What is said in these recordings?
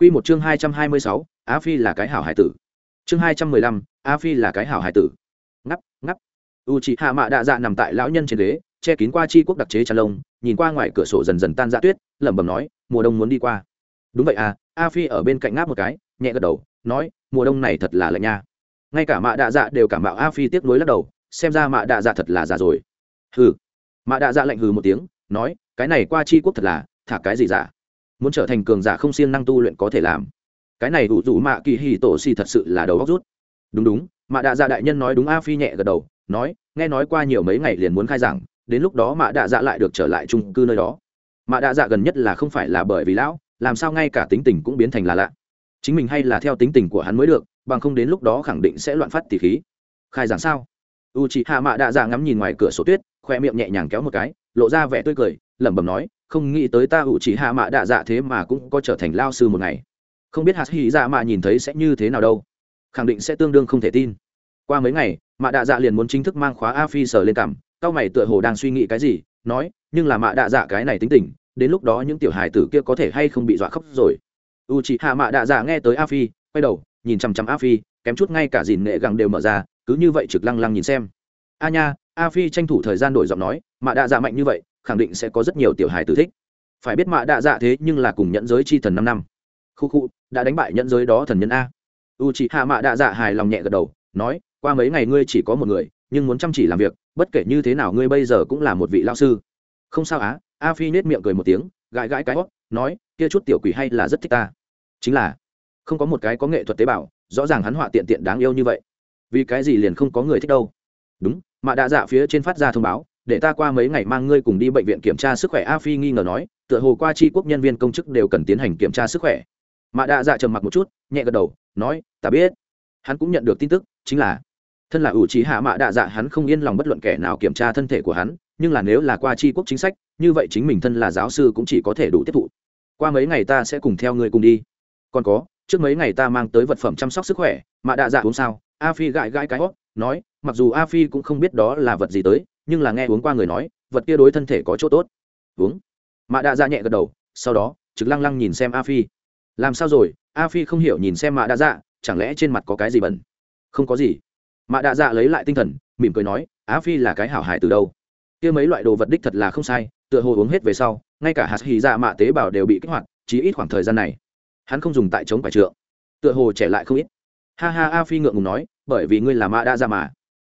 Quy một chương 226, Á Phi là cái hảo hải tử. Chương 215, Á Phi là cái hảo hải tử. Ngắp, ngắp. Uchiha Mạ Đa Dạ nằm tại lão nhân trên ghế, che kín qua chi quốc đặc chế trà lông, nhìn qua ngoài cửa sổ dần dần tan ra tuyết, lẩm bẩm nói, mùa đông muốn đi qua. Đúng vậy à, A Phi ở bên cạnh ngáp một cái, nhẹ gật đầu, nói, mùa đông này thật là lạnh nha. Ngay cả Mạ Đa Dạ đều cảm mạo A Phi tiếc nuối lắc đầu, xem ra Mạ Đa Dạ thật là già rồi. Hừ. Mạ Đa Dạ lạnh hừ một tiếng, nói, cái này qua chi quốc thật là, thả cái gì dạ muốn trở thành cường giả không siêng năng tu luyện có thể làm. Cái này đủ rủ mạ kỳ hì tổ xì thật sự là đầu góc rút. Đúng đúng, mạ đạ dạ đại nhân nói đúng, a phi nhẹ gật đầu, nói, nghe nói qua nhiều mấy ngày liền muốn khai giảng, đến lúc đó mạ đạ dạ lại được trở lại trung cư nơi đó. Mạ đạ dạ gần nhất là không phải là bởi vì lão, làm sao ngay cả tính tình cũng biến thành là lạ. Chính mình hay là theo tính tình của hắn mới được, bằng không đến lúc đó khẳng định sẽ loạn phát tỉ khí. Khai giảng sao? U chị hạ mạ đạ dạ ngắm nhìn ngoài cửa sổ tuyết, khoe miệng nhẹ nhàng kéo một cái, lộ ra vẻ tươi cười, lẩm bẩm nói không nghĩ tới ta ủ chỉ hạ mạ đạ dạ thế mà cũng có trở thành lao sư một ngày. Không biết hạt hỉ dạ mạ nhìn thấy sẽ như thế nào đâu. Khẳng định sẽ tương đương không thể tin. Qua mấy ngày, mạ đạ dạ liền muốn chính thức mang khóa a phi sở lên cảm, cao mày tựa hồ đang suy nghĩ cái gì, nói, nhưng là mạ đạ dạ cái này tính tình, đến lúc đó những tiểu hài tử kia có thể hay không bị dọa khóc rồi. U chị hạ mạ đạ dạ nghe tới a phi, quay đầu, nhìn chằm chằm a phi, kém chút ngay cả dìn nghệ gẳng đều mở ra, cứ như vậy trực lăng lăng nhìn xem. A nha, a phi tranh thủ thời gian đổi giọng nói, mạ đạ dạ mạnh như vậy khẳng định sẽ có rất nhiều tiểu hài tử thích. Phải biết mạ đạ dạ thế nhưng là cùng nhẫn giới chi thần năm năm. Khu khu, đã đánh bại nhẫn giới đó thần nhân a. U chị hạ mạ đạ dạ hài lòng nhẹ gật đầu, nói, qua mấy ngày ngươi chỉ có một người, nhưng muốn chăm chỉ làm việc, bất kể như thế nào ngươi bây giờ cũng là một vị lao sư. Không sao á, a phi nết miệng cười một tiếng, gãi gãi cái hót, nói, kia chút tiểu quỷ hay là rất thích ta. Chính là, không có một cái có nghệ thuật tế bào, rõ ràng hắn họa tiện tiện đáng yêu như vậy. Vì cái gì liền không có người thích đâu? Đúng, mạ đạ dạ phía trên phát ra thông báo để ta qua mấy ngày mang ngươi cùng đi bệnh viện kiểm tra sức khỏe. A phi nghi ngờ nói, tựa hồ qua chi quốc nhân viên công chức đều cần tiến hành kiểm tra sức khỏe. Mạ đạ dạ trầm mặc một chút, nhẹ gật đầu, nói, ta biết. Hắn cũng nhận được tin tức, chính là, thân là ủ trí hạ mạ đạ dạ hắn không yên lòng bất luận kẻ nào kiểm tra thân thể của hắn, nhưng là nếu là qua chi quốc chính sách, như vậy chính mình thân là giáo sư cũng chỉ có thể đủ tiếp thụ. Qua mấy ngày ta sẽ cùng theo ngươi cùng đi. Còn có, trước mấy ngày ta mang tới vật phẩm chăm sóc sức khỏe, mạ đạ dạ uống sao? A phi gãi gãi cái hót, nói mặc dù a phi cũng không biết đó là vật gì tới, nhưng là nghe uống qua người nói, vật kia đối thân thể có chỗ tốt. Uống. Mạ Đa dạ nhẹ gật đầu, sau đó, trực lăng lăng nhìn xem a phi. Làm sao rồi? A phi không hiểu nhìn xem mạ Đa dạ chẳng lẽ trên mặt có cái gì bẩn? Không có gì. Mạ Đa dạ lấy lại tinh thần, mỉm cười nói, a phi là cái hảo hải từ đâu? Kia mấy loại đồ vật đích thật là không sai, tựa hồ uống hết về sau, ngay cả hạt hì dạ mạ tế bào đều bị kích hoạt, chỉ ít khoảng thời gian này, hắn không dùng tại chống phải trượng. Tựa hồ trẻ lại không ít. Ha ha, a phi ngượng ngùng nói, bởi vì ngươi là mạ Đa dạ mà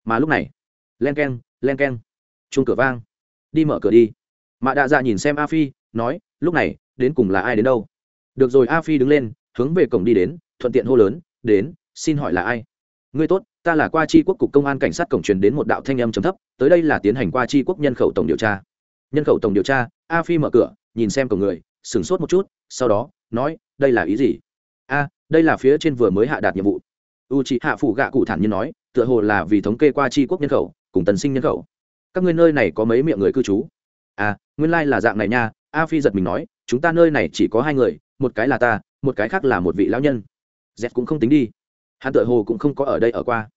mà lúc này, len k e n len k e n chung cửa vang. Đi mở cửa đi. Mạ đạ dạ nhìn xem a phi, nói, lúc này, đến cùng là ai đến đâu? Được rồi, a phi đứng lên, hướng về cổng đi đến, thuận tiện hô lớn, đến, xin hỏi là ai? Ngươi tốt, ta là qua chi quốc cục công an cảnh sát cổng truyền đến một đạo thanh âm trầm thấp, tới đây là tiến hành qua chi quốc nhân khẩu tổng điều tra. Nhân khẩu tổng điều tra, a phi mở cửa, nhìn xem cổng người, sửng sốt một chút, sau đó, nói, đây là ý gì? A, đây là phía trên vừa mới hạ đạt nhiệm vụ. U chị hạ phủ gạ cụ thản nhiên nói tựa hồ là vì thống kê qua chi quốc nhân khẩu, cùng tần sinh nhân khẩu. Các ngươi nơi này có mấy miệng người cư trú? À nguyên lai、like、là dạng này nha, a phi giật mình nói, chúng ta nơi này chỉ có hai người, một cái là ta, một cái khác là một vị lão nhân. Z cũng không tính đi. Hắn tự hồ cũng không có ở đây ở qua.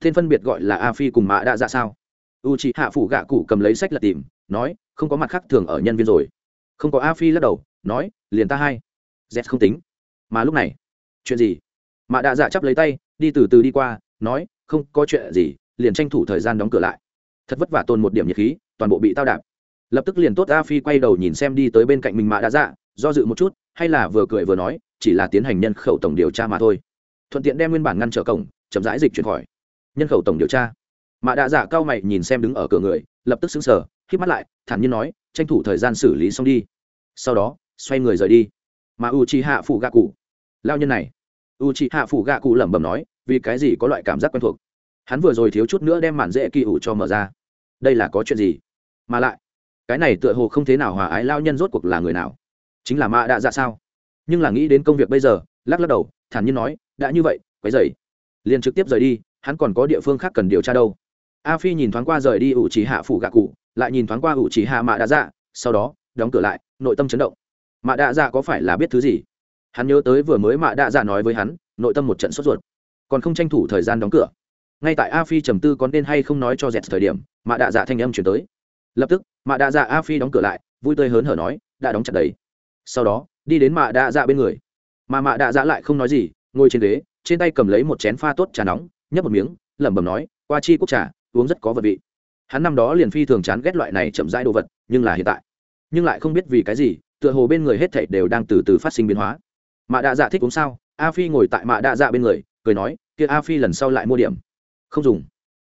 Tên phân biệt gọi là a phi cùng mạ đã dạ sao? U chị hạ phủ gạ cụ cầm lấy sách là tìm, nói, không có mặt khác thường ở nhân viên rồi. Không có a phi lắc đầu, nói, liền ta hai. Z không tính. Mà lúc này, chuyện gì? Mạ đa dạ chắp lấy tay, đi từ từ đi qua, nói không có chuyện gì, liền tranh thủ thời gian đóng cửa lại. Thật vất vả tồn một điểm nhiệt khí, toàn bộ bị tao đạp. Lập tức liền tốt a phi quay đầu nhìn xem đi tới bên cạnh mình mạ đã dạ do dự một chút, hay là vừa cười vừa nói, chỉ là tiến hành nhân khẩu tổng điều tra mà thôi. Thuận tiện đem nguyên bản ngăn trở cổng, chậm rãi dịch chuyển khỏi. Nhân khẩu tổng điều tra. Mạ đạ dạ cao mày nhìn xem đứng ở cửa người, lập tức xứng sở k mắt lại, thản nhiên nói, tranh thủ thời gian xử lý xong đi. Sau đó, xoay người rời đi. Mà u chi hạ phụ gạ cụ lao nhân này. U chi hạ phụ gạ cụ lẩm bẩm nói, vì cái gì có loại cảm giác quen thuộc? Hắn vừa rồi thiếu chút nữa đem màn dễ kỳ ủ cho mở ra. Đây là có chuyện gì? Mà lại, cái này tựa hồ không thế nào hòa ái lao nhân rốt cuộc là người nào? Chính là mạ đạ dạ sao? Nhưng là nghĩ đến công việc bây giờ, lắc lắc đầu, thản nhiên nói, đã như vậy, quấy dậy liền trực tiếp rời đi, hắn còn có địa phương khác cần điều tra đâu. A phi nhìn thoáng qua rời đi ủ chỉ hạ phủ gạ cụ, lại nhìn thoáng qua ủ chỉ hạ mạ đạ dạ sau đó, đóng cửa lại, nội tâm chấn động. Mạ đạ dạ có phải là biết thứ gì? Hắn nhớ tới vừa mới mạ đạ dạ nói với hắn, nội tâm một trận sốt ruột. Còn không tranh thủ thời gian đóng cửa ngay tại a phi trầm tư có nên hay không nói cho dẹt thời điểm, mạ đạ dạ thanh âm chuyển tới. Lập tức, mạ đạ dạ a phi đóng cửa lại, vui tươi hớn hở nói, đã đóng chặt đấy. Sau đó, đi đến mạ đạ dạ bên người. Mà mạ đạ dạ lại không nói gì, ngồi trên ghế, trên tay cầm lấy một chén pha tốt trà nóng, nhấp một miếng, lẩm bẩm nói, qua chi quốc trà, uống rất có vật vị. Hắn năm đó liền phi thường chán ghét loại này chậm rãi đồ vật, nhưng là hiện tại. Nhưng lại không biết vì cái gì, tựa hồ bên người hết thảy đều đang từ từ phát sinh biến hóa. Mạ đạ dạ thích uống sao? A phi ngồi tại mạ đạ dạ bên người, cười nói, kia a phi lần sau lại mua điểm không dùng.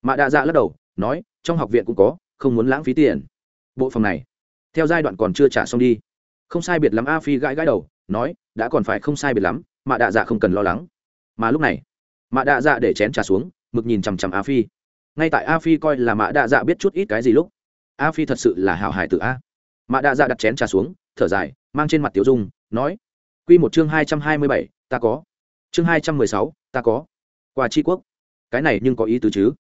Mạ đạ dạ lắc đầu, nói, trong học viện cũng có, không muốn lãng phí tiền. Bộ phòng này, theo giai đoạn còn chưa trả xong đi. Không sai biệt lắm a phi gãi gãi đầu, nói, đã còn phải không sai biệt lắm, mạ đạ dạ không cần lo lắng. Mà lúc này, mạ đạ dạ để chén trà xuống, mực nhìn chằm chằm a phi. Ngay tại a phi coi là mạ đạ dạ biết chút ít cái gì lúc, a phi thật sự là hào hải tử a. Mạ đạ dạ đặt chén trà xuống, thở dài, mang trên mặt tiểu dung, nói q một chương hai trăm hai mươi bảy, ta có. Chương hai trăm mười sáu, ta có. Quà tri quốc cái này nhưng có ý tứ chứ?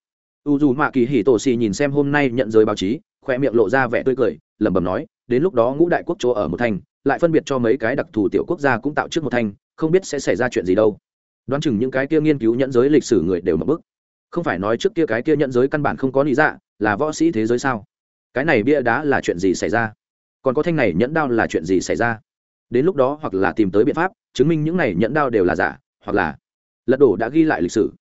U dù mạ kỳ hỉ tổ xì nhìn xem hôm nay nhận giới báo chí, khoe miệng lộ ra vẻ tươi cười, lẩm bẩm nói, đến lúc đó ngũ đại quốc chỗ ở một thành, lại phân biệt cho mấy cái đặc thù tiểu quốc gia cũng tạo trước một thành, không biết sẽ xảy ra chuyện gì đâu. Đoán chừng những cái kia nghiên cứu nhận giới lịch sử người đều mập bức. Không phải nói trước kia cái kia nhận giới căn bản không có lý dạ là võ sĩ thế giới sao? Cái này bia đá là chuyện gì xảy ra? Còn có thanh này nhẫn đao là chuyện gì xảy ra? Đến lúc đó hoặc là tìm tới biện pháp, chứng minh những này nhẫn đao đều là giả, hoặc là lật đổ đã ghi lại lịch sử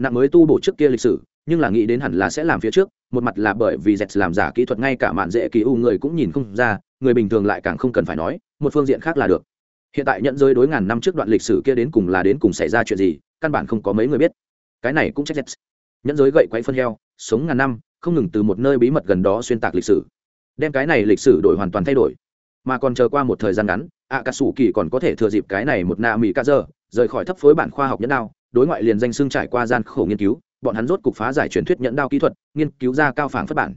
nặng mới tu bổ trước kia lịch sử, nhưng là nghĩ đến hẳn là sẽ làm phía trước, một mặt là bởi vì dẹt làm giả kỹ thuật ngay cả mạn dễ kỳ u người cũng nhìn không ra, người bình thường lại càng không cần phải nói, một phương diện khác là được. Hiện tại nhận giới đối ngàn năm trước đoạn lịch sử kia đến cùng là đến cùng xảy ra chuyện gì, căn bản không có mấy người biết. Cái này cũng trách dẹt nhẫn giới gậy quay phân heo, sống ngàn năm, không ngừng từ một nơi bí mật gần đó xuyên tạc lịch sử. Đem cái này lịch sử đổi hoàn toàn thay đổi. Mà còn chờ qua một thời gian ngắn ạ cà sủ kỳ còn có thể thừa dịp cái này một nạ mỹ ca dơ rời khỏi thấp phối bản khoa học nhẫn đao đối ngoại liền danh xưng trải qua gian khổ nghiên cứu, bọn hắn rốt cục phá giải truyền thuyết nhẫn đao kỹ thuật, nghiên cứu ra cao phản phát bản.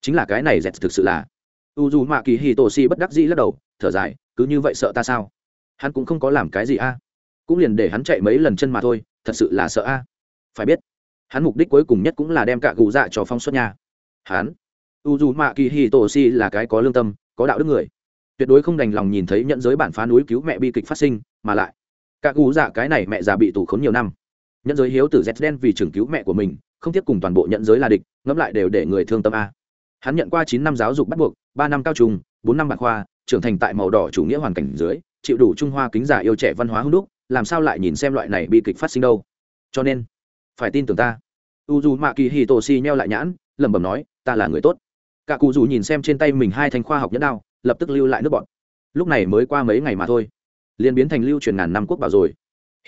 Chính là cái này dẹt thực sự là. U dù mạ kỳ hì tổ si bất đắc dĩ lắc đầu, thở dài, cứ như vậy sợ ta sao? Hắn cũng không có làm cái gì a. Cũng liền để hắn chạy mấy lần chân mà thôi, thật sự là sợ a. Phải biết, hắn mục đích cuối cùng nhất cũng là đem cả gù dạ cho phong xuất nhà. Hắn u dù mạ kỳ hì tổ si là cái có lương tâm, có đạo đức người. Tuyệt đối không đành lòng nhìn thấy nhận giới bản phá núi cứu mẹ bi kịch phát sinh, mà lại cả gú dạ cái này mẹ già bị tù khốn nhiều năm. Nhận giới hiếu tử z đen vì trưởng cứu mẹ của mình không tiếp cùng toàn bộ nhận giới là địch ngẫm lại đều để người thương tâm a. Hắn nhận qua chín năm giáo dục bắt buộc ba năm cao trung, bốn năm bản khoa trưởng thành tại màu đỏ chủ nghĩa hoàn cảnh dưới chịu đủ trung hoa kính giả yêu trẻ văn hóa hưng đúc làm sao lại nhìn xem loại này bi kịch phát sinh đâu? Cho nên phải tin tưởng ta. U dù mạ kỳ hì tổ si nheo lại nhãn lẩm bẩm nói ta là người tốt. Cả cụ dù nhìn xem trên tay mình hai thanh khoa học nhẫn đao lập tức lưu lại nước bọn lúc này mới qua mấy ngày mà thôi liền biến thành lưu truyền ngàn năm quốc bảo rồi.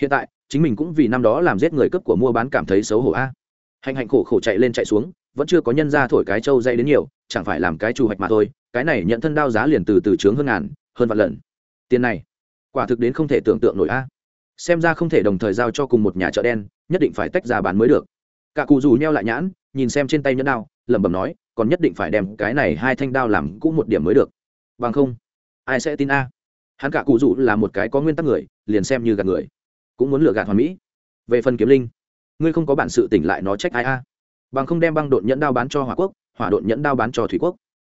Hiện tại, chính mình cũng vì năm đó làm giết người cấp của mua bán cảm thấy xấu hổ a. À. hành hạnh khổ khổ chạy lên chạy xuống, vẫn chưa có nhân ra thổi cái trâu dây đến nhiều, chẳng phải làm cái trù hoạch mà thôi, cái này nhận thân đao giá liền từ từ trướng hơn ngàn, hơn vạn lần. Tiền này, quả thực đến không thể tưởng tượng nổi a. Xem ra không thể đồng thời giao cho cùng một nhà chợ đen, nhất định phải tách ra bán mới được. Cả cụ dù neo lại nhãn, nhìn xem trên tay nhẫn đao, lẩm bẩm nói, còn nhất định phải đem cái này hai thanh đao làm cũng một điểm mới được. Bằng không, ai sẽ tin a? Hắn cả cụ dụ là một cái có nguyên tắc người, liền xem như gạt người. Cũng muốn lừa gạt hoàn mỹ. Về phần kiếm linh, ngươi không có bản sự tỉnh lại nó trách ai a? Bằng không đem băng đột nhẫn đao bán cho hỏa quốc, hỏa đột nhẫn đao bán cho thủy quốc.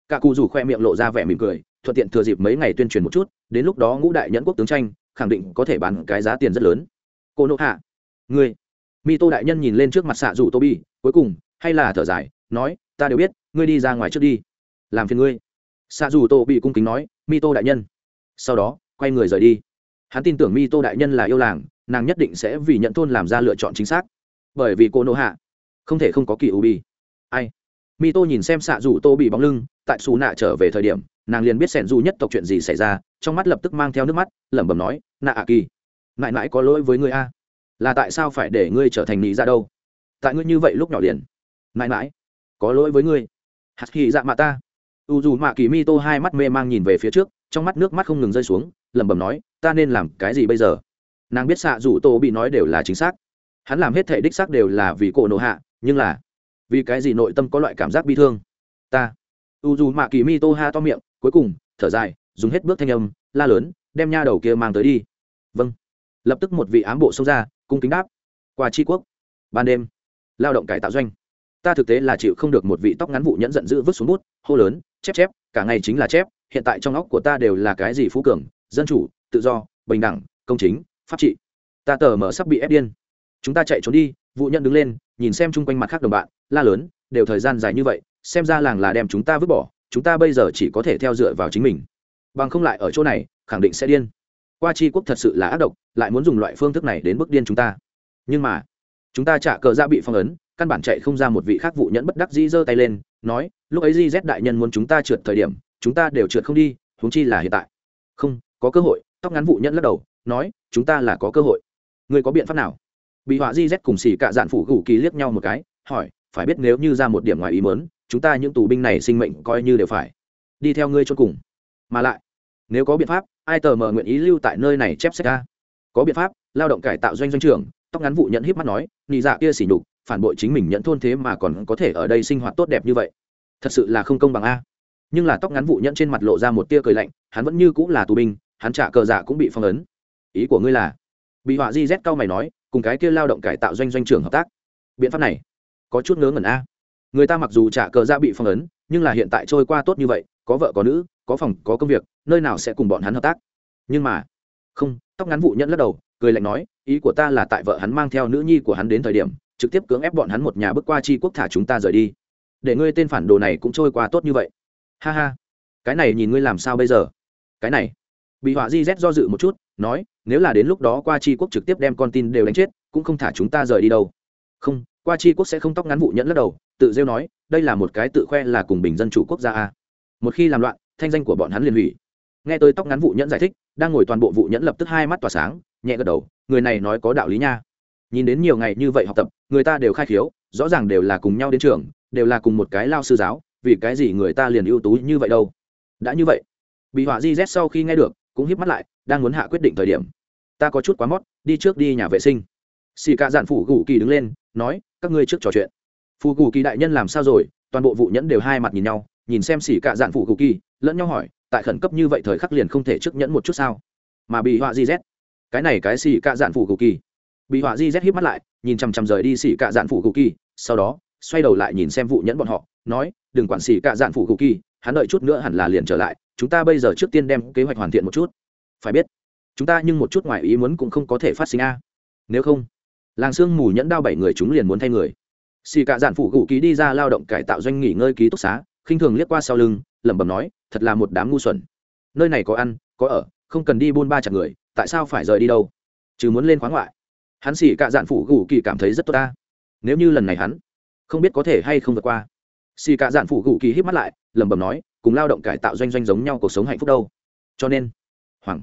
Cả cụ rủ khoe miệng lộ ra vẻ mỉm cười, thuận tiện thừa dịp mấy ngày tuyên truyền một chút, đến lúc đó ngũ đại nhẫn quốc tướng tranh, khẳng định có thể bán cái giá tiền rất lớn. Cô nộp hạ, ngươi. Mi tô đại nhân nhìn lên trước mặt xạ rủ tô bi cuối cùng, hay là thở dài, nói, ta đều biết, ngươi đi ra ngoài trước đi. Làm phiền ngươi. Xạ rủ tô bị cung kính nói mi tô đại nhân sau đó, quay người rời đi. Hắn tin tưởng mi tô đại nhân là yêu làng, nàng nhất định sẽ vì nhận thôn làm ra lựa chọn chính xác. Bởi vì cô nộ hạ không thể không có kỳ u bi. Ai? Mi tô nhìn xem xạ dù tô bị bóng lưng, tại xù nạ trở về thời điểm, nàng liền biết sẻn dù nhất tộc chuyện gì xảy ra, trong mắt lập tức mang theo nước mắt, lẩm bẩm nói, nạ ạ kỳ, mãi mãi có lỗi với ngươi a. Là tại sao phải để ngươi trở thành nị ra đâu? Tại ngươi như vậy lúc nhỏ liền, mãi mãi có lỗi với ngươi. Hạt kỳ dạ mạ ta. U dù mạ kỳ mi tô hai mắt mê mang nhìn về phía trước trong mắt nước mắt không ngừng rơi xuống, lẩm bẩm nói, ta nên làm cái gì bây giờ? Nàng biết xạ dù tô bị nói đều là chính xác. Hắn làm hết thể đích xác đều là vì cổ nộ hạ, nhưng là vì cái gì nội tâm có loại cảm giác bi thương? Ta. U dù mạ kỳ mi tô ha to miệng, cuối cùng, thở dài, dùng hết bước thanh âm, la lớn, đem nha đầu kia mang tới đi. Vâng. Lập tức một vị ám bộ xông ra, cung kính đáp, qua tri quốc. Ban đêm, lao động cải tạo doanh. Ta thực tế là chịu không được một vị tóc ngắn vụ nhẫn giận dữ vứt xuống bút, hô lớn, chép chép, cả ngày chính là chép hiện tại trong óc của ta đều là cái gì phú cường, dân chủ, tự do, bình đẳng, công chính, pháp trị. Ta tờ mở sắp bị ép điên. Chúng ta chạy trốn đi, vụ nhận đứng lên, nhìn xem chung quanh mặt khác đồng bạn, la lớn, đều thời gian dài như vậy, xem ra làng là đem chúng ta vứt bỏ, chúng ta bây giờ chỉ có thể theo dựa vào chính mình. Bằng không lại ở chỗ này, khẳng định sẽ điên. Qua chi quốc thật sự là ác độc, lại muốn dùng loại phương thức này đến bức điên chúng ta. Nhưng mà, chúng ta trả cờ ra bị phong ấn, căn bản chạy không ra một vị khác vụ nhẫn bất đắc dĩ giơ tay lên, nói, lúc ấy di z đại nhân muốn chúng ta trượt thời điểm chúng ta đều trượt không đi, huống chi là hiện tại. Không, có cơ hội, tóc ngắn vụ nhẫn lắc đầu, nói, chúng ta là có cơ hội. Người có biện pháp nào? Bị họa di z cùng xì cạ dạn phủ gù kỳ liếc nhau một cái, hỏi, phải biết nếu như ra một điểm ngoài ý mớn chúng ta những tù binh này sinh mệnh coi như đều phải đi theo ngươi cho cùng. Mà lại, nếu có biện pháp, ai tờ mờ nguyện ý lưu tại nơi này chép sách ca có biện pháp, lao động cải tạo doanh doanh trưởng, tóc ngắn vụ nhận híp mắt nói nị dạ kia xỉ nhục, phản bội chính mình nhận thôn thế mà còn có thể ở đây sinh hoạt tốt đẹp như vậy. Thật sự là không công bằng a nhưng là tóc ngắn vụ nhẫn trên mặt lộ ra một tia cười lạnh, hắn vẫn như cũng là tù binh, hắn trả cờ dạ cũng bị phong ấn. Ý của ngươi là? Bị họa di z cao mày nói, cùng cái kia lao động cải tạo doanh doanh trưởng hợp tác. Biện pháp này, có chút ngớ ngẩn a. Người ta mặc dù trả cờ dạ bị phong ấn, nhưng là hiện tại trôi qua tốt như vậy, có vợ có nữ, có phòng, có công việc, nơi nào sẽ cùng bọn hắn hợp tác? Nhưng mà, không, tóc ngắn vụ nhẫn lắc đầu, cười lạnh nói, ý của ta là tại vợ hắn mang theo nữ nhi của hắn đến thời điểm, trực tiếp cưỡng ép bọn hắn một nhà bước qua chi quốc thả chúng ta rời đi. Để ngươi tên phản đồ này cũng trôi qua tốt như vậy ha ha. Cái này nhìn ngươi làm sao bây giờ? Cái này. Bị họa di z do dự một chút, nói, nếu là đến lúc đó qua chi quốc trực tiếp đem con tin đều đánh chết, cũng không thả chúng ta rời đi đâu. Không, qua chi quốc sẽ không tóc ngắn vụ nhẫn lắc đầu, tự rêu nói, đây là một cái tự khoe là cùng bình dân chủ quốc gia a. Một khi làm loạn, thanh danh của bọn hắn liền hủy. Nghe tới tóc ngắn vụ nhẫn giải thích, đang ngồi toàn bộ vụ nhẫn lập tức hai mắt tỏa sáng, nhẹ gật đầu, người này nói có đạo lý nha. Nhìn đến nhiều ngày như vậy học tập, người ta đều khai khiếu, rõ ràng đều là cùng nhau đến trường, đều là cùng một cái lao sư giáo vì cái gì người ta liền ưu tú như vậy đâu? Đã như vậy bị họa di z sau khi nghe được, cũng hiếp mắt lại, đang muốn hạ quyết định thời điểm. Ta có chút quá mót đi trước đi nhà vệ sinh. Xì ca dạn phủ gù kỳ đứng lên, nói, các ngươi trước trò chuyện. Phù gù kỳ đại nhân làm sao rồi? Toàn bộ vụ nhẫn đều hai mặt nhìn nhau, nhìn xem xì ca dạn phủ gù kỳ, lẫn nhau hỏi, tại khẩn cấp như vậy thời khắc liền không thể trước nhẫn một chút sao? Mà bị họa di z, cái này cái xì ca dạn phủ gù kỳ. Bị họa di z hít mắt lại, nhìn chằm chằm rời đi xì ca dạn phủ gù kỳ, sau đó xoay đầu lại nhìn xem vụ nhẫn bọn họ, nói, đừng quản xỉ cả dạn phụ cụ kỳ, hắn đợi chút nữa hẳn là liền trở lại, chúng ta bây giờ trước tiên đem kế hoạch hoàn thiện một chút. Phải biết, chúng ta nhưng một chút ngoài ý muốn cũng không có thể phát sinh a. Nếu không, làng sương mù nhẫn đao bảy người chúng liền muốn thay người. Xì cả dạn phụ cụ ký đi ra lao động cải tạo doanh nghỉ ngơi ký túc xá, khinh thường liếc qua sau lưng, lẩm bẩm nói, thật là một đám ngu xuẩn. Nơi này có ăn, có ở, không cần đi buôn ba chặt người, tại sao phải rời đi đâu? Chứ muốn lên khoáng ngoại. Hắn xì cả dạn phụ cụ kỳ cảm thấy rất tốt ta nếu như lần này hắn không biết có thể hay không vượt qua. Xì cả dạn phụ gù kỳ hít mắt lại, lẩm bẩm nói, cùng lao động cải tạo doanh doanh giống nhau cuộc sống hạnh phúc đâu. Cho nên, hoàng,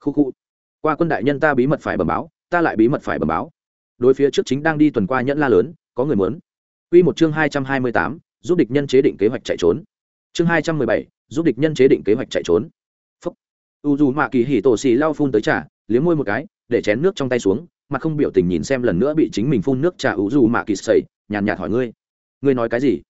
khu khu, qua quân đại nhân ta bí mật phải bẩm báo, ta lại bí mật phải bẩm báo. Đối phía trước chính đang đi tuần qua nhẫn la lớn, có người muốn. Quy một chương hai trăm hai mươi tám, giúp địch nhân chế định kế hoạch chạy trốn. Chương hai trăm mười bảy, giúp địch nhân chế định kế hoạch chạy trốn. Phúc. U dù mạ kỳ hỉ tổ xì lao phun tới trà, liếm môi một cái, để chén nước trong tay xuống, mặt không biểu tình nhìn xem lần nữa bị chính mình phun nước trà u dù mạ kỳ sẩy nhàn nhạt hỏi ngươi. Ngươi nói cái gì?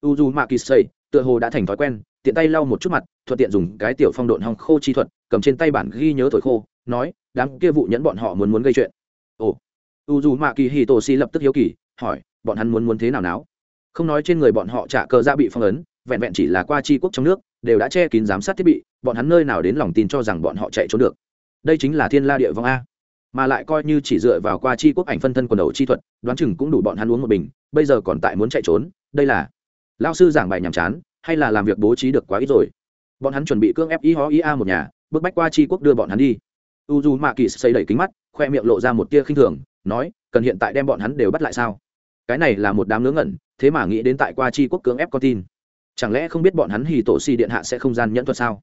U dù mạ kỳ sầy tựa hồ đã thành thói quen, tiện tay lau một chút mặt, thuận tiện dùng cái tiểu phong độn hong khô chi thuật, cầm trên tay bản ghi nhớ thổi khô, nói, đám kia vụ nhẫn bọn họ muốn muốn gây chuyện. Ồ. U dù mạ kỳ hì tổ si lập tức hiếu kỳ, hỏi, bọn hắn muốn muốn thế nào náo? Không nói trên người bọn họ trả cờ ra bị phong ấn, vẹn vẹn chỉ là qua tri quốc trong nước, đều đã che kín giám sát thiết bị, bọn hắn nơi nào đến lòng tin cho rằng bọn họ chạy trốn được. Đây chính là thiên la địa vong a mà lại coi như chỉ dựa vào qua chi quốc ảnh phân thân quần đầu chi thuật, đoán chừng cũng đủ bọn hắn uống một bình, bây giờ còn tại muốn chạy trốn, đây là lao sư giảng bài nhàm chán, hay là làm việc bố trí được quá ít rồi? Bọn hắn chuẩn bị cưỡng ép ý ho ý a một nhà bước bách qua chi quốc đưa bọn hắn đi. U d u mạ kỳ xây đẩy kính mắt, khoe miệng lộ ra một tia khinh thường, nói, cần hiện tại đem bọn hắn đều bắt lại sao? Cái này là một đám ngớ ngẩn, thế mà nghĩ đến tại qua chi quốc cưỡng ép con tin. Chẳng lẽ không biết bọn hắn hì tổ si điện hạ sẽ không gian nhẫn thuật sao?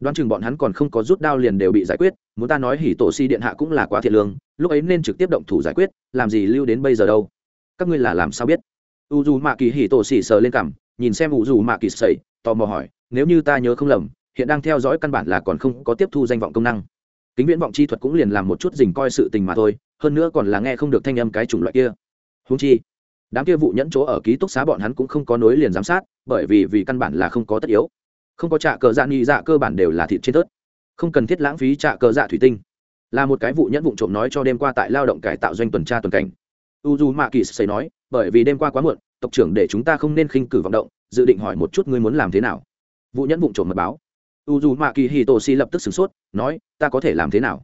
Đoán chừng bọn hắn còn không có rút đao liền đều bị giải quyết, muốn ta nói hỉ tổ si điện hạ cũng là quá thiệt lương, lúc ấy nên trực tiếp động thủ giải quyết, làm gì lưu đến bây giờ đâu? Các ngươi là làm sao biết? U dù mạ kỳ hỉ tổ xỉ sờ lên cằm, nhìn xem u dù mạ kỳ sầy tò mò hỏi, nếu như ta nhớ không lầm, hiện đang theo dõi căn bản là còn không có tiếp thu danh vọng công năng. Kính viễn vọng chi thuật cũng liền làm một chút dình coi sự tình mà thôi, hơn nữa còn là nghe không được thanh âm cái chủng loại kia. Húng chi, đám kia vụ nhẫn chỗ ở ký túc xá bọn hắn cũng không có nối liền giám sát, bởi vì vì căn bản là không có tất yếu không có trạ cờ dạ nghi dạ cơ bản đều là thịt trên tớt không cần thiết lãng phí trạ cờ dạ thủy tinh. Là một cái vụ nhẫn vụ trộm nói cho đêm qua tại lao động cải tạo doanh tuần tra tuần cảnh. U d u mạ kỳ xây nói, bởi vì đêm qua quá muộn, tộc trưởng để chúng ta không nên khinh cử vọng động, dự định hỏi một chút ngươi muốn làm thế nào. Vụ nhẫn vụ trộm mật báo. U d u mạ kỳ hì tổ si lập tức sửng sốt, nói, ta có thể làm thế nào?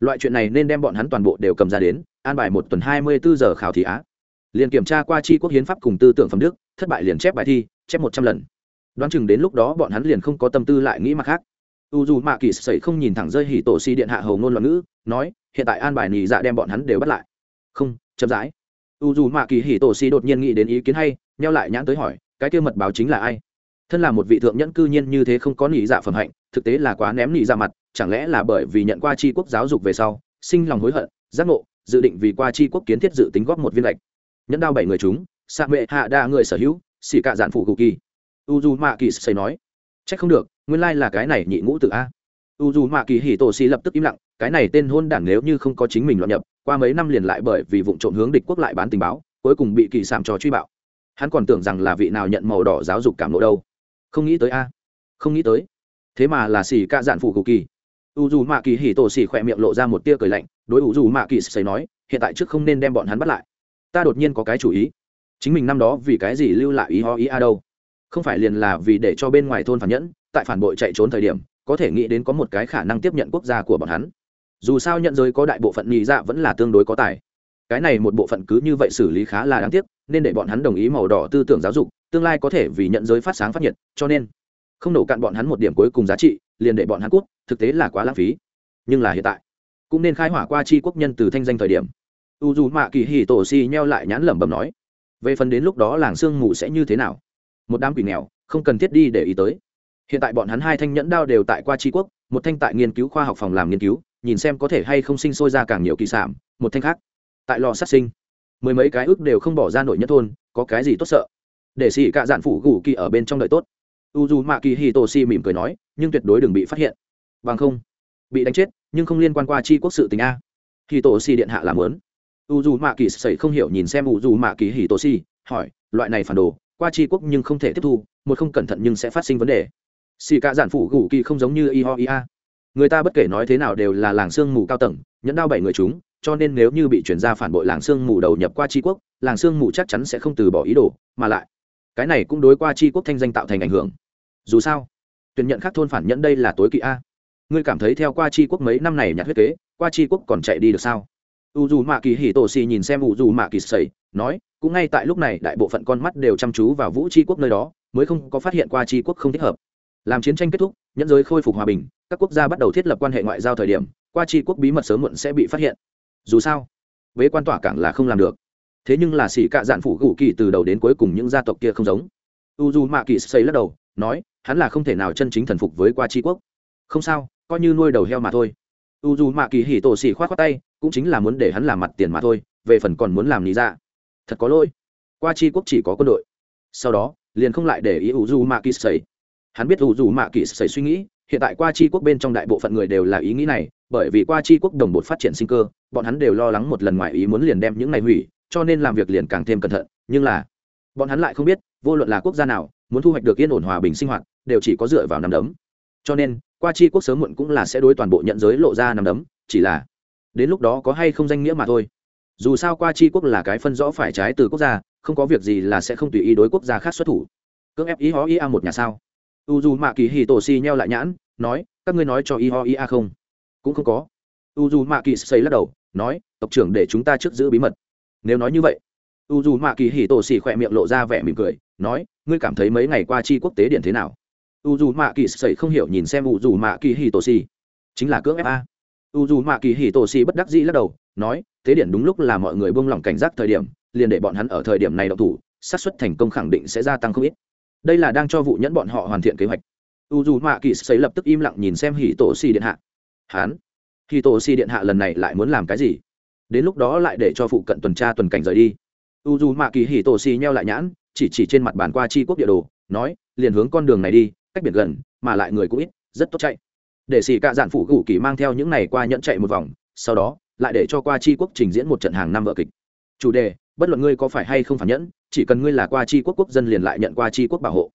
Loại chuyện này nên đem bọn hắn toàn bộ đều cầm ra đến, an bài một tuần hai mươi bốn giờ khảo thí á. Liền kiểm tra qua tri quốc hiến pháp cùng tư tưởng phẩm đức, thất bại liền chép bài thi, chép một trăm lần đoán chừng đến lúc đó bọn hắn liền không có tâm tư lại nghĩ mặt khác. U dù mạ kỳ sẩy không nhìn thẳng rơi hì tổ si điện hạ hầu ngôn loạn ngữ, nói, hiện tại an bài nhị dạ đem bọn hắn đều bắt lại. Không, chậm rãi. U dù mạ kỳ hì tổ si đột nhiên nghĩ đến ý kiến hay neo lại nhãn tới hỏi, cái kia mật báo chính là ai? Thân là một vị thượng nhẫn cư nhiên như thế không có nhị dạ phẩm hạnh, thực tế là quá ném nhị dạ mặt, chẳng lẽ là bởi vì nhận qua tri quốc giáo dục về sau, sinh lòng hối hận, giác ngộ, dự định vì qua tri quốc kiến thiết dự tính góp một viên lệch. Nhẫn đao bảy người chúng sa mệ hạ đa người sở hữu xỉ cạ dạn phụ cụ kỳ u dù mạ kỳ xây nói c h ắ c không được, nguyên lai là cái này nhị ngũ tự a. U dù mạ kỳ hì tổ xì lập tức im lặng, cái này tên hôn đản nếu như không có chính mình loạn nhập, qua mấy năm liền lại bởi vì vụ trộm hướng địch quốc lại bán tình báo, cuối cùng bị kỳ sảm trò truy bạo. Hắn còn tưởng rằng là vị nào nhận màu đỏ giáo dục cảm lộ đâu. Không nghĩ tới a. Không nghĩ tới. Thế mà là xì ca dạn phụ cụ kỳ. U dù mạ kỳ hì tổ xì khỏe miệng lộ ra một tia cười lạnh, đối u dù mạ kỳ xây nói, hiện tại trước không nên đem bọn hắn bắt lại. Ta đột nhiên có cái chủ ý. Chính mình năm đó vì cái gì lưu lại ý ho ý a đâu? Không phải liền là vì để cho bên ngoài thôn phản nhẫn, tại phản bội chạy trốn thời điểm, có thể nghĩ đến có một cái khả năng tiếp nhận quốc gia của bọn hắn. Dù sao nhận giới có đại bộ phận nhị dạ vẫn là tương đối có tài. Cái này một bộ phận cứ như vậy xử lý khá là đáng tiếc, nên để bọn hắn đồng ý màu đỏ tư tưởng giáo dục, tương lai có thể vì nhận giới phát sáng phát nhiệt, cho nên không nổ cạn bọn hắn một điểm cuối cùng giá trị, liền để bọn hắn cút, thực tế là quá lãng phí. Nhưng là hiện tại, cũng nên khai hỏa qua chi quốc nhân từ thanh danh thời điểm. U dù mạ kỳ hì tổ si nheo lại nhãn lẩm bẩm nói, về phần đến lúc đó làng sương mù sẽ như thế nào? Một đám quỷ nghèo, không cần thiết đi để ý tới. Hiện tại bọn hắn hai thanh nhẫn đao đều tại qua tri quốc, một thanh tại nghiên cứu khoa học phòng làm nghiên cứu, nhìn xem có thể hay không sinh sôi ra càng nhiều kỳ sản, một thanh khác, tại lò sát sinh. Mười mấy cái ước đều không bỏ ra nổi nhất thôn, có cái gì tốt sợ? Để xì cạ dạn phủ gù kỳ ở bên trong đợi tốt. U dù mạ kỳ hi tô si mỉm cười nói, nhưng tuyệt đối đừng bị phát hiện. Bằng không, bị đánh chết, nhưng không liên quan qua chi quốc sự tình a. Hi tô si điện hạ làm lớn u dù mạ kỳ sẩy không hiểu nhìn xem u dù mạ kỳ hi tô si hỏi, loại này phản đồ qua chi quốc nhưng không thể tiếp thu, một không cẩn thận nhưng sẽ phát sinh vấn đề. Xì cả giản phụ gù kỳ không giống như y ho ia người ta bất kể nói thế nào đều là làng sương mù cao tầng, nhẫn đao bảy người chúng, cho nên nếu như bị chuyển ra phản bội làng sương mù đầu nhập qua tri quốc, làng sương mù chắc chắn sẽ không từ bỏ ý đồ, mà lại, cái này cũng đối qua tri quốc thanh danh tạo thành ảnh hưởng. Dù sao, tuyển nhận khác thôn phản nhẫn đây là tối kỵ a. Ngươi cảm thấy theo qua tri quốc mấy năm này nhặt huyết kế, qua tri quốc còn chạy đi được sao? U dù mạ kỳ hì tổ xì nhìn xem u dù mạ kỳ sầy nói, cũng ngay tại lúc này đại bộ phận con mắt đều chăm chú vào vũ tri quốc nơi đó, mới không có phát hiện qua tri quốc không thích hợp. Làm chiến tranh kết thúc, nhẫn giới khôi phục hòa bình, các quốc gia bắt đầu thiết lập quan hệ ngoại giao thời điểm, qua tri quốc bí mật sớm muộn sẽ bị phát hiện. Dù sao vế quan tỏa cảng là không làm được. Thế nhưng là xỉ cạ dạn phủ gù kỳ từ đầu đến cuối cùng những gia tộc kia không giống. U dù mạ kỳ xây lắc đầu, nói, hắn là không thể nào chân chính thần phục với qua tri quốc. Không sao, coi như nuôi đầu heo mà thôi. U dù mạ kỳ hỉ tổ xỉ k h o á t khoác tay, cũng chính là muốn để hắn làm mặt tiền mà thôi, về phần còn muốn làm lý ra dạ thật có lỗi. Qua Chi quốc chỉ có quân đội. Sau đó, liền không lại để ý u dù mạ kỳ sầy. Hắn biết u dù mạ kỳ xảy suy nghĩ, hiện tại qua chi quốc bên trong đại bộ phận người đều là ý nghĩ này, bởi vì qua chi quốc đồng bột phát triển sinh cơ, bọn hắn đều lo lắng một lần ngoài ý muốn liền đem những này hủy, cho nên làm việc liền càng thêm cẩn thận, nhưng là, bọn hắn lại không biết, vô luận là quốc gia nào, muốn thu hoạch được yên ổn hòa bình sinh hoạt, đều chỉ có dựa vào nằm đấm. Cho nên, qua chi quốc sớm muộn cũng là sẽ đối toàn bộ nhận giới lộ ra nằm đấm, chỉ là, đến lúc đó có hay không danh nghĩa mà thôi dù sao qua chi quốc là cái phân rõ phải trái từ quốc gia, không có việc gì là sẽ không tùy ý đối quốc gia khác xuất thủ. Cưỡng ép ý ho ý a một nhà sao? U dù mạ kỳ hì tổ si nheo lại nhãn, nói, các ngươi nói cho ý ho ý a không? Cũng không có. U dù mạ kỳ xây lắc đầu, nói, tộc trưởng để chúng ta trước giữ bí mật. Nếu nói như vậy, u dù mạ kỳ hì tổ si khỏe miệng lộ ra vẻ mỉm cười, nói, ngươi cảm thấy mấy ngày qua chi quốc tế điện thế nào? U dù mạ kỳ xây không hiểu nhìn xem u dù mạ kỳ hì tổ si. Chính là cưỡng ép a u dù mạ kỳ hì tổ si bất đắc dĩ lắc đầu, nói, Thế điện đúng lúc là mọi người buông lỏng cảnh giác thời điểm, liền để bọn hắn ở thời điểm này đậu thủ, xác suất thành công khẳng định sẽ gia tăng không ít. Đây là đang cho vụ nhẫn bọn họ hoàn thiện kế hoạch. U dù mạ kỳ xấy lập tức im lặng nhìn xem hì tổ xì điện hạ. Hán hì tổ xì điện hạ lần này lại muốn làm cái gì? Đến lúc đó lại để cho phụ cận tuần tra tuần cảnh rời đi. U dù mạ kỳ hì tổ xì nheo lại nhãn, chỉ chỉ trên mặt bàn qua chi quốc địa đồ, nói, liền hướng con đường này đi, cách biệt gần, mà lại người cũng ít, rất tốt chạy để xì cạ dạn phụ gù kỳ mang theo những này qua nhẫn chạy một vòng, sau đó, lại để cho qua chi quốc trình diễn một trận hàng năm vợ kịch. Chủ đề, bất luận ngươi có phải hay không phản nhẫn, chỉ cần ngươi là qua chi quốc quốc dân liền lại nhận qua chi quốc bảo hộ.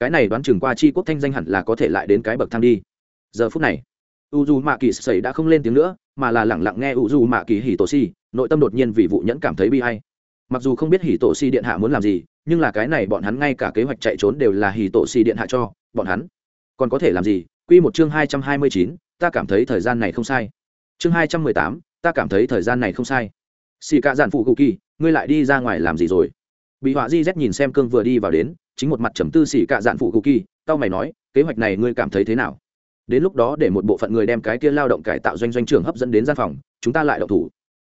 Cái này đoán chừng qua chi quốc thanh danh hẳn là có thể lại đến cái bậc thang đi. Giờ phút này u d mạ kỳ sẩy đã không lên tiếng nữa, mà là lẳng lặng nghe u d mạ kỳ hỉ tổ si nội tâm đột nhiên vì vụ nhẫn cảm thấy bi hay mặc dù không biết hỉ tổ si điện hạ muốn làm gì, nhưng là cái này bọn hắn ngay cả kế hoạch chạy trốn đều là hỉ tổ si điện hạ cho, bọn hắn còn có thể làm gì? Quy một chương hai trăm hai mươi chín, ta cảm thấy thời gian này không sai. Chương hai trăm mười tám, ta cảm thấy thời gian này không sai. Xì cạ giản phụ cụ kỳ, ngươi lại đi ra ngoài làm gì rồi? Bị họa di z nhìn xem cương vừa đi vào đến, chính một mặt trầm tư xỉ cạ dạn phụ cụ kỳ, tao mày nói, kế hoạch này ngươi cảm thấy thế nào? Đến lúc đó để một bộ phận người đem cái kia lao động cải tạo doanh doanh trưởng hấp dẫn đến gian phòng, chúng ta lại động thủ.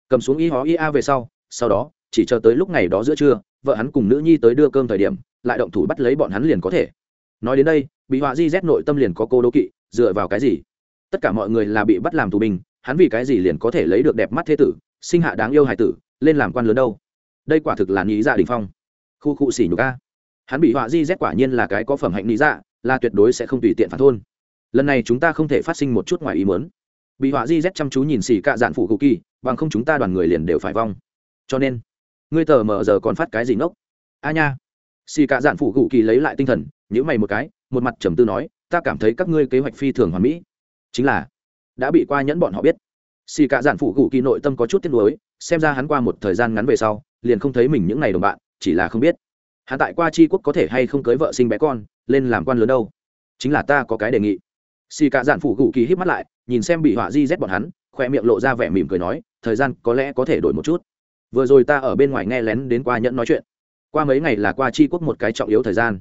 Cầm xuống y hó ia về sau sau đó, chỉ chờ tới lúc ngày đó giữa trưa, vợ hắn cùng nữ nhi tới đưa cơm thời điểm, lại động thủ bắt lấy bọn hắn liền có thể nói đến đây bị họa di z nội tâm liền có cô đố kỵ, dựa vào cái gì? Tất cả mọi người là bị bắt làm tù binh, hắn vì cái gì liền có thể lấy được đẹp mắt thế tử, sinh hạ đáng yêu hải tử, lên làm quan lớn đâu? Đây quả thực là nghĩ dạ đình phong. Khu khu xỉ nhục a. Hắn bị họa di z quả nhiên là cái có phẩm hạnh nghĩ dạ là tuyệt đối sẽ không tùy tiện phản thôn. Lần này chúng ta không thể phát sinh một chút ngoài ý muốn. Bị họa di z chăm chú nhìn xỉ cạ dạn phụ cụ kỳ, bằng không chúng ta đoàn người liền đều phải vong. Cho nên, ngươi tờ mờ giờ còn phát cái gì nốc? a nha. Xì cả dạn phụ cụ kỳ lấy lại tinh thần nhữ mày một cái, một mặt trầm tư nói, ta cảm thấy các ngươi kế hoạch phi thường hoàn mỹ. Chính là, đã bị qua nhẫn bọn họ biết. Xì cả giản phụ cụ kỳ nội tâm có chút tiếc nuối, xem ra hắn qua một thời gian ngắn về sau, liền không thấy mình những ngày đồng bạn, chỉ là không biết. Hắn tại qua tri quốc có thể hay không cưới vợ sinh bé con, lên làm quan lớn đâu? Chính là ta có cái đề nghị. Xì cả giản phụ cụ kỳ hít mắt lại, nhìn xem bị họa di z bọn hắn, khoe miệng lộ ra vẻ mỉm cười nói, thời gian có lẽ có thể đổi một chút. Vừa rồi ta ở bên ngoài nghe lén đến qua nhẫn nói chuyện. Qua mấy ngày là qua tri quốc một cái trọng yếu thời gian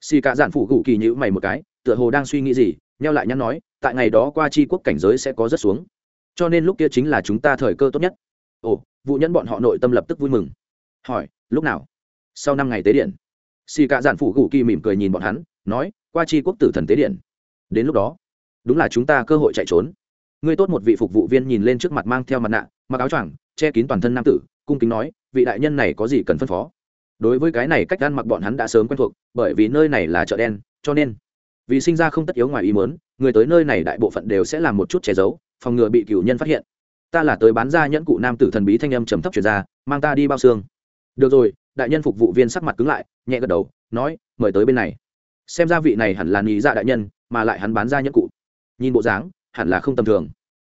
xì cả dạn phụ cụ kỳ nhữ mày một cái, tựa hồ đang suy nghĩ gì, nheo lại nhắn nói, tại ngày đó qua tri quốc cảnh giới sẽ có rất xuống. Cho nên lúc kia chính là chúng ta thời cơ tốt nhất. Ồ, vụ nhẫn bọn họ nội tâm lập tức vui mừng. Hỏi, lúc nào? Sau năm ngày tế điện. Xì cả dạn phụ cụ kỳ mỉm cười nhìn bọn hắn, nói, qua tri quốc tử thần tế điện. Đến lúc đó, đúng là chúng ta cơ hội chạy trốn. Ngươi tốt một vị phục vụ viên nhìn lên trước mặt mang theo mặt nạ, mặc áo choàng, che kín toàn thân nam tử, cung kính nói, vị đại nhân này có gì cần phân phó? Đối với cái này cách ăn mặc bọn hắn đã sớm quen thuộc, bởi vì nơi này là chợ đen, cho nên vì sinh ra không tất yếu ngoài ý muốn, người tới nơi này đại bộ phận đều sẽ làm một chút che giấu, phòng ngừa bị cựu nhân phát hiện. Ta là tới bán ra nhẫn cụ nam tử thần bí thanh âm trầm thấp chuyển ra, mang ta đi bao xương. Được rồi, đại nhân phục vụ viên sắc mặt cứng lại, nhẹ gật đầu, nói, mời tới bên này. Xem ra vị này hẳn là nghĩ ra dạ đại nhân, mà lại hắn bán ra nhẫn cụ. Nhìn bộ dáng, hẳn là không tầm thường.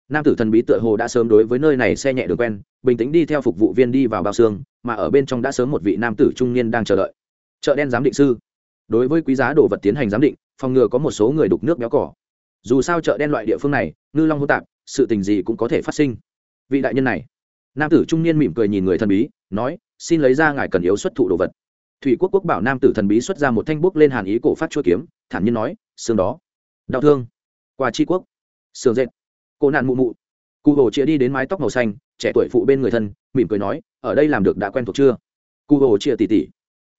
Nam tử thần bí tựa hồ đã sớm đối với nơi này xe nhẹ đường quen, bình tĩnh đi theo phục vụ viên đi vào bao xương mà ở bên trong đã sớm một vị nam tử trung niên đang chờ đợi. Chợ đen giám định sư. Đối với quý giá đồ vật tiến hành giám định, phòng ngừa có một số người đục nước béo cỏ. Dù sao chợ đen loại địa phương này, ngư long hô tạp, sự tình gì cũng có thể phát sinh. Vị đại nhân này. Nam tử trung niên mỉm cười nhìn người thần bí, nói, xin lấy ra ngài cần yếu xuất thụ đồ vật. Thủy quốc quốc bảo nam tử thần bí xuất ra một thanh bút lên hàn ý cổ phát chua kiếm, thản nhiên nói, xương đó. Đau thương. Qua tri quốc. Sườn dệt. Cô nạn mụ mụ. Cụ hồ chĩa đi đến mái tóc màu xanh trẻ tuổi phụ bên người thân, mỉm cười nói, ở đây làm được đã quen thuộc chưa? Cụ hồ chia tỉ tỉ.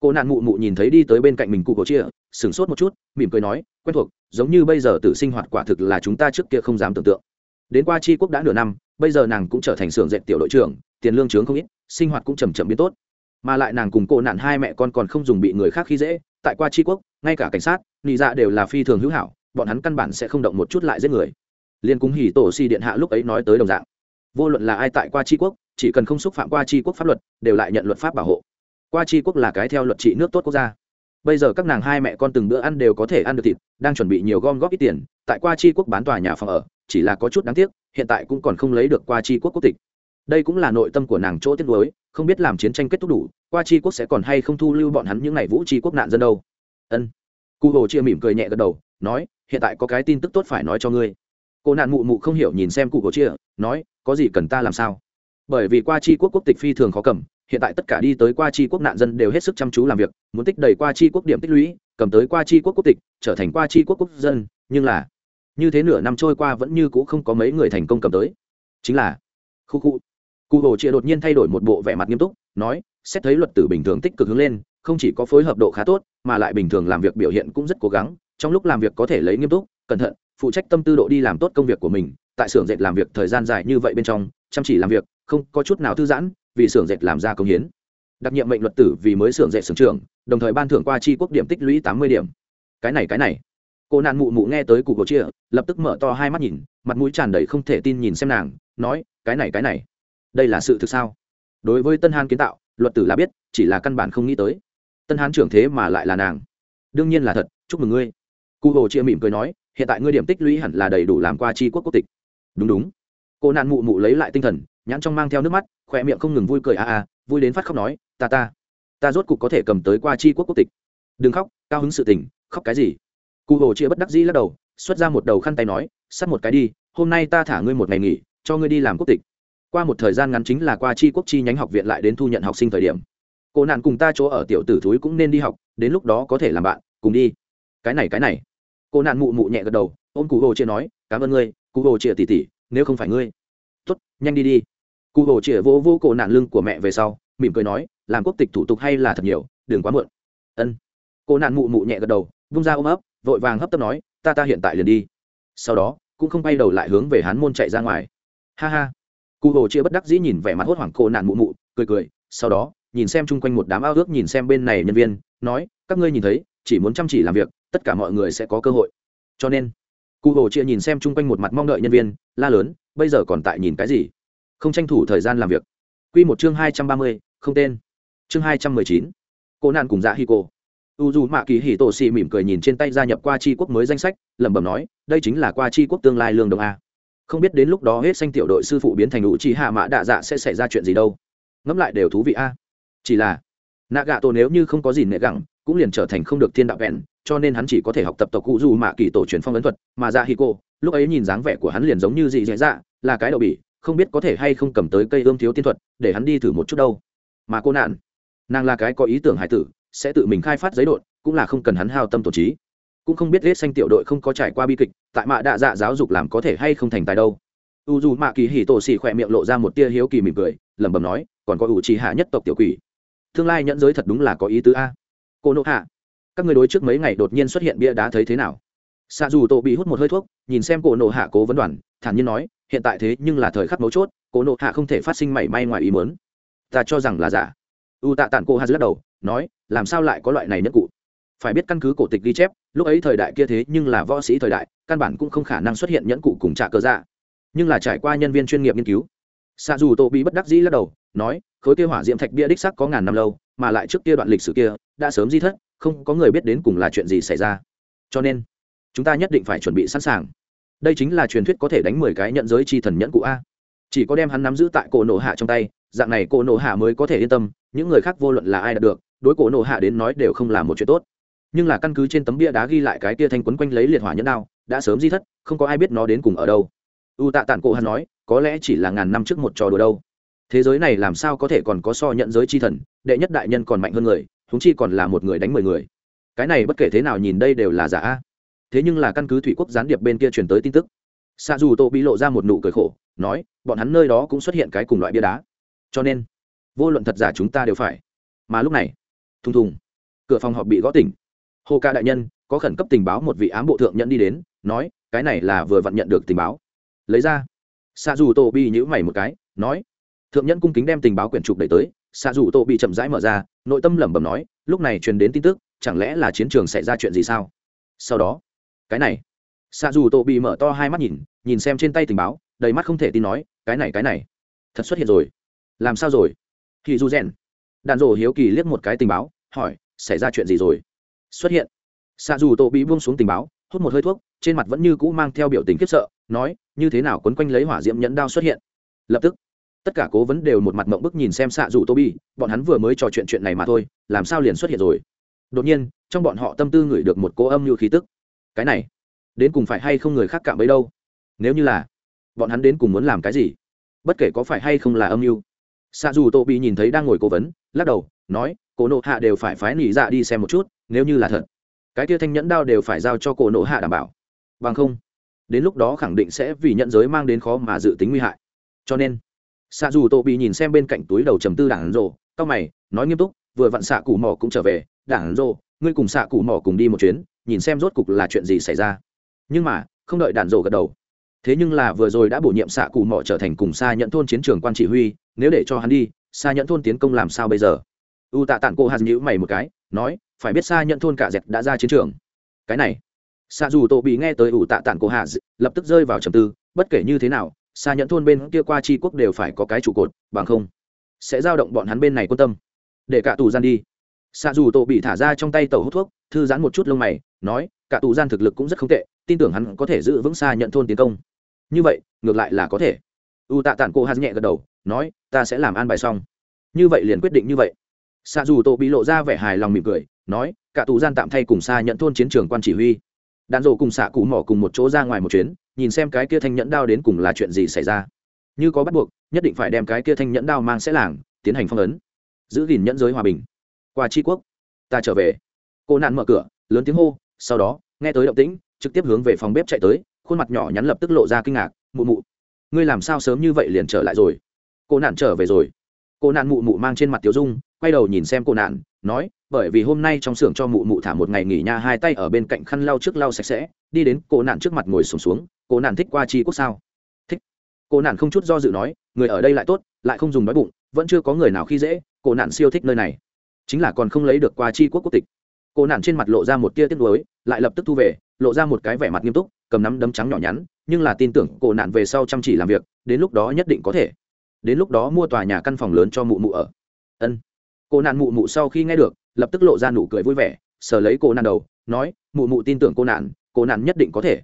Cô nạn mụ mụ nhìn thấy đi tới bên cạnh mình cụ hồ chia, sửng sốt một chút, mỉm cười nói, quen thuộc, giống như bây giờ tự sinh hoạt quả thực là chúng ta trước kia không dám tưởng tượng. Đến qua tri quốc đã nửa năm, bây giờ nàng cũng trở thành xưởng dệt tiểu đội trưởng, tiền lương trướng không ít, sinh hoạt cũng chầm chậm biến tốt. Mà lại nàng cùng cô nạn hai mẹ con còn không dùng bị người khác khi dễ, tại qua tri quốc, ngay cả cảnh sát, nị dạ đều là phi thường hữu hảo, bọn hắn căn bản sẽ không động một chút lại giết người. Liên cung hỉ tổ si điện hạ lúc ấy nói tới đồng dạng vô luận là ai tại qua tri quốc, chỉ cần không xúc phạm qua tri quốc pháp luật, đều lại nhận luật pháp bảo hộ. Qua tri quốc là cái theo luật trị nước tốt quốc gia. Bây giờ các nàng hai mẹ con từng bữa ăn đều có thể ăn được thịt, đang chuẩn bị nhiều gom góp ít tiền, tại qua tri quốc bán tòa nhà phòng ở, chỉ là có chút đáng tiếc, hiện tại cũng còn không lấy được qua tri quốc quốc tịch. Đây cũng là nội tâm của nàng chỗ tiết đối không biết làm chiến tranh kết thúc đủ, qua tri quốc sẽ còn hay không thu lưu bọn hắn những n à y vũ tri quốc nạn dân đâu. Ân. Cụ hồ chia mỉm cười nhẹ gật đầu, nói, hiện tại có cái tin tức tốt phải nói cho ngươi. Cô nạn mụ mụ không hiểu nhìn xem cụ hồ chia, nói có gì cần ta làm sao? Bởi vì qua tri quốc quốc tịch phi thường khó cầm, hiện tại tất cả đi tới qua tri quốc nạn dân đều hết sức chăm chú làm việc, muốn tích đầy qua tri quốc điểm tích lũy, cầm tới qua tri quốc quốc tịch, trở thành qua tri quốc quốc dân, nhưng là, như thế nửa năm trôi qua vẫn như c ũ không có mấy người thành công cầm tới. Chính là, khu khu, cụ hồ chia đột nhiên thay đổi một bộ vẻ mặt nghiêm túc, nói, xét thấy luật tử bình thường tích cực hướng lên, không chỉ có phối hợp độ khá tốt, mà lại bình thường làm việc biểu hiện cũng rất cố gắng, trong lúc làm việc có thể lấy nghiêm túc, cẩn thận, phụ trách tâm tư độ đi làm tốt công việc của mình tại xưởng dệt làm việc thời gian dài như vậy bên trong, chăm chỉ làm việc, không có chút nào thư giãn, vì xưởng dệt làm ra công hiến. Đặc nhiệm mệnh luật tử vì mới xưởng dệt xưởng trưởng, đồng thời ban thưởng qua chi quốc điểm tích lũy tám mươi điểm. Cái này cái này. Cô nạn mụ mụ nghe tới cụ cổ chia lập tức mở to hai mắt nhìn, mặt mũi tràn đầy không thể tin nhìn xem nàng, nói, cái này cái này. Đây là sự thực sao? Đối với tân hán kiến tạo, luật tử là biết, chỉ là căn bản không nghĩ tới. Tân hán trưởng thế mà lại là nàng. Đương nhiên là thật, chúc mừng ngươi. Cụ hồ chia mỉm cười nói, hiện tại ngươi điểm tích lũy hẳn là đầy đủ làm qua tri quốc quốc tịch đúng đúng. Cô nạn mụ mụ lấy lại tinh thần, nhãn trong mang theo nước mắt, khỏe miệng không ngừng vui cười a a, vui đến phát khóc nói, ta ta ta rốt cục có thể cầm tới qua tri quốc quốc tịch. Đừng khóc, cao hứng sự tình, khóc cái gì? Cụ hồ chia bất đắc dĩ lắc đầu, xuất ra một đầu khăn tay nói, sắt một cái đi, hôm nay ta thả ngươi một ngày nghỉ, cho ngươi đi làm quốc tịch. Qua một thời gian ngắn chính là qua chi quốc chi nhánh học viện lại đến thu nhận học sinh thời điểm. Cô nạn cùng ta chỗ ở tiểu tử thúi cũng nên đi học, đến lúc đó có thể làm bạn, cùng đi. Cái này cái này. Cô nạn mụ mụ nhẹ gật đầu, ôm cụ hồ chia nói, cảm ơn ngươi cụ hồ chĩa tỉ tỉ, nếu không phải ngươi. Tuất nhanh đi đi. Cụ hồ chĩa vô vô cổ nạn lưng của mẹ về sau, mỉm cười nói, làm quốc tịch thủ tục hay là thật nhiều, đừng quá muộn. Ân. Cô nạn mụ mụ nhẹ gật đầu, vung ra ôm ấp, vội vàng hấp tấp nói, ta ta hiện tại liền đi. Sau đó, cũng không bay đầu lại hướng về hán môn chạy ra ngoài. Ha ha. Cụ hồ chia bất đắc dĩ nhìn vẻ mặt hốt hoảng cô nạn mụ mụ, cười cười, sau đó, nhìn xem chung quanh một đám ao ước, nhìn xem bên này nhân viên, nói, các ngươi nhìn thấy, chỉ muốn chăm chỉ làm việc, tất cả mọi người sẽ có cơ hội. Cho nên cụ hồ chia nhìn xem chung quanh một mặt mong đợi nhân viên, la lớn, bây giờ còn tại nhìn cái gì? Không tranh thủ thời gian làm việc. Q một chương hai trăm ba mươi, không tên. Chương hai trăm mười chín. Cô nạn cùng dạ hi cô u dù mạ kỳ hì tổ xì mỉm cười nhìn trên tay gia nhập qua c quốc mới danh sách, lẩm bẩm nói, đây chính là qua c quốc tương lai lương đồng a. Không biết đến lúc đó hết xanh tiểu đội sư phụ biến thành ủ trì hạ mã đạ dạ sẽ xảy ra chuyện gì đâu. Ngẫm lại đều thú vị a. Chỉ là nạ gạ tổ nếu như không có gì nệ gẳng cũng liền trở thành không được thiên đạo vẹn cho nên hắn chỉ có thể học tập tộc cụ dù mạ kỳ tổ truyền phong ấn thuật, mà dạ ra hi cô, lúc ấy nhìn dáng vẻ của hắn liền giống như dị dạ dạ là cái đậu bỉ, không biết có thể hay không cầm tới cây ươm thiếu tiên thuật, để hắn đi thử một chút đâu. Mà cô nạn, nàng là cái có ý tưởng hải tử, sẽ tự mình khai phát giấy đột, cũng là không cần hắn hao tâm tổ trí. Cũng không biết hết xanh tiểu đội không có trải qua bi kịch, tại mạ đạ dạ giáo dục làm có thể hay không thành tài đâu. U dù mạ kỳ hì tổ xì khỏe miệng lộ ra một tia hiếu kỳ mỉm cười, lẩm bẩm nói, còn có ủ trì hạ nhất tộc tiểu quỷ. Tương lai nhẫn giới thật đúng là có ý tứ a. Cô nộ hạ các người đối trước mấy ngày đột nhiên xuất hiện bia đá thấy thế nào? Xạ dù tổ bị hút một hơi thuốc, nhìn xem cổ nộ hạ cố vấn đoàn, thản nhiên nói, hiện tại thế nhưng là thời khắc mấu chốt, cổ nộ hạ không thể phát sinh mảy may ngoài ý mớn ta cho rằng là giả. U tạ tản cô hà lắc đầu, nói, làm sao lại có loại này nhất cụ? Phải biết căn cứ cổ tịch ghi chép, lúc ấy thời đại kia thế nhưng là võ sĩ thời đại, căn bản cũng không khả năng xuất hiện nhẫn cụ cùng trả cờ dạ. Nhưng là trải qua nhân viên chuyên nghiệp nghiên cứu xạ dù tổ bị bất đắc dĩ lắc đầu, nói, khối kia hỏa diệm thạch bia đích sắc có ngàn năm lâu, mà lại trước kia đoạn lịch sử kia, đã sớm di thất không có người biết đến cùng là chuyện gì xảy ra. Cho nên, chúng ta nhất định phải chuẩn bị sẵn sàng. Đây chính là truyền thuyết có thể đánh mười cái nhận giới chi thần nhẫn cụ a. Chỉ có đem hắn nắm giữ tại cổ nổ hạ trong tay, dạng này cổ nổ hạ mới có thể yên tâm, những người khác vô luận là ai đạt được, đối cổ nổ hạ đến nói đều không là một chuyện tốt. Nhưng là căn cứ trên tấm bia đá ghi lại cái tia thanh quấn quanh lấy liệt hỏa nhẫn đao, đã sớm di thất, không có ai biết nó đến cùng ở đâu. U tạ tản cổ hắn nói, có lẽ chỉ là ngàn năm trước một trò đùa đâu. Thế giới này làm sao có thể còn có so nhận giới chi thần, đệ nhất đại nhân còn mạnh hơn người huống chi còn là một người đánh mười người. Cái này bất kể thế nào nhìn đây đều là giả thế nhưng là căn cứ thủy quốc gián điệp bên kia truyền tới tin tức xa dù tô bị lộ ra một nụ cười khổ, nói, bọn hắn nơi đó cũng xuất hiện cái cùng loại bia đá. Cho nên, vô luận thật giả chúng ta đều phải. Mà lúc này, thùng thùng, cửa phòng họp bị gõ tỉnh. Hồ ca đại nhân, có khẩn cấp tình báo một vị ám bộ thượng nhận đi đến, nói, cái này là vừa vặn nhận được tình báo. Lấy ra xa dù tô bị nhữ mày một cái, nói, thượng nhân cung kính đem tình báo quyển trục đẩy tới xạ dù tô bị chậm rãi mở ra, nội tâm lẩm bẩm nói, lúc này truyền đến tin tức, chẳng lẽ là chiến trường xảy ra chuyện gì sao? Sau đó, cái này. Xạ dù tô bị mở to hai mắt nhìn nhìn xem trên tay tình báo, đầy mắt không thể tin nói, cái này cái này, thật xuất hiện rồi. Làm sao rồi? Thì du rèn đàn rổ hiếu kỳ liếc một cái tình báo, hỏi, xảy ra chuyện gì rồi? Xuất hiện. Xạ dù tô bị buông xuống tình báo, hút một hơi thuốc, trên mặt vẫn như cũ mang theo biểu tình khiếp sợ, nói, như thế nào quấn quanh lấy hỏa diễm nhẫn đao xuất hiện? Lập tức tất cả cố vấn đều một mặt mộng bức nhìn xem xạ dù tô bi bọn hắn vừa mới trò chuyện chuyện này mà thôi, làm sao liền xuất hiện rồi? Đột nhiên, trong bọn họ tâm tư ngửi được một cố âm như khí tức. Cái này, đến cùng phải hay không người khác cạm ấy đâu? Nếu như là, bọn hắn đến cùng muốn làm cái gì? Bất kể có phải hay không là âm mưu xạ dù tô bị nhìn thấy đang ngồi cố vấn, lắc đầu, nói, cổ nộ hạ đều phải phái nỉ dạ đi xem một chút, nếu như là thật, cái tia thanh nhẫn đao đều phải giao cho cổ nộ hạ đảm bảo. Bằng không, đến lúc đó khẳng định sẽ vì nhận giới mang đến khó mà dự tính nguy hại. Cho nên xạ dù tô bị nhìn xem bên cạnh túi đầu trầm tư đảng rồ tao mày, nói nghiêm túc, vừa vặn xạ cù mỏ cũng trở về. Đảng rồ, ngươi cùng xạ cù mỏ cùng đi một chuyến, nhìn xem rốt cục là chuyện gì xảy ra. Nhưng mà, không đợi đạn rồ gật đầu. Thế nhưng là vừa rồi đã bổ nhiệm xạ cù mỏ trở thành cùng xa nhận thôn chiến trường quan chỉ huy, nếu để cho hắn đi xa nhận thôn tiến công làm sao bây giờ? U tạ tản cô hạt nhữ mày một cái, nói, phải biết xa nhận thôn cả dẹt đã ra chiến trường. Cái này xạ dù tổ bị nghe tới ủ tạ tản cô hạt lập tức rơi vào trầm tư, bất kể như thế nào xa nhẫn thôn bên kia qua tri quốc đều phải có cái trụ cột, bằng không, sẽ giao động bọn hắn bên này quan tâm. Để cả tù gian đi. Xa dù tổ bị thả ra trong tay tàu hút thuốc, thư giãn một chút lông mày, nói, cả tù gian thực lực cũng rất không tệ, tin tưởng hắn có thể giữ vững xa nhận thôn tiến công. Như vậy, ngược lại là có thể. U tạ tản cô hát nhẹ gật đầu, nói, ta sẽ làm an bài xong. Như vậy liền quyết định như vậy. Xa dù tổ bị lộ ra vẻ hài lòng mỉm cười, nói, cả tù gian tạm thay cùng xa nhận thôn chiến trường quan chỉ huy. Đạn rộ cùng xạ cụ mỏ cùng một chỗ ra ngoài một chuyến nhìn xem cái kia thanh nhẫn đao đến cùng là chuyện gì xảy ra. Như có bắt buộc nhất định phải đem cái kia thanh nhẫn đao mang sẽ làng tiến hành phong ấn. Giữ gìn nhẫn giới hòa bình. Qua tri quốc ta trở về. Cô nạn mở cửa lớn tiếng hô sau đó nghe tới động tĩnh trực tiếp hướng về phòng bếp chạy tới khuôn mặt nhỏ nhắn lập tức lộ ra kinh ngạc mụ mụ ngươi làm sao sớm như vậy liền trở lại rồi? Cô nạn trở về rồi. Cô nạn mụ mụ mang trên mặt tiểu dung quay đầu nhìn xem cô nạn nói bởi vì hôm nay trong xưởng cho mụ mụ thả một ngày nghỉ nha hai tay ở bên cạnh khăn lau trước lau sạch sẽ đi đến cô nạn trước mặt ngồi sùng xuống, xuống cô nạn thích qua chi quốc sao? Thích. Cô nạn không chút do dự nói, người ở đây lại tốt, lại không dùng đói bụng, vẫn chưa có người nào khi dễ cô nạn siêu thích nơi này. Chính là còn không lấy được qua chi quốc quốc tịch. Cô nạn trên mặt lộ ra một tia tiếc nuối, lại lập tức thu về, lộ ra một cái vẻ mặt nghiêm túc, cầm nắm đấm trắng nhỏ nhắn, nhưng là tin tưởng cô nạn về sau chăm chỉ làm việc, đến lúc đó nhất định có thể. Đến lúc đó mua tòa nhà căn phòng lớn cho mụ mụ ở. Ân. Cô nạn mụ mụ sau khi nghe được, lập tức lộ ra nụ cười vui vẻ, sờ lấy cô nạn đầu, nói, mụ mụ tin tưởng cô nạn cô nạn nhất định có thể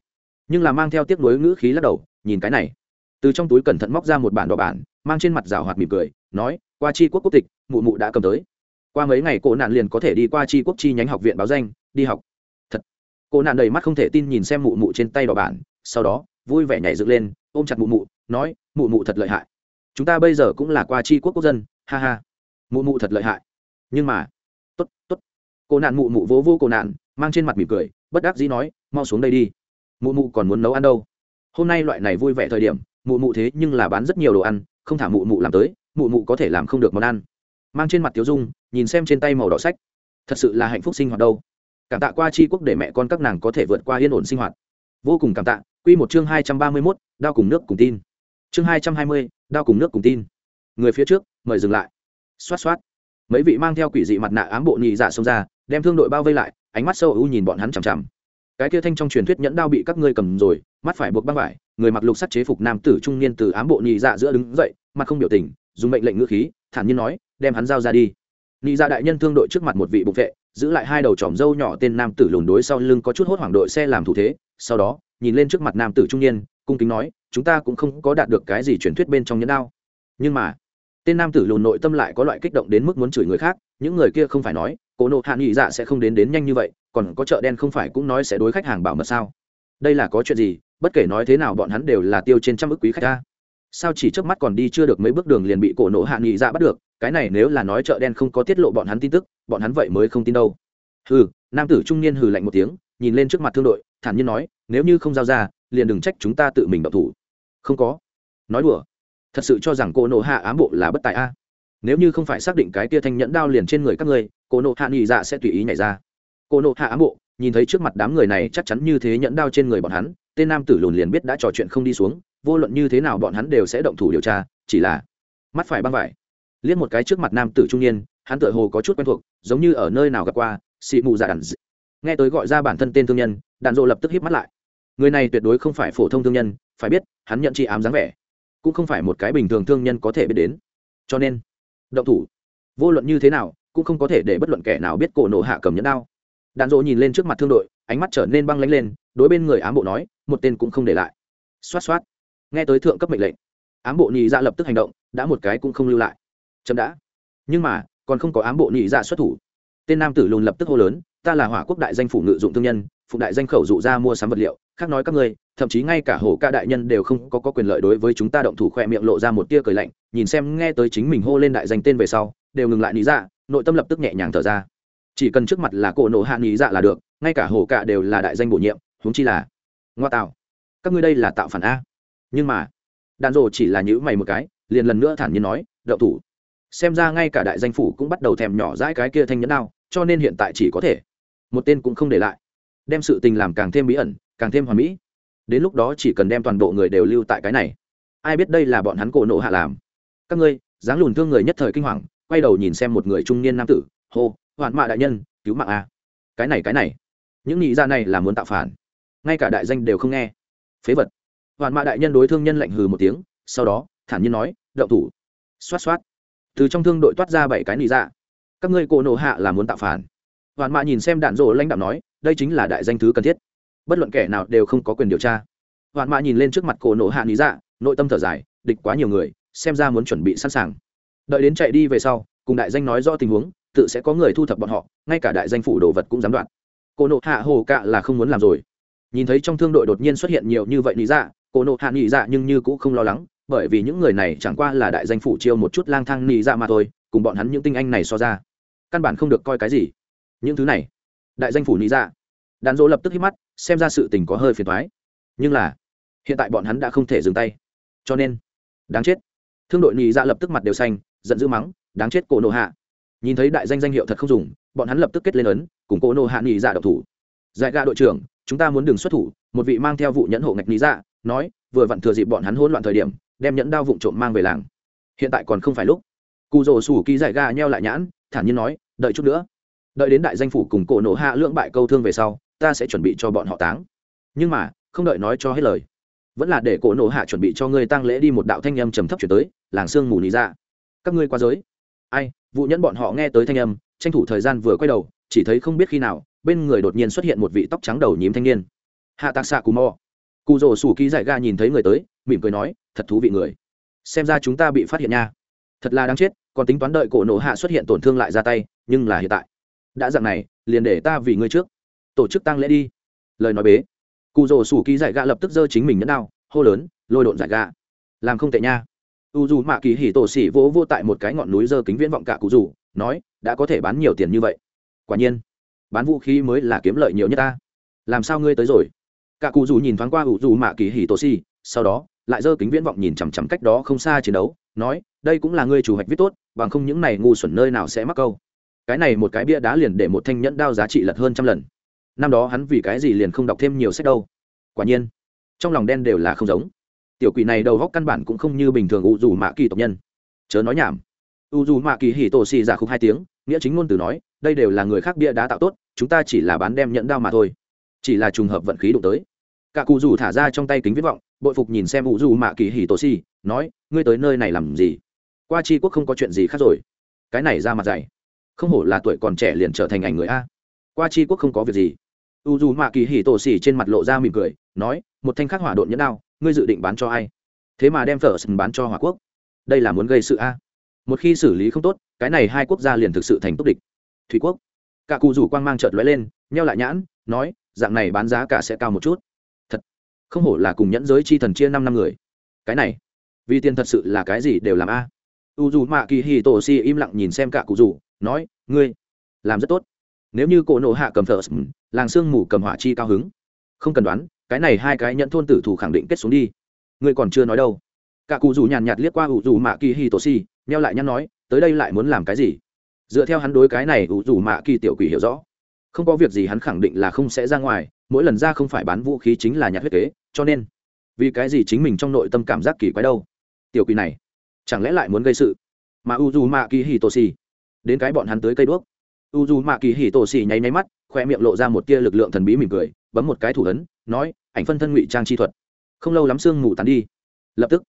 nhưng là mang theo tiếc nuối ngữ khí lắc đầu, nhìn cái này. Từ trong túi cẩn thận móc ra một bản đỏ bản, mang trên mặt rào hoạt mỉm cười, nói, qua chi quốc quốc tịch, mụ mụ đã cầm tới. Qua mấy ngày cô nạn liền có thể đi qua chi quốc chi nhánh học viện báo danh, đi học. Thật. Cô nạn đầy mắt không thể tin nhìn xem mụ mụ trên tay đỏ bản, sau đó, vui vẻ nhảy dựng lên, ôm chặt mụ mụ, nói, mụ mụ thật lợi hại. Chúng ta bây giờ cũng là qua chi quốc quốc dân, ha ha. Mụ mụ thật lợi hại. Nhưng mà, tốt tốt. Cô nạn mụ mụ vỗ vô cô nạn, mang trên mặt mỉm cười, bất đắc dĩ nói, mau xuống đây đi mụ mụ còn muốn nấu ăn đâu. Hôm nay loại này vui vẻ thời điểm, mụ mụ thế nhưng là bán rất nhiều đồ ăn, không thả mụ mụ làm tới, mụ mụ có thể làm không được món ăn. Mang trên mặt tiếu dung, nhìn xem trên tay màu đỏ sách. Thật sự là hạnh phúc sinh hoạt đâu. Cảm tạ qua c h i quốc để mẹ con các nàng có thể vượt qua yên ổn sinh hoạt. Vô cùng cảm tạ. Q một chương hai trăm ba mươi mốt đao cùng nước cùng tin. Chương hai trăm hai mươi đao cùng nước cùng tin. Người phía trước, mời dừng lại. Xoát xoát. Mấy vị mang theo quỷ dị mặt nạ ám bộ nhị giả xông ra, đem thương đội bao vây lại, ánh mắt sâu ưu nhìn bọn hắn chằm chằm cái kia thanh trong truyền thuyết nhẫn đao bị các ngươi cầm rồi, mắt phải buộc băng vải, người mặc lục sắt chế phục nam tử trung niên từ ám bộ nhị dạ giữa đứng dậy, mặt không biểu tình, dùng mệnh lệnh ngữ khí, thản nhiên nói, đem hắn giao ra đi. Nhị dạ đại nhân thương đội trước mặt một vị bục vệ, giữ lại hai đầu tròm dâu nhỏ tên nam tử lùn đối sau lưng có chút hốt hoảng đội xe làm thủ thế, sau đó, nhìn lên trước mặt nam tử trung niên, cung kính nói, chúng ta cũng không có đạt được cái gì truyền thuyết bên trong nhẫn đao. Nhưng mà, tên nam tử lùn nội tâm lại có loại kích động đến mức muốn chửi người khác, những người kia không phải nói, cố nộ hạ nghị dạ sẽ không đến đến nhanh như vậy còn có chợ đen không phải cũng nói sẽ đối khách hàng bảo mật sao? Đây là có chuyện gì? Bất kể nói thế nào bọn hắn đều là tiêu trên trăm ức quý khách ta. Sao chỉ trước mắt còn đi chưa được mấy bước đường liền bị cổ nộ hạ nghị dạ bắt được? Cái này nếu là nói chợ đen không có tiết lộ bọn hắn tin tức, bọn hắn vậy mới không tin đâu. Hừ, nam tử trung niên hừ lạnh một tiếng, nhìn lên trước mặt thương đội, thản nhiên nói, nếu như không giao ra, liền đừng trách chúng ta tự mình đậu thủ. Không có. Nói đùa. Thật sự cho rằng cô nộ hạ ám bộ là bất tài a. Nếu như không phải xác định cái tia thanh nhẫn đao liền trên người các ngươi cô nộ hạ nghị dạ sẽ tùy ý nhảy ra cô nộ hạ ám bộ, nhìn thấy trước mặt đám người này chắc chắn như thế nhẫn đao trên người bọn hắn, tên nam tử lùn liền biết đã trò chuyện không đi xuống, vô luận như thế nào bọn hắn đều sẽ động thủ điều tra, chỉ là mắt phải băng vải. Liếc một cái trước mặt nam tử trung niên, hắn tựa hồ có chút quen thuộc, giống như ở nơi nào gặp qua xị mù dạ đàn d... nghe tới gọi ra bản thân tên thương nhân đàn rộ lập tức híp mắt lại. Người này tuyệt đối không phải phổ thông thương nhân, phải biết, hắn nhận chi ám dáng vẻ, cũng không phải một cái bình thường thương nhân có thể biết đến. Cho nên, động thủ, vô luận như thế nào, cũng không có thể để bất luận kẻ nào biết cổ nổ hạ cầm nhẫn đao đạn dỗ nhìn lên trước mặt thương đội ánh mắt trở nên băng lánh lên đối bên người ám bộ nói một tên cũng không để lại. Xoát xoát. Nghe tới thượng cấp mệnh lệnh ám bộ nhị dạ lập tức hành động đã một cái cũng không lưu lại. Chậm đã. Nhưng mà còn không có ám bộ nhị dạ xuất thủ. Tên nam tử lùn lập tức hô lớn ta là hỏa quốc đại danh phủ ngự dụng thương nhân phụ đại danh khẩu dụ ra mua sắm vật liệu khác nói các ngươi thậm chí ngay cả hổ ca đại nhân đều không có, có quyền lợi đối với chúng ta động thủ khoe miệng lộ ra một tia cười lạnh nhìn xem nghe tới chính mình hô lên đại danh tên về sau đều ngừng lại lý dạ nội tâm lập tức nhẹ nhàng thở ra chỉ cần trước mặt là cổ nổ hạ nghỉ dạ là được, ngay cả hồ cạ đều là đại danh bổ nhiệm, huống chi là ngoa tạo. Các ngươi đây là tạo phản a. Nhưng mà đàn rồ chỉ là nhữ mày một cái, liền lần nữa thản nhiên nói, đậu thủ. Xem ra ngay cả đại danh phủ cũng bắt đầu thèm nhỏ dãi cái kia thanh nhẫn đao, cho nên hiện tại chỉ có thể một tên cũng không để lại. Đem sự tình làm càng thêm bí ẩn, càng thêm hoàn mỹ. Đến lúc đó chỉ cần đem toàn bộ người đều lưu tại cái này. Ai biết đây là bọn hắn cổ nộ hạ làm. Các ngươi, dáng lùn thương người nhất thời kinh hoàng, quay đầu nhìn xem một người trung niên nam tử, hô hoạn mạ đại nhân, cứu mạng a. Cái này cái này. Những nghĩ ra này là muốn tạo phản. Ngay cả đại danh đều không nghe. Phế vật. Hoạn mạ đại nhân đối thương nhân lạnh hừ một tiếng, sau đó, thản nhiên nói đậu thủ. Xoát xoát. Từ trong thương đội toát ra bảy cái nị dạ các ngươi cổ nổ hạ là muốn tạo phản. Hoạn mạ nhìn xem đạn rộ lãnh đạo nói, đây chính là đại danh thứ cần thiết. Bất luận kẻ nào đều không có quyền điều tra. Hoạn mạ nhìn lên trước mặt cổ nổ hạ lý dạ nội tâm thở dài, địch quá nhiều người, xem ra muốn chuẩn bị sẵn sàng. Đợi đến chạy đi về sau, cùng đại danh nói rõ tình huống tự sẽ có người thu thập bọn họ, ngay cả đại danh phủ đồ vật cũng dám đoạn. Cô nộ hạ hồ cạ là không muốn làm rồi. Nhìn thấy trong thương đội đột nhiên xuất hiện nhiều như vậy lý dạ cô nộ hạ nghĩ dạ nhưng như cũng không lo lắng, bởi vì những người này chẳng qua là đại danh phủ chiêu một chút lang thang nghĩ dạ mà thôi, cùng bọn hắn những tinh anh này so ra, căn bản không được coi cái gì. Những thứ này, đại danh phủ lý dạ. Đàn dỗ lập tức hít mắt, xem ra sự tình có hơi phiền thoái nhưng là, hiện tại bọn hắn đã không thể dừng tay. Cho nên, đáng chết. Thương đội nhị dạ lập tức mặt đều xanh, giận dữ mắng, đáng chết cổ nộ hạ nhìn thấy đại danh danh hiệu thật không dùng, bọn hắn lập tức kết lên ấn, cùng cổ nô hạ nghị dạ độc thủ. Giải gà đội trưởng, chúng ta muốn đường xuất thủ, một vị mang theo vụ nhẫn hộ ngạch lý dạ nói, vừa vặn thừa dịp bọn hắn hỗn loạn thời điểm, đem nhẫn đao vụn trộm mang về làng. Hiện tại còn không phải lúc. Cụ rồ sủ kỳ giải gà nheo lại nhãn, thản nhiên nói, đợi chút nữa. Đợi đến đại danh phủ cùng cổ nô hạ lưỡng bại câu thương về sau, ta sẽ chuẩn bị cho bọn họ táng. Nhưng mà, không đợi nói cho hết lời, vẫn là để cổ nổ hạ chuẩn bị cho ngươi tăng lễ đi một đạo thanh âm trầm thấp chuyển tới, làng sương mù lý ra dạ. các ngươi qua giới. Ai vụ nhẫn bọn họ nghe tới thanh âm tranh thủ thời gian vừa quay đầu chỉ thấy không biết khi nào bên người đột nhiên xuất hiện một vị tóc trắng đầu nhím thanh niên. Hạ tạc xạ cù mò. Cụ rổ sủ ký giải ga nhìn thấy người tới mỉm cười nói thật thú vị người. Xem ra chúng ta bị phát hiện nha. Thật là đáng chết còn tính toán đợi cổ nổ hạ xuất hiện tổn thương lại ra tay nhưng là hiện tại. Đã dạng này liền để ta vì ngươi trước. Tổ chức tăng lễ đi. Lời nói bế. Cụ rổ sủ ký giải Ga lập tức giơ chính mình nhẫn đao hô lớn lôi độn giải ga, làm không tệ nha u dù mạ kỳ hỉ tổ xỉ vỗ vô tại một cái ngọn núi dơ kính viễn vọng cả cụ rủ nói, đã có thể bán nhiều tiền như vậy. Quả nhiên, bán vũ khí mới là kiếm lợi nhiều nhất ta. Làm sao ngươi tới rồi? Cả cụ rủ nhìn thoáng qua u dù mạ kỳ hỉ tổ xỉ, sau đó, lại dơ kính viễn vọng nhìn chằm chằm cách đó không xa chiến đấu, nói, đây cũng là ngươi chủ hạch viết tốt, bằng không những này ngu xuẩn nơi nào sẽ mắc câu. Cái này một cái bia đá liền để một thanh nhẫn đao giá trị lật hơn trăm lần. Năm đó hắn vì cái gì liền không đọc thêm nhiều sách đâu? Quả nhiên, trong lòng đen đều là không giống tiểu quỷ này đầu góc căn bản cũng không như bình thường u dù mạ kỳ tộc nhân. Chớ nói nhảm. U dù mạ kỳ hỉ tổ xì giả khúc hai tiếng, nghĩa chính ngôn từ nói, đây đều là người khác bia đá tạo tốt, chúng ta chỉ là bán đem nhẫn đao mà thôi. Chỉ là trùng hợp vận khí đụng tới. Cả cụ dù thả ra trong tay kính viết vọng, bội phục nhìn xem u dù mạ kỳ hỉ tổ xì, nói, ngươi tới nơi này làm gì? Qua c quốc không có chuyện gì khác rồi. Cái này ra mặt dày. Không hổ là tuổi còn trẻ liền trở thành ảnh người a. Qua c quốc không có việc gì. U dù mạ kỳ hỉ tổ xì trên mặt lộ ra mỉm cười, nói, một thanh khắc hỏa độn nhẫn đao ngươi dự định bán cho ai? Thế mà đem phở sừng bán cho hòa quốc. Đây là muốn gây sự a? Một khi xử lý không tốt, cái này hai quốc gia liền thực sự thành túc địch. Thủy quốc. Cả cụ rủ quang mang trợt lóe lên, nheo lại nhãn, nói, dạng này bán giá cả sẽ cao một chút. Thật. Không hổ là cùng nhẫn giới chi thần chia năm năm người. Cái này, vì tiền thật sự là cái gì đều làm a? U dù mạ kỳ hì tổ si im lặng nhìn xem cả cụ rủ, nói, ngươi làm rất tốt. Nếu như cổ nộ hạ cầm thờ làng sương mù cầm hỏa chi cao hứng. Không cần đoán cái này hai cái nhận thôn tử thủ khẳng định kết xuống đi. Ngươi còn chưa nói đâu. Cả cụ dù nhàn nhạt liếc qua ủ dù mạ kỳ hi tổ si neo lại nhăn nói, tới đây lại muốn làm cái gì? Dựa theo hắn đối cái này, ủ dù mạ kỳ tiểu quỷ hiểu rõ. Không có việc gì hắn khẳng định là không sẽ ra ngoài, mỗi lần ra không phải bán vũ khí chính là nhặt huyết kế, cho nên, vì cái gì chính mình trong nội tâm cảm giác kỳ quái đâu? Tiểu quỷ này, chẳng lẽ lại muốn gây sự? Mà u dù mạ kỳ hi tổ si đến cái bọn hắn tới cây đuốc. U dù mạ kỳ hì tổ xì nháy nháy mắt, khoe miệng lộ ra một tia lực lượng thần bí mỉm cười, bấm một cái thủ ấn nói, ảnh phân thân ngụy trang chi thuật. Không lâu lắm sương mù tàn đi. Lập tức,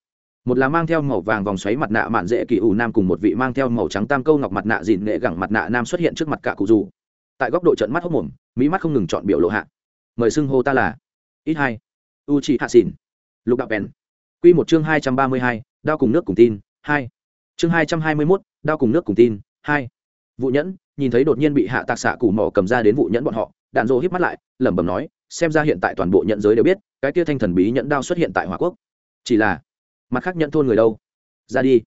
một là mang theo màu vàng vòng xoáy mặt nạ mạn dễ kỳ ủ nam cùng một vị mang theo màu trắng tam câu ngọc mặt nạ dìn nghệ gẳng mặt nạ nam xuất hiện trước mặt cả cụ dù tại góc độ trận mắt hốc mồm mỹ mắt không ngừng chọn biểu lộ hạ. Mời xưng hô ta là ít hai u chị hạ xỉn lục đạo bèn. Q một chương hai trăm ba mươi hai, đao cùng nước cùng tin, hai. Chương hai trăm hai mươi mốt, đao cùng nước cùng tin, hai. Vụ nhẫn, nhìn thấy đột nhiên bị hạ tạc xạ củ mỏ cầm ra đến vụ nhẫn bọn họ, đạn dô hít mắt lại, lẩm bẩm nói xem ra hiện tại toàn bộ nhận giới đều biết, cái kia thanh thần bí nhẫn đao xuất hiện tại hòa quốc. Chỉ là, mặt khác nhận thôn người đâu? Ra đi.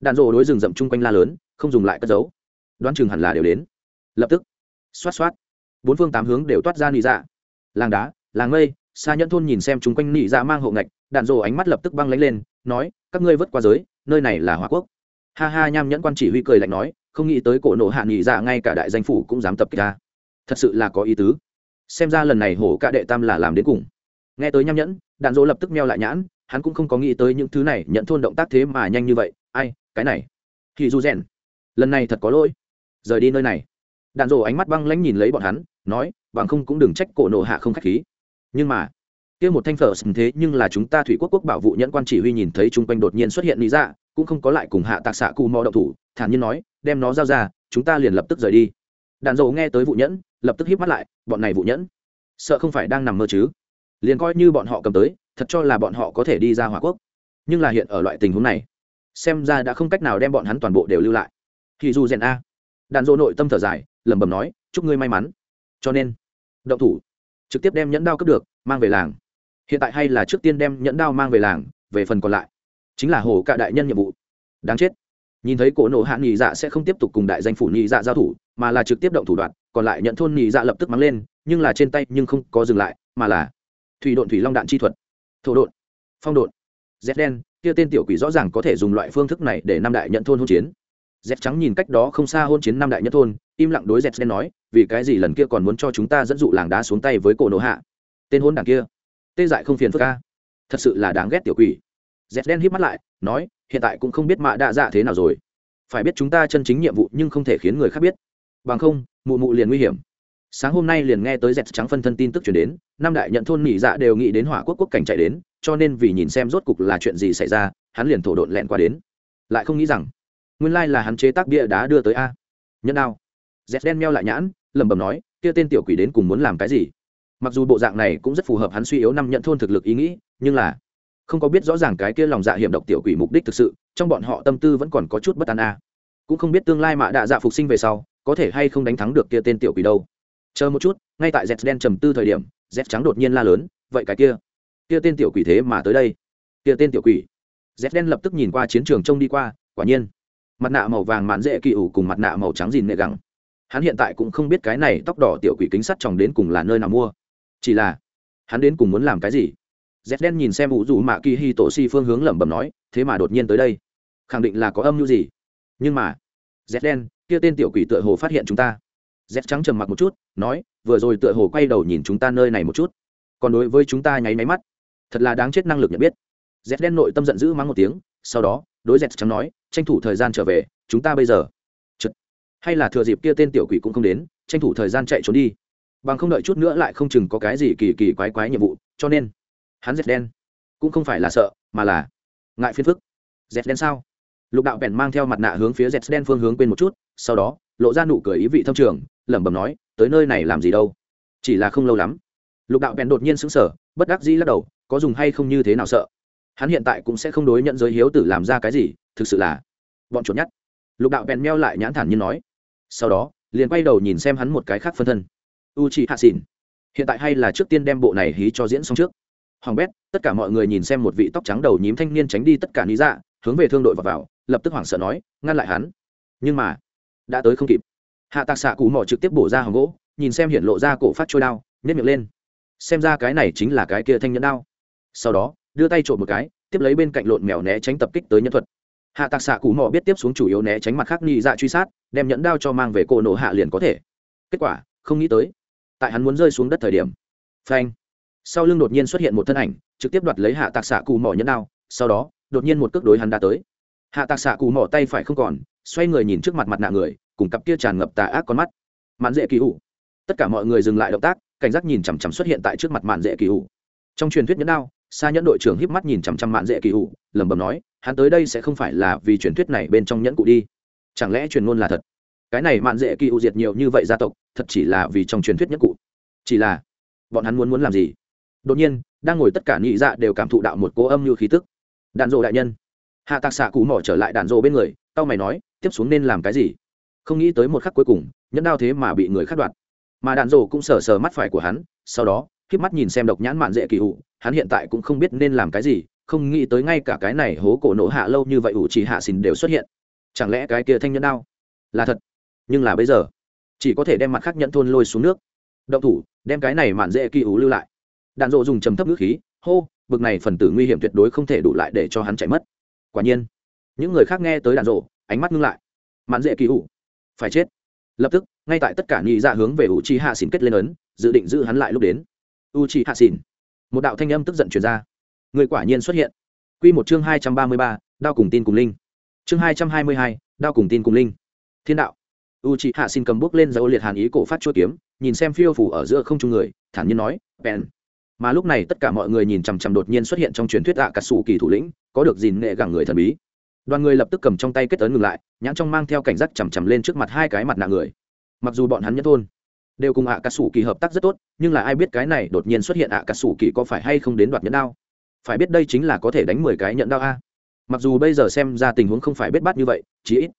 Đạn rộ đối rừng rậm chung quanh la lớn, không dùng lại cất giấu. Đoán chừng hẳn là đều đến. Lập tức, xoát xoát, bốn phương tám hướng đều toát ra nị dạ. Làng đá, làng mây, xa nhẫn thôn nhìn xem chung quanh nị dạ mang hộ ngạch, đạn rộ ánh mắt lập tức băng lánh lên, nói, các ngươi vất qua giới, nơi này là hòa quốc. Ha ha, nham nhẫn quan chỉ huy cười lạnh nói, không nghĩ tới cổ nộ hạ nị dạ ngay cả đại danh phủ cũng dám tập kích ta. Thật sự là có ý tứ xem ra lần này hổ cả đệ tam là làm đến cùng. Nghe tới nham nhẫn, đạn dỗ lập tức meo lại nhãn, hắn cũng không có nghĩ tới những thứ này nhận thôn động tác thế mà nhanh như vậy. Ai, cái này? Thì du rèn. Lần này thật có lỗi. Rời đi nơi này. Đạn dỗ ánh mắt băng lãnh nhìn lấy bọn hắn, nói, bằng không cũng đừng trách cổ nộ hạ không k h á c h khí. Nhưng mà, kia một thanh phở sừng thế nhưng là chúng ta thủy quốc quốc bảo vụ nhẫn quan chỉ huy nhìn thấy chung quanh đột nhiên xuất hiện lý dạ cũng không có lại cùng hạ tạc xạ cù mò đậu thủ, thản nhiên nói, đem nó giao ra, chúng ta liền lập tức rời đi. Đạn dỗ nghe tới vụ nhẫn lập tức híp mắt lại, bọn này vụ nhẫn. Sợ không phải đang nằm mơ chứ? Liền coi như bọn họ cầm tới, thật cho là bọn họ có thể đi ra hỏa quốc. Nhưng là hiện ở loại tình huống này, xem ra đã không cách nào đem bọn hắn toàn bộ đều lưu lại. Thì dù rèn a. Đàn dỗ nội tâm thở dài, lẩm bẩm nói, chúc ngươi may mắn. Cho nên, động thủ, trực tiếp đem nhẫn đao cướp được, mang về làng. Hiện tại hay là trước tiên đem nhẫn đao mang về làng, về phần còn lại, chính là hồ cạ đại nhân nhiệm vụ. Đáng chết nhìn thấy cổ nộ hạ nghỉ dạ sẽ không tiếp tục cùng đại danh phủ nghỉ dạ giao thủ, mà là trực tiếp động thủ đoạn, còn lại nhận thôn nghỉ dạ lập tức mắng lên, nhưng là trên tay nhưng không có dừng lại, mà là thủy độn thủy long đạn chi thuật. Thổ độn, phong độn, z đen, kia tên tiểu quỷ rõ ràng có thể dùng loại phương thức này để năm đại nhận thôn hôn chiến. Z trắng nhìn cách đó không xa hôn chiến năm đại nhận thôn, im lặng đối z đen nói, vì cái gì lần kia còn muốn cho chúng ta dẫn dụ làng đá xuống tay với cổ nổ hạ? Tên hôn đảng kia, tê dại không phiền phức ca thật sự là đáng ghét tiểu quỷ dẹt đen hít mắt lại, nói, hiện tại cũng không biết mạ đạ dạ thế nào rồi. Phải biết chúng ta chân chính nhiệm vụ nhưng không thể khiến người khác biết. Bằng không, mụ mụ liền nguy hiểm. Sáng hôm nay liền nghe tới dẹt trắng phân thân tin tức chuyển đến, năm đại nhận thôn mỹ dạ đều nghĩ đến hỏa quốc quốc cảnh chạy đến, cho nên vì nhìn xem rốt cục là chuyện gì xảy ra, hắn liền thổ độn lẹn qua đến. Lại không nghĩ rằng, nguyên lai là hắn chế tác bia đá đưa tới a. Nhân đao. Dẹt đen meo lại nhãn, lẩm bẩm nói, kia tên tiểu quỷ đến cùng muốn làm cái gì? Mặc dù bộ dạng này cũng rất phù hợp hắn suy yếu năm nhận thôn thực lực ý nghĩ, nhưng là không có biết rõ ràng cái kia lòng dạ hiểm độc tiểu quỷ mục đích thực sự, trong bọn họ tâm tư vẫn còn có chút bất an a. Cũng không biết tương lai mạ đạ dạ phục sinh về sau, có thể hay không đánh thắng được kia tên tiểu quỷ đâu. Chờ một chút, ngay tại dẹt đen trầm tư thời điểm dẹt trắng đột nhiên la lớn, vậy cái kia kia tên tiểu quỷ thế mà tới đây? Kia tên tiểu quỷ? Dẹt đen lập tức nhìn qua chiến trường trông đi qua, quả nhiên, mặt nạ màu vàng mạn dễ kỳ ủ cùng mặt nạ màu trắng dìn nệ gẳng. Hắn hiện tại cũng không biết cái này tóc đỏ tiểu quỷ kính sắt tròng đến cùng là nơi nào mua. Chỉ là, hắn đến cùng muốn làm cái gì? Dép đen nhìn xem ủ dù mạ kỳ hi tổ si phương hướng lẩm bẩm nói, thế mà đột nhiên tới đây. Khẳng định là có âm mưu gì? Nhưng mà dép đen, kia tên tiểu quỷ tựa hồ phát hiện chúng ta. Dép trắng trầm mặc một chút, nói, vừa rồi tựa hồ quay đầu nhìn chúng ta nơi này một chút. Còn đối với chúng ta nháy máy mắt. Thật là đáng chết năng lực nhận biết. Dép đen nội tâm giận dữ mắng một tiếng, sau đó, đối dép trắng nói, tranh thủ thời gian trở về, chúng ta bây giờ. Chật. hay là thừa dịp kia tên tiểu quỷ cũng không đến, tranh thủ thời gian chạy trốn đi. Bằng không đợi chút nữa lại không chừng có cái gì kỳ kỳ quái quái nhiệm vụ, cho nên hắn dệt đen. Cũng không phải là sợ, mà là ngại phiền phức. Dệt đen sao? Lục đạo bèn mang theo mặt nạ hướng phía dệt đen phương hướng quên một chút, sau đó, lộ ra nụ cười ý vị thâm trường, lẩm bẩm nói, tới nơi này làm gì đâu? Chỉ là không lâu lắm. Lục đạo bèn đột nhiên sững sờ, bất đắc dĩ lắc đầu, có dùng hay không như thế nào sợ? Hắn hiện tại cũng sẽ không đối nhận giới hiếu tử làm ra cái gì, thực sự là bọn chuột nhắt. Lục đạo bèn meo lại nhãn thản như nói. Sau đó, liền quay đầu nhìn xem hắn một cái khác phân thân. U chị hạ xỉn hiện tại hay là trước tiên đem bộ này hí cho diễn xong trước hoàng bét, tất cả mọi người nhìn xem một vị tóc trắng đầu nhím thanh niên tránh đi tất cả lý dạ hướng về thương đội và vào, lập tức hoảng sợ nói, ngăn lại hắn. Nhưng mà, đã tới không kịp. Hạ tạc xạ cụ mỏ trực tiếp bổ ra hòn gỗ, nhìn xem hiện lộ ra cổ phát trôi đao nếp miệng lên. Xem ra cái này chính là cái kia thanh nhẫn đao. Sau đó, đưa tay trộm một cái, tiếp lấy bên cạnh lộn mèo né tránh tập kích tới nhân thuật. Hạ tạc xạ cụ mỏ biết tiếp xuống chủ yếu né tránh mặt khác nghi dạ truy sát, đem nhẫn đao cho mang về cổ nổ hạ liền có thể. Kết quả, không nghĩ tới, tại hắn muốn rơi xuống đất thời điểm. Phanh sau lưng đột nhiên xuất hiện một thân ảnh, trực tiếp đoạt lấy hạ tạc xạ cù mỏ nhẫn đao, sau đó, đột nhiên một cước đối hắn đã tới. Hạ tạc xạ cù mỏ tay phải không còn, xoay người nhìn trước mặt mặt nạ người, cùng cặp kia tràn ngập tà ác con mắt. Mạn dễ kỳ hụ tất cả mọi người dừng lại động tác, cảnh giác nhìn chằm chằm xuất hiện tại trước mặt mạn dễ kỳ hụ trong truyền thuyết nhẫn đao xa nhẫn đội trưởng híp mắt nhìn chằm chằm mạn dễ kỳ hụ lẩm bẩm nói, hắn tới đây sẽ không phải là vì truyền thuyết này bên trong nhẫn cụ đi. Chẳng lẽ truyền ngôn là thật? Cái này mạn dễ kỳ hụ diệt nhiều như vậy gia tộc, thật chỉ là vì trong truyền thuyết nhẫn cụ. Chỉ là, bọn hắn muốn muốn làm gì? Đột nhiên, đang ngồi tất cả nhị dạ đều cảm thụ đạo một cố âm như khí tức. Đạn dộ đại nhân. Hạ tạc xạ cụ mỏ trở lại đạn dộ bên người tao mày nói, tiếp xuống nên làm cái gì? Không nghĩ tới một khắc cuối cùng, nhẫn đao thế mà bị người khắc đoạt. Mà đạn dộ cũng sờ sờ mắt phải của hắn, sau đó k mắt nhìn xem độc nhãn mạn dễ kỳ hụ, hắn hiện tại cũng không biết nên làm cái gì, không nghĩ tới ngay cả cái này hố cổ nổ hạ lâu như vậy ủ chỉ hạ xìn đều xuất hiện. Chẳng lẽ cái kia thanh nhẫn đao là thật? Nhưng là bây giờ, chỉ có thể đem mặt khác nhẫn thôn lôi xuống nước. Động thủ, đem cái này mạn dễ kỳ hụ lưu lại đạn dộ dùng trầm thấp ngữ khí, hô, bực này phần tử nguy hiểm tuyệt đối không thể đủ lại để cho hắn chạy mất. Quả nhiên, những người khác nghe tới đạn rộ ánh mắt ngưng lại. Mạn dễ kỳ ủ phải chết. Lập tức, ngay tại tất cả nhị dạ hướng về u chi hạ xỉn kết lên ấn, dự định giữ hắn lại lúc đến. U chi hạ xỉn một đạo thanh âm tức giận truyền ra. Người quả nhiên xuất hiện. Quy một chương hai trăm ba mươi ba, đao cùng tin cùng linh. Chương hai trăm hai mươi hai, đao cùng tin cùng linh. Thiên đạo. U chi hạ xin cầm bước lên dấu liệt hàn ý cổ phát chuôi kiếm, nhìn xem phiêu phủ ở giữa không trung người, thản nhiên nói, bèn mà lúc này tất cả mọi người nhìn chằm chằm đột nhiên xuất hiện trong truyền thuyết ạ cà sủ kỳ thủ lĩnh, có được gìn nghệ gẳng người thần bí. Đoàn người lập tức cầm trong tay kết tấn ngừng lại, nhãn trong mang theo cảnh giác chằm chằm lên trước mặt hai cái mặt nạ người. Mặc dù bọn hắn nhất thôn đều cùng ạ cà sủ kỳ hợp tác rất tốt, nhưng là ai biết cái này đột nhiên xuất hiện ạ cà sủ kỳ có phải hay không đến đoạt nhẫn đao? Phải biết đây chính là có thể đánh mười cái nhận đao a. Mặc dù bây giờ xem ra tình huống không phải bết bát như vậy, chí ít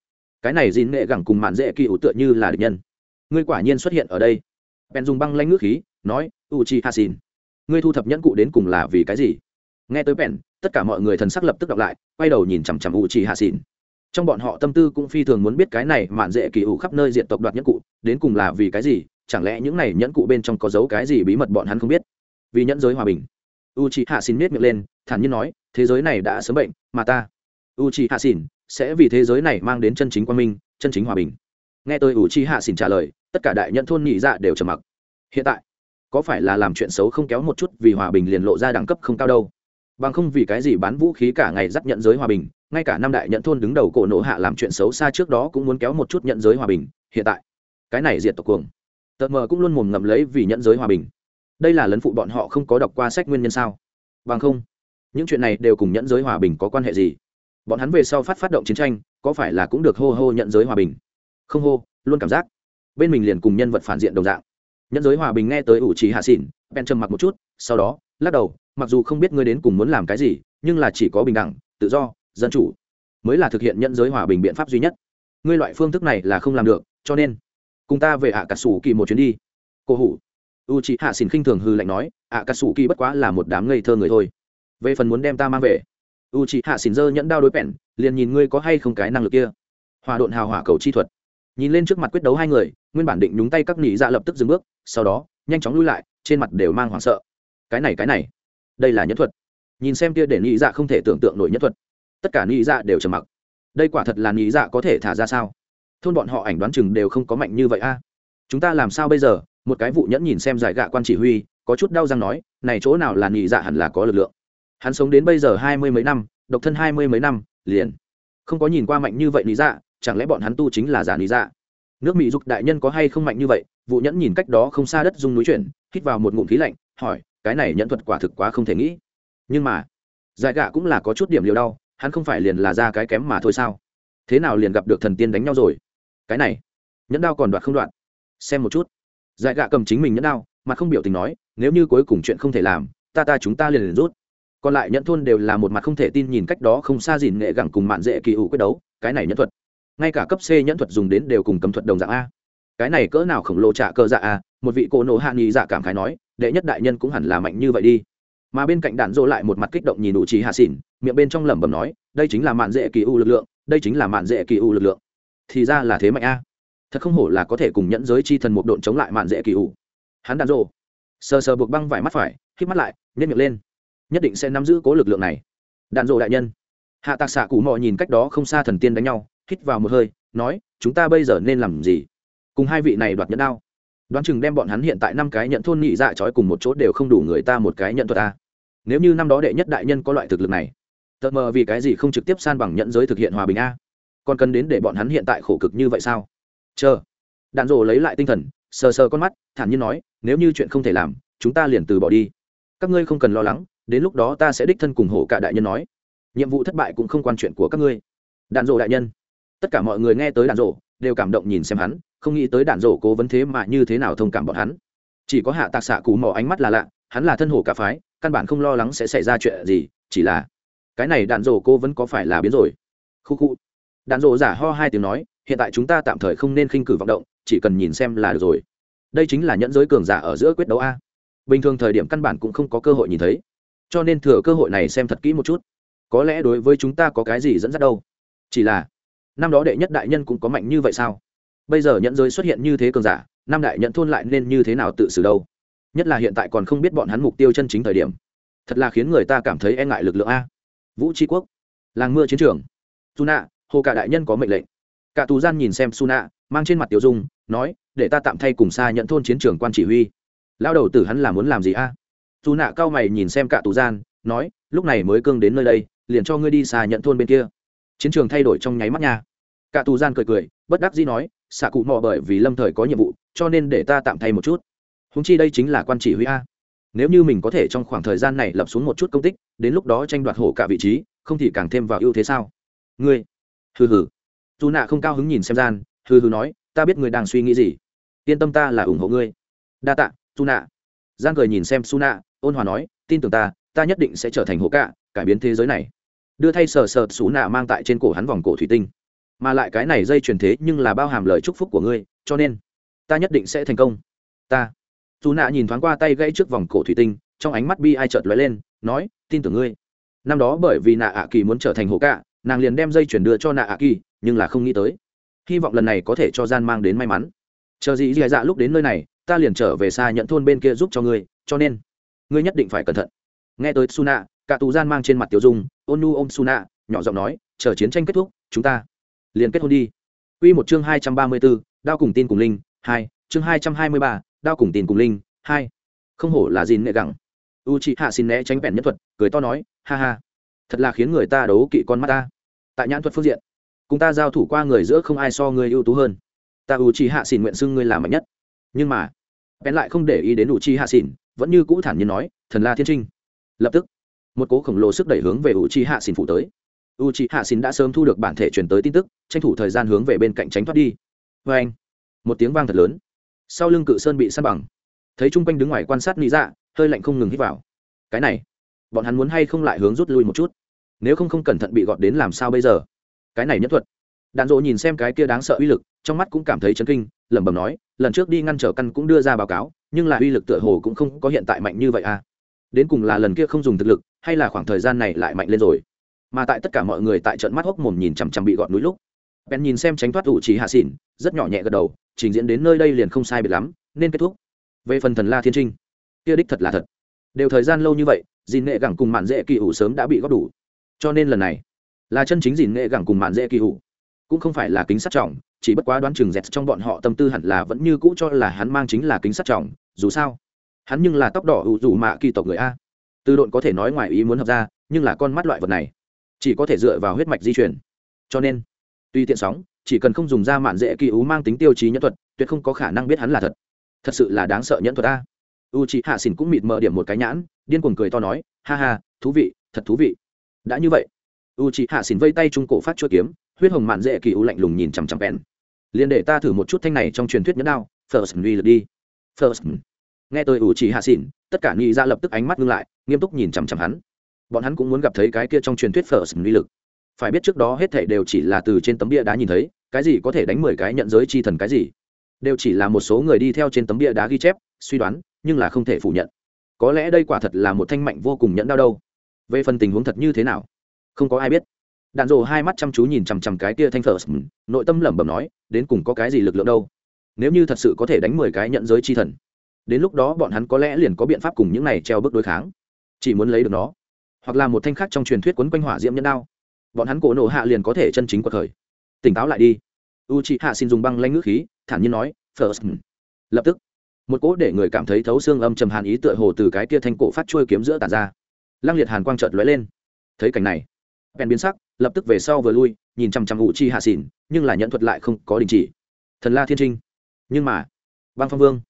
cái này gìn nghệ gẳng cùng mạn dễ kỳ ủ tựa như là địch nhân. Ngươi quả nhiên xuất hiện ở đây. Bèn dùng băng lanh nước khí, nói u chi hasin ngươi thu thập nhẫn cụ đến cùng là vì cái gì? Nghe tới bèn, tất cả mọi người thần sắc lập tức đọc lại, quay đầu nhìn chằm chằm u chi hạ xỉn trong bọn họ tâm tư cũng phi thường muốn biết cái này mạn dễ kỳ ủ khắp nơi diện tộc đoạt nhẫn cụ, đến cùng là vì cái gì? Chẳng lẽ những này nhẫn cụ bên trong có dấu cái gì bí mật bọn hắn không biết? Vì nhẫn giới hòa bình. U c hạ xin miết miệng lên, thản nhiên nói, thế giới này đã sớm bệnh, mà ta u c hạ xin sẽ vì thế giới này mang đến chân chính quan minh, chân chính hòa bình. Nghe tôi u c hạ xin trả lời, tất cả đại nhận thôn nhị dạ đều trầm mặc. Hiện tại có phải là làm chuyện xấu không kéo một chút vì hòa bình liền lộ ra đẳng cấp không cao đâu? Bằng không vì cái gì bán vũ khí cả ngày dắt nhận giới hòa bình, ngay cả năm đại nhận thôn đứng đầu cổ nộ hạ làm chuyện xấu xa trước đó cũng muốn kéo một chút nhận giới hòa bình, hiện tại. Cái này diệt tộc cuồng. Tợt mờ cũng luôn mồm ngầm lấy vì nhận giới hòa bình. Đây là lấn phụ bọn họ không có đọc qua sách nguyên nhân sao? Bằng không, những chuyện này đều cùng nhận giới hòa bình có quan hệ gì? Bọn hắn về sau phát phát động chiến tranh, có phải là cũng được hô hô nhận giới hòa bình? Không hô, luôn cảm giác bên mình liền cùng nhân vật phản diện đồng dạng nhẫn giới hòa bình nghe tới ủ trì hạ xỉn, bèn trầm mặc một chút, sau đó, lắc đầu, mặc dù không biết ngươi đến cùng muốn làm cái gì, nhưng là chỉ có bình đẳng, tự do, dân chủ mới là thực hiện nhẫn giới hòa bình biện pháp duy nhất. Ngươi loại phương thức này là không làm được, cho nên, cùng ta về ạ cà sủ kỳ một chuyến đi. Cô hủ u chị hạ xỉn khinh thường hư lạnh nói ạ cà sủ kỳ bất quá là một đám ngây thơ người thôi. Về phần muốn đem ta mang về u chị hạ xỉn dơ nhẫn đao đối bẹn liền nhìn ngươi có hay không cái năng lực kia. Hòa độn hào hỏa cầu chi thuật. Nhìn lên trước mặt quyết đấu hai người, nguyên bản định nhúng tay các nỉ dạ lập tức dừng bước sau đó, nhanh chóng lui lại, trên mặt đều mang hoảng sợ. Cái này cái này, đây là nhẫn thuật. Nhìn xem kia để nghĩ dạ không thể tưởng tượng nổi nhẫn thuật. Tất cả nghĩ dạ đều trầm mặc. Đây quả thật là nghĩ dạ có thể thả ra sao? Thôn bọn họ ảnh đoán chừng đều không có mạnh như vậy a. Chúng ta làm sao bây giờ? Một cái vụ nhẫn nhìn xem giải gạ quan chỉ huy, có chút đau răng nói, này chỗ nào là nghĩ dạ hẳn là có lực lượng. Hắn sống đến bây giờ hai mươi mấy năm, độc thân hai mươi mấy năm, liền. Không có nhìn qua mạnh như vậy nỉ dạ chẳng lẽ bọn hắn tu chính là giả nỉ dạ? Nước mỹ dục đại nhân có hay không mạnh như vậy? Vụ nhẫn nhìn cách đó không xa đất dung núi chuyển, hít vào một ngụm khí lạnh, hỏi, cái này nhẫn thuật quả thực quá không thể nghĩ. Nhưng mà, giải gạ cũng là có chút điểm liều đau, hắn không phải liền là ra cái kém mà thôi sao? Thế nào liền gặp được thần tiên đánh nhau rồi? Cái này, nhẫn đao còn đoạt không đoạn xem một chút. Giải gạ cầm chính mình nhẫn đao, mà không biểu tình nói, nếu như cuối cùng chuyện không thể làm, ta ta chúng ta liền liền rút. Còn lại nhẫn thôn đều là một mặt không thể tin nhìn cách đó không xa dìn nghệ gẳng cùng mạn dễ kỳ ủ quyết đấu, cái này nhẫn thuật ngay cả cấp c nhẫn thuật dùng đến đều cùng cấm thuật đồng dạng a. Cái này cỡ nào khổng lồ trả cơ dạ a, một vị cổ nổ hạ nghi dạ cảm khái nói, đệ nhất đại nhân cũng hẳn là mạnh như vậy đi. Mà bên cạnh đạn dỗ lại một mặt kích động nhìn đủ trí hạ xỉn miệng bên trong lẩm bẩm nói, đây chính là mạn dễ kỳ u lực lượng, đây chính là mạn dễ kỳ u lực lượng. Thì ra là thế mạnh a. Thật không hổ là có thể cùng nhẫn giới chi thần một độn chống lại mạn dễ kỳ u. Hắn đạn dỗ sờ sờ buộc băng vải mắt phải, hít mắt lại nhét miệng lên. Nhất định sẽ nắm giữ cố lực lượng này. Đạn dỗ đại nhân. Hạ tạc xạ cụ mò nhìn cách đó không xa thần tiên đánh nhau hít vào một hơi, nói, chúng ta bây giờ nên làm gì? Cùng hai vị này đoạt nhẫn đao. Đoán chừng đem bọn hắn hiện tại năm cái nhận thôn nhị dạ trói cùng một chỗ đều không đủ người ta một cái nhận thuật ta nếu như năm đó đệ nhất đại nhân có loại thực lực này tợt mờ vì cái gì không trực tiếp san bằng nhận giới thực hiện hòa bình a? Còn cần đến để bọn hắn hiện tại khổ cực như vậy sao? Chờ. Đạn rồ lấy lại tinh thần, sờ sờ con mắt, thản nhiên nói, nếu như chuyện không thể làm, chúng ta liền từ bỏ đi. Các ngươi không cần lo lắng, đến lúc đó ta sẽ đích thân cùng hổ cả đại nhân nói. Nhiệm vụ thất bại cũng không quan chuyện của các ngươi. Đạn rồ đại nhân tất cả mọi người nghe tới đạn rổ, đều cảm động nhìn xem hắn, không nghĩ tới đạn rổ cố vấn thế mà như thế nào thông cảm bọn hắn. Chỉ có hạ tạc xạ cú mò ánh mắt là lạ, hắn là thân hổ cả phái, căn bản không lo lắng sẽ xảy ra chuyện gì, chỉ là, cái này đạn rổ cố vấn có phải là biến rồi? Khu khu. Đạn rổ giả ho hai tiếng nói, hiện tại chúng ta tạm thời không nên khinh cử vọng động, chỉ cần nhìn xem là được rồi. Đây chính là nhẫn giới cường giả ở giữa quyết đấu a. Bình thường thời điểm căn bản cũng không có cơ hội nhìn thấy. Cho nên thừa cơ hội này xem thật kỹ một chút. Có lẽ đối với chúng ta có cái gì dẫn dắt đâu. Chỉ là năm đó đệ nhất đại nhân cũng có mạnh như vậy sao? Bây giờ nhận giới xuất hiện như thế cường giả, năm đại nhận thôn lại nên như thế nào tự xử đâu? Nhất là hiện tại còn không biết bọn hắn mục tiêu chân chính thời điểm. Thật là khiến người ta cảm thấy e ngại lực lượng a. Vũ tri quốc, làng mưa chiến trường. Su nạ hồ cả đại nhân có mệnh lệnh. Cả tù gian nhìn xem su nạ mang trên mặt tiểu dung, nói, để ta tạm thay cùng xa nhận thôn chiến trường quan chỉ huy. Lao đầu tử hắn là muốn làm gì a? Su nạ cao mày nhìn xem cả tù gian, nói, lúc này mới cương đến nơi đây, liền cho ngươi đi xa nhận thôn bên kia chiến trường thay đổi trong nháy mắt nha. Cả tù gian cười cười, bất đắc dĩ nói, xạ cụ mò bởi vì lâm thời có nhiệm vụ, cho nên để ta tạm thay một chút. Húng chi đây chính là quan chỉ huy a. Nếu như mình có thể trong khoảng thời gian này lập xuống một chút công tích, đến lúc đó tranh đoạt hổ cả vị trí, không thì càng thêm vào ưu thế sao? Ngươi, hừ hừ. Dù nạ không cao hứng nhìn xem gian, hừ hừ nói, ta biết ngươi đang suy nghĩ gì. Yên tâm ta là ủng hộ ngươi. Đa tạ dù nạ. Gian cười nhìn xem su nạ, ôn hòa nói, tin tưởng ta ta nhất định sẽ trở thành hổ cả, cải biến thế giới này đưa thay sờ sờ xú nạ mang tại trên cổ hắn vòng cổ thủy tinh. Mà lại cái này dây truyền thế nhưng là bao hàm lời chúc phúc của ngươi, cho nên, ta nhất định sẽ thành công. Ta. Dù nạ nhìn thoáng qua tay gãy trước vòng cổ thủy tinh, trong ánh mắt bi ai chợt lóe lên, nói, tin tưởng ngươi. Năm đó bởi vì nạ ạ kỳ muốn trở thành hồ cạ, nàng liền đem dây chuyển đưa cho nạ ạ kỳ, nhưng là không nghĩ tới. Hy vọng lần này có thể cho gian mang đến may mắn. Chờ gì dì dạ lúc đến nơi này, ta liền trở về xa nhận thôn bên kia giúp cho ngươi, cho nên, ngươi nhất định phải cẩn thận. Nghe tới suna cả tù gian mang trên mặt tiểu dung ôn nu ôm suna nhỏ giọng nói chờ chiến tranh kết thúc chúng ta liền kết hôn đi Quy một chương hai trăm ba mươi 234, đao cùng tin cùng linh, hai chương hai trăm hai mươi ba, đao cùng tin cùng linh, hai Không hổ là gìn nệ gẳng. Uchiha xin né tránh bèn nhân thuật, cười to nói, ha ha, thật là khiến người ta đấu kỵ con mắt ta. Tại nhãn thuật phương diện, cùng ta giao thủ qua người giữa không ai so ngươi ưu tú hơn. Ta Uchiha xin nguyện xưng ngươi là mạnh nhất. Nhưng mà, bèn lại không để ý đến Uchiha xin, vẫn như cũ thản nhiên nói, thần la thiên trinh. Lập tức, một cố khổng lồ sức đẩy hướng về U Chi Hạ xin phụ tới. U Chi hạ xin đã sớm thu được bản thể truyền tới tin tức, tranh thủ thời gian hướng về bên cạnh tránh thoát đi. Vê anh, một tiếng vang thật lớn. Sau lưng cự sơn bị săn bằng. Thấy chung quanh đứng ngoài quan sát lý dạ hơi lạnh không ngừng hít vào. Cái này, bọn hắn muốn hay không lại hướng rút lui một chút? Nếu không không cẩn thận bị gọt đến làm sao bây giờ? Cái này nhất thuật. Đạn dỗ nhìn xem cái kia đáng sợ uy lực, trong mắt cũng cảm thấy chấn kinh, lẩm bẩm nói, lần trước đi ngăn trở căn cũng đưa ra báo cáo, nhưng là uy lực tựa hồ cũng không có hiện tại mạnh như vậy à. Đến cùng là lần kia không dùng thực lực hay là khoảng thời gian này lại mạnh lên rồi? Mà tại tất cả mọi người tại trận mắt hốc mồm nhìn chằm chằm bị gọt núi lúc bèn nhìn xem tránh thoát ủ trí hạ xỉn, rất nhỏ nhẹ gật đầu, trình diễn đến nơi đây liền không sai biệt lắm, nên kết thúc. Về phần thần la thiên trinh, kia đích thật là thật. Đều thời gian lâu như vậy, dìn nghệ gẳng cùng mạn dễ kỳ ủ sớm đã bị góp đủ. Cho nên lần này, là chân chính dìn nghệ gẳng cùng mạn dễ kỳ ủ cũng không phải là kính sát trọng, chỉ bất quá đoán chừng dẹt trong bọn họ tâm tư hẳn là vẫn như cũ cho là hắn mang chính là kính sát trọng, dù sao, hắn nhưng là tóc đỏ ủ rủ mạ kỳ tộc người a từ độn có thể nói ngoài ý muốn hợp ra, nhưng là con mắt loại vật này, chỉ có thể dựa vào huyết mạch di chuyển cho nên tuy tiện sóng, chỉ cần không dùng ra mạn dễ kỳ ú mang tính tiêu chí nhẫn thuật, tuyệt không có khả năng biết hắn là thật. Thật sự là đáng sợ nhẫn thuật a. U chị hạ xỉn cũng mịt mờ điểm một cái nhãn, điên cuồng cười to nói, ha ha, thú vị, thật thú vị. Đã như vậy u chị hạ xỉn vây tay trung cổ phát chua kiếm, huyết hồng mạn dễ kỳ ú lạnh lùng nhìn chằm chằm bèn. Liền để ta thử một chút thanh này trong truyền thuyết nhẫn đao, first uy lực đi. First nghe tôi u chị hạ xỉn tất cả nghĩ ra dạ lập tức ánh mắt ngưng lại, nghiêm túc nhìn chằm chằm hắn. Bọn hắn cũng muốn gặp thấy cái kia trong truyền thuyết phở sừng uy lực. Phải biết trước đó hết thảy đều chỉ là từ trên tấm bia đá nhìn thấy, cái gì có thể đánh mười cái nhận giới chi thần cái gì? Đều chỉ là một số người đi theo trên tấm bia đá ghi chép, suy đoán, nhưng là không thể phủ nhận. Có lẽ đây quả thật là một thanh mạnh vô cùng nhẫn đau đâu. Về phần tình huống thật như thế nào, không có ai biết. Đạn rồ hai mắt chăm chú nhìn chằm chằm cái kia thanh phở nội tâm lẩm bẩm nói, đến cùng có cái gì lực lượng đâu? Nếu như thật sự có thể đánh mười cái nhận giới chi thần đến lúc đó bọn hắn có lẽ liền có biện pháp cùng những này treo bước đối kháng. Chỉ muốn lấy được nó, hoặc là một thanh khác trong truyền thuyết quấn quanh hỏa diễm nhân đao. Bọn hắn cổ nổ hạ liền có thể chân chính cuộc thời. tỉnh táo lại đi. U chị hạ xin dùng băng lanh ngữ khí, thản nhiên nói, first. Lập tức, một cỗ để người cảm thấy thấu xương âm trầm hàn ý tựa hồ từ cái kia thanh cổ phát trôi kiếm giữa tàn ra. Lăng liệt hàn quang trợt lóe lên. Thấy cảnh này, bèn biến sắc, lập tức về sau vừa lui, nhìn chằm chằm u chi hạ xỉn nhưng là nhận thuật lại không có đình chỉ. Thần la thiên trinh. Nhưng mà, băng phong vương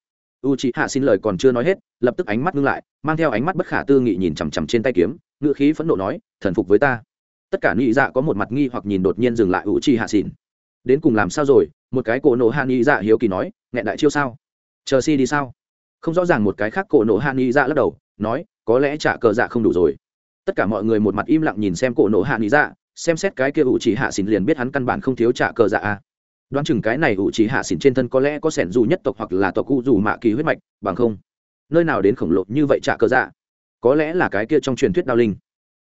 u chị hạ xin lời còn chưa nói hết lập tức ánh mắt ngưng lại mang theo ánh mắt bất khả tư nghị nhìn chằm chằm trên tay kiếm ngự khí phẫn nộ nói thần phục với ta. Tất cả nghĩ dạ có một mặt nghi hoặc nhìn đột nhiên dừng lại u chi hạ xin, đến cùng làm sao rồi? Một cái cổ nổ hạ nghĩ dạ hiếu kỳ nói nghẹn đại chiêu sao? Chờ si đi sao? Không rõ ràng một cái khác cổ nổ hạ nghĩ dạ lắc đầu nói có lẽ trả cờ dạ không đủ rồi. Tất cả mọi người một mặt im lặng nhìn xem cổ nổ hạ nghĩ dạ xem xét cái kia u chỉ hạ xin liền biết hắn căn bản không thiếu trả cờ dạ à đoán chừng cái này ủ trí hạ xỉn trên thân có lẽ có sẻn dù nhất tộc hoặc là tộc cụ dù mạ kỳ huyết mạch, bằng không, nơi nào đến khổng lồ như vậy trả cơ dạ. Có lẽ là cái kia trong truyền thuyết đao linh.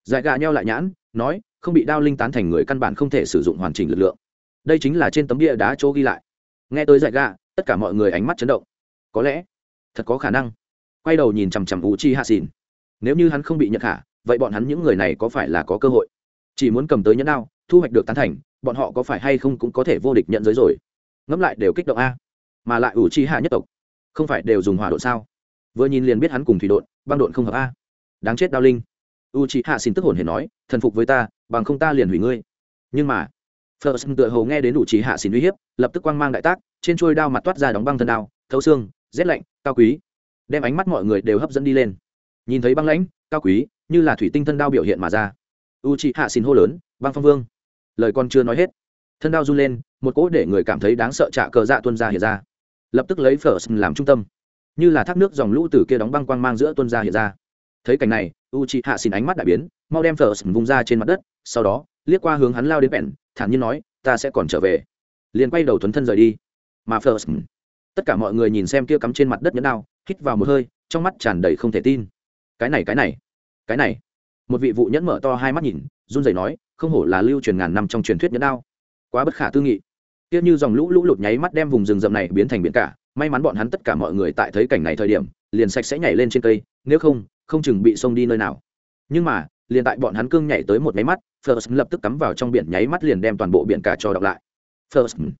Dại gà nheo lại nhãn, nói, không bị đao linh tán thành người căn bản không thể sử dụng hoàn chỉnh lực lượng. Đây chính là trên tấm địa đá chỗ ghi lại. Nghe tới dại gà, tất cả mọi người ánh mắt chấn động. Có lẽ, thật có khả năng. Quay đầu nhìn chằm chằm ủ chi hạ xỉn. Nếu như hắn không bị nhận hạ, vậy bọn hắn những người này có phải là có cơ hội? Chỉ muốn cầm tới nhẫn đao, thu hoạch được tán thành bọn họ có phải hay không cũng có thể vô địch nhận giới rồi. Ngẫm lại đều kích động a. Mà lại ủ chi hạ nhất tộc không phải đều dùng hỏa độn sao? Vừa nhìn liền biết hắn cùng thủy độn băng độn không hợp a. Đáng chết đao linh. U chi hạ xin tức hồn hề nói thần phục với ta bằng không ta liền hủy ngươi. Nhưng mà First tựa hồ nghe đến ủ chi hạ xin uy hiếp, lập tức quang mang đại tác, trên chuôi đao mặt toát ra đóng băng thân đao, thấu xương, rét lạnh, cao quý, đem ánh mắt mọi người đều hấp dẫn đi lên. Nhìn thấy băng lãnh, cao quý, như là thủy tinh thân đao biểu hiện mà ra. Uchiha xin hô lớn, băng phong vương lời con chưa nói hết. Thân đao run lên, một cỗ để người cảm thấy đáng sợ trả cờ dạ tuân ra hiện ra. Lập tức lấy phở làm trung tâm. Như là thác nước dòng lũ từ kia đóng băng quang mang giữa tuân ra hiện ra. Thấy cảnh này u c h i hạ xin ánh mắt đại biến, mau đem phở vung ra trên mặt đất, sau đó, liếc qua hướng hắn lao đến bẹn thản nhiên nói, ta sẽ còn trở về. Liền quay đầu thuấn thân rời đi. Mà phở tất cả mọi người nhìn xem kia cắm trên mặt đất nhẫn đao, hít vào một hơi, trong mắt tràn đầy không thể tin. Cái này cái này cái này. Một vị vụ nhẫn mở to hai mắt nhìn, run rẩy nói không hổ là lưu truyền ngàn năm trong truyền thuyết nhẫn đao. Quá bất khả tư nghị. Tiếc như dòng lũ lũ lụt nháy mắt đem vùng rừng rậm này biến thành biển cả, may mắn bọn hắn tất cả mọi người tại thấy cảnh này thời điểm, liền sạch sẽ nhảy lên trên cây, nếu không không chừng bị xông đi nơi nào. Nhưng mà, liền tại bọn hắn cương nhảy tới một máy mắt, first lập tức cắm vào trong biển nháy mắt liền đem toàn bộ biển cả cho đọc lại. First.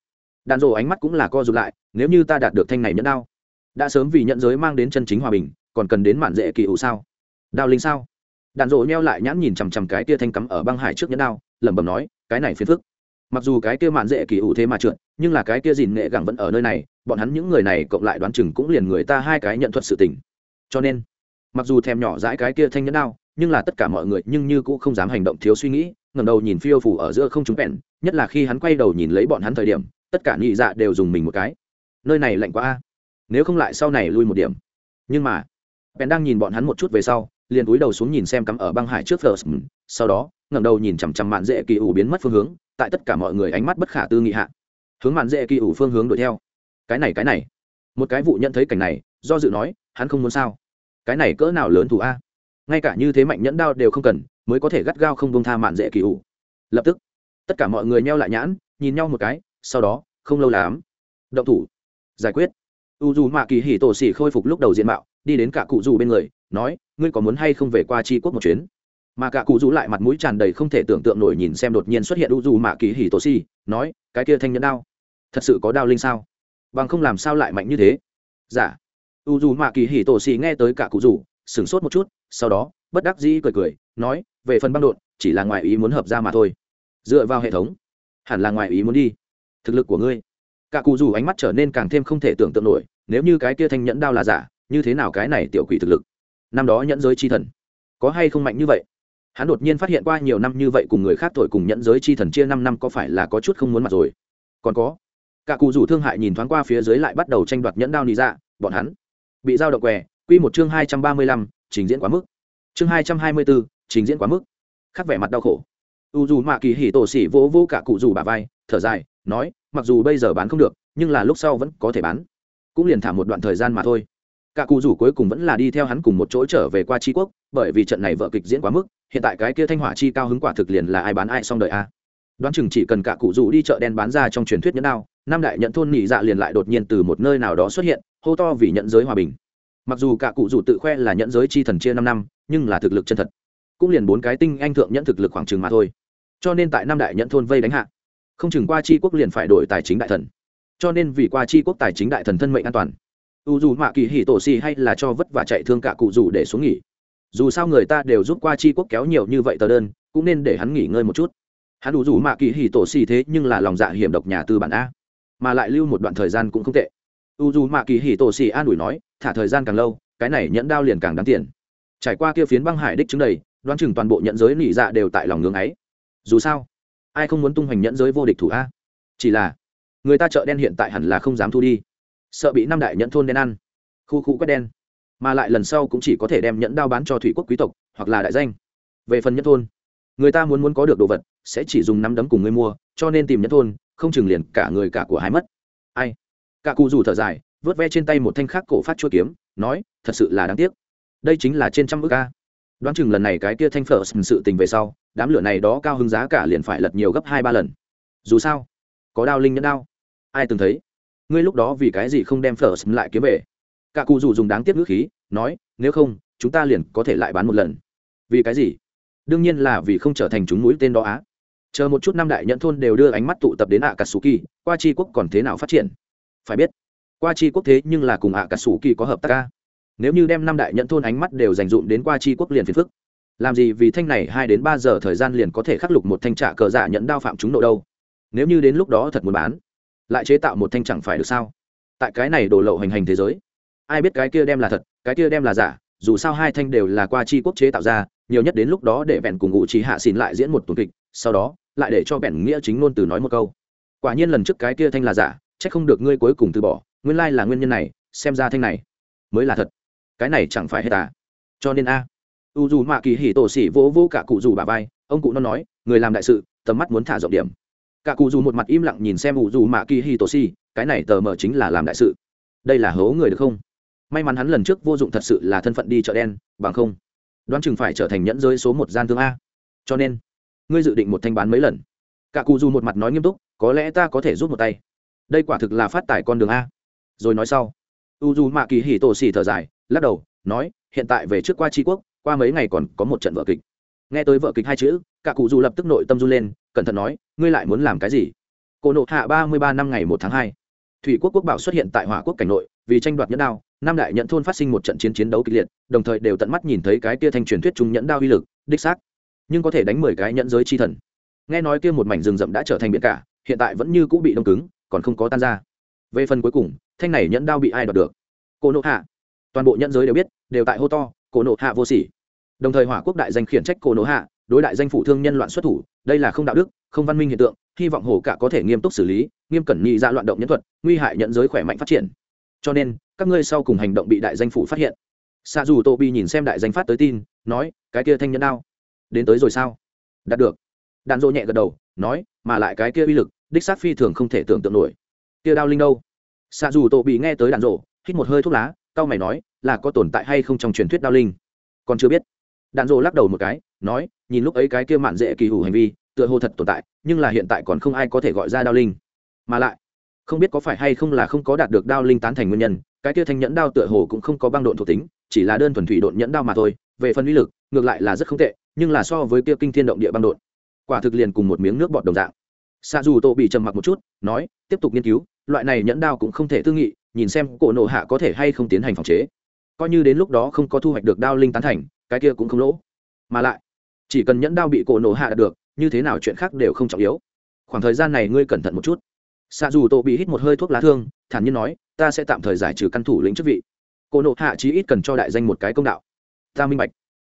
Đạn rồ ánh mắt cũng là co rụt lại, nếu như ta đạt được thanh này nhẫn đao, đã sớm vì nhận giới mang đến chân chính hòa bình, còn cần đến mạn dễ kỳ ủ sao? Đao linh sao? Đạn rộ neo lại nhãn nhìn chằm chằm cái tia thanh cắm ở băng hải trước nhẫn đao, lẩm bẩm nói, cái này phiền phức. Mặc dù cái kia mạn dễ kỳ ủ thế mà trượt, nhưng là cái kia dìn nghệ gẳng vẫn ở nơi này, bọn hắn những người này cộng lại đoán chừng cũng liền người ta hai cái nhận thuật sự tình. Cho nên, mặc dù thèm nhỏ dãi cái kia thanh nhẫn đao, nhưng là tất cả mọi người nhưng như cũng không dám hành động thiếu suy nghĩ, ngẩng đầu nhìn phiêu phủ ở giữa không trúng bẹn, nhất là khi hắn quay đầu nhìn lấy bọn hắn thời điểm, tất cả nhị dạ đều dùng mình một cái. Nơi này lạnh quá a. Nếu không lại sau này lui một điểm. Nhưng mà bèn đang nhìn bọn hắn một chút về sau liền cúi đầu xuống nhìn xem cắm ở băng hải trước first sau đó, ngẩng đầu nhìn chằm chằm mạn dễ kỳ ủ biến mất phương hướng, tại tất cả mọi người ánh mắt bất khả tư nghị hạ. Hướng mạn dễ kỳ ủ phương hướng đuổi theo. Cái này cái này. Một cái vụ nhận thấy cảnh này, do dự nói, hắn không muốn sao? Cái này cỡ nào lớn thủ a? Ngay cả như thế mạnh nhẫn đao đều không cần, mới có thể gắt gao không bông tha mạn dễ kỳ ủ. Lập tức, tất cả mọi người nheo lại nhãn, nhìn nhau một cái, sau đó, không lâu lắm. Động thủ. Giải quyết. U dù mạ kỳ hỉ tổ xỉ khôi phục lúc đầu diện mạo, đi đến cả cụ dù bên người, nói ngươi có muốn hay không về qua tri quốc một chuyến? Mà cả cụ dù lại mặt mũi tràn đầy không thể tưởng tượng nổi nhìn xem đột nhiên xuất hiện u dù mạ kỳ hỉ tổ si nói, cái kia thanh nhẫn đao, thật sự có đao linh sao? Bằng không làm sao lại mạnh như thế? Giả dạ. u dù mạ kỳ hỉ tổ si nghe tới cả cụ dù sửng sốt một chút, sau đó, bất đắc dĩ cười cười, nói, về phần băng đột chỉ là ngoài ý muốn hợp ra mà thôi. Dựa vào hệ thống, hẳn là ngoài ý muốn đi. Thực lực của ngươi. Cả cụ dù ánh mắt trở nên càng thêm không thể tưởng tượng nổi, nếu như cái kia thanh nhẫn đao là giả, như thế nào cái này tiểu quỷ thực lực? Năm đó nhẫn giới chi thần. Có hay không mạnh như vậy? Hắn đột nhiên phát hiện qua nhiều năm như vậy cùng người khác thổi cùng nhẫn giới chi thần chia năm năm có phải là có chút không muốn mặt rồi? Còn có cả cụ rủ thương hại nhìn thoáng qua phía dưới lại bắt đầu tranh đoạt nhẫn đao nì ra dạ, bọn hắn bị giao động què quy một chương hai trăm ba mươi lăm trình diễn quá mức. Chương hai trăm hai mươi bốn trình diễn quá mức. Khắc vẻ mặt đau khổ. U dù mạ kỳ hỉ tổ xỉ vỗ vỗ cả cụ rủ bà vai thở dài nói mặc dù bây giờ bán không được nhưng là lúc sau vẫn có thể bán. Cũng liền thả một đoạn thời gian mà thôi cả cụ rủ cuối cùng vẫn là đi theo hắn cùng một chỗ trở về qua tri quốc, bởi vì trận này vợ kịch diễn quá mức, hiện tại cái kia thanh hỏa chi cao hứng quả thực liền là ai bán ai xong đời a. Đoán chừng chỉ cần cả cụ rủ đi chợ đen bán ra trong truyền thuyết nhẫn đao, năm đại nhận thôn nhị dạ liền lại đột nhiên từ một nơi nào đó xuất hiện, hô to vì nhận giới hòa bình. Mặc dù cả cụ rủ tự khoe là nhận giới chi thần chia năm năm, nhưng là thực lực chân thật. Cũng liền bốn cái tinh anh thượng nhận thực lực khoảng chừng mà thôi. Cho nên tại năm đại nhận thôn vây đánh hạ, không chừng qua chi quốc liền phải đổi tài chính đại thần. Cho nên vì qua chi quốc tài chính đại thần thân mệnh an toàn u dù mạ kỳ hỉ tổ xì hay là cho vất và chạy thương cả cụ dù để xuống nghỉ. Dù sao người ta đều giúp qua chi quốc kéo nhiều như vậy tờ đơn, cũng nên để hắn nghỉ ngơi một chút. Hắn đủ dù mạ kỳ hỉ tổ xì thế nhưng là lòng dạ hiểm độc nhà tư bản a. Mà lại lưu một đoạn thời gian cũng không tệ. U dù mạ kỳ hỉ tổ xì an ủi nói, thả thời gian càng lâu, cái này nhẫn đao liền càng đáng tiền. Trải qua kia phiến băng hải đích chứng đầy, đoán chừng toàn bộ nhận giới nỉ dạ đều tại lòng ngưỡng ấy. Dù sao, ai không muốn tung hoành nhẫn giới vô địch thủ a? Chỉ là, người ta chợ đen hiện tại hẳn là không dám thu đi sợ bị năm đại nhẫn thôn đen ăn. Khu khu quét đen. Mà lại lần sau cũng chỉ có thể đem nhẫn đao bán cho thủy quốc quý tộc, hoặc là đại danh. Về phần nhẫn thôn, người ta muốn muốn có được đồ vật, sẽ chỉ dùng nắm đấm cùng người mua, cho nên tìm nhẫn thôn, không chừng liền cả người cả của hai mất. Ai? Cả cụ rủ thở dài, vớt ve trên tay một thanh khắc cổ phát chua kiếm, nói, thật sự là đáng tiếc. Đây chính là trên trăm ước ca đoán chừng lần này cái kia thanh phở sự tình về sau, đám lửa này đó cao hứng giá cả liền phải lật nhiều gấp hai ba lần. Dù sao, có đao linh nhẫn đao. Ai từng thấy? Ngươi lúc đó vì cái gì không đem phở lại kiếm về? Cả cụ dù dùng đáng tiếc ngữ khí, nói, nếu không, chúng ta liền có thể lại bán một lần. Vì cái gì? Đương nhiên là vì không trở thành chúng mũi tên đó á. Chờ một chút năm đại nhận thôn đều đưa ánh mắt tụ tập đến ạ cà sù kỳ qua c quốc còn thế nào phát triển? Phải biết, qua c quốc thế nhưng là cùng ạ cà sù kỳ có hợp tác ca nếu như đem năm đại nhận thôn ánh mắt đều dành dụm đến qua c quốc liền phiền phức. Làm gì vì thanh này hai đến ba giờ thời gian liền có thể khắc lục một thanh trạ cờ giả nhận đao phạm chúng nộ đâu? Nếu như đến lúc đó thật muốn bán lại chế tạo một thanh chẳng phải được sao? Tại cái này đổ lậu hành hành thế giới, ai biết cái kia đem là thật, cái kia đem là giả, dù sao hai thanh đều là qua chi quốc chế tạo ra, nhiều nhất đến lúc đó để vẹn cùng ngụ trí hạ xin lại diễn một tuần kịch, sau đó, lại để cho vẹn nghĩa chính ngôn từ nói một câu. Quả nhiên lần trước cái kia thanh là giả c h ắ c không được ngươi cuối cùng từ bỏ, nguyên lai là nguyên nhân này, xem ra thanh này mới là thật. Cái này chẳng phải hết à? Cho nên a u dù mạ kỳ hỉ tổ xỉ vỗ vỗ cả cụ dù bà vai, ông cụ nó nói, người làm đại sự, tầm mắt muốn thả rộng điểm cả cụ dù một mặt im lặng nhìn xem ủ dù mạ kỳ hỉ tổ si cái này tờ mờ chính là làm đại sự. Đây là hố người được không? May mắn hắn lần trước vô dụng thật sự là thân phận đi chợ đen, bằng không, đoán chừng phải trở thành nhẫn giới số một gian thương a. Cho nên, ngươi dự định một thanh bán mấy lần? Cả cụ dù một mặt nói nghiêm túc, có lẽ ta có thể giúp một tay. Đây quả thực là phát tài con đường a. Rồi nói sau u dù mạ kỳ Hỉ tổ xì thở dài, lắc đầu, nói, hiện tại về trước qua tri quốc, qua mấy ngày còn có một trận vợ kịch. Nghe tới vợ kịch hai chữ, cả cụ dù lập tức nội tâm run lên cẩn thận nói, ngươi lại muốn làm cái gì? Cổ nộ hạ ba mươi ba năm ngày một tháng hai. Thủy quốc quốc bảo xuất hiện tại hỏa quốc cảnh nội, vì tranh đoạt nhẫn đao, năm đại nhận thôn phát sinh một trận chiến chiến đấu kịch liệt, đồng thời đều tận mắt nhìn thấy cái kia thanh truyền thuyết trung nhẫn đao uy lực, đích xác. Nhưng có thể đánh mười cái nhẫn giới chi thần. Nghe nói kia một mảnh rừng rậm đã trở thành biển cả, hiện tại vẫn như cũ bị đông cứng, còn không có tan ra. Về phần cuối cùng, thanh này nhẫn đao bị ai đoạt được? Cổ nộ hạ. Toàn bộ nhẫn giới đều biết, đều tại hô to cô nộ hạ vô sỉ. Đồng thời hỏa quốc đại danh khiển trách cô nộ hạ đối đại danh phủ thương nhân loạn xuất thủ, đây là không đạo đức, không văn minh hiện tượng, hy vọng hồ cả có thể nghiêm túc xử lý, nghiêm cẩn nhị ra loạn động nhân thuật, nguy hại nhận giới khỏe mạnh phát triển. Cho nên, các ngươi sau cùng hành động bị đại danh phủ phát hiện. Xa dù tô bi nhìn xem đại danh phát tới tin, nói, cái kia thanh nhân đao, đến tới rồi sao? Đạt được. Đạn dỗ nhẹ gật đầu, nói, mà lại cái kia uy lực, đích xác phi thường không thể tưởng tượng nổi. Kia đao linh đâu? Xa dù tô bị nghe tới đạn dỗ, hít một hơi thuốc lá cao mày nói, là có tồn tại hay không trong truyền thuyết đao linh? Còn chưa biết. Đạn dỗ lắc đầu một cái nói, nhìn lúc ấy cái kia mạn dễ kỳ hủ hành vi, tựa hồ thật tồn tại, nhưng là hiện tại còn không ai có thể gọi ra đao linh. Mà lại, không biết có phải hay không là không có đạt được đao linh tán thành nguyên nhân, cái kia thanh nhẫn đao tựa hồ cũng không có băng độn thuộc tính, chỉ là đơn thuần thủy độn nhẫn đao mà thôi, về phần uy lực, ngược lại là rất không tệ, nhưng là so với kia kinh thiên động địa băng độn, quả thực liền cùng một miếng nước bọt đồng dạng. Xa dù tô bị trầm mặc một chút, nói, tiếp tục nghiên cứu, loại này nhẫn đao cũng không thể tư nghị, nhìn xem cổ nộ hạ có thể hay không tiến hành phòng chế. Coi như đến lúc đó không có thu hoạch được đao linh tán thành, cái kia cũng không lỗ. Mà lại chỉ cần nhẫn đao bị cổ nổ hạ đạt được, như thế nào chuyện khác đều không trọng yếu. Khoảng thời gian này ngươi cẩn thận một chút. Xạ dù tổ bị hít một hơi thuốc lá thương, thản nhiên nói, ta sẽ tạm thời giải trừ căn thủ lĩnh chức vị. Cổ nộ hạ chí ít cần cho đại danh một cái công đạo. Ta minh bạch.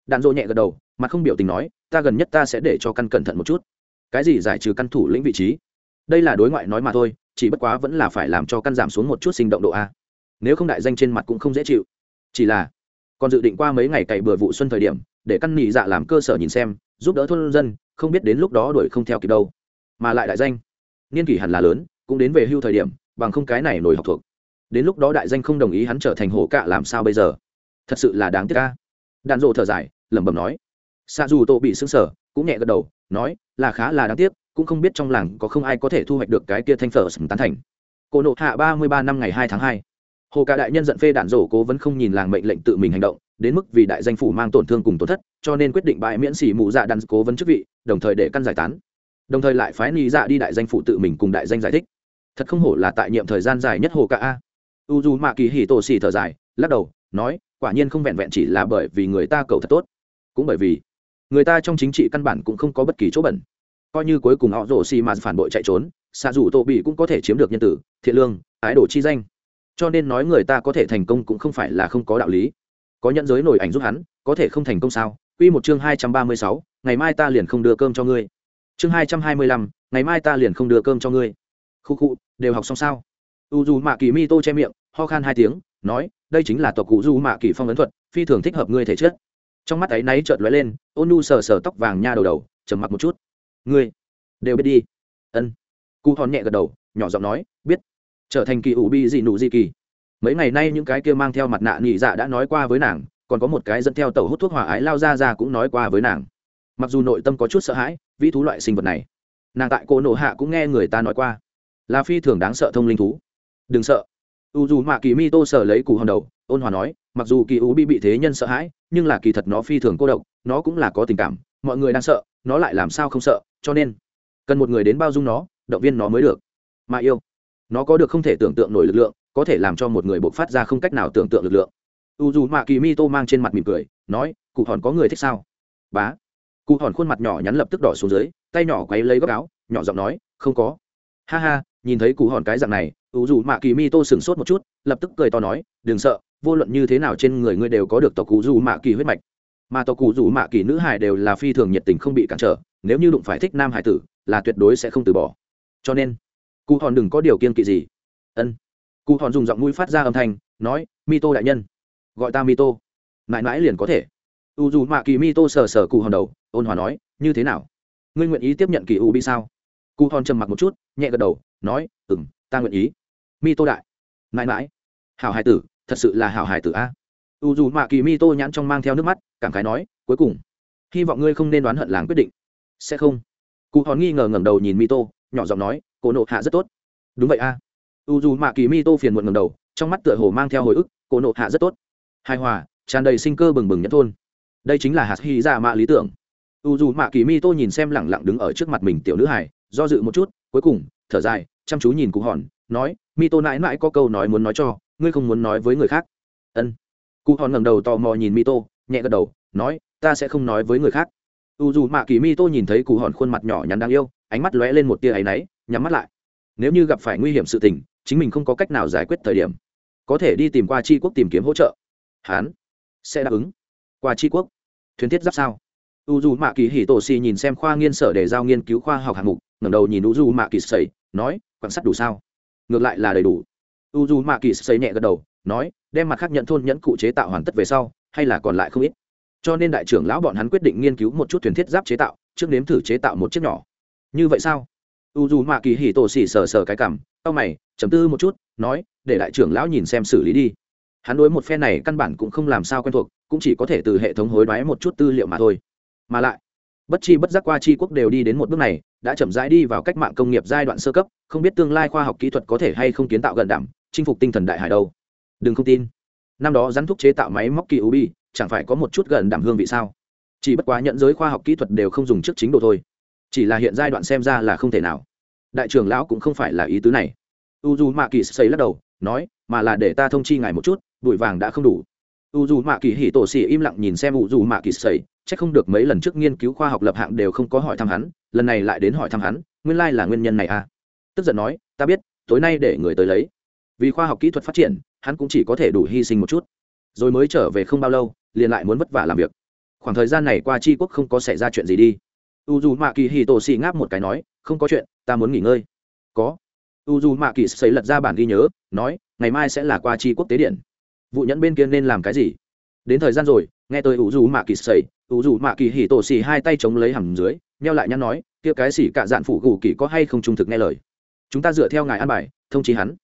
Đạn dỗ nhẹ gật đầu mà không biểu tình nói, ta gần nhất ta sẽ để cho căn cẩn thận một chút. Cái gì giải trừ căn thủ lĩnh vị trí? Đây là đối ngoại nói mà thôi, chỉ bất quá vẫn là phải làm cho căn giảm xuống một chút sinh động độ a. Nếu không đại danh trên mặt cũng không dễ chịu. Chỉ là, còn dự định qua mấy ngày cày bừa vụ xuân thời điểm để căn nị dạ làm cơ sở nhìn xem, giúp đỡ thôn dân, không biết đến lúc đó đuổi không theo kịp đâu. Mà lại đại danh, niên kỷ hẳn là lớn, cũng đến về hưu thời điểm, bằng không cái này nổi học thuộc. Đến lúc đó đại danh không đồng ý hắn trở thành hổ cạ làm sao bây giờ? Thật sự là đáng tiếc ca đàn rộ thở dài, lẩm bẩm nói. Xa dù tô bị xứng sở cũng nhẹ gật đầu, nói, là khá là đáng tiếc, cũng không biết trong làng có không ai có thể thu hoạch được cái kia thanh phở sầm tán thành. Cổ nộ hạ ba mươi ba năm ngày hai tháng hai. Hồ cả đại nhân giận phê đạn rổ cố vẫn không nhìn làng mệnh lệnh tự mình hành động đến mức vì đại danh phủ mang tổn thương cùng tổn thất, cho nên quyết định bãi miễn xỉ mụ dạ đàn cố vấn chức vị, đồng thời để căn giải tán. Đồng thời lại phái ni dạ đi đại danh phủ tự mình cùng đại danh giải thích. Thật không hổ là tại nhiệm thời gian dài nhất hồ cả a. U dù mạ kỳ hì tổ xì thở dài, lắc đầu, nói, quả nhiên không vẹn vẹn chỉ là bởi vì người ta cầu thật tốt, cũng bởi vì người ta trong chính trị căn bản cũng không có bất kỳ chỗ bẩn. Coi như cuối cùng họ rổ xì mà phản bội chạy trốn, xạ dù tô bị cũng có thể chiếm được nhân tử, thiện lương, ái đồ chi danh. Cho nên nói người ta có thể thành công cũng không phải là không có đạo lý có nhận giới nổi ảnh giúp hắn, có thể không thành công sao? Quy một chương hai trăm ba mươi sáu, ngày mai ta liền không đưa cơm cho ngươi. Chương hai trăm hai mươi lăm, ngày mai ta liền không đưa cơm cho ngươi. Khu khu, đều học xong sao? U dù mạ kỳ mi tô che miệng, ho khan hai tiếng, nói, đây chính là tộc cụ du mạ kỳ phong ấn thuật, phi thường thích hợp ngươi thể chất. Trong mắt ấy náy trợn lóe lên ôn nu sờ sờ tóc vàng nha đầu đầu, trầm mặc một chút. Ngươi, đều biết đi. Ân. Cụ hòn nhẹ gật đầu, nhỏ giọng nói, biết. Trở thành kỳ ủ bi dị nụ di kỳ mấy ngày nay những cái kia mang theo mặt nạ nhị dạ đã nói qua với nàng, còn có một cái dẫn theo tàu hút thuốc hỏa ái lao ra ra cũng nói qua với nàng. Mặc dù nội tâm có chút sợ hãi vĩ thú loại sinh vật này, nàng tại cô nộ hạ cũng nghe người ta nói qua. Là phi thường đáng sợ thông linh thú. Đừng sợ. U dù mạ kỳ mi tô sợ lấy cù hòn đầu, ôn hòa nói, mặc dù kỳ u bị bị thế nhân sợ hãi, nhưng là kỳ thật nó phi thường cô độc, nó cũng là có tình cảm, mọi người đang sợ, nó lại làm sao không sợ, cho nên, cần một người đến bao dung nó, động viên nó mới được. Mà yêu, nó có được không thể tưởng tượng nổi lực lượng có thể làm cho một người bộc phát ra không cách nào tưởng tượng lực lượng. U dù mạ kỳ mi tô mang trên mặt mỉm cười, nói, cụ hòn có người thích sao? Bá. Cụ hòn khuôn mặt nhỏ nhắn lập tức đỏ xuống dưới, tay nhỏ quay lấy góc áo, nhỏ giọng nói, không có. Ha ha, nhìn thấy cụ hòn cái dạng này u dù mạ kỳ mi tô sửng sốt một chút, lập tức cười to nói, đừng sợ, vô luận như thế nào trên người ngươi đều có được tộc cụ dù mạ kỳ huyết mạch. Mà tộc cụ dù mạ kỳ nữ hải đều là phi thường nhiệt tình không bị cản trở, nếu như đụng phải thích nam hải tử, là tuyệt đối sẽ không từ bỏ. Cho nên, cụ hòn đừng có điều kiên kỵ gì. Ân cụ hòn dùng giọng mũi phát ra âm thanh, nói mi tô đại nhân. Gọi ta mi tô mãi mãi liền có thể. U dù mạ kỳ mi tô sờ sờ cụ hòn đầu, ôn hòa nói, như thế nào? Ngươi nguyện ý tiếp nhận kỳ u bi sao? Cụ hòn trầm mặc một chút, nhẹ gật đầu, nói ừ m ta nguyện ý. Mi tô đại. Mãi mãi. Hảo hải tử, thật sự là hảo hải tử a. U dù mạ kỳ mi tô nhãn trong mang theo nước mắt, cảm khái nói, cuối cùng, hy vọng ngươi không nên đoán hận làng quyết định. Sẽ không. Cụ hòn nghi ngờ ngẩng đầu nhìn mi tô nhỏ giọng nói cổ nộ hạ rất tốt. Đúng vậy a u dù mạ kỳ mi tô phiền muộn ngầm đầu, trong mắt tựa hồ mang theo hồi ức cổ nộ hạ rất tốt. Hài hòa, tràn đầy sinh cơ bừng bừng nhất thôn. Đây chính là hạt hy ra mạ lý tưởng. U dù mạ kỳ mi tô nhìn xem lẳng lặng đứng ở trước mặt mình tiểu nữ hải do dự một chút, cuối cùng, thở dài, chăm chú nhìn cụ hòn, nói, mi tô mãi mãi có câu nói muốn nói cho, ngươi không muốn nói với người khác. Ân. Cụ hòn ngẩng đầu tò mò nhìn mi tô, nhẹ gật đầu, nói, ta sẽ không nói với người khác. U dù mạ kỳ mi tô nhìn thấy cụ hòn khuôn mặt nhỏ nhắn đáng yêu, ánh mắt lóe lên một tia áy náy, nhắm mắt lại. Nếu như gặp phải nguy hiểm sự tình chính mình không có cách nào giải quyết thời điểm. Có thể đi tìm qua tri quốc tìm kiếm hỗ trợ. Hán, sẽ đáp ứng. Qua tri quốc, thuyền thiết giáp sao? U dù mạ kỳ hì tổ xì nhìn xem khoa nghiên sở để giao nghiên cứu khoa học hạng mục, ngẩng đầu nhìn u dù mạ kỳ sầy nói, quan sát đủ sao? Ngược lại là đầy đủ. U dù mạ kỳ sầy nhẹ gật đầu, nói, đem mặt khác nhận thôn nhẫn cụ chế tạo hoàn tất về sau, hay là còn lại không ít. Cho nên đại trưởng lão bọn hắn quyết định nghiên cứu một chút thuyền thiết giáp chế tạo, trước nếm thử chế tạo một chiếc nhỏ. Như vậy sao? U dù mạ kỳ hì tổ xì sờ sờ cái cảm tao mày chấm tư một chút, nói, để đại trưởng lão nhìn xem xử lý đi. Hắn đối một phe này căn bản cũng không làm sao quen thuộc, cũng chỉ có thể từ hệ thống hối đoái một chút tư liệu mà thôi. Mà lại, bất chi bất giác qua chi quốc đều đi đến một bước này, đã chậm rãi đi vào cách mạng công nghiệp giai đoạn sơ cấp, không biết tương lai khoa học kỹ thuật có thể hay không kiến tạo gần đảm, chinh phục tinh thần đại hải đâu. Đừng không tin. Năm đó rắn thúc chế tạo máy móc kỳ ubi chẳng phải có một chút gần đảm hương vị sao? Chỉ bất quá nhận giới khoa học kỹ thuật đều không dùng trước chính đồ thôi. Chỉ là hiện giai đoạn xem ra là không thể nào. Đại trưởng lão cũng không phải là ý tứ này u dù mạ kỳ xây lắc đầu, nói, mà là để ta thông chi ngài một chút, bụi vàng đã không đủ. U dù mạ kỳ hỉ tổ xỉ im lặng nhìn xem u dù mạ kỳ xây c h ắ c không được mấy lần trước nghiên cứu khoa học lập hạng đều không có hỏi thăm hắn, lần này lại đến hỏi thăm hắn, nguyên lai là nguyên nhân này à? Tức giận nói, ta biết, tối nay để người tới lấy. Vì khoa học kỹ thuật phát triển, hắn cũng chỉ có thể đủ hy sinh một chút. Rồi mới trở về không bao lâu, liền lại muốn vất vả làm việc. Khoảng thời gian này qua c quốc không có xảy ra chuyện gì đi. U dù mạ kỳ hì tổ xì ngáp một cái nói, không có chuyện, ta muốn nghỉ ngơi. Có u dù mạ kỳ xây lật ra bản ghi nhớ, nói, ngày mai sẽ là qua chi quốc tế điện. Vụ nhẫn bên kia nên làm cái gì? Đến thời gian rồi, nghe tôi u dù mạ kỳ xây u dù mạ kỳ hỉ tổ xì hai tay chống lấy hầm dưới neo lại nhăn nói, kia cái xỉ cả dạn phủ gù kỳ có hay không trung thực nghe lời? Chúng ta dựa theo ngài an bài, thông chí hắn.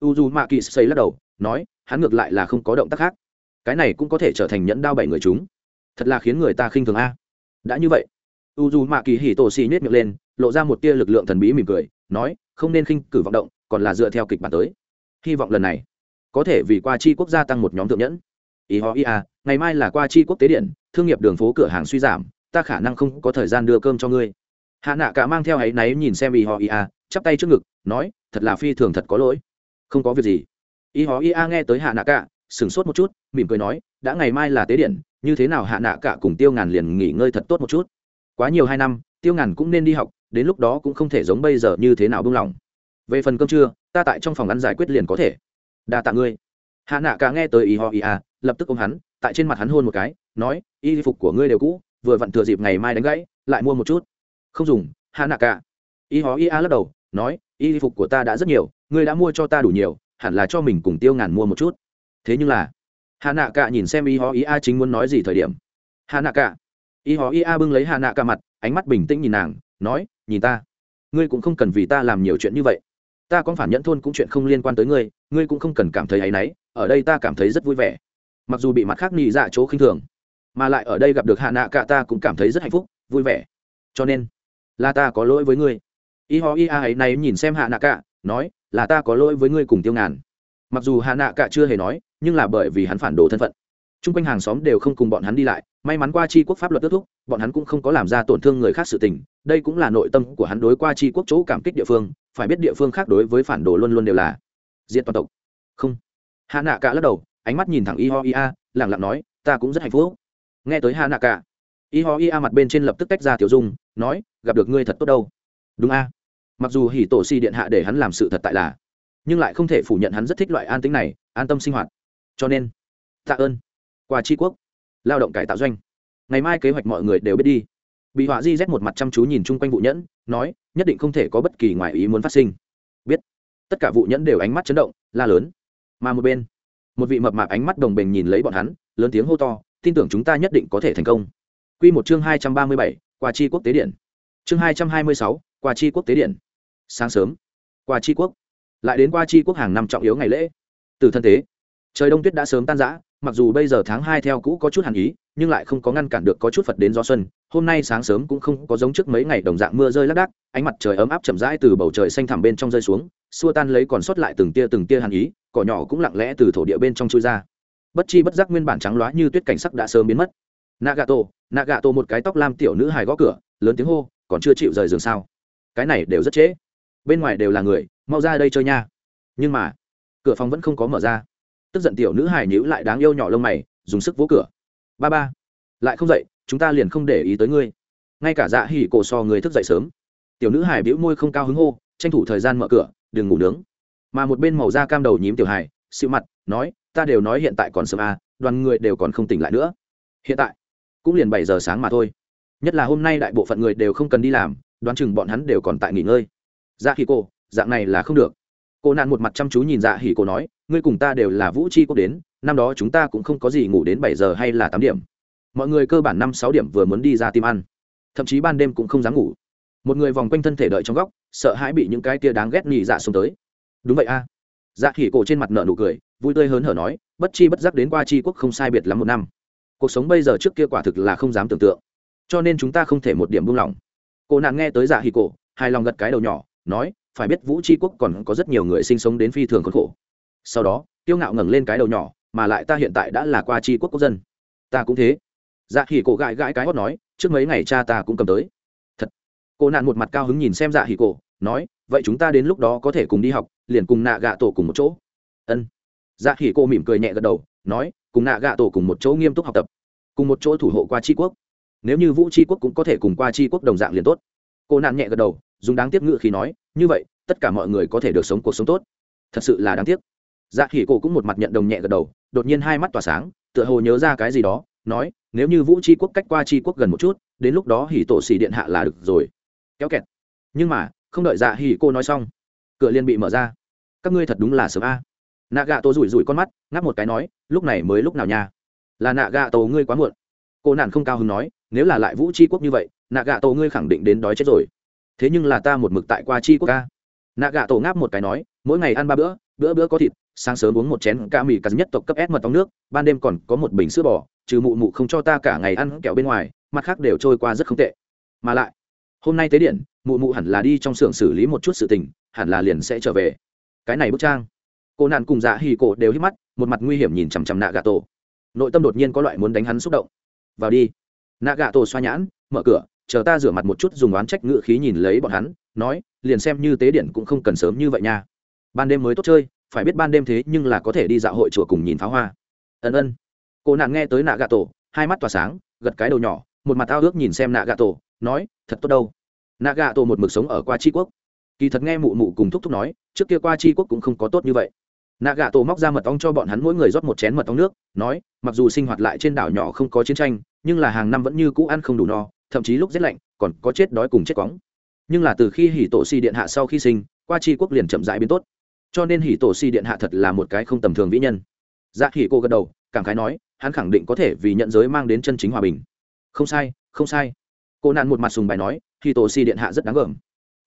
U dù mạ kỳ xây lắc đầu, nói, hắn ngược lại là không có động tác khác. Cái này cũng có thể trở thành nhẫn đao bảy người chúng. Thật là khiến người ta khinh thường a. Đã như vậy u dù mạ kỳ hỉ tổ xì nhét miệng lên, lộ ra một tia lực lượng thần bí mỉm cười, nói không nên khinh cử vọng động, còn là dựa theo kịch bản tới. Hy vọng lần này, có thể vì qua chi quốc gia tăng một nhóm thượng nhẫn. Ý họ ý à ngày mai là qua chi quốc tế điện, thương nghiệp đường phố cửa hàng suy giảm, ta khả năng không có thời gian đưa cơm cho ngươi. Hạ nạ cả mang theo áy náy nhìn xem ý họ ý à chắp tay trước ngực, nói, thật là phi thường thật có lỗi. Không có việc gì. Ý họ ý à nghe tới hạ nạ cả, sửng sốt một chút, mỉm cười nói, đã ngày mai là tế điện, như thế nào hạ nạ cả cùng tiêu ngàn liền nghỉ ngơi thật tốt một chút. Quá nhiều hai năm, tiêu ngàn cũng nên đi học đến lúc đó cũng không thể giống bây giờ như thế nào buông lỏng về phần cơm trưa, ta tại trong phòng ăn giải quyết liền có thể. Đa tạ ngươi. Hạ nạ cả nghe tới ý ho ý à lập tức ôm hắn, tại trên mặt hắn hôn một cái, nói, y phục của ngươi đều cũ, vừa vặn thừa dịp ngày mai đánh gãy, lại mua một chút. Không dùng, hạ nạ cả y ho ý à lắc đầu, nói, y phục của ta đã rất nhiều, ngươi đã mua cho ta đủ nhiều, hẳn là cho mình cùng tiêu ngàn mua một chút. Thế nhưng là, hạ nạ cả nhìn xem y ho ý a chính muốn nói gì thời điểm. Hạ nạ cả y ho ý a bưng lấy hạ nạ cả mặt, ánh mắt bình tĩnh nhìn nàng nói, nhìn ta, ngươi cũng không cần vì ta làm nhiều chuyện như vậy. Ta có phản nhẫn thôn cũng chuyện không liên quan tới ngươi ngươi cũng không cần cảm thấy áy náy, ở đây ta cảm thấy rất vui vẻ. Mặc dù bị mặt khác nhị dạ chỗ khinh thường, mà lại ở đây gặp được hạ nạ cả ta cũng cảm thấy rất hạnh phúc, vui vẻ. Cho nên, là ta có lỗi với ngươi. Y ho y a ấy này nhìn xem hạ nạ cả nói, là ta có lỗi với ngươi cùng tiêu ngàn. Mặc dù hạ nạ cả chưa hề nói, nhưng là bởi vì hắn phản đồ thân phận. T r u n g quanh hàng xóm đều không cùng bọn hắn đi lại, may mắn qua c h i quốc pháp luật kết thúc, bọn hắn cũng không có làm ra tổn thương người khác sự tình đây cũng là nội tâm của hắn đối qua tri quốc chỗ cảm kích địa phương, phải biết địa phương khác đối với phản đồ luôn luôn đều là diện toàn tộc. Không. Hạ nạ cả lắc đầu, ánh mắt nhìn thẳng y ho y a lẳng lặng nói, ta cũng rất hạnh phúc. Nghe tới hạ nạ cả, y ho y a mặt bên trên lập tức tách ra tiểu dung, nói, gặp được ngươi thật tốt đâu. Đúng a. Mặc dù hỉ tổ si điện hạ để hắn làm sự thật tại là, nhưng lại không thể phủ nhận hắn rất thích loại an tính này, an tâm sinh hoạt. Cho nên, tạ ơn. Qua tri quốc, lao động cải tạo doanh. Ngày mai kế hoạch mọi người đều biết đi bị họa di rét một mặt chăm chú nhìn chung quanh vụ nhẫn nói nhất định không thể có bất kỳ ngoại ý muốn phát sinh. Biết. Tất cả vụ nhẫn đều ánh mắt chấn động la lớn. Mà một bên một vị mập mạp ánh mắt đồng bình nhìn lấy bọn hắn lớn tiếng hô to tin tưởng chúng ta nhất định có thể thành công. Q một chương hai trăm ba mươi bảy qua chi quốc tế điện. Chương hai trăm hai mươi sáu qua chi quốc tế điện. Sáng sớm qua chi quốc. Lại đến qua chi quốc hàng năm trọng yếu ngày lễ. Từ thân thế, trời đông tuyết đã sớm tan rã mặc dù bây giờ tháng hai theo cũ có chút hàn ý nhưng lại không có ngăn cản được có chút phật đến gió xuân. Hôm nay sáng sớm cũng không có giống trước mấy ngày đồng dạng mưa rơi lác đác, ánh mặt trời ấm áp chậm rãi từ bầu trời xanh thẳm bên trong rơi xuống, xua tan lấy còn sót lại từng tia từng tia hàn ý, cỏ nhỏ cũng lặng lẽ từ thổ địa bên trong chui ra. Bất chi bất giác nguyên bản trắng loá như tuyết cảnh sắc đã sớm biến mất. Nagato nagato một cái tóc lam tiểu nữ hài gõ cửa, lớn tiếng hô, còn chưa chịu rời giường sao? Cái này đều rất trễ. Bên ngoài đều là người, mau ra đây chơi nha. Nhưng mà, cửa phòng vẫn không có mở ra. Tức giận tiểu nữ hài nhữ lại đáng yêu nhỏ lông mày, dùng sức vỗ cửa ba ba. Lại không dậy chúng ta liền không để ý tới ngươi. Ngay cả dạ hỉ cổ so người thức dậy sớm. Tiểu nữ Hải bĩu môi không cao hứng hô tranh thủ thời gian mở cửa đừng ngủ nướng. Mà một bên màu da cam đầu nhím tiểu hải, xịu mặt nói ta đều nói hiện tại còn sớm à đoàn người đều còn không tỉnh lại nữa. Hiện tại cũng liền bảy giờ sáng mà thôi. Nhất là hôm nay đại bộ phận người đều không cần đi làm đoán chừng bọn hắn đều còn tại nghỉ ngơi. Dạ hỉ cổ dạng này là không được. Cô nạn một mặt chăm chú nhìn dạ hỉ cổ nói ngươi cùng ta đều là vũ chi quốc đến năm đó chúng ta cũng không có gì ngủ đến bảy giờ hay là tám điểm. Mọi người cơ bản năm sáu điểm vừa muốn đi ra tìm ăn. Thậm chí ban đêm cũng không dám ngủ. Một người vòng quanh thân thể đợi trong góc, sợ hãi bị những cái tia đáng ghét nhị dạ xuống tới. Đúng vậy a. Dạ khỉ cổ trên mặt nợ nụ cười, vui tươi hớn hở nói, bất chi bất giác đến qua tri quốc không sai biệt lắm một năm. Cuộc sống bây giờ trước kia quả thực là không dám tưởng tượng. Cho nên chúng ta không thể một điểm buông lỏng. Cô nàng nghe tới dạ hỉ cổ, hài lòng gật cái đầu nhỏ, nói, phải biết vũ tri quốc còn có rất nhiều người sinh sống đến phi thường khốn khổ. Sau đó tiêu ngạo ngẩng lên cái đầu nhỏ mà lại ta hiện tại đã là qua tri quốc quốc dân. Ta cũng thế. Dạ hỉ cổ gãi gãi cái hót nói, trước mấy ngày cha ta cũng cầm tới. Thật. Cô nạn một mặt cao hứng nhìn xem dạ hỉ cổ, nói, vậy chúng ta đến lúc đó có thể cùng đi học, liền cùng nạ gạ tổ cùng một chỗ. Ân. Dạ hỉ cổ mỉm cười nhẹ gật đầu, nói, cùng nạ gạ tổ cùng một chỗ nghiêm túc học tập. Cùng một chỗ thủ hộ qua tri quốc. Nếu như vũ tri quốc cũng có thể cùng qua tri quốc đồng dạng liền tốt. Cô nạn nhẹ gật đầu, dùng đáng tiếc ngự khi nói, như vậy, tất cả mọi người có thể được sống cuộc sống tốt. Thật sự là đáng tiếc. Dạ khỉ cổ cũng một mặt nhận đồng nhẹ gật đầu đột nhiên hai mắt tỏa sáng, tựa hồ nhớ ra cái gì đó, nói, nếu như vũ tri quốc cách qua tri quốc gần một chút, đến lúc đó hỉ tổ xỉ điện hạ là được rồi. Kéo kẹt. Nhưng mà, không đợi dạ hỉ cô nói xong, cửa liên bị mở ra. Các ngươi thật đúng là sớm a. Nạ gạ tổ rủi rủi con mắt, ngáp một cái nói, lúc này mới lúc nào nha? Là nạ gạ tổ ngươi quá muộn. Cô nạn không cao hứng nói, nếu là lại vũ tri quốc như vậy nạ gạ tổ ngươi khẳng định đến đói chết rồi. Thế nhưng là ta một mực tại qua tri quốc ca nạ gạ tổ ngáp một cái nói, mỗi ngày ăn ba bữa bữa bữa có thịt, sáng sớm uống một chén ca mì cà nhất tộc cấp s mật ong nước, ban đêm còn có một bình sữa bò, trừ mụ mụ không cho ta cả ngày ăn kẹo bên ngoài, mặt khác đều trôi qua rất không tệ. Mà lại, hôm nay tế điện, mụ mụ hẳn là đi trong xưởng xử lý một chút sự tình, hẳn là liền sẽ trở về. Cái này bức trang. Cô nạn cùng dạ hì cổ đều hít mắt, một mặt nguy hiểm nhìn chằm chằm nạ gà tổ nội tâm đột nhiên có loại muốn đánh hắn xúc động. Vào đi. Nạ gà tổ xoa nhãn, mở cửa, chờ ta rửa mặt một chút dùng oán trách ngự khí nhìn lấy bọn hắn, nói, liền xem như tế điện cũng không cần sớm như vậy nha ban đêm mới tốt chơi, phải biết ban đêm thế nhưng là có thể đi dạo hội chùa cùng nhìn pháo hoa. Ân ân. Cô nàng nghe tới nạ gà tổ, hai mắt tỏa sáng, gật cái đầu nhỏ, một mặt ao ước nhìn xem nạ gà tổ, nói, thật tốt đâu. Nạ gà tổ một mực sống ở qua tri quốc. Kỳ thật nghe mụ mụ cùng thúc thúc nói, trước kia qua tri quốc cũng không có tốt như vậy. Nạ gà tổ móc ra mật ong cho bọn hắn mỗi người rót một chén mật ong nước, nói, mặc dù sinh hoạt lại trên đảo nhỏ không có chiến tranh, nhưng là hàng năm vẫn như cũ ăn không đủ no, thậm chí lúc rét lạnh, còn có chết đói cùng chết cóng nhưng là từ khi hỉ tổ si điện hạ sau khi sinh, qua tri quốc liền chậm rãi biến tốt cho nên hỉ tổ si điện hạ thật là một cái không tầm thường vĩ nhân. Dạ hỉ cô gật đầu, cảm khái nói, hắn khẳng định có thể vì nhận giới mang đến chân chính hòa bình. Không sai không sai. Cô nạn một mặt sùng bài nói, hỉ tổ si điện hạ rất đáng gờm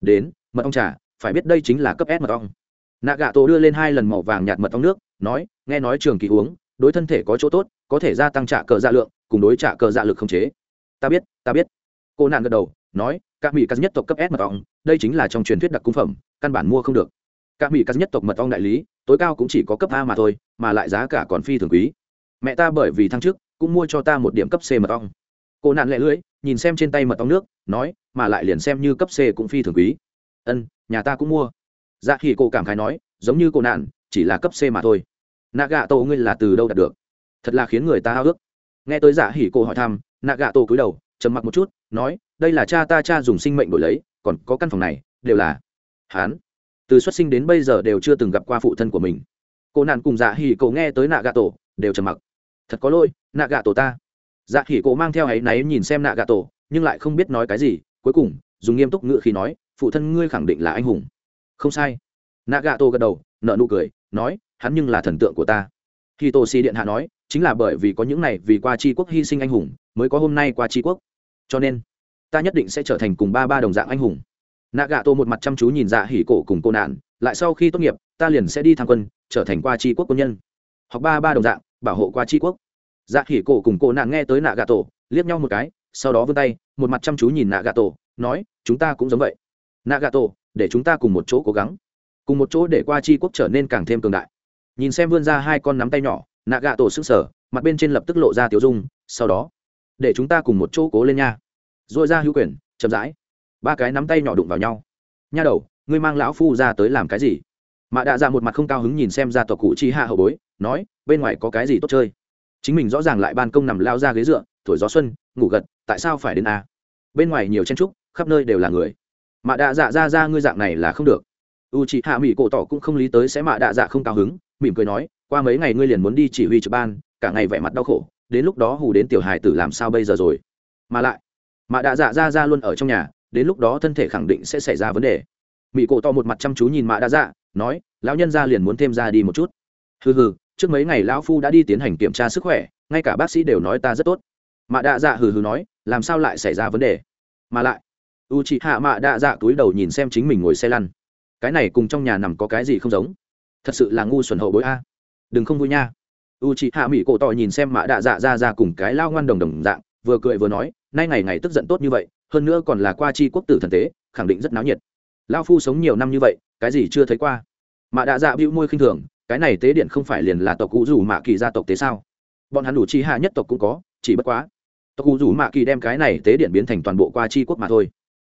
đến, mật ong trà, phải biết đây chính là cấp s mật ong. Nạ gạ tổ đưa lên hai lần màu vàng nhạt mật ong nước, nói, nghe nói trường kỳ uống, đối thân thể có chỗ tốt, có thể gia tăng trả cờ dạ lượng, cùng đối trả cờ dạ lực không chế. Ta biết ta biết. Cô nạn gật đầu, nói, các mỹ cắt nhất tộc cấp s mật ong, đây chính là trong truyền thuyết đặc cung phẩm, căn bản mua không được các mỹ cắt nhất tộc mật ong đại lý, tối cao cũng chỉ có cấp a mà thôi, mà lại giá cả còn phi thường quý. Mẹ ta bởi vì thăng trước cũng mua cho ta một điểm cấp c mật ong. Cô nạn lẹ lưỡi, nhìn xem trên tay mật ong nước, nói, mà lại liền xem như cấp c cũng phi thường quý. Ân, nhà ta cũng mua. Dạ khi cô cảm khái nói, giống như cô nạn, chỉ là cấp c mà thôi. Nạ gạ tổ ngươi là từ đâu đạt được? Thật là khiến người ta hao ước nghe tới dạ hỉ cô hỏi thăm nạ gạ tổ cúi đầu, trầm mặc một chút, nói, đây là cha ta cha dùng sinh mệnh đổi lấy, còn có căn phòng này, đều là hán từ xuất sinh đến bây giờ đều chưa từng gặp qua phụ thân của mình. Cô nạn cùng dạ hỉ cổ nghe tới nạ gạ tổ đều trầm mặc. Thật có lỗi nạ gạ tổ ta. Dạ hỉ cổ mang theo áy náy nhìn xem nạ gạ tổ nhưng lại không biết nói cái gì. Cuối cùng, dùng nghiêm túc ngự khi nói, phụ thân ngươi khẳng định là anh hùng. Không sai. Nạ gạ tổ gật đầu nợ nụ cười, nói, hắn nhưng là thần tượng của ta. Khi tổ si điện hạ nói, chính là bởi vì có những này vì qua tri quốc hy sinh anh hùng, mới có hôm nay qua tri quốc. Cho nên, ta nhất định sẽ trở thành cùng ba ba đồng dạng anh hùng nạ gạ tổ một mặt chăm chú nhìn dạ hỉ cổ cùng cô nạn, lại sau khi tốt nghiệp, ta liền sẽ đi tham quân, trở thành qua tri quốc quân nhân. Học ba ba đồng dạng, bảo hộ qua tri quốc. Dạ hỉ cổ cùng cô nạn nghe tới nạ gạ tổ liếc nhau một cái, sau đó vươn tay, một mặt chăm chú nhìn nạ gạ tổ nói, chúng ta cũng giống vậy. Nạ gạ tổ để chúng ta cùng một chỗ cố gắng. Cùng một chỗ để qua tri quốc trở nên càng thêm cường đại. Nhìn xem vươn ra hai con nắm tay nhỏ nạ gạ tổ sức sở mặt bên trên lập tức lộ ra tiểu dung, sau đó, để chúng ta cùng một chỗ cố lên nha. Dội ra hữu quyền, chậm rãi ba cái nắm tay nhỏ đụng vào nhau. Nha đầu, ngươi mang lão phu ra tới làm cái gì? Mạ đạ dạ một mặt không cao hứng nhìn xem ra tộc cụ chi hạ hậu bối, nói, bên ngoài có cái gì tốt chơi? Chính mình rõ ràng lại ban công nằm lao ra ghế dựa, thổi gió xuân, ngủ gật, tại sao phải đến a? Bên ngoài nhiều chen trúc, khắp nơi đều là người. Mạ đạ dạ ra ra ngươi dạng này là không được. U chị hạ mỹ cổ tỏ cũng không lý tới sẽ mạ đạ dạ không cao hứng, mỉm cười nói, qua mấy ngày ngươi liền muốn đi chỉ huy trực ban, cả ngày vẻ mặt đau khổ, đến lúc đó hù đến tiểu hài tử làm sao bây giờ rồi? Mà lại, mạ đạ dạ ra ra luôn ở trong nhà đến lúc đó thân thể khẳng định sẽ xảy ra vấn đề. Mỹ cổ to một mặt chăm chú nhìn mạ Đa dạ nói, lão nhân ra liền muốn thêm ra đi một chút. Hừ hừ, trước mấy ngày lão phu đã đi tiến hành kiểm tra sức khỏe, ngay cả bác sĩ đều nói ta rất tốt. Mạ Đa dạ hừ hừ nói, làm sao lại xảy ra vấn đề? Mà lại u chị hạ mạ Đa dạ túi đầu nhìn xem chính mình ngồi xe lăn. Cái này cùng trong nhà nằm có cái gì không giống? Thật sự là ngu xuẩn hậu bối a. Đừng không vui nha. U chị hạ mỹ cổ tỏ nhìn xem mạ Đa dạ ra ra cùng cái lao ngoan đồng đồng dạng, vừa cười vừa nói, nay ngày ngày tức giận tốt như vậy hơn nữa còn là qua chi quốc tử thần tế, khẳng định rất náo nhiệt. Lao phu sống nhiều năm như vậy, cái gì chưa thấy qua? Mà đã dạ bĩu môi khinh thường, cái này tế điện không phải liền là tộc cụ rủ mạ kỳ gia tộc tế sao? Bọn hắn đủ chi hạ nhất tộc cũng có, chỉ bất quá, tộc cụ rủ mạ kỳ đem cái này tế điện biến thành toàn bộ qua chi quốc mà thôi.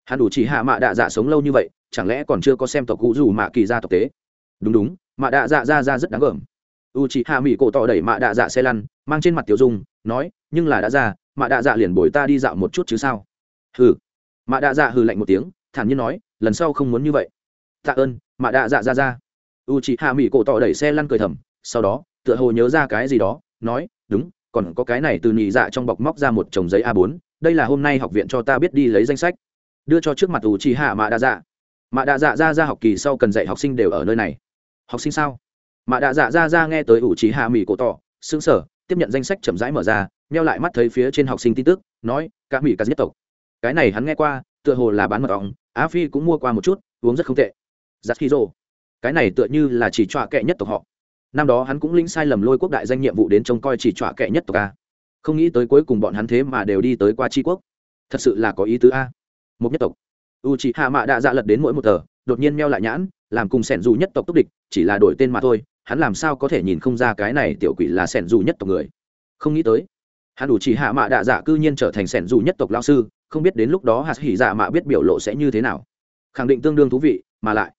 Hắn đủ chỉ hạ mạ đạ dạ sống lâu như vậy, chẳng lẽ còn chưa có xem tộc cụ rủ mạ kỳ gia tộc tế? Đúng đúng mạ đạ dạ ra ra rất đáng gờm. U chị hạ mỹ cổ tỏ đẩy mạ đạ dạ xe lăn, mang trên mặt tiểu dung, nói, nhưng là đã ra mạ đạ dạ liền bồi ta đi dạo một chút chứ sao? Hừ. Mạ đạ dạ hừ lạnh một tiếng, thản nhiên nói, lần sau không muốn như vậy. Tạ ơn, mạ đạ dạ ra ra u chị hạ mỹ cổ tỏ đẩy xe lăn cười thầm, sau đó, tựa hồ nhớ ra cái gì đó, nói, đúng, còn có cái này từ nhị dạ trong bọc móc ra một chồng giấy a 4 đây là hôm nay học viện cho ta biết đi lấy danh sách. Đưa cho trước mặt u chị hạ mạ đạ dạ. Mạ đạ dạ ra ra học kỳ sau cần dạy học sinh đều ở nơi này. Học sinh sao? Mạ đạ dạ ra ra nghe tới u chị hạ mỹ cổ tỏ xứng sở tiếp nhận danh sách chậm rãi mở ra meo lại mắt thấy phía trên học sinh tin tức, nói, cả mỹ cả nhất tộc cái này hắn nghe qua, tựa hồ là bán mật ong, á phi cũng mua qua một chút, uống rất không tệ. Giặt khí rồ cái này tựa như là chỉ trọa kệ nhất tộc họ. Năm đó hắn cũng lĩnh sai lầm lôi quốc đại danh nhiệm vụ đến trông coi chỉ trọa kệ nhất tộc a. Không nghĩ tới cuối cùng bọn hắn thế mà đều đi tới qua tri quốc. Thật sự là có ý tứ a. Một nhất tộc. U chị hạ mạ đã dạ lật đến mỗi một tờ, đột nhiên meo lại nhãn, làm cùng sẻn dù nhất tộc túc địch, chỉ là đổi tên mà thôi, hắn làm sao có thể nhìn không ra cái này tiểu quỷ là sẻn dù nhất tộc người. Không nghĩ tới, hắn đủ chỉ hạ mạ đạ dạ cư nhiên trở thành sẻn dù nhất tộc lao sư không biết đến lúc đó hạt hỉ dạ mạ biết biểu lộ sẽ như thế nào. Khẳng định tương đương thú vị, mà lại,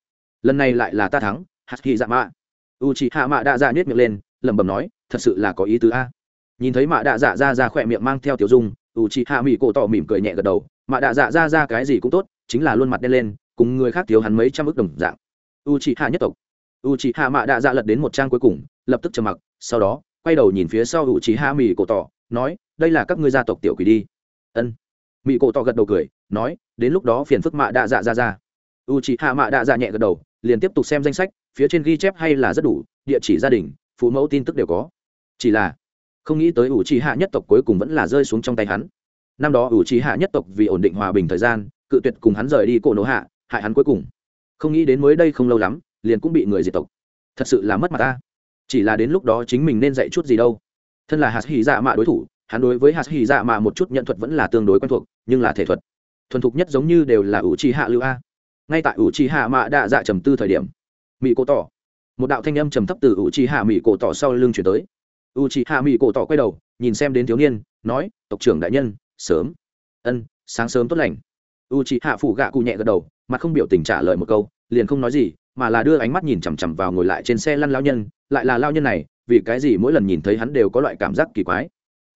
lần này lại là ta thắng, hạt hỉ dạ mạ. U chỉ hạ mạ đạ dạ nhét miệng lên, lẩm bẩm nói, thật sự là có ý tứ a. Nhìn thấy mạ đạ dạ ra ra khỏe miệng mang theo tiểu dung u chỉ hạ mỹ cổ tỏ mỉm cười nhẹ gật đầu, mạ đạ dạ ra ra cái gì cũng tốt, chính là luôn mặt đen lên, cùng người khác thiếu hắn mấy trăm ức đồng dạng. U chỉ hạ nhất tộc. U c hạ mạ đạ dạ lật đến một trang cuối cùng, lập tức trầm mặc, sau đó, quay đầu nhìn phía sau u c hạ mỹ cổ tỏ, nói, đây là các ngươi gia tộc tiểu quỷ đi. Ân mỹ cổ tỏ gật đầu cười, nói, đến lúc đó phiền phức mạ đạ dạ ra ra u chị hạ mạ đạ dạ nhẹ gật đầu, liền tiếp tục xem danh sách, phía trên ghi chép hay là rất đủ, địa chỉ gia đình, phụ mẫu tin tức đều có. Chỉ là, không nghĩ tới u trì hạ nhất tộc cuối cùng vẫn là rơi xuống trong tay hắn. Năm đó u trì hạ nhất tộc vì ổn định hòa bình thời gian, cự tuyệt cùng hắn rời đi cổ nổ hạ, hại hắn cuối cùng. Không nghĩ đến mới đây không lâu lắm, liền cũng bị người diệt tộc. Thật sự là mất mặt ta. Chỉ là đến lúc đó chính mình nên dạy chút gì đâu. Thân là hạt hỉ dạ mạ đối thủ hắn đối với hạt hy dạ mạ một chút nhận thuật vẫn là tương đối quen thuộc, nhưng là thể thuật. Thuần thục nhất giống như đều là ủ trì hạ lưu a. Ngay tại ủ trì hạ mạ đạ dạ trầm tư thời điểm mỹ cổ tỏ. Một đạo thanh âm trầm thấp từ ủ trì hạ mỹ cổ tỏ sau lưng chuyển tới. Ủ trì hạ mỹ cổ tỏ quay đầu, nhìn xem đến thiếu niên, nói, tộc trưởng đại nhân, sớm. Ân, sáng sớm tốt lành. U chị hạ phủ gạ cụ nhẹ gật đầu mặt không biểu tình trả lời một câu, liền không nói gì, mà là đưa ánh mắt nhìn chằm chằm vào ngồi lại trên xe lăn lao nhân. Lại là lao nhân này, vì cái gì mỗi lần nhìn thấy hắn đều có loại cảm giác kỳ quái?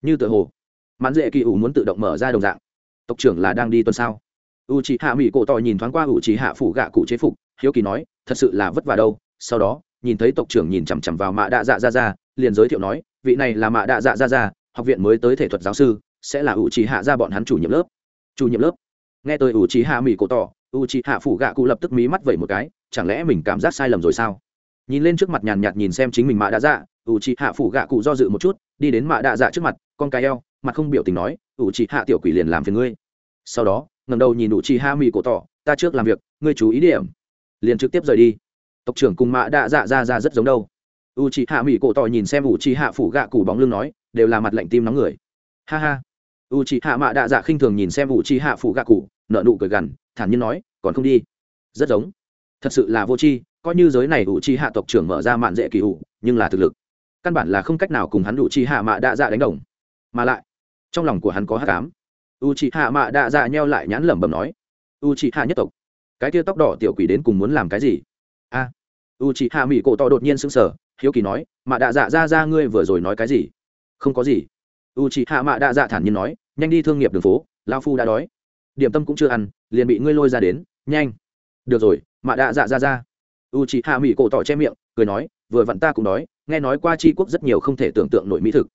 Như tự hồ. Mãn dễ kỳ ủ muốn tự động mở ra đồng dạng. Tộc trưởng là đang đi tuần sao u chị hạ mỹ cổ tỏ nhìn thoáng qua u chị hạ phủ gạ cụ chế phục, hiếu kỳ nói, thật sự là vất vả đâu. Sau đó, nhìn thấy tộc trưởng nhìn chằm chằm vào mạ đạ dạ ra ra liền giới thiệu nói, vị này là mạ đạ dạ ra ra học viện mới tới thể thuật giáo sư, sẽ là u chị hạ ra bọn hắn chủ nhiệm lớp. Chủ nhiệm lớp? Nghe tới u chị hạ mỹ cổ tỏ u chị hạ phủ gạ cụ lập tức mí mắt vẩy một cái, chẳng lẽ mình cảm giác sai lầm rồi sao? Nhìn lên trước mặt nhàn nhạt nhìn xem chính mình mạ đạ dạ u chị hạ phủ gạ cụ do dự một chút đi đến mạ đạ dạ trước mặt con cái eo mặt không biểu tình nói u chị hạ tiểu quỷ liền làm phiền ngươi. Sau đó ngầm đầu nhìn u chị hạ mì cổ tỏ ta trước làm việc ngươi chú ý điểm. Liền trực tiếp rời đi. Tộc trưởng cùng mạ đạ dạ ra ra rất giống đâu. U chị hạ mỹ cổ tỏ nhìn xem u chị hạ phủ gạ củ bóng lưng nói đều là mặt lạnh tim nóng người. Ha ha. U chị hạ mạ đạ dạ khinh thường nhìn xem u chị hạ phủ gạ củ, nợ nụ cười gằn thản nhiên nói còn không đi. Rất giống. Thật sự là vô tri coi như giới này ủ chị hạ tộc trưởng mở ra mạn dễ kỳ ủ nhưng là thực lực căn bản là không cách nào cùng hắn đủ chi hạ mạ đa dạ đánh đồng. Mà lại, trong lòng của hắn có hát cám u chi hạ mạ đa dạ nheo lại nhãn lẩm bẩm nói u chi hạ nhất tộc, cái kia tóc đỏ tiểu quỷ đến cùng muốn làm cái gì? A. U chi hạ mỹ cổ to đột nhiên sững sờ, hiếu kỳ nói mạ đa dạ ra ra ngươi vừa rồi nói cái gì? Không có gì. U chi hạ mạ đa dạ thản nhiên nói, nhanh đi thương nghiệp đường phố lao phu đã đói. Điểm tâm cũng chưa ăn, liền bị ngươi lôi ra đến, nhanh. Được rồi mạ đa dạ ra ra. U chi hạ mỹ cổ tỏ che miệng, cười nói vừa vặn ta cũng đói nghe nói qua tri quốc rất nhiều không thể tưởng tượng nổi mỹ thực.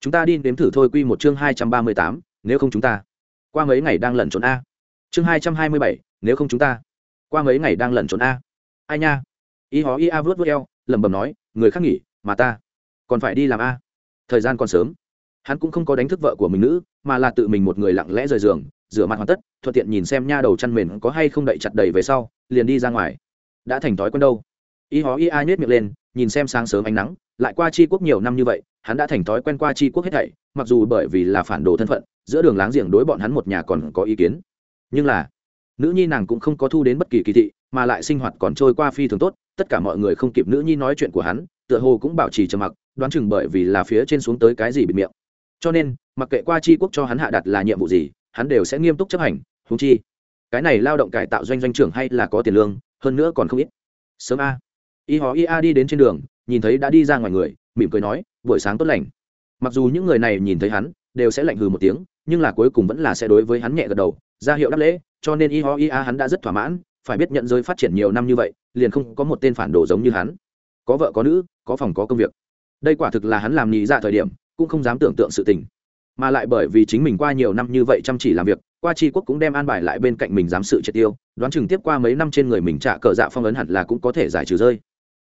Chúng ta đi nếm thử thôi quy một chương hai trăm ba mươi tám, nếu không chúng ta. Qua mấy ngày đang lẩn trốn a. Chương hai trăm hai mươi bảy, nếu không chúng ta. Qua mấy ngày đang lẩn trốn a. Ai nha? Y hó y a vớt vớt eo, lẩm bẩm nói, người khác nghỉ, mà ta còn phải đi làm a. Thời gian còn sớm. Hắn cũng không có đánh thức vợ của mình nữ, mà là tự mình một người lặng lẽ rời giường, rửa mặt hoàn tất, thuận tiện nhìn xem nha đầu chăn mền có hay không đậy chặt đầy về sau, liền đi ra ngoài. Đã thành thói quen đâu? Y hó y a nhét miệng lên, nhìn xem sáng sớm ánh nắng, lại qua chi quốc nhiều năm như vậy, hắn đã thành thói quen qua chi quốc hết thảy, mặc dù bởi vì là phản đồ thân phận, giữa đường láng giềng đối bọn hắn một nhà còn có ý kiến. Nhưng là, nữ nhi nàng cũng không có thu đến bất kỳ kỳ thị, mà lại sinh hoạt còn trôi qua phi thường tốt, tất cả mọi người không kịp nữ nhi nói chuyện của hắn, tựa hồ cũng bảo trì trầm mặc, đoán chừng bởi vì là phía trên xuống tới cái gì bị miệng. Cho nên, mặc kệ qua chi quốc cho hắn hạ đặt là nhiệm vụ gì, hắn đều sẽ nghiêm túc chấp hành húng chi, cái này lao động cải tạo doanh doanh trưởng hay là có tiền lương, hơn nữa còn không ít. Sớm a y họ y a đi đến trên đường, nhìn thấy đã đi ra ngoài người, mỉm cười nói, buổi sáng tốt lành. Mặc dù những người này nhìn thấy hắn, đều sẽ lạnh hừ một tiếng, nhưng là cuối cùng vẫn là sẽ đối với hắn nhẹ gật đầu, ra hiệu đáp lễ, cho nên y ho y a hắn đã rất thỏa mãn, phải biết nhận giới phát triển nhiều năm như vậy, liền không có một tên phản đồ giống như hắn. Có vợ có nữ, có phòng có công việc. Đây quả thực là hắn làm nhì ra dạ thời điểm, cũng không dám tưởng tượng sự tình. Mà lại bởi vì chính mình qua nhiều năm như vậy chăm chỉ làm việc, qua tri quốc cũng đem an bài lại bên cạnh mình giám sự triệt tiêu, đoán chừng tiếp qua mấy năm trên người mình trả cờ dạ phong ấn hẳn là cũng có thể giải trừ rơi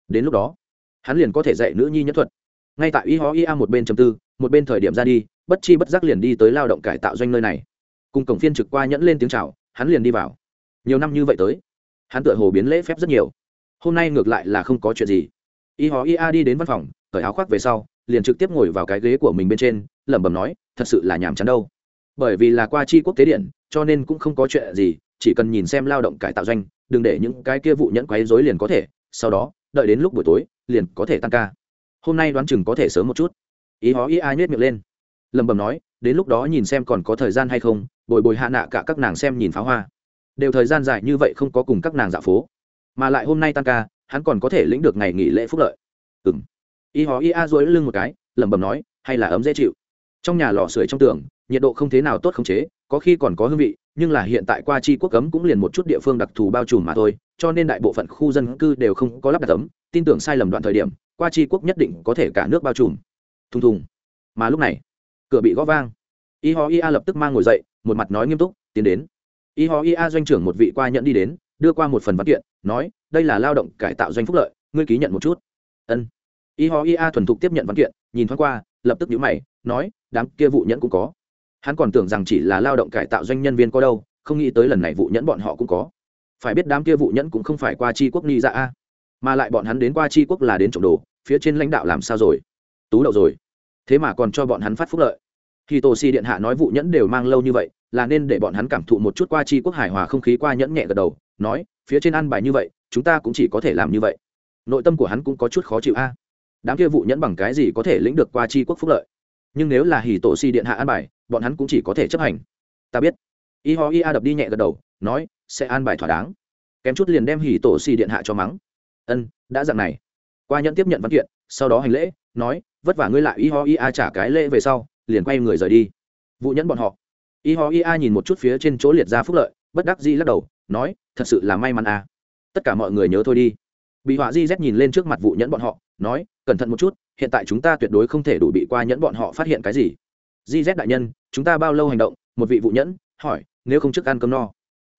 đến lúc đó, hắn liền có thể dạy nữ nhi nhất thuật. Ngay tại y ho ia một bên chầm tư, một bên thời điểm ra đi, bất chi bất giác liền đi tới lao động cải tạo doanh nơi này. Cùng cổng phiên trực qua nhẫn lên tiếng c h à o hắn liền đi vào. Nhiều năm như vậy tới, hắn tựa hồ biến lễ phép rất nhiều. Hôm nay ngược lại là không có chuyện gì. Y ho ia đi đến văn phòng, cởi áo khoác về sau, liền trực tiếp ngồi vào cái ghế của mình bên trên, lẩm bẩm nói, thật sự là nhàm chán đâu. Bởi vì là qua chi quốc tế điện, cho nên cũng không có chuyện gì, chỉ cần nhìn xem lao động cải tạo doanh, đừng để những cái kia vụ nhẫn quấy dối liền có thể, sau đó đợi đến lúc buổi tối, liền có thể tăng ca. Hôm nay đoán chừng có thể sớm một chút. Ý hó ý ai nhét miệng lên. Lẩm bẩm nói, đến lúc đó nhìn xem còn có thời gian hay không, bồi bồi hạ nạ cả các nàng xem nhìn pháo hoa. Đều thời gian dài như vậy không có cùng các nàng dạo phố. Mà lại hôm nay tăng ca, hắn còn có thể lĩnh được ngày nghỉ lễ phúc lợi. Ừ m y hó y a dối lưng một cái, lẩm bẩm nói, hay là ấm dễ chịu. Trong nhà lò sưởi trong tường, nhiệt độ không thế nào tốt khống chế, có khi còn có hương vị nhưng là hiện tại qua chi quốc cấm cũng liền một chút địa phương đặc thù bao trùm mà thôi, cho nên đại bộ phận khu dân cư đều không có lắp đặt tấm tin tưởng sai lầm đoạn thời điểm, qua chi quốc nhất định có thể cả nước bao trùm. Thùng thùng. Mà lúc này, cửa bị gõ vang. Y ho ia lập tức mang ngồi dậy, một mặt nói nghiêm túc, tiến đến. Y ho ia doanh trưởng một vị qua nhận đi đến, đưa qua một phần văn kiện, nói, đây là lao động cải tạo doanh phúc lợi, ngươi ký nhận một chút. Ân. Y ho ia thuần thục tiếp nhận văn kiện, nhìn thoáng qua, lập tức nhíu mày, nói, đám kia vụ nhẫn cũng có hắn còn tưởng rằng chỉ là lao động cải tạo doanh nhân viên có đâu, không nghĩ tới lần này vụ nhẫn bọn họ cũng có. Phải biết đám kia vụ nhẫn cũng không phải qua chi quốc ni ra a, mà lại bọn hắn đến qua chi quốc là đến trộm đồ, phía trên lãnh đạo làm sao rồi? Tú đậu rồi. Thế mà còn cho bọn hắn phát phúc lợi. Khi tổ si điện hạ nói vụ nhẫn đều mang lâu như vậy, là nên để bọn hắn cảm thụ một chút qua chi quốc hài hòa không khí qua nhẫn nhẹ gật đầu, nói, phía trên ăn bài như vậy, chúng ta cũng chỉ có thể làm như vậy. Nội tâm của hắn cũng có chút khó chịu a. Đám kia vụ nhẫn bằng cái gì có thể lĩnh được qua chi quốc phúc lợi? Nhưng nếu là hì tổ si điện hạ an bài, bọn hắn cũng chỉ có thể chấp hành. Ta biết. Y ho y a đập đi nhẹ gật đầu, nói, sẽ an bài thỏa đáng. Kém chút liền đem hì tổ si điện hạ cho mắng. Ân, đã dặn này. Qua nhận tiếp nhận văn kiện, sau đó hành lễ, nói, vất vả ngươi lại y ho y a trả cái lễ về sau, liền quay người rời đi. Vụ nhẫn bọn họ. Y ho y a nhìn một chút phía trên chỗ liệt ra phúc lợi, bất đắc dĩ lắc đầu, nói, thật sự là may mắn à. Tất cả mọi người nhớ thôi đi. Bị họa di z nhìn lên trước mặt vụ nhẫn bọn họ nói, cẩn thận một chút, hiện tại chúng ta tuyệt đối không thể đủ bị qua nhẫn bọn họ phát hiện cái gì. Di z đại nhân, chúng ta bao lâu hành động? Một vị vụ nhẫn, hỏi, nếu không trước ăn cơm no.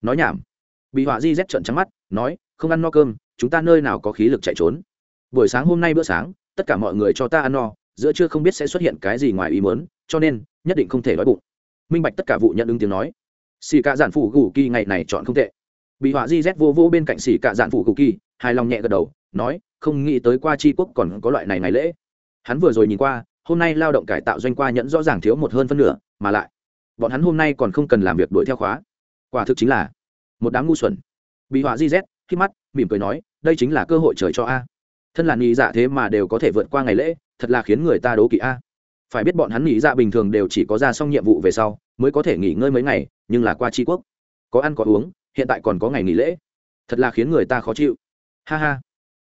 Nói nhảm. Bị họa di z trợn trắng mắt, nói, không ăn no cơm, chúng ta nơi nào có khí lực chạy trốn? Buổi sáng hôm nay bữa sáng, tất cả mọi người cho ta ăn no, giữa trưa không biết sẽ xuất hiện cái gì ngoài ý muốn, cho nên, nhất định không thể đói bụng. Minh bạch tất cả vụ nhận ứng tiếng nói. Xì cả giản phủ gù kỳ ngày này chọn không tệ bị họa di z vô vô bên cạnh xỉ cạ dạn phủ cụ kỳ, hài lòng nhẹ gật đầu, nói, không nghĩ tới qua tri quốc còn có loại này ngày lễ. Hắn vừa rồi nhìn qua, hôm nay lao động cải tạo doanh qua nhẫn rõ ràng thiếu một hơn phân nửa, mà lại, bọn hắn hôm nay còn không cần làm việc đuổi theo khóa. Quả thực chính là một đám ngu xuẩn. Bị họa di z khi mắt, mỉm cười nói, đây chính là cơ hội trời cho a. Thân là nghĩ dạ thế mà đều có thể vượt qua ngày lễ, thật là khiến người ta đố kỵ a. Phải biết bọn hắn nghĩ dạ bình thường đều chỉ có ra xong nhiệm vụ về sau, mới có thể nghỉ ngơi mấy ngày, nhưng là qua tri quốc. Có ăn có uống hiện tại còn có ngày nghỉ lễ. Thật là khiến người ta khó chịu. Ha ha.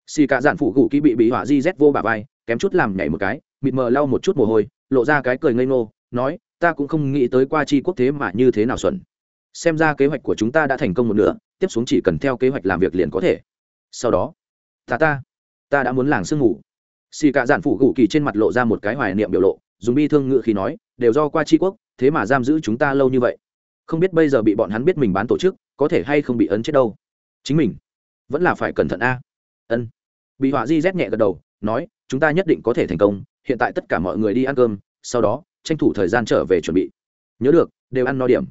Xì cả dạn phụ gù kỹ bị bị họa di z vô bà vai, kém chút làm nhảy một cái, mịt mờ lau một chút mồ hôi, lộ ra cái cười ngây ngô, nói, ta cũng không nghĩ tới qua chi quốc thế mà như thế nào xuẩn. Xem ra kế hoạch của chúng ta đã thành công một nửa, tiếp xuống chỉ cần theo kế hoạch làm việc liền có thể. Sau đó, ta ta ta đã muốn làng sương ngủ. Xì cả dạn phụ gù kỳ trên mặt lộ ra một cái hoài niệm biểu lộ, dùng bi thương ngự khi nói, đều do qua chi quốc, thế mà giam giữ chúng ta lâu như vậy. Không biết bây giờ bị bọn hắn biết mình bán tổ chức có thể hay không bị ấn chết đâu. Chính mình vẫn là phải cẩn thận a. Ân. Bị họa di rét nhẹ gật đầu, nói, chúng ta nhất định có thể thành công, hiện tại tất cả mọi người đi ăn cơm, sau đó, tranh thủ thời gian trở về chuẩn bị. Nhớ được, đều ăn no điểm.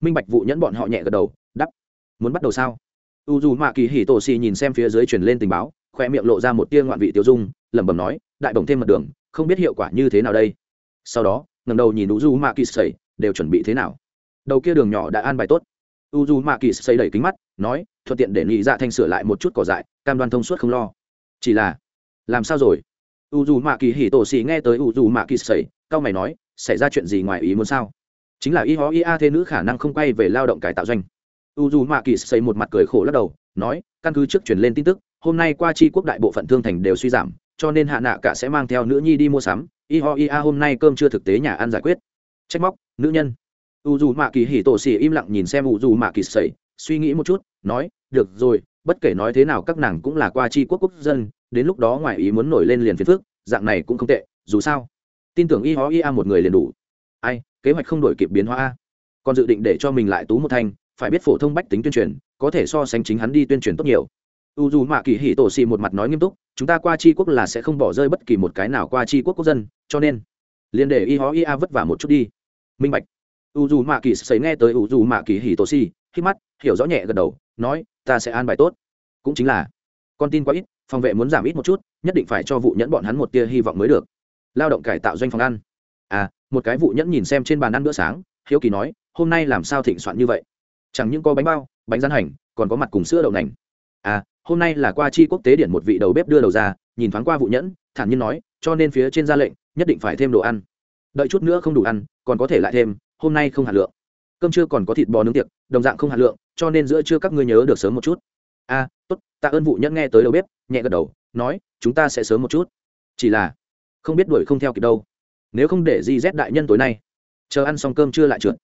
Minh bạch vụ nhẫn bọn họ nhẹ gật đầu đắp muốn bắt đầu sao? U dù mạ kỳ hỉ tổ xì nhìn xem phía dưới truyền lên tình báo, khoe miệng lộ ra một tia ngoạn vị tiêu dung, lẩm bẩm nói, đại bổng thêm mật đường, không biết hiệu quả như thế nào đây. Sau đó ngầm đầu nhìn u dù mạ kỳ sẩy, đều chuẩn bị thế nào? Đầu kia đường nhỏ đã an bài tốt u dù mạ kỳ xây đẩy kính mắt, nói, thuận tiện để nghĩ dạ thanh sửa lại một chút cỏ dại, cam đoan thông suốt không lo. Chỉ là, làm sao rồi? U dù mạ kỳ hỉ tổ xì nghe tới u dù mạ kỳ sẩy cao mày nói, xảy ra chuyện gì ngoài ý muốn sao? Chính là y ho Y A thế nữ khả năng không quay về lao động cải tạo doanh. U dù mạ kỳ xây một mặt cười khổ lắc đầu, nói, căn cứ trước truyền lên tin tức, hôm nay qua chi quốc đại bộ phận thương thành đều suy giảm, cho nên hạ nạ cả sẽ mang theo nữ nhi đi mua sắm. Y ho Y A hôm nay cơm chưa thực tế nhà ăn giải quyết. Trách móc, nữ nhân u dù mạ kỳ hỉ tổ xì im lặng nhìn xem u dù mạ kỳ sẩy, suy nghĩ một chút, nói, được rồi, bất kể nói thế nào các nàng cũng là qua chi quốc quốc dân, đến lúc đó ngoài ý muốn nổi lên liền phiền phước dạng này cũng không tệ, dù sao, tin tưởng y ho y a một người liền đủ. Ai, kế hoạch không đổi kịp biến hóa a. Còn dự định để cho mình lại tú một thanh phải biết phổ thông bách tính tuyên truyền, có thể so sánh chính hắn đi tuyên truyền tốt nhiều. U dù mạ kỳ hỉ tổ xì một mặt nói nghiêm túc, chúng ta qua chi quốc là sẽ không bỏ rơi bất kỳ một cái nào qua chi quốc quốc dân, cho nên, liền để y ho y a vất vả một chút đi. Minh bạch u dù mạ kỳ sấy nghe tới u dù mạ kỳ hì tô si khi mắt, hiểu rõ nhẹ gật đầu, nói, ta sẽ an bài tốt. Cũng chính là, con tin quá ít, phòng vệ muốn giảm ít một chút, nhất định phải cho vụ nhẫn bọn hắn một tia hy vọng mới được. Lao động cải tạo doanh phòng ăn. À một cái vụ nhẫn nhìn xem trên bàn ăn bữa sáng, hiếu kỳ nói, hôm nay làm sao thịnh soạn như vậy? Chẳng những có bánh bao, bánh rán hành, còn có mặt cùng sữa đậu nành. À hôm nay là qua chi quốc tế điển một vị đầu bếp đưa đầu ra, nhìn thoáng qua vụ nhẫn, thản nhiên nói, cho nên phía trên ra lệnh, nhất định phải thêm đồ ăn. Đợi chút nữa không đủ ăn, còn có thể lại thêm hôm nay không hạt lượng. Cơm trưa còn có thịt bò nướng tiệc đồng dạng không hạt lượng cho nên giữa trưa các ngươi nhớ được sớm một chút. A à, tốt tạ ơn vụ nhẫn nghe tới đầu bếp nhẹ gật đầu nói chúng ta sẽ sớm một chút. Chỉ là không biết đuổi không theo kịp đâu. Nếu không để di rét đại nhân tối nay chờ ăn xong cơm chưa lại trượt.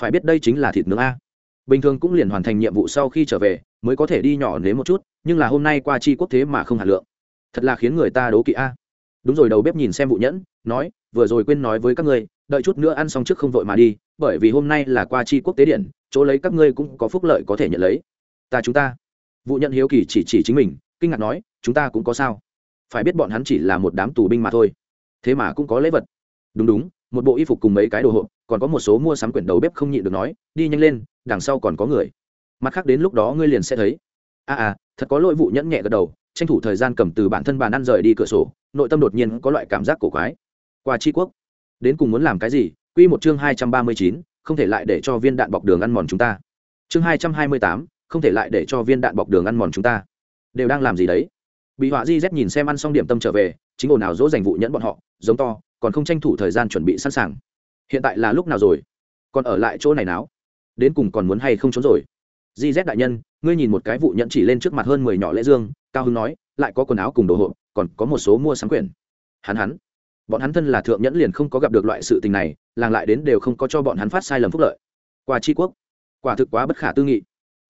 Phải biết đây chính là thịt nướng a. Bình thường cũng liền hoàn thành nhiệm vụ sau khi trở về mới có thể đi nhỏ nếm một chút nhưng là hôm nay qua chi quốc thế mà không hạt lượng. Thật là khiến người ta đố kỵ a. Đúng rồi đầu bếp nhìn xem vụ nhẫn nói vừa rồi quên nói với các ngươi đợi chút nữa ăn xong trước không vội mà đi bởi vì hôm nay là qua chi quốc tế điện chỗ lấy các ngươi cũng có phúc lợi có thể nhận lấy. Ta chúng ta. Vụ nhận hiếu kỳ chỉ chỉ chính mình kinh ngạc nói chúng ta cũng có sao? Phải biết bọn hắn chỉ là một đám tù binh mà thôi. Thế mà cũng có lễ vật. Đúng đúng một bộ y phục cùng mấy cái đồ hộp còn có một số mua sắm quyển đầu bếp không nhịn được nói đi nhanh lên đằng sau còn có người. Mặt khác đến lúc đó ngươi liền sẽ thấy. A à, à thật có lỗi vụ nhẫn nhẹ gật đầu tranh thủ thời gian cầm từ bản thân bàn ăn rời đi cửa sổ nội tâm đột nhiên có loại cảm giác cổ quái. Qua tri quốc đến cùng muốn làm cái gì, Quy một chương hai trăm ba mươi chín, không thể lại để cho viên đạn bọc đường ăn mòn chúng ta. Chương hai trăm hai mươi tám, không thể lại để cho viên đạn bọc đường ăn mòn chúng ta. Đều đang làm gì đấy? Bị họa di z nhìn xem ăn xong điểm tâm trở về, chính ồn nào dỗ dành vụ nhẫn bọn họ, giống to, còn không tranh thủ thời gian chuẩn bị sẵn sàng. Hiện tại là lúc nào rồi? Còn ở lại chỗ này nào? Đến cùng còn muốn hay không trốn rồi? Di z đại nhân, ngươi nhìn một cái vụ nhẫn chỉ lên trước mặt hơn mười nhỏ lễ dương, cao hưng nói, lại có quần áo cùng đồ hộp, còn có một số mua sắm quyển. Hắn hắn bọn hắn thân là thượng nhẫn liền không có gặp được loại sự tình này, làng lại đến đều không có cho bọn hắn phát sai lầm phúc lợi. Qua tri quốc. Quả thực quá bất khả tư nghị.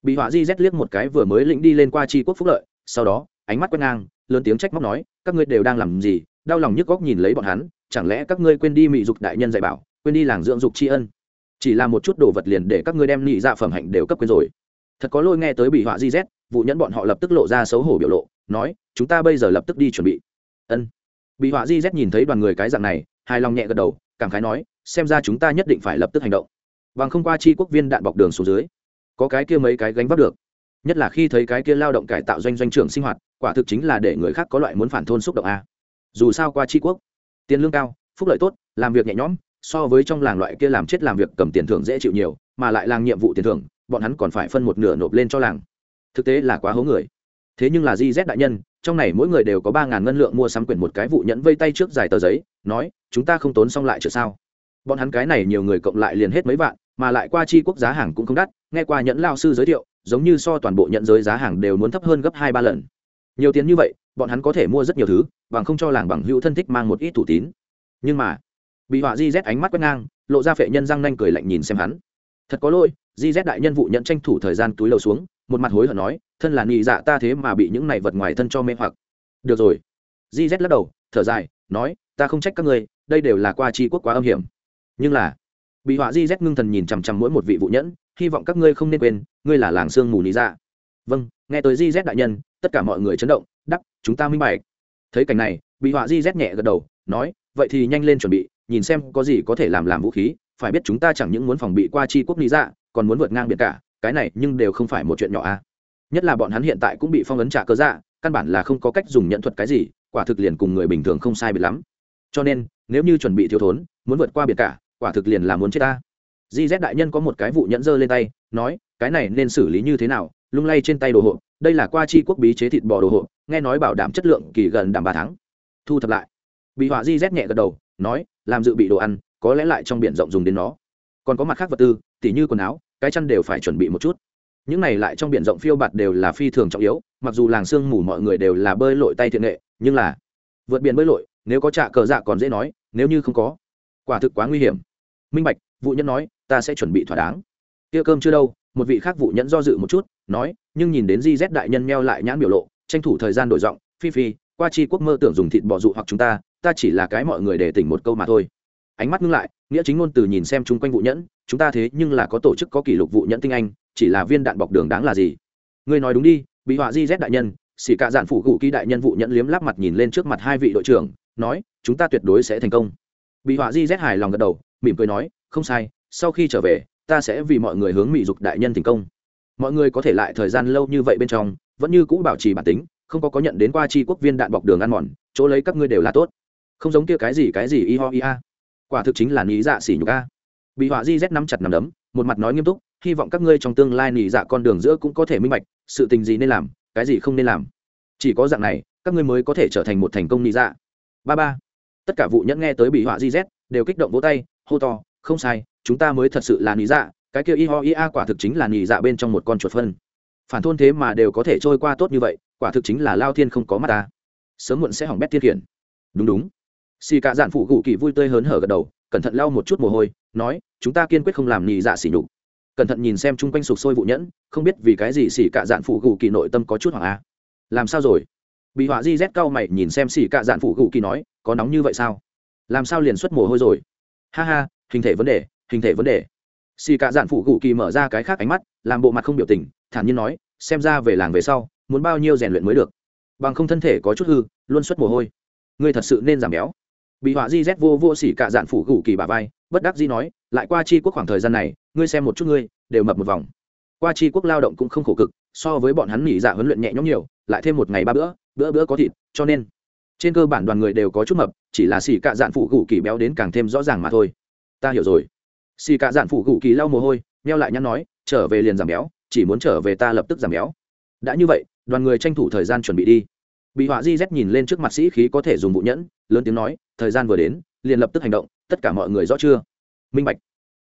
Bị họa di rét liếc một cái vừa mới lĩnh đi lên qua tri quốc phúc lợi, sau đó, ánh mắt quét ngang, lớn tiếng trách móc nói, các ngươi đều đang làm gì? Đau lòng nhức góc nhìn lấy bọn hắn, chẳng lẽ các ngươi quên đi mị dục đại nhân dạy bảo, quên đi làng dưỡng dục tri ân? Chỉ là một chút đồ vật liền để các ngươi đem nị dạ phẩm hạnh đều cấp quên rồi. Thật có lôi nghe tới bị họa di rét, vụ nhẫn bọn họ lập tức lộ ra xấu hổ biểu lộ, nói, chúng ta bây giờ lập tức đi chuẩn bị. Ân bị họa di z nhìn thấy đoàn người cái dạng này, hài lòng nhẹ gật đầu, cảm khái nói, xem ra chúng ta nhất định phải lập tức hành động. Bằng không qua chi quốc viên đạn bọc đường xuống dưới, có cái kia mấy cái gánh vác được. Nhất là khi thấy cái kia lao động cải tạo doanh doanh trưởng sinh hoạt, quả thực chính là để người khác có loại muốn phản thôn xúc động a. Dù sao qua chi quốc, tiền lương cao, phúc lợi tốt, làm việc nhẹ nhõm, so với trong làng loại kia làm chết làm việc cầm tiền thưởng dễ chịu nhiều, mà lại làng nhiệm vụ tiền thưởng, bọn hắn còn phải phân một nửa nộp lên cho làng. Thực tế là quá hố người. Thế nhưng là di z đại nhân trong này mỗi người đều có ba ngàn ngân lượng mua sắm quyển một cái vụ nhẫn vây tay trước dài tờ giấy, nói, chúng ta không tốn xong lại chữa sao? Bọn hắn cái này nhiều người cộng lại liền hết mấy vạn, mà lại qua chi quốc giá hàng cũng không đắt, nghe qua nhẫn lao sư giới thiệu, giống như so toàn bộ nhận giới giá hàng đều muốn thấp hơn gấp hai ba lần. Nhiều tiền như vậy, bọn hắn có thể mua rất nhiều thứ, bằng không cho làng bằng hữu thân thích mang một ít thủ tín. Nhưng mà, bị họa di z ánh mắt quét ngang, lộ ra phệ nhân răng nanh cười lạnh nhìn xem hắn. Thật có lỗi di z đại nhân vụ nhận tranh thủ thời gian túi lầu xuống, một mặt hối hận nói thân là nhị dạ ta thế mà bị những này vật ngoài thân cho mê hoặc. Được rồi. Di z lắc đầu, thở dài, nói, ta không trách các ngươi, đây đều là qua tri quốc quá âm hiểm. Nhưng là, bị họa di z ngưng thần nhìn chằm chằm mỗi một vị vụ nhẫn, hy vọng các ngươi không nên quên, ngươi là làng sương mù nhị dạ. Vâng nghe tới di z đại nhân, tất cả mọi người chấn động, đắp, chúng ta minh bạch. Thấy cảnh này, bị họa di z nhẹ gật đầu, nói, vậy thì nhanh lên chuẩn bị, nhìn xem có gì có thể làm làm vũ khí, phải biết chúng ta chẳng những muốn phòng bị qua chi quốc lý dạ còn muốn vượt ngang biệt cả, cái này nhưng đều không phải một chuyện nhỏ a nhất là bọn hắn hiện tại cũng bị phong ấn trả cơ dạ căn bản là không có cách dùng nhận thuật cái gì, quả thực liền cùng người bình thường không sai biệt lắm. Cho nên, nếu như chuẩn bị thiếu thốn, muốn vượt qua biển cả, quả thực liền là muốn chết ta. Di z đại nhân có một cái vụ nhẫn dơ lên tay, nói, cái này nên xử lý như thế nào? Lung lay trên tay đồ hộ đây là qua chi quốc bí chế thịt bò đồ hộ nghe nói bảo đảm chất lượng kỳ gần đảm ba tháng thu thập lại. Bị họa di z nhẹ gật đầu, nói, làm dự bị đồ ăn, có lẽ lại trong b rộng dùng đến nó. Còn có mặt khác vật tư, tỉ như quần áo, cái chăn đều phải chuẩn bị một chút những này lại trong biển rộng phiêu bạt đều là phi thường trọng yếu, mặc dù làng sương mù mọi người đều là bơi lội tay thiện nghệ, nhưng là vượt biển bơi lội, nếu có trạ cờ dạ còn dễ nói, nếu như không có, quả thực quá nguy hiểm. Minh bạch, vụ nhân nói, ta sẽ chuẩn bị thỏa đáng. Tia cơm chưa đâu, một vị khác vụ nhẫn do dự một chút, nói, nhưng nhìn đến di z đại nhân meo lại nhãn biểu lộ, tranh thủ thời gian đổi giọng, phi phi, qua chi quốc mơ tưởng dùng thịt bò dụ hoặc chúng ta ta chỉ là cái mọi người để tỉnh một câu mà thôi. Ánh mắt ngưng lại, nghĩa chính ngôn từ nhìn xem chung quanh vụ nhẫn chúng ta thế nhưng là có tổ chức có kỷ lục vụ nhẫn tinh anh chỉ là viên đạn bọc đường đáng là gì? Ngươi nói đúng đi, bị họa di z đại nhân, xỉ cạ dạn phủ gù ký đại nhân vụ nhẫn liếm lắp mặt nhìn lên trước mặt hai vị đội trưởng, nói, chúng ta tuyệt đối sẽ thành công. Bị họa di z hài lòng gật đầu, mỉm cười nói, không sai, sau khi trở về, ta sẽ vì mọi người hướng mỹ dục đại nhân thành công. Mọi người có thể lại thời gian lâu như vậy bên trong, vẫn như cũ bảo trì bản tính, không có có nhận đến qua chi quốc viên đạn bọc đường ăn mòn, chỗ lấy các ngươi đều là tốt. Không giống kia cái gì cái gì y ho y a. Quả thực chính là nghĩ dạ xỉ nhục a. Bị họa di z nắm chặt nằm đấm, một mặt nói nghiêm túc hy vọng các ngươi trong tương lai nỉ dạ con đường giữa cũng có thể minh bạch, sự tình gì nên làm, cái gì không nên làm. Chỉ có dạng này, các ngươi mới có thể trở thành một thành công nỉ dạ. Ba ba. Tất cả vụ nhẫn nghe tới bị họa di z đều kích động vỗ tay, hô to, không sai, chúng ta mới thật sự là nỉ dạ cái kia y ho y a quả thực chính là nỉ dạ bên trong một con chuột phân. Phản thôn thế mà đều có thể trôi qua tốt như vậy, quả thực chính là lao thiên không có mắt ta. Sớm muộn sẽ hỏng bét thiên khiển. Đúng đúng. Xì cả dạn phụ gù kỳ vui tươi hớn hở gật đầu, cẩn thận lau một chút mồ hôi, nói, chúng ta kiên quyết không làm nhì dạ xỉ nhục cẩn thận nhìn xem chung quanh sụp sôi vụ nhẫn, không biết vì cái gì xỉ cả dạn phụ gù kỳ nội tâm có chút hoảng a làm sao rồi? Bị họa di rét cao mày nhìn xem xỉ cả dạn phụ gù kỳ nói, có nóng như vậy sao? Làm sao liền xuất mồ hôi rồi? Ha ha, hình thể vấn đề, hình thể vấn đề. Xì cả dạn phụ gù kỳ mở ra cái khác ánh mắt, làm bộ mặt không biểu tình, thản nhiên nói, xem ra về làng về sau, muốn bao nhiêu rèn luyện mới được. Bằng không thân thể có chút hư, luôn xuất mồ hôi. Ngươi thật sự nên giảm béo. Bị họa di z vô vô xỉ cả dạn phủ gù kỳ bà vai, bất đắc di nói, lại qua chi quốc khoảng thời gian này ngươi xem một chút ngươi, đều mập một vòng. Qua tri quốc lao động cũng không khổ cực, so với bọn hắn nghỉ dạ huấn luyện nhẹ nhõm nhiều, lại thêm một ngày ba bữa bữa bữa có thịt, cho nên trên cơ bản đoàn người đều có chút mập, chỉ là xì cạ dạn phụ gù kỳ béo đến càng thêm rõ ràng mà thôi. Ta hiểu rồi. Xì cạ dạn phụ gù kỳ lau mồ hôi neo lại nhăn nói, trở về liền giảm béo, chỉ muốn trở về ta lập tức giảm béo. Đã như vậy, đoàn người tranh thủ thời gian chuẩn bị đi. Bị họa di z nhìn lên trước mặt sĩ khí có thể dùng vụ nhẫn, lớn tiếng nói, thời gian vừa đến, liền lập tức hành động, tất cả mọi người rõ chưa? Minh bạch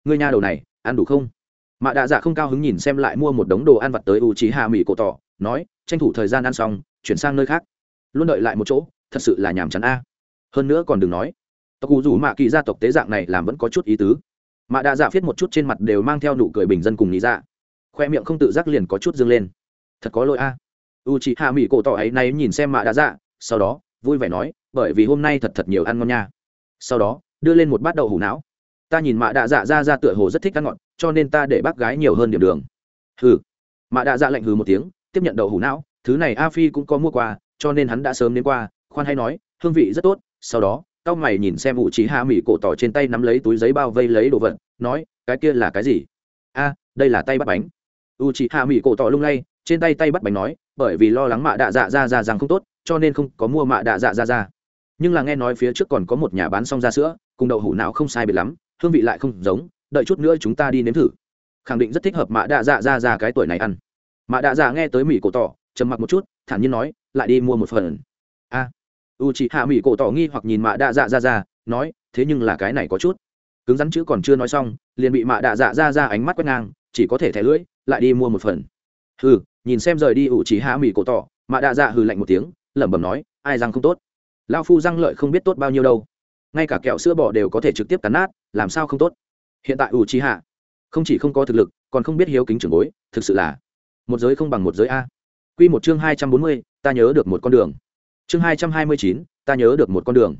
người nhà đầu này ăn đủ không? Mạ đạ dạ không cao hứng nhìn xem lại mua một đống đồ ăn vặt tới u trí hạ mỹ cổ tỏ, nói, tranh thủ thời gian ăn xong, chuyển sang nơi khác. Luôn đợi lại một chỗ, thật sự là nhàm chán a. Hơn nữa còn đừng nói, tộc cụ rủ mạ kỳ gia tộc tế dạng này làm vẫn có chút ý tứ. Mạ đạ dạ viết một chút trên mặt đều mang theo nụ cười bình dân cùng lý dạ khoe miệng không tự giác liền có chút dâng lên. Thật có lỗi a. U chị hạ mỹ cổ tỏ ấy nay nhìn xem mạ đạ dạ sau đó, vui vẻ nói, bởi vì hôm nay thật thật nhiều ăn ngon nha. Sau đó, đưa lên một bát đậu hủ não ta nhìn mạ đạ dạ ra ra tựa hồ rất thích ăn ngọt, cho nên ta để bác gái nhiều hơn điểm đường. Hừ. Mạ đạ dạ lạnh hừ một tiếng, tiếp nhận đậu hủ não, thứ này a phi cũng có mua qua, cho nên hắn đã sớm đến qua, khoan hay nói, hương vị rất tốt, sau đó, tao mày nhìn xem ủ trí hạ mỹ cổ tỏ trên tay nắm lấy túi giấy bao vây lấy đồ vật, nói, cái kia là cái gì? A, đây là tay bắt bánh. U chị hạ mỹ cổ tỏ lung lay, trên tay tay bắt bánh nói, bởi vì lo lắng mạ đạ dạ ra ra rằng không tốt, cho nên không có mua mạ đạ dạ ra ra. Nhưng là nghe nói phía trước còn có một nhà bán xong ra sữa, cùng đậu hủ não không sai biệt lắm hương vị lại không giống, đợi chút nữa chúng ta đi nếm thử. Khẳng định rất thích hợp mạ đạ dạ ra ra cái tuổi này ăn. Mạ đạ dạ nghe tới mỹ cổ tỏ, trầm mặc một chút, thản nhiên nói, lại đi mua một phần. A. U chị hạ mỹ cổ tỏ nghi hoặc nhìn mạ đạ dạ ra ra, nói, thế nhưng là cái này có chút. Cứng rắn chữ còn chưa nói xong, liền bị mạ đạ dạ ra ra ánh mắt quét ngang, chỉ có thể thẻ lưỡi, lại đi mua một phần. Hừ, nhìn xem rời đi u chị hạ mỹ cổ tỏ, mạ đạ dạ hừ lạnh một tiếng, lẩm bẩm nói, ai răng không tốt. Lao phu răng lợi không biết tốt bao nhiêu đâu. Ngay cả kẹo sữa bò đều có thể trực tiếp cắn nát làm sao không tốt? Hiện tại u trí hạ không chỉ không có thực lực, còn không biết hiếu kính trưởng bối, thực sự là một giới không bằng một giới a. Q một chương hai trăm bốn mươi, ta nhớ được một con đường. Chương hai trăm hai mươi chín, ta nhớ được một con đường.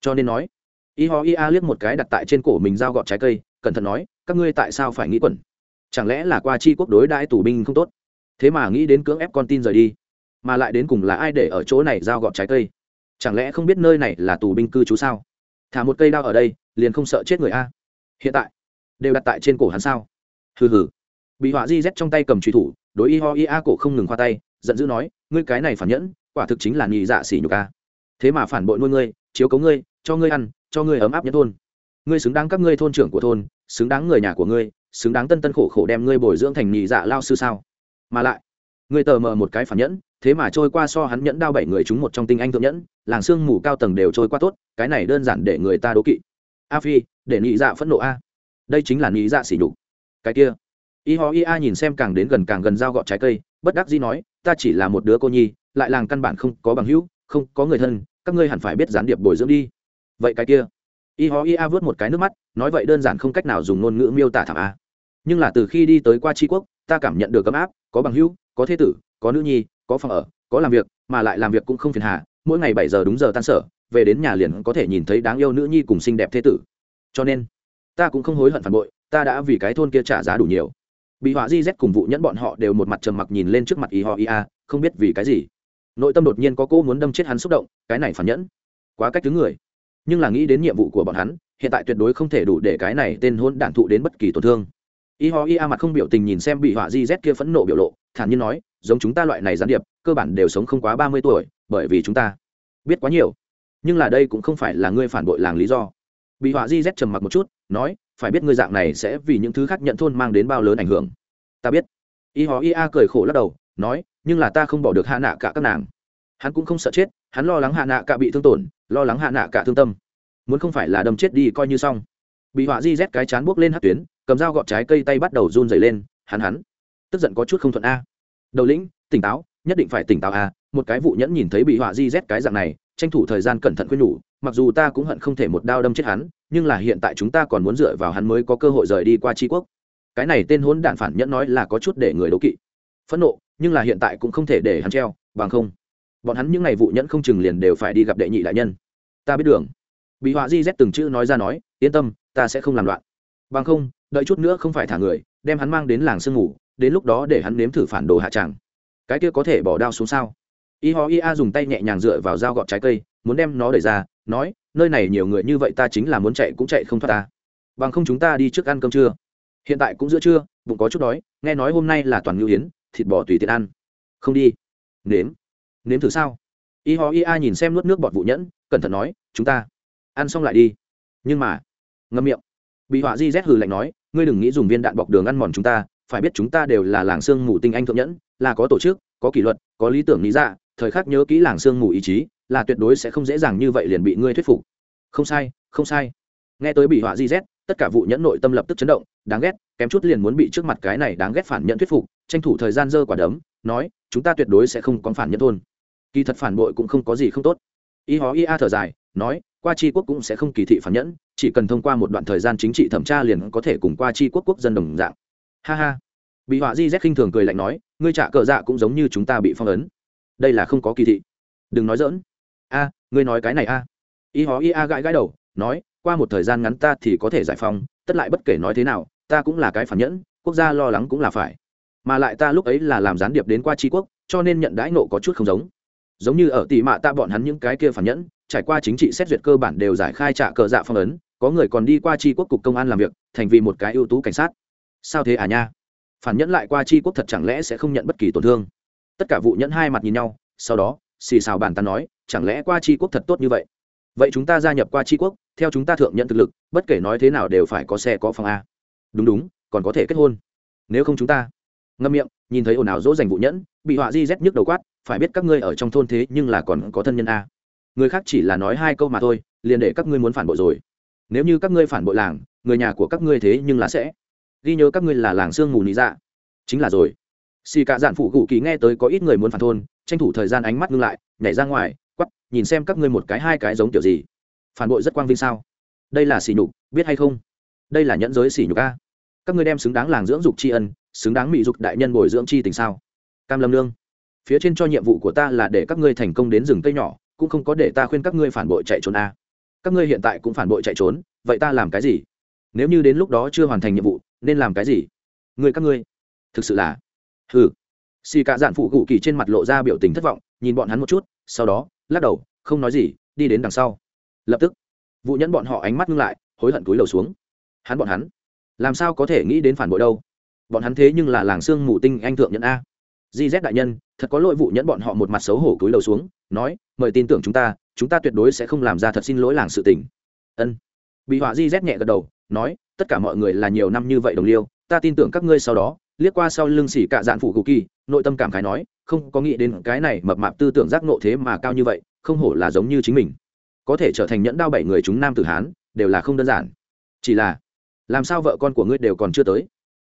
Cho nên nói, y ho ia liếc một cái đặt tại trên cổ mình dao gọt trái cây, cẩn thận nói, các ngươi tại sao phải nghĩ quẩn? Chẳng lẽ là qua chi quốc đối đãi tù binh không tốt? Thế mà nghĩ đến cưỡng ép con tin rời đi, mà lại đến cùng là ai để ở chỗ này dao gọt trái cây? Chẳng lẽ không biết nơi này là tù binh cư trú sao? Thả một cây đao ở đây liền không sợ chết người a. Hiện tại, đều đặt tại trên cổ hắn sao? Hừ hừ. Bị họa di z trong tay cầm truy thủ, đối y ho y a cổ không ngừng khoa tay, giận dữ nói, ngươi cái này phản nhẫn, quả thực chính là nhị dạ xỉ nhục a. Thế mà phản bội nuôi ngươi, chiếu cấu ngươi, cho ngươi ăn, cho ngươi ấm áp nhất thôn. Ngươi xứng đáng các ngươi thôn trưởng của thôn, xứng đáng người nhà của ngươi, xứng đáng tân tân khổ khổ đem ngươi bồi dưỡng thành nhị dạ lao sư sao? Mà lại, ngươi tờ mờ một cái phản nhẫn, thế mà trôi qua so hắn nhẫn đao bảy người chúng một trong tinh anh thượng nhẫn, làng xương mù cao tầng đều trôi qua tốt, cái này đơn giản để người ta đố kỵ a phi, để nhị dạ phẫn nộ a. Đây chính là nhị dạ xỉ đục cái kia. Y ho Y A nhìn xem càng đến gần càng gần dao gọt trái cây, bất đắc dĩ nói, ta chỉ là một đứa cô nhi, lại làng căn bản không có bằng hữu, không có người thân, các ngươi hẳn phải biết gián điệp bồi dưỡng đi. Vậy cái kia. Y ho Y A vớt một cái nước mắt, nói, vậy đơn giản không cách nào dùng ngôn ngữ miêu tả thảm a. Nhưng là từ khi đi tới qua tri quốc, ta cảm nhận được ấm áp, có bằng hữu, có thế tử, có nữ nhi, có phòng ở, có làm việc, mà lại làm việc cũng không phiền hà, mỗi ngày bảy giờ đúng giờ tan sở về đến nhà liền có thể nhìn thấy đáng yêu nữ nhi cùng xinh đẹp thế tử. Cho nên, ta cũng không hối hận phản bội, ta đã vì cái thôn kia trả giá đủ nhiều. Bị họa di z cùng vụ nhẫn bọn họ đều một mặt trầm mặc nhìn lên trước mặt y ho ia không biết vì cái gì. Nội tâm đột nhiên có cô muốn đâm chết hắn xúc động, cái này phản nhẫn, quá cách thứ người. Nhưng là nghĩ đến nhiệm vụ của bọn hắn, hiện tại tuyệt đối không thể đủ để cái này tên hôn đản thụ đến bất kỳ tổn thương. Y ho ia mặt không biểu tình nhìn xem bị họa di z kia phẫn nộ biểu lộ, thản nhiên nói, giống chúng ta loại này gián điệp, cơ bản đều sống không quá ba mươi tuổi, bởi vì chúng ta biết quá nhiều nhưng là đây cũng không phải là ngươi phản bội làng lý do. Bị họa di z trầm mặc một chút, nói, phải biết ngươi dạng này sẽ vì những thứ khác nhận thôn mang đến bao lớn ảnh hưởng. Ta biết. Y họ ia cười khổ lắc đầu, nói, nhưng là ta không bỏ được hạ nạ cả các nàng. Hắn cũng không sợ chết, hắn lo lắng hạ nạ cả bị thương tổn, lo lắng hạ nạ cả thương tâm. Muốn không phải là đâm chết đi coi như xong. Bị họa di z cái chán buốc lên hát tuyến, cầm dao gọt trái cây tay bắt đầu run dày lên, hắn hắn, tức giận có chút không thuận a. Đầu lĩnh, tỉnh táo, nhất định phải tỉnh táo a, một cái vụ nhẫn nhìn thấy bị họa di z cái dạng này tranh thủ thời gian cẩn thận khuyên nhủ, mặc dù ta cũng hận không thể một đao đâm chết hắn, nhưng là hiện tại chúng ta còn muốn dựa vào hắn mới có cơ hội rời đi qua tri quốc. Cái này tên hốn đản phản nhẫn nói là có chút để người đố kỵ. Phẫn nộ, nhưng là hiện tại cũng không thể để hắn treo, bằng không, bọn hắn những ngày vụ nhẫn không chừng liền đều phải đi gặp đệ nhị đại nhân. Ta biết đường. Bị họa di z từng chữ nói ra nói, yên tâm, ta sẽ không làm loạn. Bằng không, đợi chút nữa không phải thả người, đem hắn mang đến làng sương ngủ, đến lúc đó để hắn nếm thử phản đồ hạ tràng. Cái kia có thể bỏ đao xuống sao? Y ho Y A dùng tay nhẹ nhàng dựa vào dao gọt trái cây, muốn đem nó đẩy ra, nói, nơi này nhiều người như vậy ta chính là muốn chạy cũng chạy không thoát ta. Bằng không chúng ta đi trước ăn cơm trưa. Hiện tại cũng giữa trưa, bụng có chút đói, nghe nói hôm nay là toàn ngưu hiến thịt bò tùy tiện ăn. Không đi. Nếm. Nếm thử sao? Y ho Y A nhìn xem nuốt nước bọt vụ nhẫn, cẩn thận nói, chúng ta ăn xong lại đi. Nhưng mà, ngâm miệng. Bị họa di z hừ lạnh nói, ngươi đừng nghĩ dùng viên đạn bọc đường ăn mòn chúng ta, phải biết chúng ta đều là làng xương mù tinh anh thượng nhẫn, là có tổ chức, có kỷ luật, có lý tưởng lý dạ thời khắc nhớ kỹ làng sương mù ý chí, là tuyệt đối sẽ không dễ dàng như vậy liền bị ngươi thuyết phục. Không sai không sai. Nghe tới bị họa di z, tất cả vụ nhẫn nội tâm lập tức chấn động, đáng ghét, kém chút liền muốn bị trước mặt cái này đáng ghét phản nhận thuyết phục, tranh thủ thời gian dơ quả đấm, nói, chúng ta tuyệt đối sẽ không có phản nhận thôn. Kỳ thật phản bội cũng không có gì không tốt. Y hó y a thở dài, nói, qua tri quốc cũng sẽ không kỳ thị phản nhẫn, chỉ cần thông qua một đoạn thời gian chính trị thẩm tra liền có thể cùng qua tri quốc quốc dân đồng dạng. Ha ha. Bị họa di z khinh thường cười lạnh nói, ngươi trả cờ dạ cũng giống như chúng ta bị phong ấn đây là không có kỳ thị. Đừng nói dỡn a, ngươi nói cái này a. Y hó a gãi gãi đầu, nói, qua một thời gian ngắn ta thì có thể giải phóng, tất lại bất kể nói thế nào, ta cũng là cái phản nhẫn, quốc gia lo lắng cũng là phải. Mà lại ta lúc ấy là làm gián điệp đến qua tri quốc, cho nên nhận đãi nộ có chút không giống. Giống như ở tỷ mạ ta bọn hắn những cái kia phản nhẫn, trải qua chính trị xét duyệt cơ bản đều giải khai trả cờ dạ phong ấn, có người còn đi qua tri quốc cục công an làm việc, thành vì một cái ưu tú cảnh sát. Sao thế à nha? Phản nhẫn lại qua tri quốc thật chẳng lẽ sẽ không nhận bất kỳ tổn thương? Tất cả vụ nhẫn hai mặt nhìn nhau, sau đó, xì xào bàn ta nói, chẳng lẽ qua tri quốc thật tốt như vậy? Vậy chúng ta gia nhập qua tri quốc, theo chúng ta thượng nhận thực lực, bất kể nói thế nào đều phải có xe có phòng a. Đúng đúng, còn có thể kết hôn. Nếu không chúng ta. Ngâm miệng, nhìn thấy ồn ào dỗ dành vụ nhẫn, bị họa di rét nhức đầu quát, phải biết các ngươi ở trong thôn thế nhưng là còn có thân nhân a. Người khác chỉ là nói hai câu mà thôi, liền để các ngươi muốn phản bội rồi. Nếu như các ngươi phản bội làng, người nhà của các ngươi thế nhưng là sẽ. Ghi nhớ các ngươi là làng sương mù nị dạ. Chính là rồi xì cả dạn phụ cụ kỳ nghe tới có ít người muốn phản thôn, tranh thủ thời gian ánh mắt ngưng lại, nhảy ra ngoài, quắp, nhìn xem các ngươi một cái hai cái giống kiểu gì. Phản bội rất quang vinh sao? Đây là xì nhục, biết hay không? Đây là nhẫn giới xì nhục a. Các ngươi đem xứng đáng làng dưỡng dục tri ân, xứng đáng mỹ dục đại nhân bồi dưỡng chi tình sao? Cam lâm lương phía trên cho nhiệm vụ của ta là để các ngươi thành công đến rừng cây nhỏ, cũng không có để ta khuyên các ngươi phản bội chạy trốn a. Các ngươi hiện tại cũng phản bội chạy trốn, vậy ta làm cái gì? Nếu như đến lúc đó chưa hoàn thành nhiệm vụ, nên làm cái gì? Người các ngươi, thực sự là hừ, xì cả dạn phụ cụ kỳ trên mặt lộ ra biểu tình thất vọng nhìn bọn hắn một chút sau đó lắc đầu không nói gì đi đến đằng sau. Lập tức vụ nhẫn bọn họ ánh mắt ngưng lại hối hận túi đầu xuống. Hắn bọn hắn làm sao có thể nghĩ đến phản bội đâu? Bọn hắn thế nhưng là làng xương mù tinh anh thượng nhẫn a. Di z đại nhân thật có lỗi vụ nhẫn bọn họ một mặt xấu hổ cúi đầu xuống nói mời tin tưởng chúng ta chúng ta tuyệt đối sẽ không làm ra thật xin lỗi làng sự tình. Ân. Bị họa di z nhẹ gật đầu nói tất cả mọi người là nhiều năm như vậy đồng liêu ta tin tưởng các ngươi sau đó liếc qua sau lưng xỉ cạ dạn phụ cụ kỳ, nội tâm cảm khái nói, không có nghĩ đến cái này mập mạp tư tưởng giác nộ thế mà cao như vậy, không hổ là giống như chính mình. Có thể trở thành nhẫn đao bảy người chúng nam tử hán, đều là không đơn giản. Chỉ là, làm sao vợ con của ngươi đều còn chưa tới?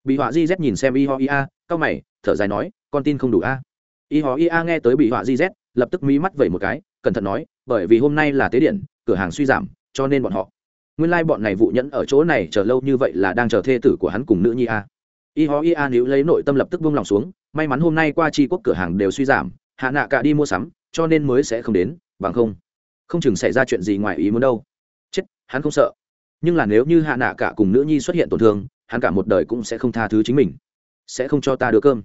Bị họa di z nhìn xem y ho ia cao mày, thở dài nói, con tin không đủ a. Y ho ia nghe tới bị họa di z, lập tức mí mắt vẩy một cái, cẩn thận nói, bởi vì hôm nay là tế điện, cửa hàng suy giảm, cho nên bọn họ. Nguyên lai、like、bọn này vụ nhẫn ở chỗ này chờ lâu như vậy là đang chờ thê tử của hắn cùng nữ nhi a y ho ia níu lấy nội tâm lập tức buông lòng xuống, may mắn hôm nay qua tri quốc cửa hàng đều suy giảm, hạ nạ cả đi mua sắm, cho nên mới sẽ không đến, bằng không không chừng xảy ra chuyện gì ngoài ý muốn đâu. Chết, hắn không sợ. Nhưng là nếu như hạ nạ cả cùng nữ nhi xuất hiện tổn thương, hắn cả một đời cũng sẽ không tha thứ chính mình, sẽ không cho ta đưa cơm.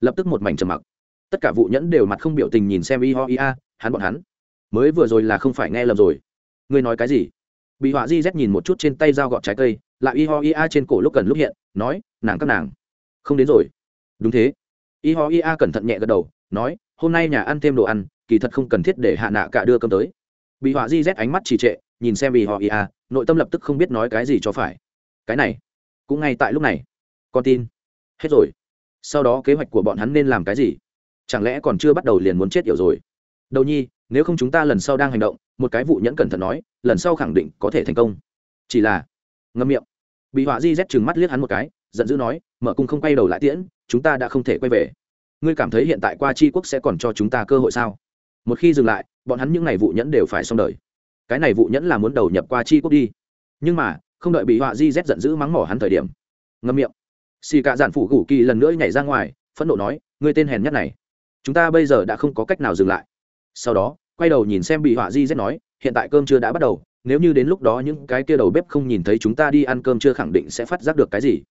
Lập tức một mảnh trầm mặc. Tất cả vụ nhẫn đều mặt không biểu tình nhìn xem y ho ia hắn bọn hắn. Mới vừa rồi là không phải nghe lầm rồi. Ngươi nói cái gì? Bị họa di z nhìn một chút trên tay dao gọt trái cây lại y ho y a trên cổ lúc cần lúc hiện nói nàng các nàng. Không đến rồi. Đúng thế. Y ho y a cẩn thận nhẹ gật đầu nói hôm nay nhà ăn thêm đồ ăn kỳ thật không cần thiết để hạ nạ cả đưa cơm tới. Bị họa di z ánh mắt trì trệ nhìn xem y ho y a, nội tâm lập tức không biết nói cái gì cho phải. Cái này cũng ngay tại lúc này. Con tin. Hết rồi. Sau đó kế hoạch của bọn hắn nên làm cái gì? Chẳng lẽ còn chưa bắt đầu liền muốn chết hiểu rồi? Đầu nhi nếu không chúng ta lần sau đang hành động một cái vụ nhẫn cẩn thận nói lần sau khẳng định có thể thành công. Chỉ là ngâm miệng. Bị họa di rét chừng mắt liếc hắn một cái, giận dữ nói, mở cung không quay đầu lại tiễn, chúng ta đã không thể quay về. Ngươi cảm thấy hiện tại qua c quốc sẽ còn cho chúng ta cơ hội sao? Một khi dừng lại, bọn hắn những n à y vụ nhẫn đều phải xong đời. Cái này vụ nhẫn là muốn đầu nhập qua c quốc đi. Nhưng mà, không đợi bị họa di rét giận dữ mắng mỏ hắn thời điểm, ngâm miệng. Xì cả giản phủ gủ kỳ lần nữa nhảy ra ngoài, phẫn nộ nói, ngươi tên hèn nhất này, chúng ta bây giờ đã không có cách nào dừng lại. Sau đó, quay đầu nhìn xem bị họa di rét nói, hiện tại cơm chưa đã bắt đầu nếu như đến lúc đó những cái kia đầu bếp không nhìn thấy chúng ta đi ăn cơm chưa khẳng định sẽ phát giác được cái gì.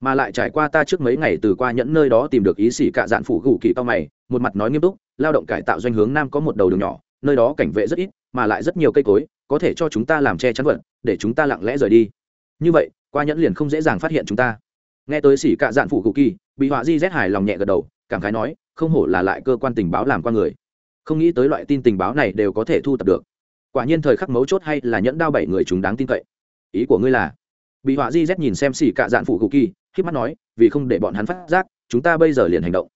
Mà lại trải qua ta trước mấy ngày từ qua nhẫn nơi đó tìm được ý xỉ cạ dạn phủ gù kỳ cao mày, một mặt nói nghiêm túc, lao động cải tạo doanh hướng nam có một đầu đường nhỏ, nơi đó cảnh vệ rất ít, mà lại rất nhiều cây cối, có thể cho chúng ta làm che chắn vận để chúng ta lặng lẽ rời đi. Như vậy, qua nhẫn liền không dễ dàng phát hiện chúng ta. Nghe tới xỉ cạ dạn phủ gù kỳ, bị họa di rét hài lòng nhẹ gật đầu, cảm khái nói, không hổ là lại cơ quan tình báo làm qua người. Không nghĩ tới loại tin tình báo này đều có thể thu tập được quả nhiên thời khắc mấu chốt hay là nhẫn đao bảy người chúng đáng tin cậy. Ý của ngươi là? Bị họa di z nhìn xem xỉ cạ dạn phụ cụ kỳ k mắt nói, vì không để bọn hắn phát giác, chúng ta bây giờ liền hành động.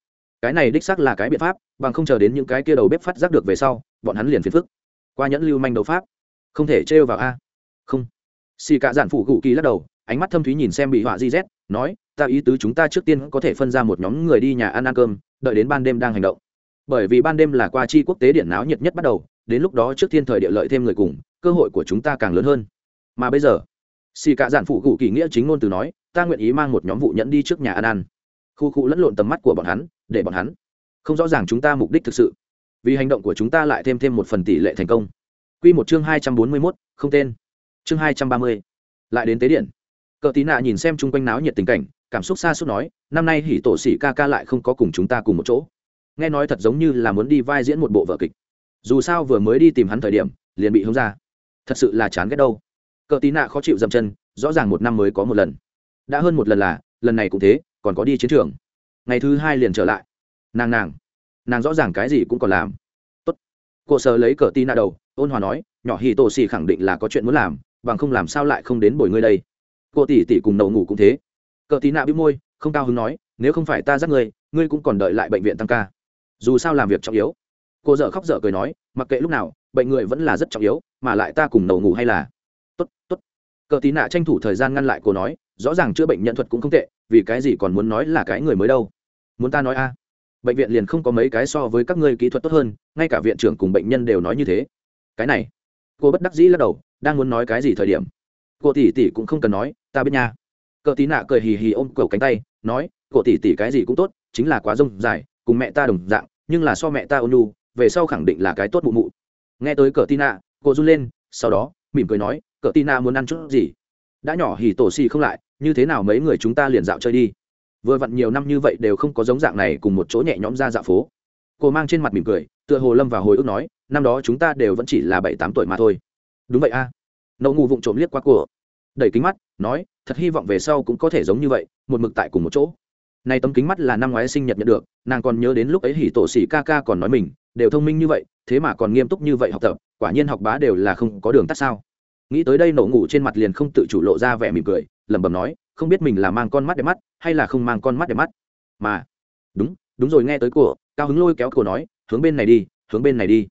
Cái này đích xác là cái biện pháp, bằng không chờ đến những cái kia đầu bếp phát giác được về sau, bọn hắn liền phiền phức. Qua nhẫn lưu manh đấu pháp. Không thể trêu vào a. Không. Xì cạ dạn phụ cụ kỳ lắc đầu, ánh mắt thâm thúy nhìn xem bị họa di z, nói, ta ý tứ chúng ta trước tiên có thể phân ra một nhóm người đi nhà ăn ăn cơm, đợi đến ban đêm đang hành động. Bởi vì ban đêm là qua chi quốc tế điện náo nhiệt nhất bắt đầu đến lúc đó trước thiên thời địa lợi thêm người cùng, cơ hội của chúng ta càng lớn hơn. Mà bây giờ, xì cạ dạn phụ cụ kỳ nghĩa chính ngôn từ nói, ta nguyện ý mang một nhóm vụ nhẫn đi trước nhà ăn ăn khu cụ lẫn lộn tầm mắt của bọn hắn, để bọn hắn không rõ ràng chúng ta mục đích thực sự. Vì hành động của chúng ta lại thêm thêm một phần tỷ lệ thành công. Q một chương hai trăm bốn mươi mốt, không tên. Chương hai trăm ba mươi. Lại đến tế điện. Cờ tí nạ nhìn xem chung quanh náo nhiệt tình cảnh, cảm xúc xa suốt nói, năm nay hỉ tổ sĩ ca ca lại không có cùng chúng ta cùng một chỗ. Nghe nói thật giống như là muốn đi vai diễn một bộ vở kịch dù sao vừa mới đi tìm hắn thời điểm, liền bị hống ra. Thật sự là chán ghét đâu. Cờ tí nạ khó chịu dậm chân, rõ ràng một năm mới có một lần. Đã hơn một lần là, lần này cũng thế, còn có đi chiến trường. Ngày thứ hai liền trở lại. Nàng nàng nàng rõ ràng cái gì cũng còn làm. Tốt. Cô sờ lấy cờ tí nạ đầu, ôn hòa nói, nhỏ hì tổ xì khẳng định là có chuyện muốn làm, bằng không làm sao lại không đến bồi ngươi đây. Cô tỷ tỷ cùng nầu ngủ cũng thế. Cờ tí nạ bĩu môi, không cao hứng nói, nếu không phải ta dắt ngươi ngươi cũng còn đợi lại bệnh viện tăng ca. Dù sao làm việc trọng yếu cô dợ khóc dở cười nói, mặc kệ lúc nào, bệnh người vẫn là rất trọng yếu, mà lại ta cùng nầu ngủ hay là. Tốt tốt. Cờ tí nạ tranh thủ thời gian ngăn lại cô nói, rõ ràng chữa bệnh nhân thuật cũng không tệ, vì cái gì còn muốn nói là cái người mới đâu. Muốn ta nói a? Bệnh viện liền không có mấy cái so với các ngươi kỹ thuật tốt hơn, ngay cả viện trưởng cùng bệnh nhân đều nói như thế. Cái này. Cô bất đắc dĩ lắc đầu, đang muốn nói cái gì thời điểm. Cô tỷ tỷ cũng không cần nói, ta biết nha. Cờ tí nạ cười hì hì ôm cầu cánh tay, nói, cô tỷ tỷ cái gì cũng tốt, chính là quá rông dài, cùng mẹ ta đồng dạng, nhưng là so mẹ ta ôn về sau khẳng định là cái tốt mụ mụ. Nghe tới cờ Tina, cô run lên, sau đó, mỉm cười nói, cờ Tina muốn ăn chút gì? Đã nhỏ hì tổ xì không lại, như thế nào mấy người chúng ta liền dạo chơi đi? Vừa vặn nhiều năm như vậy đều không có giống dạng này cùng một chỗ nhẹ nhõm ra dạo phố. Cô mang trên mặt mỉm cười, tựa hồ lâm vào hồi ức nói, năm đó chúng ta đều vẫn chỉ là bảy tám tuổi mà thôi. Đúng vậy a. À. nậu ngu vụng trộm liếc qua cửa đẩy kính mắt, nói, thật hy vọng về sau cũng có thể giống như vậy, một mực tại cùng một chỗ. Này tấm kính mắt là năm ngoái sinh nhật nhận được, nàng còn nhớ đến lúc ấy hỉ tổ xỉ ca ca còn nói mình đều thông minh như vậy, thế mà còn nghiêm túc như vậy học tập, quả nhiên học bá đều là không có đường tắt sao? Nghĩ tới đây nổ ngủ trên mặt liền không tự chủ lộ ra vẻ mỉm cười, lẩm bẩm nói, không biết mình là mang con mắt để mắt, hay là không mang con mắt để mắt. Mà, đúng đúng rồi, nghe tới cổ cao hứng lôi kéo cổ nói, hướng bên này đi, hướng bên này đi.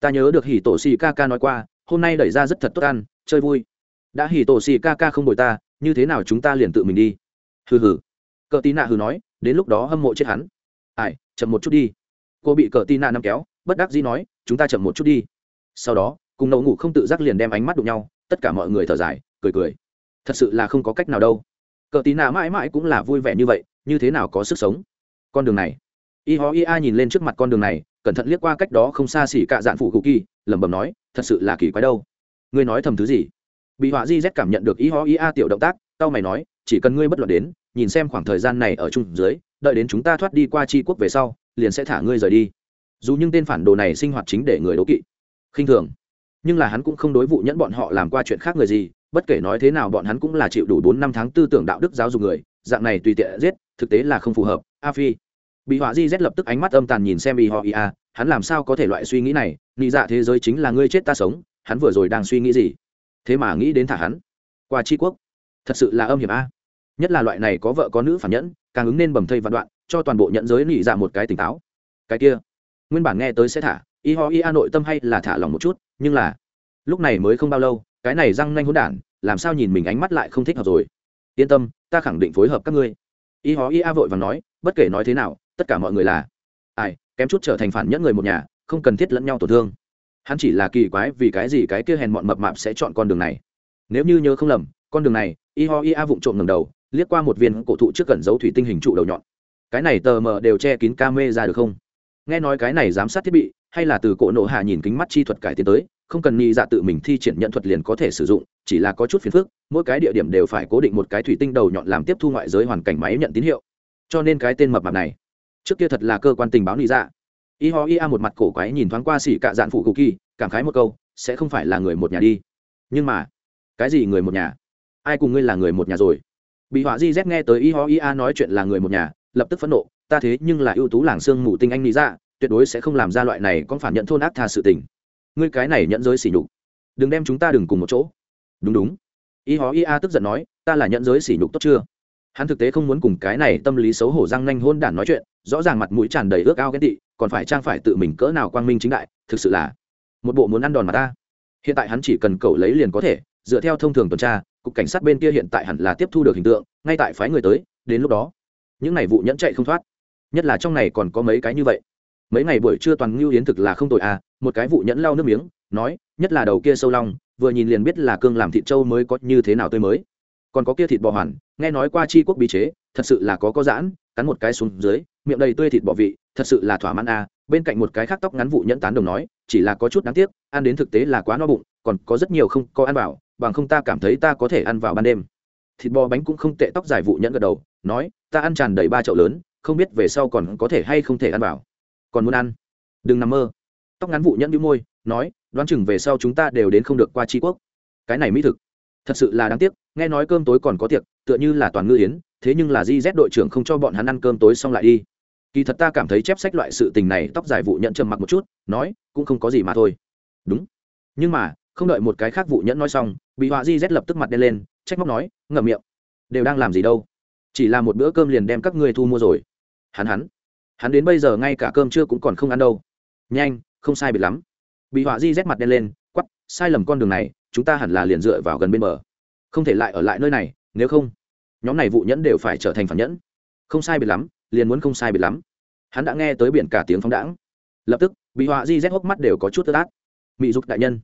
Ta nhớ được hỉ tổ xì ca ca nói qua, hôm nay đẩy ra rất thật tốt ăn, chơi vui. Đã hỉ tổ xì ca ca không bồi ta, như thế nào chúng ta liền tự mình đi? Hừ hừ. Cờ tí nạ hừ nói, đến lúc đó hâm mộ chết hắn. Ai, chậm một chút đi cô bị cờ Tina nạ nắm kéo, bất đắc dĩ nói, chúng ta chậm một chút đi. Sau đó, cùng đầu ngủ không tự giác liền đem ánh mắt đụng nhau, tất cả mọi người thở dài, cười cười. Thật sự là không có cách nào đâu. Cờ Tina nạ mãi mãi cũng là vui vẻ như vậy, như thế nào có sức sống? Con đường này. Y ho ia nhìn lên trước mặt con đường này, cẩn thận liếc qua cách đó không xa xỉ cạ dạn phụ cụ kỳ, lẩm bẩm nói, thật sự là kỳ quái đâu. Ngươi nói thầm thứ gì? Bị họa di z cảm nhận được y ho ia tiểu động tác tao mày nói, chỉ cần ngươi bất luận đến, nhìn xem khoảng thời gian này ở chung dưới, đợi đến chúng ta thoát đi qua tri quốc về sau liền sẽ thả ngươi rời đi. Dù những tên phản đồ này sinh hoạt chính để người đố kỵ. Khinh thường. Nhưng là hắn cũng không đối vụ nhẫn bọn họ làm qua chuyện khác người gì, bất kể nói thế nào bọn hắn cũng là chịu đủ bốn năm tháng tư tưởng đạo đức giáo dục người, dạng này tùy tiện giết, thực tế là không phù hợp. A phi. Bị họa di z lập tức ánh mắt âm tàn nhìn xem y ho ia hắn làm sao có thể loại suy nghĩ này? Nghĩ dạ thế giới chính là ngươi chết ta sống, hắn vừa rồi đang suy nghĩ gì? Thế mà nghĩ đến thả hắn. Qua tri quốc. Thật sự là âm hiểm a. Nhất là loại này có vợ có nữ phản nhẫn, càng ứng nên bầm thây vạn đoạn cho toàn bộ nhận giới nỉ dạ một cái tỉnh táo. Cái kia, nguyên bản nghe tới sẽ thả, y ho ia nội tâm hay là thả lòng một chút, nhưng là, lúc này mới không bao lâu, cái này răng nanh hỗn đản, làm sao nhìn mình ánh mắt lại không thích hợp rồi. Yên tâm, ta khẳng định phối hợp các ngươi. Y ho y a vội và nói, bất kể nói thế nào, tất cả mọi người là, ai, kém chút trở thành phản nhất người một nhà, không cần thiết lẫn nhau tổn thương. Hắn chỉ là kỳ quái vì cái gì cái kia hèn mọn mập mạp sẽ chọn con đường này. Nếu như nhớ không lầm, con đường này, y ho y a vụng trộm ngầm đầu, liếc qua một viên cổ thụ trước cẩn dấu thủy tinh hình trụ đầu nhọn cái này tờ mờ đều che kín ca mê ra được không? Nghe nói cái này giám sát thiết bị, hay là từ cổ nộ hạ nhìn kính mắt chi thuật cải tiến tới, không cần nghi dạ tự mình thi triển nhận thuật liền có thể sử dụng, chỉ là có chút phiền phức, mỗi cái địa điểm đều phải cố định một cái thủy tinh đầu nhọn làm tiếp thu ngoại giới hoàn cảnh máy nhận tín hiệu. Cho nên cái tên mập mạp này, trước kia thật là cơ quan tình báo nghi dạ. Y ho y a một mặt cổ quái nhìn thoáng qua xỉ cạ dạn phụ cụ kỳ, cảm khái một câu, sẽ không phải là người một nhà đi. Nhưng mà, cái gì người một nhà? Ai cùng ngươi là người một nhà rồi? Bị họa di z nghe tới y ho y a nói chuyện là người một nhà lập tức phẫn nộ ta thế nhưng là ưu tú làng sương mù tinh anh lý ra, tuyệt đối sẽ không làm ra loại này con phản nhận thôn ác tha sự tình. Ngươi cái này nhận giới sỉ nhục. Đừng đem chúng ta đừng cùng một chỗ. Đúng đúng. Y hó Y A tức giận nói ta là nhận giới sỉ nhục tốt chưa? Hắn thực tế không muốn cùng cái này tâm lý xấu hổ răng nanh hôn đản nói chuyện rõ ràng mặt mũi tràn đầy ước ao ghét tị còn phải trang phải tự mình cỡ nào quang minh chính đại thực sự là một bộ muốn ăn đòn mà ta. Hiện tại hắn chỉ cần cầu lấy liền có thể dựa theo thông thường tuần tra cục cảnh sát bên kia hiện tại hẳn là tiếp thu được hình tượng ngay tại phái người tới đến lúc đó những này vụ nhẫn chạy không thoát. Nhất là trong này còn có mấy cái như vậy. Mấy ngày buổi trưa toàn ngưu yến thực là không tội à một cái vụ nhẫn lau nước miếng, nói, nhất là đầu kia sâu long, vừa nhìn liền biết là cương làm thịt trâu mới có như thế nào tươi mới. Còn có kia thịt bò hoàn, nghe nói qua chi quốc bí chế, thật sự là có có giãn, cắn một cái xuống dưới, miệng đầy tươi thịt bò vị, thật sự là thỏa mãn à. Bên cạnh một cái khác tóc ngắn vụ nhẫn tán đồng nói, chỉ là có chút đáng tiếc, ăn đến thực tế là quá no bụng, còn có rất nhiều không có ăn vào, bằng không ta cảm thấy ta có thể ăn vào ban đêm. Thịt bò bánh cũng không tệ, tóc dài vụ nhẫn gật đầu nói, ta ăn tràn đầy ba chậu lớn, không biết về sau còn có thể hay không thể ăn vào. Còn muốn ăn? Đừng nằm mơ. Tóc ngắn vụ nhẫn đĩu môi, nói, đoán chừng về sau chúng ta đều đến không được qua tri quốc. Cái này mỹ thực. Thật sự là đáng tiếc, nghe nói cơm tối còn có tiệc, tựa như là toàn ngư yến, thế nhưng là di z đội trưởng không cho bọn hắn ăn cơm tối xong lại đi. Kỳ thật ta cảm thấy chép sách loại sự tình này, tóc dài vụ nhẫn trầm mặc một chút, nói, cũng không có gì mà thôi. Đúng. Nhưng mà, không đợi một cái khác vụ nhẫn nói xong, bị họa di z lập tức mặt đen lên, trách móc nói, ngậm miệng. Đều đang làm gì đâu? Chỉ là một bữa cơm liền đem các ngươi thu mua rồi. Hắn hắn hắn đến bây giờ ngay cả cơm trưa cũng còn không ăn đâu. Nhanh, không sai biệt lắm. Bị họa di rét mặt đen lên quắp sai lầm con đường này, chúng ta hẳn là liền dựa vào gần bên bờ. Không thể lại ở lại nơi này, nếu không, nhóm này vụ nhẫn đều phải trở thành phản nhẫn. Không sai biệt lắm, liền muốn không sai biệt lắm. Hắn đã nghe tới biển cả tiếng phóng đãng. Lập tức, bị họa di rét hốc mắt đều có chút tức át mỹ dục đại nhân,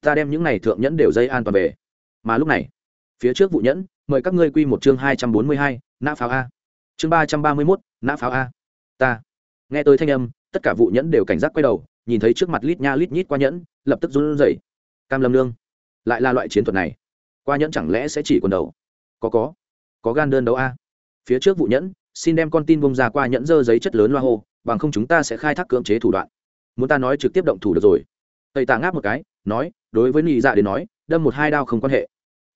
ta đem những này thượng nhẫn đều dây an toàn về. Mà lúc này, phía trước vụ nhẫn, mời các ngươi quy một chương hai trăm bốn mươi hai nã pháo a. Chương ba trăm ba mươi mốt, nã pháo a. Ta. Nghe tới thanh âm, tất cả vụ nhẫn đều cảnh giác quay đầu, nhìn thấy trước mặt lít nha lít nhít qua nhẫn, lập tức run rẩy. Cam lâm lương lại là loại chiến thuật này. Qua nhẫn chẳng lẽ sẽ chỉ quần đầu? Có có. Có gan đơn đấu a. Phía trước vụ nhẫn, xin đem con tin bông ra qua nhẫn dơ giấy chất lớn loa hô, bằng không chúng ta sẽ khai thác cưỡng chế thủ đoạn. Muốn ta nói trực tiếp động thủ được rồi. Tây tạ ngáp một cái, nói, đối với nị dạ đến nói, đâm một hai đao không quan hệ.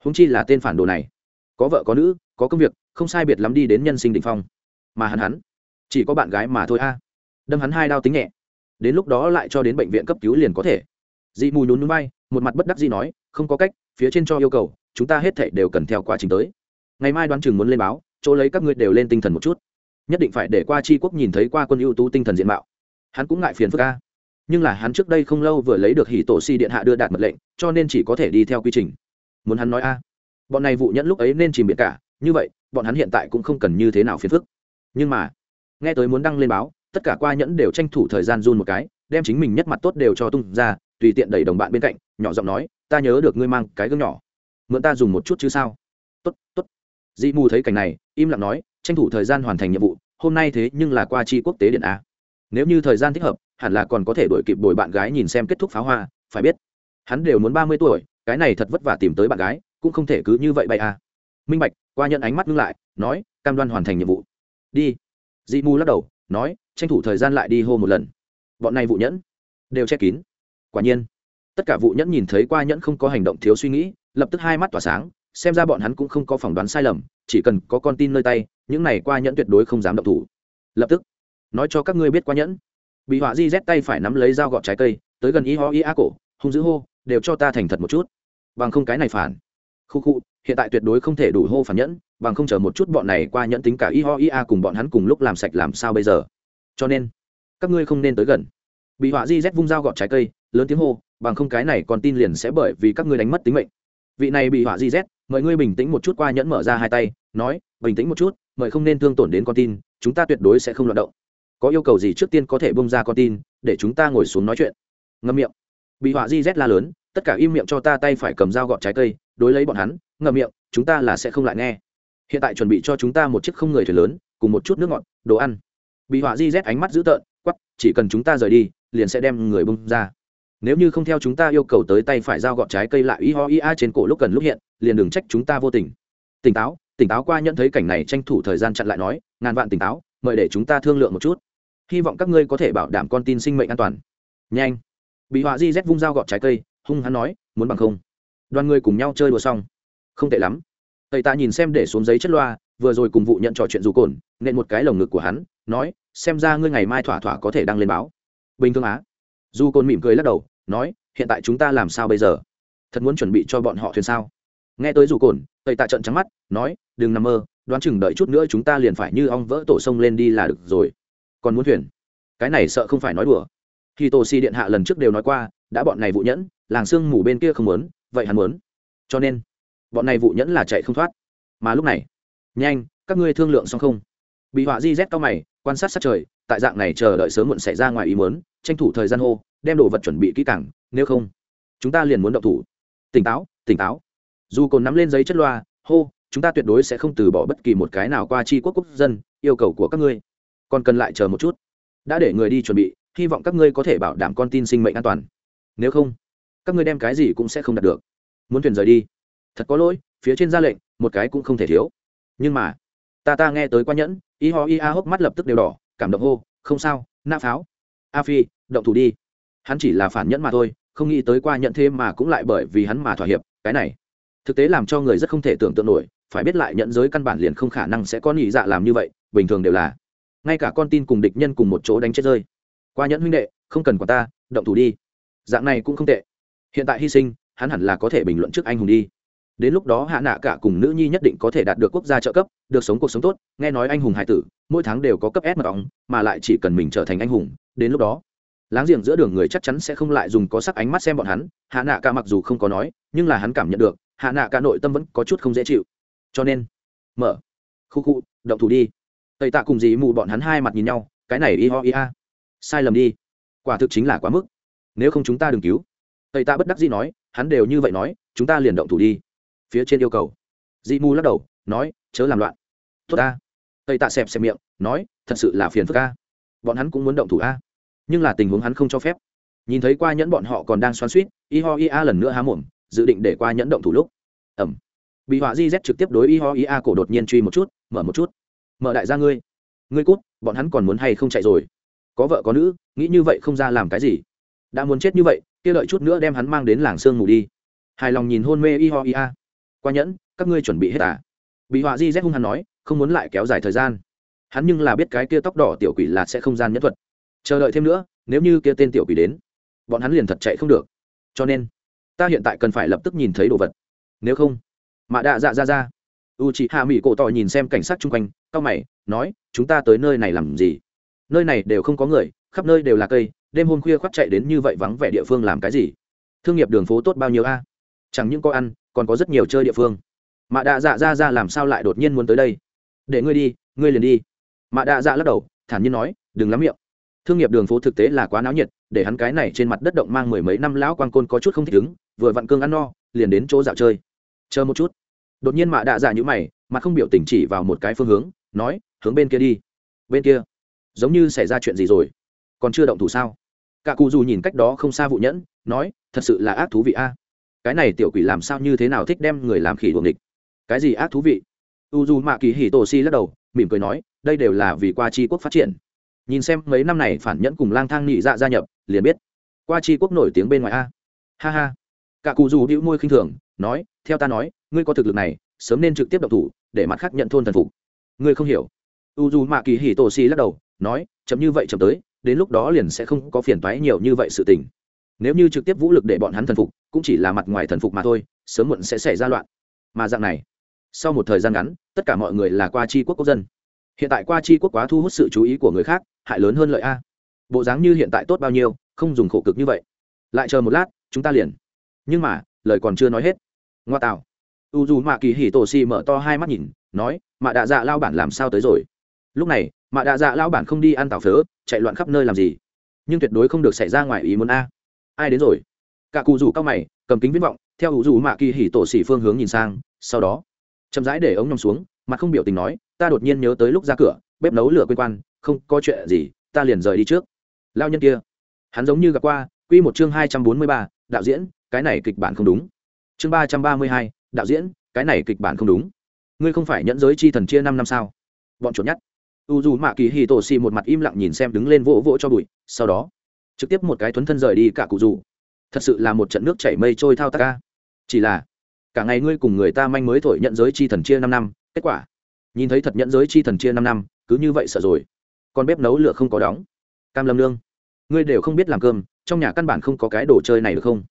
Húng chi là tên phản đồ này có vợ có nữ, có công việc, không sai biệt lắm đi đến nhân sinh đ ỉ n h phong. Mà hắn hắn, chỉ có bạn gái mà thôi a. Đâm hắn hai đao tính nhẹ. Đến lúc đó lại cho đến bệnh viện cấp cứu liền có thể. Dị mù nhún núi bay, một mặt bất đắc dĩ nói, không có cách, phía trên cho yêu cầu, chúng ta hết thệ đều cần theo quá trình tới. Ngày mai đoán chừng muốn lên báo, chỗ lấy các ngươi đều lên tinh thần một chút. Nhất định phải để qua tri quốc nhìn thấy qua quân ưu tú tinh thần diện mạo. Hắn cũng ngại phiền phức ca nhưng là hắn trước đây không lâu vừa lấy được hỷ tổ si điện hạ đưa đạt mật lệnh, cho nên chỉ có thể đi theo quy trình. Muốn hắn nói a bọn này vụ nhẫn lúc ấy nên chìm biệt cả, như vậy, bọn hắn hiện tại cũng không cần như thế nào phiền phức. Nhưng mà, nghe tới muốn đăng lên báo, tất cả qua nhẫn đều tranh thủ thời gian run một cái, đem chính mình nhất mặt tốt đều cho tung ra, tùy tiện đẩy đồng bạn bên cạnh, nhỏ giọng nói, ta nhớ được ngươi mang cái gương nhỏ. Mượn ta dùng một chút chứ sao? Tốt tốt. Dị mù thấy cảnh này, im lặng nói, tranh thủ thời gian hoàn thành nhiệm vụ, hôm nay thế nhưng là qua chi quốc tế điện a. Nếu như thời gian thích hợp, hẳn là còn có thể đổi kịp đổi bạn gái nhìn xem kết thúc pháo hoa, phải biết, hắn đều muốn ba mươi tuổi, cái này thật vất vả tìm tới bạn gái cũng không thể cứ như vậy bay à? minh bạch, qua nhận ánh mắt ngưng lại, nói, cam đoan hoàn thành nhiệm vụ. Đi. Dị mù lắc đầu, nói, tranh thủ thời gian lại đi hô một lần. Bọn này vụ nhẫn đều che kín. Quả nhiên. Tất cả vụ nhẫn nhìn thấy qua nhẫn không có hành động thiếu suy nghĩ, lập tức hai mắt tỏa sáng, xem ra bọn hắn cũng không có phỏng đoán sai lầm, chỉ cần có con tin nơi tay, những này qua nhẫn tuyệt đối không dám động thủ. Lập tức, nói cho các ngươi biết qua nhẫn. Bị họa di rét tay phải nắm lấy dao gọt trái cây, tới gần y ho y a cổ, hung dữ hô, đều cho ta thành thật một chút. Bằng không cái này phản khu khu, hiện tại tuyệt đối không thể đủ hô phản nhẫn, bằng không chờ một chút bọn này qua nhẫn tính cả y ho y a cùng bọn hắn cùng lúc làm sạch làm sao bây giờ. Cho nên, các ngươi không nên tới gần. Bị họa di z vung dao gọt trái cây, lớn tiếng hô, bằng không cái này còn tin liền sẽ bởi vì các ngươi đánh mất tính mệnh. Vị này bị họa di z mời ngươi bình tĩnh một chút qua nhẫn mở ra hai tay, nói, bình tĩnh một chút, mời không nên thương tổn đến con tin, chúng ta tuyệt đối sẽ không loạt động. Có yêu cầu gì trước tiên có thể bông ra con tin, để chúng ta ngồi xuống nói chuyện. Ngâm miệng. Bị họa di z la lớn tất cả im miệng cho ta tay phải cầm dao gọt trái cây, đối lấy bọn hắn, ngậm miệng, chúng ta là sẽ không lại nghe. Hiện tại chuẩn bị cho chúng ta một chiếc không người thuyền lớn, cùng một chút nước ngọt, đồ ăn. Bị họa di rét ánh mắt dữ tợn quắp chỉ cần chúng ta rời đi, liền sẽ đem người bung ra. Nếu như không theo chúng ta yêu cầu tới tay phải dao gọt trái cây lại y ho y a trên cổ lúc cần lúc hiện, liền đừng trách chúng ta vô tình. Tỉnh táo tỉnh táo qua nhận thấy cảnh này tranh thủ thời gian chặn lại nói, ngàn vạn tỉnh táo, mời để chúng ta thương lượng một chút. Hy vọng các ngươi có thể bảo đảm con tin sinh mệnh an toàn. Nhanh. Bị họa di rét vung dao gọt trái cây hung hắn nói, muốn bằng không? Đoàn người cùng nhau chơi đùa xong. Không tệ lắm. Tây ta nhìn xem để xuống giấy chất loa, vừa rồi cùng vụ nhận trò chuyện dù cồn, nện một cái lồng ngực của hắn, nói, xem ra ngươi ngày mai thỏa thỏa có thể đăng lên báo. Bình thường á? Dù cồn mỉm cười lắc đầu, nói, hiện tại chúng ta làm sao bây giờ? Thật muốn chuẩn bị cho bọn họ thuyền sao? Nghe tới dù cồn, tây tạ trận trắng mắt, nói, đừng nằm mơ, đoán chừng đợi chút nữa chúng ta liền phải như ong vỡ tổ sông lên đi là được rồi. Còn muốn thuyền? Cái này sợ không phải nói đùa. Khi tổ si điện hạ lần trước đều nói qua đã bọn này vụ nhẫn, làng sương mù bên kia không muốn, vậy hắn muốn. Cho nên, bọn này vụ nhẫn là chạy không thoát. Mà lúc này, nhanh, các ngươi thương lượng xong không? Bị họa di rét cao mày, quan sát sát trời, tại dạng này chờ đợi sớm muộn xảy ra ngoài ý muốn, tranh thủ thời gian hô, đem đồ vật chuẩn bị kỹ càng, nếu không, chúng ta liền muốn động thủ. Tỉnh táo tỉnh táo. Dù còn nắm lên giấy chất loa, hô, chúng ta tuyệt đối sẽ không từ bỏ bất kỳ một cái nào qua chi quốc quốc dân, yêu cầu của các ngươi. Còn cần lại chờ một chút. Đã để người đi chuẩn bị, hy vọng các ngươi có thể bảo đảm con tin sinh mệnh an toàn nếu không, các ngươi đem cái gì cũng sẽ không đạt được. Muốn thuyền rời đi, thật có lỗi, phía trên ra lệnh, một cái cũng không thể thiếu. Nhưng mà, ta ta nghe tới qua nhẫn, y ho y a hốc mắt lập tức đều đỏ, cảm động hô, không sao, nã pháo. A phi, động thủ đi. Hắn chỉ là phản nhẫn mà thôi, không nghĩ tới qua nhận thêm mà cũng lại bởi vì hắn mà thỏa hiệp, cái này. Thực tế làm cho người rất không thể tưởng tượng nổi, phải biết lại nhận giới căn bản liền không khả năng sẽ có nhị dạ làm như vậy, bình thường đều là, ngay cả con tin cùng địch nhân cùng một chỗ đánh chết rơi. Qua nhẫn huynh đệ, không cần quả ta, động thủ đi dạng này cũng không tệ. Hiện tại hy sinh, hắn hẳn là có thể bình luận trước anh hùng đi. Đến lúc đó hạ nạ cả cùng nữ nhi nhất định có thể đạt được quốc gia trợ cấp, được sống cuộc sống tốt, nghe nói anh hùng hải tử, mỗi tháng đều có cấp s mật ong, mà lại chỉ cần mình trở thành anh hùng, đến lúc đó, láng giềng giữa đường người chắc chắn sẽ không lại dùng có sắc ánh mắt xem bọn hắn, hạ nạ cả mặc dù không có nói, nhưng là hắn cảm nhận được, hạ nạ cả nội tâm vẫn có chút không dễ chịu. Cho nên, mở, khu khu, động thủ đi. Tây tạ cùng dì mù bọn hắn hai mặt nhìn nhau, cái này y ho y a sai lầm đi. Quả thực chính là quá mức nếu không chúng ta đừng cứu. Tây ta bất đắc dĩ nói, hắn đều như vậy nói, chúng ta liền động thủ đi. Phía trên yêu cầu. Di mu lắc đầu, nói, chớ làm loạn. Tốt ta. Tây tạ xẹp xẹp miệng, nói, thật sự là phiền phức a. Bọn hắn cũng muốn động thủ a. Nhưng là tình huống hắn không cho phép. Nhìn thấy qua nhẫn bọn họ còn đang xoắn suýt y ho y a lần nữa há mồm, dự định để qua nhẫn động thủ lúc. Ẩm bị họa di z trực tiếp đối y ho y a cổ đột nhiên truy một chút, mở một chút. Mở đại gia ngươi. Ngươi cút, bọn hắn còn muốn hay không chạy rồi? Có vợ có nữ, nghĩ như vậy không ra làm cái gì đã muốn chết như vậy, kia đợi chút nữa đem hắn mang đến làng sương ngủ đi. Hài lòng nhìn hôn mê y ho y a. Qua nhẫn, các ngươi chuẩn bị hết à? Bị họa di z hung hắn nói, không muốn lại kéo dài thời gian. Hắn nhưng là biết cái kia tóc đỏ tiểu quỷ là sẽ không gian nhẫn thuật. Chờ đợi thêm nữa, nếu như kia tên tiểu quỷ đến, bọn hắn liền thật chạy không được. Cho nên, ta hiện tại cần phải lập tức nhìn thấy đồ vật. Nếu không, mạ đạ dạ ra ra u chị hạ mỹ cổ tỏ nhìn xem cảnh sát chung quanh cao mày, nói, chúng ta tới nơi này làm gì? Nơi này đều không có người, khắp nơi đều là cây đêm hôm khuya khoác chạy đến như vậy vắng vẻ địa phương làm cái gì? Thương nghiệp đường phố tốt bao nhiêu a? Chẳng những có ăn, còn có rất nhiều chơi địa phương. Mạ đạ dạ ra ra làm sao lại đột nhiên muốn tới đây? Để ngươi đi, ngươi liền đi. Mạ đạ dạ lắc đầu, thản nhiên nói, đừng lắm miệng. Thương nghiệp đường phố thực tế là quá náo nhiệt, để hắn cái này trên mặt đất động mang mười mấy năm lão quan côn có chút không thích ứng, vừa vặn cương ăn no, liền đến chỗ dạo chơi. Chờ một chút. Đột nhiên mạ đạ dạ nhữ mày, mặt không biểu tình chỉ vào một cái phương hướng, nói, hướng bên kia đi. Bên kia? Giống như xảy ra chuyện gì rồi? Còn chưa động thủ sao? Cả cụ dù nhìn cách đó không xa vụ nhẫn, nói, thật sự là ác thú vị a. Cái này tiểu quỷ làm sao như thế nào thích đem người làm khỉ đuồng địch cái gì ác thú vị? U dù mạ kỳ hì tổ si lắc đầu, mỉm cười nói, đây đều là vì qua tri quốc phát triển. Nhìn xem mấy năm này phản nhẫn cùng lang thang nhị dạ gia nhập, liền biết, qua tri quốc nổi tiếng bên ngoài a. Ha ha. Cả cụ dù đĩu môi khinh thường, nói, theo ta nói, ngươi có thực lực này, sớm nên trực tiếp động thủ, để mặt khác nhận thôn thần phục. Ngươi không hiểu. U dù mạ kỳ hì tổ si lắc đầu, nói, chậm như vậy chậm tới đến lúc đó liền sẽ không có phiền toái nhiều như vậy sự tình. Nếu như trực tiếp vũ lực để bọn hắn thần phục, cũng chỉ là mặt ngoài thần phục mà thôi, sớm muộn sẽ xảy ra loạn. Mà dạng này, sau một thời gian ngắn, tất cả mọi người là qua Chi quốc quốc dân. Hiện tại qua Chi quốc quá thu hút sự chú ý của người khác, hại lớn hơn lợi a. Bộ dáng như hiện tại tốt bao nhiêu, không dùng khổ cực như vậy. Lại chờ một lát, chúng ta liền. Nhưng mà, lời còn chưa nói hết. Ngoa tạo. U dù mạ kỳ hì tổ xì mở to hai mắt nhìn, nói, mạ đạ dạ lao bản làm sao tới rồi? Lúc này mạ đạ dạ lao bản không đi ăn tàu phớ, chạy loạn khắp nơi làm gì? Nhưng tuyệt đối không được xảy ra ngoài ý muốn a. Ai đến rồi? Cả cụ rủ cao mày, cầm kính viễn vọng, theo ủ rủ mạ kỳ hỉ tổ xỉ phương hướng nhìn sang, sau đó, chậm rãi để ống nhòm xuống, mặt không biểu tình nói, ta đột nhiên nhớ tới lúc ra cửa, bếp nấu lửa quên quan, không có chuyện gì, ta liền rời đi trước. Lao nhân kia, hắn giống như gặp qua, quy một chương hai trăm bốn mươi ba, đạo diễn, cái này kịch bản không đúng. Chương ba trăm ba mươi hai, đạo diễn, cái này kịch bản không đúng. Ngươi không phải nhẫn giới chi thần chia năm năm sao? Bọn chuột nhắt u dù mạ kỳ hì tổ xì một mặt im lặng nhìn xem đứng lên vỗ vỗ cho bụi, sau đó, trực tiếp một cái thuấn thân rời đi cả cụ dù. Thật sự là một trận nước chảy mây trôi thao tác ca chỉ là, cả ngày ngươi cùng người ta manh mới thổi nhận giới chi thần chia năm năm, kết quả, nhìn thấy thật nhận giới chi thần chia năm năm, cứ như vậy sợ rồi. Con bếp nấu lửa không có đóng. Cam lâm lương ngươi đều không biết làm cơm, trong nhà căn bản không có cái đồ chơi này được không?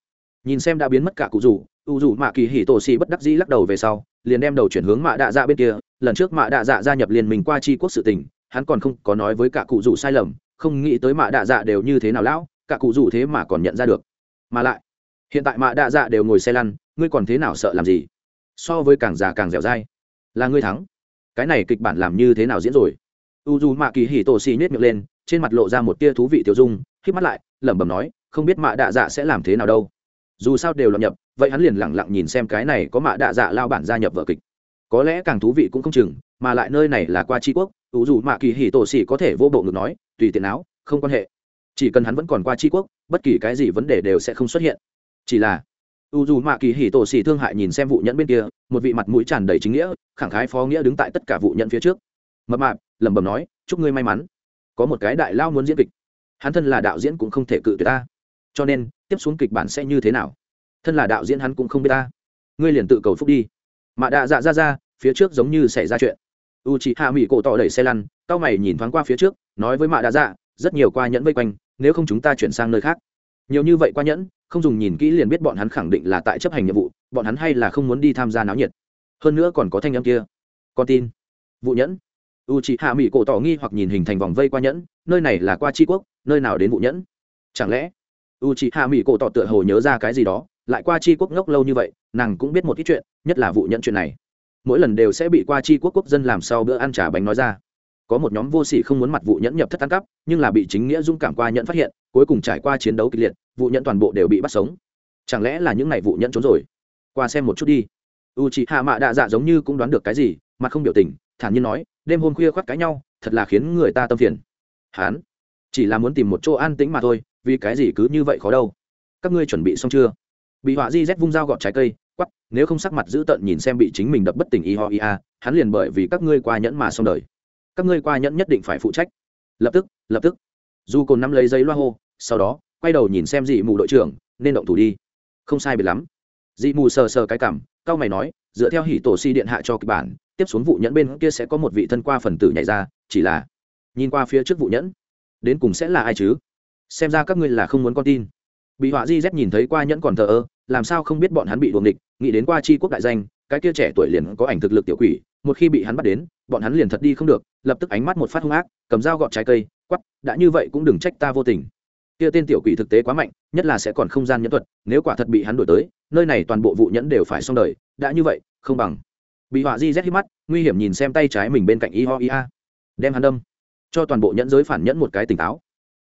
Nhìn xem đã biến mất cả cụ rủ u rủ mạ kỳ hỉ tổ xì bất đắc dĩ lắc đầu về sau liền đem đầu chuyển hướng mạ đạ dạ bên kia, lần trước mạ đạ dạ gia nhập liên minh qua tri quốc sự tình, hắn còn không có nói với cả cụ rủ sai lầm, không nghĩ tới mạ đạ dạ đều như thế nào lão, cả cụ rủ thế mà còn nhận ra được. Mà lại, hiện tại mạ đạ dạ đều ngồi xe lăn, ngươi còn thế nào sợ làm gì? So với càng già càng dẻo dai. Là ngươi thắng. Cái này kịch bản làm như thế nào diễn rồi? U dù mạ kỳ hỉ tổ xì nhét miệng lên, trên mặt lộ ra một tia thú vị tiêu dung k mắt lại, lẩm bẩm nói, không biết mạ đạ dạ sẽ làm thế nào đâu. Dù sao đều lọt nhập vậy hắn liền lẳng lặng nhìn xem cái này có mạ đạ dạ lao bản gia nhập vở kịch. Có lẽ càng thú vị cũng không chừng, mà lại nơi này là qua tri quốc ủ dù mạ kỳ hỉ tổ xỉ có thể vô bộ ngực nói, tùy tiện áo, không quan hệ. Chỉ cần hắn vẫn còn qua tri quốc, bất kỳ cái gì vấn đề đều sẽ không xuất hiện. Chỉ là u dù mạ kỳ hỉ tổ xỉ thương hại nhìn xem vụ nhẫn bên kia, một vị mặt mũi tràn đầy chính nghĩa, khẳng khái phó nghĩa đứng tại tất cả vụ nhẫn phía trước. Mập mạp, lẩm bẩm nói, chúc ngươi may mắn. Có một cái đại lao muốn diễn kịch. Hắn thân là đạo diễn cũng không thể cự tuyệt ta. Cho nên, tiếp xuống kịch bản sẽ như thế nào? Thân là đạo diễn hắn cũng không biết ta. Ngươi liền tự cầu phúc đi. Mạ đạ dạ ra ra, phía trước giống như xảy ra chuyện. U chị hạ mỹ cổ tỏ đẩy xe lăn, cao mày nhìn thoáng qua phía trước, nói với mạ đạ dạ rất nhiều qua nhẫn vây quanh, nếu không chúng ta chuyển sang nơi khác. Nhiều như vậy qua nhẫn, không dùng nhìn kỹ liền biết bọn hắn khẳng định là tại chấp hành nhiệm vụ, bọn hắn hay là không muốn đi tham gia náo nhiệt. Hơn nữa còn có thanh âm kia. Con tin. Vụ nhẫn. U chị hạ mỹ cổ tỏ nghi hoặc nhìn hình thành vòng vây qua nhẫn, nơi này là qua tri quốc, nơi nào đến vụ nhẫn? Chẳng lẽ u chị hạ mỹ cổ tỏ tựa hồ nhớ ra cái gì đó? Lại qua chi quốc ngốc lâu như vậy, nàng cũng biết một ít chuyện, nhất là vụ nhận chuyện này. Mỗi lần đều sẽ bị qua chi quốc quốc dân làm sau bữa ăn trả bánh nói ra. Có một nhóm vô sỉ không muốn mặt vụ nhẫn nhập thất ăn cắp, nhưng là bị chính nghĩa dung cảm qua nhận phát hiện, cuối cùng trải qua chiến đấu kịch liệt, vụ nhẫn toàn bộ đều bị bắt sống. Chẳng lẽ là những ngày vụ nhẫn trốn rồi? Qua xem một chút đi. U chị hạ mạ đạ dạ giống như cũng đoán được cái gì mặt không biểu tình, thản nhiên nói, đêm hôm khuya khoác cãi nhau, thật là khiến người ta tâm phiền. Hán, chỉ là muốn tìm một chỗ an tĩnh mà thôi, vì cái gì cứ như vậy khó đâu. Các ngươi chuẩn bị xong chưa? Bị họa di z vung dao gọt trái cây quắp nếu không sắc mặt giữ tợn nhìn xem bị chính mình đập bất tỉnh y ho ia hắn liền bởi vì các ngươi qua nhẫn mà xong đời. Các ngươi qua nhẫn nhất định phải phụ trách. Lập tức lập tức. Dù cồn nắm lấy giấy loa hô, sau đó, quay đầu nhìn xem dị mù đội trưởng, nên động thủ đi. Không sai biệt lắm. Dị mù sờ sờ cái cảm cao mày nói, dựa theo hỉ tổ si điện hạ cho kịch bản, tiếp xuống vụ nhẫn bên kia sẽ có một vị thân qua phần tử nhảy ra, chỉ là nhìn qua phía trước vụ nhẫn, đến cùng sẽ là ai chứ? Xem ra các ngươi là không muốn con tin. Bị họa di z nhìn thấy qua nhẫn còn thờ ơ làm sao không biết bọn hắn bị đuồng địch nghĩ đến qua chi quốc đại danh, cái kia trẻ tuổi liền có ảnh thực lực tiểu quỷ, một khi bị hắn bắt đến, bọn hắn liền thật đi không được, lập tức ánh mắt một phát hung ác, cầm dao gọt trái cây quắp đã như vậy cũng đừng trách ta vô tình. Kia tên tiểu quỷ thực tế quá mạnh, nhất là sẽ còn không gian nhẫn thuật, nếu quả thật bị hắn đổi tới, nơi này toàn bộ vụ nhẫn đều phải xong đời, đã như vậy, không bằng. Bị họa di rét hít mắt, nguy hiểm nhìn xem tay trái mình bên cạnh y ho ia đem hắn đâm. Cho toàn bộ nhẫn giới phản nhẫn một cái tỉnh táo.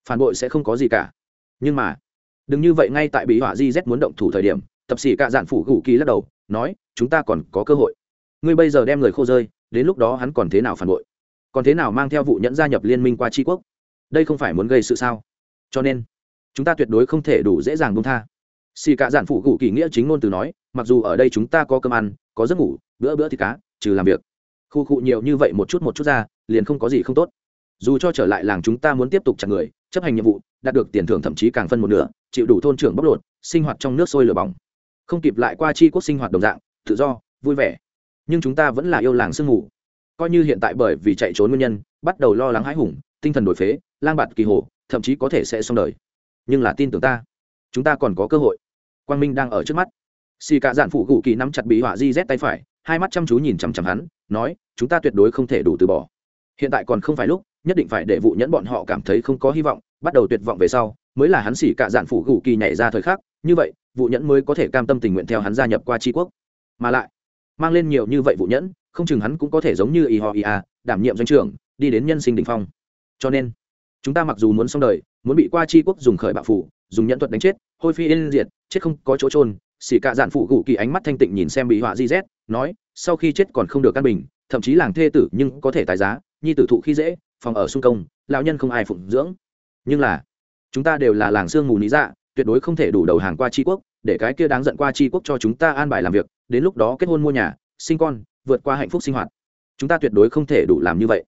Phản bội sẽ không có gì cả. Nhưng mà đừng như vậy ngay tại bị họa di z muốn động thủ thời điểm, tập sĩ cạ dạn phủ gù kỳ lắc đầu, nói, chúng ta còn có cơ hội. Ngươi bây giờ đem người khô rơi, đến lúc đó hắn còn thế nào phản bội? Còn thế nào mang theo vụ nhẫn gia nhập liên minh qua tri quốc? Đây không phải muốn gây sự sao? Cho nên, chúng ta tuyệt đối không thể đủ dễ dàng bông tha. Xì cạ dạn phụ cụ kỳ nghĩa chính ngôn từ nói, mặc dù ở đây chúng ta có cơm ăn, có giấc ngủ, bữa bữa thì cá, trừ làm việc. Khu cụ nhiều như vậy một chút một chút ra, liền không có gì không tốt. Dù cho trở lại làng chúng ta muốn tiếp tục chặt người chấp hành nhiệm vụ, đạt được tiền thưởng thậm chí càng phân một nửa, chịu đủ thôn trưởng bóc lột, sinh hoạt trong nước sôi lửa bỏng. Không kịp lại qua chi quốc sinh hoạt đồng dạng, tự do, vui vẻ. Nhưng chúng ta vẫn là yêu làng sương ngủ coi như hiện tại bởi vì chạy trốn nguyên nhân, bắt đầu lo lắng hãi hùng, tinh thần đổi phế, lang bạt kỳ hồ, thậm chí có thể sẽ xong đời. Nhưng là tin tưởng ta, chúng ta còn có cơ hội. Quang minh đang ở trước mắt. Xì cả dạn phụ cụ kỳ nắm chặt bí họa di rét tay phải, hai mắt chăm chú nhìn chằm chằm hắn, nói, chúng ta tuyệt đối không thể đủ từ bỏ. Hiện tại còn không phải lúc nhất định phải để vụ nhẫn bọn họ cảm thấy không có hy vọng, bắt đầu tuyệt vọng về sau, mới là hắn xỉ cả dạn phụ gù kỳ nhảy ra thời khắc. Như vậy, vụ nhẫn mới có thể cam tâm tình nguyện theo hắn gia nhập qua tri quốc. Mà lại, mang lên nhiều như vậy vụ nhẫn, không chừng hắn cũng có thể giống như y ho A, đảm nhiệm doanh trưởng, đi đến nhân sinh đ ỉ n h phong. Cho nên, chúng ta mặc dù muốn xong đời, muốn bị qua tri quốc dùng khởi bạo phủ, dùng nhẫn thuật đánh chết, hôi phi yên diệt, chết không có chỗ trôn xỉ cả dạn phụ gù kỳ ánh mắt thanh tịnh nhìn xem bị họa di z nói, sau khi chết còn không được căn bình, thậm chí làng thê tử nhưng có thể tái giá, nhi tử thụ khi dễ phòng ở xung công, lão nhân không ai phụng dưỡng. Nhưng là, chúng ta đều là làng sương mù lý dạ tuyệt đối không thể đủ đầu hàng qua tri quốc, để cái kia đáng giận qua tri quốc cho chúng ta an bài làm việc, đến lúc đó kết hôn mua nhà, sinh con, vượt qua hạnh phúc sinh hoạt. Chúng ta tuyệt đối không thể đủ làm như vậy.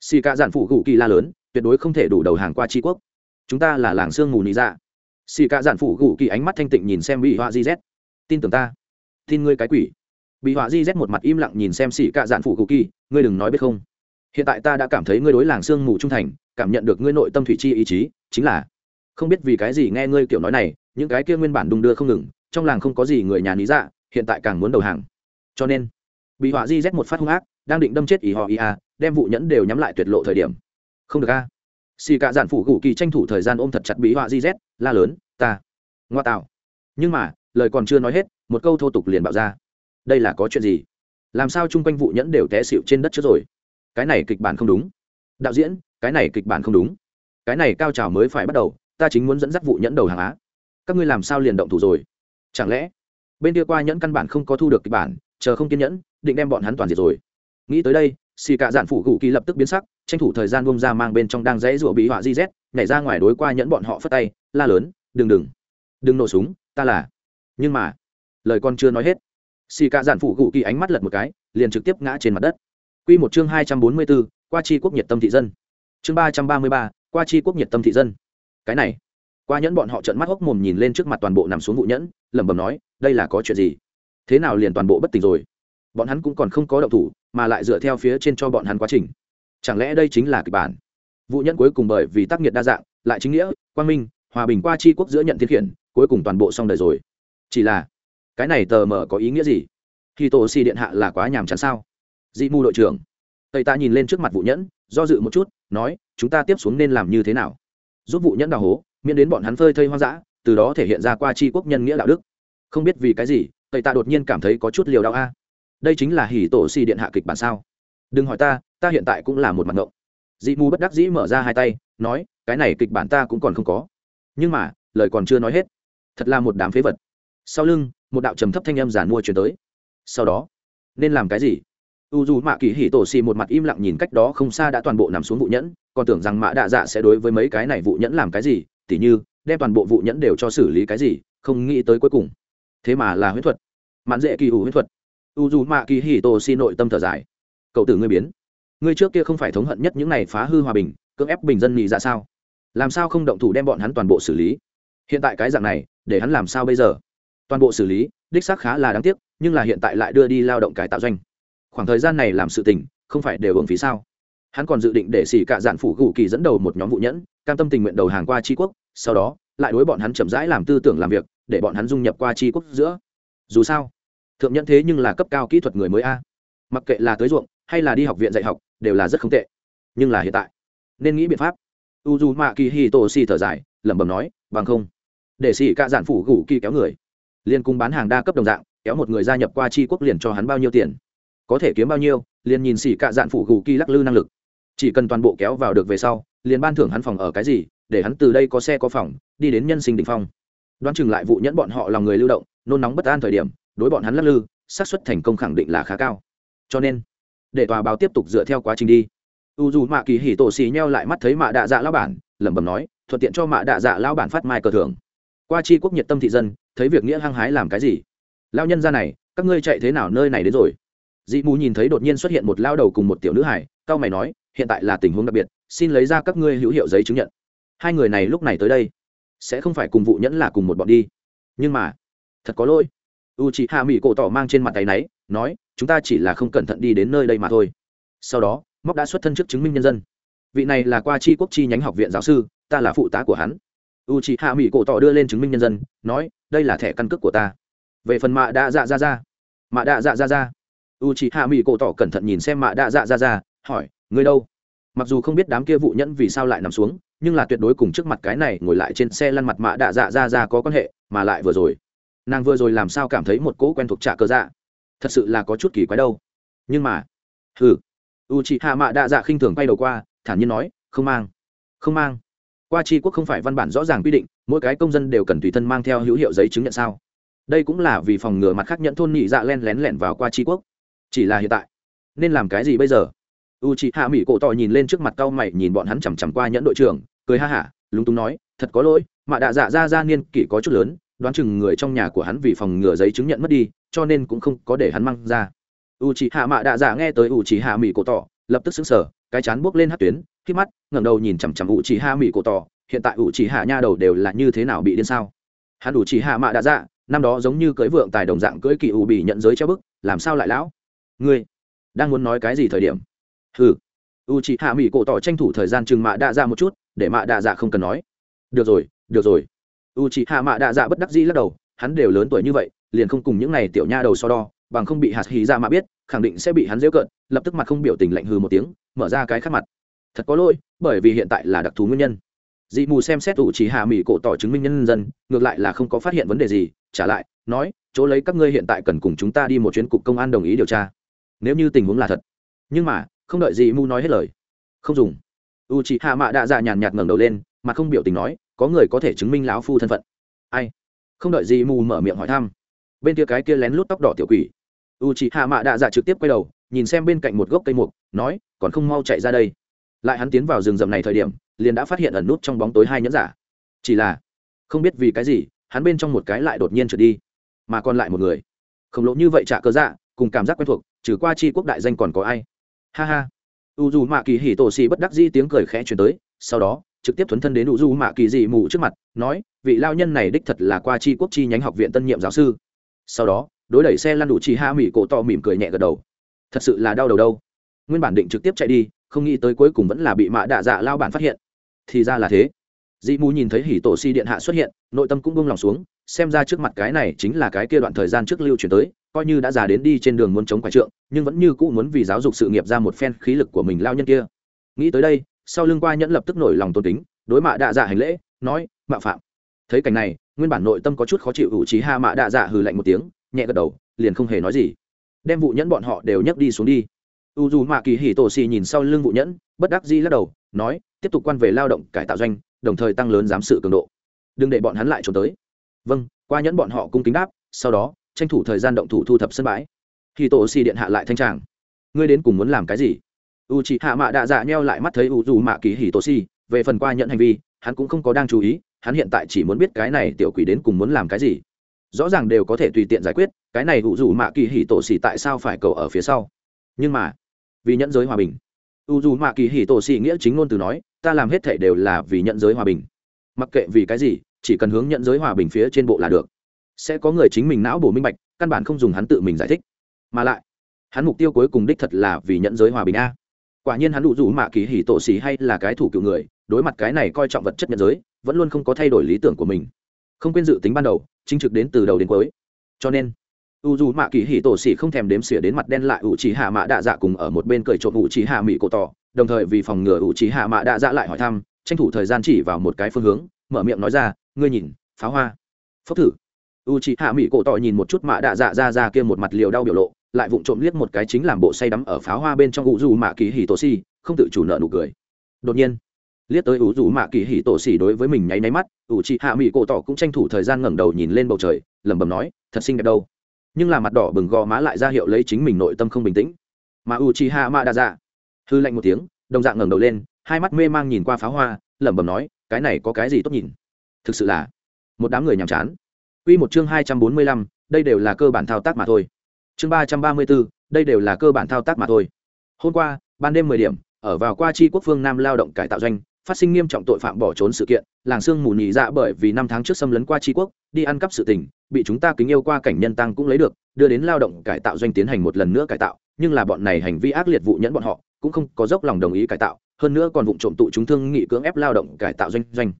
Xì cả giản phụ gù kỳ la lớn, tuyệt đối không thể đủ đầu hàng qua tri quốc. Chúng ta là làng sương mù lý dạ. Xì cả giản phụ gù kỳ ánh mắt thanh tịnh nhìn xem bị họa di z. Tin tưởng ta. Tin ngươi cái quỷ. Bị họa di z một mặt im lặng nhìn xem xì cả giản phụ gù kỳ, ngươi đừng nói biết không hiện tại ta đã cảm thấy ngươi đối làng sương mù trung thành, cảm nhận được ngươi nội tâm thủy chi ý chí, chính là, không biết vì cái gì nghe ngươi kiểu nói này, những cái kia nguyên bản đung đưa không ngừng, trong làng không có gì người nhà lý dạ hiện tại càng muốn đầu hàng. Cho nên, bị họa di z một phát hung ác, đang định đâm chết ý họ ý a à, đem vụ nhẫn đều nhắm lại tuyệt lộ thời điểm. Không được a. Xì cả giản phủ gù kỳ tranh thủ thời gian ôm thật chặt bí họa di z la lớn, ta, ngoa tạo. Nhưng mà, lời còn chưa nói hết, một câu thô tục liền bạo ra. Đây là có chuyện gì? Làm sao chung quanh vụ nhẫn đều té xịu trên đất trước rồi? Cái này kịch bản không đúng. Đạo diễn, cái này kịch bản không đúng. Cái này cao trào mới phải bắt đầu, ta chính muốn dẫn dắt vụ nhẫn đầu hàng á. Các ngươi làm sao liền động thủ rồi? Chẳng lẽ, bên kia qua nhẫn căn bản không có thu được kịch bản, chờ không kiên nhẫn, định đem bọn hắn toàn diệt rồi. Nghĩ tới đây, xì cạ dạn phủ gù kỳ lập tức biến sắc, tranh thủ thời gian bông ra mang bên trong đang dãy rụa bị họa di z, nhảy ra ngoài đối qua nhẫn bọn họ phất tay, la lớn, đừng đừng đừng nổ súng, ta là nhưng mà, lời con chưa nói hết, xì cạ dạn phủ gù kỳ ánh mắt lật một cái, liền trực tiếp ngã trên mặt đất. Quy một chương 244, qua chi quốc nhiệt tâm thị dân. Chương 333, qua chi quốc nhiệt tâm thị dân. Cái này, qua nhẫn bọn họ trợn mắt hốc mồm nhìn lên trước mặt toàn bộ nằm xuống vụ nhẫn, lẩm bẩm nói, đây là có chuyện gì? Thế nào liền toàn bộ bất tỉnh rồi? Bọn hắn cũng còn không có động thủ, mà lại dựa theo phía trên cho bọn hắn quá trình. Chẳng lẽ đây chính là kịch bản? Vụ nhẫn cuối cùng bởi vì tác nghiệt đa dạng, lại chính nghĩa, quang minh, hòa bình qua chi quốc giữa nhận thiên khiển, cuối cùng toàn bộ xong đời rồi. Chỉ là, cái này tờ mở có ý nghĩa gì? Khi tổ si điện hạ là quá nhàm chán sao? Dị mù đội trưởng. Tây ta nhìn lên trước mặt vụ nhẫn, do dự một chút, nói, chúng ta tiếp xuống nên làm như thế nào? Giúp vụ nhẫn đào hố, miễn đến bọn hắn phơi thây hoang dã, từ đó thể hiện ra qua tri quốc nhân nghĩa đạo đức. Không biết vì cái gì, tây ta đột nhiên cảm thấy có chút liều đau a. Đây chính là hỉ tổ xì điện hạ kịch bản sao? Đừng hỏi ta ta hiện tại cũng là một mặt ngộng. Dị mù bất đắc dĩ mở ra hai tay, nói, cái này kịch bản ta cũng còn không có. Nhưng mà, lời còn chưa nói hết, thật là một đám phế vật. Sau lưng, một đạo trầm thấp thanh âm giản mua chuyển tới. Sau đó, nên làm cái gì? U dù mạ kỳ hỉ tổ xì một mặt im lặng nhìn cách đó không xa đã toàn bộ nằm xuống vụ nhẫn, còn tưởng rằng mạ đạ dạ sẽ đối với mấy cái này vụ nhẫn làm cái gì, tỉ như, đem toàn bộ vụ nhẫn đều cho xử lý cái gì, không nghĩ tới cuối cùng. Thế mà là huyết thuật. Mạn dễ kỳ hủ huyết thuật. U dù mạ kỳ hỉ tổ xì nội tâm thở dài. Cậu tử ngươi biến. Ngươi trước kia không phải thống hận nhất những này phá hư hòa bình, cưỡng ép bình dân nhị ra dạ sao? Làm sao không động thủ đem bọn hắn toàn bộ xử lý? Hiện tại cái dạng này, để hắn làm sao bây giờ? Toàn bộ xử lý, đích xác khá là đáng tiếc, nhưng là hiện tại lại đưa đi lao động cải tạo doanh khoảng thời gian này làm sự tình, không phải đều hưởng phí sao? Hắn còn dự định để xỉ cạ dạn phủ gù kỳ dẫn đầu một nhóm vụ nhẫn, cam tâm tình nguyện đầu hàng qua tri quốc, sau đó, lại đối bọn hắn chậm rãi làm tư tưởng làm việc, để bọn hắn dung nhập qua tri quốc giữa. Dù sao, thượng nhẫn thế nhưng là cấp cao kỹ thuật người mới a. Mặc kệ là tới ruộng, hay là đi học viện dạy học, đều là rất không tệ. Nhưng là hiện tại, nên nghĩ biện pháp. U d u mạ kỳ hi tô si thở dài, lẩm bẩm nói, bằng không, để xỉ cạ dạn phủ gù kỳ kéo người liên cung bán hàng đa cấp đồng dạng, kéo một người gia nhập qua tri quốc liền cho hắn bao nhiêu tiền có thể kiếm bao nhiêu, liền nhìn xỉ cạ dạn phủ gù kỳ lắc lư năng lực. Chỉ cần toàn bộ kéo vào được về sau, liền ban thưởng hắn phòng ở cái gì, để hắn từ đây có xe có phòng, đi đến nhân sinh đ ỉ n h phong. Đoán chừng lại vụ nhẫn bọn họ lòng người lưu động, nôn nóng bất an thời điểm, đối bọn hắn lắc lư, xác suất thành công khẳng định là khá cao. Cho nên, để tòa báo tiếp tục dựa theo quá trình đi. U dù mạ kỳ hỉ tổ xì nheo lại mắt thấy mạ đạ dạ lao bản, lẩm bẩm nói, thuận tiện cho mạ đạ dạ lao bản phát mai cờ thưởng. Qua chi quốc nhiệt tâm thị dân, thấy việc nghĩa hăng hái làm cái gì? Lao nhân ra này, các ngươi chạy thế nào nơi này đến rồi? Dị mù nhìn thấy đột nhiên xuất hiện một lao đầu cùng một tiểu nữ hải cao mày nói, hiện tại là tình huống đặc biệt, xin lấy ra các ngươi hữu hiệu giấy chứng nhận. Hai người này lúc này tới đây, sẽ không phải cùng vụ nhẫn là cùng một bọn đi. Nhưng mà, thật có lỗi. U chị hạ mỹ cổ tỏ mang trên mặt tay náy, nói, chúng ta chỉ là không cẩn thận đi đến nơi đây mà thôi. Sau đó, móc đã xuất thân trước chứng minh nhân dân. Vị này là qua chi quốc chi nhánh học viện giáo sư, ta là phụ tá của hắn. U chị hạ mỹ cổ tỏ đưa lên chứng minh nhân dân, nói, đây là thẻ căn cước của ta. Về phần mạ đã dạ ra ra mạ đã dạ ra ra u chị hạ mỹ cổ tỏ cẩn thận nhìn xem mạ đạ dạ ra ra hỏi người đâu? Mặc dù không biết đám kia vụ nhẫn vì sao lại nằm xuống, nhưng là tuyệt đối cùng trước mặt cái này ngồi lại trên xe lăn mặt mạ đạ dạ ra ra có quan hệ, mà lại vừa rồi, nàng vừa rồi làm sao cảm thấy một cỗ quen thuộc trả cơ dạ? Thật sự là có chút kỳ quái đâu. Nhưng mà, hừ. U chị hạ mạ đạ dạ khinh thường quay đầu qua, thản nhiên nói, không mang không mang. Qua tri quốc không phải văn bản rõ ràng quy định, mỗi cái công dân đều cần tùy thân mang theo hữu hiệu giấy chứng nhận sao? Đây cũng là vì phòng ngừa mặt khác nhận thôn nhị dạ len lén lẻn vào qua tri quốc chỉ là hiện tại. Nên làm cái gì bây giờ? U chị hạ mỹ cổ tỏ nhìn lên trước mặt cau mày, nhìn bọn hắn chằm chằm qua nhẫn đội trưởng, cười ha hả, lúng túng nói, thật có lỗi, mà đạ dạ ra ra niên kỷ có chút lớn, đoán chừng người trong nhà của hắn vì phòng ngừa giấy chứng nhận mất đi, cho nên cũng không có để hắn mang ra. U chị hạ mạ đạ dạ nghe tới u chị hạ mỹ cổ tỏ, lập tức xứng sở cái chán buốc lên hát tuyến khi mắt, ngẩng đầu nhìn chằm chằm u chị hạ mỹ cổ tỏ, hiện tại u chị hạ nha đầu đều là như thế nào bị điên sao? Hắn u chị hạ mạ đạ dạ năm đó giống như cưỡi vượng tài đồng dạng cưỡi kỳ u bị nhận giới treo bức, làm sao lại lão? Ngươi đang muốn nói cái gì thời điểm? Hừ. U chị hạ mỹ cổ tỏ tranh thủ thời gian chừng mạ đạ dạ một chút, để mạ đạ dạ không cần nói. Được rồi được rồi. U chị hạ mạ đạ dạ bất đắc dĩ lắc đầu, hắn đều lớn tuổi như vậy, liền không cùng những này tiểu nha đầu so đo, bằng không bị hạt hì ra mà biết, khẳng định sẽ bị hắn dễ cợt, lập tức mặt không biểu tình lạnh hừ một tiếng, mở ra cái khác mặt. Thật có lỗi, bởi vì hiện tại là đặc thù nguyên nhân. Dị mù xem xét ủ chỉ hạ mỹ cổ tỏ chứng minh nhân dân, ngược lại là không có phát hiện vấn đề gì, trả lại, nói, chỗ lấy các ngươi hiện tại cần cùng chúng ta đi một chuyến cục công an đồng ý điều tra nếu như tình huống là thật. Nhưng mà, không đợi gì mu nói hết lời. Không dùng. U chị hạ mạ đạ dạ nhàn nhạt ngẩng đầu lên, mà không biểu tình nói, có người có thể chứng minh lão phu thân phận. Ai? Không đợi gì mù mở miệng hỏi thăm. Bên kia cái kia lén lút tóc đỏ tiểu quỷ. U chị hạ mạ đạ dạ trực tiếp quay đầu, nhìn xem bên cạnh một gốc cây mục, nói, còn không mau chạy ra đây. Lại hắn tiến vào rừng rậm này thời điểm, liền đã phát hiện ẩn nút trong bóng tối hai nhẫn giả. Chỉ là, không biết vì cái gì, hắn bên trong một cái lại đột nhiên trượt đi, mà còn lại một người. Khổng lồ như vậy trả cơ dạ cùng cảm giác quen thuộc trừ qua chi quốc đại danh còn có ai? Ha ha. U dù mạ kỳ hỉ tổ xì bất đắc di tiếng cười khẽ chuyển tới, sau đó, trực tiếp thuấn thân đến u dù mạ kỳ dị mù trước mặt, nói, vị lao nhân này đích thật là qua chi quốc chi nhánh học viện tân nhiệm giáo sư. Sau đó, đối đẩy xe lăn đủ chi ha mỹ cổ to mỉm cười nhẹ gật đầu. Thật sự là đau đầu đâu. Nguyên bản định trực tiếp chạy đi, không nghĩ tới cuối cùng vẫn là bị mạ đạ dạ lao bản phát hiện. Thì ra là thế. Dị mù nhìn thấy hỉ tổ si điện hạ xuất hiện, nội tâm cũng bông lòng xuống xem ra trước mặt cái này chính là cái kia đoạn thời gian trước lưu chuyển tới, coi như đã già đến đi trên đường muốn chống quái trượng, nhưng vẫn như cũ muốn vì giáo dục sự nghiệp ra một phen khí lực của mình lao nhân kia. Nghĩ tới đây, sau lưng qua nhẫn lập tức nổi lòng tôn kính, đối mạ đạ dạ hành lễ, nói, mạ phạm. Thấy cảnh này, nguyên bản nội tâm có chút khó chịu ủ trí ha mạ đạ dạ hừ lạnh một tiếng, nhẹ gật đầu, liền không hề nói gì. Đem vụ nhẫn bọn họ đều nhấc đi xuống đi. U dù mạ kỳ hỉ tổ xì nhìn sau lưng vụ nhẫn, bất đắc dĩ lắc đầu, nói, tiếp tục quan về lao động cải tạo doanh, đồng thời tăng lớn giám sự cường độ. Đừng để bọn hắn lại trốn tới vâng qua nhẫn bọn họ cung kính đáp, sau đó, tranh thủ thời gian động thủ thu thập sân bãi. Khi tổ xì điện hạ lại thanh tràng. Ngươi đến cùng muốn làm cái gì? U chị hạ mạ đạ dạ nheo lại mắt thấy u dù mạ kỳ hỉ tổ xì về phần qua nhận hành vi, hắn cũng không có đang chú ý, hắn hiện tại chỉ muốn biết cái này tiểu quỷ đến cùng muốn làm cái gì. Rõ ràng đều có thể tùy tiện giải quyết, cái này u dù mạ kỳ hỉ tổ xì tại sao phải cầu ở phía sau? Nhưng mà, vì nhẫn giới hòa bình. U dù mạ kỳ hỉ tổ xì nghĩa chính ngôn từ nói, ta làm hết thể đều là vì nhận giới hòa bình. Mặc kệ vì cái gì chỉ cần hướng nhận giới hòa bình phía trên bộ là được. Sẽ có người chính mình não bổ minh bạch, căn bản không dùng hắn tự mình giải thích. Mà lại, hắn mục tiêu cuối cùng đích thật là vì nhận giới hòa bình a. Quả nhiên hắn đủ rủ mạ kỳ hỉ tổ xì hay là cái thủ cựu người, đối mặt cái này coi trọng vật chất nhận giới, vẫn luôn không có thay đổi lý tưởng của mình. Không quên dự tính ban đầu, chính trực đến từ đầu đến cuối. Cho nên, u dù mạ kỳ hỉ tổ xì không thèm đếm xỉa đến mặt đen lại u chỉ hạ mạ đạ dạ cùng ở một bên cười trộm u chỉ hạ mỹ cổ tỏ, đồng thời vì phòng ngừa u chỉ hạ mạ đạ dạ lại hỏi thăm, tranh thủ thời gian chỉ vào một cái phương hướng, mở miệng nói ra ngươi nhìn, pháo hoa. Phốc thử. U chị hạ mỹ cổ tỏ nhìn một chút mạ đạ dạ ra ra kia một mặt liều đau biểu lộ, lại vụng trộm liếc một cái chính làm bộ say đắm ở pháo hoa bên trong u dù mạ kỳ hỉ tổ xì không tự chủ nợ nụ cười. Đột nhiên, liếc tới u dù mạ kỳ hỉ tổ xì đối với mình nháy nháy mắt u chị hạ mỹ cổ tỏ cũng tranh thủ thời gian ngẩng đầu nhìn lên bầu trời, lẩm bẩm nói, thật xinh đẹp đâu. Nhưng là mặt đỏ bừng gò má lại ra hiệu lấy chính mình nội tâm không bình tĩnh. Mà u chi hạ mạ đạ dạ hư lạnh một tiếng, đồng dạng ngẩng đầu lên, hai mắt mê mang nhìn qua pháo hoa, lẩm bẩm nói, cái này có cái gì tốt nhìn? Thực sự là một đám người nhàm chán Quy một chương hai trăm bốn mươi lăm, đây đều là cơ bản thao tác mà thôi. Chương ba trăm ba mươi bốn đây đều là cơ bản thao tác mà thôi. Hôm qua, ban đêm mười điểm, ở vào qua chi quốc phương Nam lao động cải tạo doanh, phát sinh nghiêm trọng tội phạm bỏ trốn sự kiện, làng xương mù nhị dạ bởi vì năm tháng trước xâm lấn qua chi quốc, đi ăn cắp sự tình, bị chúng ta kính yêu qua cảnh nhân tăng cũng lấy được đưa đến lao động cải tạo doanh tiến hành một lần nữa cải tạo nhưng là bọn này hành vi ác liệt vụ nhẫn bọn họ cũng không có dốc lòng đồng ý cải tạo hơn nữa còn vụ trộm tụ chúng thương nghị cưỡng ép lao động cải tạo doanh doanh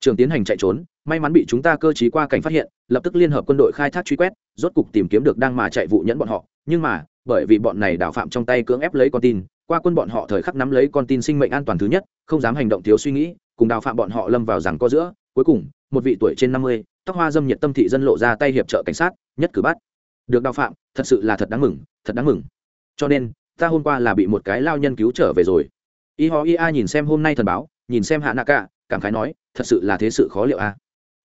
trường tiến hành chạy trốn, may mắn bị chúng ta cơ trí qua cảnh phát hiện, lập tức liên hợp quân đội khai thác truy quét, rốt cục tìm kiếm được đang mà chạy vụ nhẫn bọn họ. Nhưng mà, bởi vì bọn này đào phạm trong tay cưỡng ép lấy con tin, qua quân bọn họ thời khắc nắm lấy con tin sinh mệnh an toàn thứ nhất, không dám hành động thiếu suy nghĩ, cùng đào phạm bọn họ lâm vào rằng có giữa. Cuối cùng, một vị tuổi trên năm mươi, tóc hoa dâm nhiệt tâm thị dân lộ ra tay hiệp trợ cảnh sát, nhất cử bắt. Được đào phạm, thật sự là thật đáng mừng, thật đáng mừng. Cho nên, ta hôm qua là bị một cái lao nhân cứu trở về rồi. Y ho ia nhìn xem hôm nay thần báo, nhìn xem hạ nạ cả, cảm khái nói thật sự là thế sự khó liệu a.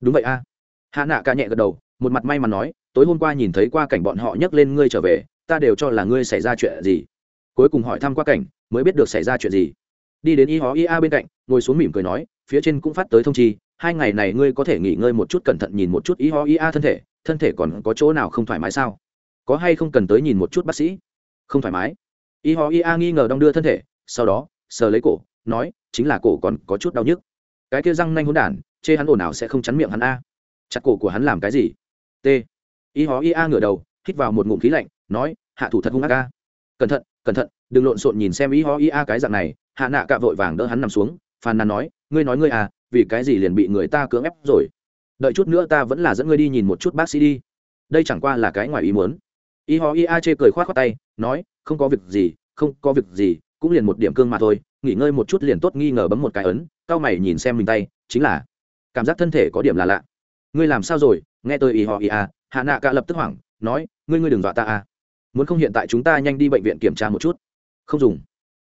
Đúng vậy a. Hạ nạ ca nhẹ gật đầu, một mặt may mắn nói, tối hôm qua nhìn thấy qua cảnh bọn họ nhấc lên ngươi trở về, ta đều cho là ngươi xảy ra chuyện gì. Cuối cùng hỏi thăm qua cảnh, mới biết được xảy ra chuyện gì. Đi đến y ho ia bên cạnh, ngồi xuống mỉm cười nói, phía trên cũng phát tới thông chi, hai ngày này ngươi có thể nghỉ ngơi một chút cẩn thận nhìn một chút y ho ia thân thể thân thể còn có chỗ nào không thoải mái sao? Có hay không cần tới nhìn một chút bác sĩ? Không thoải mái. Y ho ia nghi ngờ đong đưa thân thể, sau đó, sờ lấy cổ, nói, chính là cổ còn có chút đau nhức cái kia răng nanh hỗn đản, chê hắn ồn ào sẽ không chắn miệng hắn a. Chặt cổ của hắn làm cái gì? T. Y ho a ngửa đầu, hít vào một ngụm khí lạnh, nói, hạ thủ thật hung ác a. Cẩn thận cẩn thận, đừng lộn xộn nhìn xem y ho a cái dạng này. Hạ nạ cạ vội vàng đỡ hắn nằm xuống, phàn nàn nói, ngươi nói ngươi à vì cái gì liền bị người ta cưỡng ép rồi? Đợi chút nữa ta vẫn là dẫn ngươi đi nhìn một chút bác sĩ đi. Đây chẳng qua là cái ngoài ý muốn. Y ho y a chê cười k h o á t khoác tay, nói, không có việc gì, không có việc gì, cũng liền một điểm cương mà thôi nghỉ ngơi một chút liền tốt nghi ngờ bấm một cái ấn cao mày nhìn xem mình tay, chính là cảm giác thân thể có điểm là lạ. Ngươi làm sao rồi? Nghe tôi y họ ý a hạ nạ cả lập tức hoảng, nói, ngươi ngươi đừng dọa ta à. Muốn không hiện tại chúng ta nhanh đi bệnh viện kiểm tra một chút. Không dùng.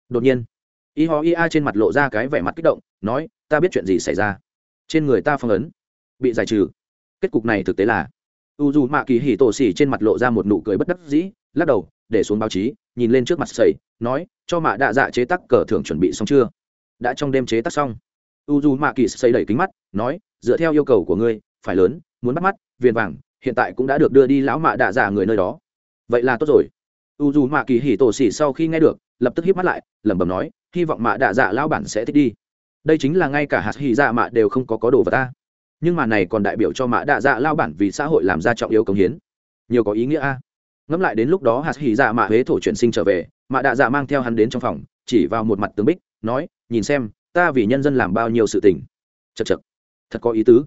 Đột nhiên y họ ý a trên mặt lộ ra cái vẻ mặt kích động, nói, ta biết chuyện gì xảy ra. Trên người ta phong ấn, bị giải trừ. Kết cục này thực tế là u dù mạ kỳ hì tổ xỉ trên mặt lộ ra một nụ cười bất đắc dĩ, lắc đầu, để xuống báo chí nhìn lên trước mặt sầy, nói, cho mạ đạ dạ chế tắc cờ thưởng chuẩn bị xong chưa? Đã trong đêm chế tắc xong. U dù mạ kỳ xây đẩy kính mắt, nói, dựa theo yêu cầu của ngươi, phải lớn, muốn bắt mắt, viền vàng, hiện tại cũng đã được đưa đi lão mạ đạ dạ người nơi đó. Vậy là tốt rồi. U dù mạ kỳ hỉ tổ xỉ sau khi nghe được, lập tức hít mắt lại, lẩm bẩm nói, hy vọng mạ đạ dạ lão bản sẽ thích đi. Đây chính là ngay cả hạt hỉ dạ mạ đều không có có đồ vật ta. Nhưng mà này còn đại biểu cho mạ đạ dạ lao bản vì xã hội làm ra trọng yếu công hiến. Nhiều có ý nghĩa a ngẫm lại đến lúc đó hạt hỉ dạ mạ huế thổ chuyển sinh trở về, mạ đạ dạ mang theo hắn đến trong phòng, chỉ vào một mặt tường bích, nói, nhìn xem, ta vì nhân dân làm bao nhiêu sự tình. Chật chật thật có ý tứ.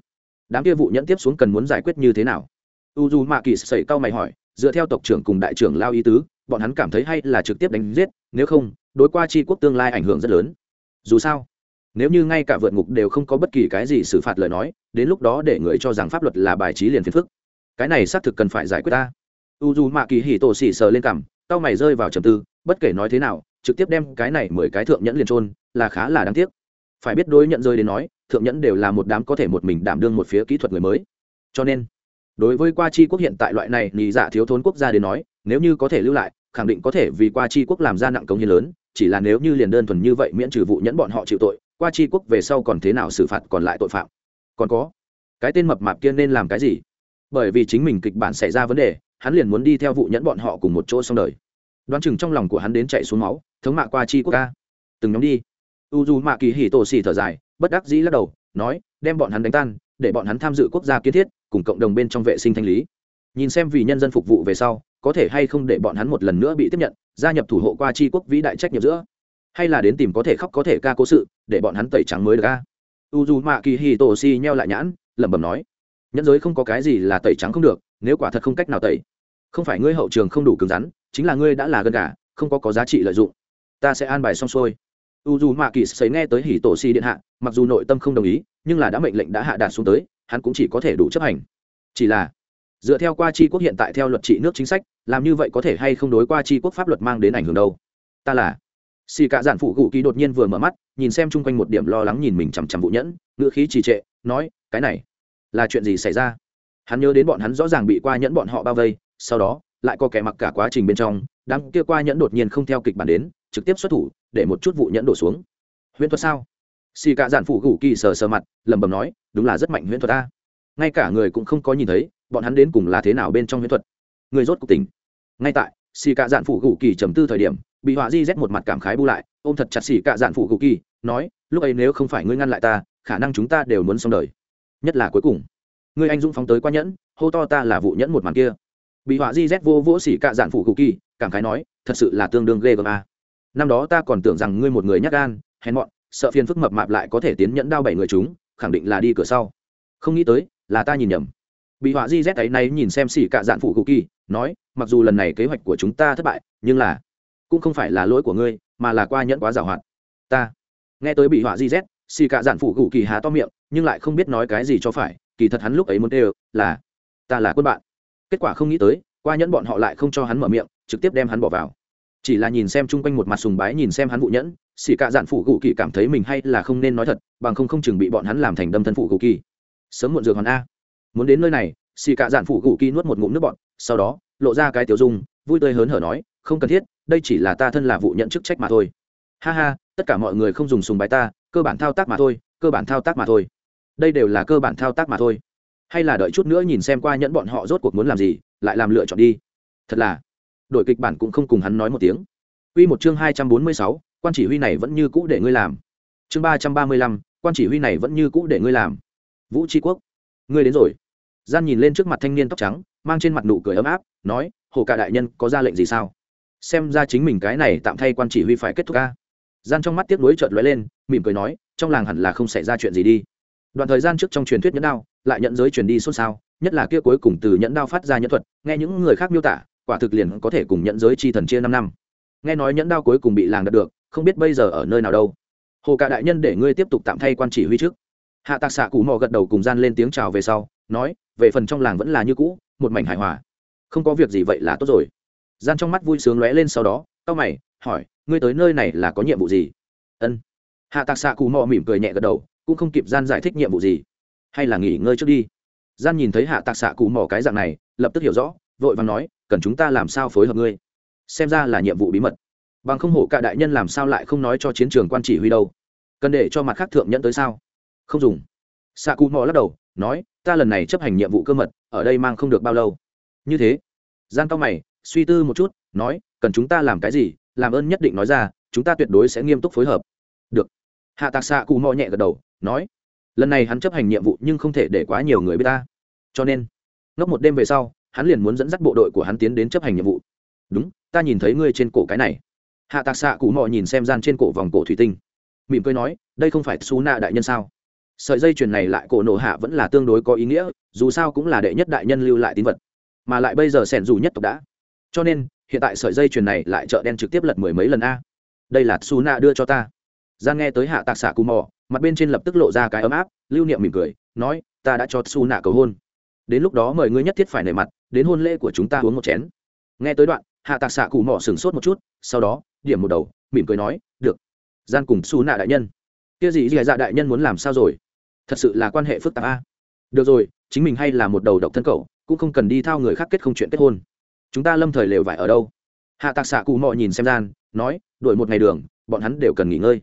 Đám kia vụ nhẫn tiếp xuống cần muốn giải quyết như thế nào? U d u mạ kỳ sẩy cao mày hỏi, dựa theo tộc trưởng cùng đại trưởng lao ý tứ, bọn hắn cảm thấy hay là trực tiếp đánh giết, nếu không, đối qua tri quốc tương lai ảnh hưởng rất lớn. Dù sao, nếu như ngay cả vượt ngục đều không có bất kỳ cái gì xử phạt lời nói, đến lúc đó để người cho rằng pháp luật là bài trí liền phiền phức. Cái này xác thực cần phải giải quyết ta u dù mạ kỳ hì tổ xỉ sờ lên cằm, tao mày rơi vào trầm tư, bất kể nói thế nào, trực tiếp đem cái này mười cái thượng nhẫn liền trôn là khá là đáng tiếc. Phải biết đối nhận rơi đến nói, thượng nhẫn đều là một đám có thể một mình đảm đương một phía kỹ thuật người mới. Cho nên, đối với qua chi quốc hiện tại loại này nhì dạ thiếu thốn quốc gia đến nói, nếu như có thể lưu lại, khẳng định có thể vì qua chi quốc làm ra nặng công hiến lớn, chỉ là nếu như liền đơn thuần như vậy miễn trừ vụ nhẫn bọn họ chịu tội, qua chi quốc về sau còn thế nào xử phạt còn lại tội phạm? Còn có, cái tên mập mạp kia nên làm cái gì? Bởi vì chính mình kịch bản xảy ra vấn đề hắn liền muốn đi theo vụ nhẫn bọn họ cùng một chỗ xong đời. Đoán chừng trong lòng của hắn đến chạy xuống máu, thống mạ qua chi quốc ca. Từng nhóm đi. U dù mạ kỳ hì tổ xì thở dài, bất đắc dĩ lắc đầu, nói, đem bọn hắn đánh tan, để bọn hắn tham dự quốc gia kiến thiết, cùng cộng đồng bên trong vệ sinh thanh lý. Nhìn xem vì nhân dân phục vụ về sau, có thể hay không để bọn hắn một lần nữa bị tiếp nhận, gia nhập thủ hộ qua tri quốc vĩ đại trách nhiệm giữa. Hay là đến tìm có thể khóc có thể ca cố sự, để bọn hắn tẩy trắng mới được ca u dù mạ kỳ hì tổ si nheo lại nhãn, lẩm bẩm nói, nhẫn giới không có cái gì là tẩy trắng không được, nếu quả thật không cách nào tẩy không phải ngươi hậu trường không đủ cứng rắn, chính là ngươi đã là gần cả không có có giá trị lợi dụng. Ta sẽ an bài xong xuôi. U dù mạ kỳ sấy nghe tới hỉ tổ si điện hạ, mặc dù nội tâm không đồng ý, nhưng là đã mệnh lệnh đã hạ đạt xuống tới, hắn cũng chỉ có thể đủ chấp hành. Chỉ là, dựa theo qua tri quốc hiện tại theo luật trị nước chính sách, làm như vậy có thể hay không đối qua tri quốc pháp luật mang đến ảnh hưởng đâu? Ta là xì cả giản phụ cụ kỳ đột nhiên vừa mở mắt, nhìn xem chung quanh một điểm lo lắng nhìn mình chằm chằm vụ nhẫn, ngữ khí trì trệ, nói, cái này là chuyện gì xảy ra? Hắn nhớ đến bọn hắn rõ ràng bị qua nhẫn bọn họ bao vây sau đó, lại có kẻ mặc cả quá trình bên trong, đám kia qua nhẫn đột nhiên không theo kịch bản đến, trực tiếp xuất thủ, để một chút vụ nhẫn đổ xuống. Huyễn thuật sao? Xì cả giản phụ cụ kỳ sờ sờ mặt, lẩm bẩm nói, đúng là rất mạnh huyễn thuật ta. Ngay cả người cũng không có nhìn thấy, bọn hắn đến cùng là thế nào bên trong huyễn thuật? Người rốt cuộc tỉnh. Ngay tại, xì cạ dạn phụ gù kỳ trầm tư thời điểm, bị họa di rét một mặt cảm khái bu lại, ôm thật chặt xì cạ dạn phụ gù kỳ, nói, lúc ấy nếu không phải ngươi ngăn lại ta, khả năng chúng ta đều muốn xong đời. Nhất là cuối cùng. Ngươi anh dũng phóng tới qua nhẫn, hô to ta là vụ nhẫn một màn kia bị họa di z vô vỗ xỉ cạ dạn phụ cụ kỳ, cảm khái nói, thật sự là tương đương ghê gớm a. Năm đó ta còn tưởng rằng ngươi một người nhắc gan, hèn mọn, sợ phiền phức mập mạp lại có thể tiến nhẫn đao bảy người chúng, khẳng định là đi cửa sau. Không nghĩ tới, là ta nhìn nhầm. Bị họa di z ấy nay nhìn xem xỉ cạ dạn phụ cụ kỳ, nói, mặc dù lần này kế hoạch của chúng ta thất bại, nhưng là cũng không phải là lỗi của ngươi, mà là qua nhẫn quá giảo hoạt. Ta. Nghe tới bị họa di z xỉ cả dạn phụ cụ kỳ há to miệng, nhưng lại không biết nói cái gì cho phải, kỳ thật hắn lúc ấy muốn đều là, ta là quân bạn kết quả không nghĩ tới, qua nhẫn bọn họ lại không cho hắn mở miệng, trực tiếp đem hắn bỏ vào. Chỉ là nhìn xem chung quanh một mặt sùng bái nhìn xem hắn vụ nhẫn, xỉ cả dạn phụ gù kỳ cảm thấy mình hay là không nên nói thật, bằng không không chừng bị bọn hắn làm thành đâm thân phụ gù kỳ. Sớm muộn dược hoàn a. Muốn đến nơi này xì cạ dạn phụ gù kỳ nuốt một ngụm nước bọn sau đó, lộ ra cái tiểu dung, vui tươi hớn hở nói, không cần thiết, đây chỉ là ta thân là vụ nhận chức trách mà thôi. Ha ha, tất cả mọi người không dùng sùng bái ta, cơ bản thao tác mà thôi, cơ bản thao tác mà thôi. Đây đều là cơ bản thao tác mà thôi hay là đợi chút nữa nhìn xem qua nhẫn bọn họ rốt cuộc muốn làm gì lại làm lựa chọn đi. Thật là đội kịch bản cũng không cùng hắn nói một tiếng. Quy một chương hai trăm bốn mươi sáu, quan chỉ huy này vẫn như cũ để ngươi làm. Chương ba trăm ba mươi lăm, quan chỉ huy này vẫn như cũ để ngươi làm. Vũ Chi Quốc, ngươi đến rồi. Gian nhìn lên trước mặt thanh niên tóc trắng mang trên mặt nụ cười ấm áp nói hồ cả đại nhân có ra lệnh gì sao? Xem ra chính mình cái này tạm thay quan chỉ huy phải kết thúc ca gian trong mắt tiếc nuối chợt lóe lên mỉm cười nói trong làng hẳn là không xảy ra chuyện gì đi. Đoạn thời gian trước trong truyền thuyết nhẫn đao lại nhận giới truyền đi xôn xao, nhất là kia cuối cùng từ nhẫn đao phát ra nhẫn thuật, nghe những người khác miêu tả, quả thực liền có thể cùng nhẫn giới chi thần chia năm năm. Nghe nói nhẫn đao cuối cùng bị làng đạt được, không biết bây giờ ở nơi nào đâu. Hồ cả đại nhân để ngươi tiếp tục tạm thay quan chỉ huy trước. Hạ tạc xạ cụ mò gật đầu cùng gian lên tiếng chào về sau, nói, về phần trong làng vẫn là như cũ, một mảnh hài hòa. Không có việc gì vậy là tốt rồi. Gian trong mắt vui sướng lóe lên sau đó tao mày, hỏi, ngươi tới nơi này là có nhiệm vụ gì? Ân. Hạ tạc xạ cụ mò mỉm cười nhẹ gật đầu, cũng không kịp gian giải thích nhiệm vụ gì hay là nghỉ ngơi trước đi. Gian nhìn thấy hạ tạc xạ cụ mò cái dạng này, lập tức hiểu rõ, vội vàng nói, cần chúng ta làm sao phối hợp ngươi? Xem ra là nhiệm vụ bí mật. Bằng không hổ cả đại nhân làm sao lại không nói cho chiến trường quan chỉ huy đâu? Cần để cho mặt khác thượng nhẫn tới sao? Không dùng. Xạ cụ mò lắc đầu, nói, ta lần này chấp hành nhiệm vụ cơ mật, ở đây mang không được bao lâu. Như thế. Gian cao mày, suy tư một chút, nói, cần chúng ta làm cái gì? Làm ơn nhất định nói ra, chúng ta tuyệt đối sẽ nghiêm túc phối hợp. Được. Hạ tạc xạ cụ mò nhẹ gật đầu, nói lần này hắn chấp hành nhiệm vụ nhưng không thể để quá nhiều người biết ta. Cho nên, ngốc một đêm về sau, hắn liền muốn dẫn dắt bộ đội của hắn tiến đến chấp hành nhiệm vụ. Đúng, ta nhìn thấy ngươi trên cổ cái này. Hạ tạc xạ cụ mò nhìn xem gian trên cổ vòng cổ thủy tinh. Mỉm cười nói, đây không phải xú nạ đại nhân sao? Sợi dây chuyền này lại cổ nổ hạ vẫn là tương đối có ý nghĩa, dù sao cũng là đệ nhất đại nhân lưu lại tín vật. Mà lại bây giờ sẻn dù nhất tộc đã. Cho nên, hiện tại sợi dây chuyền này lại chợ đen trực tiếp lật mười mấy lần a. Đây là su nạ đưa cho ta. Gian nghe tới hạ tạc xạ cụ mò mặt bên trên lập tức lộ ra cái ấm áp, lưu niệm mỉm cười, nói, ta đã cho su nạ cầu hôn. Đến lúc đó mời ngươi nhất thiết phải nể mặt, đến hôn lễ của chúng ta uống một chén. Nghe tới đoạn, hạ tạc xạ cụ mỏ sửng sốt một chút, sau đó, điểm một đầu, mỉm cười nói, được. Gian cùng su nạ đại nhân. Kia gì dì dạ đại nhân muốn làm sao rồi? Thật sự là quan hệ phức tạp a. Được rồi, chính mình hay là một đầu độc thân cậu, cũng không cần đi thao người khác kết không chuyện kết hôn. Chúng ta lâm thời lều vải ở đâu? Hạ tạc xạ cụ mò nhìn xem gian, nói đổi một ngày đường, bọn hắn đều cần nghỉ ngơi.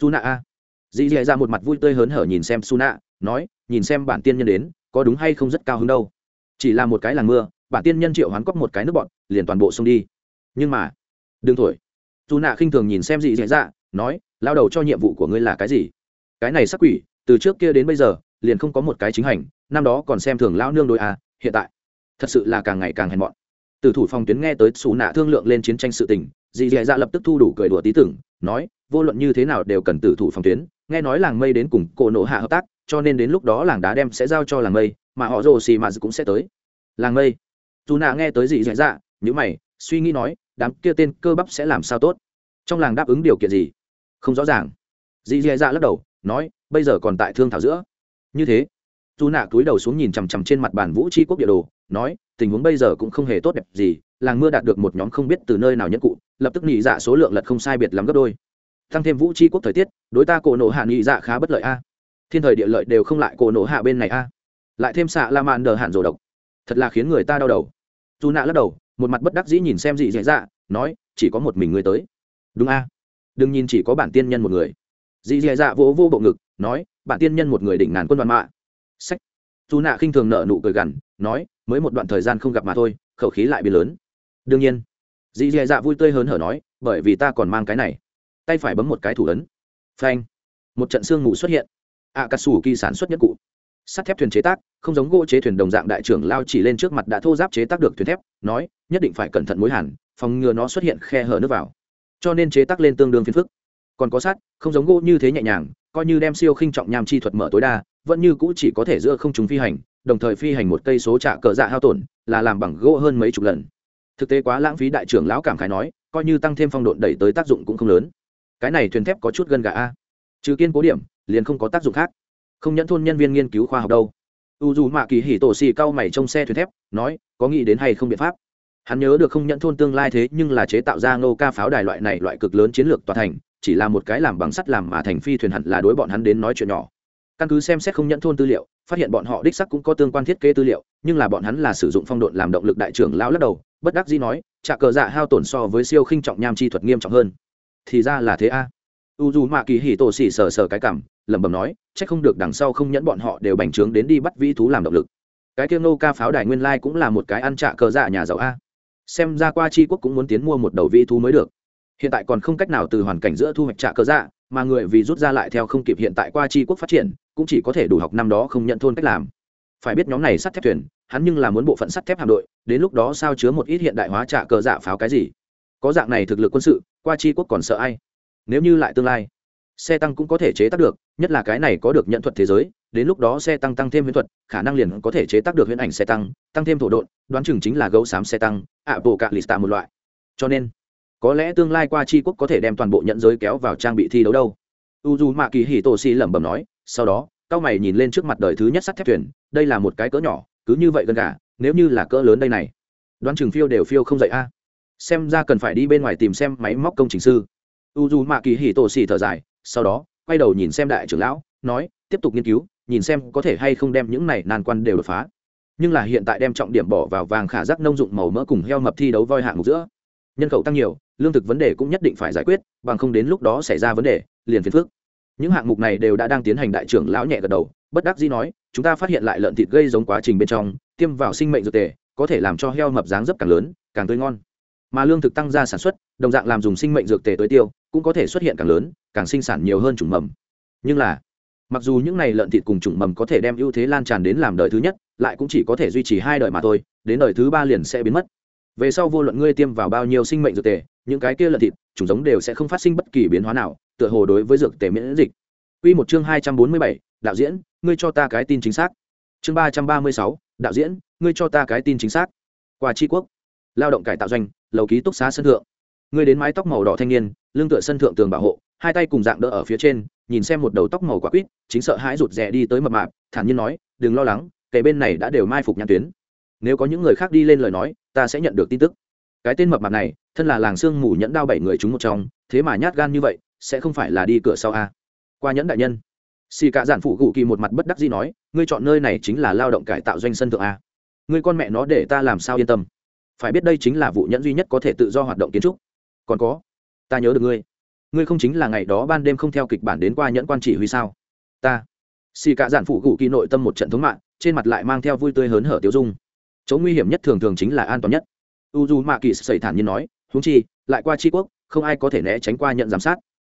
Su nạ a dì dì ra một mặt vui tươi hớn hở nhìn xem su nạ nói, nhìn xem bản tiên nhân đến, có đúng hay không rất cao hứng đâu. Chỉ là một cái làng mưa, bản tiên nhân triệu hoán cóc một cái nước bọn, liền toàn bộ xông đi. Nhưng mà, đừng thổi. Dù nạ khinh thường nhìn xem dị dì dạ nói, lao đầu cho nhiệm vụ của ngươi là cái gì? Cái này sắc quỷ, từ trước kia đến bây giờ, liền không có một cái chính hành, năm đó còn xem thường lao nương đôi à hiện tại, thật sự là càng ngày càng hèn mọn. Từ thủ phòng tuyến nghe tới xù nạ thương lượng lên chiến tranh sự tình dị dì dạ lập tức thu đủ cười đùa tí tưởng nói, vô luận như thế nào đều cần tử thủ phòng tuyến, nghe nói làng mây đến cùng cổ nộ hạ hợp tác, cho nên đến lúc đó làng đá đem sẽ giao cho làng mây, mà họ rồ xì mà cũng sẽ tới. Làng mây. Dù nạ nghe tới gì dạy dạ nhữ mày, suy nghĩ nói, đám kia tên cơ bắp sẽ làm sao tốt? Trong làng đáp ứng điều kiện gì? Không rõ ràng. Dì dì dạ lắc đầu, nói, bây giờ còn tại thương thảo giữa. Như thế. Dù nạ cúi đầu xuống nhìn chằm chằm trên mặt bàn vũ tri quốc địa đồ, nói, tình huống bây giờ cũng không hề tốt đẹp gì làng mưa đạt được một nhóm không biết từ nơi nào nhẫn cụ, lập tức nhị dạ số lượng lật không sai biệt lắm gấp đôi. Tăng thêm vũ tri quốc thời tiết, đối ta cổ nộ hạ nhị dạ khá bất lợi a. Thiên thời địa lợi đều không lại cổ nộ hạ bên này a. Lại thêm xạ la mạn đờ hạn rồ độc. Thật là khiến người ta đau đầu. Dù nạ lắc đầu, một mặt bất đắc dĩ nhìn xem dị dạ dạ nói, chỉ có một mình người tới. Đúng a. Đừng nhìn chỉ có bản tiên nhân một người. Dị dạ dạ vỗ vô bộ ngực, nói, bản tiên nhân một người đỉnh ngàn quân đoàn mạ. Sách dù nạ khinh thường nợ nụ cười gằn, nói, mới một đoạn thời gian không gặp mà thôi, khẩu khí lại bị lớn đương nhiên. Dị dạ dạ vui tươi hớn hở nói bởi vì ta còn mang cái này. Tay phải bấm một cái thủ ấn. Phanh. Một trận sương mù xuất hiện. Ạ cà sủ kỳ sản xuất nhất cụ. Sắt thép thuyền chế tác không giống gỗ chế thuyền đồng dạng đại trưởng lao chỉ lên trước mặt đã thô giáp chế tác được thuyền thép nói nhất định phải cẩn thận mối hàn, phòng ngừa nó xuất hiện khe hở nước vào. Cho nên chế tác lên tương đương phiền phức. Còn có sắt không giống gỗ như thế nhẹ nhàng coi như đem siêu khinh trọng nham chi thuật mở tối đa vẫn như cũ chỉ có thể giữa không chúng phi hành đồng thời phi hành một cây số trả cờ dạ hao tổn là làm bằng gỗ hơn mấy chục lần thực tế quá lãng phí đại trưởng lão cảm khái nói, coi như tăng thêm phong độn đẩy tới tác dụng cũng không lớn. Cái này thuyền thép có chút gần gà a. Trừ kiên cố điểm, liền không có tác dụng khác. Không nhẫn thôn nhân viên nghiên cứu khoa học đâu. U dù mạ kỳ hỉ tổ xì cao mày trong xe thuyền thép, nói, có nghĩ đến hay không biện pháp? Hắn nhớ được không nhẫn thôn tương lai thế nhưng là chế tạo ra ngô ca pháo đài loại này loại cực lớn chiến lược toàn thành, chỉ là một cái làm bằng sắt làm mà thành phi thuyền hẳn là đối bọn hắn đến nói chuyện nhỏ. Căn cứ xem xét không nhẫn thôn tư liệu phát hiện bọn họ đích sắc cũng có tương quan thiết kế tư liệu, nhưng là bọn hắn là sử dụng phong độn làm động lực đại trưởng lao lắc đầu, bất đắc dĩ nói, trả cờ dạ hao tổn so với siêu khinh trọng nham chi thuật nghiêm trọng hơn. Thì ra là thế a. U dù mạ kỳ hì tổ xỉ sờ sờ cái cảm, lẩm bẩm nói c h ắ c không được đằng sau không nhẫn bọn họ đều bành trướng đến đi bắt vĩ thú làm động lực. Cái tiêu nô ca pháo đài nguyên lai cũng là một cái ăn trạ cờ dạ nhà giàu a. Xem ra qua c quốc cũng muốn tiến mua một đầu vĩ thú mới được. Hiện tại còn không cách nào từ hoàn cảnh giữa thu hoạch trạ cờ dạ mà người vì rút ra lại theo không kịp hiện tại qua tri quốc phát triển, cũng chỉ có thể đủ học năm đó không nhận thôn cách làm. Phải biết nhóm này sắt thép thuyền, hắn nhưng là muốn bộ phận sắt thép hạm đội, đến lúc đó sao chứa một ít hiện đại hóa trả cờ dạ pháo cái gì? Có dạng này thực lực quân sự, qua tri quốc còn sợ ai? Nếu như lại tương lai, xe tăng cũng có thể chế tác được, nhất là cái này có được nhận thuật thế giới, đến lúc đó xe tăng tăng thêm huyễn thuật, khả năng liền có thể chế tác được huyễn ảnh xe tăng tăng thêm thổ độn, đoán chừng chính là gấu xám xe tăng, ạ bộ cạ lista một loại. Cho nên có lẽ tương lai qua tri quốc có thể đem toàn bộ nhận giới kéo vào trang bị thi đấu đâu. U dù mạ kỳ hì tổ xì lẩm bẩm nói, sau đó, cao mày nhìn lên trước mặt đời thứ nhất sắt thép thuyền, đây là một cái cỡ nhỏ, cứ như vậy gần cả nếu như là cỡ lớn đây này. Đoán chừng phiêu đều phiêu không dậy a. Xem ra cần phải đi bên ngoài tìm xem máy móc công trình sư. U dù mạ kỳ hì tổ xì thở dài, sau đó, quay đầu nhìn xem đại trưởng lão, nói, tiếp tục nghiên cứu, nhìn xem có thể hay không đem những này nan quan đều đột phá. Nhưng là hiện tại đem trọng điểm bỏ vào vàng khả giác nông dụng màu mỡ cùng heo mập thi đấu voi hạng mục giữa. Nhân khẩu tăng nhiều lương thực vấn đề cũng nhất định phải giải quyết, bằng không đến lúc đó xảy ra vấn đề, liền phiền phước những hạng mục này đều đã đang tiến hành đại trưởng lão nhẹ gật đầu, bất đắc dĩ nói, chúng ta phát hiện lại lợn thịt gây giống quá trình bên trong, tiêm vào sinh mệnh dược tề, có thể làm cho heo mập dáng dấp càng lớn, càng tươi ngon. Mà lương thực tăng gia sản xuất, đồng dạng làm dùng sinh mệnh dược tề tới tiêu, cũng có thể xuất hiện càng lớn, càng sinh sản nhiều hơn chủng mầm. Nhưng là, mặc dù những này lợn thịt cùng chủng mầm có thể đem ưu thế lan tràn đến làm đời thứ nhất, lại cũng chỉ có thể duy trì hai đời mà thôi, đến đời thứ ba liền sẽ biến mất. Về sau vô luận ngươi tiêm vào bao nhiêu sinh mệnh dược tề những cái kia lợn thịt chủng giống đều sẽ không phát sinh bất kỳ biến hóa nào tựa hồ đối với dược tề miễn dịch Quy một chương hai trăm bốn mươi bảy, đạo diễn, ngươi cho ta cái tin chính xác. Chương ba trăm ba mươi sáu, đạo diễn, ngươi cho ta cái tin chính xác. Quả chi quốc, lao động cải tạo doanh, lầu ký túc xá sân thượng. Ngươi đến mái tóc màu đỏ thanh niên, lưng tựa sân thượng tường bảo hộ, hai tay cùng dạng đỡ ở phía trên nhìn xem một đầu tóc màu quả quýt chính sợ hãi rụt rè đi tới mập mạp thản nhiên nói đừng lo lắng kẻ bên này đã đều mai phục nhãn tuyến nếu có những người khác đi lên lời nói ta sẽ nhận được tin tức cái tên mập mạp này, thân là làng sương mù nhẫn đao bảy người chúng một trong, thế mà nhát gan như vậy, sẽ không phải là đi cửa sau a qua nhẫn đại nhân. Xì cả giản phụ gù kỳ một mặt bất đắc dĩ nói, ngươi chọn nơi này chính là lao động cải tạo doanh sân thượng a ngươi con mẹ nó để ta làm sao yên tâm? Phải biết đây chính là vụ nhẫn duy nhất có thể tự do hoạt động kiến trúc. Còn có, ta nhớ được ngươi. Ngươi không chính là ngày đó ban đêm không theo kịch bản đến qua nhẫn quan chỉ huy sao? Ta. Xì cả giản phụ gù kỳ nội tâm một trận thống mạng, trên mặt lại mang theo vui tươi hớn hở tiêu dung. Chỗ nguy hiểm nhất thường thường chính là an toàn nhất u d u mạ kỳ sẩy thản nhiên nói húng chi, lại qua tri quốc, không ai có thể né tránh qua nhận giám sát.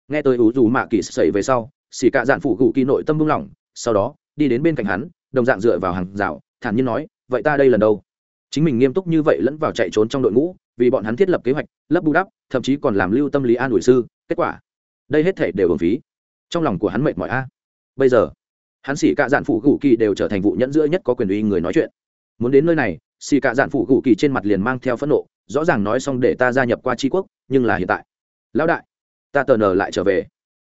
Nghe tới u d u mạ kỳ sẩy về sau xì cạ dạn phụ gù kỳ nội tâm buông lỏng, sau đó, đi đến bên cạnh hắn, đồng dạng dựa vào hàng rào, thản nhiên nói, vậy ta đây lần đâu chính mình nghiêm túc như vậy lẫn vào chạy trốn trong đội ngũ, vì bọn hắn thiết lập kế hoạch, lấp bù đắp, thậm chí còn làm lưu tâm lý an ủi sư, kết quả, đây hết thể đều hưởng phí. Trong lòng của hắn mệt mỏi a. Bây giờ, hắn xỉ cạ dạn phụ gù kỳ đều trở thành vụ nhẫn giữa nhất có quyền uy người nói chuyện. Muốn đến nơi này xì cạ dạn phụ gù kỳ trên mặt liền mang theo phẫn nộ, rõ ràng nói xong để ta gia nhập qua tri quốc, nhưng là hiện tại. Lão đại, ta tờ nờ lại trở về.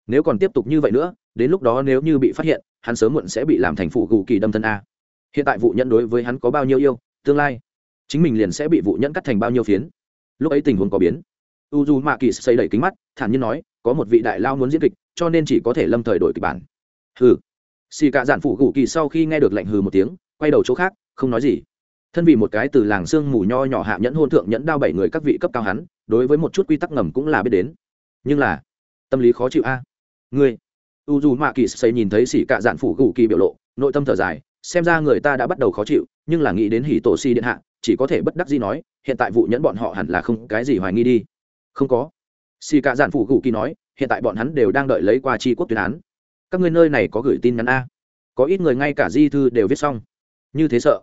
Nếu còn tiếp tục như vậy nữa, đến lúc đó nếu như bị phát hiện, hắn sớm muộn sẽ bị làm thành phụ gù kỳ đâm thân a. Hiện tại vụ nhẫn đối với hắn có bao nhiêu yêu, tương lai, chính mình liền sẽ bị vụ nhẫn cắt thành bao nhiêu phiến. Lúc ấy tình huống có biến. U d u ma kỳ xây đẩy kính mắt, thản nhiên nói, có một vị đại lao muốn diễn kịch, cho nên chỉ có thể lâm thời đổi kịch bản. Hừ. Xì cạ dạn phụ gù kỳ sau khi nghe được lệnh hừ một tiếng, quay đầu chỗ khác, không nói gì thân vì một cái từ làng sương mù nho nhỏ hạ nhẫn hôn thượng nhẫn đao bảy người các vị cấp cao hắn, đối với một chút quy tắc ngầm cũng là biết đến. Nhưng là, tâm lý khó chịu a. Ngươi u dù mạ kỳ xây nhìn thấy xỉ cạ dạn phủ gù kỳ biểu lộ, nội tâm thở dài, xem ra người ta đã bắt đầu khó chịu, nhưng là nghĩ đến hỉ tổ si điện hạ, chỉ có thể bất đắc gì nói, hiện tại vụ nhẫn bọn họ hẳn là không cái gì hoài nghi đi. Không có. Xì cạ dạn phủ gù kỳ nói, hiện tại bọn hắn đều đang đợi lấy qua tri quốc tuyên án. Các ngươi nơi này có gửi tin nhắn a? Có ít người ngay cả di thư đều viết xong. Như thế sợ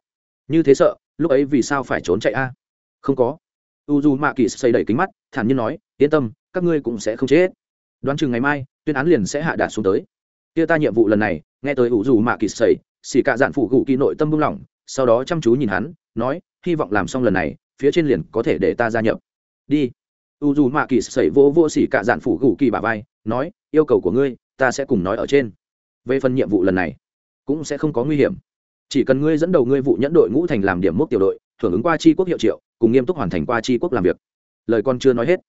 như thế sợ, lúc ấy vì sao phải trốn chạy a? Không có. U d u mạ kỳ xây đẩy kính mắt, thản nhiên nói, yên tâm, các ngươi cũng sẽ không chết. Đoán chừng ngày mai, tuyên án liền sẽ hạ đạt xuống tới. Kia ta nhiệm vụ lần này, nghe tới u d u mạ kỳ xây, xì cạ dạn phụ gụ kỳ nội tâm buông lỏng, sau đó chăm chú nhìn hắn, nói, hy vọng làm xong lần này, phía trên liền có thể để ta gia nhập. Đi. U d u mạ kỳ xây vô vô xì cạ dạn phụ gụ kỳ bà vai, nói, yêu cầu của ngươi, ta sẽ cùng nói ở trên. Về phần nhiệm vụ lần này, cũng sẽ không có nguy hiểm chỉ cần ngươi dẫn đầu ngươi vụ nhẫn đội ngũ thành làm điểm mốc tiểu đội, hưởng ứng qua tri quốc hiệu triệu, cùng nghiêm túc hoàn thành qua tri quốc làm việc. Lời con chưa nói hết.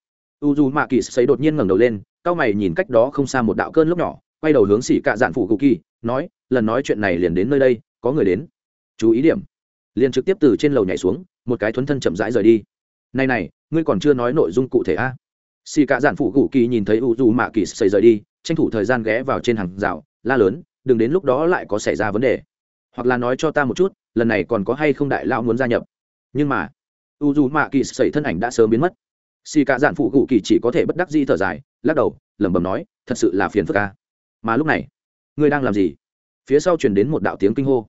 U d u mạ kỳ xấy đột nhiên ngẩng đầu lên c a o mày nhìn cách đó không xa một đạo cơn lốc nhỏ, quay đầu hướng xỉ cạ dạn phủ cụ kỳ nói, lần nói chuyện này liền đến nơi đây, có người đến. Chú ý điểm. Liền trực tiếp từ trên lầu nhảy xuống, một cái thuấn thân chậm rãi rời đi. Này này, ngươi còn chưa nói nội dung cụ thể a? À? xì cạ dạn phủ cụ kỳ nhìn thấy u d u mạ kỳ xấy rời đi, tranh thủ thời gian ghé vào trên hàng rào, la lớn, đừng đến lúc đó lại có xảy ra vấn đề hoặc là nói cho ta một chút, lần này còn có hay không đại lão muốn gia nhập. Nhưng mà u dù mạ kỳ sẩy thân ảnh đã sớm biến mất. Xì cả dạn phụ cụ kỳ chỉ có thể bất đắc di thở dài, lắc đầu, lẩm bẩm nói, thật sự là phiền phức ca mà lúc này, ngươi đang làm gì? Phía sau chuyển đến một đạo tiếng kinh hô.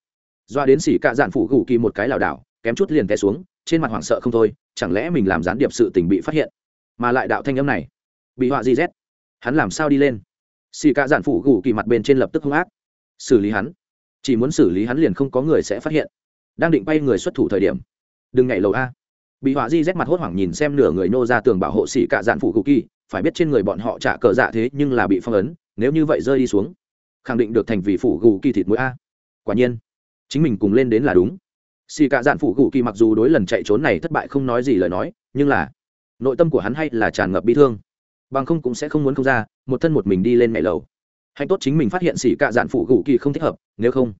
Doa đến xì cả dạn phụ cụ kỳ một cái lảo đảo, kém chút liền té xuống, trên mặt hoảng sợ không thôi, chẳng lẽ mình làm gián điệp sự tình bị phát hiện? Mà lại đạo thanh âm này, bị họa gì rét hắn làm sao đi lên? Xì cả dạn phụ cụ kỳ mặt bên trên lập tức hung ác. Xử lý hắn chỉ muốn xử lý hắn liền không có người sẽ phát hiện. Đang định bay người xuất thủ thời điểm, đừng nhảy lầu a. Bị họa di rét mặt hốt hoảng nhìn xem nửa người nô ra tường bảo hộ xỉ cạ dạn phụ cụ kỳ, phải biết trên người bọn họ trả cờ dạ thế nhưng là bị phong ấn, nếu như vậy rơi đi xuống, khẳng định được thành vị phụ gù kỳ thịt mũi a. Quả nhiên, chính mình cùng lên đến là đúng. Xì cạ dạn phụ gù kỳ mặc dù đối lần chạy trốn này thất bại không nói gì lời nói, nhưng là nội tâm của hắn hay là tràn ngập bi thương. Bằng không cũng sẽ không muốn không ra, một thân một mình đi lên mẹ lầu. Hạnh tốt chính mình phát hiện xỉ cạ dạn phụ gù kỳ không thích hợp, nếu không,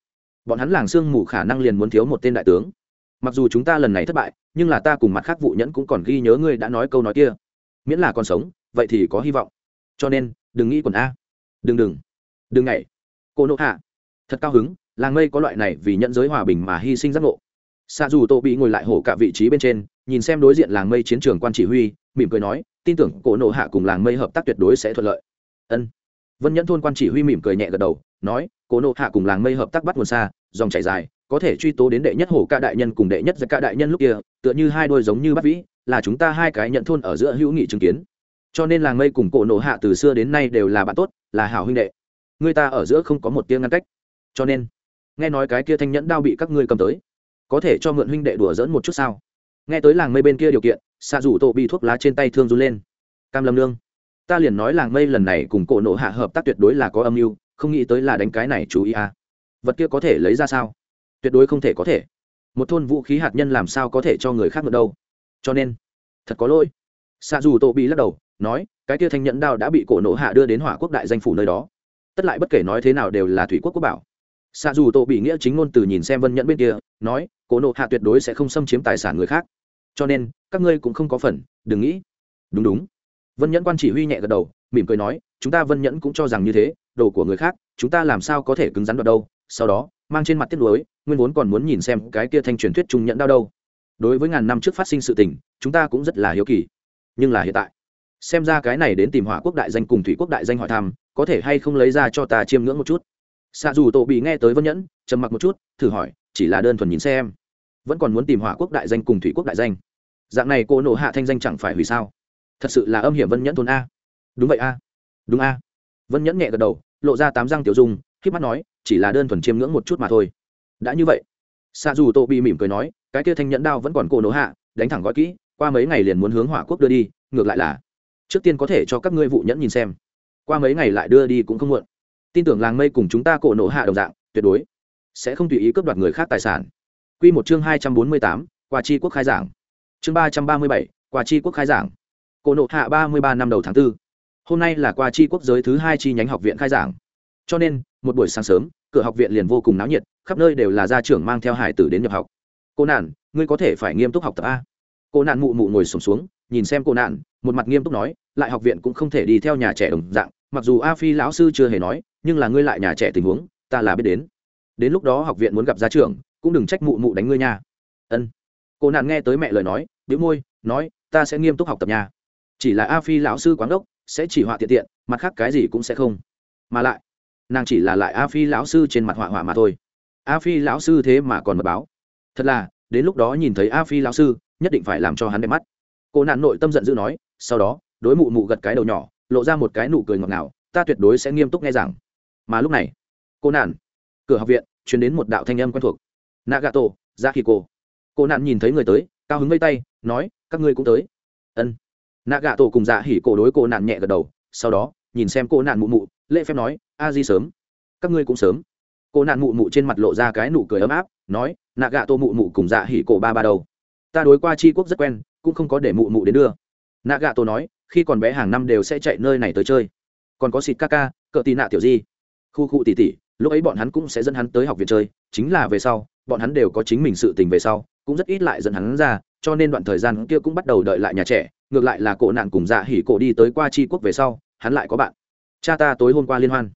bọn hắn làng sương mù khả năng liền muốn thiếu một tên đại tướng. Mặc dù chúng ta lần này thất bại, nhưng là ta cùng mặt khác vụ nhẫn cũng còn ghi nhớ ngươi đã nói câu nói kia. Miễn là còn sống, vậy thì có hy vọng. Cho nên, đừng nghĩ quần a. Đừng đừng. Đừng ngày cô nộ hạ. Thật cao hứng, làng mây có loại này vì nhận giới hòa bình mà hy sinh giác ngộ. Xa dù tô bị ngồi lại hổ cả vị trí bên trên, nhìn xem đối diện làng mây chiến trường quan chỉ huy, mỉm cười nói, tin tưởng cổ nộ hạ cùng làng mây hợp tác tuyệt đối sẽ thuận lợi. Ân vân nhẫn thôn quan chỉ huy mỉm cười nhẹ gật đầu, nói cổ nộ hạ cùng làng mây hợp tác bắt nguồn xa, dòng chảy dài, có thể truy tố đến đệ nhất hổ ca đại nhân cùng đệ nhất giặc ca đại nhân lúc kia, tựa như hai đôi giống như bắt vĩ, là chúng ta hai cái nhận thôn ở giữa hữu nghị chứng kiến. Cho nên làng mây cùng cổ nộ hạ từ xưa đến nay đều là bạn tốt, là hảo huynh đệ. Người ta ở giữa không có một tia ngăn cách. Cho nên, nghe nói cái kia thanh nhẫn đao bị các ngươi cầm tới, có thể cho mượn huynh đệ đùa dỡn một chút sao? Nghe tới làng mây bên kia điều kiện xạ rủ tổ bị thuốc lá trên tay thương run lên. Cam lâm lương ta liền nói làng mây lần này cùng cổ nộ hạ hợp tác tuyệt đối là có âm mưu, không nghĩ tới là đánh cái này chú ý à. vật kia có thể lấy ra sao? Tuyệt đối không thể có thể. Một thôn vũ khí hạt nhân làm sao có thể cho người khác được đâu? Cho nên, thật có lỗi. Xa dù tô bị lắc đầu, nói, cái kia thanh nhẫn đao đã bị cổ nộ hạ đưa đến hỏa quốc đại danh phủ nơi đó. Tất lại bất kể nói thế nào đều là thủy quốc quốc bảo. Xa dù tô bị nghĩa chính ngôn từ nhìn xem vân nhẫn bên kia, nói, cổ nộ hạ tuyệt đối sẽ không xâm chiếm tài sản người khác. Cho nên, các ngươi cũng không có phần, đừng nghĩ. Đúng đúng vân nhẫn quan chỉ huy nhẹ gật đầu, mỉm cười nói, chúng ta vân nhẫn cũng cho rằng như thế, đồ của người khác, chúng ta làm sao có thể cứng rắn vào đâu, sau đó, mang trên mặt tiếc nuối, nguyên vốn còn muốn nhìn xem cái kia thanh truyền thuyết trung nhẫn đau đâu. Đối với ngàn năm trước phát sinh sự tình, chúng ta cũng rất là hiếu kỳ. Nhưng là hiện tại, xem ra cái này đến tìm hỏa quốc đại danh cùng thủy quốc đại danh hỏi thăm, có thể hay không lấy ra cho ta chiêm ngưỡng một chút? Xạ dù tổ bị nghe tới vân nhẫn, trầm mặc một chút, thử hỏi, chỉ là đơn thuần nhìn xem, vẫn còn muốn tìm hỏa quốc đại danh cùng thủy quốc đại danh? Dạng này cô nộ hạ thanh danh chẳng phải hủy sao? Thật sự là âm hiểm vân nhẫn thôn a. Đúng vậy a. Đúng a. Vân nhẫn nhẹ gật đầu lộ ra tám răng tiểu dung khi mắt nói chỉ là đơn thuần chiêm ngưỡng một chút mà thôi. Đã như vậy. Xa dù tô bị mỉm cười nói cái kia thanh nhẫn đao vẫn còn cổ nổ hạ đánh thẳng gói kỹ qua mấy ngày liền muốn hướng hỏa quốc đưa đi ngược lại là trước tiên có thể cho các ngươi vụ nhẫn nhìn xem. Qua mấy ngày lại đưa đi cũng không muộn. Tin tưởng làng mây cùng chúng ta cổ nổ hạ đồng dạng tuyệt đối sẽ không tùy ý cướp đoạt người khác tài sản. Quy một chương hai trăm bốn mươi tám, qua chi quốc khai giảng. Chương ba trăm ba mươi bảy, qua chi quốc khai giảng. Cổ nộ hạ ba mươi ba năm đầu tháng 4. Hôm nay là qua chi quốc giới thứ hai chi nhánh học viện khai giảng. Cho nên, một buổi sáng sớm, cửa học viện liền vô cùng náo nhiệt, khắp nơi đều là gia trưởng mang theo hải tử đến nhập học. Cô nạn, ngươi có thể phải nghiêm túc học tập a. Cô nạn mụ mụ ngồi sùng xuống, xuống, nhìn xem cô nạn, một mặt nghiêm túc nói, lại học viện cũng không thể đi theo nhà trẻ đồng dạng, mặc dù A Phi lão sư chưa hề nói, nhưng là ngươi lại nhà trẻ tình huống, ta là biết đến. Đến lúc đó học viện muốn gặp gia trưởng, cũng đừng trách mụ mụ đánh ngươi nha ân cô nạn nghe tới mẹ lời nói biếu môi nói ta sẽ nghiêm túc học tập nha chỉ là a phi lão sư quán đốc, sẽ chỉ họa tiện tiện, mặt khác cái gì cũng sẽ không. Mà lại, nàng chỉ là lại a phi lão sư trên mặt họa họa mà thôi. A phi lão sư thế mà còn mật báo. Thật là, đến lúc đó nhìn thấy a phi lão sư, nhất định phải làm cho hắn đẹp mắt. Cô nạn nội tâm giận dữ nói, sau đó, đối mụ mụ gật cái đầu nhỏ, lộ ra một cái nụ cười ngọt ngào, ta tuyệt đối sẽ nghiêm túc nghe rằng mà lúc này, cô nạn, cửa học viện chuyển đến một đạo thanh âm quen thuộc. Nagato ra khi cô cô nạn nhìn thấy người tới, cao hứng vây tay, nói, các ngươi cũng tới. Ân nạ gạ tổ cùng dạ hỉ cổ đối cô nạn nhẹ gật đầu, sau đó, nhìn xem cô nạn mụ mụ, lễ phép nói, a di sớm, các ngươi cũng sớm. Cô nạn mụ mụ trên mặt lộ ra cái nụ cười ấm áp, nói nạ gạ tổ mụ mụ cùng dạ hỉ cổ ba ba đầu ta đối qua tri quốc rất quen, cũng không có để mụ mụ đến đưa. Nạ gạ tổ nói, khi còn bé hàng năm đều sẽ chạy nơi này tới chơi. Còn có xịt ca ca, cỡ tì nạ tiểu di. Khu khu tỉ tỉ, lúc ấy bọn hắn cũng sẽ dẫn hắn tới học viện chơi, chính là về sau, bọn hắn đều có chính mình sự tình về sau, cũng rất ít lại dẫn hắn ra cho nên đoạn thời gian kia cũng bắt đầu đợi lại nhà trẻ, ngược lại là cổ nạn cùng dạ hỉ cổ đi tới qua tri quốc về sau, hắn lại có bạn. Cha ta tối hôm qua liên hoan.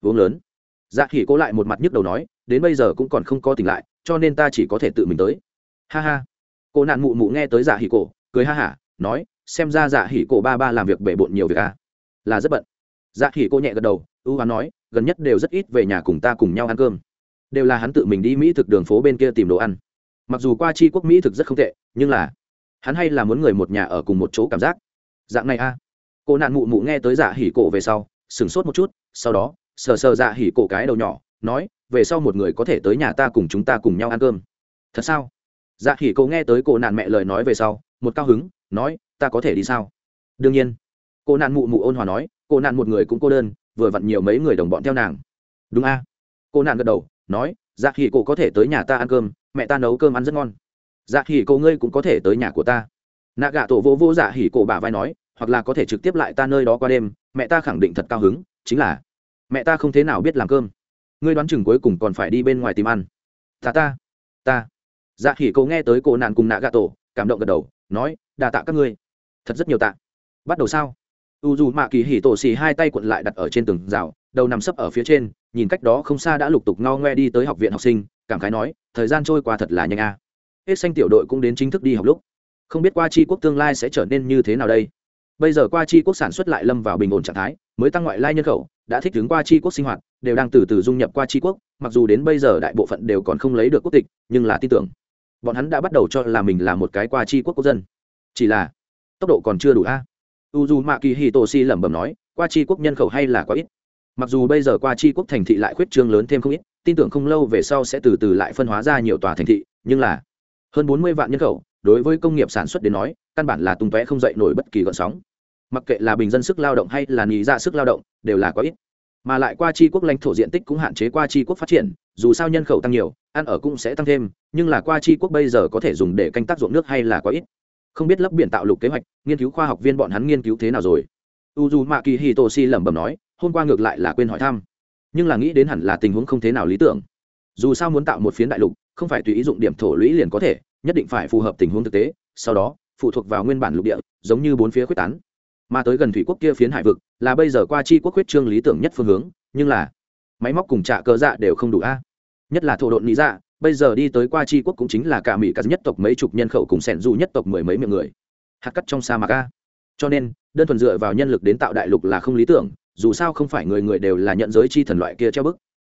Uống lớn. Dạ hỉ cổ lại một mặt nhức đầu nói, đến bây giờ cũng còn không có tỉnh lại, cho nên ta chỉ có thể tự mình tới. Ha ha. Cổ nạn mụ mụ nghe tới dạ hỉ cổ, cười ha hả, nói, xem ra dạ hỉ cổ ba ba làm việc bể bộn nhiều việc à. Là rất bận. Dạ hỉ cổ nhẹ gật đầu, ưu hoán nói, gần nhất đều rất ít về nhà cùng ta cùng nhau ăn cơm. Đều là hắn tự mình đi mỹ thực đường phố bên kia tìm đồ ăn mặc dù qua chi quốc mỹ thực rất không tệ, nhưng là hắn hay là muốn người một nhà ở cùng một chỗ cảm giác. Dạng này a. À. cô nạn mụ mụ nghe tới dạ hỉ cổ về sau, sửng sốt một chút, sau đó, sờ sờ dạ hỉ cổ cái đầu nhỏ, nói, về sau một người có thể tới nhà ta cùng chúng ta cùng nhau ăn cơm. Thật sao? Dạ hỉ cổ nghe tới cô nạn mẹ lời nói về sau, một cao hứng, nói, ta có thể đi sao? Đương nhiên. Cô nạn mụ mụ ôn hòa nói, cô nạn một người cũng cô đơn, vừa vặn nhiều mấy người đồng bọn theo nàng. Đúng a. Cô nạn gật đầu, nói dạ hỉ cổ có thể tới nhà ta ăn cơm, mẹ ta nấu cơm ăn rất ngon. Dạ hỉ cổ ngươi cũng có thể tới nhà của ta. Nạ gạ tổ vô vô dạ hỉ cổ bà vai nói, hoặc là có thể trực tiếp lại ta nơi đó qua đêm, mẹ ta khẳng định thật cao hứng, chính là, mẹ ta không thế nào biết làm cơm. Ngươi đoán chừng cuối cùng còn phải đi bên ngoài tìm ăn. Ta ta ta. Dạ hỉ cô nghe tới cổ nạn cùng nạ gạ tổ, cảm động gật đầu, nói đà tạ các ngươi. Thật rất nhiều tạ. Bắt đầu sao? U dù mạ kỳ hỉ tổ xì hai tay cuộn lại đặt ở trên tường rào, đầu nằm sấp ở phía trên nhìn cách đó không xa đã lục tục ngao ngoe đi tới học viện học sinh, cảm khái nói, thời gian trôi qua thật là nhanh a. À. hết xanh tiểu đội cũng đến chính thức đi học lúc. Không biết qua chi quốc tương lai sẽ trở nên như thế nào đây? Bây giờ qua chi quốc sản xuất lại lâm vào bình ổn trạng thái, mới tăng ngoại lai nhân khẩu, đã thích ứng qua chi quốc sinh hoạt, đều đang từ từ dung nhập qua chi quốc, mặc dù đến bây giờ đại bộ phận đều còn không lấy được quốc tịch, nhưng là tin tưởng, bọn hắn đã bắt đầu cho là mình là một cái qua chi quốc quốc dân. Chỉ là, tốc độ còn chưa đủ a. U dù mạ kỳ hì tổ si lẩm bẩm nói, qua chi quốc nhân khẩu hay là quá ít? Mặc dù bây giờ qua chi quốc thành thị lại khuyết trương lớn thêm không ít, tin tưởng không lâu về sau sẽ từ từ lại phân hóa ra nhiều tòa thành thị, nhưng là hơn bốn mươi vạn nhân khẩu, đối với công nghiệp sản xuất đến nói, căn bản là tung tóe không dậy nổi bất kỳ gọn sóng. Mặc kệ là bình dân sức lao động hay là nghỉ ra dạ sức lao động, đều là có ít. Mà lại qua chi quốc lãnh thổ diện tích cũng hạn chế qua chi quốc phát triển, dù sao nhân khẩu tăng nhiều, ăn ở cũng sẽ tăng thêm, nhưng là qua chi quốc bây giờ có thể dùng để canh tác ruộng nước hay là có ít. Không biết lấp biển tạo lục kế hoạch, nghiên cứu khoa học viên bọn hắn nghiên cứu thế nào rồi? U d mạ kỳ hitoshi lẩm bẩm nói hôm qua ngược lại là quên hỏi thăm. Nhưng là nghĩ đến hẳn là tình huống không thế nào lý tưởng. Dù sao muốn tạo một phiến đại lục, không phải tùy ý dụng điểm thổ lũy liền có thể, nhất định phải phù hợp tình huống thực tế, sau đó, phụ thuộc vào nguyên bản lục địa, giống như bốn phía quyết tán. Mà tới gần thủy quốc kia phiến hải vực, là bây giờ qua chi quốc quyết trương lý tưởng nhất phương hướng, nhưng là máy móc cùng trạ cơ dạ đều không đủ a. Nhất là thổ độn lý dạ bây giờ đi tới qua chi quốc cũng chính là cả mỹ các nhất tộc mấy chục nhân khẩu cùng sẻn dù nhất tộc mười mấy miệng người. Hạt cắt trong sa mạc a. Cho nên, đơn thuần dựa vào nhân lực đến tạo đại lục là không lý tưởng dù sao không phải người người đều là nhận giới chi thần loại kia treo bức.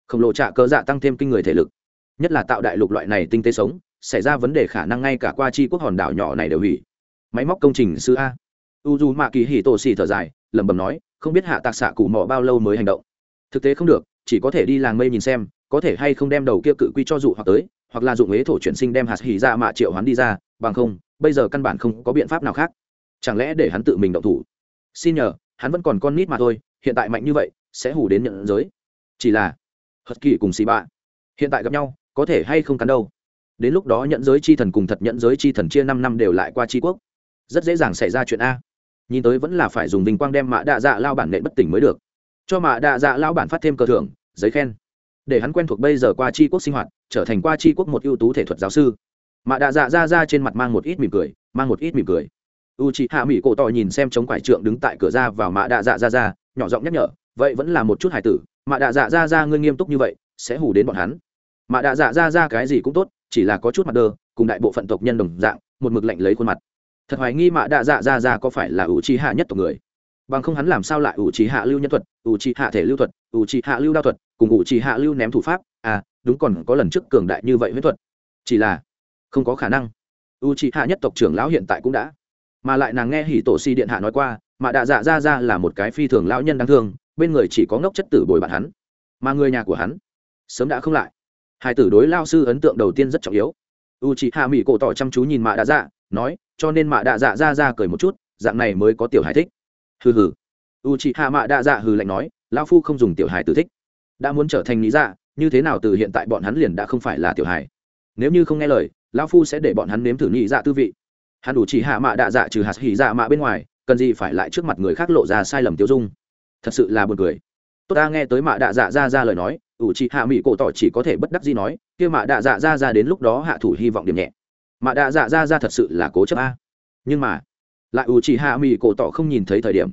Khổng lồ trạ cơ dạ tăng thêm kinh người thể lực. Nhất là tạo đại lục loại này tinh tế sống, xảy ra vấn đề khả năng ngay cả qua chi quốc hòn đảo nhỏ này đều hủy. Máy móc công trình sư a. U dù mạ kỳ hì tổ xì thở dài, lẩm bẩm nói, không biết hạ tạc xạ cụ mỏ bao lâu mới hành động. Thực tế không được, chỉ có thể đi làng mây nhìn xem, có thể hay không đem đầu kia cự quy cho dụ hoặc tới, hoặc là dụng ế thổ chuyển sinh đem hạt hỉ ra mạ triệu hắn đi ra, bằng không, bây giờ căn bản không có biện pháp nào khác. Chẳng lẽ để hắn tự mình động thủ? Xin nhờ, hắn vẫn còn con nít mà thôi hiện tại mạnh như vậy, sẽ hủ đến nhận giới. Chỉ là hất kỳ cùng xì bạ, hiện tại gặp nhau, có thể hay không cắn đâu. Đến lúc đó nhận giới chi thần cùng thật nhận giới chi thần chia năm năm đều lại qua chi quốc. Rất dễ dàng xảy ra chuyện a. Nhìn tới vẫn là phải dùng vinh quang đem mạ đạ dạ lao bản nệ bất tỉnh mới được. Cho mạ đạ dạ lao bản phát thêm cờ thưởng, giấy khen. Để hắn quen thuộc bây giờ qua chi quốc sinh hoạt, trở thành qua chi quốc một ưu tú thể thuật giáo sư. Mạ đạ dạ ra ra trên mặt mang một ít mỉm cười, mang một ít mỉm cười. U chị hạ mỹ cổ tỏ nhìn xem chống quải trượng đứng tại cửa ra vào mạ đạ dạ ra ra nhỏ giọng nhắc nhở, vậy vẫn là một chút hải tử, mà đạ dạ ra ra ngươi nghiêm túc như vậy, sẽ hù đến bọn hắn. Mà đạ dạ ra ra cái gì cũng tốt, chỉ là có chút mặt đơ, cùng đại bộ phận tộc nhân đồng dạng, một mực lạnh lấy khuôn mặt. Thật hoài nghi mạ đạ dạ ra ra có phải là ủ trí hạ nhất tộc người? Bằng không hắn làm sao lại ủ trí hạ lưu nhân thuật, ủ trí hạ thể lưu thuật, ủ trí hạ lưu đao thuật, cùng ủ trí hạ lưu ném thủ pháp à đúng còn có lần trước cường đại như vậy huyết thuật. Chỉ là, không có khả năng. Ủ trí hạ nhất tộc trưởng lão hiện tại cũng đã. Mà lại nàng nghe hỉ tổ si điện hạ nói qua mà đạ dạ ra ra là một cái phi thường lão nhân đáng thương, bên người chỉ có ngốc chất tử bồi bạn hắn, mà người nhà của hắn sớm đã không lại. Hai tử đối lao sư ấn tượng đầu tiên rất trọng yếu. U chị hạ mỹ cổ tỏ chăm chú nhìn mạ đạ dạ nói, cho nên mạ đạ dạ ra ra cười một chút, dạng này mới có tiểu hải thích. Hừ hừ. U chị hạ mạ đạ dạ hừ lạnh nói lao phu không dùng tiểu hải tử thích. Đã muốn trở thành lý dạ như thế nào từ hiện tại bọn hắn liền đã không phải là tiểu hải nếu như không nghe lời lao phu sẽ để bọn hắn nếm thử nhị dạ tư vị. Hắn đủ chỉ hạ mạ đạ dạ trừ hạt hỉ dạ mạ bên ngoài cần gì phải lại trước mặt người khác lộ ra sai lầm tiêu dung. Thật sự là buồn cười. Tôi ta nghe tới mạ đạ dạ ra ra lời nói, ủ chị hạ mỹ cổ tỏ chỉ có thể bất đắc gì nói, kia mạ đạ dạ ra ra đến lúc đó hạ thủ hy vọng điểm nhẹ. Mạ đạ dạ ra ra thật sự là cố chấp a. Nhưng mà, lại ủ chị hạ mỹ cổ tỏ không nhìn thấy thời điểm,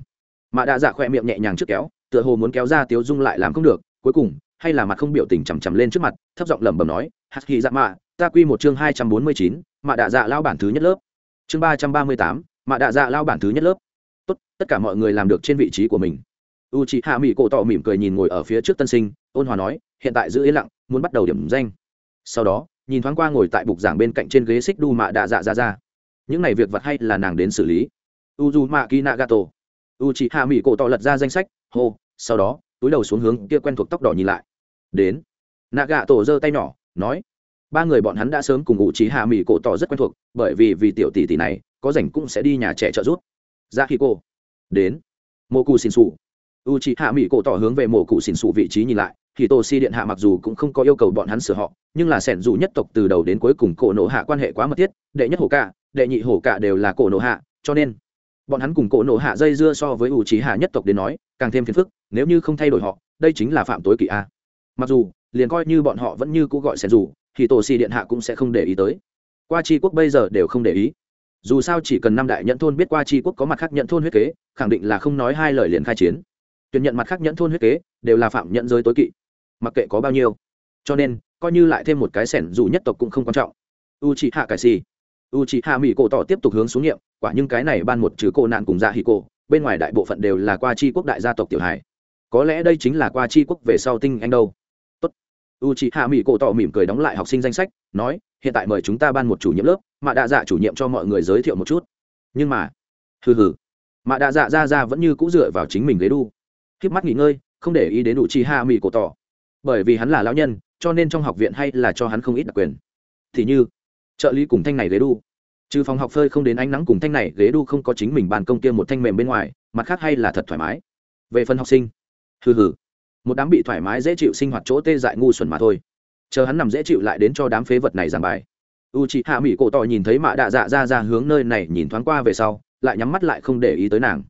mạ đạ dạ khỏe miệng nhẹ nhàng trước kéo, tựa hồ muốn kéo ra tiếu dung lại làm không được, cuối cùng, hay là mặt không biểu tình chằm chằm lên trước mặt, thấp giọng lẩm bẩm nói hạt hy dạ mạ, ta quy một chương hai trăm bốn mươi chín, mạ đạ dạ lao bản thứ nhất lớp. Chương ba trăm ba mươi tám mạ đạ dạ lao bản thứ nhất lớp. Tốt, tất cả mọi người làm được trên vị trí của mình. U chị hạ mỹ cổ tỏ mỉm cười nhìn ngồi ở phía trước tân sinh, ôn hòa nói, hiện tại giữ yên lặng, muốn bắt đầu điểm danh. Sau đó, nhìn thoáng qua ngồi tại bục giảng bên cạnh trên ghế xích đu mạ đạ dạ ra ra những này việc vật hay là nàng đến xử lý? U d u mạ ki nagato u chị hạ mỹ cổ tỏ lật ra danh sách, hô, sau đó, túi đầu xuống hướng kia quen thuộc tóc đỏ nhìn lại. Đến. Nagato giơ tay nhỏ, nói, ba người bọn hắn đã sớm cùng u chị hạ mỹ cổ tỏ rất quen thuộc, bởi vì vì tiểu tỷ tỷ này có rảnh cũng sẽ đi nhà trẻ trợ giúp. Ra khi cô đến. Mô cụ xin xù u c h ị hạ mỹ cổ tỏ hướng về mổ cụ xỉn xù vị trí nhìn lại. Thì tô si điện hạ mặc dù cũng không có yêu cầu bọn hắn sửa họ, nhưng là sẻn dù nhất tộc từ đầu đến cuối cùng cổ nổ hạ quan hệ quá mật thiết, đệ nhất hổ cả, đệ nhị hổ cả đều là cổ nổ hạ, cho nên bọn hắn cùng cổ nổ hạ dây dưa so với u trí hạ nhất tộc đến nói, càng thêm phiền phức, nếu như không thay đổi họ, đây chính là phạm tối kỵ a. Mặc dù, liền coi như bọn họ vẫn như cũ gọi sẻn dù thì Tô si điện hạ cũng sẽ không để ý tới. Qua tri quốc bây giờ đều không để ý dù sao chỉ cần năm đại nhận thôn biết qua tri quốc có mặt khác nhận thôn huyết kế, khẳng định là không nói hai lời liền khai chiến. Tuyển nhận mặt khác nhẫn thôn huyết kế, đều là phạm nhận giới tối kỵ. Mặc kệ có bao nhiêu. Cho nên, coi như lại thêm một cái sẻn dù nhất tộc cũng không quan trọng. U chị hạ cải xì u chị hạ mỹ cổ tỏ tiếp tục hướng xuống nghiệm, quả nhưng cái này ban một trừ cô nạn cùng dạ hì cổ bên ngoài đại bộ phận đều là qua chi quốc đại gia tộc tiểu hải có lẽ đây chính là qua chi quốc về sau tinh anh đâu u chị hạ mỹ cổ tỏ mỉm cười đóng lại học sinh danh sách, nói, hiện tại mời chúng ta ban một chủ nhiệm lớp, mà đạ dạ chủ nhiệm cho mọi người giới thiệu một chút. Nhưng mà, hừ hừ, mà đạ dạ ra ra vẫn như cũ dựa vào chính mình ghế đu. Khiếp mắt nghỉ ngơi, không để ý đến đủ chi hạ mỹ cổ tỏ bởi vì hắn là lão nhân, cho nên trong học viện hay là cho hắn không ít đặc quyền. Thì như, trợ lý cùng thanh này ghế đu. Trừ phòng học phơi không đến ánh nắng cùng thanh này ghế đu không có chính mình bàn công kia một thanh mềm bên ngoài, mặt khác hay là thật thoải mái. Về phần học sinh, hừ hừ một đám bị thoải mái dễ chịu sinh hoạt chỗ tê dại ngu xuẩn mà thôi. Chờ hắn nằm dễ chịu lại đến cho đám phế vật này giảng bài. U chị hạ mỹ cổ tỏ nhìn thấy mạ đạ dạ ra ra hướng nơi này nhìn thoáng qua về sau, lại nhắm mắt lại không để ý tới nàng.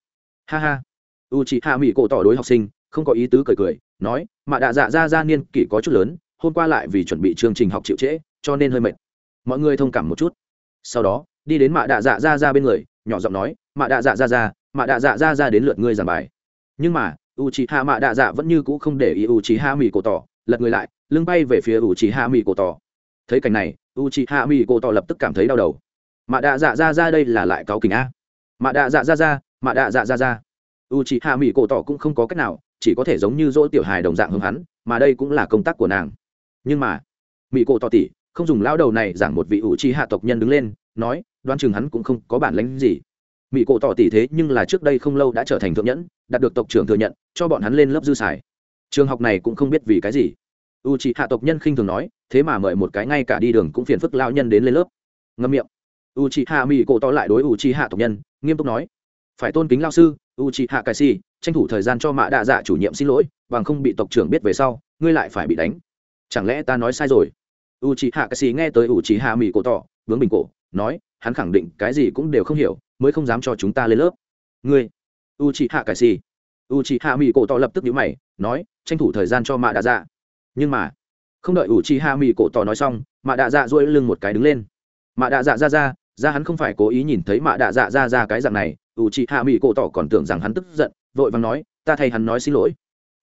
Ha ha. U chị hạ mỹ cổ tỏ đối học sinh, không có ý tứ cười cười, nói, mạ đạ dạ ra ra niên kỷ có chút lớn, hôm qua lại vì chuẩn bị chương trình học chịu trễ, cho nên hơi mệt. Mọi người thông cảm một chút. Sau đó, đi đến mạ đạ dạ ra ra bên người, nhỏ giọng nói, mạ đạ dạ ra ra, mạ đạ dạ ra ra đến lượt ngươi giảng bài. Nhưng mà u c h i hạ mạ đạ dạ vẫn như cũ không để ý u c h i hạ mỹ cổ tỏ lật người lại, lưng bay về phía u c h i hạ mỹ cổ tỏ thấy cảnh này u c h i hạ mỹ cổ tỏ lập tức cảm thấy đau đầu. Mạ đạ dạ ra ra đây là lại cáo kình a. Mạ đạ dạ ra ra mạ đạ dạ ra ra. U c h i hạ mỹ cổ tỏ cũng không có cách nào, chỉ có thể giống như dỗ tiểu hài đồng dạng hướng hắn, mà đây cũng là công tác của nàng. Nhưng mà mỹ cổ tỏ tỉ không dùng lao đầu này giảng một vị u c hạ tộc nhân đứng lên, nói đoan chừng hắn cũng không có bản lánh gì mỹ cổ tỏ tỷ thế nhưng là trước đây không lâu đã trở thành thượng nhẫn, đạt được tộc trưởng thừa nhận, cho bọn hắn lên lớp dư xài. Trường học này cũng không biết vì cái gì. U c h ị hạ tộc nhân khinh thường nói, thế mà mời một cái ngay cả đi đường cũng phiền phức lao nhân đến lên lớp. Ngâm miệng. U c h ị hạ mỹ cổ tỏ lại đối u c h ị hạ tộc nhân, nghiêm túc nói, phải tôn kính lao sư u c h ị hạ cài si, tranh thủ thời gian cho mạ đạ dạ chủ nhiệm xin lỗi, bằng không bị tộc trưởng biết về sau, ngươi lại phải bị đánh. Chẳng lẽ ta nói sai rồi? U c h ị hạ cài si nghe tới u c h ị hạ mỹ cổ tỏ, vướng bình cổ, nói, hắn khẳng định cái gì cũng đều không hiểu mới không dám cho chúng ta lên lớp. Ngươi u chị hạ cải xì u chị hạ mỹ cổ tỏ lập tức nhíu mày, nói, tranh thủ thời gian cho mạ đạ dạ nhưng mà, không đợi u chị hạ mỹ cổ tỏ nói xong mạ đạ dạ dỗi lưng một cái đứng lên. Mạ đạ dạ ra ra ra hắn không phải cố ý nhìn thấy mạ đạ dạ ra ra cái dạng này u chị hạ mỹ cổ tỏ còn tưởng rằng hắn tức giận, vội vàng nói, ta thay hắn nói xin lỗi.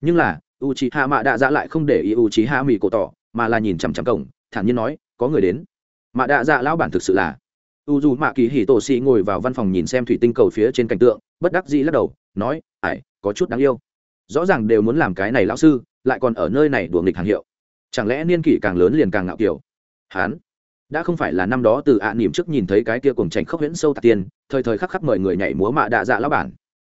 Nhưng là u chị hạ mạ đạ dạ lại không để ý u chị hạ mỹ cổ tỏ mà là nhìn chằm chằm cổng, thản nhiên nói, có người đến. Mạ đạ dạ lão bản thực sự là u dù mạ kỳ hỉ tổ sĩ ngồi vào văn phòng nhìn xem thủy tinh cầu phía trên cảnh tượng, bất đắc dĩ lắc đầu, nói ải có chút đáng yêu. Rõ ràng đều muốn làm cái này lão sư, lại còn ở nơi này đùa nghịch hàng hiệu. Chẳng lẽ niên kỷ càng lớn liền càng ngạo kiểu? Hán. Đã không phải là năm đó từ ạ à nỉm trước nhìn thấy cái kia cùng chảnh khốc huyễn sâu tạc tiền, thời thời khắc khắc mời người nhảy múa mạ đạ dạ lao bản.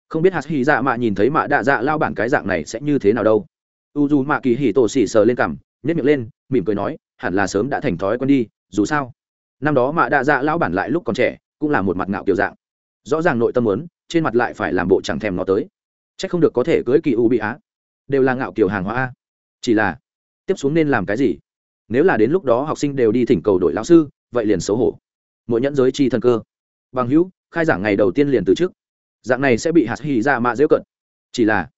Không biết hạt hỉ dạ mạ nhìn thấy mạ đạ dạ lao bản cái dạng này sẽ như thế nào đâu. U dù mạ kỳ hỉ tổ xỉ sờ lên cằm nhét miệng lên, mỉm cười nói, hẳn là sớm đã thành thói quen đi, dù sao năm đó mạ đạ dạ lão bản lại lúc còn trẻ, cũng là một mặt ngạo kiểu dạng. Rõ ràng nội tâm muốn, trên mặt lại phải làm bộ chẳng thèm nó tới. C h ắ c không được có thể cưới kỳ u bị á. Đều là ngạo kiểu hàng hóa a. Chỉ là, tiếp xuống nên làm cái gì? Nếu là đến lúc đó học sinh đều đi thỉnh cầu đội lão sư, vậy liền xấu hổ. Mỗi nhẫn giới chi thân cơ. Bằng hữu, khai giảng ngày đầu tiên liền từ trước. Dạng này sẽ bị hạt hy ra mạ dễu cận. Chỉ là,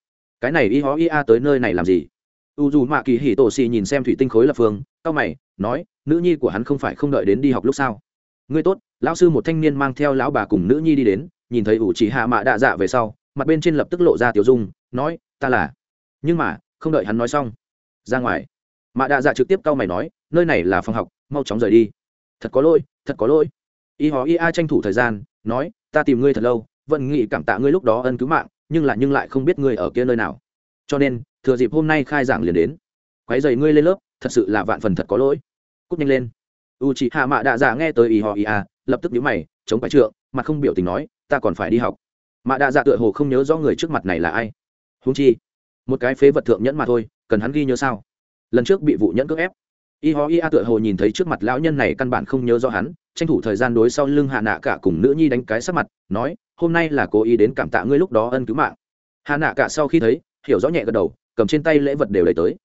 cái này y hó y a tới nơi này làm gì? U dù mạ kỳ hì tổ xì nhìn xem thủy tinh khối lập phương cao mày, nói, nữ nhi của hắn không phải không đợi đến đi học lúc sau ngươi tốt, lão sư một thanh niên mang theo lão bà cùng nữ nhi đi đến, nhìn thấy ủ chỉ hạ mạ đạ dạ về sau, mặt bên trên lập tức lộ ra tiểu dung, nói, ta là. Nhưng mà, không đợi hắn nói xong. Ra ngoài. Mạ đạ dạ trực tiếp cau mày nói, nơi này là phòng học, mau chóng rời đi. Thật có lỗi, thật có lỗi. Y hó y a tranh thủ thời gian, nói, ta tìm ngươi thật lâu, vẫn nghĩ cảm tạ ngươi lúc đó ân cứu mạng, nhưng lại nhưng lại không biết ngươi ở kia nơi nào cho nên, thừa dịp hôm nay khai giảng liền đến. Quái dày ngươi lên lớp, thật sự là vạn phần thật có lỗi. Cúp nhanh lên. U chị hạ mạ đạ dạ nghe tới ý họ ý à lập tức nhíu mày, chống phải trượng, mặt không biểu tình nói, ta còn phải đi học. Mạ đạ dạ tựa hồ không nhớ rõ người trước mặt này là ai. Húng chi, một cái phế vật thượng nhẫn mà thôi, cần hắn ghi nhớ sao? Lần trước bị vụ nhẫn cưỡng ép. Y ho y a tựa hồ nhìn thấy trước mặt lão nhân này căn bản không nhớ rõ hắn, tranh thủ thời gian đối sau lưng hạ nạ cả cùng nữ nhi đánh cái sắc mặt, nói, hôm nay là cố ý đến cảm tạ ngươi lúc đó ân cứu mạng. Hạ nạ cả sau khi thấy hiểu rõ nhẹ gật đầu, cầm trên tay lễ vật đều lấy tới.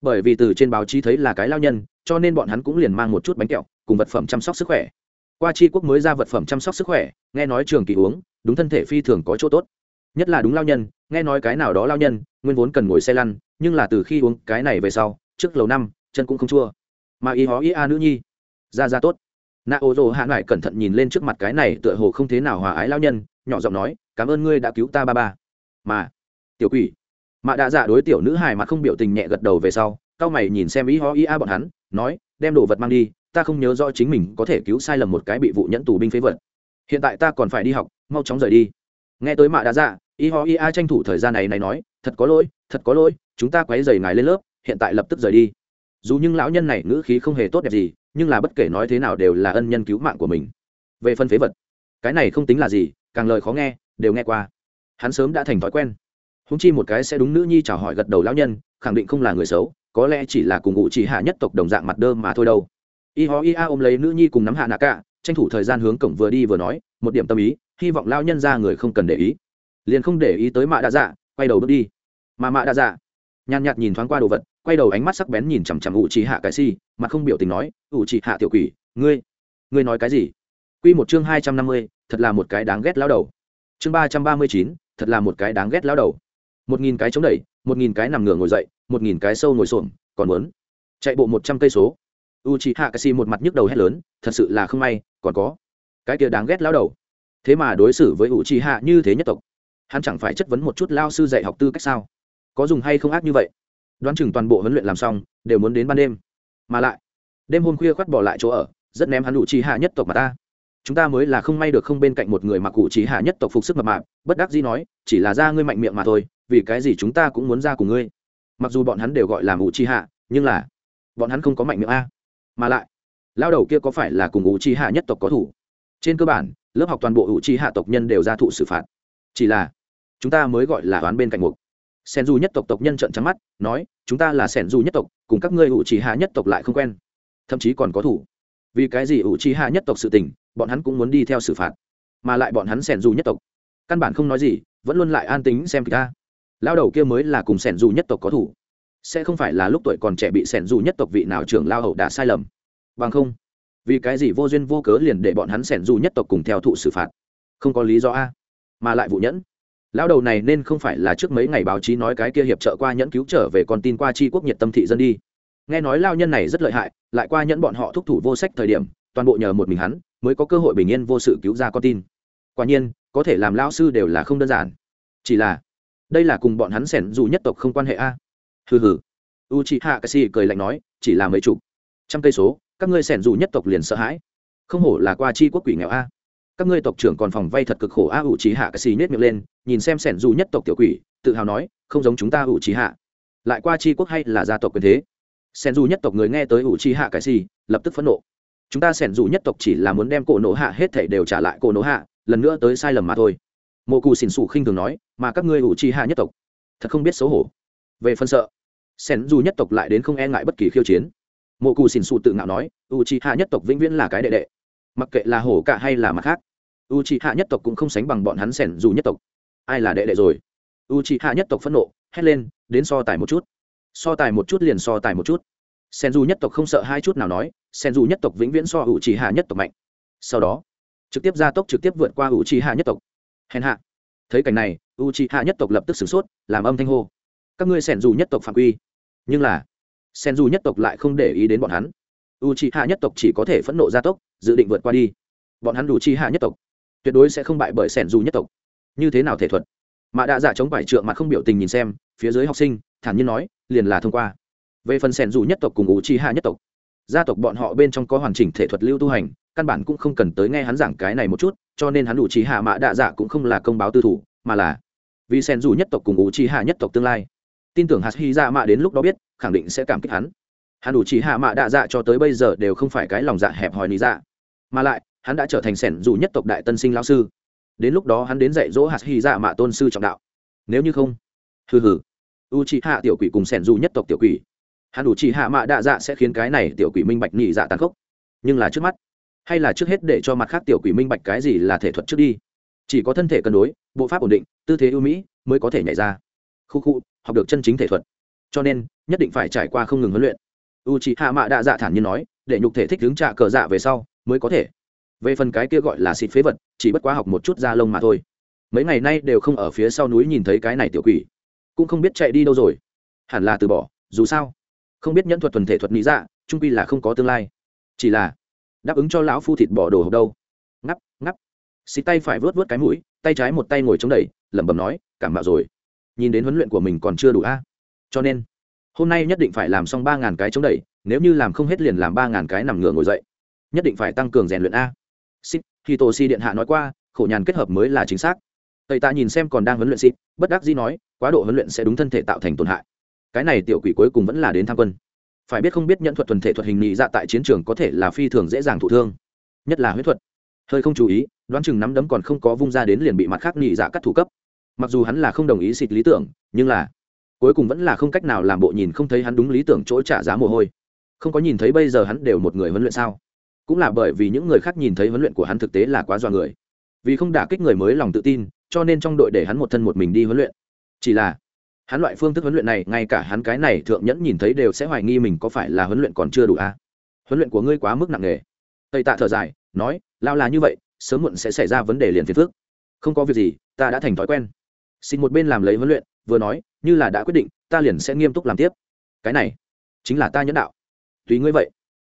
Bởi vì từ trên báo chí thấy là cái lao nhân, cho nên bọn hắn cũng liền mang một chút bánh kẹo, cùng vật phẩm chăm sóc sức khỏe. Qua tri quốc mới ra vật phẩm chăm sóc sức khỏe, nghe nói trường kỳ uống, đúng thân thể phi thường có chỗ tốt. Nhất là đúng lao nhân, nghe nói cái nào đó lao nhân, nguyên vốn cần ngồi xe lăn, nhưng là từ khi uống cái này về sau, trước lầu năm, chân cũng không chua. Mà y hó y a nữ nhi, ra ra tốt. Nạ ô rồ hạ ngại cẩn thận nhìn lên trước mặt cái này tựa hồ không thế nào hòa ái lao nhân, nhỏ giọng nói, cảm ơn ngươi đã cứu ta ba ba. Mà, tiểu quỷ mạ đạ dạ đối tiểu nữ hài mặt không biểu tình nhẹ gật đầu về sau, cao mày nhìn xem ý ho ý a bọn hắn, nói, đem đồ vật mang đi, ta không nhớ rõ chính mình có thể cứu sai lầm một cái bị vụ nhẫn tù binh phế vật. Hiện tại ta còn phải đi học, mau chóng rời đi. Nghe tới mạ đạ dạ ý ho ý a tranh thủ thời gian này này nói, thật có lỗi, thật có lỗi, chúng ta quấy dày ngài lên lớp, hiện tại lập tức rời đi. Dù những lão nhân này ngữ khí không hề tốt đẹp gì, nhưng là bất kể nói thế nào đều là ân nhân cứu mạng của mình. Về phân phế vật, cái này không tính là gì, càng lời khó nghe, đều nghe qua. Hắn sớm đã thành thói quen húng chi một cái sẽ đúng nữ nhi chào hỏi gật đầu lão nhân, khẳng định không là người xấu, có lẽ chỉ là cùng ngụ chỉ hạ nhất tộc đồng dạng mặt đơ mà thôi đâu. Y ho y a ôm lấy nữ nhi cùng nắm hạ nạ cả, tranh thủ thời gian hướng cổng vừa đi vừa nói, một điểm tâm ý, hy vọng lao nhân ra người không cần để ý. Liền không để ý tới mạ đa dạ quay đầu bước đi. Mà mạ đa dạ nhàn nhạt nhìn thoáng qua đồ vật, quay đầu ánh mắt sắc bén nhìn chằm chằm ủ trì hạ cái si, mặt không biểu tình nói ủ trì hạ tiểu quỷ, ngươi ngươi nói cái gì? Q một chương hai trăm năm mươi, thật là một cái đáng ghét lao đầu. Chương ba trăm ba mươi chín, thật là một cái đáng ghét lao đầu một nghìn cái chống đẩy, một nghìn cái nằm ngửa ngồi dậy, một nghìn cái sâu ngồi xổm, còn muốn chạy bộ một trăm cây số. U chị hạ casi một mặt nhức đầu hét lớn, thật sự là không may, còn có cái kia đáng ghét lao đầu. Thế mà đối xử với u chị hạ như thế nhất tộc, hắn chẳng phải chất vấn một chút lao sư dạy học tư cách sao? Có dùng hay không ác như vậy? Đoán chừng toàn bộ huấn luyện làm xong, đều muốn đến ban đêm. Mà lại, đêm hôm khuya khoắt bỏ lại chỗ ở, rất ném hắn u chị hạ nhất tộc mà ta chúng ta mới là không may được không bên cạnh một người mặc cụ chỉ hạ nhất tộc phục sức mập mạp, bất đắc dĩ nói, chỉ là ra ngươi mạnh miệng mà thôi, vì cái gì chúng ta cũng muốn ra cùng ngươi. Mặc dù bọn hắn đều gọi là ngụ chi hạ, nhưng là bọn hắn không có mạnh miệng a. Mà lại, lao đầu kia có phải là cùng ngụ chi hạ nhất tộc có thủ? Trên cơ bản, lớp học toàn bộ ngụ chi hạ tộc nhân đều ra thụ xử phạt. Chỉ là, chúng ta mới gọi là toán bên cạnh mục. Sen du nhất tộc tộc nhân trợn trắng mắt, nói, chúng ta là sen du nhất tộc, cùng các ngươi ngụ chi hạ nhất tộc lại không quen, thậm chí còn có thủ vì cái gì ủ chi hạ nhất tộc sự tình, bọn hắn cũng muốn đi theo xử phạt, mà lại bọn hắn sẻn du nhất tộc. Căn bản không nói gì, vẫn luôn lại an tính xem kịch ta lao đầu kia mới là cùng sẻn dù nhất tộc có thủ. Sẽ không phải là lúc tuổi còn trẻ bị sẻn dù nhất tộc vị nào trưởng lao hậu đã sai lầm. Bằng không, vì cái gì vô duyên vô cớ liền để bọn hắn sẻn dù nhất tộc cùng theo thụ xử phạt? Không có lý do a, mà lại vụ nhẫn. Lão đầu này nên không phải là trước mấy ngày báo chí nói cái kia hiệp trợ qua nhẫn cứu trở về còn tin qua tri quốc nhiệt tâm thị dân đi nghe nói lao nhân này rất lợi hại, lại qua nhẫn bọn họ thúc thủ vô sách thời điểm, toàn bộ nhờ một mình hắn, mới có cơ hội bình yên vô sự cứu ra con tin. Quả nhiên, có thể làm lao sư đều là không đơn giản. Chỉ là, đây là cùng bọn hắn sẻn dù nhất tộc không quan hệ a. Hừ hừ. U chị hạ casi cười lạnh nói, chỉ là mấy chục, trăm cây số, các ngươi sẻn dù nhất tộc liền sợ hãi. Không hổ là qua chi quốc quỷ nghèo a. Các ngươi tộc trưởng còn phòng vay thật cực khổ a u chị hạ casi nhét miệng lên, nhìn xem sẻn dù nhất tộc tiểu quỷ, tự hào nói, không giống chúng ta u chị hạ lại qua chi quốc hay là gia tộc quyền thế? Sẻn dù nhất tộc người nghe tới ủ chi hạ casi lập tức phẫn nộ. Chúng ta sẻn dù nhất tộc chỉ là muốn đem cổ nổ hạ hết thảy đều trả lại cổ nổ hạ, lần nữa tới sai lầm mà thôi. Mộ cù xỉn xù khinh thường nói, mà các ngươi ủ chi hạ nhất tộc, thật không biết xấu hổ. Về phân sợ, sen dù nhất tộc lại đến không e ngại bất kỳ khiêu chiến. Mộ cù xỉn xù tự ngạo nói u chi hạ nhất tộc vĩnh viễn là cái đệ đệ, mặc kệ là hổ cả hay là mặt khác. U chi hạ nhất tộc cũng không sánh bằng bọn hắn sen dù nhất tộc. Ai là đệ đệ rồi? U chi hạ nhất tộc phẫn nộ, hét lên, đến so tài một chút so tài một chút liền so tài một chút. Sen du nhất tộc không sợ hai chút nào nói sen du nhất tộc vĩnh viễn so hữu trí hạ nhất tộc mạnh. Sau đó, trực tiếp gia tốc trực tiếp vượt qua hữu trí hạ nhất tộc. Hèn hạ. Thấy cảnh này u trí hạ nhất tộc lập tức sửng sốt, làm âm thanh hô. Các ngươi sen du nhất tộc phạm quy. Nhưng là sen du nhất tộc lại không để ý đến bọn hắn. U trí hạ nhất tộc chỉ có thể phẫn nộ gia tốc, dự định vượt qua đi. Bọn hắn đủ chi hạ nhất tộc tuyệt đối sẽ không bại bởi sen du nhất tộc. Như thế nào thể thuật? Mà đã giả chống vải trượng mà không biểu tình nhìn xem, phía dưới học sinh, thản nhiên nói liền là thông qua. Về phần sẻn dù nhất tộc cùng ủ chi hạ nhất tộc, gia tộc bọn họ bên trong có hoàn chỉnh thể thuật lưu tu hành, căn bản cũng không cần tới nghe hắn giảng cái này một chút, cho nên hắn đủ trí hạ mã đạ dạ cũng không là công báo tư thủ, mà là vì sen dù nhất tộc cùng ủ chi hạ nhất tộc tương lai. Tin tưởng hạt hy dạ mạ đến lúc đó biết, khẳng định sẽ cảm kích hắn. Hắn đủ trí hạ mạ đạ dạ cho tới bây giờ đều không phải cái lòng dạ hẹp hòi lý dạ. Mà lại, hắn đã trở thành sẻn dù nhất tộc đại tân sinh lão sư. Đến lúc đó hắn đến dạy dỗ hạt hy dạ mạ tôn sư trọng đạo. Nếu như không, hừ hừ u trí hạ tiểu quỷ cùng sẻn dù nhất tộc tiểu quỷ. Hắn đủ trí hạ mạ đạ dạ sẽ khiến cái này tiểu quỷ minh bạch nhị dạ tàn khốc. Nhưng là trước mắt, hay là trước hết để cho mặt khác tiểu quỷ minh bạch cái gì là thể thuật trước đi. Chỉ có thân thể cân đối, bộ pháp ổn định, tư thế ưu mỹ mới có thể nhảy ra. Khu khu, học được chân chính thể thuật. Cho nên, nhất định phải trải qua không ngừng huấn luyện. U c h hạ mạ đạ dạ thản nhiên nói, để nhục thể thích hướng trạ cờ dạ về sau mới có thể. Về phần cái kia gọi là xịt phế vật, chỉ bất quá học một chút da lông mà thôi. Mấy ngày nay đều không ở phía sau núi nhìn thấy cái này tiểu quỷ cũng không biết chạy đi đâu rồi. Hẳn là từ bỏ, dù sao. Không biết nhẫn thuật thuần thể thuật nghĩ dạ trung quy là không có tương lai. Chỉ là đáp ứng cho lão phu thịt bỏ đồ hộp đâu. Ngắp ngắp. Xịt tay phải vớt vớt cái mũi, tay trái một tay ngồi chống đẩy, lẩm bẩm nói, cảm bạo rồi. Nhìn đến huấn luyện của mình còn chưa đủ a. À? Cho nên, hôm nay nhất định phải làm xong ba ngàn cái chống đẩy, nếu như làm không hết liền làm ba ngàn cái nằm ngửa ngồi dậy. Nhất định phải tăng cường rèn luyện a. Xịt khi tổ si điện hạ nói qua, khổ nhàn kết hợp mới là chính xác. Tây ta nhìn xem còn đang huấn luyện xịt, bất đắc dĩ nói quá độ huấn luyện sẽ đúng thân thể tạo thành tổn hại. Cái này tiểu quỷ cuối cùng vẫn là đến tham quân. Phải biết không biết nhận thuật thuần thể thuật hình nghị dạ tại chiến trường có thể là phi thường dễ dàng thụ thương, nhất là huyết thuật. Hơi không chú ý, đoán chừng nắm đấm còn không có vung ra đến liền bị mặt khác nhị dạ cắt thủ cấp. Mặc dù hắn là không đồng ý xịt lý tưởng, nhưng là cuối cùng vẫn là không cách nào làm bộ nhìn không thấy hắn đúng lý tưởng chỗ trả giá mồ hôi. Không có nhìn thấy bây giờ hắn đều một người huấn luyện sao? Cũng là bởi vì những người khác nhìn thấy huấn luyện của hắn thực tế là quá dọa người. Vì không đả kích người mới lòng tự tin, cho nên trong đội để hắn một thân một mình đi huấn luyện chỉ là, hắn loại phương thức huấn luyện này, ngay cả hắn cái này thượng nhẫn nhìn thấy đều sẽ hoài nghi mình có phải là huấn luyện còn chưa đủ à? huấn luyện của ngươi quá mức nặng nề. Tây tạ thở dài, nói lao là như vậy, sớm muộn sẽ xảy ra vấn đề liền phiền phước không có việc gì, ta đã thành thói quen. Xin một bên làm lấy huấn luyện, vừa nói, như là đã quyết định, ta liền sẽ nghiêm túc làm tiếp. Cái này, chính là ta nhẫn đạo. Tùy ngươi vậy.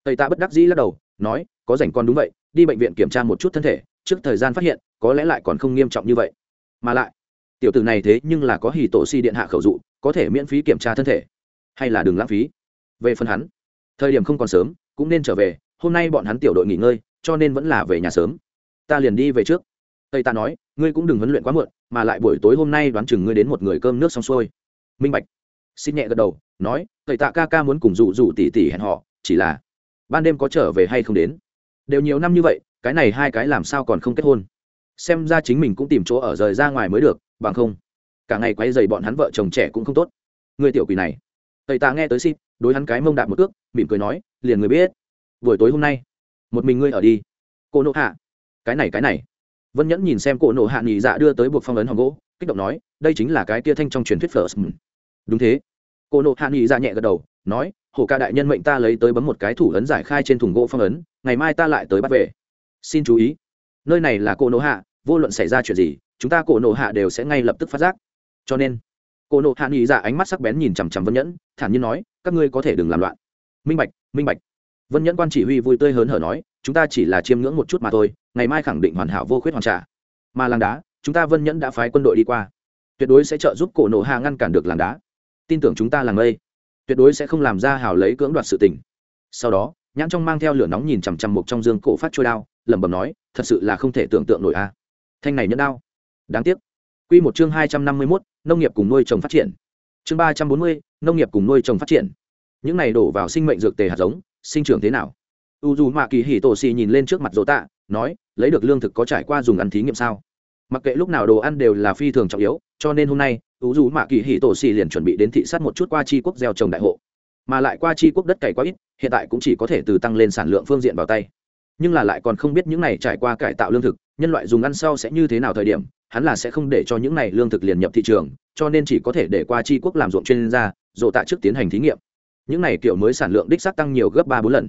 Tây tạ bất đắc dĩ lắc đầu, nói, có rảnh con đúng vậy, đi bệnh viện kiểm tra một chút thân thể, trước thời gian phát hiện, có lẽ lại còn không nghiêm trọng như vậy. Mà lại tiểu tử này thế nhưng là có hì tổ si điện hạ khẩu dụ, có thể miễn phí kiểm tra thân thể, hay là đừng lãng phí. Về phần hắn, thời điểm không còn sớm, cũng nên trở về, hôm nay bọn hắn tiểu đội nghỉ ngơi, cho nên vẫn là về nhà sớm. Ta liền đi về trước. Tây ta nói, ngươi cũng đừng huấn luyện quá muộn, mà lại buổi tối hôm nay đoán chừng ngươi đến một người cơm nước xong xuôi. Minh bạch. Xin nhẹ gật đầu, nói, tây tạ ca ca muốn cùng dụ dụ tỉ tỉ hẹn họ chỉ là ban đêm có trở về hay không đến? Đều nhiều năm như vậy, cái này hai cái làm sao còn không kết hôn? Xem ra chính mình cũng tìm chỗ ở rời ra ngoài mới được bằng không, cả ngày quay dày bọn hắn vợ chồng trẻ cũng không tốt. Người tiểu quỷ này. Tây tạ nghe tới xin đối hắn cái mông đạp một ước mỉm cười nói, liền người biết. Buổi tối hôm nay, một mình ngươi ở đi. Cô nộ hạ. Cái này cái này. Vân nhẫn nhìn xem cô nộ hạ nghỉ dạ đưa tới buộc phong ấn hòn gỗ, kích động nói, đây chính là cái tia thanh trong truyền thuyết phở đúng thế. Cô nộ hạ nghỉ dạ nhẹ gật đầu, nói hồ ca đại nhân mệnh ta lấy tới bấm một cái thủ ấn giải khai trên thùng gỗ phong ấn, ngày mai ta lại tới bắt về. Xin chú ý. Nơi này là cô nộ hạ, vô luận xảy ra chuyện gì chúng ta cổ nộ hạ đều sẽ ngay lập tức phát giác. Cho nên cổ nộ hạ nghĩ ra dạ ánh mắt sắc bén nhìn chằm chằm vân nhẫn thản nhiên nói các ngươi có thể đừng làm loạn. Minh bạch minh bạch. Vân nhẫn quan chỉ huy vui tươi hớn hở nói chúng ta chỉ là chiêm ngưỡng một chút mà thôi ngày mai khẳng định hoàn hảo vô khuyết hoàn trả. Mà làng đá chúng ta vân nhẫn đã phái quân đội đi qua. Tuyệt đối sẽ trợ giúp cổ nộ hạ ngăn cản được làng đá. Tin tưởng chúng ta làng lây, tuyệt đối sẽ không làm ra hào lấy cưỡng đoạt sự tình. Sau đó nhãn trong mang theo lửa nóng nhìn chằm chằm một trong dương cổ phát trôi đao lẩm bẩm nói thật sự là không thể tưởng tượng nổi a. Thanh này nhẫn đao đáng tiếc Quy một chương hai trăm năm mươi 251, nông nghiệp cùng nuôi trồng phát triển. Chương ba trăm bốn mươi, nông nghiệp cùng nuôi trồng phát triển. Những này đổ vào sinh mệnh dược tề hạt giống, sinh trưởng thế nào? U dù Mạ Kỳ Hỉ Tổ Xì nhìn lên trước mặt Dỗ Tạ, nói, lấy được lương thực có trải qua dùng ăn thí nghiệm sao? Mặc kệ lúc nào đồ ăn đều là phi thường trọng yếu, cho nên hôm nay, U dù Mạ Kỳ Hỉ Tổ Xì liền chuẩn bị đến thị sát một chút qua chi quốc gieo trồng đại hộ. Mà lại qua chi quốc đất cày quá ít, hiện tại cũng chỉ có thể từ tăng lên sản lượng phương diện vào tay. Nhưng là lại còn không biết những này trải qua cải tạo lương thực, nhân loại dùng ăn sau sẽ như thế nào thời điểm, hắn là sẽ không để cho những này lương thực liền nhập thị trường, cho nên chỉ có thể để qua chi quốc làm ruộng chuyên gia, dồ tạ trước tiến hành thí nghiệm. Những này kiểu mới sản lượng đích xác tăng nhiều gấp ba bốn lần.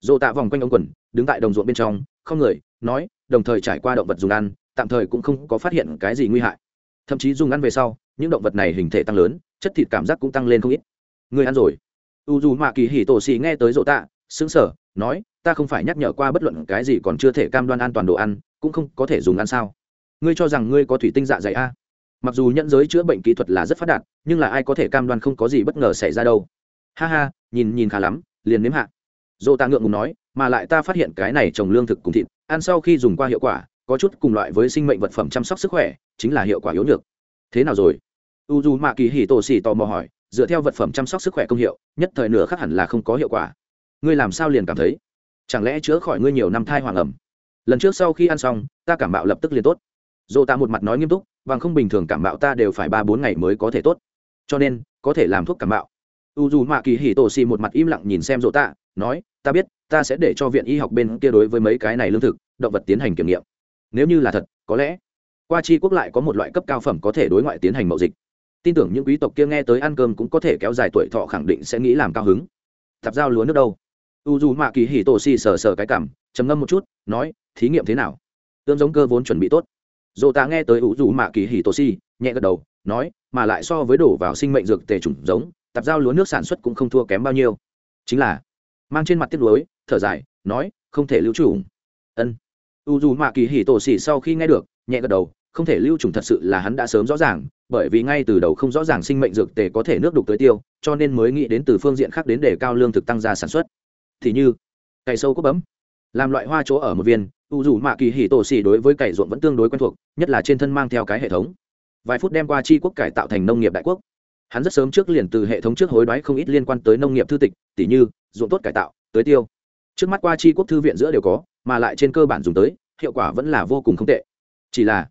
Dồ tạ vòng quanh ông quần, đứng tại đồng ruộng bên trong, không người, nói, đồng thời trải qua động vật dùng ăn, tạm thời cũng không có phát hiện cái gì nguy hại. Thậm chí dùng ăn về sau, những động vật này hình thể tăng lớn, chất thịt cảm giác cũng tăng lên không ít. Người ăn rồi. U dù mạ kỳ hỉ tổ xì nghe tới dồ tạ xứng sở nói, ta không phải nhắc nhở qua bất luận cái gì còn chưa thể cam đoan an toàn đồ ăn, cũng không có thể dùng ăn sao ngươi cho rằng ngươi có thủy tinh dạ dày a? Mặc dù nhận giới chữa bệnh kỹ thuật là rất phát đạt, nhưng là ai có thể cam đoan không có gì bất ngờ xảy ra đâu? Ha ha, nhìn nhìn khá lắm, liền nếm hạ. Dô ta ngượng ngùng nói, mà lại ta phát hiện cái này trồng lương thực cùng thịt, ăn sau khi dùng qua hiệu quả, có chút cùng loại với sinh mệnh vật phẩm chăm sóc sức khỏe, chính là hiệu quả yếu nhược. Thế nào rồi? U dù mạ kỳ hì tổ xì tò mò hỏi, dựa theo vật phẩm chăm sóc sức khỏe công hiệu, nhất thời nửa khác hẳn là không có hiệu quả. Ngươi làm sao liền cảm thấy? Chẳng lẽ chữa khỏi ngươi nhiều năm thai hoàng ẩm? Lần trước sau khi ăn xong, ta cảm bạo lập tức liền tốt dồ ta một mặt nói nghiêm túc, bằng không bình thường cảm mạo ta đều phải ba bốn ngày mới có thể tốt. Cho nên, có thể làm thuốc cảm mạo. U dù mạ kỳ hì tổ xì một mặt im lặng nhìn xem dồ tạ nói, ta biết, ta sẽ để cho viện y học bên kia đối với mấy cái này lương thực, động vật tiến hành kiểm nghiệm. Nếu như là thật, có lẽ qua chi quốc lại có một loại cấp cao phẩm có thể đối ngoại tiến hành mậu dịch. Tin tưởng những quý tộc kia nghe tới ăn cơm cũng có thể kéo dài tuổi thọ khẳng định sẽ nghĩ làm cao hứng. Tạp giao lúa nước đâu? U dù mạ kỳ hì tổ xì sờ sờ cái cảm, trầm ngâm một chút, nói, thí nghiệm thế nào? Tương giống cơ vốn chuẩn bị tốt dồ ta nghe tới ủ dù mạ kỳ hì tô si nhẹ gật đầu nói mà lại so với đổ vào sinh mệnh dược tề chủng giống tạp giao lúa nước sản xuất cũng không thua kém bao nhiêu. Chính là mang trên mặt tiếc lối, thở dài nói không thể lưu trùng. Ân. U dù mạ kỳ hì tổ xỉ sau khi nghe được nhẹ gật đầu không thể lưu trùng thật sự là hắn đã sớm rõ ràng bởi vì ngay từ đầu không rõ ràng sinh mệnh dược tề có thể nước đục tới tiêu cho nên mới nghĩ đến từ phương diện khác đến để cao lương thực tăng gia sản xuất. Thì như cày sâu có bấm làm loại hoa chỗ ở một viên, u dù mạ kỳ hì tổ xì đối với cải ruộng vẫn tương đối quen thuộc, nhất là trên thân mang theo cái hệ thống. Vài phút đem qua tri quốc cải tạo thành nông nghiệp đại quốc. Hắn rất sớm trước liền từ hệ thống trước hối đoái không ít liên quan tới nông nghiệp thư tịch, tỉ như, ruộng tốt cải tạo tới tiêu. Trước mắt qua tri quốc thư viện giữa đều có, mà lại trên cơ bản dùng tới, hiệu quả vẫn là vô cùng không tệ. Chỉ là,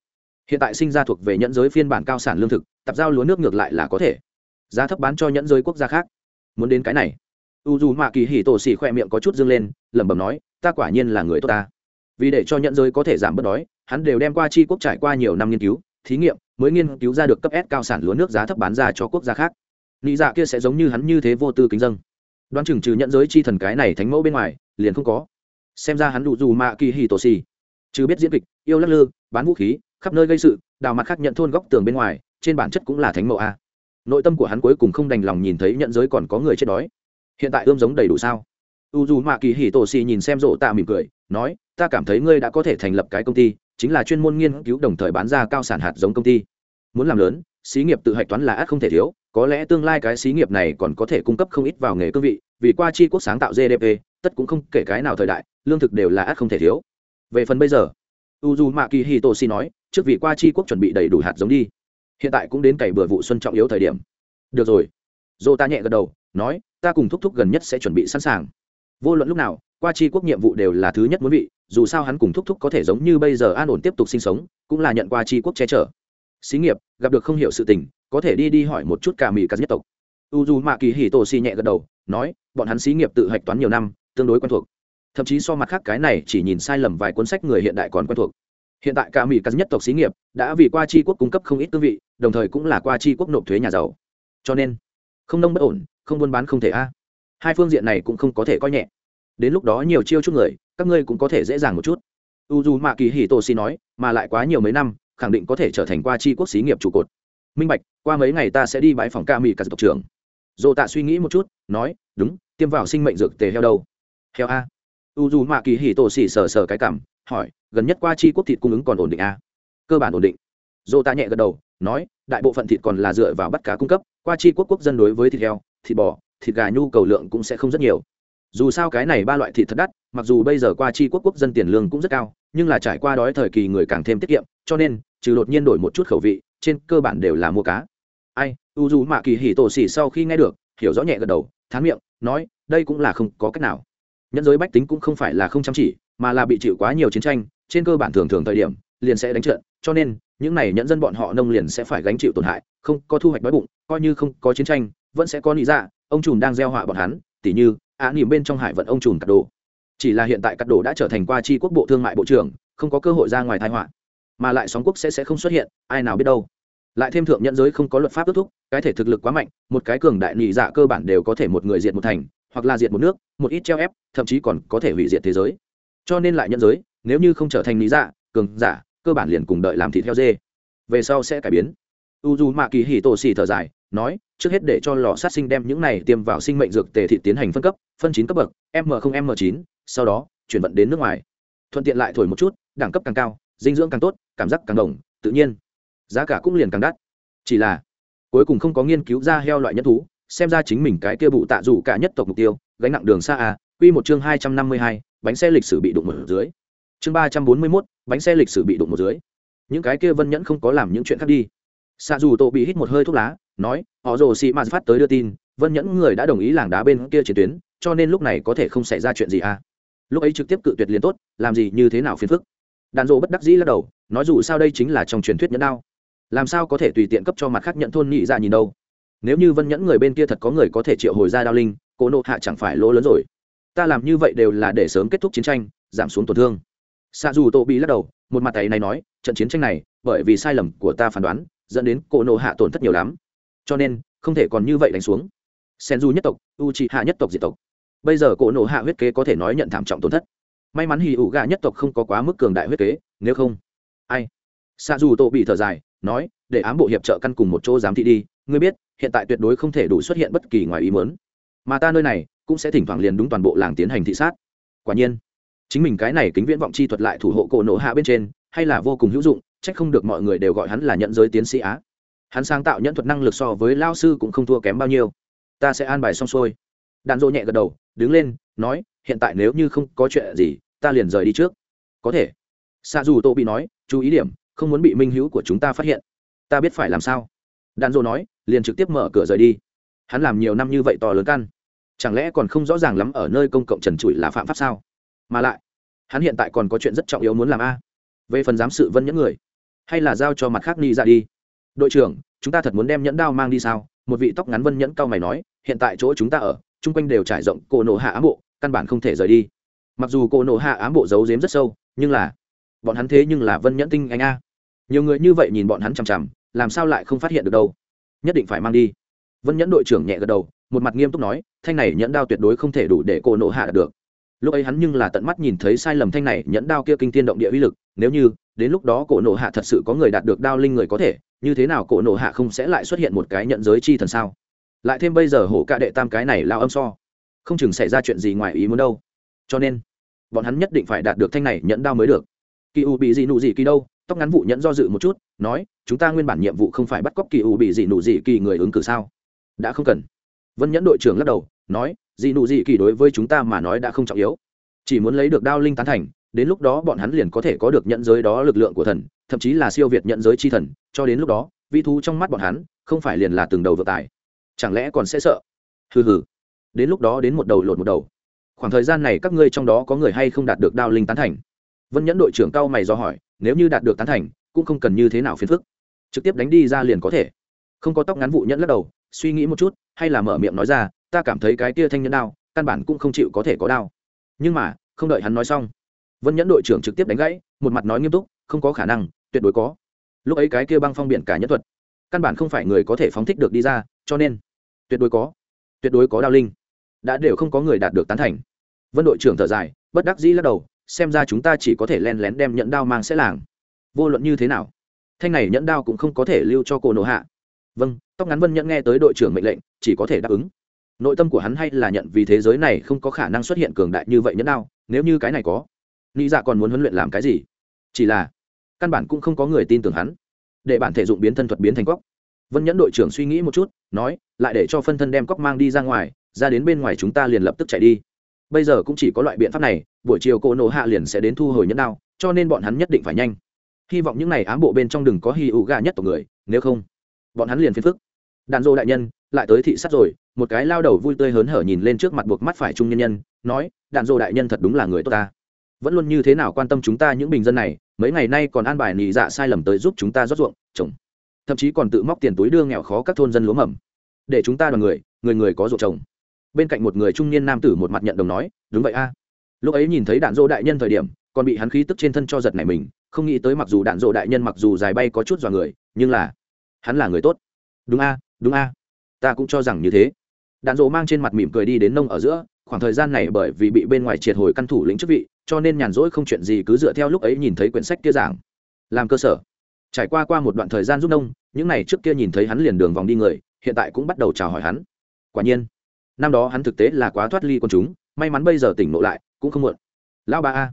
hiện tại sinh ra thuộc về nhẫn giới phiên bản cao sản lương thực, tập giao lúa nước ngược lại là có thể. Giá thấp bán cho nhẫn giới quốc gia khác. Muốn đến cái này. U dù mạ kỳ hì tổ xì khoe miệng có chút dâng lên, lẩm bẩm nói ta quả nhiên là người tốt ta. Vì để cho nhận giới có thể giảm bớt đói, hắn đều đem qua chi quốc trải qua nhiều năm nghiên cứu, thí nghiệm, mới nghiên cứu ra được cấp s cao sản lúa nước giá thấp bán ra cho quốc gia khác. Nị dạ kia sẽ giống như hắn như thế vô tư kính dân đoán chừng trừ nhận giới chi thần cái này thánh mẫu bên ngoài, liền không có. Xem ra hắn đủ dù mạ kỳ hì tổ xì. Chứ biết diễn kịch, yêu lắc lư, bán vũ khí, khắp nơi gây sự, đào mặt khác nhận thôn góc tường bên ngoài, trên bản chất cũng là thánh mẫu a. Nội tâm của hắn cuối cùng không đành lòng nhìn thấy nhận giới còn có người chết đói. Hiện tại ươm giống đầy đủ sao? U dù mạ kỳ hì tổ xì nhìn xem rộ tạ mỉm cười, nói, ta cảm thấy ngươi đã có thể thành lập cái công ty, chính là chuyên môn nghiên cứu đồng thời bán ra cao sản hạt giống công ty. Muốn làm lớn, xí nghiệp tự hạch toán là ác không thể thiếu, có lẽ tương lai cái xí nghiệp này còn có thể cung cấp không ít vào nghề cương vị, vì qua chi quốc sáng tạo gdp tất cũng không kể cái nào thời đại, lương thực đều là ác không thể thiếu. Về phần bây giờ u dù mạ kỳ hitoshi nói, trước vì qua chi quốc chuẩn bị đầy đủ hạt giống đi. Hiện tại cũng đến cày bừa vụ xuân trọng yếu thời điểm. Được rồi. Dô ta nhẹ gật đầu, nói, ta cùng thúc thúc gần nhất sẽ chuẩn bị sẵn sàng vô luận lúc nào, qua chi quốc nhiệm vụ đều là thứ nhất muốn vị, dù sao hắn cùng thúc thúc có thể giống như bây giờ an ổn tiếp tục sinh sống, cũng là nhận qua chi quốc che chở. Xí nghiệp, gặp được không hiểu sự tình, có thể đi đi hỏi một chút cả mỹ cắt nhất tộc. U dù mạ kỳ hì tổ xì nhẹ gật đầu, nói, bọn hắn xí nghiệp tự hạch toán nhiều năm, tương đối quen thuộc. Thậm chí so mặt khác cái này chỉ nhìn sai lầm vài cuốn sách người hiện đại còn quen thuộc. Hiện tại cả mỹ cắt nhất tộc xí nghiệp đã vì qua chi quốc cung cấp không ít cương vị, đồng thời cũng là qua chi quốc nộp thuế nhà giàu. Cho nên, không nông bất ổn, không buôn bán không thể a hai phương diện này cũng không có thể coi nhẹ. Đến lúc đó nhiều chiêu chút người, các ngươi cũng có thể dễ dàng một chút. U dù mạ kỳ hì tổ xi nói, mà lại quá nhiều mấy năm, khẳng định có thể trở thành qua chi quốc xí nghiệp trụ cột. Minh bạch, qua mấy ngày ta sẽ đi bãi phòng ca mỹ cả tộc trưởng. Dồ tạ suy nghĩ một chút, nói, đúng, tiêm vào sinh mệnh dược tề heo đâu? Heo a. U dù mạ kỳ hì tổ xỉ sờ sờ cái cảm, hỏi, gần nhất qua chi quốc thịt cung ứng còn ổn định a? Cơ bản ổn định. Dồ tạ nhẹ gật đầu, nói, đại bộ phận thịt còn là dựa vào bắt cá cung cấp, qua chi quốc quốc dân đối với thịt heo, thịt bò thịt gà nhu cầu lượng cũng sẽ không rất nhiều. Dù sao cái này ba loại thịt thật đắt, mặc dù bây giờ qua chi quốc quốc dân tiền lương cũng rất cao, nhưng là trải qua đói thời kỳ người càng thêm tiết kiệm, cho nên, trừ đột nhiên đổi một chút khẩu vị, trên cơ bản đều là mua cá. Ai u dù mạ kỳ hỉ tổ xỉ sau khi nghe được, hiểu rõ nhẹ gật đầu, thán miệng, nói, đây cũng là không có cách nào. Nhân giới bách tính cũng không phải là không chăm chỉ, mà là bị chịu quá nhiều chiến tranh, trên cơ bản thường thường thời điểm, liền sẽ đánh trận, cho nên, những này nhẫn dân bọn họ nông liền sẽ phải gánh chịu tổn hại, không có thu hoạch đói bụng, coi như không có chiến tranh, vẫn sẽ có lý dạ ông trùm đang gieo họa bọn hắn, tỉ như, á nỉm bên trong hải vận ông trùm cắt đồ. Chỉ là hiện tại cắt đồ đã trở thành qua chi quốc bộ thương mại bộ trưởng, không có cơ hội ra ngoài thái họa. Mà lại sóng quốc sẽ sẽ không xuất hiện, ai nào biết đâu. Lại thêm thượng nhận giới không có luật pháp kết thúc, cái thể thực lực quá mạnh, một cái cường đại nhị dạ cơ bản đều có thể một người diệt một thành, hoặc là diệt một nước, một ít treo ép, thậm chí còn có thể hủy diệt thế giới. Cho nên lại nhận giới, nếu như không trở thành lý dạ cường giả, cơ bản liền cùng đợi làm thịt theo dê. Về sau sẽ cải biến. U U mạ kỳ hì tổ xì thở dài, nói trước hết để cho lò sát sinh đem những này tiêm vào sinh mệnh dược tề thị tiến hành phân cấp, phân chín cấp bậc, m không, m chín, sau đó, chuyển vận đến nước ngoài. Thuận tiện lại thổi một chút, đẳng cấp càng cao, dinh dưỡng càng tốt, cảm giác càng đồng, tự nhiên. Giá cả cũng liền càng đắt. Chỉ là, cuối cùng không có nghiên cứu ra heo loại nhất thú, xem ra chính mình cái kia bụ tạ dù cả nhất tộc mục tiêu, gánh nặng đường xa a quy một chương hai trăm năm mươi hai, bánh xe lịch sử bị đụng một dưới. Chương ba trăm bốn mươi mốt, bánh xe lịch sử bị đụng một dưới. Những cái kia vân nhẫn không có làm những chuyện khác đi. Xạ dù tổ bị hít một hơi thuốc lá nói, họ rồ xị mạt phát tới đưa tin, vân nhẫn người đã đồng ý làng đá bên kia chiến tuyến, cho nên lúc này có thể không xảy ra chuyện gì à? Lúc ấy trực tiếp cự tuyệt liền tốt, làm gì như thế nào phiền phức? Đàn rộ bất đắc dĩ lắc đầu, nói dù sao đây chính là trong truyền thuyết nhẫn đao. Làm sao có thể tùy tiện cấp cho mặt khác nhận thôn nhị ra nhìn đâu? Nếu như vân nhẫn người bên kia thật có người có thể triệu hồi ra đao linh, cô nộ hạ chẳng phải lỗ lớn rồi. Ta làm như vậy đều là để sớm kết thúc chiến tranh, giảm xuống tổn thương. Xa dù tô bị lắc đầu, một mặt tay này nói, trận chiến tranh này, bởi vì sai lầm của ta phán đoán, dẫn đến cổ nộ hạ tổn thất nhiều lắm cho nên không thể còn như vậy đánh xuống. Sen du nhất tộc u trị hạ nhất tộc diệt tộc. Bây giờ cổ nộ hạ huyết kế có thể nói nhận thảm trọng tổn thất. May mắn hì ủ gà nhất tộc không có quá mức cường đại huyết kế, nếu không. Ai? Xa dù tô bị thở dài, nói, để ám bộ hiệp trợ căn cùng một chỗ giám thị đi, ngươi biết, hiện tại tuyệt đối không thể đủ xuất hiện bất kỳ ngoài ý mớn mà ta nơi này cũng sẽ thỉnh thoảng liền đúng toàn bộ làng tiến hành thị sát. Quả nhiên, chính mình cái này kính viễn vọng chi thuật lại thủ hộ cổ nộ hạ bên trên, hay là vô cùng hữu dụng trách không được mọi người đều gọi hắn là nhận giới tiến sĩ á hắn sáng tạo nhẫn thuật năng lực so với lao sư cũng không thua kém bao nhiêu. Ta sẽ an bài xong xuôi. Đạn dỗ nhẹ gật đầu, đứng lên, nói, hiện tại nếu như không có chuyện gì, ta liền rời đi trước. Có thể. Xa dù tô bị nói, chú ý điểm, không muốn bị minh hữu của chúng ta phát hiện. Ta biết phải làm sao. Đạn dỗ nói, liền trực tiếp mở cửa rời đi. Hắn làm nhiều năm như vậy to lớn căn. Chẳng lẽ còn không rõ ràng lắm ở nơi công cộng trần trụi là phạm pháp sao? Mà lại, hắn hiện tại còn có chuyện rất trọng yếu muốn làm a. Về phần giám sự vân những người, hay là giao cho mặt khác ni ra đi đội trưởng, chúng ta thật muốn đem nhẫn đao mang đi sao? Một vị tóc ngắn vân nhẫn cao mày nói, hiện tại chỗ chúng ta ở, chung quanh đều trải rộng, cổ nổ hạ ám bộ, căn bản không thể rời đi. Mặc dù cổ nổ hạ ám bộ giấu giếm rất sâu, nhưng là, bọn hắn thế nhưng là vân nhẫn tinh anh a. Nhiều người như vậy nhìn bọn hắn chằm chằm, làm sao lại không phát hiện được đâu? Nhất định phải mang đi. Vân nhẫn đội trưởng nhẹ gật đầu, một mặt nghiêm túc nói, thanh này nhẫn đao tuyệt đối không thể đủ để cô nổ hạ được. Lúc ấy hắn nhưng là tận mắt nhìn thấy sai lầm thanh này, nhẫn đao kia kinh thiên động địa uy lực, nếu như đến lúc đó cổ nộ hạ thật sự có người đạt được đao linh người có thể, như thế nào cổ nộ hạ không sẽ lại xuất hiện một cái nhận giới chi thần sao? Lại thêm bây giờ hổ ca đệ tam cái này lao âm so, không chừng xảy ra chuyện gì ngoài ý muốn đâu. Cho nên, bọn hắn nhất định phải đạt được thanh này nhẫn đao mới được. Kỳ u bị gì nụ gì kỳ đâu? Tóc ngắn vụ nhẫn do dự một chút, nói, chúng ta nguyên bản nhiệm vụ không phải bắt cóc kỳ u bị gì nụ gì kỳ người ứng cử sao? Đã không cần. Vân nhẫn đội trưởng lắc đầu, nói, dị nụ dị kỳ đối với chúng ta mà nói đã không trọng yếu. Chỉ muốn lấy được đao linh tán thành đến lúc đó bọn hắn liền có thể có được nhận giới đó lực lượng của thần, thậm chí là siêu việt nhận giới chi thần, cho đến lúc đó, vi thú trong mắt bọn hắn không phải liền là từng đầu vợ tài chẳng lẽ còn sẽ sợ? Hừ hừ. Đến lúc đó đến một đầu lột một đầu. Khoảng thời gian này các ngươi trong đó có người hay không đạt được đao linh tán thành? Vân nhẫn đội trưởng cao mày do hỏi, nếu như đạt được tán thành, cũng không cần như thế nào phiền phức. Trực tiếp đánh đi ra liền có thể. Không có tóc ngắn vụ nhẫn lắc đầu, suy nghĩ một chút, hay là mở miệng nói ra, ta cảm thấy cái tia thanh nhẫn đao, căn bản cũng không chịu có thể có đao. Nhưng mà, không đợi hắn nói xong vân nhẫn đội trưởng trực tiếp đánh gãy, một mặt nói nghiêm túc, không có khả năng, tuyệt đối có. Lúc ấy cái kia băng phong biển cả nhất thuật, căn bản không phải người có thể phóng thích được đi ra, cho nên, tuyệt đối có, tuyệt đối có đao linh, đã đều không có người đạt được tán thành. Vân đội trưởng thở dài, bất đắc dĩ lắc đầu, xem ra chúng ta chỉ có thể len lén đem nhẫn đao mang sẽ làng. Vô luận như thế nào, thanh này nhẫn đao cũng không có thể lưu cho cô nổ hạ. Vâng tóc ngắn vân nhẫn nghe tới đội trưởng mệnh lệnh, chỉ có thể đáp ứng. Nội tâm của hắn hay là nhận vì thế giới này không có khả năng xuất hiện cường đại như vậy nhẫn đao, nếu như cái này có nghĩ dạ còn muốn huấn luyện làm cái gì? Chỉ là, căn bản cũng không có người tin tưởng hắn. Để bản thể dụng biến thân thuật biến thành cóc. Vân nhẫn đội trưởng suy nghĩ một chút, nói, lại để cho phân thân đem cóc mang đi ra ngoài, ra đến bên ngoài chúng ta liền lập tức chạy đi. Bây giờ cũng chỉ có loại biện pháp này, buổi chiều cô nổ hạ liền sẽ đến thu hồi nhẫn đao, cho nên bọn hắn nhất định phải nhanh. Hy vọng những n à y ám bộ bên trong đừng có hy ủ gà nhất tộc người, nếu không, bọn hắn liền phiền phức. Đàn dô đại nhân, lại tới thị sát rồi, một cái lao đầu vui tươi hớn hở nhìn lên trước mặt buộc mắt phải trung nhân nhân, nói, đàn dô đại nhân thật đúng là người tốt ta vẫn luôn như thế nào quan tâm chúng ta những bình dân này, mấy ngày nay còn an bài nị dạ sai lầm tới giúp chúng ta rót ruộng, trồng. Thậm chí còn tự móc tiền túi đưa nghèo khó các thôn dân lúa mầm. Để chúng ta đoàn người người người có ruộng trồng. Bên cạnh một người trung niên nam tử một mặt nhận đồng nói, đúng vậy a. Lúc ấy nhìn thấy đạn dỗ đại nhân thời điểm, còn bị hắn khí tức trên thân cho giật này mình, không nghĩ tới mặc dù đạn dỗ đại nhân mặc dù dài bay có chút dọa người, nhưng là hắn là người tốt. Đúng a đúng a, ta cũng cho rằng như thế. Đạn dỗ mang trên mặt mỉm cười đi đến nông ở giữa, khoảng thời gian này bởi vì bị bên ngoài triệt hồi căn thủ lĩnh chức vị cho nên nhàn rỗi không chuyện gì cứ dựa theo lúc ấy nhìn thấy quyển sách kia giảng. Làm cơ sở. Trải qua qua một đoạn thời gian giúp nông, những này trước kia nhìn thấy hắn liền đường vòng đi người, hiện tại cũng bắt đầu chào hỏi hắn. Quả nhiên, năm đó hắn thực tế là quá thoát ly con chúng, may mắn bây giờ tỉnh ngộ lại, cũng không muộn. Lão ba a.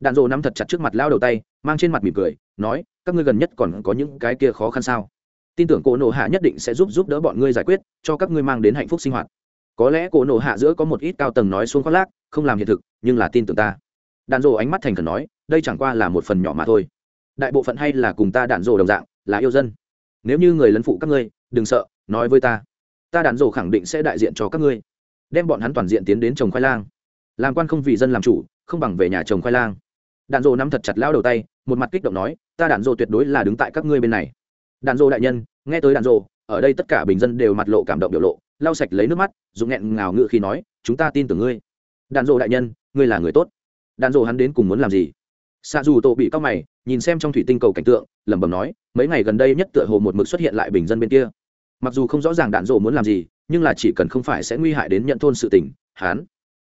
Đạn dỗ nắm thật chặt trước mặt lao đầu tay, mang trên mặt mỉm cười, nói, các ngươi gần nhất còn có những cái kia khó khăn sao? Tin tưởng cổ nộ hạ nhất định sẽ giúp giúp đỡ bọn ngươi giải quyết, cho các ngươi mang đến hạnh phúc sinh hoạt. Có lẽ cổ nộ hạ giữa có một ít cao tầng nói xuống khoác lác, không làm hiện thực, nhưng là tin tưởng ta đạn dộ ánh mắt thành khẩn nói, đây chẳng qua là một phần nhỏ mà thôi. Đại bộ phận hay là cùng ta đạn dộ đồng dạng, là yêu dân. Nếu như người lấn phụ các ngươi, đừng sợ, nói với ta. Ta đạn dộ khẳng định sẽ đại diện cho các ngươi. Đem bọn hắn toàn diện tiến đến trồng khoai lang. Làm quan không vì dân làm chủ, không bằng về nhà trồng khoai lang. Đạn dộ nắm thật chặt lao đầu tay, một mặt kích động nói, ta đạn dộ tuyệt đối là đứng tại các ngươi bên này. Đạn dộ đại nhân, nghe tới đạn dộ, ở đây tất cả bình dân đều mặt lộ cảm động biểu lộ, lau sạch lấy nước mắt, dùng nghẹn ngào ngự khi nói, chúng ta tin tưởng ngươi. Đạn dộ đại nhân, ngươi là người tốt đạn dộ hắn đến cùng muốn làm gì? Xạ dù tổ bị cao mày, nhìn xem trong thủy tinh cầu cảnh tượng, lẩm bẩm nói, mấy ngày gần đây nhất tựa hồ một mực xuất hiện lại bình dân bên kia. Mặc dù không rõ ràng đạn dộ muốn làm gì, nhưng là chỉ cần không phải sẽ nguy hại đến nhận thôn sự tình hán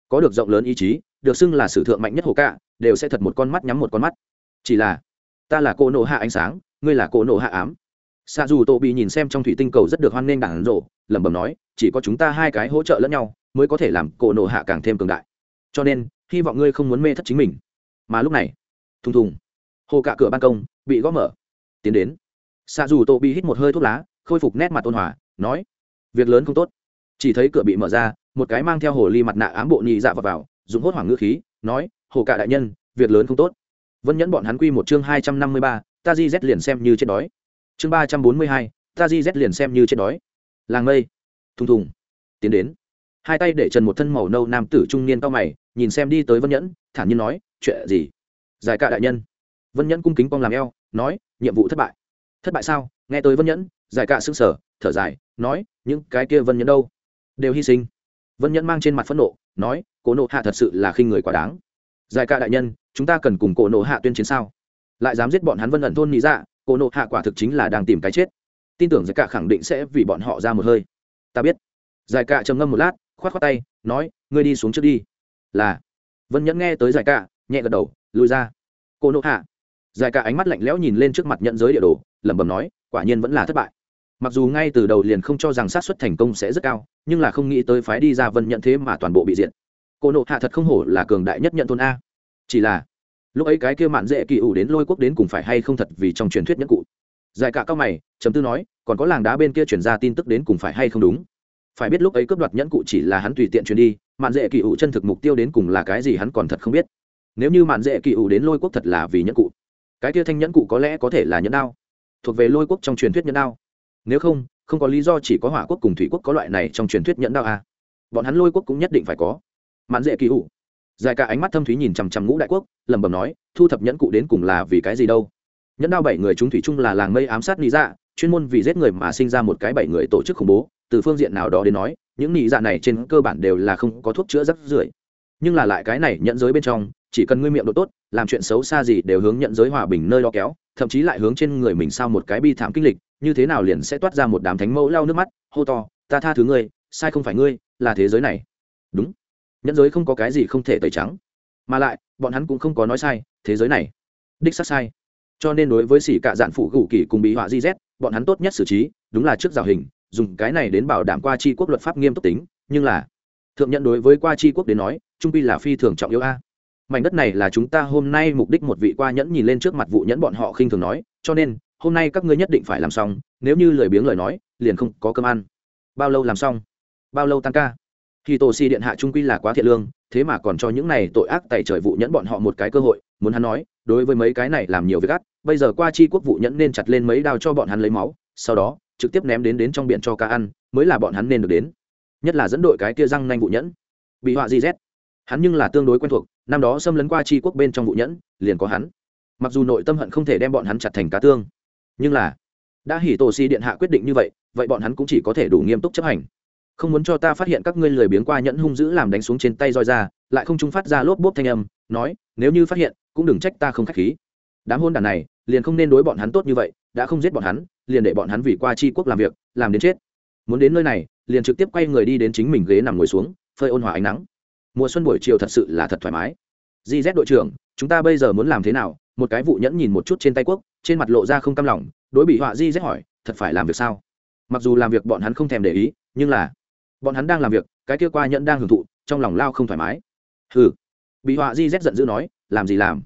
có được rộng lớn ý chí, được xưng là sử thượng mạnh nhất hồ cạ, đều sẽ thật một con mắt nhắm một con mắt. Chỉ là, ta là cô nộ hạ ánh sáng, ngươi là cô nộ hạ ám. Xạ dù tô bị nhìn xem trong thủy tinh cầu rất được hoan nghênh đàn rộ lẩm bẩm nói, chỉ có chúng ta hai cái hỗ trợ lẫn nhau, mới có thể làm cô nộ hạ càng thêm cường đại. Cho nên hy vọng ngươi không muốn mê thất chính mình. Mà lúc này thùng thùng hồ cả cửa ban công bị gõ mở. Tiến đến xa dù tô bị hít một hơi thuốc lá khôi phục nét mặt ôn hòa nói việc lớn không tốt. Chỉ thấy cửa bị mở ra một cái mang theo hồ ly mặt nạ ám bộ nhị dạ vào, vào dùng hốt hoảng ngữ khí nói hồ cả đại nhân việc lớn không tốt. Vân nhẫn bọn hắn quy một chương hai trăm năm mươi ba ta di z liền xem như chết đói. Chương ba trăm bốn mươi hai ta di z liền xem như chết đói. Làng mây thùng thùng tiến đến hai tay để trần một thân màu nâu nam tử trung niên cao mày, nhìn xem đi tới vân nhẫn, thản nhiên nói, chuyện gì? Giải cả đại nhân. Vân nhẫn cung kính cong làm eo, nói, nhiệm vụ thất bại. Thất bại sao? Nghe tới vân nhẫn, giải cả g sở thở dài, nói, những cái kia vân nhẫn đâu? Đều hy sinh. Vân nhẫn mang trên mặt phẫn nộ, nói, cổ nộ hạ thật sự là khinh người quá đáng. Giải cả đại nhân, chúng ta cần cùng cổ nộ hạ tuyên chiến sao? Lại dám giết bọn hắn vân ẩn thôn nghĩ dạ cổ nộ hạ quả thực chính là đang tìm cái chết. Tin tưởng giải cả khẳng định sẽ vì bọn họ ra một hơi. Ta biết. Giải cả trầm ngâm một lát khoát khoát tay, nói, ngươi đi xuống trước đi. Là. Vân nhẫn nghe tới giải cả nhẹ gật đầu, lùi ra. Cô nộ hạ. Giải cả ánh mắt lạnh lẽo nhìn lên trước mặt nhận giới địa đồ, lẩm bẩm nói, quả nhiên vẫn là thất bại. Mặc dù ngay từ đầu liền không cho rằng sát xuất thành công sẽ rất cao, nhưng là không nghĩ tới phái đi ra vân nhận thế mà toàn bộ bị diện cô nộ hạ thật không hổ là cường đại nhất nhận thôn a. Chỉ là, lúc ấy cái kia mạn dễ kỳ ủ đến lôi quốc đến cùng phải hay không thật vì trong truyền thuyết nhất cụ. Giải cả cao mày chấm tư nói, còn có làng đá bên kia chuyển ra tin tức đến cùng phải hay không đúng? Phải biết lúc ấy cướp đoạt nhẫn cụ chỉ là hắn tùy tiện truyền đi, mạn dễ kỳ ủ chân thực mục tiêu đến cùng là cái gì hắn còn thật không biết. Nếu như mạn dễ kỳ ủ đến lôi quốc thật là vì nhẫn cụ. Cái kia thanh nhẫn cụ có lẽ có thể là nhẫn đao, thuộc về lôi quốc trong truyền thuyết nhẫn đao. Nếu không không có lý do chỉ có hỏa quốc cùng thủy quốc có loại này trong truyền thuyết nhẫn đao à. bọn hắn lôi quốc cũng nhất định phải có. Mạn dễ kỳ ủ. Dài cả ánh mắt thâm thúy nhìn chằm chằm ngũ đại quốc, lẩm bẩm nói, thu thập nhẫn cụ đến cùng là vì cái gì đâu? Nhẫn đao bảy người chúng thủy chung là làng mây ám sát lý dạ chuyên môn vì giết người mà sinh ra một cái bảy người tổ chức khủng bố từ phương diện nào đó đến nói, những nị dạ này trên cơ bản đều là không có thuốc chữa rắc rưởi. Nhưng là lại cái này nhận giới bên trong, chỉ cần ngươi miệng độ tốt, làm chuyện xấu xa gì đều hướng nhận giới hòa bình nơi đó kéo, thậm chí lại hướng trên người mình sao một cái bi thảm kinh lịch, như thế nào liền sẽ toát ra một đám thánh mẫu lau nước mắt, hô to, ta tha thứ ngươi, sai không phải ngươi, là thế giới này. Đúng. Nhẫn giới không có cái gì không thể tẩy trắng. Mà lại, bọn hắn cũng không có nói sai, thế giới này, đích xác sai. Cho nên đối với xỉ cả dạn phụ gù kỳ cùng bị họa di z, bọn hắn tốt nhất xử trí, đúng là trước rào hình dùng cái này đến bảo đảm qua chi quốc luật pháp nghiêm túc tính, nhưng là, thượng nhận đối với qua chi quốc đến nói, trung pi là phi thường trọng yếu a. Mảnh đất này là chúng ta hôm nay mục đích một vị qua nhẫn nhìn lên trước mặt vụ nhẫn bọn họ khinh thường nói, cho nên, hôm nay các ngươi nhất định phải làm xong, nếu như lười biếng lời nói, liền không có cơm ăn. Bao lâu làm xong? Bao lâu tăng ca? Khi tổ si điện hạ trung quy là quá thiện lương, thế mà còn cho những này tội ác tại trời vụ nhẫn bọn họ một cái cơ hội, muốn hắn nói, đối với mấy cái này làm nhiều việc gắt bây giờ qua chi quốc vụ nhẫn nên chặt lên mấy đao cho bọn hắn lấy máu, sau đó trực tiếp ném đến đến trong biển cho cá ăn, mới là bọn hắn nên được đến. Nhất là dẫn đội cái kia răng nanh vụ nhẫn. Bị họa di z hắn nhưng là tương đối quen thuộc, năm đó xâm lấn qua chi quốc bên trong vụ nhẫn, liền có hắn. Mặc dù nội tâm hận không thể đem bọn hắn chặt thành cá tương, nhưng là, đã hỉ tổ si điện hạ quyết định như vậy vậy bọn hắn cũng chỉ có thể đủ nghiêm túc chấp hành. Không muốn cho ta phát hiện các ngươi lười biếng qua nhẫn hung dữ làm đánh xuống trên tay roi ra, lại không trung phát ra lốp bốp thanh âm, nói, nếu như phát hiện, cũng đừng trách ta không k h á c h khí. Đám hôn đàn này, liền không nên đối bọn hắn tốt như vậy đã không giết bọn hắn, liền để bọn hắn vì qua tri quốc làm việc, làm đến chết. Muốn đến nơi này, liền trực tiếp quay người đi đến chính mình ghế nằm ngồi xuống, phơi ôn hòa ánh nắng. Mùa xuân buổi chiều thật sự là thật thoải mái. Di z đội trưởng, chúng ta bây giờ muốn làm thế nào? Một cái vụ nhẫn nhìn một chút trên tay quốc, trên mặt lộ ra không cam lòng, đối bị họa di z hỏi, thật phải làm việc sao? Mặc dù làm việc bọn hắn không thèm để ý, nhưng là bọn hắn đang làm việc, cái kia qua nhẫn đang hưởng thụ, trong lòng lao không thoải mái. Ừ bị họa di z giận dữ nói, làm gì làm?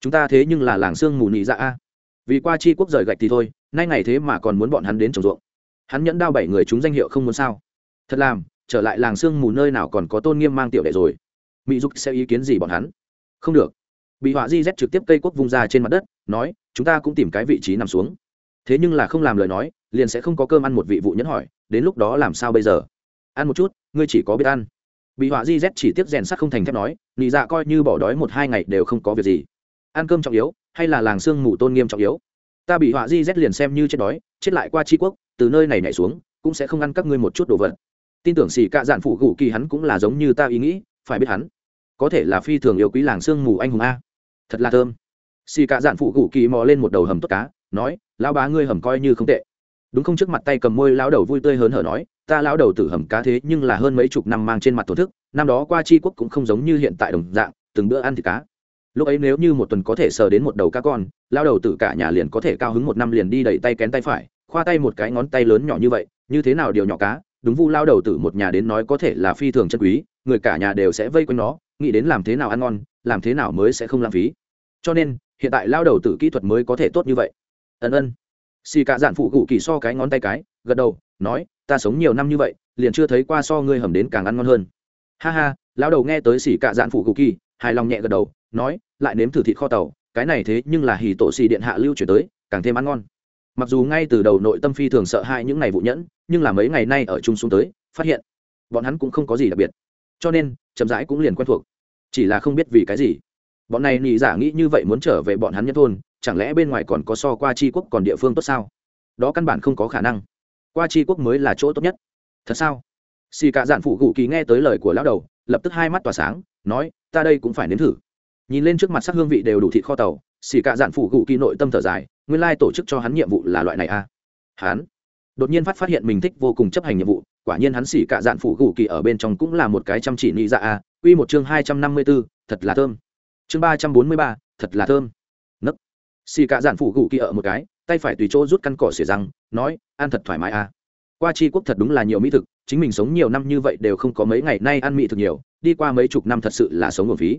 Chúng ta thế nhưng là làng sương mù nhị dạ a vì qua chi quốc rời gạch thì thôi, nay ngày thế mà còn muốn bọn hắn đến trồng ruộng. Hắn nhẫn đao bảy người chúng danh hiệu không muốn sao? Thật làm, trở lại làng sương mù nơi nào còn có tôn nghiêm mang tiểu đệ rồi. Mỹ dục sẽ ý kiến gì bọn hắn? Không được. Bị họa di z trực tiếp cây quốc vung ra trên mặt đất, nói, chúng ta cũng tìm cái vị trí nằm xuống. Thế nhưng là không làm lời nói, liền sẽ không có cơm ăn một vị vụ nhẫn hỏi, đến lúc đó làm sao bây giờ? Ăn một chút, ngươi chỉ có biết ăn. Bị họa di z chỉ tiếp rèn sắt không thành thép nói, nị dạ coi như bỏ đói một hai ngày đều không có việc gì. Ăn cơm trọng yếu hay là làng sương mù tôn nghiêm trọng yếu? Ta bị họa di rét liền xem như chết đói, chết lại qua tri quốc, từ nơi này nhảy xuống, cũng sẽ không ăn các ngươi một chút đồ vật. Tin tưởng xì cạ dạn phụ gù kỳ hắn cũng là giống như ta ý nghĩ, phải biết hắn có thể là phi thường yêu quý làng sương mù anh hùng a. Thật là thơm. Xì cạ dạn phụ gù kỳ mò lên một đầu hầm tốt cá, nói, lão bá ngươi hầm coi như không tệ. Đúng không trước mặt tay cầm môi lão đầu vui tươi hớn hở nói, ta lão đầu tử hầm cá thế nhưng là hơn mấy chục năm mang trên mặt thổ thức, năm đó qua tri quốc cũng không giống như hiện tại đồng dạng, từng bữa ăn thịt cá lúc ấy nếu như một tuần có thể sờ đến một đầu cá con, lao đầu tử cả nhà liền có thể cao hứng một năm liền đi đẩy tay kén tay phải, khoa tay một cái ngón tay lớn nhỏ như vậy, như thế nào điều nhỏ cá, đúng vu lao đầu tử một nhà đến nói có thể là phi thường chân quý, người cả nhà đều sẽ vây quanh nó, nghĩ đến làm thế nào ăn ngon, làm thế nào mới sẽ không lãng phí. Cho nên, hiện tại lao đầu tử kỹ thuật mới có thể tốt như vậy. Ân ân. Xì cả dạn phụ cụ kỳ so cái ngón tay cái, gật đầu, nói, ta sống nhiều năm như vậy, liền chưa thấy qua so ngươi hầm đến càng ăn ngon hơn. Ha ha, lao đầu nghe tới xì cả dạn phụ cụ kỳ, hài lòng nhẹ gật đầu nói, lại nếm thử thịt kho tàu, cái này thế nhưng là hì tổ xì điện hạ lưu chuyển tới, càng thêm ăn ngon. Mặc dù ngay từ đầu nội tâm phi thường sợ hãi những ngày vụ nhẫn, nhưng là mấy ngày nay ở chung xuống tới, phát hiện, bọn hắn cũng không có gì đặc biệt. Cho nên, chậm rãi cũng liền quen thuộc. Chỉ là không biết vì cái gì. Bọn này nhị giả nghĩ như vậy muốn trở về bọn hắn nhất thôn, chẳng lẽ bên ngoài còn có so qua tri quốc còn địa phương tốt sao? Đó căn bản không có khả năng. Qua tri quốc mới là chỗ tốt nhất. Thật sao? Xì cả dạn phụ gù kỳ nghe tới lời của lão đầu, lập tức hai mắt tỏa sáng, nói, ta đây cũng phải nếm thử nhìn lên trước mặt sắc hương vị đều đủ thịt kho tàu xì cạ dạn phụ gù kỳ nội tâm thở dài nguyên lai tổ chức cho hắn nhiệm vụ là loại này a hắn đột nhiên phát phát hiện mình thích vô cùng chấp hành nhiệm vụ quả nhiên hắn xỉ cạ dạn phụ gù kỳ ở bên trong cũng là một cái chăm chỉ nị dạ a quy một chương hai trăm năm mươi 254, thật là thơm. Chương ba trăm bốn mươi ba thật là thơm. Nấc. Xỉ cạ dạn phụ gù kỳ ở một cái tay phải tùy chỗ rút căn cỏ xỉa răng nói ăn thật thoải mái a qua chi quốc thật đúng là nhiều mỹ thực chính mình sống nhiều năm như vậy đều không có mấy ngày nay ăn mỹ thực nhiều đi qua mấy chục năm thật sự là sống ở phí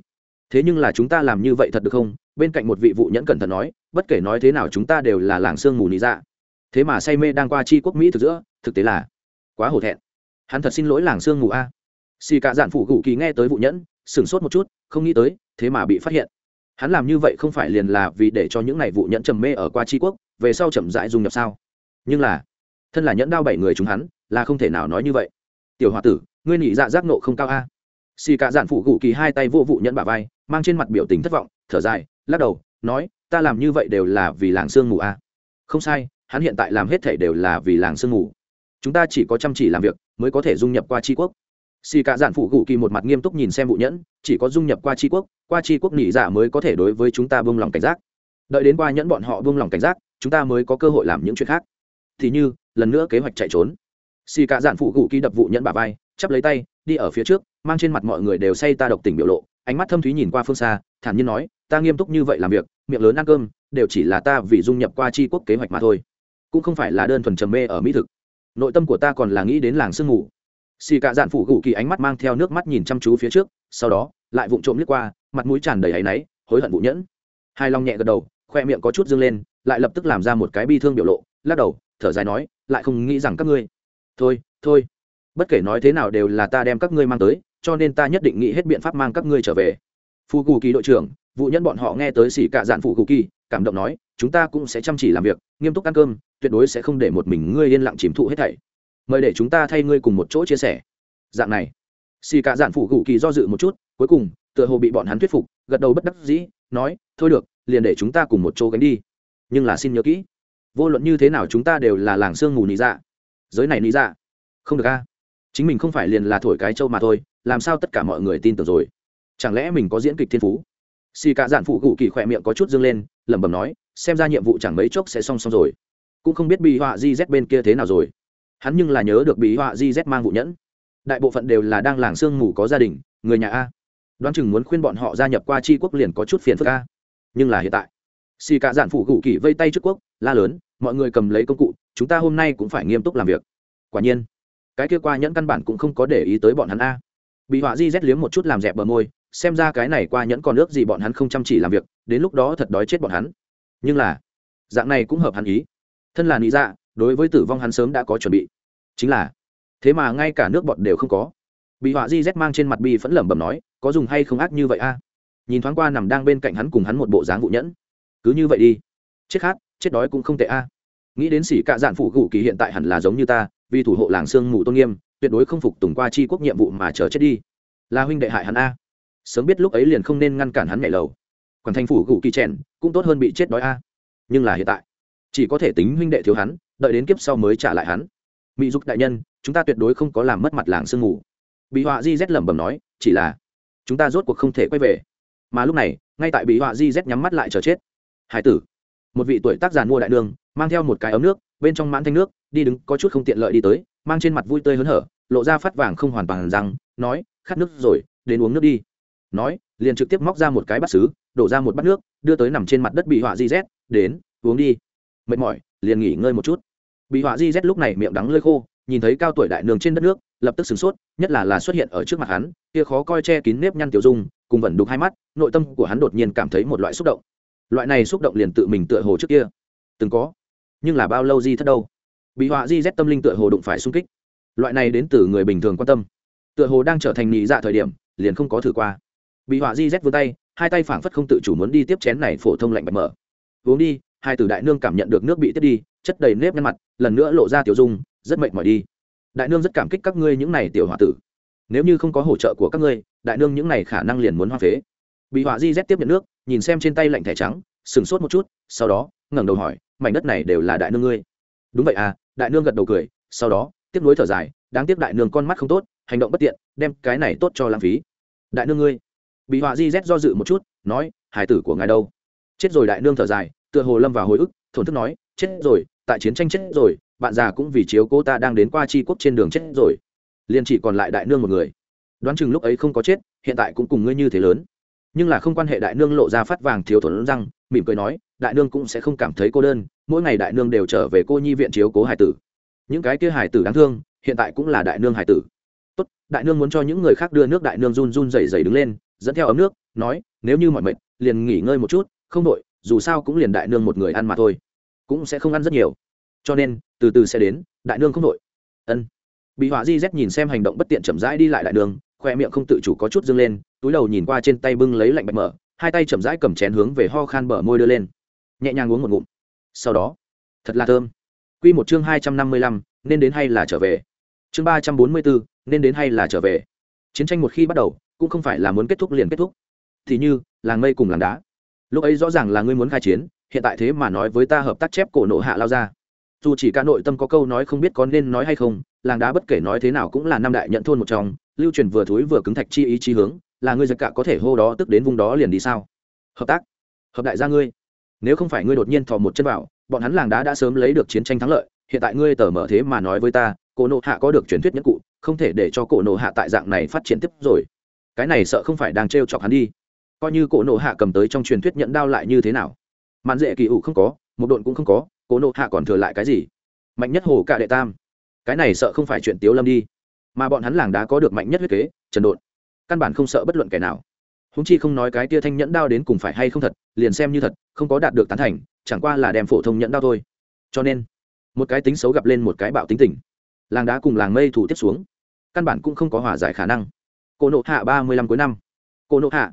thế nhưng là chúng ta làm như vậy thật được không? Bên cạnh một vị vụ nhẫn cẩn thận nói, bất kể nói thế nào chúng ta đều là làng sương mù nị dạ. Thế mà say mê đang qua chi quốc mỹ thực giữa, thực tế là quá hổ thẹn. Hắn thật xin lỗi làng sương mù a. Xì cả dạn phụ gù kỳ nghe tới vụ nhẫn, sửng sốt một chút, không nghĩ tới, thế mà bị phát hiện. Hắn làm như vậy không phải liền là vì để cho những n à y vụ nhẫn trầm mê ở qua tri quốc, về sau chậm rãi dùng nhập sao? Nhưng là, thân là nhẫn đao bảy người chúng hắn, là không thể nào nói như vậy. Tiểu h o a tử, ngươi nỉ dạ giác nộ không cao a. Xì cả dạn phụ gù kỳ hai tay vô vụ nhẫn bà vai mang trên mặt biểu tình thất vọng, thở dài, lắc đầu, nói, ta làm như vậy đều là vì làng sương mù a không sai, hắn hiện tại làm hết thể đều là vì làng sương mù. Chúng ta chỉ có chăm chỉ làm việc mới có thể dung nhập qua tri quốc. Xì cả dạn phụ cụ kỳ một mặt nghiêm túc nhìn xem vụ nhẫn, chỉ có dung nhập qua tri quốc, qua tri quốc nỉ giả mới có thể đối với chúng ta buông lòng cảnh giác. Đợi đến qua nhẫn bọn họ buông lòng cảnh giác, chúng ta mới có cơ hội làm những chuyện khác. Thì như, lần nữa kế hoạch chạy trốn. Xì cả dạn phụ cụ kỳ đập vụ nhẫn bà vai, chắp lấy tay, đi ở phía trước, mang trên mặt mọi người đều say ta độc tình biểu lộ ánh mắt thâm thúy nhìn qua phương xa, thản nhiên nói, ta nghiêm túc như vậy làm việc, miệng lớn ăn cơm, đều chỉ là ta vì dung nhập qua tri quốc kế hoạch mà thôi. Cũng không phải là đơn thuần trầm mê ở mỹ thực. Nội tâm của ta còn là nghĩ đến làng sương mù. Xì cả dạn phụ gù kỳ ánh mắt mang theo nước mắt nhìn chăm chú phía trước, sau đó, lại vụng trộm liếc qua, mặt mũi tràn đầy áy náy, hối hận vụ nhẫn. Hai long nhẹ gật đầu, khoe miệng có chút dâng lên, lại lập tức làm ra một cái bi thương biểu lộ, lắc đầu, thở dài nói, lại không nghĩ rằng các ngươi. Thôi thôi, bất kể nói thế nào đều là ta đem các ngươi mang tới cho nên ta nhất định nghĩ hết biện pháp mang các ngươi trở về. Phù cù kỳ đội trưởng, vụ nhân bọn họ nghe tới xỉ cả dạn phụ cù kỳ, cảm động nói, chúng ta cũng sẽ chăm chỉ làm việc, nghiêm túc ăn cơm, tuyệt đối sẽ không để một mình ngươi yên lặng chìm thụ hết thảy. Mời để chúng ta thay ngươi cùng một chỗ chia sẻ. Dạng này xì cả dạn phụ gù kỳ do dự một chút, cuối cùng, tựa hồ bị bọn hắn thuyết phục, gật đầu bất đắc dĩ, nói, thôi được, liền để chúng ta cùng một chỗ gánh đi. Nhưng là xin nhớ kỹ, vô luận như thế nào chúng ta đều là làng sương mù nị dạ. Giới này nị dạ? Không được a chính mình không phải liền là thổi cái trâu mà thôi, làm sao tất cả mọi người tin tưởng rồi? Chẳng lẽ mình có diễn kịch thiên phú? Xì cả dạn phụ gù kỳ khỏe miệng có chút dâng lên, lẩm bẩm nói, xem ra nhiệm vụ chẳng mấy chốc sẽ xong xong rồi. Cũng không biết bị họa di z bên kia thế nào rồi. Hắn nhưng là nhớ được bị họa di z mang vụ nhẫn. Đại bộ phận đều là đang làng sương mù có gia đình, người nhà a. Đoán chừng muốn khuyên bọn họ gia nhập qua tri quốc liền có chút phiền phức a. Nhưng là hiện tại, xì cả dạn phụ gù kỳ vây tay trước quốc, la lớn, mọi người cầm lấy công cụ, chúng ta hôm nay cũng phải nghiêm túc làm việc. Quả nhiên cái kia qua nhẫn căn bản cũng không có để ý tới bọn hắn a. Bị họa di rét liếm một chút làm dẹp bờ môi, xem ra cái này qua nhẫn còn nước gì bọn hắn không chăm chỉ làm việc, đến lúc đó thật đói chết bọn hắn. Nhưng là, dạng này cũng hợp hắn ý. Thân là lý dạ đối với tử vong hắn sớm đã có chuẩn bị. Chính là, thế mà ngay cả nước bọn đều không có. Bị họa di rét mang trên mặt bi phẫn lẩm bẩm nói, có dùng hay không ác như vậy a? Nhìn thoáng qua nằm đang bên cạnh hắn cùng hắn một bộ dáng vụ nhẫn. Cứ như vậy đi. Chết khát, chết đói cũng không tệ a. Nghĩ đến xỉ cạ dạn phụ gù kỳ hiện tại hẳn là giống như ta vì thủ hộ làng sương mù tôn nghiêm, tuyệt đối không phục tùng qua chi quốc nhiệm vụ mà chờ chết đi. Là huynh đệ hại hắn a. Sớm biết lúc ấy liền không nên ngăn cản hắn nhảy lầu. Còn thành phủ gù kỳ trẻn cũng tốt hơn bị chết đói a. Nhưng là hiện tại, chỉ có thể tính huynh đệ thiếu hắn, đợi đến kiếp sau mới trả lại hắn. Mỹ dục đại nhân, chúng ta tuyệt đối không có làm mất mặt làng sương mù. Bị họa di rét lẩm bẩm nói, chỉ là chúng ta rốt cuộc không thể quay về. Mà lúc này, ngay tại bị họa di rét nhắm mắt lại chờ chết. Hải tử, một vị tuổi tác giàn mua đại đường mang theo một cái ấm nước, bên trong mãn thanh nước đi đứng, có chút không tiện lợi đi tới, mang trên mặt vui tươi hớn hở, lộ ra phát vàng không hoàn toàn rằng nói, khát nước rồi, đến uống nước đi. Nói, liền trực tiếp móc ra một cái bát xứ, đổ ra một bát nước, đưa tới nằm trên mặt đất bị họa di z đến, uống đi. Mệt mỏi, liền nghỉ ngơi một chút. Bị họa di z lúc này miệng đắng lơi khô, nhìn thấy cao tuổi đại nương trên đất nước, lập tức sửng sốt, nhất là là xuất hiện ở trước mặt hắn, kia khó coi che kín nếp nhăn tiểu dung, cùng vẩn đục hai mắt, nội tâm của hắn đột nhiên cảm thấy một loại xúc động. Loại này xúc động liền tự mình tựa hồ trước kia. Từng có, nhưng là bao lâu di thất đâu? Bị họa di z tâm linh tựa hồ đụng phải sung kích. Loại này đến từ người bình thường quan tâm. Tựa hồ đang trở thành nhị dạ thời điểm, liền không có thử qua. Bị họa di z vươn tay, hai tay phảng phất không tự chủ muốn đi tiếp chén này phổ thông lạnh bạch mở. Uống đi, hai tử đại nương cảm nhận được nước bị tiếp đi, chất đầy nếp nhăn mặt, lần nữa lộ ra tiểu dung, rất mệt mỏi đi. Đại nương rất cảm kích các ngươi những này tiểu h tử. Nếu như không có hỗ trợ của các ngươi, đại nương những này khả năng liền muốn hoa phế. Bị họa di z tiếp nhận nước, nhìn xem trên tay lạnh thẻ trắng, sừng sốt một chút, sau đó, ngẩng đầu hỏi, mảnh đất này đều là đại nương ngươi? Đúng vậy à đại nương gật đầu cười, sau đó, tiếp nối thở dài, đáng tiếc đại nương con mắt không tốt, hành động bất tiện, đem cái này tốt cho lãng phí. Đại nương ngươi, bị họa di z do dự một chút, nói hải tử của ngài đâu? Chết rồi đại nương thở dài, tựa hồ lâm vào hồi ức, thổn thức nói, chết rồi, tại chiến tranh chết rồi, bạn già cũng vì chiếu cô ta đang đến qua tri quốc trên đường chết rồi. Liền chỉ còn lại đại nương một người. Đoán chừng lúc ấy không có chết, hiện tại cũng cùng ngươi như thế lớn. Nhưng là không quan hệ đại nương lộ ra phát vàng thiếu thốn răng, mỉm cười nói, đại nương cũng sẽ không cảm thấy cô đơn mỗi ngày đại nương đều trở về cô nhi viện chiếu cố hải tử. Những cái kia hải tử đáng thương, hiện tại cũng là đại nương hải tử. Tốt, đại nương muốn cho những người khác đưa nước đại nương run run rẩy rẩy đứng lên, dẫn theo ấm nước, nói, nếu như mọi mệt, liền nghỉ ngơi một chút, không đội dù sao cũng liền đại nương một người ăn mà thôi, cũng sẽ không ăn rất nhiều. Cho nên, từ từ sẽ đến, đại nương không đội ân. Bị họa di z nhìn xem hành động bất tiện chậm rãi đi lại đại nương, khoe miệng không tự chủ có chút dâng lên, túi đầu nhìn qua trên tay bưng lấy lạnh bạch mở, hai tay chậm rãi cầm chén hướng về ho khan bờ môi đưa lên. Nhẹ nhàng uống một ngụm sau đó, thật là thơm. Q một chương hai trăm năm mươi lăm, nên đến hay là trở về? Chương ba trăm bốn mươi bốn nên đến hay là trở về? Chiến tranh một khi bắt đầu, cũng không phải là muốn kết thúc liền kết thúc. Thì như, làng mây cùng làng đá. Lúc ấy rõ ràng là ngươi muốn khai chiến, hiện tại thế mà nói với ta hợp tác chép cổ nộ hạ lao ra. Dù chỉ cả nội tâm có câu nói không biết có nên nói hay không, làng đá bất kể nói thế nào cũng là năm đại nhận thôn một trong, lưu truyền vừa thúi vừa cứng thạch chi ý chí hướng, là ngươi giật cả có thể hô đó tức đến vùng đó liền đi sao? Hợp tác. Hợp đại gia ngươi nếu không phải ngươi đột nhiên thò một chân vào, bọn hắn làng đá đã sớm lấy được chiến tranh thắng lợi, hiện tại ngươi tờ mở thế mà nói với ta, cổ nộ hạ có được truyền thuyết nhất cụ, không thể để cho cổ nộ hạ tại dạng này phát triển tiếp rồi. Cái này sợ không phải đang trêu chọc hắn đi. Coi như cổ nộ hạ cầm tới trong truyền thuyết nhận đao lại như thế nào? Mạn dễ kỳ ủ không có, một độn cũng không có, cổ nộ hạ còn thừa lại cái gì? Mạnh nhất hồ cả đệ tam. Cái này sợ không phải chuyện tiếu lâm đi. Mà bọn hắn làng đá có được mạnh nhất huyết kế, trần độn. Căn bản không sợ bất luận kẻ nào húng chi không nói cái tia thanh nhẫn đao đến cùng phải hay không thật, liền xem như thật, không có đạt được tán thành, chẳng qua là đem phổ thông nhẫn đao thôi. Cho nên, một cái tính xấu gặp lên một cái bạo tính tình. Làng đá cùng làng mây thủ tiếp xuống. Căn bản cũng không có hòa giải khả năng. Cô nộ hạ ba mươi lăm cuối năm. Cô nộ hạ.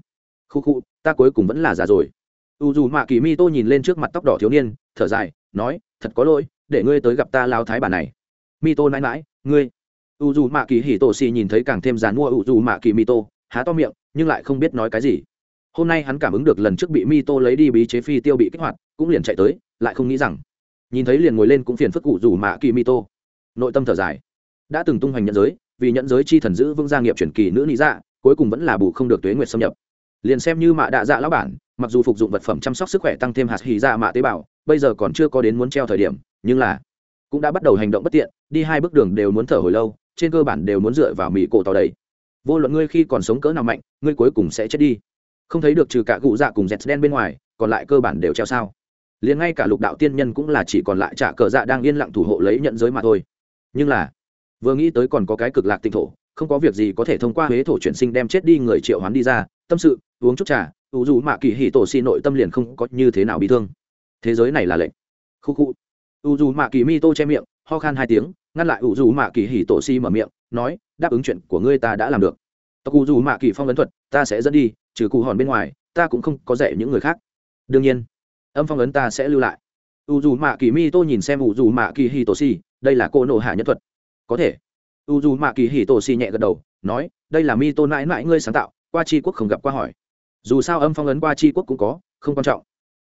Khu khu, ta cuối cùng vẫn là già rồi. U dù mạ kỳ mi tô nhìn lên trước mặt tóc đỏ thiếu niên, thở dài, nói, thật có lỗi, để ngươi tới gặp ta lao thái bà này. Mi tô mãi mãi ngươi. U dù mạ kỳ hỉ tổ xì nhìn thấy càng thêm dàn mua u dù mạ kỳ mi tô, há to miệng nhưng lại không biết nói cái gì. Hôm nay hắn cảm ứng được lần trước bị mi tô lấy đi bí chế phi tiêu bị kích hoạt, cũng liền chạy tới, lại không nghĩ rằng. Nhìn thấy liền ngồi lên cũng phiền phức cụ rủ mạ kỳ mi tô nội tâm thở dài. Đã từng tung hoành nhận giới, vì nhận giới chi thần giữ vững gia nghiệp truyền kỳ nữ lý dạ cuối cùng vẫn là bù không được tuế nguyệt xâm nhập. Liền xem như mạ đạ dạ lão bản, mặc dù phục dụng vật phẩm chăm sóc sức khỏe tăng thêm hạt hì dạ mạ tế bào, bây giờ còn chưa có đến muốn treo thời điểm, nhưng là cũng đã bắt đầu hành động bất tiện, đi hai bước đường đều muốn thở hồi lâu, trên cơ bản đều muốn dựa vào mỹ cổ tàu đầy vô luận ngươi khi còn sống cỡ nào mạnh, ngươi cuối cùng sẽ chết đi. Không thấy được trừ cả cụ dạ cùng dẹt đen bên ngoài, còn lại cơ bản đều treo sao. Liền ngay cả lục đạo tiên nhân cũng là chỉ còn lại trả cờ dạ đang yên lặng thủ hộ lấy nhận giới mà thôi. Nhưng là, vừa nghĩ tới còn có cái cực lạc tinh thổ, không có việc gì có thể thông qua huế thổ chuyển sinh đem chết đi người triệu hoán đi ra, tâm sự, uống chút trà, ủ dù mạ kỳ hì tổ xì nội tâm liền không có như thế nào bị thương. Thế giới này là lệnh. Khu khu. Ủ dù mạ kỳ mi tô che miệng, ho khan hai tiếng, ngăn lại ủ dù mạ kỳ hì tổ xì mở miệng nói đáp ứng chuyện của ngươi ta đã làm được. Tộc cụ dù mạ kỳ phong ấn thuật ta sẽ dẫn đi trừ cụ hòn bên ngoài ta cũng không có dạy những người khác. Đương nhiên âm phong ấn ta sẽ lưu lại. U dù mạ kỳ mi tô nhìn xem u dù mạ kỳ hì tổ Si, đây là cô nộ hạ nhất thuật. Có thể. U dù mạ kỳ hì tổ Si nhẹ gật đầu nói đây là mi tô mãi mãi ngươi sáng tạo qua c quốc không gặp qua hỏi. Dù sao âm phong ấn qua c quốc cũng có không quan trọng.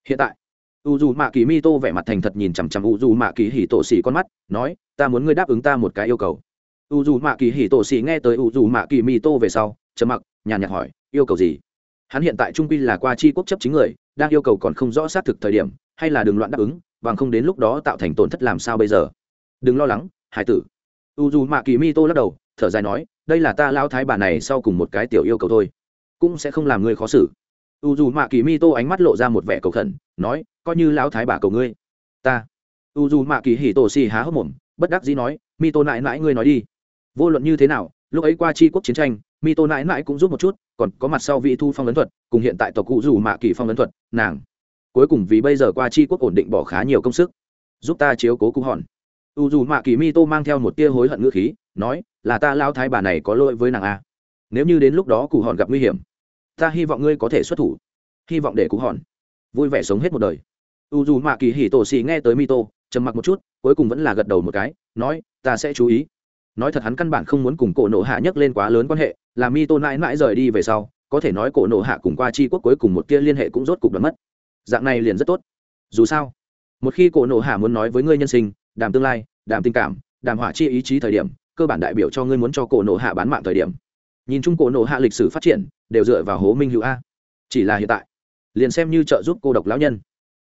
Hiện tại. U dù mạ kỳ mi tô vẻ mặt thành thật nhìn chằm chằm u dù mạ kỳ hì tổ Si con mắt nói ta muốn ngươi đáp ứng ta một cái yêu cầu u dù mạ kỳ hì tổ xì nghe tới u dù mạ kỳ mi tô về sau, trầm mặc, nhàn nhạt hỏi, yêu cầu gì? Hắn hiện tại trung pi là qua c quốc chấp chính người, đang yêu cầu còn không rõ xác thực thời điểm, hay là đừng loạn đáp ứng, bằng không đến lúc đó tạo thành tổn thất làm sao bây giờ? Đừng lo lắng, hải tử. U dù mạ kỳ mi tô lắc đầu, thở dài nói, đây là ta lao thái bà này sau cùng một cái tiểu yêu cầu thôi, cũng sẽ không làm ngươi khó xử. U dù mạ kỳ mi tô ánh mắt lộ ra một vẻ cầu khẩn, nói, coi như lão thái bà cầu ngươi, ta. U dù mạ kỳ hì tổ xì há hốc mồm, bất đắc dĩ nói, mi tô nãi nãi ngươi nói đi vô luận như thế nào, lúc ấy qua c quốc chiến tranh mi tô nãi nãi cũng giúp một chút, còn có mặt sau vị thu phong ấn thuật, cùng hiện tại tộc cụ dù mạ kỳ phong ấn thuật, nàng. Cuối cùng vì bây giờ qua c quốc ổn định bỏ khá nhiều công sức, giúp ta chiếu cố cụ hòn. U dù mạ kỳ mi tô mang theo một tia hối hận ngữ khí, nói, là ta lao thái bà này có lỗi với nàng a nếu như đến lúc đó cụ hòn gặp nguy hiểm, ta hy vọng ngươi có thể xuất thủ. Hy vọng để cụ hòn vui vẻ sống hết một đời. U dù mạ kỳ hỉ tổ xì nghe tới mi tô trầm mặc một chút, cuối cùng vẫn là gật đầu một cái, nói, ta sẽ chú ý nói thật hắn căn bản không muốn cùng cổ nộ hạ nhấc lên quá lớn quan hệ, là mi tô mãi mãi rời đi về sau, có thể nói cổ nộ hạ cùng qua c quốc cuối cùng một tia liên hệ cũng rốt cục đoán mất. Dạng này liền rất tốt. Dù sao, một khi cổ nộ hạ muốn nói với ngươi nhân sinh, đàm tương lai, đàm tình cảm, đàm hỏa chi ý chí thời điểm, cơ bản đại biểu cho ngươi muốn cho cổ nộ hạ bán mạng thời điểm. Nhìn chung cổ nộ hạ lịch sử phát triển, đều dựa vào hố minh hữu a. Chỉ là hiện tại, liền xem như trợ giúp cô độc lão nhân.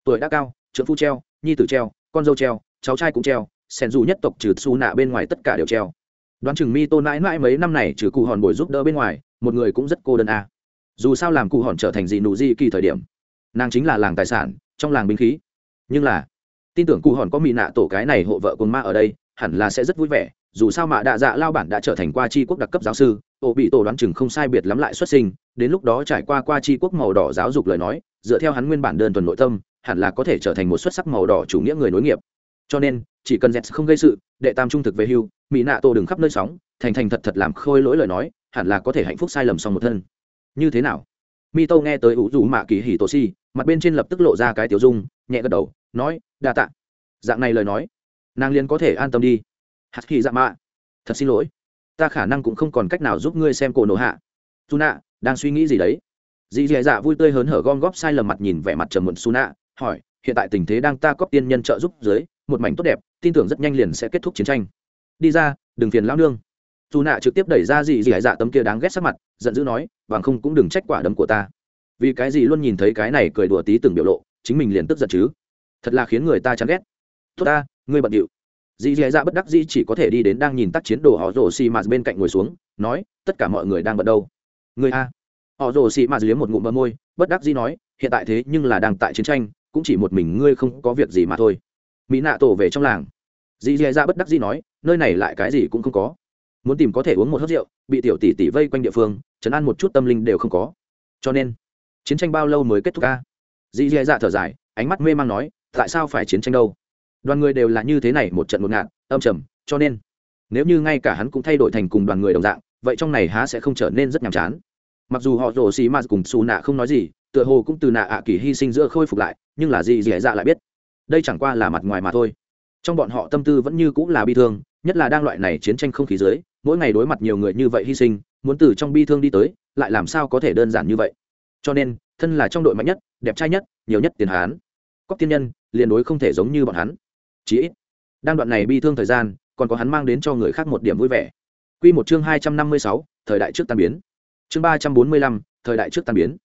Tuổi đã cao trượng phu treo, nhi tử treo, con dâu treo, cháu trai cũng treo sen dù nhất tộc trừ su nạ bên ngoài tất cả đều treo. Đoán chừng mi tôn mãi mãi mấy năm này trừ cụ hòn bồi giúp đỡ bên ngoài, một người cũng rất cô đơn a. À. dù sao làm cụ hòn trở thành gì nụ di kỳ thời điểm, nàng chính là làng tài sản, trong làng binh khí. Nhưng là, tin tưởng cụ hòn có mỹ nạ tổ cái này hộ vợ cồn ma ở đây, hẳn là sẽ rất vui vẻ. Dù sao mà đạ dạ lao bản đã trở thành qua tri quốc đặc cấp giáo sư tổ bị tổ đoán chừng không sai biệt lắm lại xuất sinh, đến lúc đó trải qua qua tri quốc màu đỏ giáo dục lời nói, dựa theo hắn nguyên bản đơn thuần nội tâm, hẳn là có thể trở thành một xuất sắc màu đỏ chủ nghĩa người nối nghiệp cho nên, chỉ cần z không gây sự, đệ tam trung thực về hưu, mỹ nạ tổ đừng khắp nơi sóng, thành thành thật thật làm khôi lỗi lời nói, hẳn là có thể hạnh phúc sai lầm xong một thân. Như thế nào? Mi tô nghe tới ủ dù mạ kỳ hỉ tổ si, mặt bên trên lập tức lộ ra cái tiểu dung, nhẹ gật đầu, nói, đa tạ. Dạng này lời nói, nàng liền có thể an tâm đi. Hạt khi dạ mạ, thật xin lỗi. Ta khả năng cũng không còn cách nào giúp ngươi xem cổ nổ hạ. Su nạ đang suy nghĩ gì đấy? Dì dì dạ vui tươi hớn hở gom góp sai lầm mặt nhìn vẻ mặt trầm muộn su nạ hỏi, hiện tại tình thế đang ta cóp tiên nhân trợ giúp dưới một mảnh tốt đẹp, tin tưởng rất nhanh liền sẽ kết thúc chiến tranh. Đi ra, đừng phiền lao nương. Dù nạ trực tiếp đẩy ra dì dì dạ tấm kia đáng ghét sắc mặt, giận dữ nói bằng không cũng đừng trách quả đấm của ta. Vì cái gì luôn nhìn thấy cái này cười đùa tí từng biểu lộ, chính mình liền tức giận chứ? Thật là khiến người ta chán ghét. Tốt ta, ngươi bận điệu. Dì dì dạ bất đắc dĩ chỉ có thể đi đến đang nhìn tác chiến đồ họ rổ xì mạt bên cạnh ngồi xuống, nói, tất cả mọi người đang bận đâu? Người a. Họ rổ xì mạt liếm một ngụm bờ môi, bất đắc dĩ nói, hiện tại thế nhưng là đang tại chiến tranh, cũng chỉ một mình ngươi không có việc gì mà thôi mỹ nạ tổ về trong làng. Dì dè dạ bất đắc dĩ nói, nơi này lại cái gì cũng không có. Muốn tìm có thể uống một hớt rượu, bị tiểu tỷ tỷ vây quanh địa phương chấn an một chút tâm linh đều không có. Cho nên, chiến tranh bao lâu mới kết thúc ca? Dì dè dạ thở dài, ánh mắt mê man nói, tại sao phải chiến tranh đâu? Đoàn người đều là như thế này một trận một ngạn âm trầm, cho nên, nếu như ngay cả hắn cũng thay đổi thành cùng đoàn người đồng dạng, vậy trong này há sẽ không trở nên rất nhàm chán. Mặc dù họ rổ xì m cùng xù nạ không nói gì, tựa hồ cũng từ nạ ạ kỳ hy sinh giữa khôi phục lại, nhưng là gì dì dạ lại biết đây chẳng qua là mặt ngoài mà thôi. Trong bọn họ tâm tư vẫn như cũng là bi thương, nhất là đang loại này chiến tranh không khí dưới, mỗi ngày đối mặt nhiều người như vậy hy sinh, muốn từ trong bi thương đi tới, lại làm sao có thể đơn giản như vậy? Cho nên, thân là trong đội mạnh nhất, đẹp trai nhất, nhiều nhất tiền hán. Cóc tiên nhân, liền đối không thể giống như bọn hắn. Chí ít, đang đoạn này bi thương thời gian, còn có hắn mang đến cho người khác một điểm vui vẻ. Quy một chương hai trăm năm mươi sáu, thời đại trước tan biến. Chương ba trăm bốn mươi lăm, thời đại trước tan biến.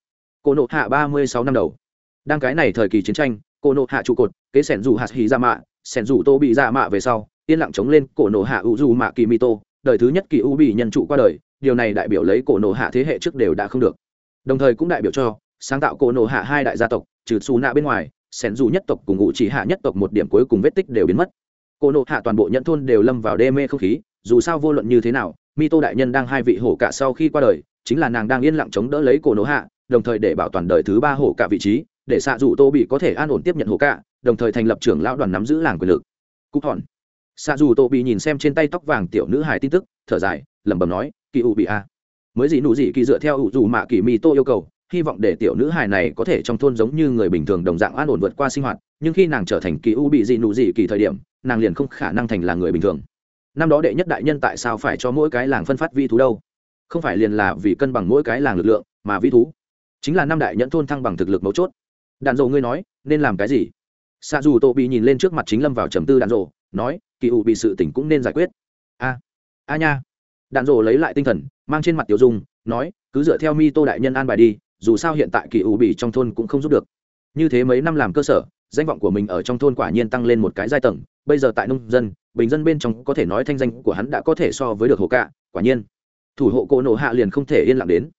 Cổ nộ hạ ba mươi sáu năm đầu. Đang cái này thời kỳ chiến tranh cổ nộ hạ trụ cột, kế sẻn dù hạt hì ra mạ, sẻn dù tô bị ra mạ về sau, yên lặng chống lên cổ nộ hạ u dù mạ kỳ mi tô, đời thứ nhất kỳ u bị nhân trụ qua đời, điều này đại biểu lấy cổ nộ hạ thế hệ trước đều đã không được. Đồng thời cũng đại biểu cho, sáng tạo cổ nộ hạ hai đại gia tộc, trừ xù nạ bên ngoài, sẻn dù nhất tộc cùng ngụ chỉ hạ nhất tộc một điểm cuối cùng vết tích đều biến mất. Cổ nộ hạ toàn bộ nhận thôn đều lâm vào đê mê không khí, dù sao vô luận như thế nào, mi tô đại nhân đang hai vị hổ cả sau khi qua đời, chính là nàng đang yên lặng chống đỡ lấy cổ nộ hạ, đồng thời để bảo toàn đời thứ ba hổ cả vị trí để xạ dù tô bị có thể an ổn tiếp nhận hổ cạ, đồng thời thành lập trưởng lão đoàn nắm giữ làng quyền lực. Cúc hòn. Xạ dù tô bị nhìn xem trên tay tóc vàng tiểu nữ hải tin tức, thở dài, lẩm bẩm nói, kỳ ủ bị a. Mới gì nụ gì kỳ dựa theo ủ dù mạ kỳ mi tô yêu cầu, hy vọng để tiểu nữ hài này có thể trong thôn giống như người bình thường đồng dạng an ổn vượt qua sinh hoạt, nhưng khi nàng trở thành kỳ u bị dị nụ dị kỳ thời điểm, nàng liền không khả năng thành là người bình thường. Năm đó đệ nhất đại nhân tại sao phải cho mỗi cái làng phân phát vi thú đâu? Không phải liền là vì cân bằng mỗi cái làng lực lượng mà vi thú. Chính là năm đại nhẫn thôn thăng bằng thực lực mấu chốt đạn dầu ngươi nói, nên làm cái gì? Xạ dù tô bị nhìn lên trước mặt chính lâm vào trầm tư đạn dầu nói, kỳ u bị sự tỉnh cũng nên giải quyết. A a nha. Đạn dầu lấy lại tinh thần, mang trên mặt tiểu dung, nói, cứ dựa theo mi tô đại nhân an bài đi, dù sao hiện tại kỳ ủ bị trong thôn cũng không giúp được. Như thế mấy năm làm cơ sở, danh vọng của mình ở trong thôn quả nhiên tăng lên một cái giai tầng, bây giờ tại nông dân, bình dân bên trong có thể nói thanh danh của hắn đã có thể so với được hồ cạ, quả nhiên, thủ hộ cô nổ hạ liền không thể yên lặng đến.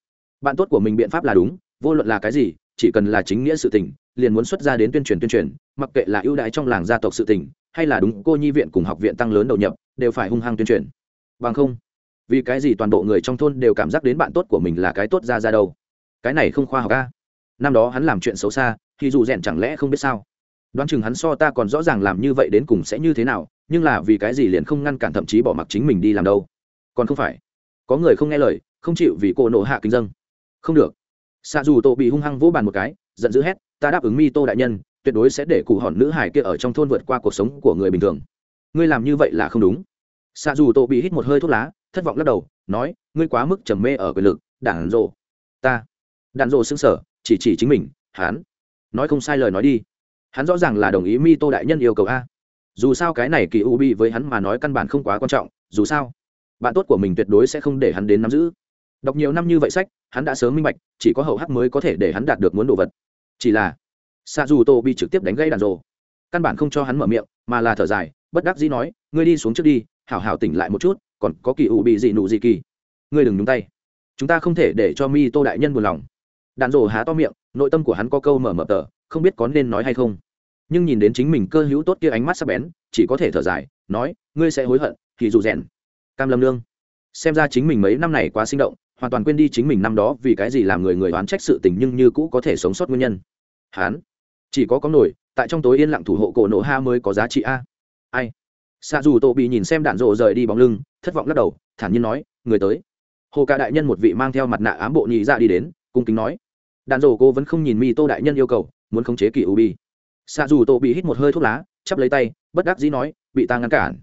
Bạn tốt của mình biện pháp là đúng, vô luận là cái gì chỉ cần là chính nghĩa sự tình, liền muốn xuất ra đến tuyên truyền tuyên truyền, mặc kệ là ưu đãi trong làng gia tộc sự tình, hay là đúng cô nhi viện cùng học viện tăng lớn đầu nhập, đều phải hung hăng tuyên truyền. Bằng không, vì cái gì toàn bộ người trong thôn đều cảm giác đến bạn tốt của mình là cái tốt ra ra đâu? Cái này không khoa học ca năm đó hắn làm chuyện xấu xa, thì dù rèn chẳng lẽ không biết sao? Đoán chừng hắn so ta còn rõ ràng làm như vậy đến cùng sẽ như thế nào, nhưng là vì cái gì liền không ngăn cản thậm chí bỏ mặc chính mình đi làm đâu? Còn không phải, có người không nghe lời, không chịu vì cô nộ hạ kính dân. Không được xạ dù tổ bị hung hăng vỗ bàn một cái, giận dữ hét, ta đáp ứng mi tô đại nhân, tuyệt đối sẽ để cụ hòn nữ hải kia ở trong thôn vượt qua cuộc sống của người bình thường. Ngươi làm như vậy là không đúng. Xạ dù tổ bị hít một hơi thuốc lá, thất vọng lắc đầu, nói, ngươi quá mức trầm mê ở quyền lực đản rộ ta. Đạn rộ xứng sở chỉ chỉ chính mình hắn nói không sai lời nói đi. Hắn rõ ràng là đồng ý mi tô đại nhân yêu cầu a. Dù sao cái này kỳ u bi với hắn mà nói căn bản không quá quan trọng, dù sao, bạn tốt của mình tuyệt đối sẽ không để hắn đến nắm giữ đọc nhiều năm như vậy sách, hắn đã sớm minh bạch, chỉ có hậu hắc mới có thể để hắn đạt được muốn đồ vật. Chỉ là xa dù tô bị trực tiếp đánh gây đàn rồ. Căn bản không cho hắn mở miệng, mà là thở dài, bất đắc dĩ nói, ngươi đi xuống trước đi, hảo hảo tỉnh lại một chút, còn có kỳ ủ bị dị nụ dị kỳ. Ngươi đừng nhúng tay. Chúng ta không thể để cho mi tô đại nhân buồn lòng. Đạn rồ há to miệng, nội tâm của hắn có câu mở mở tờ, không biết có nên nói hay không. Nhưng nhìn đến chính mình cơ hữu tốt kia ánh mắt sắc bén, chỉ có thể thở dài, nói, ngươi sẽ hối hận, thì dù rèn. Cam lâm lương xem ra chính mình mấy năm này quá sinh động hoàn toàn quên đi chính mình năm đó vì cái gì làm người người oán trách sự tình nhưng như cũ có thể sống sót nguyên nhân. Hán, chỉ có có nổi, tại trong tối yên lặng thủ hộ cổ nổ ha mới có giá trị a. Ai? Xạ dù tổ bị nhìn xem đạn rộ rời đi bóng lưng, thất vọng lắc đầu, thản nhiên nói, người tới. Hồ ca đại nhân một vị mang theo mặt nạ ám bộ nhị ra đi đến, cung kính nói. Đạn rộ cô vẫn không nhìn mi tô đại nhân yêu cầu, muốn khống chế kỳ u bi. Xạ dù tổ bị hít một hơi thuốc lá, chắp lấy tay, bất đắc dĩ nói, bị ta ngăn cản.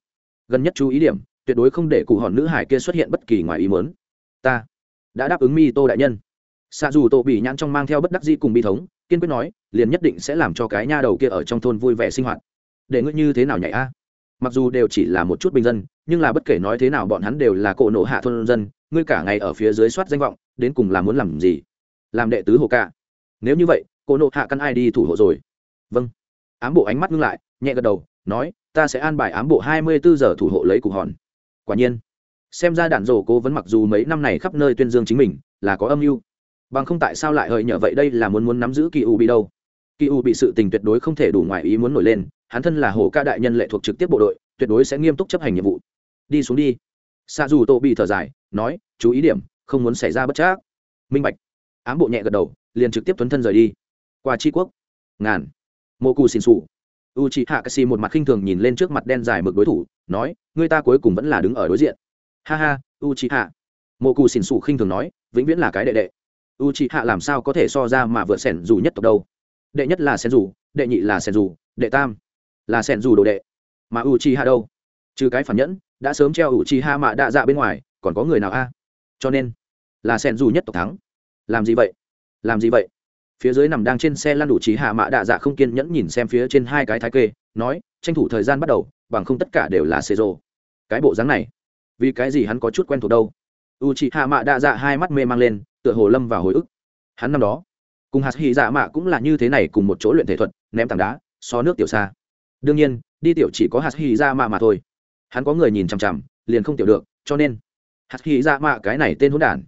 Gần nhất chú ý điểm, tuyệt đối không để cụ hòn nữ hải kia xuất hiện bất kỳ ngoài ý muốn. Ta đã đáp ứng mi tô đại nhân. Xạ dù tổ bị nhãn trong mang theo bất đắc dĩ cùng bi thống, kiên quyết nói, liền nhất định sẽ làm cho cái nha đầu kia ở trong thôn vui vẻ sinh hoạt. Để ngươi như thế nào nhảy a? À? Mặc dù đều chỉ là một chút bình dân, nhưng là bất kể nói thế nào bọn hắn đều là cộ nộ hạ thôn dân, ngươi cả ngày ở phía dưới soát danh vọng, đến cùng là muốn làm gì? Làm đệ tứ hồ ca. Nếu như vậy cộ nộ hạ căn ai đi thủ hộ rồi? Vâng. Ám bộ ánh mắt ngưng lại, nhẹ gật đầu, nói, ta sẽ an bài ám bộ hai mươi bốn giờ thủ hộ lấy cục hòn. Quả nhiên xem ra đạn rổ cố vẫn mặc dù mấy năm này khắp nơi tuyên dương chính mình, là có âm mưu. Bằng không tại sao lại hời nhở vậy đây là muốn muốn nắm giữ kỳ u bị đâu. Kỳ u bị sự tình tuyệt đối không thể đủ ngoài ý muốn nổi lên, hắn thân là hổ ca đại nhân lệ thuộc trực tiếp bộ đội, tuyệt đối sẽ nghiêm túc chấp hành nhiệm vụ. Đi xuống đi. Xa dù tô bị thở dài, nói, chú ý điểm, không muốn xảy ra bất trác minh bạch. Ám bộ nhẹ gật đầu, liền trực tiếp tuấn thân rời đi. Qua tri quốc. Ngàn. Mô cù xin xù u chị hạ cassi một mặt khinh thường nhìn lên trước mặt đen dài mực đối thủ, nói, người ta cuối cùng vẫn là đứng ở đối diện ha ha u chị hạ mô cù xin xù khinh thường nói, vĩnh viễn là cái đệ đệ. U chị hạ làm sao có thể so ra mà vợ sẻn dù nhất tộc đâu? Đệ nhất là sẻn dù, đệ nhị là sẻn dù, đệ tam là sẻn dù đồ đệ. Mà u chị hạ đâu? Trừ cái phản nhẫn, đã sớm treo u chị hạ mạ đạ dạ bên ngoài, còn có người nào a? Cho nên, là sẻn dù nhất tộc thắng. Làm gì vậy? Làm gì vậy? Phía dưới nằm đang trên xe lăn đủ trí hạ mạ đạ dạ không kiên nhẫn nhìn xem phía trên hai cái thái kê, nói, tranh thủ thời gian bắt đầu, bằng không tất cả đều là xê rô cái bộ dáng này vì cái gì hắn có chút quen thuộc đâu? U chị hạ mạ đa dạ hai mắt mê mang lên, tựa hồ lâm vào hồi ức. Hắn năm đó, cùng hạt hy dạ mạ cũng là như thế này cùng một chỗ luyện thể thuật, ném tảng đá, so nước tiểu xa. Đương nhiên, đi tiểu chỉ có hạt hy dạ mạ mà thôi. Hắn có người nhìn chằm chằm, liền không tiểu được, cho nên hạt hy dạ mạ cái này tên hỗn đản.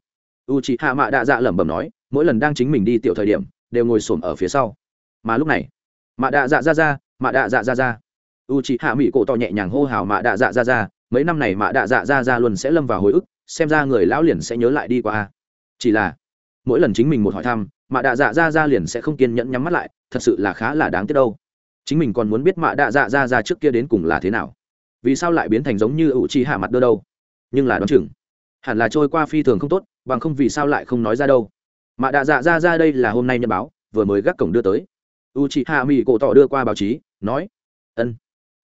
U chị hạ mạ đa dạ lẩm bẩm nói, mỗi lần đang chính mình đi tiểu thời điểm, đều ngồi xổm ở phía sau. Mà lúc này, mạ đa dạ ra ra, mạ đa dạ ra ra. U chị hạ mỹ cổ to nhẹ nhàng hô hào mạ đa dạ ra ra mấy năm này mạ đạ dạ ra ra luôn sẽ lâm vào hồi ức, xem ra người lão liền sẽ nhớ lại đi qua chỉ là, mỗi lần chính mình một hỏi thăm, mạ đạ dạ ra ra liền sẽ không kiên nhẫn nhắm mắt lại, thật sự là khá là đáng tiếc đâu. Chính mình còn muốn biết mạ đạ dạ ra ra trước kia đến cùng là thế nào. Vì sao lại biến thành giống như ủ chi hạ mặt đơ đâu? Nhưng là đoán chừng, hẳn là trôi qua phi thường không tốt, bằng không vì sao lại không nói ra đâu. Mạ đạ dạ ra ra đây là hôm nay nhân báo, vừa mới gác cổng đưa tới. U chị hạ mỹ cổ tỏ đưa qua báo chí, nói, ân.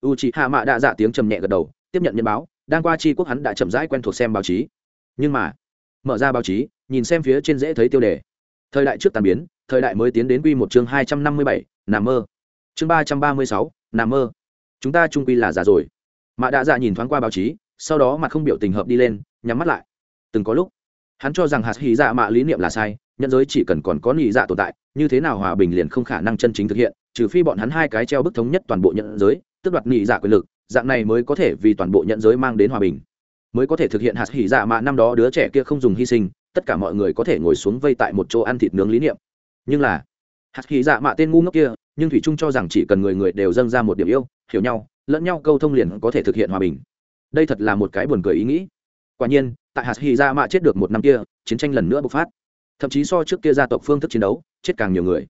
U chị hạ mạ đạ dạ tiếng trầm nhẹ gật đầu tiếp nhận nhân báo, đang qua tri quốc hắn đã chậm rãi quen thuộc xem báo chí. Nhưng mà, mở ra báo chí, nhìn xem phía trên dễ thấy tiêu đề. Thời đại trước tàn biến, thời đại mới tiến đến quy một chương hai trăm năm mươi bảy, nằm mơ. Chương ba trăm ba mươi sáu, nằm mơ. Chúng ta trung quy là già rồi. Mạ đã dạ nhìn thoáng qua báo chí, sau đó mặt không biểu tình hợp đi lên, nhắm mắt lại. Từng có lúc, hắn cho rằng hạt hỉ dạ mạ lý niệm là sai nhân giới chỉ cần còn có nhị dạ tồn tại, như thế nào hòa bình liền không khả năng chân chính thực hiện, trừ phi bọn hắn hai cái treo bức thống nhất toàn bộ nhận giới tức đoạt nhị dạ quyền lực dạng này mới có thể vì toàn bộ nhận giới mang đến hòa bình, mới có thể thực hiện hạt hỉ dạ mạ năm đó đứa trẻ kia không dùng hy sinh, tất cả mọi người có thể ngồi xuống vây tại một chỗ ăn thịt nướng lý niệm. Nhưng là, hạt hỉ dạ mạ tên ngu ngốc kia, nhưng thủy trung cho rằng chỉ cần người người đều dâng ra một điểm yêu, hiểu nhau, lẫn nhau câu thông liền có thể thực hiện hòa bình. Đây thật là một cái buồn cười ý nghĩ. Quả nhiên, tại hạt hỉ dạ mạ chết được một năm kia, chiến tranh lần nữa bộc phát. Thậm chí so trước kia gia tộc phương thức chiến đấu, chết càng nhiều người.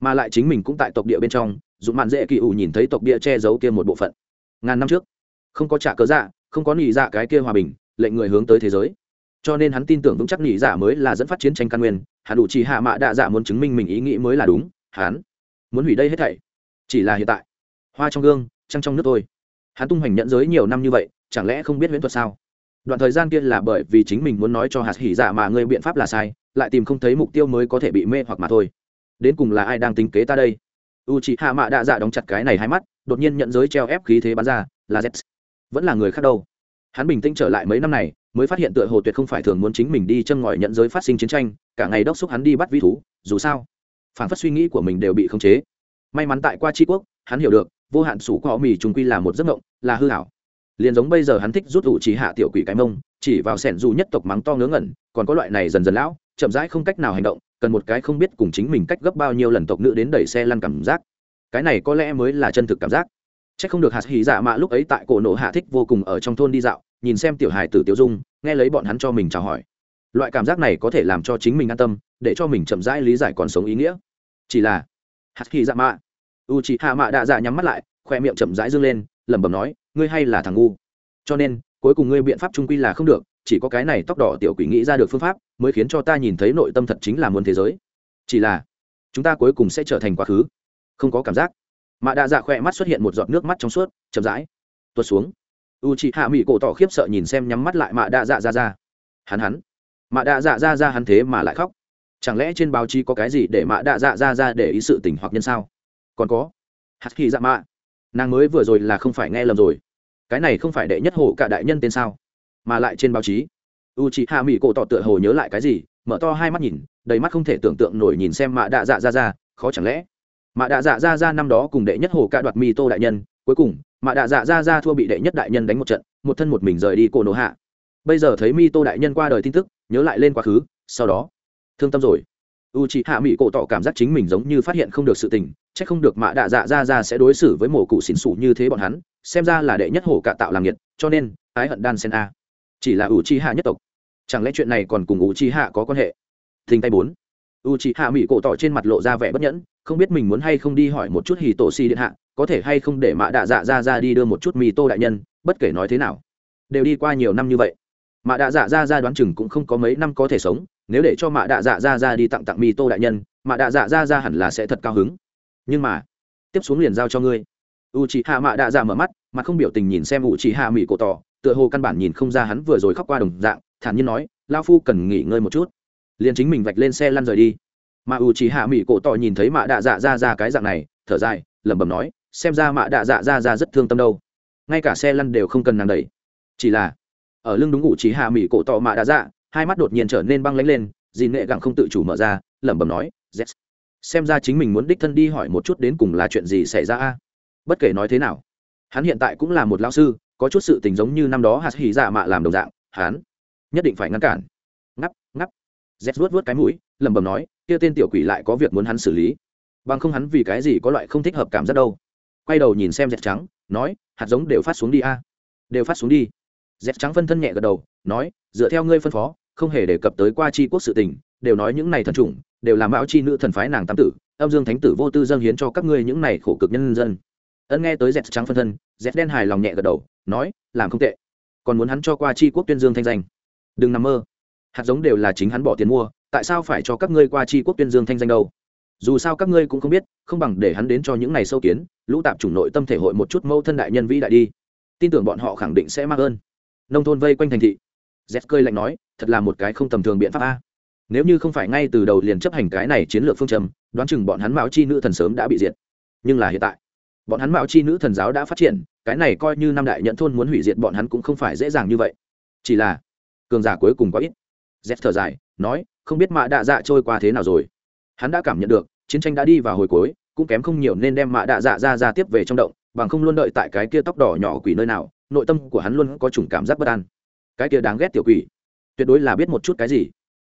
Mà lại chính mình cũng tại tộc địa bên trong dụng mạn dễ kỳ ủ nhìn thấy tộc địa che giấu kia một bộ phận ngàn năm trước. Không có trả cớ dạ không có nỉ dạ cái kia hòa bình, lệnh người hướng tới thế giới. Cho nên hắn tin tưởng vững chắc nỉ dạ mới là dẫn phát chiến tranh căn nguyên, hắn đủ chỉ hạ mạ đạ dạ muốn chứng minh mình ý nghĩ mới là đúng, hắn muốn hủy đây hết thảy. Chỉ là hiện tại, hoa trong gương, trăng trong nước thôi. Hắn tung hoành nhận giới nhiều năm như vậy, chẳng lẽ không biết huyễn thuật sao? Đoạn thời gian kia là bởi vì chính mình muốn nói cho hạt hỉ dạ mà ngươi biện pháp là sai, lại tìm không thấy mục tiêu mới có thể bị mê hoặc mà thôi. Đến cùng là ai đang tính kế ta đây? U chị hạ mạ đạ dạ đóng chặt cái này hai mắt đột nhiên nhận giới treo ép khí thế bắn ra, là z vẫn là người khác đâu. Hắn bình tĩnh trở lại mấy năm này, mới phát hiện tựa hồ tuyệt không phải thường muốn chính mình đi chân ngòi nhận giới phát sinh chiến tranh, cả ngày đốc xúc hắn đi bắt vi thú, dù sao, phản phát suy nghĩ của mình đều bị khống chế. May mắn tại qua tri quốc, hắn hiểu được, vô hạn sủ cọ mì trung quy là một giấc mộng, là hư hảo liền giống bây giờ hắn thích rút ủ chỉ hạ tiểu quỷ cái mông, chỉ vào sẻn dù nhất tộc mắng to ngớ ngẩn, còn có loại này dần dần lão, chậm rãi không cách nào hành động, cần một cái không biết cùng chính mình cách gấp bao nhiêu lần tộc nữ đến đẩy xe lăn cảm giác cái này có lẽ mới là chân thực cảm giác. C h ắ c không được hạt hỉ dạ mạ lúc ấy tại cổ nổ hạ thích vô cùng ở trong thôn đi dạo, nhìn xem tiểu hài tử tiểu dung, nghe lấy bọn hắn cho mình chào hỏi. Loại cảm giác này có thể làm cho chính mình an tâm, để cho mình chậm rãi lý giải còn sống ý nghĩa. Chỉ là, hạt hỉ dạ mạ u chị hạ mạ đạ dạ nhắm mắt lại, khoe miệng chậm rãi dâng lên, lẩm bẩm nói, ngươi hay là thằng ngu. Cho nên, cuối cùng ngươi biện pháp trung quy là không được, chỉ có cái này tóc đỏ tiểu quỷ nghĩ ra được phương pháp, mới khiến cho ta nhìn thấy nội tâm thật chính là muôn thế giới. Chỉ là, chúng ta cuối cùng sẽ trở thành quá khứ không có cảm giác. Mạ đạ dạ khỏe mắt xuất hiện một giọt nước mắt trong suốt, chậm rãi, tuột xuống. U chị hạ mỹ cổ tỏ khiếp sợ nhìn xem nhắm mắt lại mạ đạ dạ ra ra. Hắn hắn. Mạ đạ dạ ra ra hắn thế mà lại khóc. Chẳng lẽ trên báo chí có cái gì để mạ đạ dạ ra ra để ý sự tình hoặc nhân sao? Còn có hạt khi dạ mạ. Nàng mới vừa rồi là không phải nghe lầm rồi. Cái này không phải đệ nhất hộ cả đại nhân tên sao? Mà lại trên báo chí u chị hạ mỹ cổ tỏ tựa hồ nhớ lại cái gì, mở to hai mắt nhìn, đầy mắt không thể tưởng tượng nổi nhìn xem mạ đạ dạ ra ra, khó chẳng lẽ? Mạ đạ dạ ra ra năm đó cùng đệ nhất hồ cả đoạt mi tô đại nhân, cuối cùng mạ đạ dạ ra ra thua bị đệ nhất đại nhân đánh một trận, một thân một mình rời đi cổ nổ hạ. Bây giờ thấy mi tô đại nhân qua đời tin tức, nhớ lại lên quá khứ, sau đó, thương tâm rồi. U chị hạ mỹ cổ tỏ cảm giác chính mình giống như phát hiện không được sự tình c h ắ c không được mạ đạ dạ ra ra sẽ đối xử với mổ cụ xỉn xủ như thế bọn hắn, xem ra là đệ nhất hổ cả tạo làm nhiệt cho nên, ái hận đan sen a. Chỉ là u chi hạ nhất tộc. Chẳng lẽ chuyện này còn cùng u chi hạ có quan hệ? Thình tay bốn u chi hạ mỹ cổ tỏ trên mặt lộ ra vẻ bất nhẫn, không biết mình muốn hay không đi hỏi một chút hì tổ si điện hạ, có thể hay không để mạ đạ dạ ra ra đi đưa một chút mì tô đại nhân, bất kể nói thế nào, đều đi qua nhiều năm như vậy. Mạ đạ dạ ra ra đoán chừng cũng không có mấy năm có thể sống, nếu để cho mạ đạ dạ ra ra đi tặng tặng mì tô đại nhân, mạ đạ dạ ra ra hẳn là sẽ thật cao hứng. Nhưng mà, tiếp xuống liền giao cho ngươi. U c h ị hạ mạ đạ dạ mở mắt, mà không biểu tình nhìn xem u c h ị hạ mỹ cổ tỏ, tựa hồ căn bản nhìn không ra hắn vừa rồi khóc qua đồng dạng, thản nhiên nói lao phu cần nghỉ ngơi một chút liền chính mình vạch lên xe lăn rời đi. Mà u Chỉ hạ mỹ cổ tỏ nhìn thấy mạ đạ dạ ra ra cái dạng này, thở dài, lẩm bẩm nói, xem ra mạ đạ dạ ra ra rất thương tâm đâu. Ngay cả xe lăn đều không cần nàng đẩy. Chỉ là, ở lưng đúng u Chỉ hạ mỹ cổ tỏ mạ đạ dạ hai mắt đột nhiên trở nên băng lánh lên, dì nghệ gặng không tự chủ mở ra, lẩm bẩm nói xem ra chính mình muốn đích thân đi hỏi một chút đến cùng là chuyện gì xảy ra a? Bất kể nói thế nào, hắn hiện tại cũng là một lao sư, có chút sự tình giống như năm đó hạt hỉ dạ mạ làm đồng dạng, hắn nhất định phải ngăn cản z vuốt vuốt cái mũi, lẩm bẩm nói, kia tên tiểu quỷ lại có việc muốn hắn xử lý. Bằng không hắn vì cái gì có loại không thích hợp cảm giác đâu. Quay đầu nhìn xem z trắng, nói, hạt giống đều phát xuống đi a. Đều phát xuống đi. Z trắng phân thân nhẹ gật đầu, nói, dựa theo ngươi phân phó, không hề đề cập tới qua c quốc sự tình, đều nói những này thần trùng đều là mão chi nữ thần phái nàng tam tử, âm dương thánh tử vô tư dâng hiến cho các ngươi những này khổ cực nhân dân. Ân nghe tới dẹt trắng phân thân dẹt đen hài lòng nhẹ gật đầu, nói, làm không tệ. Còn muốn hắn cho qua chi quốc tuyên dương thanh danh. Đừng nằm mơ hạt giống đều là chính hắn bỏ tiền mua, tại sao phải cho các ngươi qua chi quốc tuyên dương thanh danh đâu? Dù sao các ngươi cũng không biết, không bằng để hắn đến cho những ngày sâu kiến, lũ tạp chủng nội tâm thể hội một chút mâu thân đại nhân vĩ đại đi. Tin tưởng bọn họ khẳng định sẽ mắc ơn. Nông thôn vây quanh thành thị. Z cơi lạnh nói, thật là một cái không tầm thường biện pháp a. Nếu như không phải ngay từ đầu liền chấp hành cái này chiến lược phương châm, đoán chừng bọn hắn mạo chi nữ thần sớm đã bị diệt. Nhưng là hiện tại, bọn hắn mạo chi nữ thần giáo đã phát triển, cái này coi như năm đại nhận thôn muốn hủy diệt bọn hắn cũng không phải dễ dàng như vậy. Chỉ là, cường giả cuối cùng có ít z thở dài, nói, không biết mạ đạ dạ trôi qua thế nào rồi. Hắn đã cảm nhận được, chiến tranh đã đi vào hồi cuối, cũng kém không nhiều nên đem mạ đạ dạ ra ra tiếp về trong động, bằng không luôn đợi tại cái kia tóc đỏ nhỏ quỷ nơi nào, nội tâm của hắn luôn có chủng cảm giác bất an. Cái kia đáng ghét tiểu quỷ, tuyệt đối là biết một chút cái gì.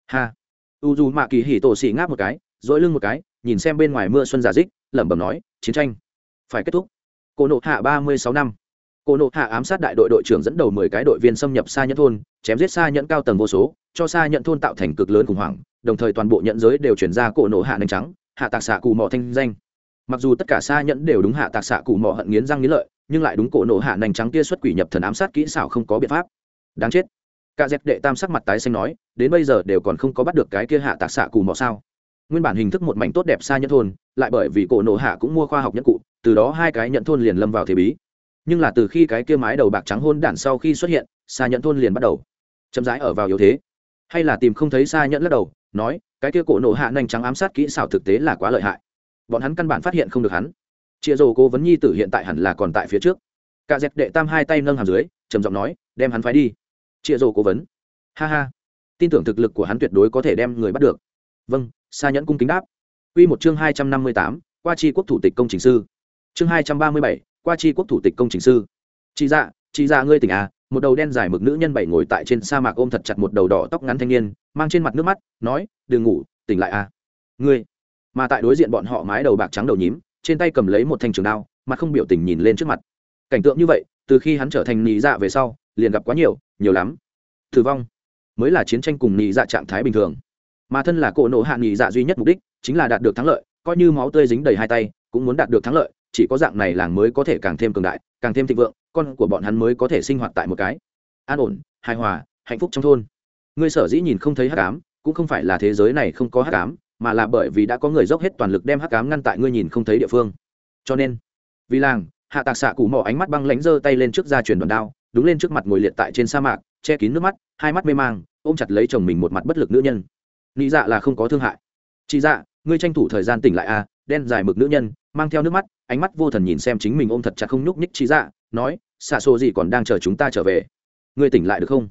Ha. U dù mạ kỳ hỉ tổ xỉ ngáp một cái dỗi lưng một cái, nhìn xem bên ngoài mưa xuân giả dích, lẩm bẩm nói, chiến tranh phải kết thúc. Cô nộ hạ ba mươi sáu năm. Cô nộ hạ ám sát đại đội đội trưởng dẫn đầu mười cái đội viên xâm nhập xa nhẫn thôn, chém giết xa nhẫn cao tầng vô số cho xa nhẫn thôn tạo thành cực lớn khủng hoảng, đồng thời toàn bộ nhận giới đều chuyển ra cổ nổ hạ nành trắng, hạ tạc xạ cụ mò thanh danh. Mặc dù tất cả xa nhẫn đều đúng hạ tạc xạ cụ mò hận nghiến răng nghiến lợi, nhưng lại đúng cổ nổ hạ nành trắng kia xuất quỷ nhập thần ám sát kỹ xảo không có biện pháp. Đáng chết. Cả dẹp đệ tam sắc mặt tái xanh nói, đến bây giờ đều còn không có bắt được cái kia hạ tạc xạ cụ mò sao? Nguyên bản hình thức một mảnh tốt đẹp xa nhẫn thôn, lại bởi vì cổ nổ hạ cũng mua khoa học nhẫn cụ, từ đó hai cái nhận thôn liền lâm vào thế bí. Nhưng là từ khi cái kia mái đầu bạc trắng hôn đản sau khi xuất hiện, xa nhận thôn liền bắt đầu chậm rãi ở vào yếu thế hay là tìm không thấy xa Nhẫn lắc đầu, nói, cái kia cổ nộ hạ nhanh trắng ám sát kỹ xảo thực tế là quá lợi hại. Bọn hắn căn bản phát hiện không được hắn. Chia rồ cố vấn nhi tử hiện tại hẳn là còn tại phía trước. Cả dẹp đệ tam hai tay nâng hàm dưới, trầm giọng nói, đem hắn phái đi. Chia rồ cố vấn. Ha ha, tin tưởng thực lực của hắn tuyệt đối có thể đem người bắt được. Vâng xa nhẫn cung kính đáp. Quy một chương hai trăm năm mươi tám, qua chi quốc thủ tịch công trình sư. Chương hai trăm ba mươi bảy, qua chi quốc thủ tịch công trình sư. Chị dạ chị dạ ngươi tỉnh à một đầu đen dài mực nữ nhân bảy ngồi tại trên sa mạc ôm thật chặt một đầu đỏ tóc ngắn thanh niên, mang trên mặt nước mắt, nói, đừng ngủ, tỉnh lại à. Ngươi. Mà tại đối diện bọn họ mái đầu bạc trắng đầu nhím, trên tay cầm lấy một thanh trường đao, mặt không biểu tình nhìn lên trước mặt. Cảnh tượng như vậy, từ khi hắn trở thành nị dạ về sau, liền gặp quá nhiều nhiều lắm. Thử vong mới là chiến tranh cùng nị dạ trạng thái bình thường. Mà thân là cỗ nộ hạ nị dạ duy nhất mục đích, chính là đạt được thắng lợi, coi như máu tươi dính đầy hai tay, cũng muốn đạt được thắng lợi, chỉ có dạng này làng mới có thể càng thêm cường đại, càng thêm thịnh vượng con của bọn hắn mới có thể sinh hoạt tại một cái. An ổn hài hòa hạnh phúc trong thôn. Ngươi sở dĩ nhìn không thấy hắc ám cũng không phải là thế giới này không có hắc ám mà là bởi vì đã có người dốc hết toàn lực đem hắc ám ngăn tại ngươi nhìn không thấy địa phương. Cho nên vì làng hạ tạc xạ cụ mỏ ánh mắt băng lãnh giơ tay lên trước ra truyền đoàn đao đúng lên trước mặt ngồi liệt tại trên sa mạc che kín nước mắt hai mắt mê mang ôm chặt lấy chồng mình một mặt bất lực nữ nhân. Nghĩ dạ là không có thương hại. Chị dạ ngươi tranh thủ thời gian tỉnh lại a à, đen dài mực nữ nhân mang theo nước mắt ánh mắt vô thần nhìn xem chính mình ôm thật chặt không nhúc nhích chị dạ nói, xạ sổ gì còn đang chờ chúng ta trở về. Ngươi tỉnh lại được không?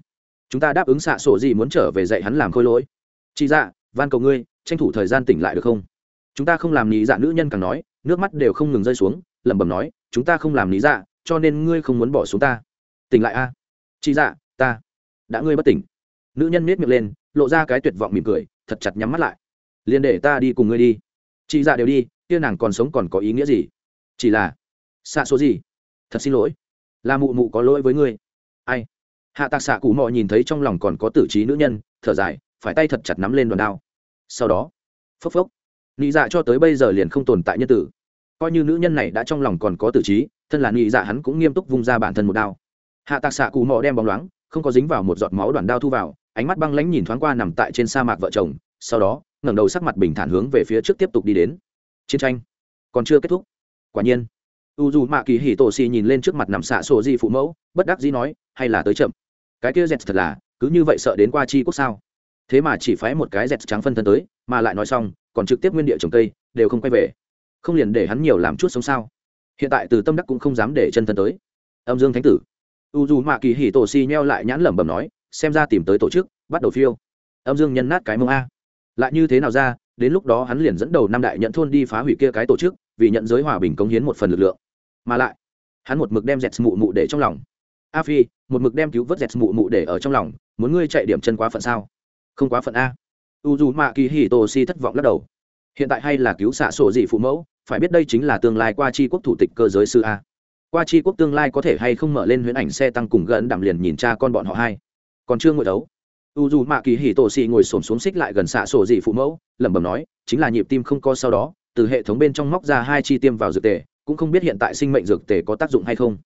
Chúng ta đáp ứng xạ sổ gì muốn trở về dạy hắn làm khôi lỗi. Chị dạ van cầu ngươi, tranh thủ thời gian tỉnh lại được không? Chúng ta không làm lý dạ nữ nhân càng nói, nước mắt đều không ngừng rơi xuống, lẩm bẩm nói, chúng ta không làm lý dạ cho nên ngươi không muốn bỏ xuống ta. Tỉnh lại a. Chị dạ ta, đã ngươi bất tỉnh. Nữ nhân miết miệng lên, lộ ra cái tuyệt vọng mỉm cười, thật chặt nhắm mắt lại. Liền để ta đi cùng ngươi đi. Chị dạ đều đi, kia nàng còn sống còn có ý nghĩa gì? Chỉ là, xạ số gì thật xin lỗi. Là mụ mụ có lỗi với ngươi. Ai? Hạ tạc xạ cụ mò nhìn thấy trong lòng còn có tử trí nữ nhân, thở dài, phải tay thật chặt nắm lên đòn đao. Sau đó, phốc phốc, nị dạ cho tới bây giờ liền không tồn tại nhân tử. Coi như nữ nhân này đã trong lòng còn có tử trí, thân là nị dạ hắn cũng nghiêm túc vung ra bản thân một đao. Hạ tạc xạ cụ mò đem bóng loáng, không có dính vào một giọt máu đoàn đao thu vào, ánh mắt băng lãnh nhìn thoáng qua nằm tại trên sa mạc vợ chồng, sau đó, ngẩng đầu sắc mặt bình thản hướng về phía trước tiếp tục đi đến. Chiến tranh còn chưa kết thúc. Quả nhiên u dù mạ kỳ hì tổ xì nhìn lên trước mặt nằm xạ sổ di phụ mẫu, bất đắc dĩ nói, hay là tới chậm. Cái kia dẹt thật là, cứ như vậy sợ đến qua chi quốc sao? Thế mà chỉ phái một cái dẹt trắng phân thân tới, mà lại nói xong, còn trực tiếp nguyên địa trồng cây, đều không quay về. Không liền để hắn nhiều làm chút sống sao? Hiện tại từ tâm đắc cũng không dám để chân thân tới. Âm dương thánh tử. U dù mạ kỳ hì tổ xì nheo lại nhãn lẩm bẩm nói, xem ra tìm tới tổ chức, bắt đầu phiêu. Âm dương nhân nát cái mông a. Lại như thế nào ra, đến lúc đó hắn liền dẫn đầu năm đại nhận thôn đi phá hủy kia cái tổ chức, vì nhận giới hòa bình cống hiến một phần lực lượng mà lại, hắn một mực đem dẹt mụ mụ để trong lòng. A phi, một mực đem cứu vớt dẹt mụ mụ để ở trong lòng, muốn ngươi chạy điểm chân quá phận sao? Không quá phận a. U dù mạ kỳ hì tô si thất vọng lắc đầu. Hiện tại hay là cứu xạ sổ dị phụ mẫu, phải biết đây chính là tương lai qua chi quốc thủ tịch cơ giới sư a. Qua chi quốc tương lai có thể hay không mở lên huyễn ảnh xe tăng cùng gần đạm liền nhìn cha con bọn họ hai. Còn chưa ngồi đấu, u dù mạ kỳ hì tổ xì ngồi xổm xuống xích lại gần xạ sổ dị phụ mẫu, lẩm bẩm nói, chính là nhịp tim không co sau đó, từ hệ thống bên trong móc ra hai chi tiêm vào dược tề cũng không biết hiện tại sinh mệnh dược tề có tác dụng hay không.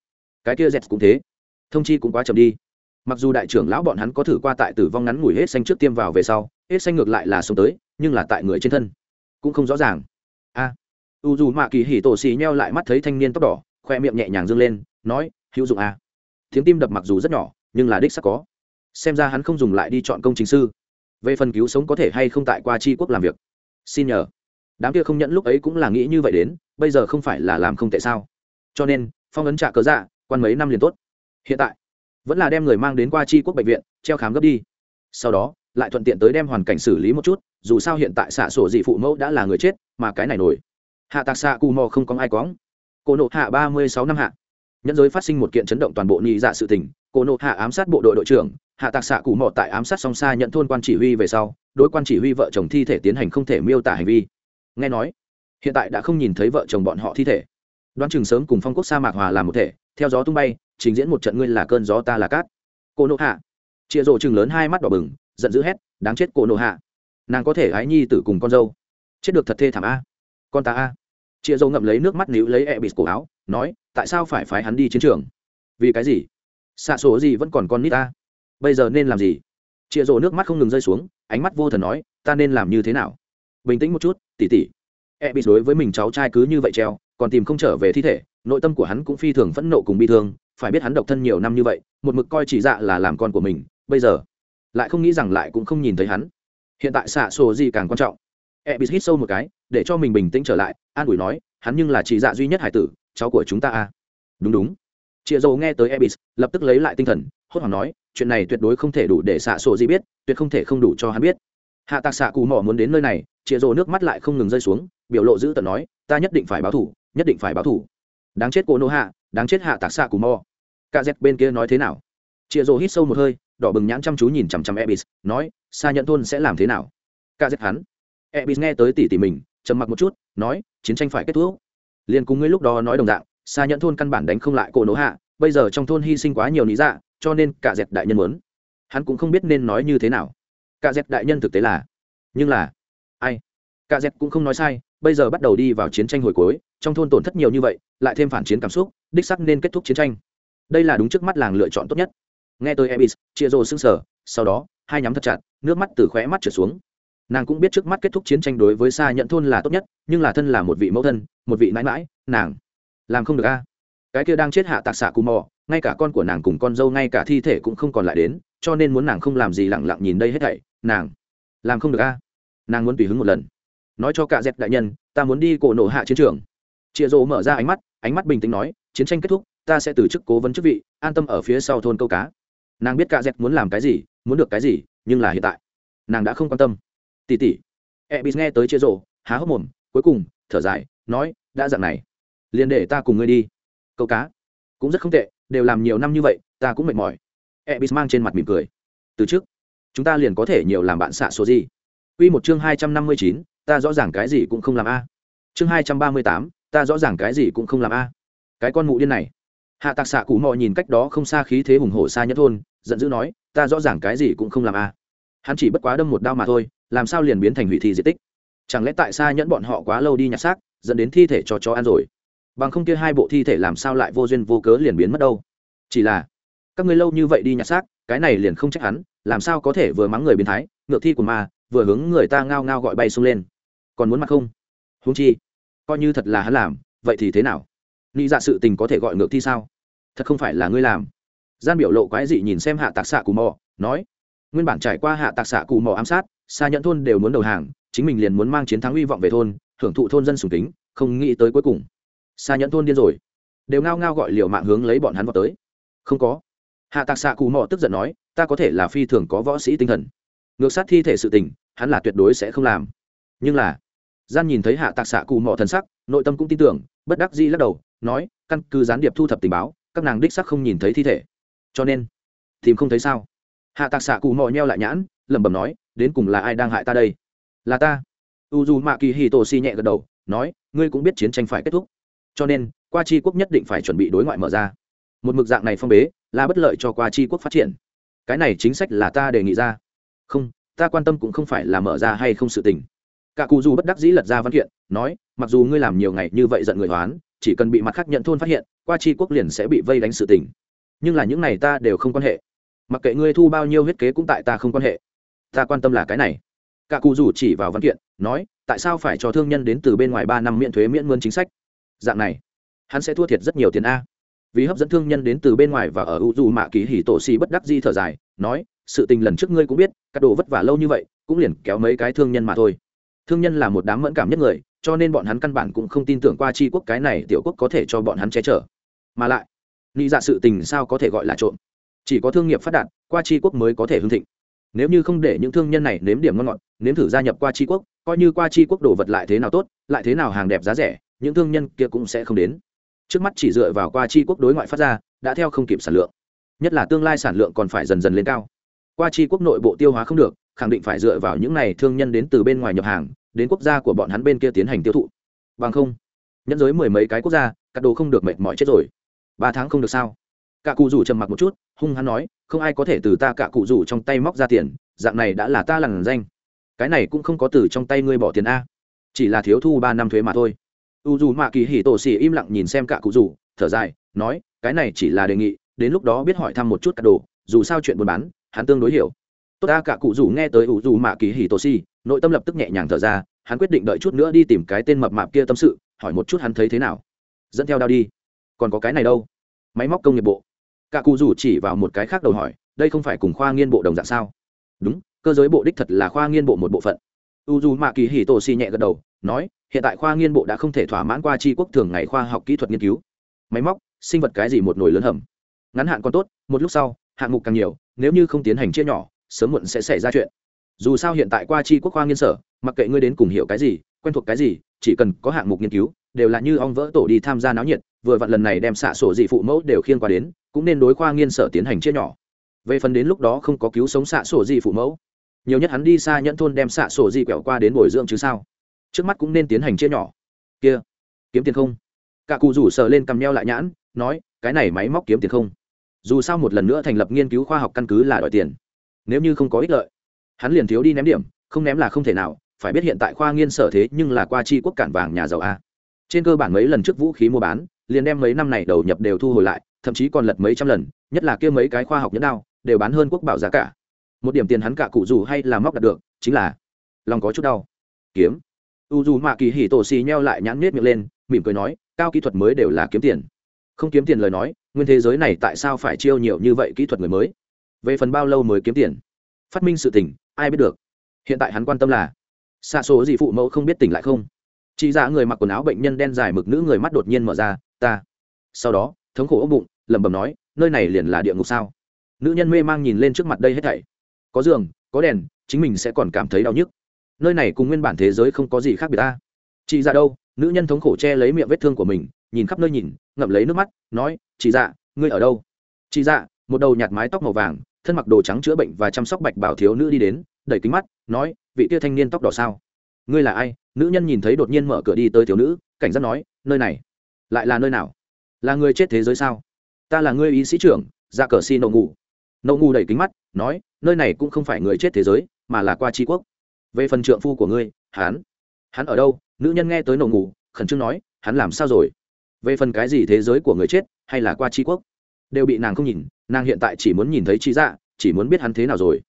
Cái kia dẹt cũng thế. Thông chi cũng quá chậm đi. Mặc dù đại trưởng lão bọn hắn có thử qua tại tử vong ngắn ngủi hết xanh trước tiêm vào về sau, hết xanh ngược lại là sống tới, nhưng là tại người trên thân. Cũng không rõ ràng. A. U dù mạ kỳ hỉ tổ xì nheo lại mắt thấy thanh niên tóc đỏ, khoe miệng nhẹ nhàng dâng lên, nói, hữu dụng a. Tiếng tim đập mặc dù rất nhỏ, nhưng là đích sắc có. Xem ra hắn không dùng lại đi chọn công chính sư. Về phần cứu sống có thể hay không tại qua tri quốc làm việc. Xin nhờ đám kia không nhận lúc ấy cũng là nghĩ như vậy đến, bây giờ không phải là làm không tệ sao? Cho nên, phong ấn trả cớ dạ quan mấy năm liền tốt. Hiện tại, vẫn là đem người mang đến qua tri quốc bệnh viện, treo khám gấp đi. Sau đó, lại thuận tiện tới đem hoàn cảnh xử lý một chút, dù sao hiện tại xạ sổ dị phụ mẫu đã là người chết, mà cái này nổi. Hạ tạc xạ cù mò không có ai cóng cô nộ hạ ba mươi sáu năm hạ. Nhân giới phát sinh một kiện chấn động toàn bộ nhị dạ sự tình, cô nộ hạ ám sát bộ đội đội trưởng, hạ tạc xạ cù mò tại ám sát song xa nhận thôn quan chỉ huy về sau, đối quan chỉ huy vợ chồng thi thể tiến hành không thể miêu tả hành vi nghe nói, hiện tại đã không nhìn thấy vợ chồng bọn họ thi thể. Đoán chừng sớm cùng phong quốc sa mạc hòa làm một thể, theo gió tung bay, trình diễn một trận ngươi là cơn gió ta là cát. Cô nộ hạ. Chịa rộ chừng lớn hai mắt đỏ bừng, giận dữ hét, đáng chết cô nộ hạ. Nàng có thể ái nhi tử cùng con dâu. Chết được thật thê thảm a. Con ta a. Chịa rộ ngậm lấy nước mắt níu lấy e bịt cổ áo, nói, tại sao phải phái hắn đi chiến trường? Vì cái gì? Xạ số gì vẫn còn con nít ta bây giờ nên làm gì? Chịa rộ nước mắt không ngừng rơi xuống, ánh mắt vô thần nói, ta nên làm như thế nào? Bình tĩnh một chút, tỉ tỉ. E bị đối với mình cháu trai cứ như vậy treo, còn tìm không trở về thi thể, nội tâm của hắn cũng phi thường phẫn nộ cùng bi thương, phải biết hắn độc thân nhiều năm như vậy, một mực coi chỉ dạ là làm con của mình, bây giờ lại không nghĩ rằng lại cũng không nhìn thấy hắn. Hiện tại xạ sổ gì càng quan trọng. E bị hít sâu một cái, để cho mình bình tĩnh trở lại, an ủi nói, hắn nhưng là chỉ dạ duy nhất hải tử, cháu của chúng ta à? Đúng đúng. Chị dầu nghe tới ebis lập tức lấy lại tinh thần, hốt hoảng nói, chuyện này tuyệt đối không thể đủ để xạ sổ gì biết, tuyệt không thể không đủ cho hắn biết. Hạ tạc xạ cù mỏ muốn đến nơi này chịa rồ nước mắt lại không ngừng rơi xuống, biểu lộ giữ tận nói, ta nhất định phải báo thủ, nhất định phải báo thủ. Đáng chết cô nô hạ, đáng chết hạ tạc xạ cù mò. Cả z bên kia nói thế nào? Chịa rồ hít sâu một hơi, đỏ bừng nhãn chăm chú nhìn chằm chằm ebis, nói xa nhận thôn sẽ làm thế nào? Cả z hắn. Ebis nghe tới tỉ tỉ mình, trầm mặc một chút, nói, chiến tranh phải kết thúc. Liền cùng ngươi lúc đó nói đồng dạng xa nhận thôn căn bản đánh không lại cô nô hạ, bây giờ trong thôn hy sinh quá nhiều lý dạ cho nên cả dẹp đại nhân muốn. Hắn cũng không biết nên nói như thế nào. Cả dẹp đại nhân thực tế là, nhưng là ai? Cả dẹp cũng không nói sai, bây giờ bắt đầu đi vào chiến tranh hồi cuối, trong thôn tổn thất nhiều như vậy, lại thêm phản chiến cảm xúc, đích sắc nên kết thúc chiến tranh. Đây là đúng trước mắt làng lựa chọn tốt nhất. Nghe tôi ebis, chia rô sưng sở sau đó, hai nhắm thật chặt, nước mắt từ khóe mắt trở xuống. Nàng cũng biết trước mắt kết thúc chiến tranh đối với xa nhận thôn là tốt nhất, nhưng là thân là một vị mẫu thân, một vị mãi mãi, nàng làm không được a. Cái kia đang chết hạ tạc xạ cù mò, ngay cả con của nàng cùng con dâu ngay cả thi thể cũng không còn lại đến, cho nên muốn nàng không làm gì lẳng lặng nhìn đây hết thảy, nàng làm không được a nàng muốn tùy hứng một lần. Nói cho cả dẹp đại nhân, ta muốn đi cổ nổ hạ chiến trường. Chịa rỗ mở ra ánh mắt ánh mắt bình tĩnh nói, chiến tranh kết thúc, ta sẽ từ chức cố vấn chức vị, an tâm ở phía sau thôn câu cá. Nàng biết cả dẹp muốn làm cái gì, muốn được cái gì, nhưng là hiện tại, nàng đã không quan tâm. Tỉ tỉ. E b nghe tới chia rộ há hốc mồm, cuối cùng, thở dài, nói, đã dặn này. Liền để ta cùng ngươi đi. Câu cá. Cũng rất không tệ, đều làm nhiều năm như vậy, ta cũng mệt mỏi. E b mang trên mặt mỉm cười. Từ trước chúng ta liền có thể nhiều làm bạn xạ số gì. Quy một chương hai trăm năm mươi chín, ta rõ ràng cái gì cũng không làm a. Chương hai trăm ba mươi tám, ta rõ ràng cái gì cũng không làm a. Cái con mụ điên này. Hạ tạc xạ cụ mò nhìn cách đó không xa khí thế hùng hổ xa nhất thôn, giận dữ nói, ta rõ ràng cái gì cũng không làm a. Hắn chỉ bất quá đâm một đao mà thôi, làm sao liền biến thành hủy thi di tích? Chẳng lẽ tại sao nhẫn bọn họ quá lâu đi nhặt xác, dẫn đến thi thể cho chó ăn rồi? Bằng không kia hai bộ thi thể làm sao lại vô duyên vô cớ liền biến mất đâu? Chỉ là, các ngươi lâu như vậy đi nhặt xác, cái này liền không trách hắn, làm sao có thể vừa mắng người biến thái, ngược thi của ma vừa hướng người ta ngao ngao gọi bay xông lên. Còn muốn mặc không? Húng chi, coi như thật là hắn làm, vậy thì thế nào? Nghĩ dạ sự tình có thể gọi ngược thi sao? Thật không phải là ngươi làm. Gian biểu lộ quái dị nhìn xem hạ tạc xạ cù mò, nói, nguyên bản trải qua hạ tạc xạ cù mò ám sát xa nhận thôn đều muốn đầu hàng, chính mình liền muốn mang chiến thắng hy vọng về thôn, hưởng thụ thôn dân sùng tính không nghĩ tới cuối cùng xa nhận thôn điên rồi. Đều ngao ngao gọi liều mạng hướng lấy bọn hắn vào tới. Không có. Hạ tạc xạ cù mò tức giận nói, ta có thể là phi thường có võ sĩ tinh thần. Ngược sát thi thể sự tình hắn là tuyệt đối sẽ không làm. Nhưng là, gian nhìn thấy hạ tạc xạ cù mỏ thần sắc, nội tâm cũng tin tưởng, bất đắc dĩ lắc đầu, nói, căn cứ gián điệp thu thập tình báo, các nàng đích sắc không nhìn thấy thi thể. Cho nên, tìm không thấy sao? Hạ tạc xạ cù mò nheo lại nhãn, lẩm bẩm nói, đến cùng là ai đang hại ta đây? Là ta. U dù mạ kỳ hì tổ si nhẹ gật đầu, nói, ngươi cũng biết chiến tranh phải kết thúc. Cho nên, qua chi quốc nhất định phải chuẩn bị đối ngoại mở ra. Một mực dạng này phong bế, là bất lợi cho qua chi quốc phát triển. Cái này chính sách là ta đề nghị ra. Không ta quan tâm cũng không phải là mở ra hay không sự tình. Cả cụ dù bất đắc dĩ lật ra văn kiện, nói, mặc dù ngươi làm nhiều ngày như vậy giận người hoán, chỉ cần bị mặt khác nhận thôn phát hiện, qua chi quốc liền sẽ bị vây đánh sự tình. Nhưng là những này ta đều không quan hệ. Mặc kệ ngươi thu bao nhiêu huyết kế cũng tại ta không quan hệ. Ta quan tâm là cái này. Cả cụ dù chỉ vào văn kiện, nói, tại sao phải cho thương nhân đến từ bên ngoài ba năm miễn thuế miễn mươn chính sách? Dạng này, hắn sẽ thua thiệt rất nhiều tiền a. Vì hấp dẫn thương nhân đến từ bên ngoài và ở u dù mạ kỳ hỉ tổ xì bất đắc di thở dài, nói, sự tình lần trước ngươi cũng biết các đồ vất vả lâu như vậy, cũng liền kéo mấy cái thương nhân mà thôi. Thương nhân là một đám mẫn cảm nhất người, cho nên bọn hắn căn bản cũng không tin tưởng qua chi quốc cái này tiểu quốc có thể cho bọn hắn che chở. Mà lại, nghĩ dạ sự tình sao có thể gọi là trộm? Chỉ có thương nghiệp phát đạt, qua chi quốc mới có thể hưng thịnh. Nếu như không để những thương nhân này nếm điểm ngon ngọt, nếm thử gia nhập qua chi quốc, coi như qua chi quốc đồ vật lại thế nào tốt, lại thế nào hàng đẹp giá rẻ, những thương nhân kia cũng sẽ không đến. Trước mắt chỉ dựa vào qua chi quốc đối ngoại phát ra, đã theo không kịp sản lượng. Nhất là tương lai sản lượng còn phải dần dần lên cao qua chi quốc nội bộ tiêu hóa không được, khẳng định phải dựa vào những này thương nhân đến từ bên ngoài nhập hàng, đến quốc gia của bọn hắn bên kia tiến hành tiêu thụ. Bằng không, nhẫn giới mười mấy cái quốc gia, cắt đồ không được mệt mỏi chết rồi. Ba tháng không được sao? Cả cụ rủ trầm mặc một chút, hung hắn nói, không ai có thể từ ta cả cụ rủ trong tay móc ra tiền, dạng này đã là ta lằn danh. Cái này cũng không có từ trong tay ngươi bỏ tiền a. Chỉ là thiếu thu ba năm thuế mà thôi. U dù mạ kỳ hỉ tổ xỉ im lặng nhìn xem cả cụ rủ, thở dài, nói, cái này chỉ là đề nghị, đến lúc đó biết hỏi thăm một chút cả đồ, dù sao chuyện buôn bán hắn tương đối hiểu. Tốt ta cả cụ rủ nghe tới u dù mạ kỳ hỉ tổ si, nội tâm lập tức nhẹ nhàng thở ra, hắn quyết định đợi chút nữa đi tìm cái tên mập mạp kia tâm sự, hỏi một chút hắn thấy thế nào. Dẫn theo đao đi. Còn có cái này đâu? Máy móc công nghiệp bộ. Cả cụ rủ chỉ vào một cái khác đầu hỏi, đây không phải cùng khoa nghiên bộ đồng dạng sao? Đúng, cơ giới bộ đích thật là khoa nghiên bộ một bộ phận. U dù mạ kỳ hì tổ si nhẹ gật đầu, nói, hiện tại khoa nghiên bộ đã không thể thỏa mãn qua tri quốc thường ngày khoa học kỹ thuật nghiên cứu. Máy móc, sinh vật cái gì một nồi lớn hầm? Ngắn hạn còn tốt, một lúc sau hạng mục càng nhiều, nếu như không tiến hành chia nhỏ, sớm muộn sẽ xảy ra chuyện. Dù sao hiện tại qua chi quốc khoa nghiên sở, mặc kệ ngươi đến cùng hiểu cái gì, quen thuộc cái gì, chỉ cần có hạng mục nghiên cứu, đều là như ong vỡ tổ đi tham gia náo nhiệt, vừa vặn lần này đem xạ sổ dị phụ mẫu đều khiên qua đến, cũng nên đối khoa nghiên sở tiến hành chia nhỏ. Về phần đến lúc đó không có cứu sống xạ sổ dị phụ mẫu, nhiều nhất hắn đi xa nhẫn thôn đem xạ sổ dị quẹo qua đến bồi dưỡng chứ sao? Trước mắt cũng nên tiến hành chia nhỏ. Kia, kiếm tiền không? Cả cụ rủ sờ lên cầm neo lại nhãn, nói, cái này máy móc kiếm tiền không? Dù sao một lần nữa thành lập nghiên cứu khoa học căn cứ là đòi tiền. Nếu như không có ích lợi, hắn liền thiếu đi ném điểm, không ném là không thể nào, phải biết hiện tại khoa nghiên sở thế nhưng là qua chi quốc cản vàng nhà giàu a. Trên cơ bản mấy lần trước vũ khí mua bán, liền đem mấy năm này đầu nhập đều thu hồi lại, thậm chí còn lật mấy trăm lần, nhất là kia mấy cái khoa học nhẫn đao, đều bán hơn quốc bảo giá cả. Một điểm tiền hắn cả cụ dù hay là móc đạt được, chính là lòng có chút đau. Kiếm. U dù mạ kỳ hỉ tổ xì nheo lại nhãn nết miệng lên, mỉm cười nói, cao kỹ thuật mới đều là kiếm tiền. Không kiếm tiền lời nói nguyên thế giới này tại sao phải chiêu nhiều như vậy kỹ thuật người mới? Về phần bao lâu mới kiếm tiền? Phát minh sự tỉnh ai biết được. Hiện tại hắn quan tâm là xa số gì phụ mẫu không biết tỉnh lại không? Chị dạ người mặc quần áo bệnh nhân đen dài mực nữ người mắt đột nhiên mở ra, ta. Sau đó, thống khổ ốc bụng, lẩm bẩm nói, nơi này liền là địa ngục sao? Nữ nhân mê mang nhìn lên trước mặt đây hết thảy. Có giường, có đèn, chính mình sẽ còn cảm thấy đau nhức. Nơi này cùng nguyên bản thế giới không có gì khác biệt ta. Chị ra dạ đâu? Nữ nhân thống khổ che lấy miệng vết thương của mình, nhìn khắp nơi nhìn ngậm lấy nước mắt, nói, chị dạ ngươi ở đâu? Chị dạ một đầu nhạt mái tóc màu vàng, thân mặc đồ trắng chữa bệnh và chăm sóc bạch bảo thiếu nữ đi đến, đẩy kính mắt, nói, vị tia thanh niên tóc đỏ sao? Ngươi là ai? Nữ nhân nhìn thấy đột nhiên mở cửa đi tới thiếu nữ, cảnh giác nói, nơi này, lại là nơi nào? Là người chết thế giới sao? Ta là ngươi y sĩ trưởng ra cờ si nậu ngủ. Nậu ngủ đẩy kính mắt, nói, nơi này cũng không phải người chết thế giới, mà là qua tri quốc. Về phần trượng phu của ngươi, hắn hắn ở đâu? Nữ nhân nghe tới nậu ngủ, khẩn trương nói, hắn làm sao rồi? Về phần cái gì thế giới của người chết hay là qua tri quốc, đều bị nàng không nhìn, nàng hiện tại chỉ muốn nhìn thấy trí dạ chỉ muốn biết hắn thế nào rồi.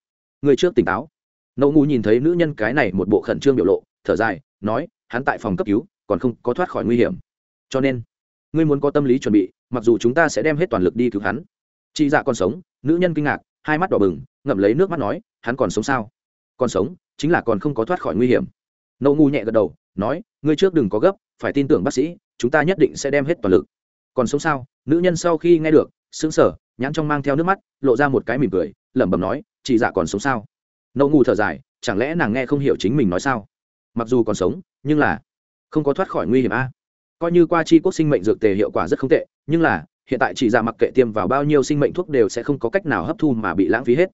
Người trước tỉnh táo. Nậu ngu nhìn thấy nữ nhân cái này một bộ khẩn trương biểu lộ, thở dài, nói, hắn tại phòng cấp cứu, còn không có thoát khỏi nguy hiểm. Cho nên, ngươi muốn có tâm lý chuẩn bị, mặc dù chúng ta sẽ đem hết toàn lực đi cứu hắn. Chị dạ còn sống, nữ nhân kinh ngạc, hai mắt đỏ bừng, ngậm lấy nước mắt nói, hắn còn sống sao? Còn sống, chính là còn không có thoát khỏi nguy hiểm. Nậu ngu nhẹ gật đầu, nói, ngươi trước đừng có gấp phải tin tưởng bác sĩ, chúng ta nhất định sẽ đem hết toàn lực. Còn sống sao? Nữ nhân sau khi nghe được, sững sờ, nhãn trong mang theo nước mắt, lộ ra một cái mỉm cười, lẩm bẩm nói, chị dạ còn sống sao? Nậu ngu thở dài, chẳng lẽ nàng nghe không hiểu chính mình nói sao? Mặc dù còn sống, nhưng là không có thoát khỏi nguy hiểm a. Coi như qua chi quốc sinh mệnh dược tề hiệu quả rất không tệ, nhưng là hiện tại chỉ dạ mặc kệ tiêm vào bao nhiêu sinh mệnh thuốc đều sẽ không có cách nào hấp thu mà bị lãng phí hết.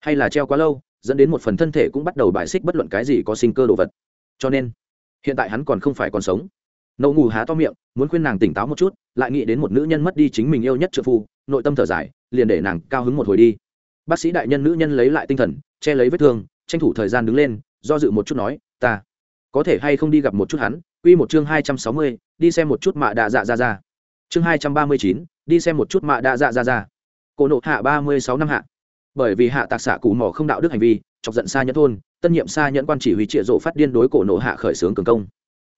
Hay là treo quá lâu, dẫn đến một phần thân thể cũng bắt đầu bài xích bất luận cái gì có sinh cơ đồ vật. Cho nên, hiện tại hắn còn không phải còn sống nậu ngủ há to miệng, muốn khuyên nàng tỉnh táo một chút, lại nghĩ đến một nữ nhân mất đi chính mình yêu nhất trợ phu, nội tâm thở dài, liền để nàng cao hứng một hồi đi. Bác sĩ đại nhân nữ nhân lấy lại tinh thần, che lấy vết thương, tranh thủ thời gian đứng lên, do dự một chút nói, ta có thể hay không đi gặp một chút hắn? Quy một chương hai trăm sáu mươi, đi xem một chút mạ đạ dạ ra ra chương hai trăm ba mươi chín, đi xem một chút mạ đạ dạ ra ra cổ nộ hạ ba mươi sáu năm hạ. Bởi vì hạ tạc xạ cụ mỏ không đạo đức hành vi, chọc giận xa nhẫn thôn, tân nhiệm xa nhẫn quan chỉ huy trịa rộ phát điên đối cổ nộ hạ khởi xướng cường công.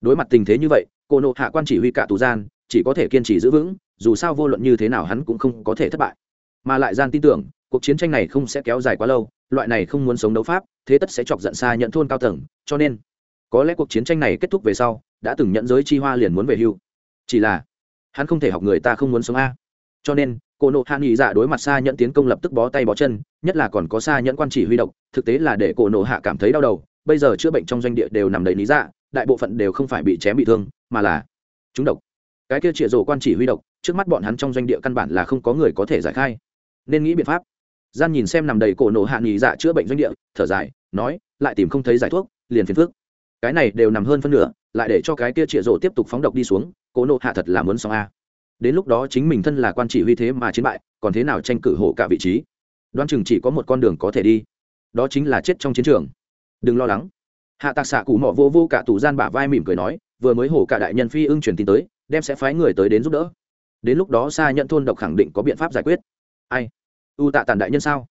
Đối mặt tình thế như vậy Cô nộ hạ quan chỉ huy cả tù gian, chỉ có thể kiên trì giữ vững, dù sao vô luận như thế nào hắn cũng không có thể thất bại. Mà lại gian tin tưởng, cuộc chiến tranh này không sẽ kéo dài quá lâu, loại này không muốn sống đấu pháp, thế tất sẽ chọc giận xa nhận thôn cao tầng, cho nên, có lẽ cuộc chiến tranh này kết thúc về sau, đã từng nhận giới chi hoa liền muốn về hưu. Chỉ là, hắn không thể học người ta không muốn sống a. Cho nên, cô nộ hạ nghị dạ đối mặt xa nhận tiến công lập tức bó tay bó chân, nhất là còn có xa nhận quan chỉ huy độc, thực tế là để cổ nộ hạ cảm thấy đau đầu. Bây giờ chữa bệnh trong doanh địa đều nằm đầy lý dạ đại bộ phận đều không phải bị chém bị thương mà là chúng độc. Cái kia chĩa rổ quan chỉ huy độc, trước mắt bọn hắn trong doanh địa căn bản là không có người có thể giải khai. Nên nghĩ biện pháp. Gian nhìn xem nằm đầy cổ nổ hạ nghỉ dạ chữa bệnh doanh địa, thở dài, nói, lại tìm không thấy giải thuốc, liền phiền phước cái này đều nằm hơn phân nửa, lại để cho cái kia trịa rổ tiếp tục phóng độc đi xuống, cổ nổ hạ thật là muốn xong a. Đến lúc đó chính mình thân là quan chỉ huy thế mà chiến bại, còn thế nào tranh cử hộ cả vị trí? Đoán chừng chỉ có một con đường có thể đi. Đó chính là chết trong chiến trường. Đừng lo lắng. Hạ tạc xạ cụ mỏ vô vô cả tù gian bả vai mỉm cười nói vừa mới hổ cả đại nhân phi ưng truyền tin tới, đem sẽ phái người tới đến giúp đỡ. Đến lúc đó xa nhận thôn độc khẳng định có biện pháp giải quyết. Ai? U tạ tản đại nhân sao?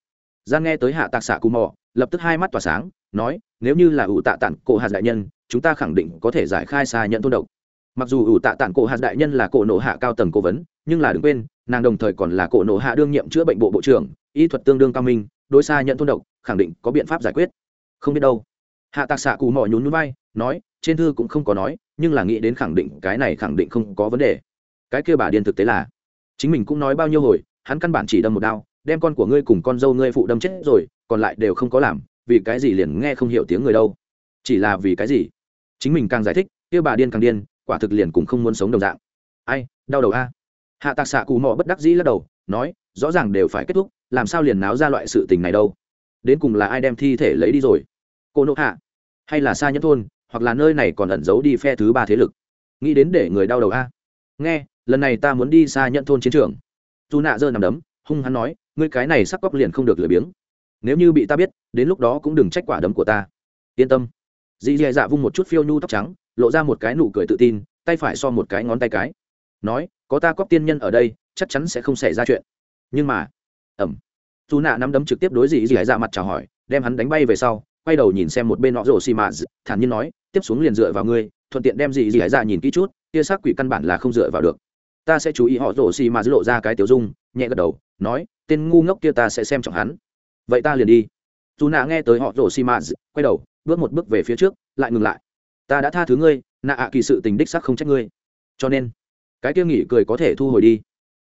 Gian nghe tới hạ tạc xạ cù mò, lập tức hai mắt tỏa sáng, nói, nếu như là ủ tạ tản cổ hạt đại nhân, chúng ta khẳng định có thể giải khai xa nhận thôn độc. Mặc dù ủ tạ tản cổ hạt đại nhân là cổ nổ hạ cao tầng cố vấn, nhưng là đừng quên, nàng đồng thời còn là cổ nổ hạ đương nhiệm chữa bệnh bộ bộ trưởng, y thuật tương đương cao minh, đối xa nhận thôn độc, khẳng định có biện pháp giải quyết. Không biết đâu hạ tạc xạ cụ mò nhún núi bay nói, trên thư cũng không có nói, nhưng là nghĩ đến khẳng định, cái này khẳng định không có vấn đề. Cái kia bà điên thực tế là, chính mình cũng nói bao nhiêu hồi, hắn căn bản chỉ đâm một đao, đem con của ngươi cùng con dâu ngươi phụ đâm chết rồi, còn lại đều không có làm, vì cái gì liền nghe không hiểu tiếng người đâu. Chỉ là vì cái gì? Chính mình càng giải thích, kia bà điên càng điên, quả thực liền cũng không muốn sống đồng dạng. Ai, đau đầu a? Hạ tạc xạ cù mò bất đắc dĩ lắc đầu, nói, rõ ràng đều phải kết thúc, làm sao liền náo ra loại sự tình này đâu? Đến cùng là ai đem thi thể lấy đi rồi? Cô nộp hạ hay là xa nhất thôn, hoặc là nơi này còn ẩn giấu đi phe thứ ba thế lực. Nghĩ đến để người đau đầu a. Nghe, lần này ta muốn đi xa nhận thôn chiến trường. Dù nạ giơ nằm đấm, hung hắn nói, ngươi cái này sắc cóc liền không được lười biếng. Nếu như bị ta biết, đến lúc đó cũng đừng trách quả đấm của ta. Yên tâm. Dì dì dạ vung một chút phiêu nhu tóc trắng, lộ ra một cái nụ cười tự tin, tay phải so một cái ngón tay cái. Nói, có ta cóc tiên nhân ở đây, chắc chắn sẽ không xảy ra chuyện. Nhưng mà ẩm dù nạ nắm đấm trực tiếp đối dì dì dạ mặt chào hỏi, đem hắn đánh bay về sau quay đầu nhìn xem một bên nọ rổ xì mạ thản nhiên nói, tiếp xuống liền dựa vào ngươi, thuận tiện đem gì dì ra nhìn kỹ chút kia xác quỷ căn bản là không dựa vào được. Ta sẽ chú ý họ rổ xì mạ lộ ra cái tiểu dung, nhẹ gật đầu, nói, tên ngu ngốc kia ta sẽ xem trọng hắn. Vậy ta liền đi. Dù nạ nghe tới họ rổ xì mạ quay đầu, bước một bước về phía trước, lại ngừng lại. Ta đã tha thứ ngươi, nạ ạ kỳ sự tình đích sắc không trách ngươi. Cho nên, cái kia nghỉ cười có thể thu hồi đi.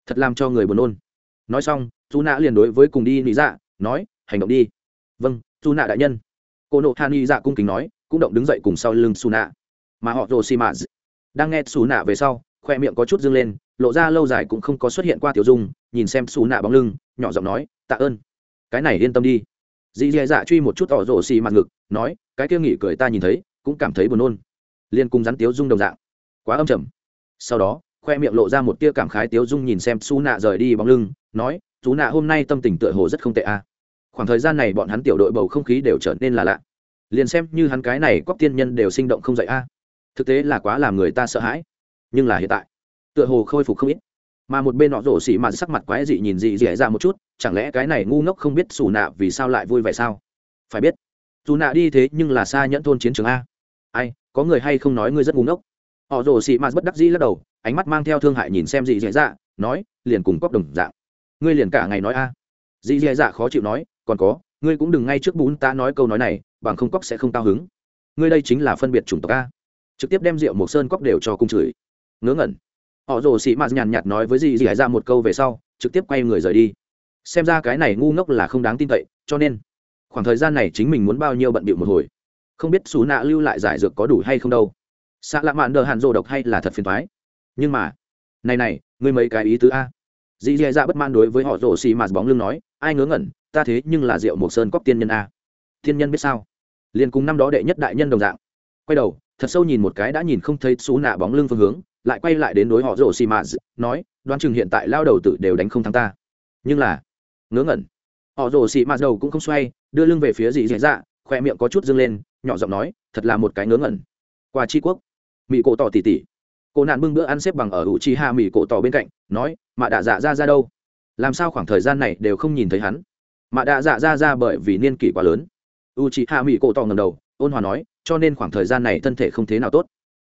Thật làm cho người buồn nôn. Nói xong, dù nạ liền đối với cùng đi lý dạ nói, hành động đi. Vâng dù nạ đại nhân cô nộ than y dạ cung kính nói, cũng động đứng dậy cùng sau lưng su nạ mà họ rồ xì mạ đang nghe su nạ về sau, khoe miệng có chút dâng lên, lộ ra lâu dài cũng không có xuất hiện qua tiểu dung, nhìn xem su nạ bóng lưng, nhỏ giọng nói, tạ ơn. Cái này yên tâm đi. Dì dè dạ, dạ truy một chút ỏ rổ xì mặt ngực, nói, cái kia nghỉ cười ta nhìn thấy, cũng cảm thấy buồn nôn. Liên cung rắn tiếu dung đồng dạng. Quá âm trầm. Sau đó, khoe miệng lộ ra một tia cảm khái tiếu dung nhìn xem su nạ rời đi bóng lưng, nói chú nạ hôm nay tâm tình tựa hồ rất không tệ a à khoảng thời gian này bọn hắn tiểu đội bầu không khí đều trở nên là lạ. Liền xem như hắn cái này cóc tiên nhân đều sinh động không dậy a. Thực tế là quá làm người ta sợ hãi. Nhưng là hiện tại, tựa hồ khôi phục không ít. Mà một bên nọ rổ xỉ mà sắc mặt quái dị nhìn dị dị ra một chút, chẳng lẽ cái này ngu ngốc không biết xù nạ vì sao lại vui vẻ sao? Phải biết, dù nạ đi thế nhưng là xa nhẫn thôn chiến trường a. Ai, có người hay không nói ngươi rất ngu ngốc? Họ rổ xỉ mà bất đắc dĩ lắc đầu, ánh mắt mang theo thương hại nhìn xem dị dị ra, nói, liền cùng cóc đồng dạng. Ngươi liền cả ngày nói a. Dị dị dạ khó chịu nói còn có, ngươi cũng đừng ngay trước bún ta nói câu nói này, bằng không cóc sẽ không cao hứng. Ngươi đây chính là phân biệt chủng tộc a. Trực tiếp đem rượu một sơn cóc đều cho cung chửi. Ngớ ngẩn. Họ rồ sĩ mạt nhàn nhạt nói với dì dì ra một câu về sau, trực tiếp quay người rời đi. Xem ra cái này ngu ngốc là không đáng tin cậy, cho nên, khoảng thời gian này chính mình muốn bao nhiêu bận bịu một hồi. Không biết xú nạ lưu lại giải dược có đủ hay không đâu. Xạ lạ mạn đờ hạn rồ độc hay là thật phiền thoái nhưng mà, này này, ngươi mấy cái ý tứ a. Dì dì ra bất man đối với họ rồ xì mạt bóng lưng nói ai ngớ ngẩn ta thế nhưng là diệu một sơn cóc tiên nhân a. Tiên nhân biết sao? Liền cùng năm đó đệ nhất đại nhân đồng dạng. Quay đầu thật sâu nhìn một cái đã nhìn không thấy xú nạ bóng lưng phương hướng lại quay lại đến đối họ rổ xì mạ, nói đoán chừng hiện tại lao đầu tử đều đánh không thắng ta. Nhưng là ngớ ngẩn. Họ rổ xì mạ đầu cũng không xoay đưa lưng về phía dì dì dạ khoe miệng có chút dâng lên nhỏ giọng nói thật là một cái ngớ ngẩn. Qua tri quốc mỹ cổ tỏ tỉ tỉ. Cô nạn bưng bữa ăn xếp bằng ở hữu chi hạ mỹ cổ tỏ bên cạnh nói mạ đạ dạ ra ra đâu? Làm sao khoảng thời gian này đều không nhìn thấy hắn? Mạ đạ dạ ra ra bởi vì niên kỷ quá lớn. U chi hạ mỹ cổ tỏ ngầm đầu, ôn hòa nói, cho nên khoảng thời gian này thân thể không thế nào tốt.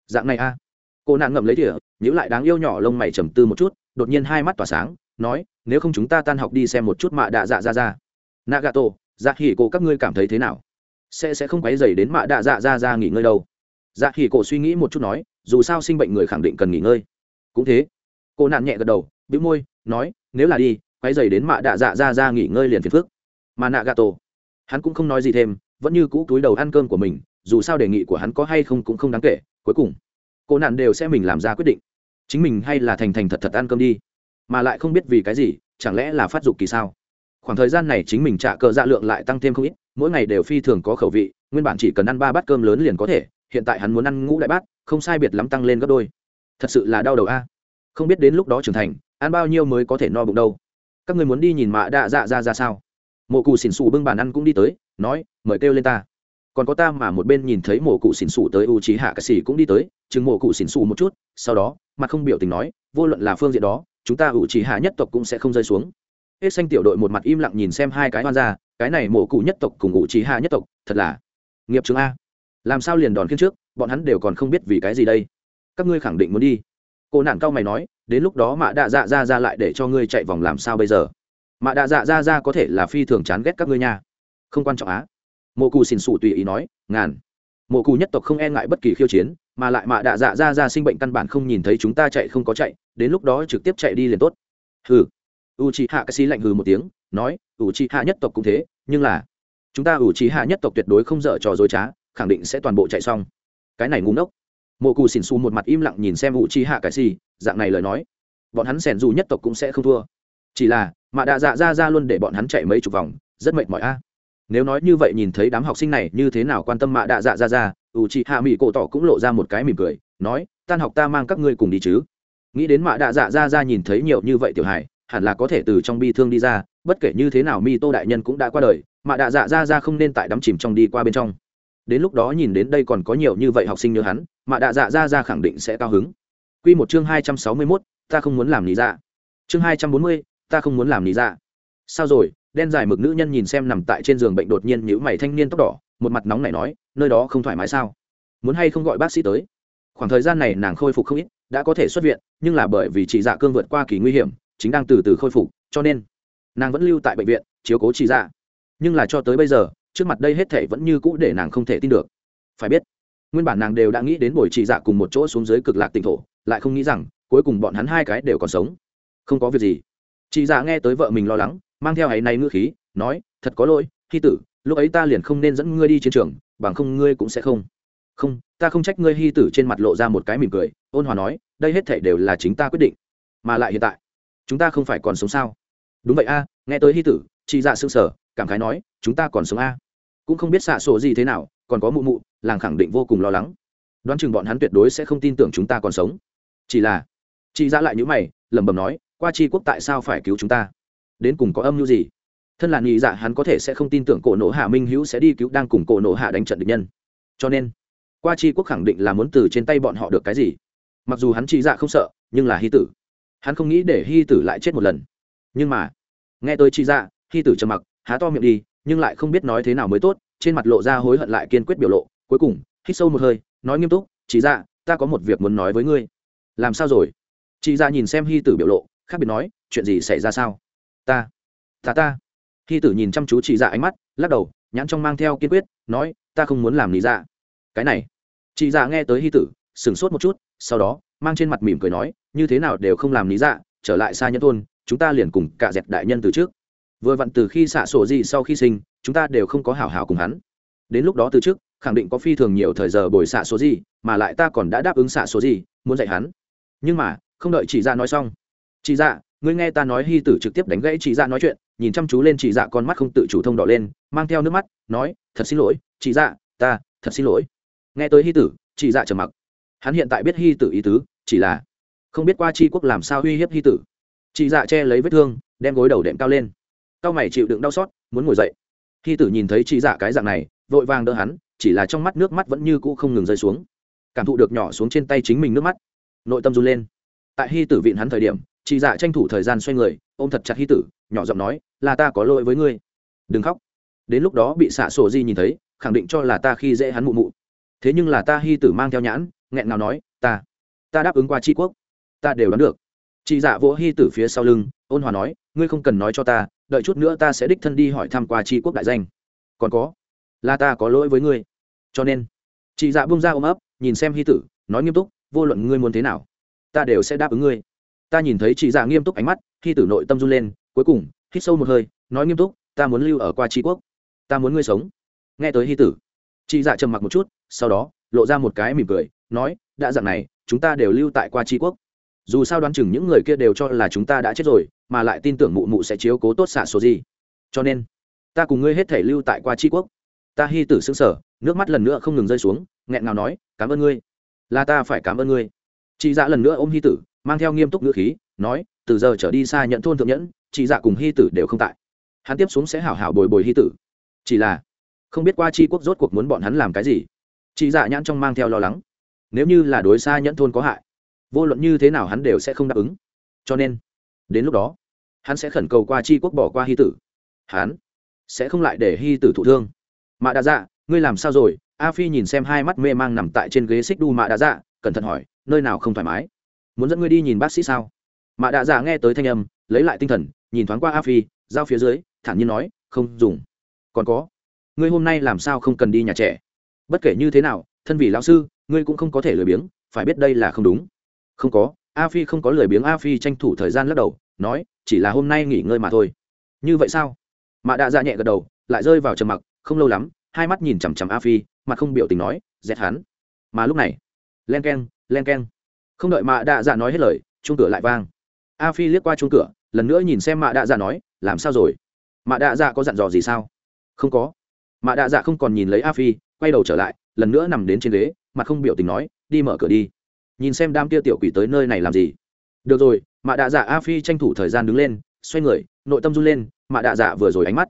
Dạng này a. Cô nạn ngậm lấy thìa nhữ lại đáng yêu nhỏ lông mày trầm tư một chút, đột nhiên hai mắt tỏa sáng, nói, nếu không chúng ta tan học đi xem một chút mạ đạ dạ ra ra. Nagato dạ hỉ cổ các ngươi cảm thấy thế nào? Sẽ sẽ không quấy dày đến mạ đạ dạ ra ra nghỉ ngơi đâu. Dạ hỉ cổ suy nghĩ một chút nói, dù sao sinh bệnh người khẳng định cần nghỉ ngơi. Cũng thế. Cô nạn nhẹ gật đầu, bĩu môi, nói nếu là đi quấy dày đến mạ đạ dạ ra ra nghỉ ngơi liền phiền phước mà nạ gạ tổ, hắn cũng không nói gì thêm vẫn như cũ túi đầu ăn cơm của mình dù sao đề nghị của hắn có hay không cũng không đáng kể cuối cùng cô nạn đều sẽ mình làm ra quyết định. Chính mình hay là thành thành thật thật ăn cơm đi mà lại không biết vì cái gì chẳng lẽ là phát dục kỳ sao? Khoảng thời gian này chính mình trả cờ dạ lượng lại tăng thêm không ít mỗi ngày đều phi thường có khẩu vị nguyên bản chỉ cần ăn ba bát cơm lớn liền có thể hiện tại hắn muốn ăn ngũ đại bát không sai biệt lắm tăng lên gấp đôi. Thật sự là đau đầu a. Không biết đến lúc đó trưởng thành ăn bao nhiêu mới có thể no bụng đâu. Các người muốn đi nhìn mạ đạ dạ ra ra sao? Mộ cụ xỉn xù bưng bàn ăn cũng đi tới, nói, mời kêu lên ta. Còn có ta mà một bên nhìn thấy mộ cụ xỉn xù tới u trí hạ cà xỉ cũng đi tới, chừng mộ cụ xỉn xù một chút, sau đó, mặt không biểu tình nói, vô luận là phương diện đó, chúng ta u trí hạ nhất tộc cũng sẽ không rơi xuống. Hết xanh tiểu đội một mặt im lặng nhìn xem hai cái hoan ra cái này mộ cụ nhất tộc cùng u trí hạ nhất tộc, thật là nghiệp chứng a. Làm sao liền đòn khiên trước, bọn hắn đều còn không biết vì cái gì đây. Các ngươi khẳng định muốn đi. Cô nạn cao mày nói đến lúc đó mạ đạ dạ ra ra lại để cho ngươi chạy vòng làm sao bây giờ? Mạ đạ dạ ra ra có thể là phi thường chán ghét các ngươi nha. Không quan trọng á. Mộ cù xỉn xù tùy ý nói, ngàn. Mộ cù nhất tộc không e ngại bất kỳ khiêu chiến, mà lại mạ đạ dạ ra ra sinh bệnh căn bản không nhìn thấy chúng ta chạy không có chạy, đến lúc đó trực tiếp chạy đi liền tốt. Hừ. U chị hạ ca sĩ lạnh hừ một tiếng, nói u chị hạ nhất tộc cũng thế, nhưng là chúng ta u chị hạ nhất tộc tuyệt đối không dở trò dối trá, khẳng định sẽ toàn bộ chạy xong. Cái này ngu ngốc mộ cù xỉn xù một mặt im lặng nhìn xem U chi hạ cái gì, dạng này lời nói, bọn hắn sẻn dù nhất tộc cũng sẽ không thua. Chỉ là mạ đạ dạ ra ra luôn để bọn hắn chạy mấy chục vòng, rất mệt mỏi a. Nếu nói như vậy nhìn thấy đám học sinh này như thế nào quan tâm mạ đạ dạ ra ra U chi hạ mỹ cổ tỏ cũng lộ ra một cái mỉm cười, nói, tan học ta mang các ngươi cùng đi chứ. Nghĩ đến mạ đạ dạ ra ra nhìn thấy nhiều như vậy tiểu hải hẳn là có thể từ trong bi thương đi ra, bất kể như thế nào mi tô đại nhân cũng đã qua đời mạ đạ dạ ra ra không nên tại đắm chìm trong đi qua bên trong đến lúc đó nhìn đến đây còn có nhiều như vậy học sinh như hắn, mà đạ dạ ra ra khẳng định sẽ cao hứng. Q một chương hai trăm sáu mươi mốt, ta không muốn làm lý dạ. Chương hai trăm bốn mươi, ta không muốn làm lý dạ. Sao rồi? Đen dài mực nữ nhân nhìn xem nằm tại trên giường bệnh đột nhiên nhữ mày thanh niên tóc đỏ, một mặt nóng này nói, nơi đó không thoải mái sao? Muốn hay không gọi bác sĩ tới? Khoảng thời gian này nàng khôi phục không ít, đã có thể xuất viện, nhưng là bởi vì chị dạ cương vượt qua kỳ nguy hiểm, chính đang từ từ khôi phục, cho nên nàng vẫn lưu tại bệnh viện, chiếu cố chị dạ. Nhưng là cho tới bây giờ trước mặt đây hết thể vẫn như cũ để nàng không thể tin được. Phải biết, nguyên bản nàng đều đã nghĩ đến buổi trị dạ cùng một chỗ xuống dưới cực lạc tỉnh thổ, lại không nghĩ rằng cuối cùng bọn hắn hai cái đều còn sống. Không có việc gì. Chị dạ nghe tới vợ mình lo lắng, mang theo ấy này ngữ khí, nói, thật có lỗi khi tử, lúc ấy ta liền không nên dẫn ngươi đi chiến trường, bằng không ngươi cũng sẽ không. Không, ta không trách ngươi. Hy tử trên mặt lộ ra một cái mỉm cười, ôn hòa nói, đây hết thể đều là chính ta quyết định, mà lại hiện tại, chúng ta không phải còn sống sao? Đúng vậy a, nghe tới hy tử chị dạ s ư sở cảm khái nói, chúng ta còn sống a? Cũng không biết xạ sổ gì thế nào, còn có mụ mụ, làng khẳng định vô cùng lo lắng. Đoán chừng bọn hắn tuyệt đối sẽ không tin tưởng chúng ta còn sống. Chỉ là chị dạ lại nhữ mày, lẩm bẩm nói, qua tri quốc tại sao phải cứu chúng ta? Đến cùng có âm mưu gì? Thân là nghĩ dạ hắn có thể sẽ không tin tưởng cổ nổ hạ minh hữu sẽ đi cứu đang cùng cổ nổ hạ đánh trận địch nhân. Cho nên, qua tri quốc khẳng định là muốn từ trên tay bọn họ được cái gì. Mặc dù hắn chị dạ không sợ, nhưng là hy tử. Hắn không nghĩ để hy tử lại chết một lần. Nhưng mà, nghe tôi chị dạ hy tử trầm mặc, há to miệng đi, nhưng lại không biết nói thế nào mới tốt, trên mặt lộ ra hối hận lại kiên quyết biểu lộ, cuối cùng, hít sâu một hơi, nói nghiêm túc "Chị dạ ta có một việc muốn nói với ngươi. Làm sao rồi? Chị dạ nhìn xem hy tử biểu lộ, khác biệt nói, chuyện gì xảy ra sao? Ta ta ta. Hy tử nhìn chăm chú chị dạ ánh mắt, lắc đầu, nhãn trong mang theo kiên quyết, nói, ta không muốn làm lý dạ. Cái này. Chị dạ nghe tới hy tử, sửng sốt một chút, sau đó, mang trên mặt mỉm cười nói, như thế nào đều không làm lý dạ trở lại xa nhân thôn, chúng ta liền cùng cả dẹp đại nhân từ trước vừa vặn từ khi xạ sổ gì sau khi sinh, chúng ta đều không có hảo hảo cùng hắn. Đến lúc đó từ trước, khẳng định có phi thường nhiều thời giờ bồi xạ số gì, mà lại ta còn đã đáp ứng xạ số gì, muốn dạy hắn. Nhưng mà, không đợi chị dạ nói xong. Chị dạ ngươi nghe ta nói hy tử trực tiếp đánh gãy chị dạ nói chuyện, nhìn chăm chú lên chị dạ con mắt không tự chủ thông đỏ lên, mang theo nước mắt, nói, thật xin lỗi, chị dạ ta, thật xin lỗi. Nghe tới hy tử, chị dạ trầm mặc. Hắn hiện tại biết hy tử ý tứ, chỉ là không biết qua c quốc làm sao uy hiếp hy tử. Chị dạ che lấy vết thương, đem gối đầu đệm cao lên cao mày chịu đựng đau xót, muốn ngồi dậy. Khi tử nhìn thấy chị dạ cái dạng này, vội vàng đỡ hắn, chỉ là trong mắt nước mắt vẫn như cũ không ngừng rơi xuống. Cảm thụ được nhỏ xuống trên tay chính mình nước mắt, nội tâm run lên. Tại hy tử vịn hắn thời điểm, chị dạ tranh thủ thời gian xoay người, ôm thật chặt hy tử, nhỏ giọng nói, là ta có lỗi với ngươi. Đừng khóc. Đến lúc đó bị xạ sổ di nhìn thấy, khẳng định cho là ta khi dễ hắn mụ mụ. Thế nhưng là ta hy tử mang theo nhãn, nghẹn nào nói, ta ta đáp ứng qua tri quốc, ta đều đoán được. Chị dạ vỗ hy tử phía sau lưng, ôn hòa nói ngươi không cần nói cho ta, đợi chút nữa ta sẽ đích thân đi hỏi thăm qua tri quốc đại danh. Còn có, là ta có lỗi với ngươi. Cho nên, chị dạ bung ra ôm ấp, nhìn xem hy tử, nói nghiêm túc, vô luận ngươi muốn thế nào, ta đều sẽ đáp ứng ngươi. Ta nhìn thấy chị dạ nghiêm túc ánh mắt hy tử nội tâm run lên, cuối cùng, hít sâu một hơi, nói nghiêm túc, ta muốn lưu ở qua tri quốc. Ta muốn ngươi sống. Nghe tới hy tử, chị dạ trầm mặc một chút, sau đó, lộ ra một cái mỉm cười, nói, đã dặn này, chúng ta đều lưu tại qua tri quốc dù sao đoán chừng những người kia đều cho là chúng ta đã chết rồi, mà lại tin tưởng mụ mụ sẽ chiếu cố tốt xạ số gì. Cho nên, ta cùng ngươi hết thể lưu tại qua tri quốc. Ta hy tử xứng sở nước mắt lần nữa không ngừng rơi xuống, nghẹn ngào nói, cảm ơn ngươi. Là ta phải cảm ơn ngươi. Chị dạ lần nữa ôm hy tử, mang theo nghiêm túc ngữ khí, nói, từ giờ trở đi xa nhận thôn thượng nhẫn, chị dạ cùng hy tử đều không tại. Hắn tiếp xuống sẽ hảo hảo bồi bồi hy tử. Chỉ là, không biết qua tri quốc rốt cuộc muốn bọn hắn làm cái gì. Chị dạ nhãn trong mang theo lo lắng. Nếu như là đối xa nhẫn thôn có hại vô luận như thế nào hắn đều sẽ không đáp ứng. Cho nên, đến lúc đó, hắn sẽ khẩn cầu qua tri quốc bỏ qua hy tử. Hắn sẽ không lại để hy tử thụ thương. Mạ đa dạ ngươi làm sao rồi? A phi nhìn xem hai mắt mê mang nằm tại trên ghế xích đu mạ đa dạ cẩn thận hỏi, nơi nào không thoải mái? Muốn dẫn ngươi đi nhìn bác sĩ sao? Mạ đa dạ nghe tới thanh âm, lấy lại tinh thần, nhìn thoáng qua a phi, giao phía dưới, thản nhiên nói, không dùng. Còn có, ngươi hôm nay làm sao không cần đi nhà trẻ? Bất kể như thế nào, thân vì lão sư, ngươi cũng không có thể lười biếng, phải biết đây là không đúng không có, a phi không có lười biếng a phi tranh thủ thời gian lắc đầu, nói, chỉ là hôm nay nghỉ ngơi mà thôi. Như vậy sao? Mạ đạ dạ nhẹ gật đầu, lại rơi vào trầm mặc, không lâu lắm, hai mắt nhìn chằm chằm a phi, mặt không biểu tình nói, dẹt hắn. Mà lúc này, len k e n len k e n không đợi mạ đạ dạ nói hết lời chung cửa lại vang. A phi liếc qua chung cửa, lần nữa nhìn xem mạ đạ dạ nói, làm sao rồi? Mạ đạ dạ có dặn dò gì sao? Không có. Mạ đạ dạ không còn nhìn lấy a phi, quay đầu trở lại, lần nữa nằm đến trên ghế, mặt không biểu tình nói, đi mở cửa đi nhìn xem đám kia tiểu quỷ tới nơi này làm gì. Được rồi, mạ đạ dạ a phi tranh thủ thời gian đứng lên, xoay người, nội tâm run lên, mạ đạ dạ vừa rồi ánh mắt,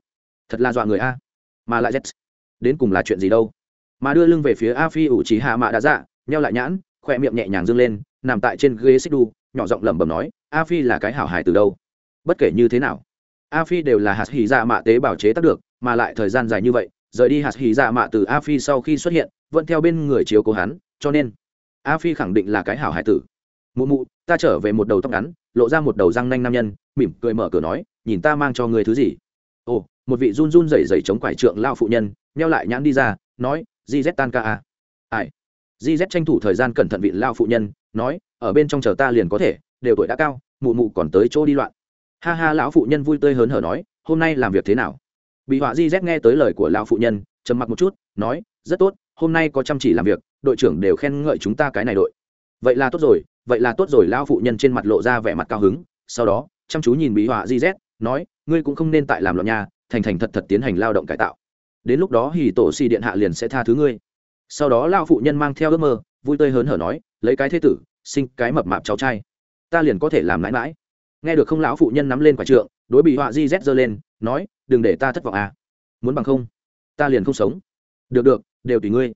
thật là dọa người a. Mà lại z đến cùng là chuyện gì đâu? Mà đưa lưng về phía a phi ủ trí hạ mạ đạ dạ neo lại nhãn khoe miệng nhẹ nhàng dâng lên, nằm tại trên ghế xích đu, nhỏ giọng lẩm bẩm nói, a phi là cái hảo hài từ đâu? Bất kể như thế nào, a phi đều là hạt hỉ dạ mạ tế bào chế tác được, mà lại thời gian dài như vậy, rời đi hạt hỉ dạ mạ từ a phi sau khi xuất hiện, vẫn theo bên người chiếu cố hắn, cho nên a phi khẳng định là cái hảo hải tử. Mụ mụ, ta trở về một đầu tóc ngắn, lộ ra một đầu răng nanh nam nhân, mỉm cười mở cửa nói, nhìn ta mang cho người thứ gì? Ồ, một vị run run rẩy rẩy chống quải trượng lao phụ nhân neo lại nhãn đi ra, nói di z tan ca a. Ai? Di z tranh thủ thời gian cẩn thận vị lao phụ nhân, nói, ở bên trong chờ ta liền có thể, đều tuổi đã cao, mụ mụ còn tới chỗ đi loạn. Ha ha, lão phụ nhân vui tươi hớn hở nói, hôm nay làm việc thế nào? Bị họa di z nghe tới lời của lão phụ nhân, trầm mặc một chút, nói, rất tốt hôm nay có chăm chỉ làm việc, đội trưởng đều khen ngợi chúng ta cái này đội. Vậy là tốt rồi, vậy là tốt rồi, lão phụ nhân trên mặt lộ ra vẻ mặt cao hứng. Sau đó, chăm chú nhìn bị họa di z, nói, ngươi cũng không nên tại làm loạn nhà thành thành thật thật tiến hành lao động cải tạo. Đến lúc đó hì tổ xì điện hạ liền sẽ tha thứ ngươi. Sau đó lão phụ nhân mang theo ước mơ, vui tươi hớn hở nói, lấy cái thế tử, sinh cái mập mạp cháu trai. Ta liền có thể làm mãi mãi. Nghe được không, lão phụ nhân nắm lên quả trượng, đối bị họa di z giơ lên, nói, đừng để ta thất vọng à. Muốn bằng không, ta liền không sống. Được được đều tùy ngươi.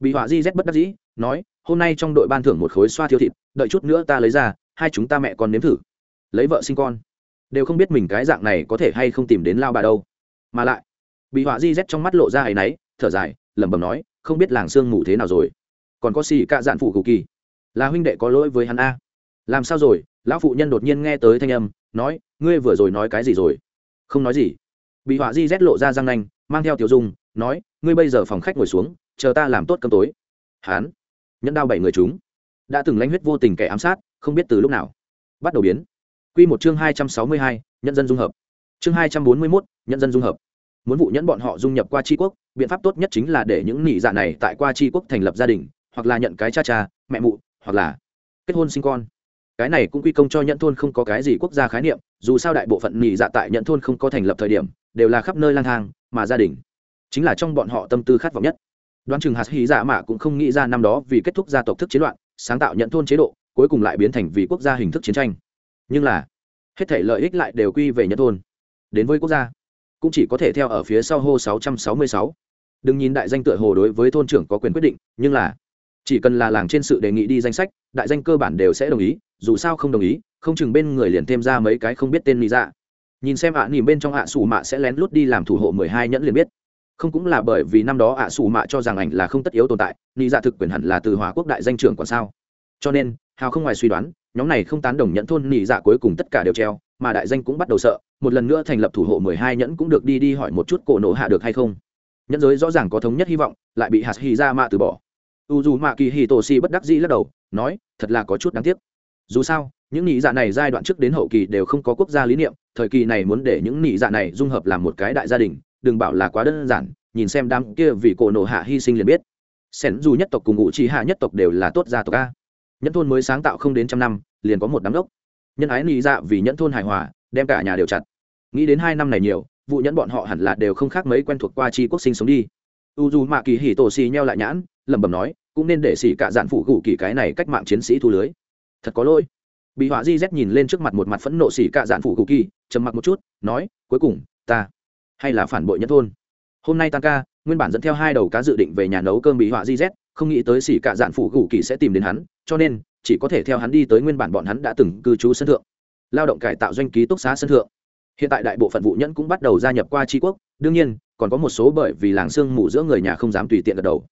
Bị họa di z bất đắc dĩ, nói, hôm nay trong đội ban thưởng một khối xoa thiêu thịt, đợi chút nữa ta lấy ra, hai chúng ta mẹ con nếm thử. Lấy vợ sinh con. Đều không biết mình cái dạng này có thể hay không tìm đến lao bà đâu. Mà lại, bị họa di z trong mắt lộ ra ấ náy, thở dài, lẩm bẩm nói, không biết làng sương mù thế nào rồi? Còn có xì cạ dạn phụ cụ kỳ. Là huynh đệ có lỗi với hắn a. Làm sao rồi? Lão phụ nhân đột nhiên nghe tới thanh âm, nói, ngươi vừa rồi nói cái gì rồi? Không nói gì. Bị họa di rét lộ ra răng nanh, mang theo tiểu dung, nói ngươi bây giờ phòng khách ngồi xuống, chờ ta làm tốt cơm tối. Hán, nhẫn đao bảy người chúng, đã từng lãnh huyết vô tình kẻ ám sát, không biết từ lúc nào. Bắt đầu biến. Q một chương hai trăm sáu mươi hai nhân dân dung hợp. Chương hai trăm bốn mươi mốt nhân dân dung hợp. Muốn vụ nhẫn bọn họ dung nhập qua tri quốc, biện pháp tốt nhất chính là để những nỉ dạ này tại qua tri quốc thành lập gia đình, hoặc là nhận cái cha cha, mẹ mụ, hoặc là kết hôn sinh con. Cái này cũng quy công cho nhận thôn không có cái gì quốc gia khái niệm, dù sao đại bộ phận nỉ dạ tại nhận thôn không có thành lập thời điểm, đều là khắp nơi lang thang, mà gia đình chính là trong bọn họ tâm tư khát vọng nhất. Đoán chừng hạt hí dạ mạ cũng không nghĩ ra năm đó vì kết thúc gia tộc thức chiến loạn sáng tạo nhận thôn chế độ cuối cùng lại biến thành vì quốc gia hình thức chiến tranh. Nhưng là hết thể lợi ích lại đều quy về nhận thôn. Đến với quốc gia cũng chỉ có thể theo ở phía sau hô 666. đừng nhìn đại danh tựa hồ đối với thôn trưởng có quyền quyết định nhưng là chỉ cần là làng trên sự đề nghị đi danh sách đại danh cơ bản đều sẽ đồng ý dù sao không đồng ý không chừng bên người liền thêm ra mấy cái không biết tên lý dạ. Nhìn xem ạ à, nỉm bên trong ạ à mạ sẽ lén lút đi làm thủ hộ mười hai nhẫn liền biết không cũng là bởi vì năm đó ạ à xù mạ cho rằng ảnh là không tất yếu tồn tại lý dạ thực quyền hẳn là từ hòa quốc đại danh trưởng còn sao. Cho nên, hào không ngoài suy đoán, nhóm này không tán đồng nhẫn thôn nỉ dạ cuối cùng tất cả đều treo, mà đại danh cũng bắt đầu sợ, một lần nữa thành lập thủ hộ mười hai nhẫn cũng được đi đi hỏi một chút cổ nổ hạ được hay không. Nhẫn giới rõ ràng có thống nhất hy vọng, lại bị hạt hy ra dạ mạ từ bỏ. U dù mạ kỳ hì tổ si bất đắc dĩ lắc đầu, nói, thật là có chút đáng tiếc. Dù sao, những nghĩ dạ này giai đoạn trước đến hậu kỳ đều không có quốc gia lý niệm, thời kỳ này muốn để những nghĩ dạ này dung hợp làm một cái đại gia đình đừng bảo là quá đơn giản, nhìn xem đám kia vì cổ nổ hạ hy sinh liền biết. Sẻn dù nhất tộc cùng ngụ trí hạ nhất tộc đều là tốt gia tộc a. Nhẫn thôn mới sáng tạo không đến trăm năm, liền có một đám đốc. Nhân ái nị dạ vì nhẫn thôn hài hòa, đem cả nhà đều chặt. Nghĩ đến hai năm này nhiều, vụ nhẫn bọn họ hẳn là đều không khác mấy quen thuộc qua chi quốc sinh sống đi. U dù mạ kỳ hỉ tổ xì nheo lại nhãn, lẩm bẩm nói, cũng nên để xỉ cả dạn phụ gủ kỳ cái này cách mạng chiến sĩ thu lưới. Thật có lỗi. Bị họa di z nhìn lên trước mặt một mặt phẫn nộ xỉ cả dạn phụ gủ kỳ, trầm mặc một chút, nói, cuối cùng, ta hay là phản bội nhất thôn? Hôm nay tan ca, nguyên bản dẫn theo hai đầu cá dự định về nhà nấu cơm bị họa di z không nghĩ tới xỉ cả dạn phụ gù kỳ sẽ tìm đến hắn, cho nên, chỉ có thể theo hắn đi tới nguyên bản bọn hắn đã từng cư trú sân thượng. Lao động cải tạo doanh ký túc xá sân thượng. Hiện tại đại bộ phận vụ nhẫn cũng bắt đầu gia nhập qua tri quốc, đương nhiên, còn có một số bởi vì làng sương mù giữa người nhà không dám tùy tiện gật đầu.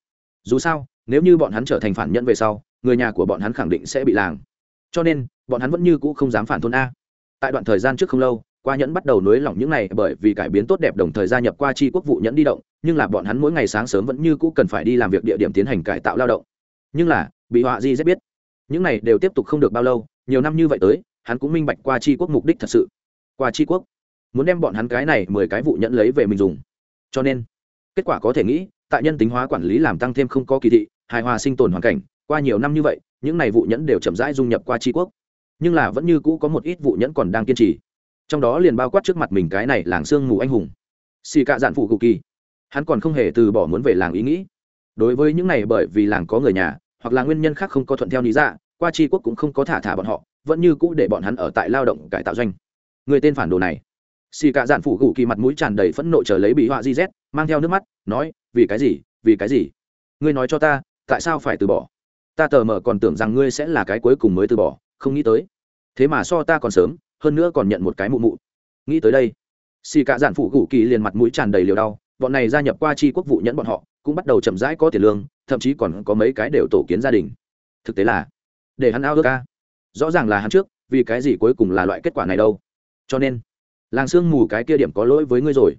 Dù sao, nếu như bọn hắn trở thành phản nhẫn về sau, người nhà của bọn hắn khẳng định sẽ bị làng. Cho nên, bọn hắn vẫn như cũ không dám phản thôn a. Tại đoạn thời gian trước không lâu qua nhẫn bắt đầu nới lỏng những này bởi vì cải biến tốt đẹp đồng thời gia nhập qua Chi quốc vụ nhẫn đi động, nhưng là bọn hắn mỗi ngày sáng sớm vẫn như cũ cần phải đi làm việc địa điểm tiến hành cải tạo lao động. Nhưng là, bị họa di rất biết, những này đều tiếp tục không được bao lâu, nhiều năm như vậy tới, hắn cũng minh bạch qua Chi quốc mục đích thật sự. Qua Chi quốc, muốn đem bọn hắn cái này mười cái vụ nhẫn lấy về mình dùng. Cho nên, kết quả có thể nghĩ, tại nhân tính hóa quản lý làm tăng thêm không có kỳ thị, hài hòa sinh tồn hoàn cảnh, qua nhiều năm như vậy, những này vụ nhẫn đều chậm rãi dung nhập qua tri quốc. Nhưng là vẫn như cũ có một ít vụ nhẫn còn đang kiên trì trong đó liền bao quát trước mặt mình cái này làng sương mù anh hùng. Xì cạ dạn phụ cụ kỳ. Hắn còn không hề từ bỏ muốn về làng ý nghĩ. Đối với những này bởi vì làng có người nhà, hoặc là nguyên nhân khác không có thuận theo lý dạ qua tri quốc cũng không có thả thả bọn họ, vẫn như cũ để bọn hắn ở tại lao động cải tạo doanh. Người tên phản đồ này. Xì cạ dạn phụ cụ kỳ mặt mũi tràn đầy phẫn nộ chờ lấy bị họa di z mang theo nước mắt, nói, vì cái gì? Vì cái gì? Ngươi nói cho ta, tại sao phải từ bỏ? Ta tờ mờ còn tưởng rằng ngươi sẽ là cái cuối cùng mới từ bỏ, không nghĩ tới. Thế mà so ta còn sớm hơn nữa còn nhận một cái mụ mụ. Nghĩ tới đây, xì cả giản phụ cụ kỳ liền mặt mũi tràn đầy liều đau, bọn này gia nhập qua tri quốc vụ nhẫn bọn họ, cũng bắt đầu chậm rãi có tiền lương, thậm chí còn có mấy cái đều tổ kiến gia đình. Thực tế là, để hắn ao ước ca rõ ràng là hắn trước, vì cái gì cuối cùng là loại kết quả này đâu. Cho nên, làng sương mù cái kia điểm có lỗi với ngươi rồi.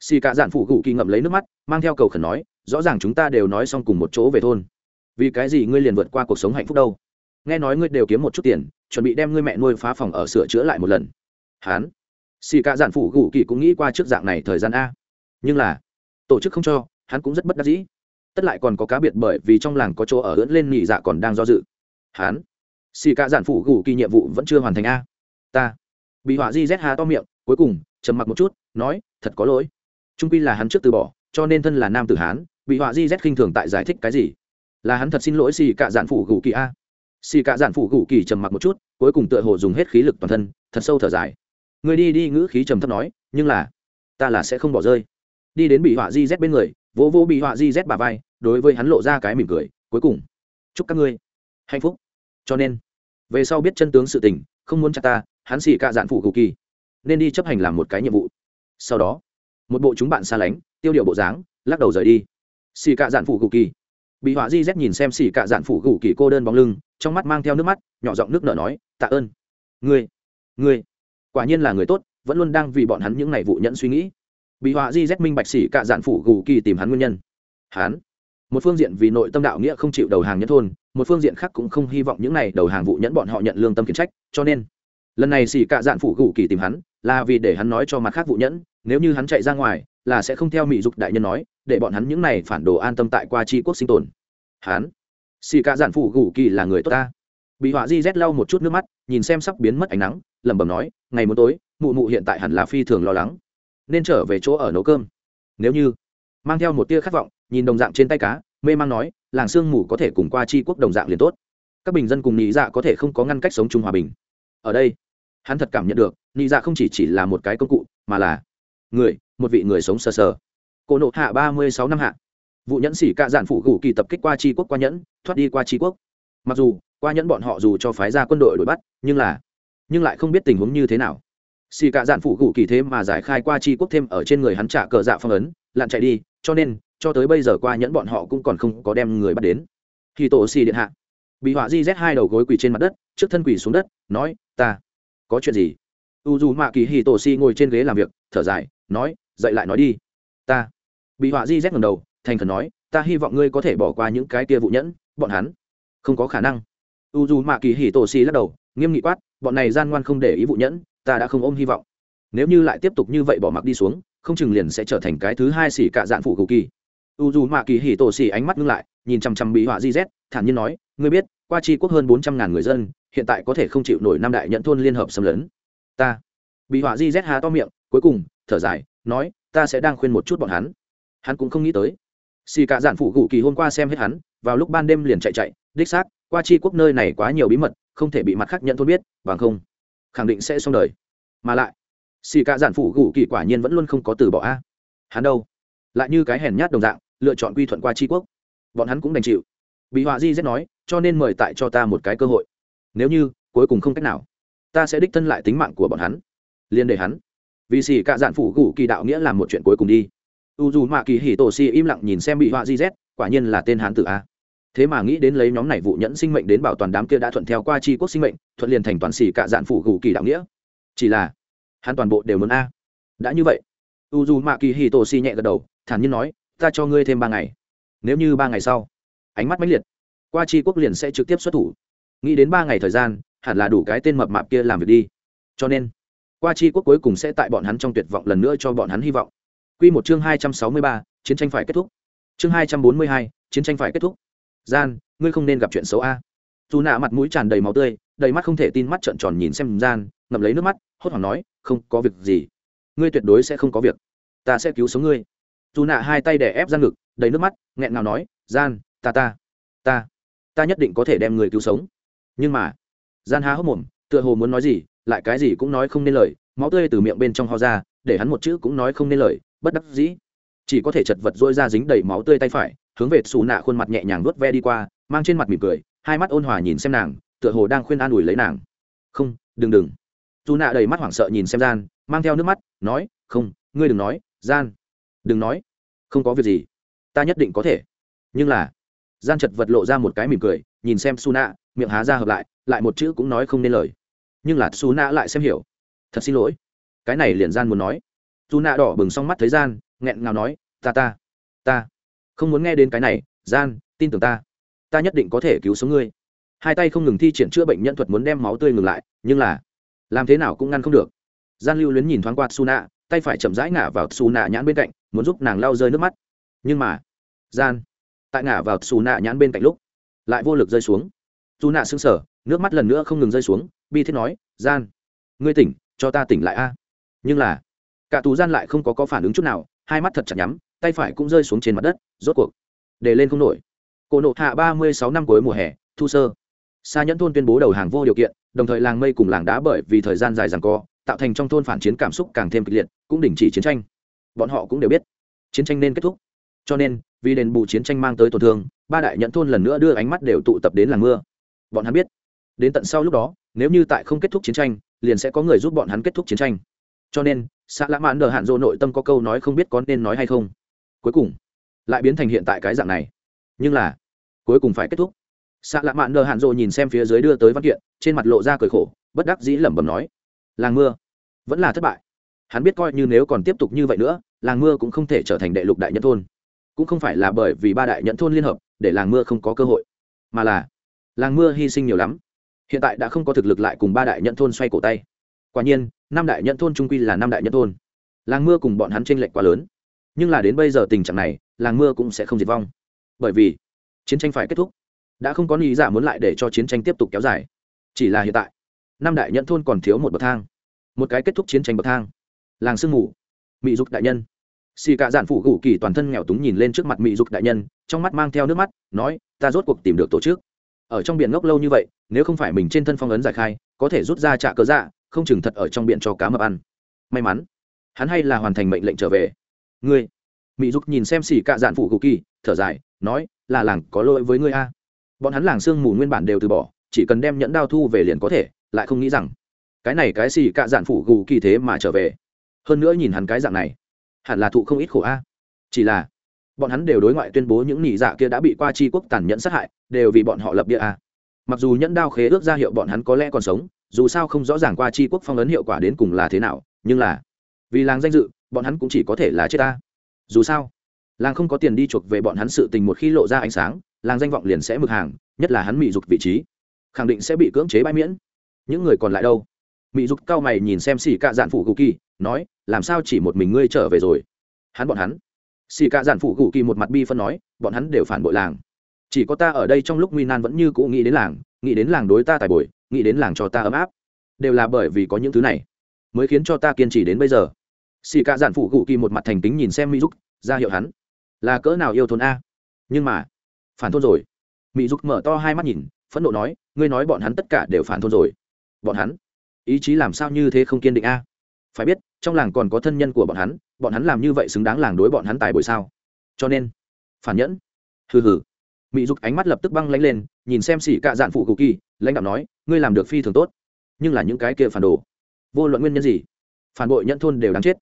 Xì cả giản phụ cụ kỳ ngậm lấy nước mắt, mang theo cầu khẩn nói, rõ ràng chúng ta đều nói xong cùng một chỗ về thôn. Vì cái gì ngươi liền vượt qua cuộc sống hạnh phúc đâu? Nghe nói ngươi đều kiếm một chút tiền chuẩn bị đem ngươi mẹ nuôi phá phòng ở sửa chữa lại một lần. Hán. Xì cả giản phụ gù kỳ cũng nghĩ qua trước dạng này thời gian a. Nhưng là tổ chức không cho hắn cũng rất bất đắc dĩ. Tất lại còn có cá biệt bởi vì trong làng có chỗ ở ưỡn lên nhị dạ còn đang do dự. Hán, xì cả giản phụ gù kỳ nhiệm vụ vẫn chưa hoàn thành a. Ta. Bị họa di z hà to miệng cuối cùng trầm mặc một chút nói thật có lỗi. Trung quy là hắn trước từ bỏ cho nên thân là nam tử hán bị họa di z khinh thường tại giải thích cái gì? Là hắn thật xin lỗi xì cả giản phụ gù kỳ a xì cạ dạn phụ gù kỳ trầm mặc một chút, cuối cùng tựa hồ dùng hết khí lực toàn thân, thật sâu thở dài. Người đi đi ngữ khí trầm thấp nói, nhưng là, ta là sẽ không bỏ rơi. Đi đến bị họa di z bên người, vỗ vỗ bị họa di z bà vai, đối với hắn lộ ra cái mỉm cười, cuối cùng, chúc các ngươi hạnh phúc. Cho nên, về sau biết chân tướng sự tình, không muốn chặt ta, hắn xì cạ dạn phụ gù kỳ, nên đi chấp hành làm một cái nhiệm vụ. Sau đó, một bộ chúng bạn xa lánh, tiêu điệu bộ dáng, lắc đầu rời đi. Xì cạ dạn phụ gù kỳ. Bị họa di z nhìn xem xì cạ dạn phụ gù kỳ cô đơn bóng lưng trong mắt mang theo nước mắt, nhỏ giọng nước nở nói, tạ ơn. Ngươi ngươi, quả nhiên là người tốt, vẫn luôn đang vì bọn hắn những ngày vụ nhẫn suy nghĩ. Bị họa di rét minh bạch sĩ cạ dạn phủ gù kỳ tìm hắn nguyên nhân. Hắn, một phương diện vì nội tâm đạo nghĩa không chịu đầu hàng nhất thôn, một phương diện khác cũng không hy vọng những n à y đầu hàng vụ nhẫn bọn họ nhận lương tâm khiển trách, cho nên, lần này xỉ cạ dạn phủ gù kỳ tìm hắn, là vì để hắn nói cho mặt khác vụ nhẫn, nếu như hắn chạy ra ngoài, là sẽ không theo mỹ dục đại nhân nói, để bọn hắn những n à y phản đồ an tâm tại qua tri quốc sinh tồn. Hắn xì cả giản phụ gù kỳ là người tốt ta. Bị họa di rét lau một chút nước mắt, nhìn xem sắp biến mất ánh nắng, lẩm bẩm nói, ngày muốn tối, mụ mụ hiện tại hẳn là phi thường lo lắng. Nên trở về chỗ ở nấu cơm. Nếu như mang theo một tia khát vọng, nhìn đồng dạng trên tay cá, mê mang nói, làng sương mù có thể cùng qua tri quốc đồng dạng liền tốt. Các bình dân cùng nghĩ dạ có thể không có ngăn cách sống chung hòa bình. Ở đây, hắn thật cảm nhận được nghĩ dạ không chỉ chỉ là một cái công cụ, mà là người, một vị người sống sờ sờ. Cổ nộ hạ ba mươi sáu năm hạ vụ nhẫn xỉ cạ dạn phụ gù kỳ tập kích qua tri quốc qua nhẫn, thoát đi qua tri quốc. Mặc dù, qua nhẫn bọn họ dù cho phái ra quân đội đuổi bắt, nhưng là, nhưng lại không biết tình huống như thế nào. Xì cạ dạn phụ gù kỳ thế mà giải khai qua chi quốc thêm ở trên người hắn trả cờ dạ phong ấn, lặn chạy đi, cho nên, cho tới bây giờ qua nhẫn bọn họ cũng còn không có đem người bắt đến. Khi tổ xì điện hạ. Bị họa di z hai đầu gối quỳ trên mặt đất, trước thân quỳ xuống đất, nói, ta, có chuyện gì? U dù mạ kỳ hì tổ xì ngồi trên ghế làm việc, thở dài, nói, dậy lại nói đi. Ta. Bị họa di z ngầm đầu thành khẩn nói, ta hy vọng ngươi có thể bỏ qua những cái kia vụ nhẫn, bọn hắn không có khả năng. U dù mạ kỳ hì tổ xì lắc đầu, nghiêm nghị quát, bọn này gian ngoan không để ý vụ nhẫn, ta đã không ôm hy vọng. Nếu như lại tiếp tục như vậy bỏ mặc đi xuống, không chừng liền sẽ trở thành cái thứ hai xỉ cạ dạn phụ cầu kỳ. U dù mạ kỳ hỉ tổ xì ánh mắt ngưng lại, nhìn chằm chằm bị họa di z, thản nhiên nói, ngươi biết, qua tri quốc hơn bốn trăm ngàn người dân, hiện tại có thể không chịu nổi năm đại nhận thôn liên hợp xâm lấn. Ta. Bị họa di z há to miệng, cuối cùng, thở dài, nói, ta sẽ đang khuyên một chút bọn hắn. Hắn cũng không nghĩ tới xì cả dạn phụ gù kỳ hôm qua xem hết hắn, vào lúc ban đêm liền chạy chạy, đích xác, qua chi quốc nơi này quá nhiều bí mật, không thể bị mặt khác nhận thôn biết, bằng không, khẳng định sẽ xong đời. Mà lại, xì cả giản phụ gù kỳ quả nhiên vẫn luôn không có từ bỏ a. Hắn đâu? Lại như cái hèn nhát đồng dạng, lựa chọn quy thuận qua tri quốc. Bọn hắn cũng đành chịu. Bị họa di rất nói, cho nên mời tại cho ta một cái cơ hội. Nếu như, cuối cùng không cách nào, ta sẽ đích thân lại tính mạng của bọn hắn. Liên để hắn. Vì xì cả dạn phụ gù kỳ đạo nghĩa làm một chuyện cuối cùng đi u dù mạ kỳ hỉ tổ si im lặng nhìn xem bị họa di z, quả nhiên là tên hán tử a. Thế mà nghĩ đến lấy nhóm này vụ nhẫn sinh mệnh đến bảo toàn đám kia đã thuận theo qua tri quốc sinh mệnh, thuận liền thành toàn xỉ cả dạn phủ gù kỳ đạo nghĩa. Chỉ là, hắn toàn bộ đều muốn a. Đã như vậy, u dù mạ kỳ hì tổ si nhẹ gật đầu, thản nhiên nói, ta cho ngươi thêm ba ngày. Nếu như ba ngày sau, ánh mắt mãnh liệt, qua tri quốc liền sẽ trực tiếp xuất thủ. Nghĩ đến ba ngày thời gian, hẳn là đủ cái tên mập mạp kia làm việc đi. Cho nên, qua tri quốc cuối cùng sẽ tại bọn hắn trong tuyệt vọng lần nữa cho bọn hắn hy vọng. Quy một chương hai trăm sáu mươi ba, chiến tranh phải kết thúc. Chương hai trăm bốn mươi hai, chiến tranh phải kết thúc. Gian, ngươi không nên gặp chuyện xấu a. Chu nạ mặt mũi tràn đầy máu tươi, đầy mắt không thể tin mắt trợn tròn nhìn xem gian, ngậm lấy nước mắt, hốt hoảng nói, không có việc gì. Ngươi tuyệt đối sẽ không có việc. Ta sẽ cứu sống ngươi. Chu nạ hai tay đè ép gian ngực, đầy nước mắt, nghẹn ngào nói, gian, ta ta ta ta nhất định có thể đem người cứu sống. Nhưng mà, gian há hốc mồm, tựa hồ muốn nói gì, lại cái gì cũng nói không nên lời, máu tươi từ miệng bên trong ho ra, để hắn một chữ cũng nói không nên lời bất đắc dĩ. Chỉ có thể chật vật dỗi ra dính đầy máu tươi tay phải, hướng về xù nạ khuôn mặt nhẹ nhàng nuốt ve đi qua, mang trên mặt mỉm cười, hai mắt ôn hòa nhìn xem nàng, tựa hồ đang khuyên an ủi lấy nàng. Không, đừng đừng. Dù nạ đầy mắt hoảng sợ nhìn xem gian, mang theo nước mắt, nói, không, ngươi đừng nói, gian. Đừng nói. Không có việc gì. Ta nhất định có thể. Nhưng là, gian chật vật lộ ra một cái mỉm cười, nhìn xem su nạ, miệng há ra hợp lại lại một chữ cũng nói không nên lời. Nhưng là su nạ lại xem hiểu. Thật xin lỗi. Cái này liền gian muốn nói dù nạ đỏ bừng xong mắt thấy gian, nghẹn ngào nói, ta ta ta, không muốn nghe đến cái này, gian, tin tưởng ta. Ta nhất định có thể cứu sống ngươi. Hai tay không ngừng thi triển chữa bệnh nhân thuật muốn đem máu tươi ngừng lại, nhưng là, làm thế nào cũng ngăn không được. Gian lưu luyến nhìn thoáng qua su nạ tay phải chậm rãi ngả vào su nạ nhãn bên cạnh, muốn giúp nàng lau rơi nước mắt. Nhưng mà, gian, tại ngả vào su nạ nhãn bên cạnh lúc, lại vô lực rơi xuống. Su nạ sững sờ, nước mắt lần nữa không ngừng rơi xuống, bi thiết nói, gian, ngươi tỉnh, cho ta tỉnh lại a. Nhưng là cả tù gian lại không có có phản ứng chút nào, hai mắt thật chặt nhắm, tay phải cũng rơi xuống trên mặt đất, rốt cuộc, để lên không nổi. Cổ nộ hạ ba mươi sáu năm cuối mùa hè, thu sơ. Xa nhẫn thôn tuyên bố đầu hàng vô điều kiện, đồng thời làng mây cùng làng đá bởi vì thời gian dài rằng co, tạo thành trong thôn phản chiến cảm xúc càng thêm kịch liệt, cũng đình chỉ chiến tranh. Bọn họ cũng đều biết, chiến tranh nên kết thúc. Cho nên, vì đền bù chiến tranh mang tới tổn thương, ba đại nhẫn thôn lần nữa đưa ánh mắt đều tụ tập đến làng mưa. Bọn hắn biết, đến tận sau lúc đó, nếu như tại không kết thúc chiến tranh, liền sẽ có người giúp bọn hắn kết thúc chiến tranh. Cho nên xạ lã mãn đờ hạn dô nội tâm có câu nói không biết có nên nói hay không. Cuối cùng, lại biến thành hiện tại cái dạng này. Nhưng là, cuối cùng phải kết thúc. Xạ lạ mạn đờ hạn dô nhìn xem phía dưới đưa tới văn kiện, trên mặt lộ ra cười khổ, bất đắc dĩ lẩm bẩm nói, làng mưa vẫn là thất bại. Hắn biết coi như nếu còn tiếp tục như vậy nữa, làng mưa cũng không thể trở thành đệ lục đại nhân thôn. Cũng không phải là bởi vì ba đại nhẫn thôn liên hợp, để làng mưa không có cơ hội. Mà là, làng mưa hy sinh nhiều lắm. Hiện tại đã không có thực lực lại cùng ba đại nhẫn thôn xoay cổ tay quả nhiên, năm đại nhẫn thôn trung quy là năm đại nhẫn thôn. Làng mưa cùng bọn hắn tranh lệch quá lớn. Nhưng là đến bây giờ tình trạng này, làng mưa cũng sẽ không diệt vong. Bởi vì, chiến tranh phải kết thúc. Đã không có lý giả muốn lại để cho chiến tranh tiếp tục kéo dài. Chỉ là hiện tại, năm đại nhẫn thôn còn thiếu một bậc thang. Một cái kết thúc chiến tranh bậc thang. Làng sương mù mỹ dục đại nhân. Xì cạ dạn phụ gù kỳ toàn thân nghèo túng nhìn lên trước mặt mỹ dục đại nhân, trong mắt mang theo nước mắt, nói, ta rốt cuộc tìm được tổ chức. Ở trong biển ngốc lâu như vậy, nếu không phải mình trên thân phong ấn giải khai, có thể rút ra trạ cớ dạ không chừng thật ở trong biển cho cá mập ăn. May mắn, hắn hay là hoàn thành mệnh lệnh trở về. Ngươi mỹ dục nhìn xem xỉ cạ dạn phụ gù kỳ, thở dài, nói, là làng có lỗi với ngươi a. Bọn hắn làng sương mù nguyên bản đều từ bỏ, chỉ cần đem nhẫn đao thu về liền có thể, lại không nghĩ rằng, cái này cái xỉ cạ dạn phủ gù kỳ thế mà trở về. Hơn nữa nhìn hắn cái dạng này, hẳn là thụ không ít khổ a. Chỉ là, bọn hắn đều đối ngoại tuyên bố những nỉ dạ kia đã bị qua c quốc tàn nhẫn sát hại, đều vì bọn họ lập địa a. Mặc dù nhẫn đao khế ước ra hiệu bọn hắn có lẽ còn sống dù sao không rõ ràng qua Tri quốc phong ấn hiệu quả đến cùng là thế nào, nhưng là, vì làng danh dự, bọn hắn cũng chỉ có thể là chết ta. Dù sao, làng không có tiền đi chuộc về bọn hắn sự tình một khi lộ ra ánh sáng, làng danh vọng liền sẽ mực hàng, nhất là hắn mỹ dục vị trí. Khẳng định sẽ bị cưỡng chế bãi miễn. Những người còn lại đâu? Mỹ dục cao mày nhìn xem xì cạ dạn phụ gù kỳ, nói, làm sao chỉ một mình ngươi trở về rồi? Hắn bọn hắn. Xì cạ dạn phụ gù kỳ một mặt bi phân nói, bọn hắn đều phản bội làng chỉ có ta ở đây trong lúc nguy nan vẫn như cũ nghĩ đến làng, nghĩ đến làng đối ta tài bồi, nghĩ đến làng cho ta ấm áp. Đều là bởi vì có những thứ này mới khiến cho ta kiên trì đến bây giờ. Xì cạ dạn phụ cụ kỳ một mặt thành tính nhìn xem mỹ dục, ra hiệu hắn. Là cỡ nào yêu thôn a? Nhưng mà, phản thôn rồi. Mỹ dục mở to hai mắt nhìn, phẫn nộ nói, ngươi nói bọn hắn tất cả đều phản thôn rồi. Bọn hắn? Ý chí làm sao như thế không kiên định a? Phải biết, trong làng còn có thân nhân của bọn hắn bọn hắn làm như vậy xứng đáng làng đối bọn hắn tài bồi sao? Cho nên, phản nhẫn. Hừ hừ mỹ dục ánh mắt lập tức băng lánh lên, nhìn xem xỉ cạ dạn phụ cụ kỳ, lãnh đạo nói, ngươi làm được phi thường tốt. Nhưng là những cái kia phản đồ, vô luận nguyên nhân gì, phản bội nhận thôn đều đáng chết.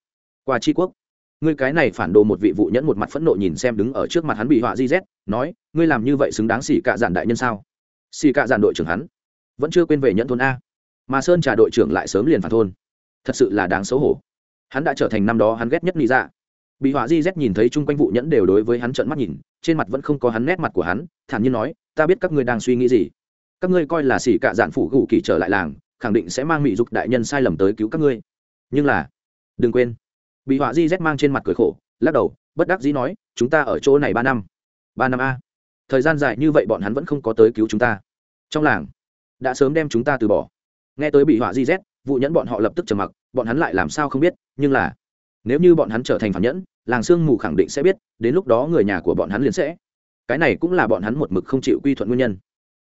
Qua tri quốc, ngươi cái này phản đồ một vị vụ nhẫn một mặt phẫn nộ nhìn xem đứng ở trước mặt hắn bị họa di z nói, ngươi làm như vậy xứng đáng xỉ cạ giản đại nhân sao? Xỉ cạ giản đội trưởng hắn, vẫn chưa quên về nhận thôn a. Mà sơn trà đội trưởng lại sớm liền phản thôn. Thật sự là đáng xấu hổ. Hắn đã trở thành năm đó hắn ghét nhất nghĩ ra dạ bị họa di z nhìn thấy chung quanh vụ nhẫn đều đối với hắn trợn mắt nhìn, trên mặt vẫn không có hắn nét mặt của hắn, thản nhiên nói, ta biết các ngươi đang suy nghĩ gì. Các ngươi coi là xỉ cạ dạn phủ gù kỳ trở lại làng, khẳng định sẽ mang mỹ dục đại nhân sai lầm tới cứu các ngươi. Nhưng là, đừng quên. Bị họa di z mang trên mặt cười khổ, lắc đầu, bất đắc dĩ nói, chúng ta ở chỗ này ba năm. Ba năm a? Thời gian dài như vậy bọn hắn vẫn không có tới cứu chúng ta. Trong làng, đã sớm đem chúng ta từ bỏ. Nghe tới bị họa di z, vụ nhẫn bọn họ lập tức trầm mặc, bọn hắn lại làm sao không biết, nhưng là nếu như bọn hắn trở thành phản nhẫn, làng sương mù khẳng định sẽ biết, đến lúc đó người nhà của bọn hắn liền sẽ. Cái này cũng là bọn hắn một mực không chịu quy thuận nguyên nhân.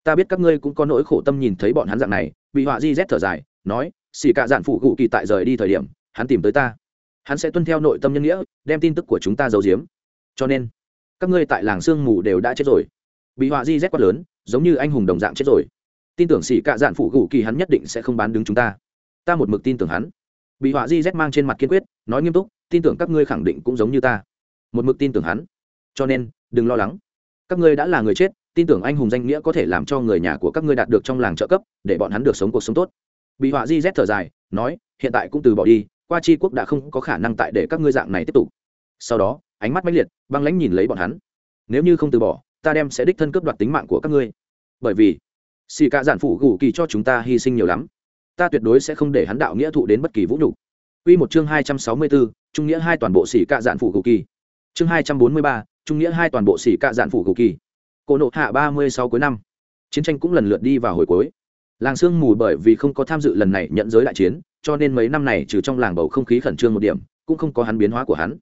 Ta biết các ngươi cũng có nỗi khổ tâm nhìn thấy bọn hắn dạng này, bị họa di rét thở dài, nói, xì cạ dạn phụ cụ kỳ tại rời đi thời điểm, hắn tìm tới ta. Hắn sẽ tuân theo nội tâm nhân nghĩa, đem tin tức của chúng ta giấu giếm. Cho nên, các ngươi tại làng sương mù đều đã chết rồi. Bị họa di rét quá lớn, giống như anh hùng đồng dạng chết rồi. Tin tưởng xì cạ dạn phụ cụ kỳ hắn nhất định sẽ không bán đứng chúng ta. Ta một mực tin tưởng hắn bị họa di z mang trên mặt kiên quyết, nói nghiêm túc, tin tưởng các ngươi khẳng định cũng giống như ta. Một mực tin tưởng hắn. Cho nên, đừng lo lắng. Các ngươi đã là người chết, tin tưởng anh hùng danh nghĩa có thể làm cho người nhà của các ngươi đạt được trong làng trợ cấp, để bọn hắn được sống cuộc sống tốt. Bị họa di z thở dài, nói, hiện tại cũng từ bỏ đi, qua c quốc đã không có khả năng tại để các ngươi dạng này tiếp tục. Sau đó, ánh mắt mãnh liệt, băng lãnh nhìn lấy bọn hắn. Nếu như không từ bỏ, ta đem sẽ đích thân cướp đoạt tính mạng của các ngươi. Bởi vì, xì ca giản phụ gù kỳ cho chúng ta hy sinh nhiều lắm ta tuyệt đối sẽ không để hắn đạo nghĩa thụ đến bất kỳ vũ nhục Quy một chương 264, trung nghĩa hai toàn bộ sĩ cạ dạn phủ cụ kỳ. Chương 243, trung nghĩa hai toàn bộ sĩ cạ dạn phủ cụ kỳ. Cổ nộ hạ 36 cuối năm. Chiến tranh cũng lần lượt đi vào hồi cuối. Làng Sương mù bởi vì không có tham dự lần này nhận giới đại chiến, cho nên mấy năm này trừ trong làng bầu không khí khẩn trương một điểm, cũng không có hắn biến hóa của hắn.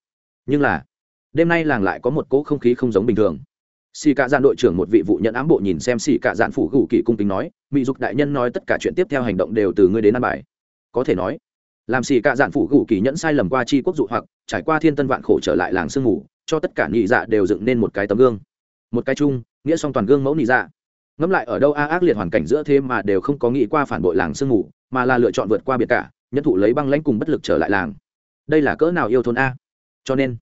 Nhưng là, đêm nay làng lại có một cỗ không khí không giống bình thường. Xì cạ dạn đội trưởng một vị vụ nhận ám bộ nhìn xem xì cạ dạn phụ gù kỳ cung kính nói, mỹ dục đại nhân nói tất cả chuyện tiếp theo hành động đều từ ngươi đến ăn bài. Có thể nói, làm xì cạ dạn phụ gù kỳ nhẫn sai lầm qua chi quốc dụ hoặc trải qua thiên tân vạn khổ trở lại làng sương ngủ cho tất cả nhị dạ đều dựng nên một cái tấm gương. Một cái chung nghĩa song toàn gương mẫu nhị dạ. Ngẫm lại ở đâu a ác liệt hoàn cảnh giữa thế mà đều không có nghĩ qua phản bội làng sương ngủ mà là lựa chọn vượt qua biệt cả nhân thụ lấy băng lãnh cùng bất lực trở lại làng. Đây là cỡ nào yêu thôn a? Cho nên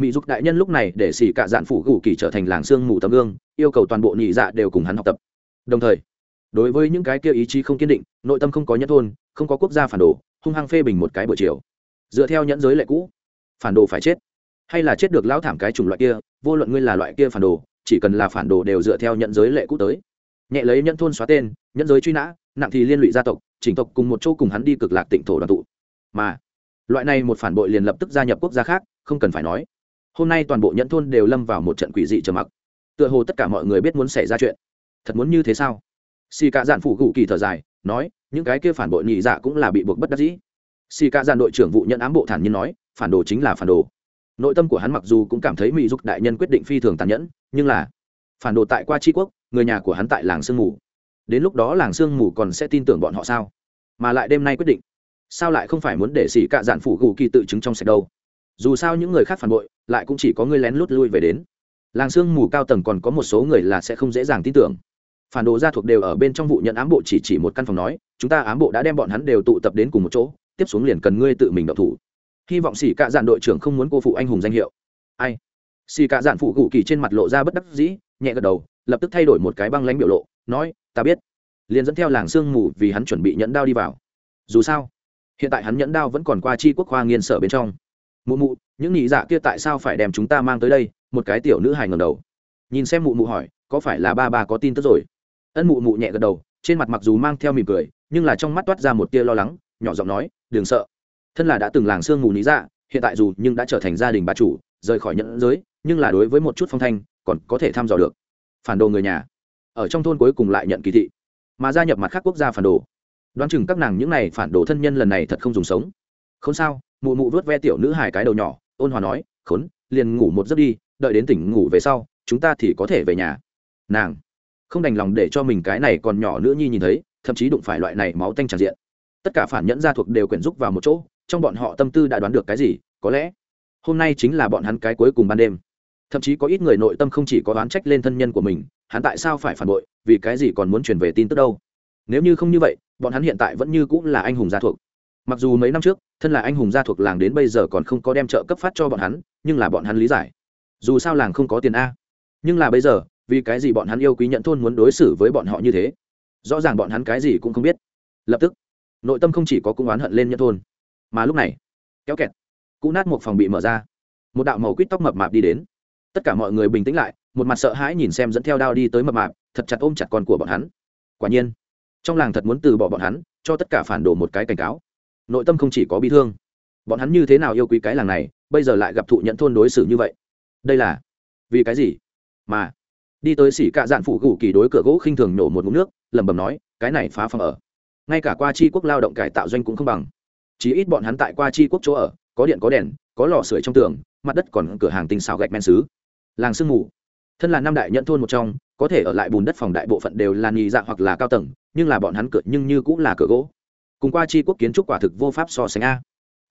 mỹ dục đại nhân lúc này để xì cả dạn phụ gù kỳ trở thành làng sương ngủ tấm gương, yêu cầu toàn bộ nhị dạ đều cùng hắn học tập. Đồng thời, đối với những cái kia ý chí không kiên định, nội tâm không có nhất thôn, không có quốc gia phản đồ, hung hăng phê bình một cái buổi chiều. Dựa theo nhẫn giới lệ cũ, phản đồ phải chết. Hay là chết được lão thảm cái chủng loại kia, vô luận ngươi là loại kia phản đồ, chỉ cần là phản đồ đều dựa theo nhẫn giới lệ cũ tới. Nhẹ lấy nhẫn thôn xóa tên, nhẫn giới truy nã, nặng thì liên lụy gia tộc, chỉnh tộc cùng một chỗ cùng hắn đi cực lạc tịnh thổ đoàn tụ. Mà, loại này một phản bội liền lập tức gia nhập quốc gia khác, không cần phải nói hôm nay toàn bộ nhẫn thôn đều lâm vào một trận quỷ dị trầm mặc. Tựa hồ tất cả mọi người biết muốn xảy ra chuyện. Thật muốn như thế sao? Xì cả dạn phụ gù kỳ thở dài, nói, những cái kia phản bội nhị dạ cũng là bị buộc bất đắc dĩ. Xì cả dạn đội trưởng vụ nhận ám bộ thản nhiên nói, phản đồ chính là phản đồ. Nội tâm của hắn mặc dù cũng cảm thấy mỹ dục đại nhân quyết định phi thường tàn nhẫn, nhưng là, phản đồ tại qua tri quốc, người nhà của hắn tại làng sương mù. Đến lúc đó làng sương mù còn sẽ tin tưởng bọn họ sao? Mà lại đêm nay quyết định, sao lại không phải muốn để xì cạ dạn phủ gù kỳ tự chứng trong sạch đâu? Dù sao những người khác phản bội, lại cũng chỉ có người lén lút lui về đến. Làng sương mù cao tầng còn có một số người là sẽ không dễ dàng tin tưởng. Phản đồ gia thuộc đều ở bên trong vụ nhận ám bộ chỉ chỉ một căn phòng nói, chúng ta ám bộ đã đem bọn hắn đều tụ tập đến cùng một chỗ, tiếp xuống liền cần ngươi tự mình đậu thủ. Hy vọng xỉ cạ dạn đội trưởng không muốn cô phụ anh hùng danh hiệu. Ai? Xỉ cạ dạn phụ cụ kỳ trên mặt lộ ra bất đắc dĩ, nhẹ gật đầu, lập tức thay đổi một cái băng lánh biểu lộ, nói, ta biết. Liền dẫn theo làng sương mù vì hắn chuẩn bị nhẫn đao đi vào. Dù sao, hiện tại hắn nhẫn đao vẫn còn qua chi quốc khoa nghiên sở bên trong mụ mụ, những nhị dạ kia tại sao phải đem chúng ta mang tới đây? Một cái tiểu nữ hài ngầm đầu, nhìn xem mụ mụ hỏi, có phải là ba ba có tin tức rồi? Ân mụ mụ nhẹ gật đầu, trên mặt mặc dù mang theo mỉm cười, nhưng là trong mắt toát ra một tia lo lắng, nhỏ giọng nói, đừng sợ. Thân là đã từng làng sương mù nhị dạ hiện tại dù nhưng đã trở thành gia đình bà chủ, rời khỏi nhận giới, nhưng là đối với một chút phong thanh, còn có thể thăm dò được. Phản đồ người nhà. Ở trong thôn cuối cùng lại nhận kỳ thị. Mà gia nhập mặt khác quốc gia phản đồ. Đoán chừng các nàng những n à y phản đồ thân nhân lần này thật không dùng sống không sao, mụ mụ vớt ve tiểu nữ hài cái đầu nhỏ, ôn hòa nói, khốn, liền ngủ một giấc đi, đợi đến tỉnh ngủ về sau, chúng ta thì có thể về nhà. Nàng không đành lòng để cho mình cái này còn nhỏ nữa nhi nhìn thấy, thậm chí đụng phải loại này máu tanh tràn diện. Tất cả phản nhẫn gia thuộc đều quyển rúc vào một chỗ, trong bọn họ tâm tư đã đoán được cái gì, có lẽ hôm nay chính là bọn hắn cái cuối cùng ban đêm. Thậm chí có ít người nội tâm không chỉ có đoán trách lên thân nhân của mình, hắn tại sao phải phản bội, vì cái gì còn muốn truyền về tin tức đâu? Nếu như không như vậy, bọn hắn hiện tại vẫn như cũng là anh hùng gia thuộc mặc dù mấy năm trước, thân là anh hùng gia thuộc làng đến bây giờ còn không có đem trợ cấp phát cho bọn hắn, nhưng là bọn hắn lý giải. Dù sao làng không có tiền a. Nhưng là bây giờ, vì cái gì bọn hắn yêu quý nhận thôn muốn đối xử với bọn họ như thế? Rõ ràng bọn hắn cái gì cũng không biết. Lập tức, nội tâm không chỉ có cung oán hận lên nhận thôn, mà lúc này, kéo kẹt cụ nát một phòng bị mở ra. Một đạo màu quýt tóc mập mạp đi đến. Tất cả mọi người bình tĩnh lại, một mặt sợ hãi nhìn xem dẫn theo đao đi tới mập mạp, thật chặt ôm chặt con của bọn hắn. Quả nhiên, trong làng thật muốn từ bỏ bọn hắn, cho tất cả phản đồ một cái cảnh cáo nội tâm không chỉ có bi thương. Bọn hắn như thế nào yêu quý cái làng này, bây giờ lại gặp thụ nhận thôn đối xử như vậy? Đây là vì cái gì? Mà đi tới xỉ cạ dạn phụ gù kỳ đối cửa gỗ khinh thường nổ một ngụm nước, lẩm bẩm nói, cái này phá phòng ở. Ngay cả qua chi quốc lao động cải tạo doanh cũng không bằng. Chí ít bọn hắn tại qua chi quốc chỗ ở, có điện có đèn, có lò sưởi trong tường, mặt đất còn cửa hàng tinh xào gạch men xứ. Làng sương mù. Thân là năm đại nhận thôn một trong, có thể ở lại bùn đất phòng đại bộ phận đều là nhì dạ hoặc là cao tầng, nhưng là bọn hắn cửa, nhưng như cũng là cửa gỗ cùng qua chi quốc kiến trúc quả thực vô pháp so sánh a.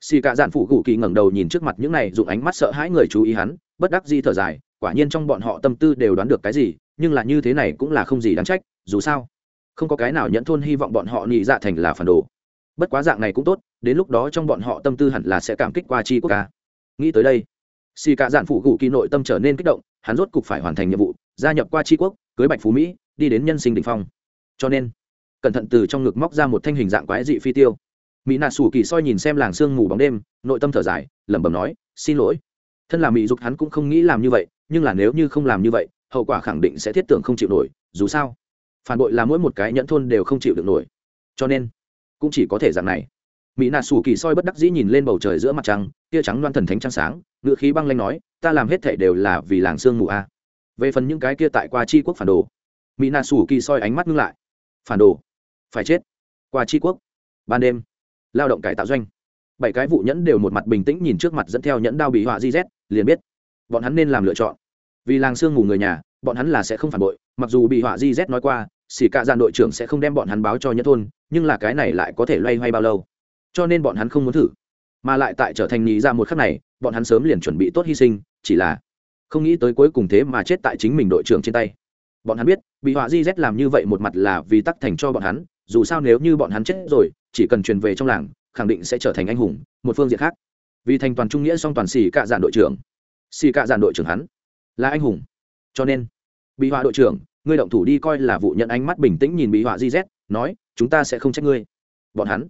Xì cạ dạn phụ gù kỳ ngẩng đầu nhìn trước mặt những này, dùng ánh mắt sợ hãi người chú ý hắn, bất đắc di thở dài, quả nhiên trong bọn họ tâm tư đều đoán được cái gì, nhưng là như thế này cũng là không gì đáng trách, dù sao, không có cái nào nhẫn thôn hy vọng bọn họ nhị dạ thành là phản đồ. Bất quá dạng này cũng tốt, đến lúc đó trong bọn họ tâm tư hẳn là sẽ cảm kích qua chi quốc ca nghĩ tới đây, xì cạ dạn phụ gù kỳ nội tâm trở nên kích động, hắn rốt cục phải hoàn thành nhiệm vụ, gia nhập qua chi quốc, cưới bạch phú mỹ, đi đến nhân sinh đ ỉ n h phong. Cho nên cẩn thận từ trong ngực móc ra một thanh hình dạng quái dị phi tiêu. Mỹ nạ sủ kỳ soi nhìn xem làng sương mù bóng đêm, nội tâm thở dài, lẩm bẩm nói, xin lỗi. Thân là mỹ dục hắn cũng không nghĩ làm như vậy, nhưng là nếu như không làm như vậy, hậu quả khẳng định sẽ thiết tưởng không chịu nổi, dù sao, phản bội là mỗi một cái nhẫn thôn đều không chịu được nổi. Cho nên, cũng chỉ có thể dạng này. Mỹ nạ sủ kỳ soi bất đắc dĩ nhìn lên bầu trời giữa mặt trăng, tia trắng loan thần thánh trăng sáng, ngựa khí băng lanh nói, ta làm hết thể đều là vì làng sương mù a. Về phần những cái kia tại qua chi quốc phản đồ, mỹ nạ sủ kỳ soi ánh mắt ngưng lại. Phản đồ? Phải chết. Qua tri quốc. Ban đêm. Lao động cải tạo doanh. Bảy cái vụ nhẫn đều một mặt bình tĩnh nhìn trước mặt dẫn theo nhẫn đao bị họa di z, liền biết bọn hắn nên làm lựa chọn. Vì làng sương ngủ người nhà, bọn hắn là sẽ không phản bội, mặc dù bị họa di z nói qua, xỉ cạ dàn đội trưởng sẽ không đem bọn hắn báo cho nhất thôn, nhưng là cái này lại có thể loay hoay bao lâu? Cho nên bọn hắn không muốn thử. Mà lại tại trở thành nhì ra một khắc này, bọn hắn sớm liền chuẩn bị tốt hy sinh, chỉ là không nghĩ tới cuối cùng thế mà chết tại chính mình đội trưởng trên tay. Bọn hắn biết, bị họa di z làm như vậy một mặt là vì tắc thành cho bọn hắn dù sao nếu như bọn hắn chết rồi, chỉ cần truyền về trong làng, khẳng định sẽ trở thành anh hùng, một phương diện khác. Vì thành toàn trung nghĩa song toàn xì cạ dạn đội trưởng. Xì cạ dạn đội trưởng hắn là anh hùng. Cho nên bị họa đội trưởng, ngươi động thủ đi coi là vụ nhận ánh mắt bình tĩnh nhìn bị họa di z, nói, chúng ta sẽ không trách ngươi. Bọn hắn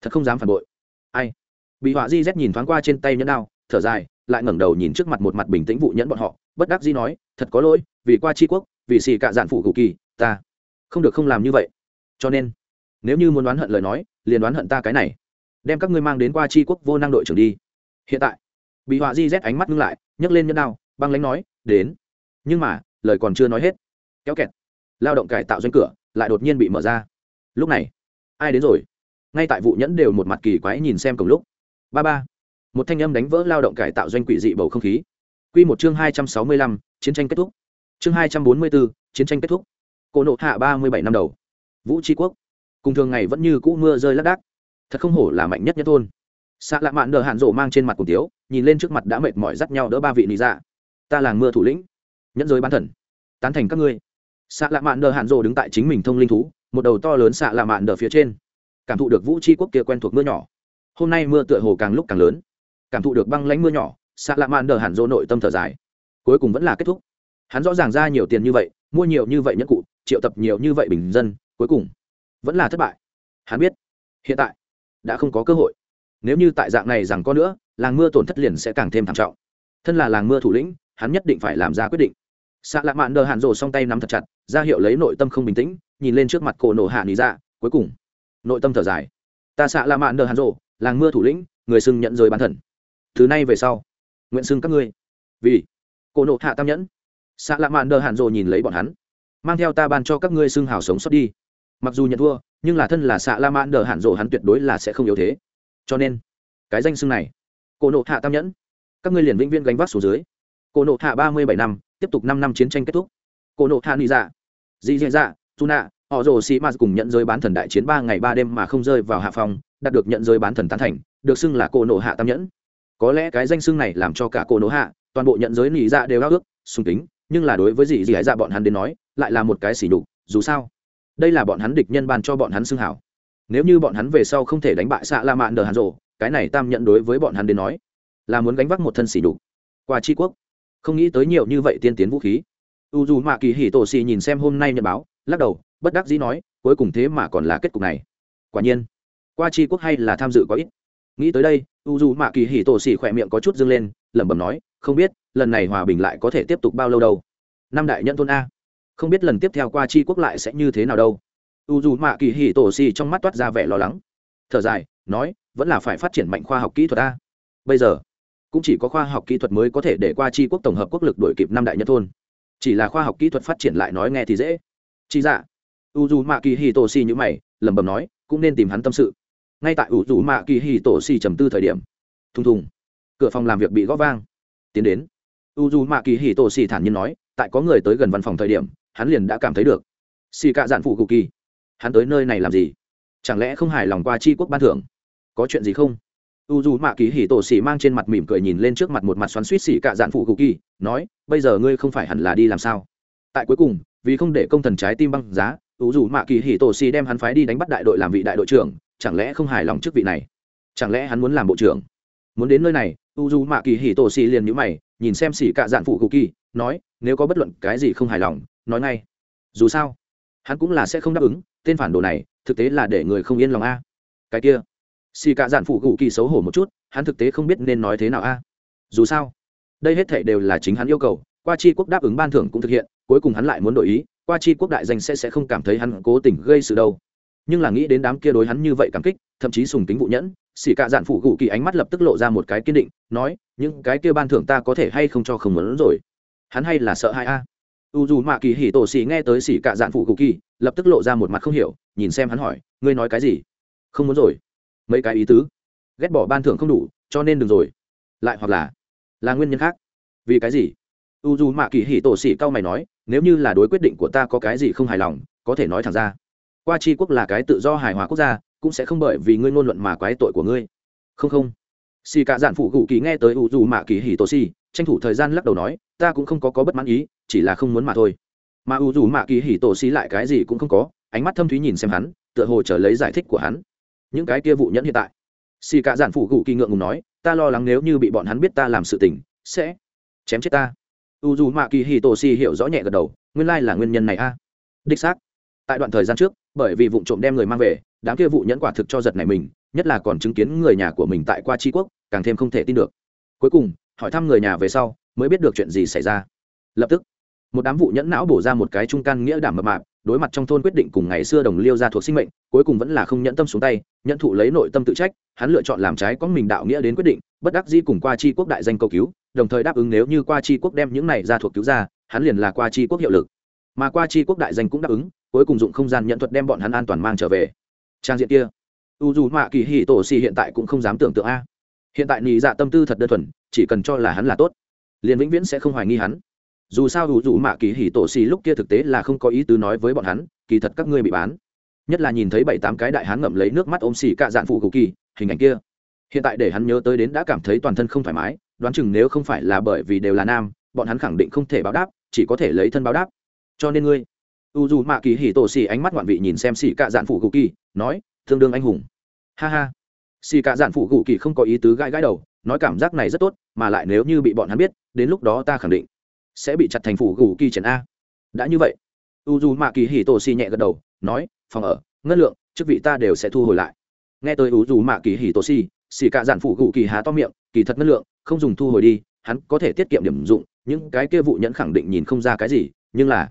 thật không dám phản bội. Ai? Bị họa di z nhìn thoáng qua trên tay nhẫn đao, thở dài, lại ngẩng đầu nhìn trước mặt một mặt bình tĩnh vụ nhẫn bọn họ, bất đắc di nói, thật có lỗi, vì qua tri quốc, vì xì cạ dạn phụ cụ kỳ, ta không được không làm như vậy. Cho nên nếu như muốn đoán hận lời nói, liền đoán hận ta cái này. Đem các ngươi mang đến qua tri quốc vô năng đội trưởng đi. Hiện tại bị họa di rét ánh mắt ngưng lại, nhấc lên nhẫn đao, băng lánh nói, đến. Nhưng mà, lời còn chưa nói hết, kéo kẹt, lao động cải tạo doanh cửa lại đột nhiên bị mở ra. Lúc này, ai đến rồi? Ngay tại vụ nhẫn đều một mặt kỳ quái nhìn xem cùng lúc. Ba ba, một thanh âm đánh vỡ lao động cải tạo doanh quỷ dị bầu không khí. Q một chương hai trăm sáu mươi lăm, chiến tranh kết thúc. Chương hai trăm bốn mươi bốn chiến tranh kết thúc. Cổ nộ hạ ba mươi bảy năm đầu. Vũ tri quốc cùng thường ngày vẫn như cũ mưa rơi lác đác. Thật không hổ là mạnh nhất nhất thôn. Xạ lạ mạn đờ hạn rộ mang trên mặt cùng tiếu, nhìn lên trước mặt đã mệt mỏi dắt nhau đỡ ba vị lý dạ. Ta làng mưa thủ lĩnh. Nhẫn giới bán thần. Tán thành các ngươi. Xạ lạ mạn đờ hạn rộ đứng tại chính mình thông linh thú, một đầu to lớn xạ lạ mạn đờ phía trên. Cảm thụ được vũ tri quốc kia quen thuộc mưa nhỏ. Hôm nay mưa tựa hồ càng lúc càng lớn. Cảm thụ được băng lánh mưa nhỏ, xạ lạ mạn đờ hạn rộ nội tâm thở dài. Cuối cùng vẫn là kết thúc. Hắn rõ ràng ra nhiều tiền như vậy, mua nhiều như vậy nhất cụ, triệu tập nhiều như vậy bình dân, cuối cùng vẫn là thất bại. Hắn biết, hiện tại đã không có cơ hội. Nếu như tại dạng này rằng có nữa, làng mưa tổn thất liền sẽ càng thêm thảm trọng. Thân là làng mưa thủ lĩnh, hắn nhất định phải làm ra quyết định. Xạ lạ mạn đờ hạn rồ song tay nắm thật chặt, ra hiệu lấy nội tâm không bình tĩnh, nhìn lên trước mặt cổ nổ hạ lý ra dạ, cuối cùng, nội tâm thở dài. Ta xạ lạ mạn đờ hạn rồ, làng mưa thủ lĩnh, người xưng nhận rời bán thần thứ này về sau, nguyện xưng các ngươi. Vì cổ nộ hạ tam nhẫn. Xạ lạ mạn đờ hạn rồ nhìn lấy bọn hắn. Mang theo ta ban cho các ngươi xưng hào sống sót đi mặc dù nhận thua, nhưng là thân là xạ la mãn đờ hạn rộ hắn tuyệt đối là sẽ không yếu thế. Cho nên, cái danh xưng này, cổ nộ hạ tam nhẫn, các ngươi liền vĩnh viên gánh vác xuống dưới. Cổ nộ hạ ba mươi bảy năm, tiếp tục năm năm chiến tranh kết thúc. Cổ nộ hạ nị dạ dị dạ dạ tu nạ họ rồ sĩ m cùng nhận giới bán thần đại chiến ba ngày ba đêm mà không rơi vào hạ phòng đạt được nhận giới bán thần tán thành, được xưng là cổ nộ hạ tam nhẫn. Có lẽ cái danh xưng này làm cho cả cổ nộ hạ, toàn bộ nhận giới nị dạ đều ao ước sung tính nhưng là đối với dị dị dạ bọn hắn đến nói, lại là một cái xỉ đục dù sao đây là bọn hắn địch nhân ban cho bọn hắn xưng hảo. Nếu như bọn hắn về sau không thể đánh bại xạ la mạn đờ hàn rộ cái này tam nhận đối với bọn hắn đến nói, là muốn gánh vác một thân xỉ đục qua tri quốc, không nghĩ tới nhiều như vậy tiên tiến vũ khí. U dù mạ kỳ hỉ tổ xì nhìn xem hôm nay nhận báo, lắc đầu, bất đắc dĩ nói, cuối cùng thế mà còn là kết cục này. Quả nhiên, qua tri quốc hay là tham dự có ít. Nghĩ tới đây u dù mạ kỳ hỉ tổ xì khỏe miệng có chút dâng lên, lẩm bẩm nói, không biết, lần này hòa bình lại có thể tiếp tục bao lâu đâu. Năm đại nhân thôn a không biết lần tiếp theo qua chi quốc lại sẽ như thế nào đâu. U dù mạ kỳ hì tổ xì trong mắt toát ra vẻ lo lắng. Thở dài, nói, vẫn là phải phát triển mạnh khoa học kỹ thuật ta. bây giờ, cũng chỉ có khoa học kỹ thuật mới có thể để qua chi quốc tổng hợp quốc lực đổi kịp năm đại nhất thôn. Chỉ là khoa học kỹ thuật phát triển lại nói nghe thì dễ. Chi dạ u dù mạ kỳ hì tổ xì như mày, lẩm bẩm nói, cũng nên tìm hắn tâm sự. Ngay tại u dù mạ kỳ hì tổ xì trầm tư thời điểm, thùng thùng, cửa phòng làm việc bị gõ vang. Tiến đến, u dù mạ kỳ hì tổ xì thản nhiên nói, tại có người tới gần văn phòng thời điểm hắn liền đã cảm thấy được. Xì cạ dạn phụ cụ kỳ, hắn tới nơi này làm gì? Chẳng lẽ không hài lòng qua c quốc ban thưởng? Có chuyện gì không? U dù mạ kỳ hì tổ xì mang trên mặt mỉm cười nhìn lên trước mặt một mặt xoắn suýt xì cạ dạn phụ cụ kỳ, nói, bây giờ ngươi không phải hẳn là đi làm sao? Tại cuối cùng, vì không để công thần trái tim băng giá, u dù mạ kỳ hì tổ xì đem hắn phái đi đánh bắt đại đội làm vị đại đội trưởng, chẳng lẽ không hài lòng chức vị này? Chẳng lẽ hắn muốn làm bộ trưởng? Muốn đến nơi này, u dù mạ kỳ hì tổ xì liền nhữ mày, nhìn xem xì cạ dạn phụ cụ kỳ, nói, nếu có bất luận cái gì không hài lòng nói ngay. Dù sao, hắn cũng là sẽ không đáp ứng, tên phản đồ này, thực tế là để người không yên lòng a. Cái kia, xì cạ dạn phụ cụ kỳ xấu hổ một chút, hắn thực tế không biết nên nói thế nào a. Dù sao, đây hết thệ đều là chính hắn yêu cầu, qua chi quốc đáp ứng ban thưởng cũng thực hiện, cuối cùng hắn lại muốn đổi ý, qua chi quốc đại danh sẽ sẽ không cảm thấy hắn cố tình gây sự đâu. Nhưng là nghĩ đến đám kia đối hắn như vậy cảm kích, thậm chí sùng tính vụ nhẫn, xì cạ dạn phụ cụ kỳ ánh mắt lập tức lộ ra một cái kiên định, nói, những cái kia ban thưởng ta có thể hay không cho không muốn rồi? Hắn hay là sợ hai a? U dù mạ kỳ hỉ tổ xì nghe tới xì cạ dạn phụ cụ kỳ, lập tức lộ ra một mặt không hiểu, nhìn xem hắn hỏi, ngươi nói cái gì? Không muốn rồi. Mấy cái ý tứ? Ghét bỏ ban thưởng không đủ, cho nên đừng rồi. Lại hoặc là là nguyên nhân khác. Vì cái gì? U dù mạ kỳ hỉ tổ xỉ cao mày nói, nếu như là đối quyết định của ta có cái gì không hài lòng, có thể nói thẳng ra. Qua c quốc là cái tự do hài hòa quốc gia, cũng sẽ không bởi vì ngươi ngôn luận mà quái tội của ngươi. Không không. Xì cả dạn phụ cụ kỳ nghe tới u dù mạ kỳ hỉ tổ xỉ tranh thủ thời gian lắc đầu nói, ta cũng không có có bất mãn ý chỉ là không muốn mà thôi. Mà u dù mạ kỳ hỉ tổ xí lại cái gì cũng không có, ánh mắt thâm thúy nhìn xem hắn, tựa hồ trở lấy giải thích của hắn. Những cái kia vụ nhẫn hiện tại. Xì cả giản phụ gù kỳ ngượng ngùng nói, ta lo lắng nếu như bị bọn hắn biết ta làm sự tình, sẽ chém chết ta. U dù mạ kỳ hì tổ xì hiểu rõ nhẹ gật đầu, nguyên lai là nguyên nhân này a. Đích xác. Tại đoạn thời gian trước, bởi vì vụ trộm đem người mang về, đám kia vụ nhẫn quả thực cho giật này mình, nhất là còn chứng kiến người nhà của mình tại qua tri quốc, càng thêm không thể tin được. Cuối cùng, hỏi thăm người nhà về sau, mới biết được chuyện gì xảy ra. Lập tức một đám vụ nhẫn não bổ ra một cái trung căn nghĩa đảm mập mạp, đối mặt trong thôn quyết định cùng ngày xưa đồng liêu ra thuộc sinh mệnh, cuối cùng vẫn là không nhẫn tâm xuống tay nhận thụ lấy nội tâm tự trách, hắn lựa chọn làm trái có mình đạo nghĩa đến quyết định, bất đắc dĩ cùng qua chi quốc đại danh cầu cứu, đồng thời đáp ứng nếu như qua chi quốc đem những này ra thuộc cứu ra, hắn liền là qua chi quốc hiệu lực. Mà qua chi quốc đại danh cũng đáp ứng, cuối cùng dụng không gian nhận thuật đem bọn hắn an toàn mang trở về. Trang diện kia, u dù mạ kỳ hì tổ xì hiện tại cũng không dám tưởng tượng a. Hiện tại nị dạ tâm tư thật đơn thuần, chỉ cần cho là hắn là tốt, liền vĩnh viễn sẽ không hoài nghi hắn dù sao u dù mạ kỳ hỉ tổ xì lúc kia thực tế là không có ý tứ nói với bọn hắn, kỳ thật các ngươi bị bán. Nhất là nhìn thấy bảy tám cái đại hán ngậm lấy nước mắt ôm xì cạ dạn phụ cụ kỳ, hình ảnh kia. Hiện tại để hắn nhớ tới đến đã cảm thấy toàn thân không thoải mái, đoán chừng nếu không phải là bởi vì đều là nam, bọn hắn khẳng định không thể báo đáp, chỉ có thể lấy thân báo đáp. Cho nên ngươi u dù mạ kỳ hỉ tổ xì ánh mắt ngoạn vị nhìn xem xì cạ dạn phụ cụ kỳ, nói, tương đương anh hùng. Ha ha. Xì cạ dạn phụ cụ kỳ không có ý tứ gãi gãi đầu, nói cảm giác này rất tốt, mà lại nếu như bị bọn hắn biết, đến lúc đó ta khẳng định sẽ bị chặt thành phủ gù kỳ trần a. Đã như vậy u dù mạ kỳ hỉ tổ xì nhẹ gật đầu, nói, phòng ở, ngân lượng, chức vị ta đều sẽ thu hồi lại. Nghe tới u dù mạ kỳ hỉ tổ xì xì cả dạn phủ gù kỳ há to miệng, kỳ thật ngân lượng, không dùng thu hồi đi, hắn có thể tiết kiệm điểm dụng, những cái kia vụ nhẫn khẳng định nhìn không ra cái gì, nhưng là,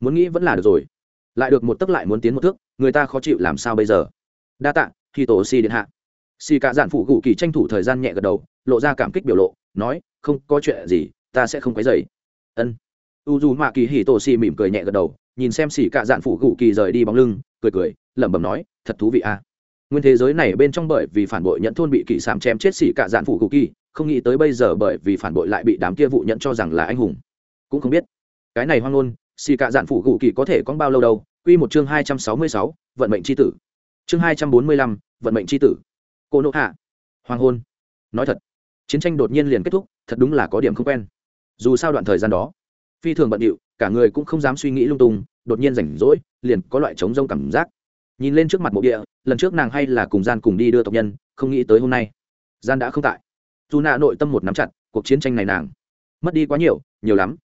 muốn nghĩ vẫn là được rồi. Lại được một tấc lại muốn tiến một thước, người ta khó chịu làm sao bây giờ? Đa tạ khi tổ si điện hạ. Xì cả dạn phụ gù kỳ tranh thủ thời gian nhẹ gật đầu, lộ ra cảm kích biểu lộ, nói, không có chuyện gì, ta sẽ không quấy dày ân. U dù mạ kỳ hì tổ xì mỉm cười nhẹ gật đầu, nhìn xem xỉ cả dạn phụ gù kỳ rời đi bóng lưng, cười cười, lẩm bẩm nói, thật thú vị a. À. nguyên thế giới này bên trong bởi vì phản bội nhận thôn bị kỳ sảm chém chết xỉ cả dạn phụ gù kỳ, không nghĩ tới bây giờ bởi vì phản bội lại bị đám kia vụ nhận cho rằng là anh hùng. Cũng không biết. Cái này hoang ngôn xì cả dạn phụ gù kỳ có thể có bao lâu đâu? Quy một chương hai trăm sáu mươi sáu, vận mệnh c tử. Chương hai trăm bốn mươi lăm, vận mệnh c tử. Cô nộ hạ. Hoàng hôn nói thật, chiến tranh đột nhiên liền kết thúc, thật đúng là có điểm không quen dù sao đoạn thời gian đó, phi thường bận điệu, cả người cũng không dám suy nghĩ lung tung, đột nhiên rảnh rỗi, liền có loại trống rông cảm giác. Nhìn lên trước mặt mộ địa, lần trước nàng hay là cùng gian cùng đi đưa tộc nhân, không nghĩ tới hôm nay, gian đã không tại. Dù nạ nội tâm một nắm chặt, cuộc chiến tranh này nàng mất đi quá nhiều nhiều lắm.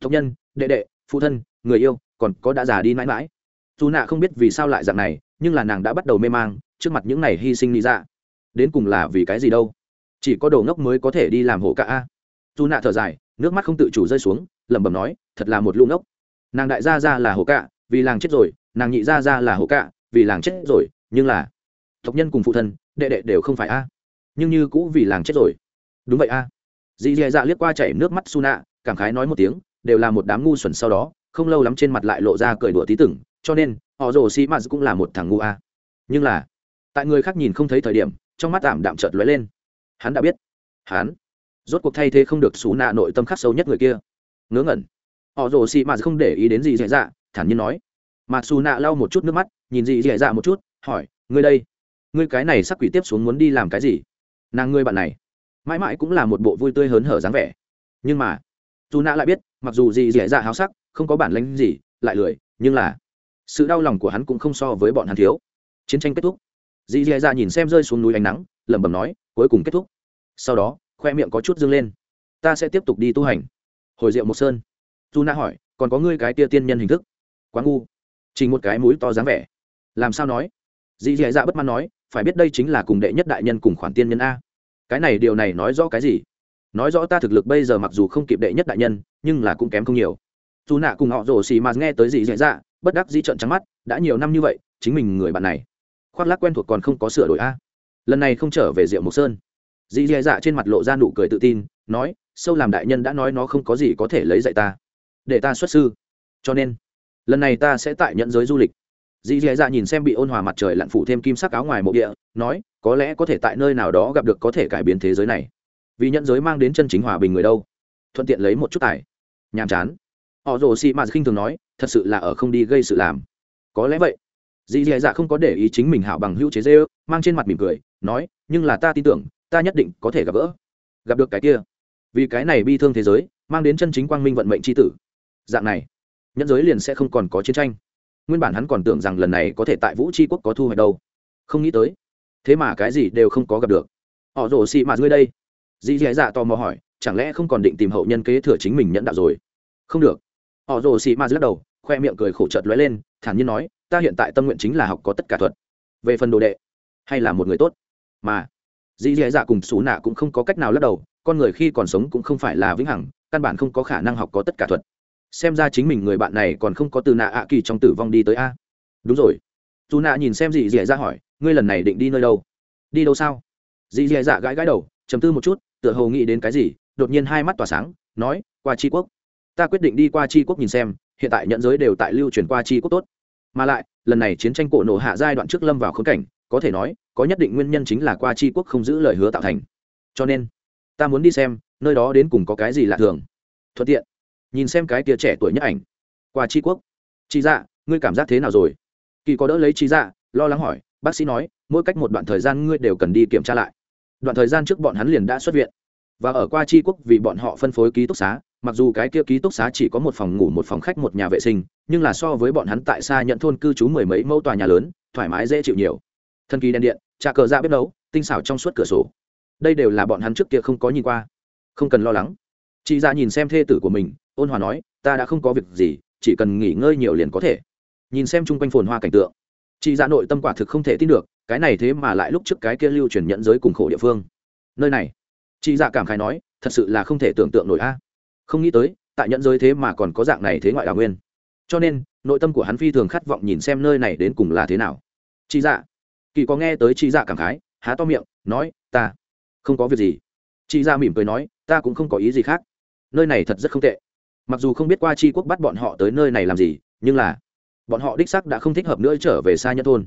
Tộc nhân, đệ đệ, phụ thân, người yêu, còn có đã già đi mãi mãi. Dù nạ không biết vì sao lại dạng này, nhưng là nàng đã bắt đầu mê mang, trước mặt những này hy sinh lý ra dạ. đến cùng là vì cái gì đâu? Chỉ có đồ ngốc mới có thể đi làm hộ cả a. Dù nạ thở dài nước mắt không tự chủ rơi xuống lẩm bẩm nói thật là một lũ ngốc. Nàng đại gia ra là hồ cạ, vì làng chết rồi nàng nhị gia ra là hồ cạ, vì làng chết rồi nhưng là tộc nhân cùng phụ thân đệ đệ đều không phải a. Nhưng như cũ vì làng chết rồi. Đúng vậy a. Dì dì dạ liếc qua chảy nước mắt su nạ cảm khái nói một tiếng đều là một đám ngu xuẩn sau đó không lâu lắm trên mặt lại lộ ra cười đùa tí tửng cho nên họ rồ sĩ mạt cũng là một thằng ngu a. Nhưng là tại người khác nhìn không thấy thời điểm trong mắt tạm đạm chợt lóe lên. Hắn đã biết. Hắn rốt cuộc thay thế không được xú nạ nội tâm khắc sâu nhất người kia. Ngớ ngẩn. Họ rồ xì mạt không để ý đến gì dễ dạ thản nhiên nói. Mà xù nạ lau một chút nước mắt, nhìn gì dễ dạ một chút, hỏi, ngươi đây, ngươi cái này sắc quỷ tiếp xuống muốn đi làm cái gì? Nàng ngươi bạn này, mãi mãi cũng là một bộ vui tươi hớn hở dáng vẻ. Nhưng mà dù nạ lại biết, mặc dù gì dễ dạ háo sắc, không có bản lĩnh gì, lại lười, nhưng là, sự đau lòng của hắn cũng không so với bọn hắn thiếu. Chiến tranh kết thúc. Dì dì dạ nhìn xem rơi xuống núi ánh nắng, lẩm bẩm nói, cuối cùng kết thúc. Sau đó khoe miệng có chút dâng lên. Ta sẽ tiếp tục đi tu hành. Hồi rượu một sơn. Dù na hỏi, còn có ngươi cái tia tiên nhân hình thức? Quá ngu. Chỉ một cái mũi to dáng vẻ. Làm sao nói? Dì dì dạ bất mãn nói, phải biết đây chính là cùng đệ nhất đại nhân cùng khoản tiên nhân a. Cái này điều này nói rõ cái gì? Nói rõ ta thực lực bây giờ mặc dù không kịp đệ nhất đại nhân, nhưng là cũng kém không nhiều. Dù nạ cùng họ rồ xì mà nghe tới dì dì dạ bất đắc dĩ trợn trắng mắt, đã nhiều năm như vậy, chính mình người bạn này. Khoác lác quen thuộc còn không có sửa đổi a. Lần này không trở về rượu mộc sơn dì dì dạ trên mặt lộ ra nụ cười tự tin nói sâu làm đại nhân đã nói nó không có gì có thể lấy dạy ta. Để ta xuất sư. Cho nên lần này ta sẽ tại nhận giới du lịch. Dì dì dạ nhìn xem bị ôn hòa mặt trời lặn phủ thêm kim sắc áo ngoài mộ địa nói có lẽ có thể tại nơi nào đó gặp được có thể cải biến thế giới này. Vì nhận giới mang đến chân chính hòa bình người đâu. Thuận tiện lấy một chút tài. Nhàm chán. Họ rồ xì mà khinh thường nói thật sự là ở không đi gây sự làm. Có lẽ vậy. Dì dì dạ không có để ý chính mình hảo bằng hữu chế dê ước, mang trên mặt mỉm cười nói nhưng là ta tin tưởng ta nhất định có thể gặp gỡ. Gặp được cái kia. Vì cái này bi thương thế giới, mang đến chân chính quang minh vận mệnh tri tử. Dạng này nhân giới liền sẽ không còn có chiến tranh. Nguyên bản hắn còn tưởng rằng lần này có thể tại vũ tri quốc có thu hoạch đâu. Không nghĩ tới, thế mà cái gì đều không có gặp được. Họ rổ xị mạt ngươi đây. Dì dì dạ tò mò hỏi, chẳng lẽ không còn định tìm hậu nhân kế thừa chính mình nhẫn đạo rồi? Không được. Họ rồ xì mà lắc đầu, khoe miệng cười khổ trợt lóe lên, thản nhiên nói, ta hiện tại tâm nguyện chính là học có tất cả thuật. Về phần đồ đệ, hay là một người tốt. Mà dì dì dạ cùng xú nạ cũng không có cách nào lắc đầu, con người khi còn sống cũng không phải là vĩnh hằng, căn bản không có khả năng học có tất cả thuật. Xem ra chính mình người bạn này còn không có từ nạ ạ kỳ trong tử vong đi tới a. Đúng rồi. Dù nạ nhìn xem dì dì dạ hỏi, ngươi lần này định đi nơi đâu? Đi đâu sao? Dì dì dạ gãi gãi đầu chấm tư một chút, tựa hồ nghĩ đến cái gì, đột nhiên hai mắt tỏa sáng, nói, qua tri quốc. Ta quyết định đi qua tri quốc nhìn xem, hiện tại nhận giới đều tại lưu truyền qua tri quốc tốt. Mà lại, lần này chiến tranh cổ nổ hạ giai đoạn trước lâm vào khống cảnh có thể nói, có nhất định nguyên nhân chính là qua tri quốc không giữ lời hứa tạo thành. Cho nên, ta muốn đi xem, nơi đó đến cùng có cái gì lạ thường. Thuận tiện. Nhìn xem cái tia trẻ tuổi nhất ảnh. Qua tri quốc. Chị dạ ngươi cảm giác thế nào rồi? Kỳ có đỡ lấy chị dạ lo lắng hỏi, bác sĩ nói, mỗi cách một đoạn thời gian ngươi đều cần đi kiểm tra lại. Đoạn thời gian trước bọn hắn liền đã xuất viện. Và ở qua tri quốc vì bọn họ phân phối ký túc xá, mặc dù cái kia ký túc xá chỉ có một phòng ngủ, một phòng khách, một nhà vệ sinh, nhưng là so với bọn hắn tại xa nhận thôn cư trú mười mấy mẫu tòa nhà lớn, thoải mái dễ chịu nhiều thân kỳ đèn điện, trà cờ dạ ra bếp nấu, tinh xảo trong suốt cửa sổ. Đây đều là bọn hắn trước kia không có nhìn qua. Không cần lo lắng. Chị ra nhìn xem thê tử của mình, ôn hòa nói, ta đã không có việc gì, chỉ cần nghỉ ngơi nhiều liền có thể. Nhìn xem chung quanh phồn hoa cảnh tượng, chị ra nội tâm quả thực không thể tin được, cái này thế mà lại lúc trước cái kia lưu truyền nhận giới cùng khổ địa phương. Nơi này, chị dạ cảm khái nói, thật sự là không thể tưởng tượng nổi a. Không nghĩ tới, tại nhận giới thế mà còn có dạng này thế ngoại đào nguyên. Cho nên, nội tâm của hắn phi thường khát vọng nhìn xem nơi này đến cùng là thế nào. Chị dạ kỳ có nghe tới chị dạ cảm khái, há to miệng, nói, ta không có việc gì. Chị dạ mỉm cười nói, ta cũng không có ý gì khác. Nơi này thật rất không tệ. Mặc dù không biết qua tri quốc bắt bọn họ tới nơi này làm gì, nhưng là bọn họ đích sắc đã không thích hợp nữa trở về xa nhất thôn.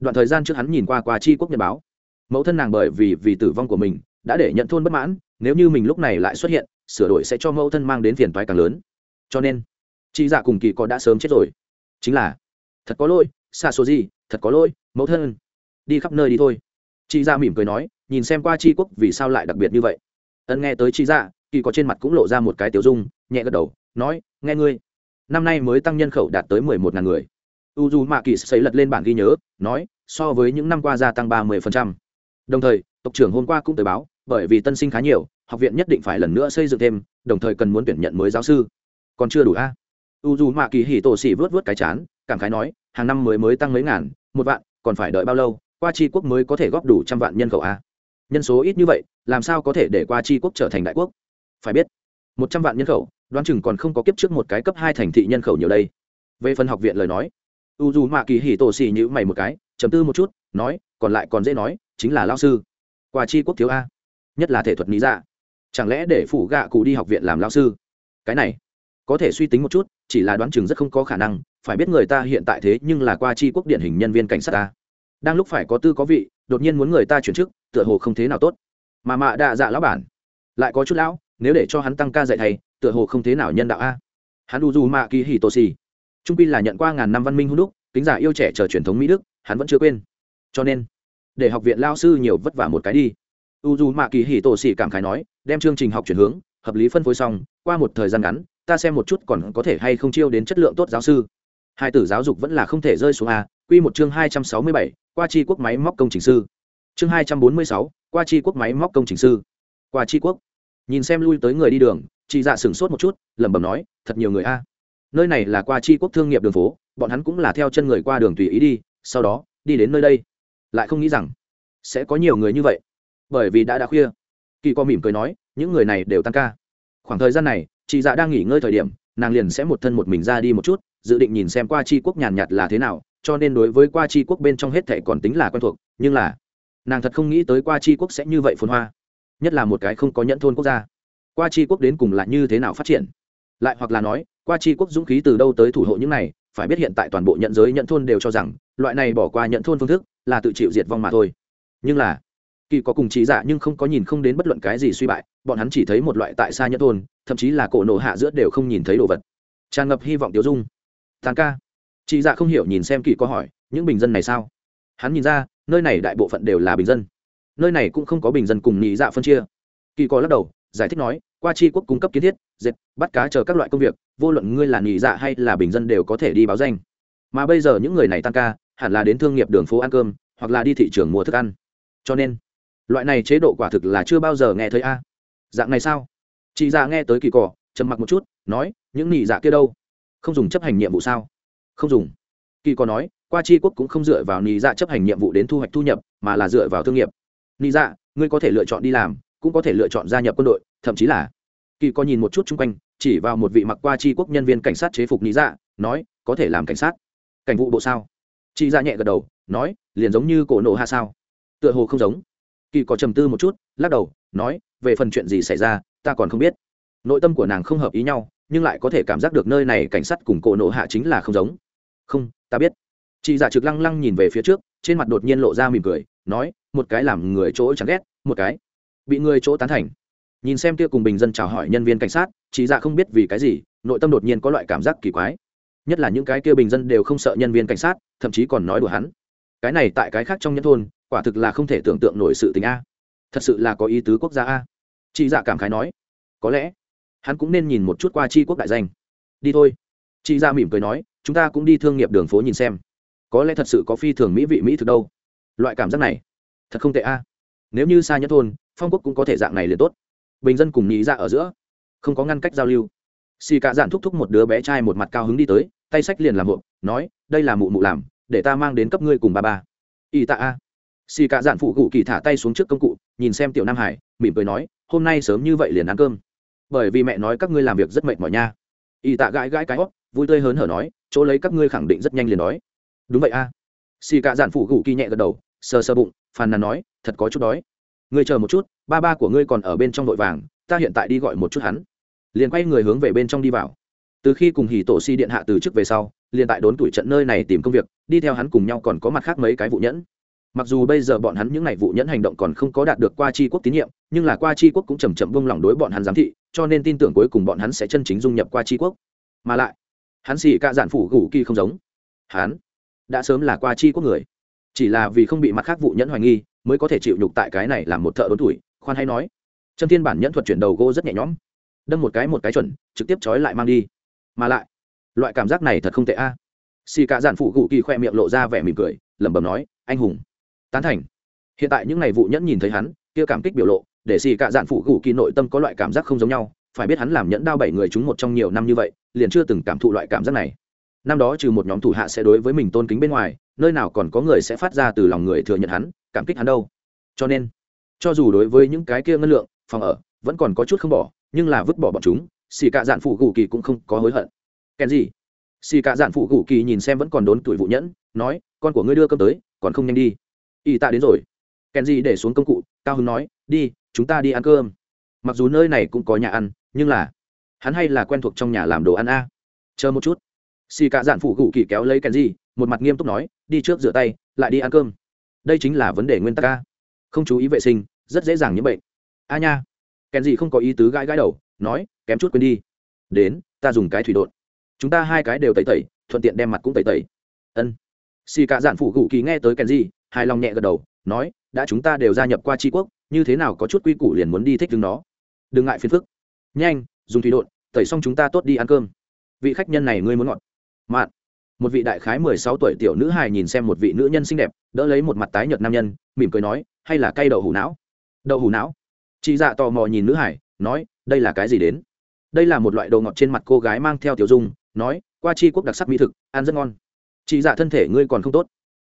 Đoạn thời gian trước hắn nhìn qua qua tri quốc nhật báo. Mẫu thân nàng bởi vì vì tử vong của mình, đã để nhận thôn bất mãn, nếu như mình lúc này lại xuất hiện, sửa đổi sẽ cho mẫu thân mang đến phiền toái càng lớn. Cho nên chị dạ cùng kỳ có đã sớm chết rồi. Chính là, thật có lỗi xa số gì thật có lỗi, mẫu thân đi khắp nơi đi thôi. Chị ra mỉm cười nói, nhìn xem qua tri quốc vì sao lại đặc biệt như vậy. Ân nghe tới chị ra kỳ có trên mặt cũng lộ ra một cái tiểu dung, nhẹ gật đầu, nói, nghe ngươi. Năm nay mới tăng nhân khẩu đạt tới mười một ngàn người. U d u mạ kỳ xây lật lên bản ghi nhớ, nói, so với những năm qua gia tăng ba mươi phần trăm. đồng thời, tộc trưởng hôm qua cũng tới báo, bởi vì tân sinh khá nhiều, học viện nhất định phải lần nữa xây dựng thêm, đồng thời cần muốn tuyển nhận mới giáo sư. Còn chưa đủ a? À? u mạ kỳ hỉ tổ xỉ vớt vớt cái chán, cảm khái nói, hàng năm mới mới tăng mấy ngàn, một vạn, còn phải đợi bao lâu? Qua tri quốc mới có thể góp đủ trăm vạn nhân khẩu a. Nhân số ít như vậy, làm sao có thể để qua tri quốc trở thành đại quốc? Phải biết, một trăm vạn nhân khẩu, đoán chừng còn không có kiếp trước một cái cấp hai thành thị nhân khẩu nhiều đây. Về phần học viện lời nói, u dù mạ kỳ hỉ tổ xì nhữ mày một cái chấm tư một chút, nói, còn lại còn dễ nói, chính là lao sư. Qua chi quốc thiếu a. Nhất là thể thuật lý dạ. Chẳng lẽ để phủ gạ cụ đi học viện làm lao sư? Cái này, có thể suy tính một chút, chỉ là đoán chừng rất không có khả năng, phải biết người ta hiện tại thế nhưng là qua chi quốc điển hình nhân viên cảnh sát ta đang lúc phải có tư có vị, đột nhiên muốn người ta chuyển chức, tựa hồ không thế nào tốt. Mà mạ đạ dạ lão bản, lại có chút lão, nếu để cho hắn tăng ca dạy thầy, tựa hồ không thế nào nhân đạo a. Hắn u dù mạ kỳ hì tô xì. Trung pi là nhận qua ngàn năm văn minh hôn đúc, kính giả yêu trẻ chờ truyền thống mỹ đức, hắn vẫn chưa quên. Cho nên, để học viện lao sư nhiều vất vả một cái đi. U dù mạ kỳ hì tổ xì cảm khái nói, đem chương trình học chuyển hướng, hợp lý phân phối xong, qua một thời gian ngắn, ta xem một chút còn có thể hay không chiêu đến chất lượng tốt giáo sư. Hai tử giáo dục vẫn là không thể rơi xuống a, quy một chương hai trăm sáu mươi bảy qua chi quốc máy móc công trình sư. Chương hai trăm bốn mươi sáu, qua chi quốc máy móc công trình sư. Qua chi quốc. Nhìn xem lui tới người đi đường, chị dạ sửng sốt một chút, lẩm bẩm nói, thật nhiều người a. Nơi này là qua chi quốc thương nghiệp đường phố, bọn hắn cũng là theo chân người qua đường tùy ý đi, sau đó, đi đến nơi đây. Lại không nghĩ rằng, sẽ có nhiều người như vậy. Bởi vì đã đã khuya. Kỳ co mỉm cười nói, những người này đều tăng ca. Khoảng thời gian này, chị dạ đang nghỉ ngơi thời điểm, nàng liền sẽ một thân một mình ra đi một chút, dự định nhìn xem qua chi quốc nhàn nhạt là thế nào cho nên đối với qua chi quốc bên trong hết thệ còn tính là quen thuộc, nhưng là nàng thật không nghĩ tới qua chi quốc sẽ như vậy phồn hoa, nhất là một cái không có nhẫn thôn quốc gia. Qua chi quốc đến cùng là như thế nào phát triển? Lại hoặc là nói, qua chi quốc dũng khí từ đâu tới thủ hộ những này, phải biết hiện tại toàn bộ nhận giới nhận thôn đều cho rằng, loại này bỏ qua nhận thôn phương thức là tự chịu diệt vong mà thôi. Nhưng là, kỳ có cùng trí giả nhưng không có nhìn không đến bất luận cái gì suy bại, bọn hắn chỉ thấy một loại tại xa nhận thôn, thậm chí là cổ nổ hạ giữa đều không nhìn thấy đồ vật. Tràn ngập hy vọng tiêu dung. Tàn ca chị dạ không hiểu nhìn xem kỳ có hỏi, những bình dân này sao? Hắn nhìn ra, nơi này đại bộ phận đều là bình dân. Nơi này cũng không có bình dân cùng nhị dạ phân chia. Kỳ có lắc đầu, giải thích nói, qua Tri quốc cung cấp kiến thiết, dệt, bắt cá chờ các loại công việc, vô luận ngươi là nhị dạ hay là bình dân đều có thể đi báo danh. Mà bây giờ những người này tăng ca, hẳn là đến thương nghiệp đường phố ăn cơm, hoặc là đi thị trường mua thức ăn. Cho nên, loại này chế độ quả thực là chưa bao giờ nghe thấy a. Dạng này sao? Chị dạ nghe tới kỳ cỏ trầm mặc một chút, nói, những nhị dạ kia đâu? Không dùng chấp hành nhiệm vụ sao? Không dùng. Kỳ có nói, qua chi quốc cũng không dựa vào Nì dạ chấp hành nhiệm vụ đến thu hoạch thu nhập, mà là dựa vào thương nghiệp. Nì dạ ngươi có thể lựa chọn đi làm, cũng có thể lựa chọn gia nhập quân đội, thậm chí là kỳ có nhìn một chút chung quanh, chỉ vào một vị mặc qua chi quốc nhân viên cảnh sát chế phục Nì dạ nói, có thể làm cảnh sát. Cảnh vụ bộ sao? Chị dạ nhẹ gật đầu, nói, liền giống như cổ nộ hạ sao? Tựa hồ không giống. Kỳ có trầm tư một chút, lắc đầu, nói, về phần chuyện gì xảy ra, ta còn không biết. Nội tâm của nàng không hợp ý nhau, nhưng lại có thể cảm giác được nơi này cảnh sát cùng cổ nộ hạ chính là không giống không, ta biết. Chị dạ trực lăng lăng nhìn về phía trước, trên mặt đột nhiên lộ ra mỉm cười, nói, một cái làm người chỗ chẳng ghét, một cái. Bị người chỗ tán thành. Nhìn xem kia cùng bình dân chào hỏi nhân viên cảnh sát, chị dạ không biết vì cái gì, nội tâm đột nhiên có loại cảm giác kỳ quái. Nhất là những cái kia bình dân đều không sợ nhân viên cảnh sát, thậm chí còn nói đùa hắn. Cái này tại cái khác trong nhân thôn, quả thực là không thể tưởng tượng nổi sự tình a. Thật sự là có ý tứ quốc gia a. Chị dạ cảm khái nói, có lẽ, hắn cũng nên nhìn một chút qua chi quốc đại danh. Đi thôi. Chị dạ mỉm cười nói chúng ta cũng đi thương nghiệp đường phố nhìn xem. Có lẽ thật sự có phi thường mỹ vị mỹ thực đâu. Loại cảm giác này, thật không tệ a. Nếu như xa nhất thôn, phong quốc cũng có thể dạng này liền tốt. Bình dân cùng nhị ra ở giữa, không có ngăn cách giao lưu. Xì cả dạn thúc thúc một đứa bé trai một mặt cao hứng đi tới, tay sách liền làm hộp nói, đây là mụ mụ làm, để ta mang đến cấp ngươi cùng ba ba y tạ a. Xì cả dạn phụ cụ kỳ thả tay xuống trước công cụ, nhìn xem tiểu nam hải, mỉm cười nói, hôm nay sớm như vậy liền ăn cơm. Bởi vì mẹ nói các ngươi làm việc rất mệt mỏi nha. Y tạ gãi gãi cái hót vui tươi hớn hở nói, chỗ lấy các ngươi khẳng định rất nhanh liền đói. Đúng vậy a. Xì cạ dạn phụ gù kỳ nhẹ gật đầu, sờ sờ bụng, phàn nàn nói, thật có chút đói. Ngươi chờ một chút, ba ba của ngươi còn ở bên trong vội vàng, ta hiện tại đi gọi một chút hắn. Liền quay người hướng về bên trong đi vào. Từ khi cùng hỉ tổ si điện hạ từ trước về sau, liền tại đốn tuổi trận nơi này tìm công việc, đi theo hắn cùng nhau còn có mặt khác mấy cái vụ nhẫn. Mặc dù bây giờ bọn hắn những ngày vụ nhẫn hành động còn không có đạt được qua c quốc tín nhiệm, nhưng là qua c quốc cũng chầm chậm vung lòng đối bọn hắn giám thị, cho nên tin tưởng cuối cùng bọn hắn sẽ chân chính dung nhập qua c quốc. Mà lại hắn xì cạ giản phủ gù kỳ không giống. Hắn đã sớm là qua chi quốc người. Chỉ là vì không bị mặt khác vụ nhẫn hoài nghi, mới có thể chịu nhục tại cái này làm một thợ đốn tuổi, khoan hay nói. Trâm thiên bản nhẫn thuật chuyển đầu gỗ rất nhẹ nhõm. Đâm một cái một cái chuẩn, trực tiếp trói lại mang đi. Mà lại, loại cảm giác này thật không tệ a. Xì cả dạn phụ cụ kỳ khoe miệng lộ ra vẻ mỉm cười, lẩm bẩm nói, anh hùng. Tán thành. Hiện tại những ngày vụ nhẫn nhìn thấy hắn, kia cảm kích biểu lộ, để xì cả dạn phụ cụ kỳ nội tâm có loại cảm giác không giống nhau phải biết hắn làm nhẫn đao bảy người chúng một trong nhiều năm như vậy, liền chưa từng cảm thụ loại cảm giác này. Năm đó trừ một nhóm thủ hạ sẽ đối với mình tôn kính bên ngoài, nơi nào còn có người sẽ phát ra từ lòng người thừa nhận hắn, cảm kích hắn đâu. Cho nên, cho dù đối với những cái kia ngân lượng, phòng ở, vẫn còn có chút không bỏ, nhưng là vứt bỏ bọn chúng, xì cạ dạn phụ gù kỳ cũng không có hối hận. Kèn gì? Xì cạ dạn phụ gù kỳ nhìn xem vẫn còn đốn tuổi vụ nhẫn, nói, con của ngươi đưa cơm tới, còn không nhanh đi. Y tạ đến rồi. Kèn gì để xuống công cụ, cao hưng nói, đi, chúng ta đi ăn cơm. Mặc dù nơi này cũng có nhà ăn nhưng là, hắn hay là quen thuộc trong nhà làm đồ ăn a. Chờ một chút. Xì cả dạn phụ gù kỳ kéo lấy kenji gì một mặt nghiêm túc nói, đi trước rửa tay, lại đi ăn cơm. Đây chính là vấn đề nguyên tắc a. Không chú ý vệ sinh, rất dễ dàng nhiễm bệnh. A nha. Kèn gì không có ý tứ gãi gãi đầu, nói, kém chút quên đi. Đến, ta dùng cái thủy đột. Chúng ta hai cái đều tẩy tẩy, thuận tiện đem mặt cũng tẩy tẩy. Ân. Xì cả dạn phụ gù kỳ nghe tới kèn gì hài lòng nhẹ gật đầu, nói, đã chúng ta đều gia nhập qua tri quốc, như thế nào có chút quy củ liền muốn đi thích đứng nó. Đừng ngại phiền phức nhanh, dùng thủy đột tẩy xong chúng ta tốt đi ăn cơm. Vị khách nhân này ngươi muốn ngọt. Mạn. Một vị đại khái mười sáu tuổi tiểu nữ hài nhìn xem một vị nữ nhân xinh đẹp, đỡ lấy một mặt tái nhợt nam nhân, mỉm cười nói, hay là cây đậu hủ não? Đậu hủ não? Chị dạ tò mò nhìn nữ hải nói, đây là cái gì đến? Đây là một loại đồ ngọt trên mặt cô gái mang theo tiểu dung, nói, qua chi quốc đặc sắc mỹ thực, ăn rất ngon. Chị dạ thân thể ngươi còn không tốt.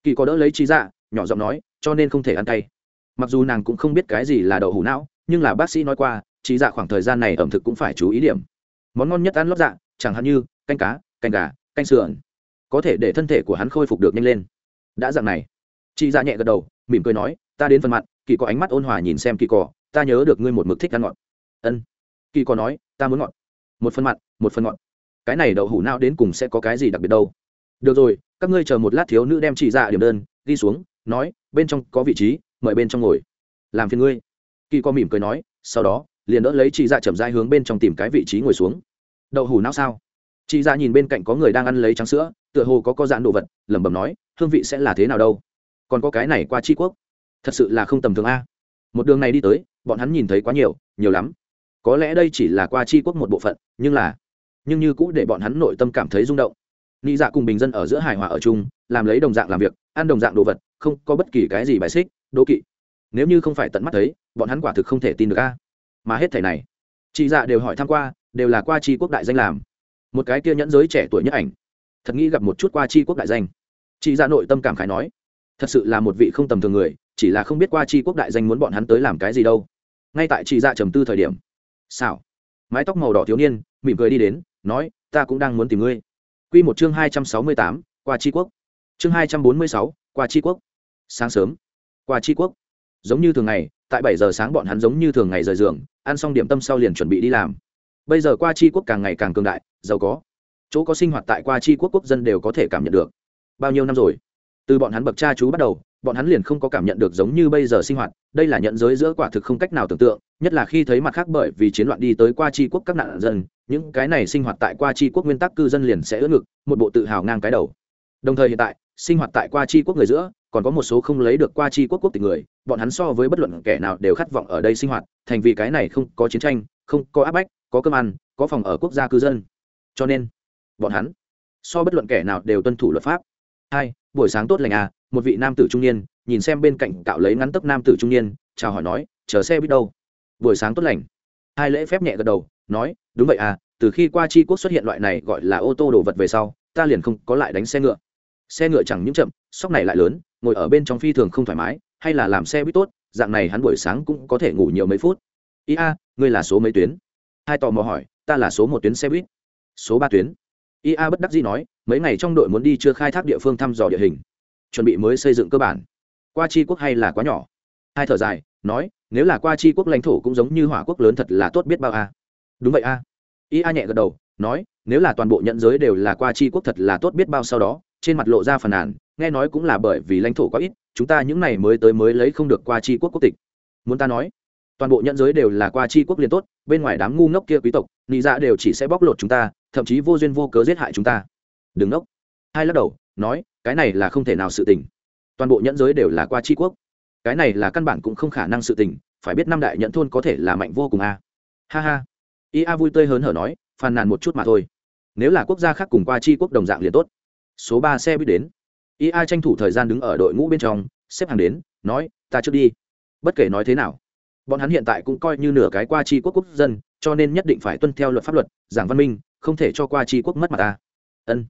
Kỳ có đỡ lấy chị dạ nhỏ giọng nói, cho nên không thể ăn cay. Mặc dù nàng cũng không biết cái gì là đậu hủ não, nhưng là bác sĩ nói qua chị dạ khoảng thời gian này ẩm thực cũng phải chú ý điểm. Món ngon nhất ăn lót dạ chẳng hạn như, canh cá, canh gà, canh sườn. Có thể để thân thể của hắn khôi phục được nhanh lên. Đã dạng này. Chị dạ nhẹ gật đầu, mỉm cười nói, ta đến phần mặn, kỳ có ánh mắt ôn hòa nhìn xem kỳ cỏ ta nhớ được ngươi một mực thích ăn ngọt. Ân. Kỳ cỏ nói, ta muốn ngọt. Một phần mặn, một phần ngọt. Cái này đậu hủ nào đến cùng sẽ có cái gì đặc biệt đâu? Được rồi, các ngươi chờ một lát thiếu nữ đem chị dạ điểm đơn đi xuống, nói, bên trong có vị trí, mời bên trong ngồi. Làm phiền ngươi. Kỳ có mỉm cười nói, sau đó liền đỡ lấy chị dạ chậm dai hướng bên trong tìm cái vị trí ngồi xuống. Đậu hủ não sao? Chị dạ nhìn bên cạnh có người đang ăn lấy trắng sữa, tựa hồ có có dạn đồ vật, lẩm bẩm nói, hương vị sẽ là thế nào đâu? Còn có cái này qua tri quốc. Thật sự là không tầm thường a. Một đường này đi tới, bọn hắn nhìn thấy quá nhiều nhiều lắm. Có lẽ đây chỉ là qua tri quốc một bộ phận, nhưng là, nhưng như cũ để bọn hắn nội tâm cảm thấy rung động. Nghĩ dạ cùng bình dân ở giữa hài hòa ở chung, làm lấy đồng dạng làm việc, ăn đồng dạng đồ vật, không có bất kỳ cái gì bài xích, đố kỵ. Nếu như không phải tận mắt thấy, bọn hắn quả thực không thể tin được a mà hết thể này. Chị dạ đều hỏi tham q u a đều là qua tri quốc đại danh làm. Một cái kia nhẫn giới trẻ tuổi nhất ảnh. Thật nghĩ gặp một chút qua tri quốc đại danh. Chị dạ nội tâm cảm khái nói, thật sự là một vị không tầm thường người, chỉ là không biết qua tri quốc đại danh muốn bọn hắn tới làm cái gì đâu. Ngay tại chị dạ trầm tư thời điểm, xảo. Mái tóc màu đỏ thiếu niên, mỉm cười đi đến, nói, ta cũng đang muốn tìm ngươi. Q một chương hai trăm sáu mươi tám, qua tri quốc. Chương hai trăm bốn mươi sáu, qua tri quốc. Sáng sớm, qua tri quốc. Giống như thường ngày tại bảy giờ sáng bọn hắn giống như thường ngày rời giường, ăn xong điểm tâm sau liền chuẩn bị đi làm. Bây giờ qua Chi quốc càng ngày càng cường đại, giàu có. Chỗ có sinh hoạt tại qua Chi quốc quốc dân đều có thể cảm nhận được. Bao nhiêu năm rồi? Từ bọn hắn bậc cha chú bắt đầu, bọn hắn liền không có cảm nhận được giống như bây giờ sinh hoạt. Đây là nhận giới giữa quả thực không cách nào tưởng tượng, nhất là khi thấy mặt khác bởi vì chiến loạn đi tới qua tri quốc các nạn dân, những cái này sinh hoạt tại qua tri quốc nguyên tắc cư dân liền sẽ ưỡn ngực, một bộ tự hào ngang cái đầu. Đồng thời hiện tại, sinh hoạt tại qua tri quốc người giữa còn có một số không lấy được qua tri quốc quốc tịch người, bọn hắn so với bất luận kẻ nào đều khát vọng ở đây sinh hoạt, thành vì cái này không có chiến tranh, không có áp bách, có cơm ăn, có phòng ở quốc gia cư dân. Cho nên, bọn hắn so bất luận kẻ nào đều tuân thủ luật pháp. Hai, buổi sáng tốt lành à một vị nam tử trung niên, nhìn xem bên cạnh cạo lấy ngắn tấc nam tử trung niên, chào hỏi nói, chờ xe biết đâu? Buổi sáng tốt lành. Hai lễ phép nhẹ gật đầu, nói, đúng vậy à từ khi qua tri quốc xuất hiện loại này gọi là ô tô đồ vật về sau, ta liền không có lại đánh xe ngựa. Xe ngựa chẳng những chậm, sóc này lại lớn ngồi ở bên trong phi thường không thoải mái, hay là làm xe buýt tốt, dạng này hắn buổi sáng cũng có thể ngủ nhiều mấy phút. Ý a, ngươi là số mấy tuyến? Hai tò mò hỏi, ta là số một tuyến xe buýt. Số ba tuyến. Ia bất đắc dĩ nói, mấy ngày trong đội muốn đi chưa khai thác địa phương thăm dò địa hình. Chuẩn bị mới xây dựng cơ bản. Qua c quốc hay là quá nhỏ? Hai thở dài, nói, nếu là qua c quốc lãnh thổ cũng giống như hỏa quốc lớn thật là tốt biết bao a. Đúng vậy a. Ia nhẹ gật đầu, nói, nếu là toàn bộ nhận giới đều là qua c quốc thật là tốt biết bao sau đó trên mặt lộ ra phần nàn, nghe nói cũng là bởi vì lãnh thổ quá ít, chúng ta những này mới tới mới lấy không được qua chi quốc quốc tịch. Muốn ta nói, toàn bộ nhận giới đều là qua chi quốc liền tốt, bên ngoài đám ngu ngốc kia quý tộc, nị dạ đều chỉ sẽ bóc lột chúng ta, thậm chí vô duyên vô cớ giết hại chúng ta. Đừng ngốc hai lắc đầu, nói, cái này là không thể nào sự tình. Toàn bộ nhẫn giới đều là qua tri quốc. Cái này là căn bản cũng không khả năng sự tình, phải biết năm đại nhẫn thôn có thể là mạnh vô cùng a. À. ha ha. Ia vui tươi hớn hở nói, phàn nàn một chút mà thôi. Nếu là quốc gia khác cùng qua tri quốc đồng dạng liền tốt số ba xe buýt đến. Ia tranh thủ thời gian đứng ở đội ngũ bên trong, xếp hàng đến, nói, ta trước đi. Bất kể nói thế nào, bọn hắn hiện tại cũng coi như nửa cái qua tri quốc quốc dân, cho nên nhất định phải tuân theo luật pháp luật, giảng văn minh, không thể cho qua tri quốc mất mặt ta. Ân.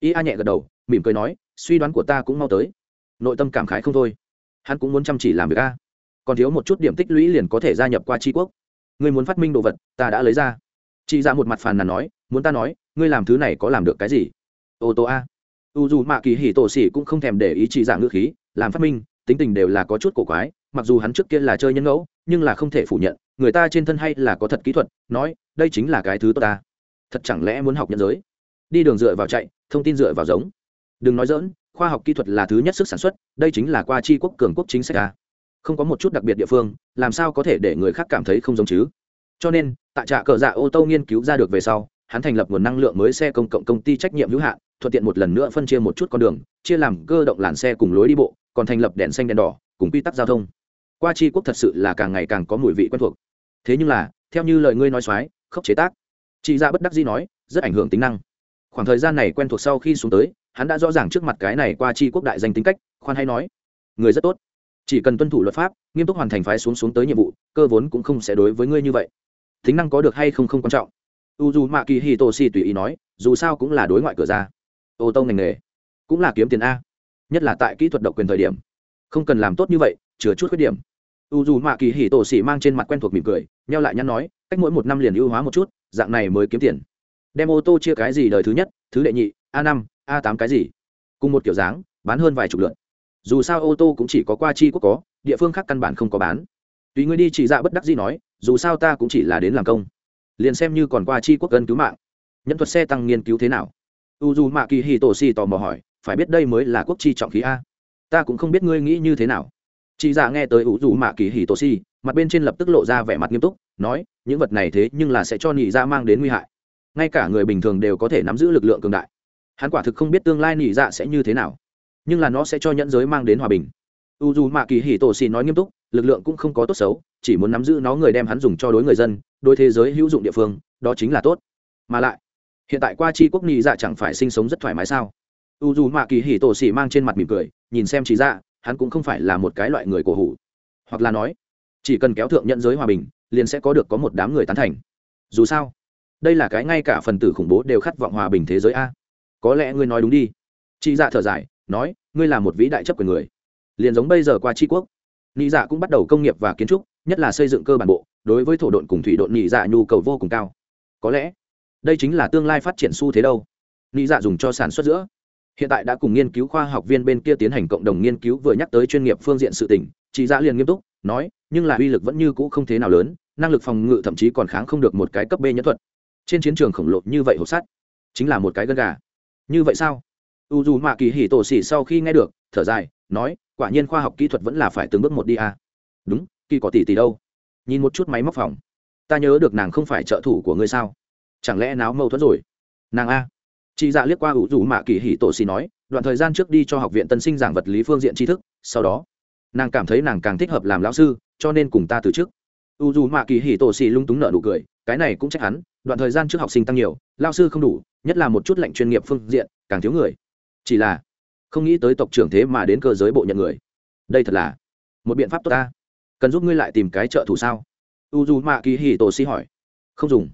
Y a nhẹ gật đầu, mỉm cười nói, suy đoán của ta cũng mau tới. Nội tâm cảm khái không thôi. Hắn cũng muốn chăm chỉ làm việc a. Còn thiếu một chút điểm tích lũy liền có thể gia nhập qua tri quốc. Ngươi muốn phát minh đồ vật, ta đã lấy ra. Chị ra một mặt phàn nàn nói, muốn ta nói, ngươi làm thứ này có làm được cái gì? Ô tô a u dù mạ kỳ hỉ tổ xỉ cũng không thèm để ý chị dạng ngữ khí, làm phát minh, tính tình đều là có chút cổ quái, mặc dù hắn trước kia là chơi nhân ngẫu, nhưng là không thể phủ nhận, người ta trên thân hay là có thật kỹ thuật, nói, đây chính là cái thứ tốt ta. Thật chẳng lẽ muốn học nhân giới? Đi đường dựa vào chạy, thông tin dựa vào giống. Đừng nói dỡn khoa học kỹ thuật là thứ nhất sức sản xuất, đây chính là qua tri quốc cường quốc chính sách ta. Không có một chút đặc biệt địa phương, làm sao có thể để người khác cảm thấy không giống chứ? Cho nên, tại trạ cờ dạ ô tô nghiên cứu ra được về sau, hắn thành lập nguồn năng lượng mới xe công cộng công ty trách nhiệm hữu hạn thuận tiện một lần nữa phân chia một chút con đường, chia làm cơ động làn xe cùng lối đi bộ, còn thành lập đèn xanh đèn đỏ, cùng quy tắc giao thông. Qua tri quốc thật sự là càng ngày càng có mùi vị quen thuộc. Thế nhưng là, theo như lời ngươi nói soái khốc chế tác. Chị ra bất đắc dĩ nói, rất ảnh hưởng tính năng. Khoảng thời gian này quen thuộc sau khi xuống tới, hắn đã rõ ràng trước mặt cái này qua tri quốc đại danh tính cách, khoan hay nói, người rất tốt. Chỉ cần tuân thủ luật pháp, nghiêm túc hoàn thành phái xuống xuống tới nhiệm vụ, cơ vốn cũng không sẽ đối với ngươi như vậy. Tính năng có được hay không không quan trọng. U dù mạ kỳ hi tô si tùy ý nói, dù sao cũng là đối ngoại cửa ra ô tô ngành nghề, cũng là kiếm tiền a, nhất là tại kỹ thuật độc quyền thời điểm. Không cần làm tốt như vậy chứa chút khuyết điểm. U dù mạ kỳ hỉ tổ xỉ mang trên mặt quen thuộc mỉm cười neo lại nhắn nói, cách mỗi một năm liền ưu hóa một chút, dạng này mới kiếm tiền. Đem ô tô chia cái gì đời thứ nhất, thứ đệ nhị, a năm, a tám cái gì. Cùng một kiểu dáng, bán hơn vài chục lượt. Dù sao ô tô cũng chỉ có qua chi quốc có, địa phương khác căn bản không có bán. Tùy ngươi đi chỉ dạ bất đắc gì nói, dù sao ta cũng chỉ là đến làm công. Liền xem như còn qua chi quốc gần cứu mạng. Nhân thuật xe tăng nghiên cứu thế nào? U dù mạ kỳ hì tổ xì tò mò hỏi, phải biết đây mới là quốc chi trọng khí a? Ta cũng không biết ngươi nghĩ như thế nào. Chị dạ nghe tới u dù mạ kỳ hì tổ xì, mặt bên trên lập tức lộ ra vẻ mặt nghiêm túc, nói, những vật này thế nhưng là sẽ cho nị ra dạ mang đến nguy hại. Ngay cả người bình thường đều có thể nắm giữ lực lượng cường đại. Hắn quả thực không biết tương lai nị dạ sẽ như thế nào, nhưng là nó sẽ cho nhẫn giới mang đến hòa bình. U dù mạ kỳ hì tổ xì nói nghiêm túc, lực lượng cũng không có tốt xấu, chỉ muốn nắm giữ nó người đem hắn dùng cho đối người dân, đối thế giới hữu dụng địa phương, đó chính là tốt. Mà lại hiện tại qua chi quốc nhị dạ chẳng phải sinh sống rất thoải mái sao? U dù mạ kỳ hì tổ xỉ mang trên mặt mỉm cười, nhìn xem trí dạ hắn cũng không phải là một cái loại người cổ hủ. Hoặc là nói, chỉ cần kéo thượng nhận giới hòa bình, liền sẽ có được có một đám người tán thành. Dù sao, đây là cái ngay cả phần tử khủng bố đều khát vọng hòa bình thế giới a. Có lẽ ngươi nói đúng đi. Chị dạ thở dài, nói, ngươi là một vĩ đại chấp quyền người. Liền giống bây giờ qua tri quốc, nị dạ cũng bắt đầu công nghiệp và kiến trúc, nhất là xây dựng cơ bản bộ, đối với thổ độn cùng thủy độn nị dạ nhu cầu vô cùng cao. Có lẽ đây chính là tương lai phát triển xu thế đâu. Nghĩ dạ dùng cho sản xuất giữa. Hiện tại đã cùng nghiên cứu khoa học viên bên kia tiến hành cộng đồng nghiên cứu vừa nhắc tới chuyên nghiệp phương diện sự tỉnh chị dạ liền nghiêm túc, nói, nhưng là uy lực vẫn như cũ không thế nào lớn, năng lực phòng ngự thậm chí còn kháng không được một cái cấp b nhẫn thuật. Trên chiến trường khổng lồ như vậy hộp sắt chính là một cái gân gà. Như vậy sao? U dù mạ kỳ hỉ tổ xỉ sau khi nghe được, thở dài, nói, quả nhiên khoa học kỹ thuật vẫn là phải từng bước một đi à. đúng, kỳ có tỷ tỷ đâu. Nhìn một chút máy móc phòng. Ta nhớ được nàng không phải trợ thủ của ngươi sao? Chẳng lẽ náo mâu thuẫn rồi? Nàng a. Chị dạ liếc qua ủ rủ mạ kỳ hỉ tổ xì nói, đoạn thời gian trước đi cho học viện tân sinh giảng vật lý phương diện tri thức, sau đó, nàng cảm thấy nàng càng thích hợp làm lão sư, cho nên cùng ta từ chức. U dù mạ kỳ hỉ tổ xì lung túng nợ nụ cười, cái này cũng trách hắn, đoạn thời gian trước học sinh tăng nhiều lao sư không đủ, nhất là một chút lệnh chuyên nghiệp phương diện, càng thiếu người. Chỉ là, không nghĩ tới tộc trưởng thế mà đến cơ giới bộ nhận người. Đây thật là một biện pháp tốt ta. Cần giúp ngươi lại tìm cái trợ thủ sao? U dù mạ kỳ hì tổ xì hỏi. Không dùng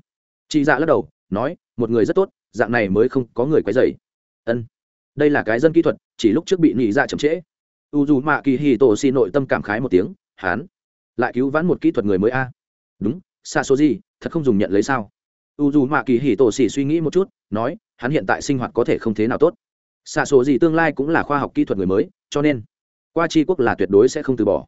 chị dạ lắc đầu, nói, một người rất tốt, dạng này mới không có người quấy dày ân, đây là cái dân kỹ thuật, chỉ lúc trước bị nhị dạ chậm trễ. U dù mạ kỳ hì tổ xì nội tâm cảm khái một tiếng, hán, lại cứu vãn một kỹ thuật người mới a? Đúng xa số gì thật không dùng nhận lấy sao? U dù mạ kỳ hì tổ xì suy nghĩ một chút, nói, hắn hiện tại sinh hoạt có thể không thế nào tốt. Xa số gì tương lai cũng là khoa học kỹ thuật người mới, cho nên, qua c quốc là tuyệt đối sẽ không từ bỏ.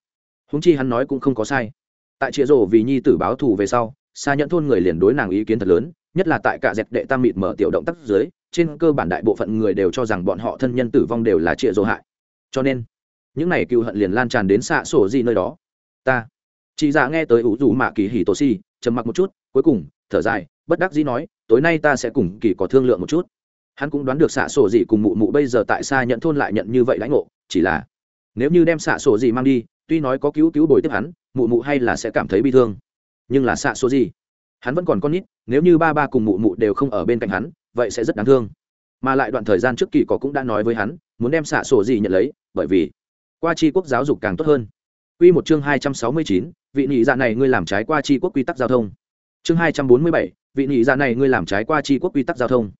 Húng chi hắn nói cũng không có sai. Tại chĩa rổ vì nhi tử báo thù về sau xa nhận thôn người liền đối nàng ý kiến thật lớn, nhất là tại cả dẹp đệ tam mịt mở tiểu động tác dưới, trên cơ bản đại bộ phận người đều cho rằng bọn họ thân nhân tử vong đều là trịa dỗ hại. Cho nên, những này cựu hận liền lan tràn đến xạ sổ gì nơi đó. Ta, chị dạ nghe tới ủ dù mạ kỳ hỉ tổ si, trầm mặc một chút, cuối cùng, thở dài, bất đắc dĩ nói, tối nay ta sẽ cùng kỳ có thương lượng một chút. Hắn cũng đoán được xạ sổ gì cùng mụ mụ bây giờ tại xa nhận thôn lại nhận như vậy lãnh ngộ, chỉ là nếu như đem xạ sổ gì mang đi, tuy nói có cứu cứu bồi tiếp hắn, mụ mụ hay là sẽ cảm thấy bi thương nhưng là xạ sổ gì? Hắn vẫn còn con nít nếu như ba ba cùng mụ mụ đều không ở bên cạnh hắn vậy sẽ rất đáng thương. Mà lại đoạn thời gian trước kỳ có cũng đã nói với hắn muốn đem xạ sổ gì nhận lấy bởi vì qua tri quốc giáo dục càng tốt hơn. Quy một chương hai trăm sáu mươi chín, vị nhị dạ này ngươi làm trái qua tri quốc quy tắc giao thông. Chương hai trăm bốn mươi bảy, vị nhị dạ này ngươi làm trái qua tri quốc quy tắc giao thông.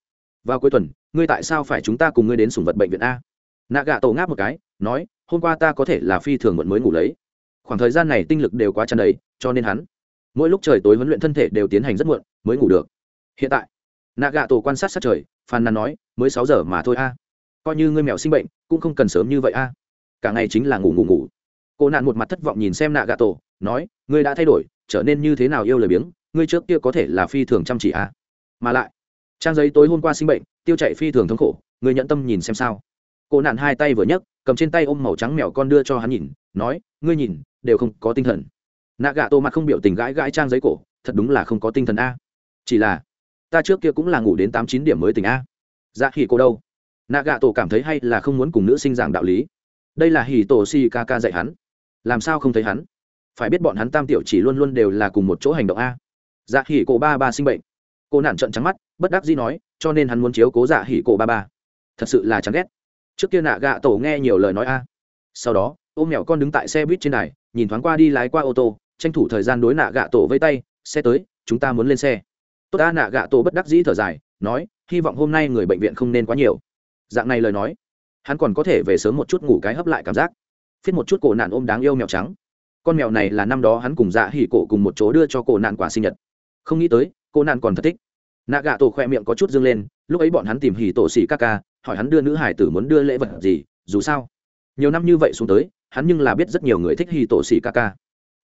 Vào cuối tuần ngươi tại sao phải chúng ta cùng ngươi đến sủng vật bệnh viện a? Nạ gạ tổ ngáp một cái nói hôm qua ta có thể là phi thường muộn mới ngủ lấy. Khoảng thời gian này tinh lực đều quá tràn đầy cho nên hắn mỗi lúc trời tối huấn luyện thân thể đều tiến hành rất muộn, mới ngủ được. Hiện tại nạ gạ tổ quan sát sát trời, phàn nàn nói, mới sáu giờ mà thôi a. Coi như ngươi mèo sinh bệnh, cũng không cần sớm như vậy a. Cả ngày chính là ngủ ngủ ngủ. Cô nạn một mặt thất vọng nhìn xem nạ gạ tổ nói, ngươi đã thay đổi, trở nên như thế nào yêu lời biếng, ngươi trước kia có thể là phi thường chăm chỉ à mà lại, trang giấy tối hôm qua sinh bệnh, tiêu chạy phi thường thống khổ, ngươi nhận tâm nhìn xem sao? Cô nạn hai tay vừa nhấc, cầm trên tay ôm màu trắng mèo con đưa cho hắn nhìn, nói, ngươi nhìn, đều không có tinh thần nạ gạ tô mặt không biểu tình gãi gãi trang giấy cổ, thật đúng là không có tinh thần a. Chỉ là, ta trước kia cũng là ngủ đến tám chín điểm mới tỉnh a. Dạ hỉ cô đâu? Nạ gạ tổ cảm thấy hay là không muốn cùng nữ sinh giảng đạo lý. Đây là hỉ tổ si ca ca dạy hắn. Làm sao không thấy hắn? Phải biết bọn hắn tam tiểu chỉ luôn luôn đều là cùng một chỗ hành động a. Dạ hỉ cổ ba ba sinh bệnh. Cô nản trận trắng mắt, bất đắc dĩ nói, cho nên hắn muốn chiếu cố dạ hỉ cổ ba ba. Thật sự là chán ghét. Trước kia nạ gạ tổ nghe nhiều lời nói a. Sau đó, ôm mẹo con đứng tại xe buýt trên này nhìn thoáng qua đi lái qua ô tô tranh thủ thời gian đối nạ gạ tổ vây tay, xe tới, chúng ta muốn lên xe. Tốt ta nạ gạ tổ bất đắc dĩ thở dài, nói, hy vọng hôm nay người bệnh viện không nên quá nhiều. Dạng này lời nói, hắn còn có thể về sớm một chút ngủ cái hấp lại cảm giác. Phiết một chút cổ nạn ôm đáng yêu mèo trắng. Con mèo này là năm đó hắn cùng dạ hỉ cổ cùng một chỗ đưa cho cổ nạn quả sinh nhật. Không nghĩ tới cô nạn còn thật thích. Nạ gạ tổ khoe miệng có chút dâng lên, lúc ấy bọn hắn tìm hỉ tổ xỉ ca ca, hỏi hắn đưa nữ hải tử muốn đưa lễ vật gì, dù sao, nhiều năm như vậy xuống tới, hắn nhưng là biết rất nhiều người thích hỉ tổ xỉ ca ca.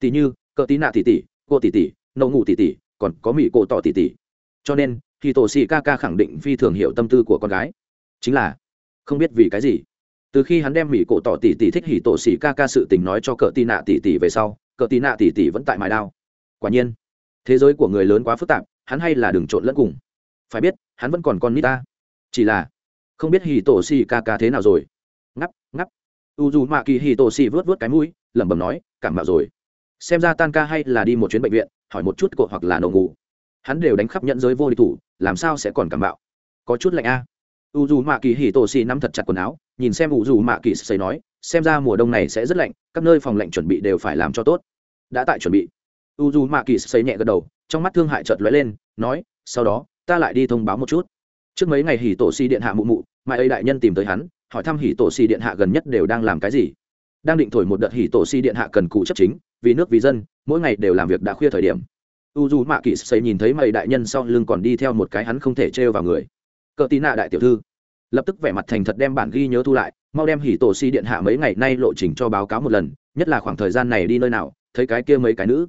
Tỷ như cờ tí nạ tỷ tỷ cô tỷ tỷ nậu ngủ tỷ tỷ còn có mỹ cổ tỏ tỷ tỷ cho nên khi tổ xì ca ca khẳng định phi thường hiểu tâm tư của con gái. Chính là, không biết vì cái gì. Từ khi hắn đem mỹ cổ tỏ tỷ tỷ thích hỉ tổ xì ca ca sự tình nói cho cờ tí nạ tỷ tỷ về sau, cờ tí nạ tỷ tỷ vẫn tại mài đao. Quả nhiên, thế giới của người lớn quá phức tạp, hắn hay là đừng trộn lẫn cùng. Phải biết, hắn vẫn còn con nít ta. Chỉ là, không biết hì tổ xì ca ca thế nào rồi. Ngắp ngắp. U dù mạ kỳ hì tổ xì vớt vớt cái mũi, lẩm bẩm nói, cảm mạo rồi xem ra tan ca hay là đi một chuyến bệnh viện, hỏi một chút cột hoặc là nổ ngủ. Hắn đều đánh khắp nhận giới vô địch thủ, làm sao sẽ còn cảm bạo? Có chút lạnh a. U dù mạ kỳ hì tổ xì nắm thật chặt quần áo, nhìn xem u dù mạ kỳ xây nói, xem ra mùa đông này sẽ rất lạnh, các nơi phòng lạnh chuẩn bị đều phải làm cho tốt. Đã tại chuẩn bị. U dù mạ kỳ xây nhẹ gật đầu, trong mắt thương hại chợt lóe lên, nói, sau đó, ta lại đi thông báo một chút. Trước mấy ngày hỉ tổ si điện hạ mụ mụ mai ấy đại nhân tìm tới hắn, hỏi thăm hỉ tổ si điện hạ gần nhất đều đang làm cái gì đang định thổi một đợt hỉ tổ si điện hạ cần cụ chấp chính, vì nước vì dân, mỗi ngày đều làm việc đã khuya thời điểm. U dù mạ kỳ xây nhìn thấy mày đại nhân sau lưng còn đi theo một cái hắn không thể trêu vào người. Cờ tí nạ đại tiểu thư. Lập tức vẻ mặt thành thật đem bản ghi nhớ thu lại, mau đem hỉ tổ si điện hạ mấy ngày nay lộ trình cho báo cáo một lần, nhất là khoảng thời gian này đi nơi nào, thấy cái kia mấy cái nữ.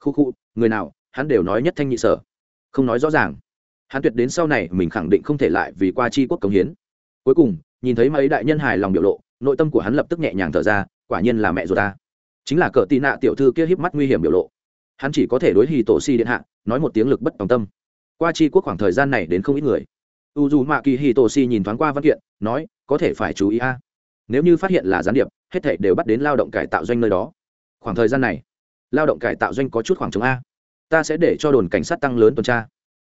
Khu khu, người nào, hắn đều nói nhất thanh nhị sở. Không nói rõ ràng. Hắn tuyệt đến sau này mình khẳng định không thể lại vì qua chi quốc cống hiến. Cuối cùng, nhìn thấy mấy đại nhân hài lòng biểu lộ nội tâm của hắn lập tức nhẹ nhàng thở ra, quả nhiên là mẹ ruột ta. Chính là cờ tị nạ tiểu thư kia híp mắt nguy hiểm biểu lộ. Hắn chỉ có thể đối hì tổ si điện hạ, nói một tiếng lực bất tòng tâm. Qua chi quốc khoảng thời gian này đến không ít người. U dù mạ kỳ hì tổ si nhìn thoáng qua văn kiện, nói, có thể phải chú ý a. Nếu như phát hiện là gián điệp, hết thể đều bắt đến lao động cải tạo doanh nơi đó. Khoảng thời gian này, lao động cải tạo doanh có chút khoảng trống a. Ta sẽ để cho đồn cảnh sát tăng lớn tuần tra.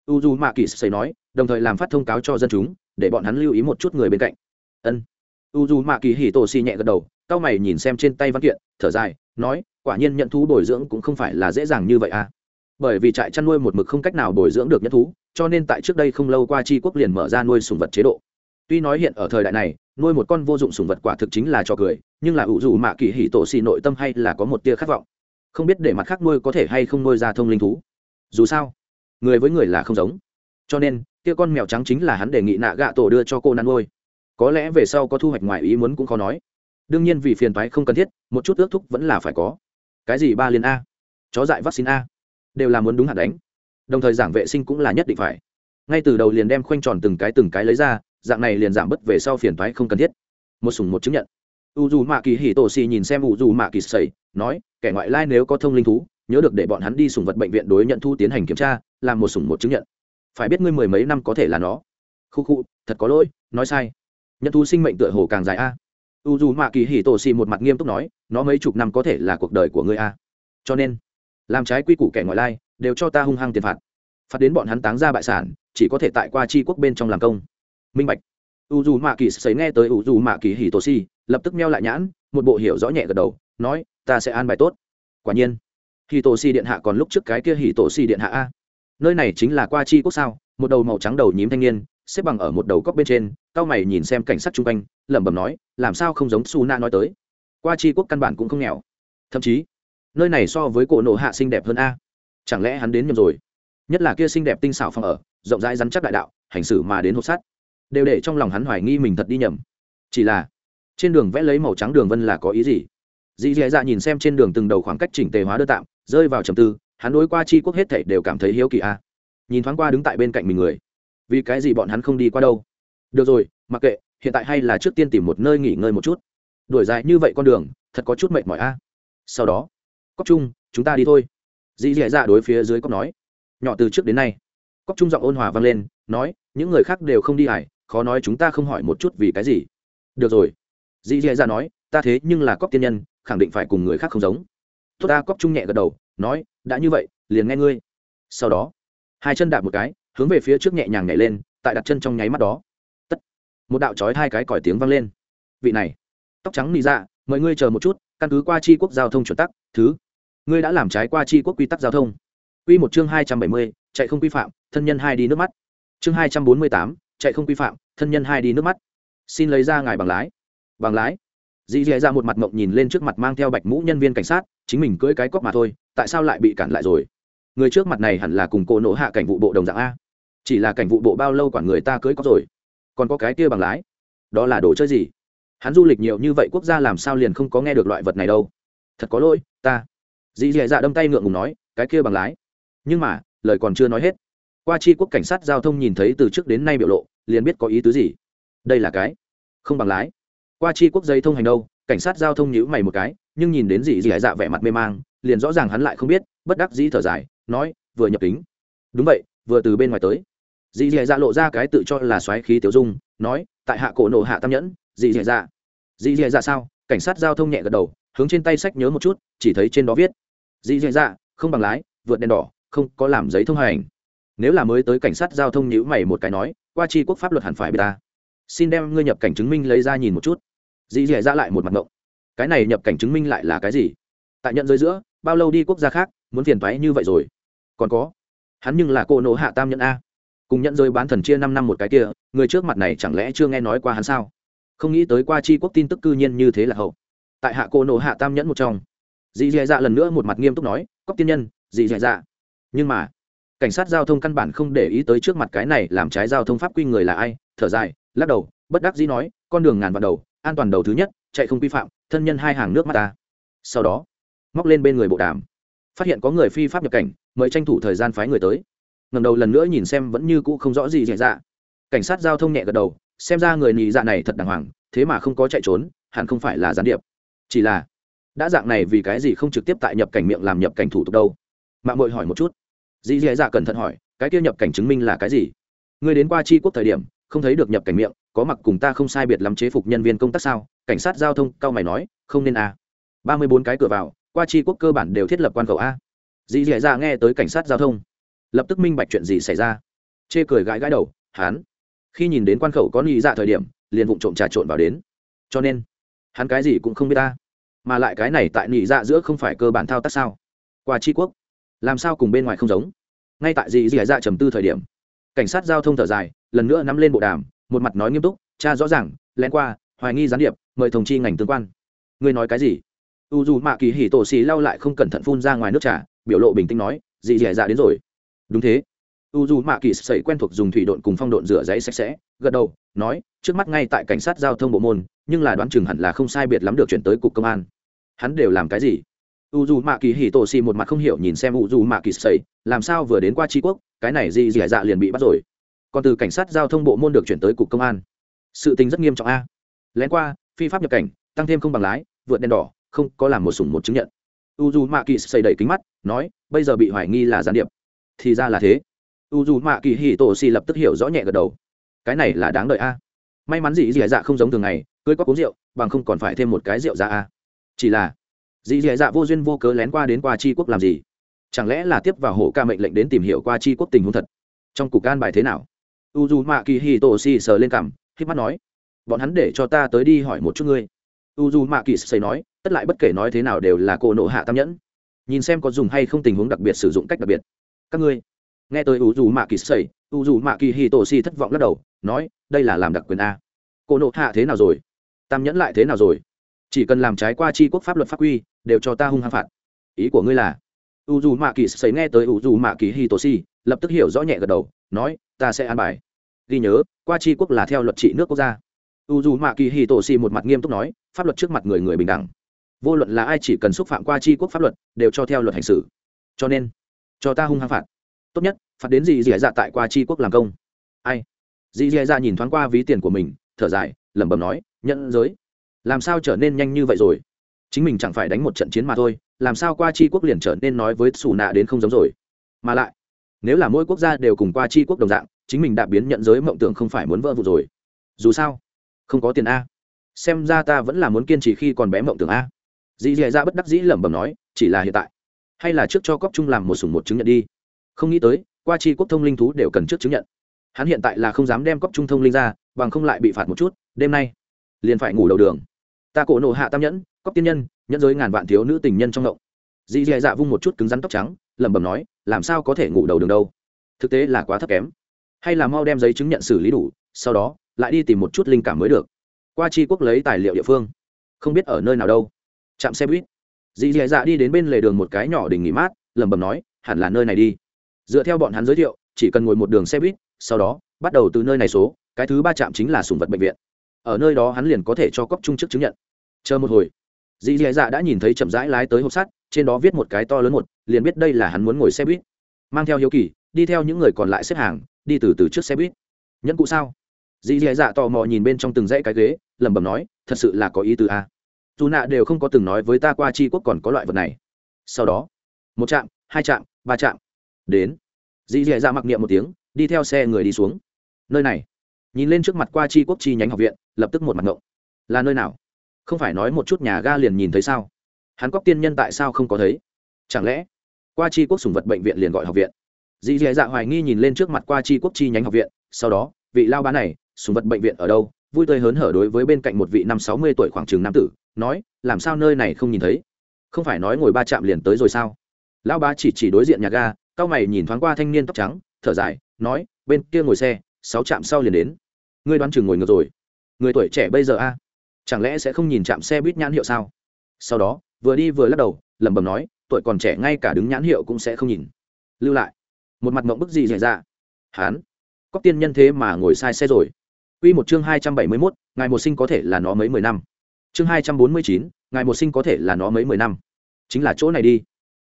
U d u mạ kỳ xây nói, đồng thời làm phát thông cáo cho dân chúng, để bọn hắn lưu ý một chút người bên cạnh. Ân u d u mạ kỳ hì tổ xì nhẹ gật đầu c a o mày nhìn xem trên tay văn kiện, thở dài, nói, quả nhiên nhận thú bồi dưỡng cũng không phải là dễ dàng như vậy à. Bởi vì trại chăn nuôi một mực không cách nào bồi dưỡng được nhân thú, cho nên tại trước đây không lâu qua tri quốc liền mở ra nuôi sùng vật chế độ. Tuy nói hiện ở thời đại này, nuôi một con vô dụng sùng vật quả thực chính là trò cười, nhưng là ủ dù mạ kỳ hỉ tổ xì nội tâm hay là có một tia khát vọng. Không biết để mặt khác nuôi có thể hay không nuôi ra thông linh thú. Dù sao, người với người là không giống. Cho nên tia con mèo trắng chính là hắn đề nghị nạ gạ tổ đưa cho cô nan nuôi có lẽ về sau có thu hoạch ngoài ý muốn cũng khó nói. Đương nhiên vì phiền toái không cần thiết, một chút ước thúc vẫn là phải có. Cái gì ba liên a? Chó dại vaccine a. Đều là muốn đúng hạt đánh. Đồng thời giảng vệ sinh cũng là nhất định phải. Ngay từ đầu liền đem khoanh tròn từng cái từng cái lấy ra, dạng này liền giảm bớt về sau phiền toái không cần thiết. Một sùng một chứng nhận. U dù mạ kỳ hì tổ xì nhìn xem u dù mạ kỳ sầy, nói, kẻ ngoại lai nếu có thông linh thú, nhớ được để bọn hắn đi sùng vật bệnh viện đối nhận thu tiến hành kiểm tra, làm một sùng một chứng nhận. Phải biết ngươi mười mấy năm có thể là nó. Khu khu, thật có lỗi, nói sai nhận thu sinh mệnh tựa hồ càng dài a. U dù mạ kỳ hì tổ xì một mặt nghiêm túc nói, nó mấy chục năm có thể là cuộc đời của ngươi a. Cho nên, làm trái quy củ kẻ ngoại lai, đều cho ta hung hăng tiền phạt. Phạt đến bọn hắn táng ra bại sản, chỉ có thể tại qua chi quốc bên trong làm công. Minh bạch. U dù mạ kỳ xấy nghe tới u dù mạ kỳ hì tổ xì lập tức meo lại nhãn, một bộ hiểu rõ nhẹ gật đầu, nói, ta sẽ an bài tốt. Quả nhiên hì tổ xì điện hạ còn lúc trước cái kia hì tổ xì điện hạ a. Nơi này chính là qua chi quốc sao, một đầu màu trắng đầu nhím thanh niên, xếp bằng ở một đầu cóc bên trên cao mày nhìn xem cảnh sát chung quanh, lẩm bẩm nói, làm sao không giống su na nói tới? Qua chi quốc căn bản cũng không nghèo. Thậm chí, nơi này so với cổ nộ hạ xinh đẹp hơn a. Chẳng lẽ hắn đến nhầm rồi? Nhất là kia xinh đẹp tinh xảo phòng ở, rộng rãi rắn chắc đại đạo, hành xử mà đến hộp sát đều để trong lòng hắn hoài nghi mình thật đi nhầm. Chỉ là, trên đường vẽ lấy màu trắng đường vân là có ý gì? Dì dì dạ nhìn xem trên đường từng đầu khoảng cách chỉnh tề hóa đơn tạm, rơi vào trầm tư, hắn đối qua chi quốc hết thảy đều cảm thấy hiếu kỳ a. Nhìn thoáng qua đứng tại bên cạnh mình người, vì cái gì bọn hắn không đi qua đâu? Được rồi, mặc kệ, hiện tại hay là trước tiên tìm một nơi nghỉ ngơi một chút. Đuổi dài như vậy con đường, thật có chút mệt mỏi a. Sau đó cóc chung chúng ta đi thôi. Dì dì dạ đối phía dưới cóc nói. Nhỏ từ trước đến nay cóc trung giọng ôn hòa vang lên, nói, những người khác đều không đi hải khó nói chúng ta không hỏi một chút vì cái gì. Được rồi. Dì dì dạ nói, ta thế nhưng là cóc tiên nhân, khẳng định phải cùng người khác không giống. Tốt ta cóc trung nhẹ gật đầu, nói, đã như vậy, liền nghe ngươi. Sau đó, hai chân đạp một cái, hướng về phía trước nhẹ nhàng nhảy lên, tại đặt chân trong nháy mắt đó một đạo trói hai cái còi tiếng vang lên. Vị này, tóc trắng nị dạ mời ngươi chờ một chút, căn cứ qua chi quốc giao thông chuẩn tắc, thứ. Ngươi đã làm trái qua chi quốc quy tắc giao thông. Quy một chương hai trăm bảy mươi, chạy không quy phạm, thân nhân hai đi nước mắt. Chương hai trăm bốn mươi tám, chạy không quy phạm, thân nhân hai đi nước mắt. Xin lấy ra ngài bằng lái. Bằng lái? Dì dì ra một mặt mộng nhìn lên trước mặt mang theo bạch mũ nhân viên cảnh sát, chính mình cưỡi cái cóc mà thôi, tại sao lại bị cản lại rồi? Người trước mặt này hẳn là cùng cô nổ hạ cảnh vụ bộ đồng dạng a. Chỉ là cảnh vụ bộ bao lâu quản người ta cưỡi cóc rồi? Còn có cái kia bằng lái. Đó là đồ chơi gì? Hắn du lịch nhiều như vậy quốc gia làm sao liền không có nghe được loại vật này đâu. Thật có lỗi, ta. Dì dì dạ đâm tay ngượng ngùng nói, cái kia bằng lái. Nhưng mà, lời còn chưa nói hết. Qua chi quốc cảnh sát giao thông nhìn thấy từ trước đến nay biểu lộ, liền biết có ý tứ gì. Đây là cái. Không bằng lái. Qua chi quốc giấy thông hành đâu, cảnh sát giao thông nhữ mày một cái, nhưng nhìn đến dì dì dạ vẻ mặt mê mang, liền rõ ràng hắn lại không biết, bất đắc dĩ thở dài, nói, vừa nhập kính. Đúng vậy, vừa từ bên ngoài tới dì dì dạ lộ ra cái tự cho là xoáy khí tiểu dung, nói, tại hạ cổ nổ hạ tam nhẫn, dì dì dạ. Dì dì dạ sao? Cảnh sát giao thông nhẹ gật đầu, hướng trên tay sách nhớ một chút, chỉ thấy trên đó viết, dì dì dạ không bằng lái, vượt đèn đỏ, không có làm giấy thông hành. Nếu là mới tới cảnh sát giao thông nhữ mày một cái nói, qua chi quốc pháp luật hẳn phải bị ta. Xin đem ngươi nhập cảnh chứng minh lấy ra nhìn một chút. Dì dì dạ lại một mặt ngộng. Cái này nhập cảnh chứng minh lại là cái gì? Tại nhận giới giữa, bao lâu đi quốc gia khác, muốn phiền toái như vậy rồi? Còn có, hắn nhưng là cô nộ hạ tam nhẫn a cùng nhận rơi bán thần chia năm năm một cái kia, người trước mặt này chẳng lẽ chưa nghe nói qua hắn sao? Không nghĩ tới qua chi quốc tin tức cư nhiên như thế là hậu. Tại hạ cô nộ hạ tam nhẫn một trong. Dì dè dạ lần nữa một mặt nghiêm túc nói cóc tiên nhân, dì dè dạ. Nhưng mà, cảnh sát giao thông căn bản không để ý tới trước mặt cái này làm trái giao thông pháp quy người là ai, thở dài, lắc đầu, bất đắc dĩ nói, con đường ngàn vào đầu, an toàn đầu thứ nhất, chạy không vi phạm, thân nhân hai hàng nước mắt ta. Sau đó, móc lên bên người bộ đàm. Phát hiện có người phi pháp nhập cảnh, mời tranh thủ thời gian phái người tới ngầm đầu lần nữa nhìn xem vẫn như cũ không rõ gì dạy dạ. Cảnh sát giao thông nhẹ gật đầu, xem ra người nhị dạ này thật đàng hoàng, thế mà không có chạy trốn, hẳn không phải là gián điệp. Chỉ là, đã dạng này vì cái gì không trực tiếp tại nhập cảnh miệng làm nhập cảnh thủ tục đâu? Mạng mội hỏi một chút. Dì dì dạ cẩn thận hỏi, cái kia nhập cảnh chứng minh là cái gì? Người đến qua tri quốc thời điểm, không thấy được nhập cảnh miệng, có mặc cùng ta không sai biệt lắm chế phục nhân viên công tác sao? Cảnh sát giao thông cao mày nói, không nên a ba mươi bốn cái cửa vào, qua tri quốc cơ bản đều thiết lập quan cầu a. Dì dì dạ nghe tới cảnh sát giao thông lập tức minh bạch chuyện gì xảy ra. Chê cười gãi gãi đầu hắn khi nhìn đến quan khẩu có nghĩ dạ thời điểm, liền vụng trộm trà trộn vào đến. Cho nên, hắn cái gì cũng không biết ta. Mà lại cái này tại nghĩ dạ giữa không phải cơ bản thao tác sao? Qua tri quốc, làm sao cùng bên ngoài không giống? Ngay tại dì dì dạ trầm tư thời điểm, cảnh sát giao thông thở dài, lần nữa nắm lên bộ đàm, một mặt nói nghiêm túc, cha rõ ràng, lén qua, hoài nghi gián điệp, mời thông chi ngành tương quan. Ngươi nói cái gì? U dù mạ kỳ hỉ tổ xì lau lại không cẩn thận phun ra ngoài nước trà, biểu lộ bình tĩnh nói dì dì dạ đến rồi đúng thế. U dù mạ kỳ sẩy quen thuộc dùng thủy độn cùng phong độn rửa giấy sạch sẽ, gật đầu, nói, trước mắt ngay tại cảnh sát giao thông bộ môn, nhưng là đoán chừng hẳn là không sai biệt lắm được chuyển tới cục công an. Hắn đều làm cái gì? U dù mạ kỳ hỉ tổ xì một mặt không hiểu nhìn xem u dù mạ kỳ sẩy, làm sao vừa đến qua tri quốc, cái này gì dì dạ liền bị bắt rồi. Còn từ cảnh sát giao thông bộ môn được chuyển tới cục công an. Sự tình rất nghiêm trọng a. Lén qua, phi pháp nhập cảnh, tăng thêm không bằng lái, vượt đèn đỏ, không có làm một sủng một chứng nhận. U dù mạ kỳ xây đẩy kính mắt, nói, bây giờ bị hoài nghi là gián điệp thì ra là thế. U dù mạ kỳ hì tổ xì lập tức hiểu rõ nhẹ gật đầu. Cái này là đáng đợi a. May mắn gì dì dạ không giống thường ngày, cưới có uống rượu, bằng không còn phải thêm một cái rượu ra a. Chỉ là, dì dì dạ vô duyên vô cớ lén qua đến qua tri quốc làm gì? Chẳng lẽ là tiếp vào hộ ca mệnh lệnh đến tìm hiểu qua tri quốc tình huống thật? Trong cục can bài thế nào? U dù mạ kỳ hì tổ xì sờ lên cằm k mắt nói, bọn hắn để cho ta tới đi hỏi một chút ngươi. U dù mạ kỳ xây nói, tất lại bất kể nói thế nào đều là cô nộ hạ tam nhẫn. Nhìn xem có dùng hay không tình huống đặc biệt sử dụng cách đặc biệt các ngươi. Nghe tới u dù mạ kỳ xây u dù mạ kỳ hì tổ si thất vọng lắc đầu, nói, đây là làm đặc quyền a. Cô nộ hạ thế nào rồi? Tam nhẫn lại thế nào rồi? Chỉ cần làm trái qua chi quốc pháp luật pháp quy, đều cho ta hung hăng phạt. Ý của ngươi là u dù mạ kỳ xây nghe tới u dù mạ kỳ hì tổ si lập tức hiểu rõ nhẹ gật đầu, nói, ta sẽ an bài. Ghi nhớ, qua chi quốc là theo luật trị nước quốc gia. U dù mạ kỳ hì tổ xì một mặt nghiêm túc nói, pháp luật trước mặt người người bình đẳng. Vô luận là ai chỉ cần xúc phạm qua tri quốc pháp luật, đều cho theo luật hành xử. Cho nên cho ta hung hăng phạt. Tốt nhất, phạt đến gì dì dạ tại qua tri quốc làm công. Ai? Dì dì dạ nhìn thoáng qua ví tiền của mình, thở dài, lẩm bẩm nói, nhận giới. Làm sao trở nên nhanh như vậy rồi? Chính mình chẳng phải đánh một trận chiến mà thôi, làm sao qua tri quốc liền trở nên nói với xù nạ đến không giống rồi? Mà lại, nếu là mỗi quốc gia đều cùng qua tri quốc đồng dạng, chính mình đã biến nhận giới mộng tưởng không phải muốn vỡ vụ rồi. Dù sao, không có tiền a. Xem ra ta vẫn là muốn kiên trì khi còn bé mộng tưởng a. Dì dì dạ bất đắc dĩ lẩm bẩm nói, chỉ là hiện tại hay là trước cho cóc trung làm một sủng một chứng nhận đi? Không nghĩ tới, qua Chi quốc thông linh thú đều cần trước chứng nhận. Hắn hiện tại là không dám đem cóc trung thông linh ra, bằng không lại bị phạt một chút, đêm nay liền phải ngủ đầu đường. Ta cổ nộ hạ tam nhẫn, cóc tiên nhân, nhẫn giới ngàn vạn thiếu nữ tình nhân trong ngộng. Dì dì dạ vung một chút cứng rắn tóc trắng, lẩm bẩm nói, làm sao có thể ngủ đầu đường đâu? Thực tế là quá thấp kém. Hay là mau đem giấy chứng nhận xử lý đủ, sau đó, lại đi tìm một chút linh cảm mới được. Qua Chi quốc lấy tài liệu địa phương. Không biết ở nơi nào đâu. Trạm xe buýt dì dì dạ đi đến bên lề đường một cái nhỏ đình nghỉ mát, lẩm bẩm nói, hẳn là nơi này đi. Dựa theo bọn hắn giới thiệu, chỉ cần ngồi một đường xe buýt, sau đó, bắt đầu từ nơi này số, cái thứ ba trạm chính là sùng vật bệnh viện. Ở nơi đó hắn liền có thể cho cóc trung chức chứng nhận. Chờ một hồi, dì dì dạ đã nhìn thấy chậm rãi lái tới hộp sắt, trên đó viết một cái to lớn một, liền biết đây là hắn muốn ngồi xe buýt. Mang theo hiếu kỳ, đi theo những người còn lại xếp hàng, đi từ từ trước xe buýt. Nhẫn cụ sao? Dì dì dạ tò mò nhìn bên trong từng dãy cái ghế, lẩm bẩm nói, thật sự là có ý tứ a dù nạ đều không có từng nói với ta qua c quốc còn có loại vật này. Sau đó, một trạm, hai trạm, ba trạm. Đến. Dì dì dạ mặc niệm một tiếng, đi theo xe người đi xuống. Nơi này. Nhìn lên trước mặt qua c quốc chi nhánh học viện, lập tức một mặt ngộng. Là nơi nào? Không phải nói một chút nhà ga liền nhìn thấy sao? Hắn cóc tiên nhân tại sao không có thấy? Chẳng lẽ, qua chi quốc sùng vật bệnh viện liền gọi học viện? Dì dì dạ hoài nghi nhìn lên trước mặt qua chi quốc chi nhánh học viện, sau đó, vị lao bá này, sùng vật bệnh viện ở đâu? Vui tươi hớn hở đối với bên cạnh một vị năm sáu mươi tuổi khoảng chừng nam tử, nói, làm sao nơi này không nhìn thấy? Không phải nói ngồi ba chạm liền tới rồi sao? Lão bá chỉ chỉ đối diện nhà ga, cao mày nhìn thoáng qua thanh niên tóc trắng, thở dài, nói, bên kia ngồi xe, sáu chạm sau liền đến. Ngươi đoán chừng ngồi ngược rồi. Người tuổi trẻ bây giờ a? Chẳng lẽ sẽ không nhìn chạm xe buýt nhãn hiệu sao? Sau đó, vừa đi vừa lắc đầu, lẩm bẩm nói, tuổi còn trẻ ngay cả đứng nhãn hiệu cũng sẽ không nhìn. Lưu lại. Một mặt mộng bức gì xảy ra dạ. hán. Có tiên nhân thế mà ngồi sai xe rồi. Quy một chương hai trăm bảy mươi 271, ngài một sinh có thể là nó mấy mười năm. Chương hai trăm bốn mươi chín, ngài một sinh có thể là nó mấy mười năm. Chính là chỗ này đi.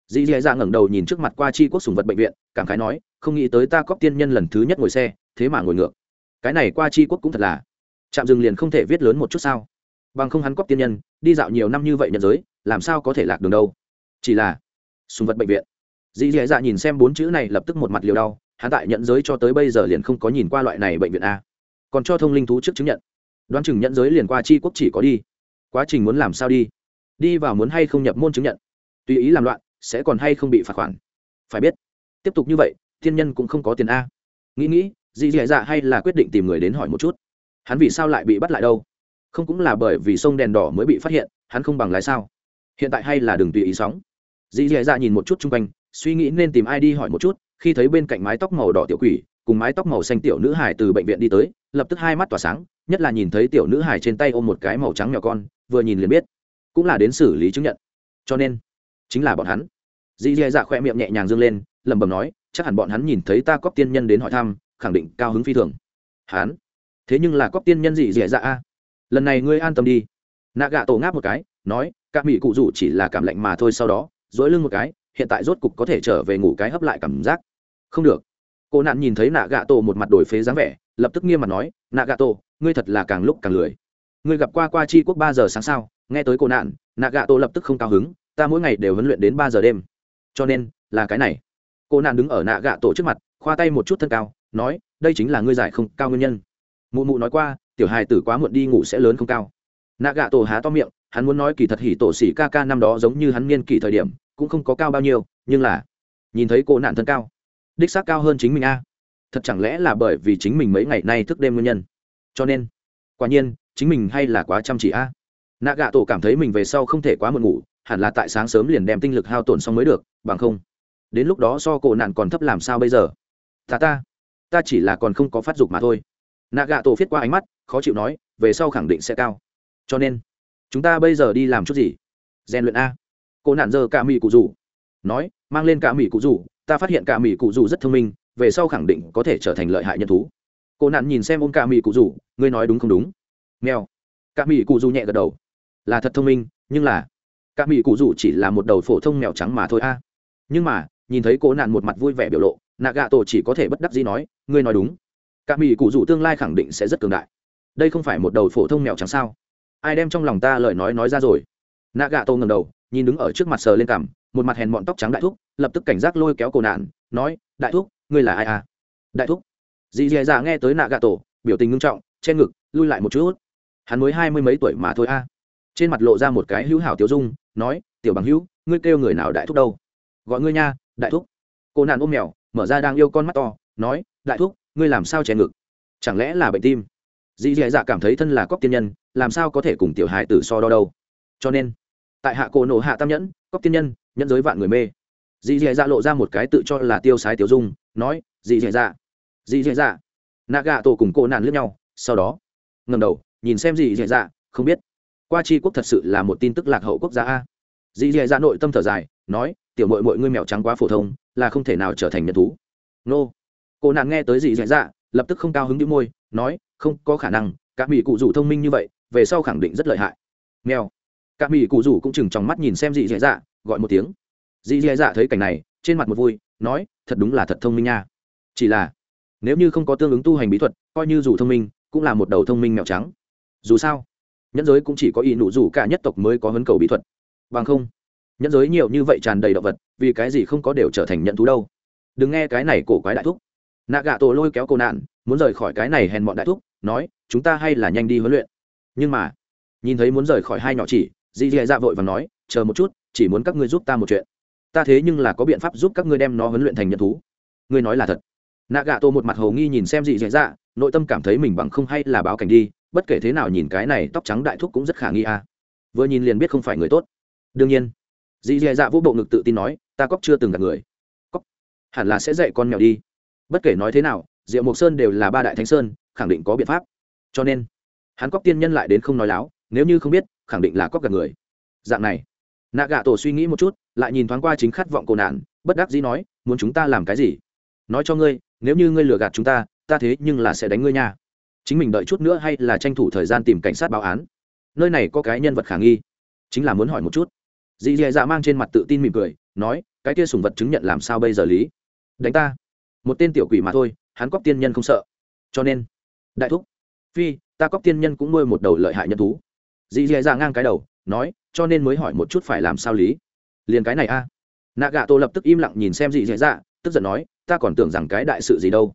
Dĩ Dĩ Dạ ngẩng đầu nhìn trước mặt qua chi quốc sủng vật bệnh viện, cảm khái nói, không nghĩ tới ta cóc tiên nhân lần thứ nhất ngồi xe, thế mà ngồi ngược. Cái này qua chi quốc cũng thật là, chạm dừng liền không thể viết lớn một chút sao? Bằng không hắn cóc tiên nhân, đi dạo nhiều năm như vậy nhận giới, làm sao có thể lạc đường đâu? Chỉ là sủng vật bệnh viện. Dĩ Dĩ Dạ nhìn xem bốn chữ này lập tức một mặt liều đau, hắn tại nhận giới cho tới bây giờ liền không có nhìn qua loại này bệnh viện a còn cho thông linh thú trước chứng nhận. Đoán chừng nhận giới liền qua chi quốc chỉ có đi. Quá trình muốn làm sao đi? Đi vào muốn hay không nhập môn chứng nhận? Tùy ý làm loạn, sẽ còn hay không bị phạt khoản? Phải biết, tiếp tục như vậy, thiên nhân cũng không có tiền a. Nghĩ nghĩ, dì dì dạ hay là quyết định tìm người đến hỏi một chút. Hắn vì sao lại bị bắt lại đâu? Không cũng là bởi vì sông đèn đỏ mới bị phát hiện, hắn không bằng lái sao? Hiện tại hay là đừng tùy ý sóng. Dì dì dạ nhìn một chút chung quanh, suy nghĩ nên tìm ai đi hỏi một chút, khi thấy bên cạnh mái tóc màu đỏ tiểu quỷ, cùng mái tóc màu xanh tiểu nữ hải từ bệnh viện đi tới lập tức hai mắt tỏa sáng, nhất là nhìn thấy tiểu nữ hải trên tay ôm một cái màu trắng nhỏ con, vừa nhìn liền biết, cũng là đến xử lý chứng nhận. Cho nên, chính là bọn hắn. Dì dì dạ khoe miệng nhẹ nhàng dâng lên, lẩm bẩm nói, chắc hẳn bọn hắn nhìn thấy ta cóp tiên nhân đến hỏi thăm, khẳng định cao hứng phi thường. Hắn? Thế nhưng là cóp tiên nhân gì dì dạ a? Lần này ngươi an tâm đi. Nạ gạ tổ ngáp một cái, nói các mỹ cụ rủ chỉ là cảm lạnh mà thôi sau đó dỗi lưng một cái, hiện tại rốt cục có thể trở về ngủ cái hấp lại cảm giác. Không được. Cô nạn nhìn thấy nạ gạ tổ một mặt đổi phế dáng vẻ lập tức nghiêm mặt nói nạ gạ tổ ngươi thật là càng lúc càng lười. Ngươi gặp qua qua chi quốc ba giờ sáng sao? Nghe tới cô nạn nạ gạ tổ lập tức không cao hứng, ta mỗi ngày đều huấn luyện đến ba giờ đêm. Cho nên, là cái này. Cô nạn đứng ở nạ gạ tổ trước mặt, khoa tay một chút thân cao, nói, đây chính là ngươi giải không cao nguyên nhân. Mụ mụ nói qua, tiểu hài tử quá muộn đi ngủ sẽ lớn không cao. Nạ gạ tổ há to miệng, hắn muốn nói kỳ thật hỉ tổ xỉ ca ca năm đó giống như hắn niên kỷ thời điểm, cũng không có cao bao nhiêu, nhưng là, nhìn thấy cô nạn thân cao, đích xác cao hơn chính mình a thật chẳng lẽ là bởi vì chính mình mấy ngày nay thức đêm nguyên nhân? Cho nên, quả nhiên, chính mình hay là quá chăm chỉ a? Nạ gạ tổ cảm thấy mình về sau không thể quá muộn ngủ, hẳn là tại sáng sớm liền đem tinh lực hao tổn xong mới được, bằng không, đến lúc đó so cổ nạn còn thấp làm sao bây giờ? Ta ta ta chỉ là còn không có phát dục mà thôi. Nạ gạ tổ viết qua ánh mắt, khó chịu nói, về sau khẳng định sẽ cao. Cho nên, chúng ta bây giờ đi làm chút gì? Rèn luyện a. Cô nạn giờ cả mỹ cụ rủ. Nói, mang lên cả mỹ cụ rủ, ta phát hiện cả mỹ cụ rủ rất thông minh về sau khẳng định có thể trở thành lợi hại nhân thú. Cô nạn nhìn xem ôm cả mỹ cụ rủ ngươi nói đúng không đúng? Mèo. Cả mỹ cụ rủ nhẹ gật đầu. Là thật thông minh, nhưng là cả mỹ cụ rủ chỉ là một đầu phổ thông mèo trắng mà thôi a. Nhưng mà, nhìn thấy cô nạn một mặt vui vẻ biểu lộ nạ gạ tổ chỉ có thể bất đắc dĩ nói, ngươi nói đúng. Cả mỹ cụ rủ tương lai khẳng định sẽ rất cường đại. Đây không phải một đầu phổ thông mèo trắng sao? Ai đem trong lòng ta lời nói nói ra rồi? Nạ gạ tổ ngầm đầu, nhìn đứng ở trước mặt sờ lên cằm, một mặt hèn bọn tóc trắng đại thúc, lập tức cảnh giác lôi kéo cổ nạn, nói, đại thúc ngươi là ai à? Đại thúc. Dì dì dạ nghe tới nạ gạ tổ, biểu tình ngưng trọng, che ngực, lui lại một chút. Hắn mới hai mươi mấy tuổi mà thôi a. Trên mặt lộ ra một cái hữu hảo tiểu dung, nói, tiểu bằng hữu, ngươi kêu người nào đại thúc đâu? Gọi ngươi nha, đại thúc. Cô nạn ôm mèo, mở ra đang yêu con mắt to, nói, đại thúc, ngươi làm sao che ngực? Chẳng lẽ là bệnh tim? Dì dì dạ cảm thấy thân là cóc tiên nhân, làm sao có thể cùng tiểu hài tử so đo đâu. Cho nên, tại hạ cổ nổ hạ tam nhẫn cóc tiên nhân, nhẫn giới vạn người mê dì dì dạ lộ ra một cái tự cho là tiêu sái tiểu dung, nói, dì dì dạ. Dì dì dạ. Nạ gà tổ cùng cô nạn lướt nhau, sau đó ngầm đầu, nhìn xem dì dì dạ không biết, qua c quốc thật sự là một tin tức lạc hậu quốc gia a. Dì dì dạ nội tâm thở dài, nói, tiểu mội mội ngươi mèo trắng quá phổ thông, là không thể nào trở thành nhân thú. Nô. Cô nạn nghe tới dì dì dạ lập tức không cao hứng đĩu môi, nói, không có khả năng, các mỹ cụ rủ thông minh như vậy, về sau khẳng định rất lợi hại. Mèo. Các mỹ cụ rủ cũng chừng trong mắt nhìn xem dì dì dạ gọi một tiếng dì dì dạ thấy cảnh này, trên mặt một vui, nói, thật đúng là thật thông minh nha. Chỉ là, nếu như không có tương ứng tu hành bí thuật, coi như dù thông minh, cũng là một đầu thông minh mèo trắng. Dù sao, nhẫn giới cũng chỉ có ý nụ rủ cả nhất tộc mới có hấn cầu bí thuật. Bằng không, nhẫn giới nhiều như vậy tràn đầy động vật, vì cái gì không có đều trở thành nhận thú đâu. Đừng nghe cái này cổ quái đại thúc. Nạ gạ tổ lôi kéo cô nạn, muốn rời khỏi cái này hèn bọn đại thúc, nói, chúng ta hay là nhanh đi huấn luyện. Nhưng mà, nhìn thấy muốn rời khỏi hai nhỏ chỉ dì dì dạ vội và nói, chờ một chút, chỉ muốn các ngươi giúp ta một chuyện ta thế nhưng là có biện pháp giúp các ngươi đem nó huấn luyện thành nhận thú. Ngươi nói là thật. Nạ gạ tổ một mặt hồ nghi nhìn xem dị dì dạ nội tâm cảm thấy mình bằng không hay là báo cảnh đi, bất kể thế nào nhìn cái này tóc trắng đại thúc cũng rất khả nghi à. vừa nhìn liền biết không phải người tốt. Đương nhiên, dị dì dạ vũ bộ ngực tự tin nói, ta cóc chưa từng gặp người. Cóc? Hẳn là sẽ dạy con mèo đi. Bất kể nói thế nào, diệu mộc sơn đều là ba đại thánh sơn, khẳng định có biện pháp. Cho nên, hắn cóc tiên nhân lại đến không nói láo, nếu như không biết, khẳng định là cóc gặp người. Dạng này nạ gạ tổ suy nghĩ một chút, lại nhìn thoáng qua chính khát vọng cổ nạn, bất đắc dĩ nói, muốn chúng ta làm cái gì? Nói cho ngươi, nếu như ngươi lừa gạt chúng ta ta thế nhưng là sẽ đánh ngươi nha. Chính mình đợi chút nữa hay là tranh thủ thời gian tìm cảnh sát báo án? Nơi này có cái nhân vật khả nghi. Chính là muốn hỏi một chút. Dì dì dạ mang trên mặt tự tin mỉm cười, nói, cái kia sùng vật chứng nhận làm sao bây giờ lý? Đánh ta. Một tên tiểu quỷ mà thôi, hắn cóc tiên nhân không sợ. Cho nên, đại thúc, phi, ta cóc tiên nhân cũng nuôi một đầu lợi hại nhân thú. Dì dì dạ ngang cái đầu, nói cho nên mới hỏi một chút phải làm sao lý. Liền cái này a. À. nạ gạ tô lập tức im lặng nhìn xem dị dì dạ tức giận nói, ta còn tưởng rằng cái đại sự gì đâu.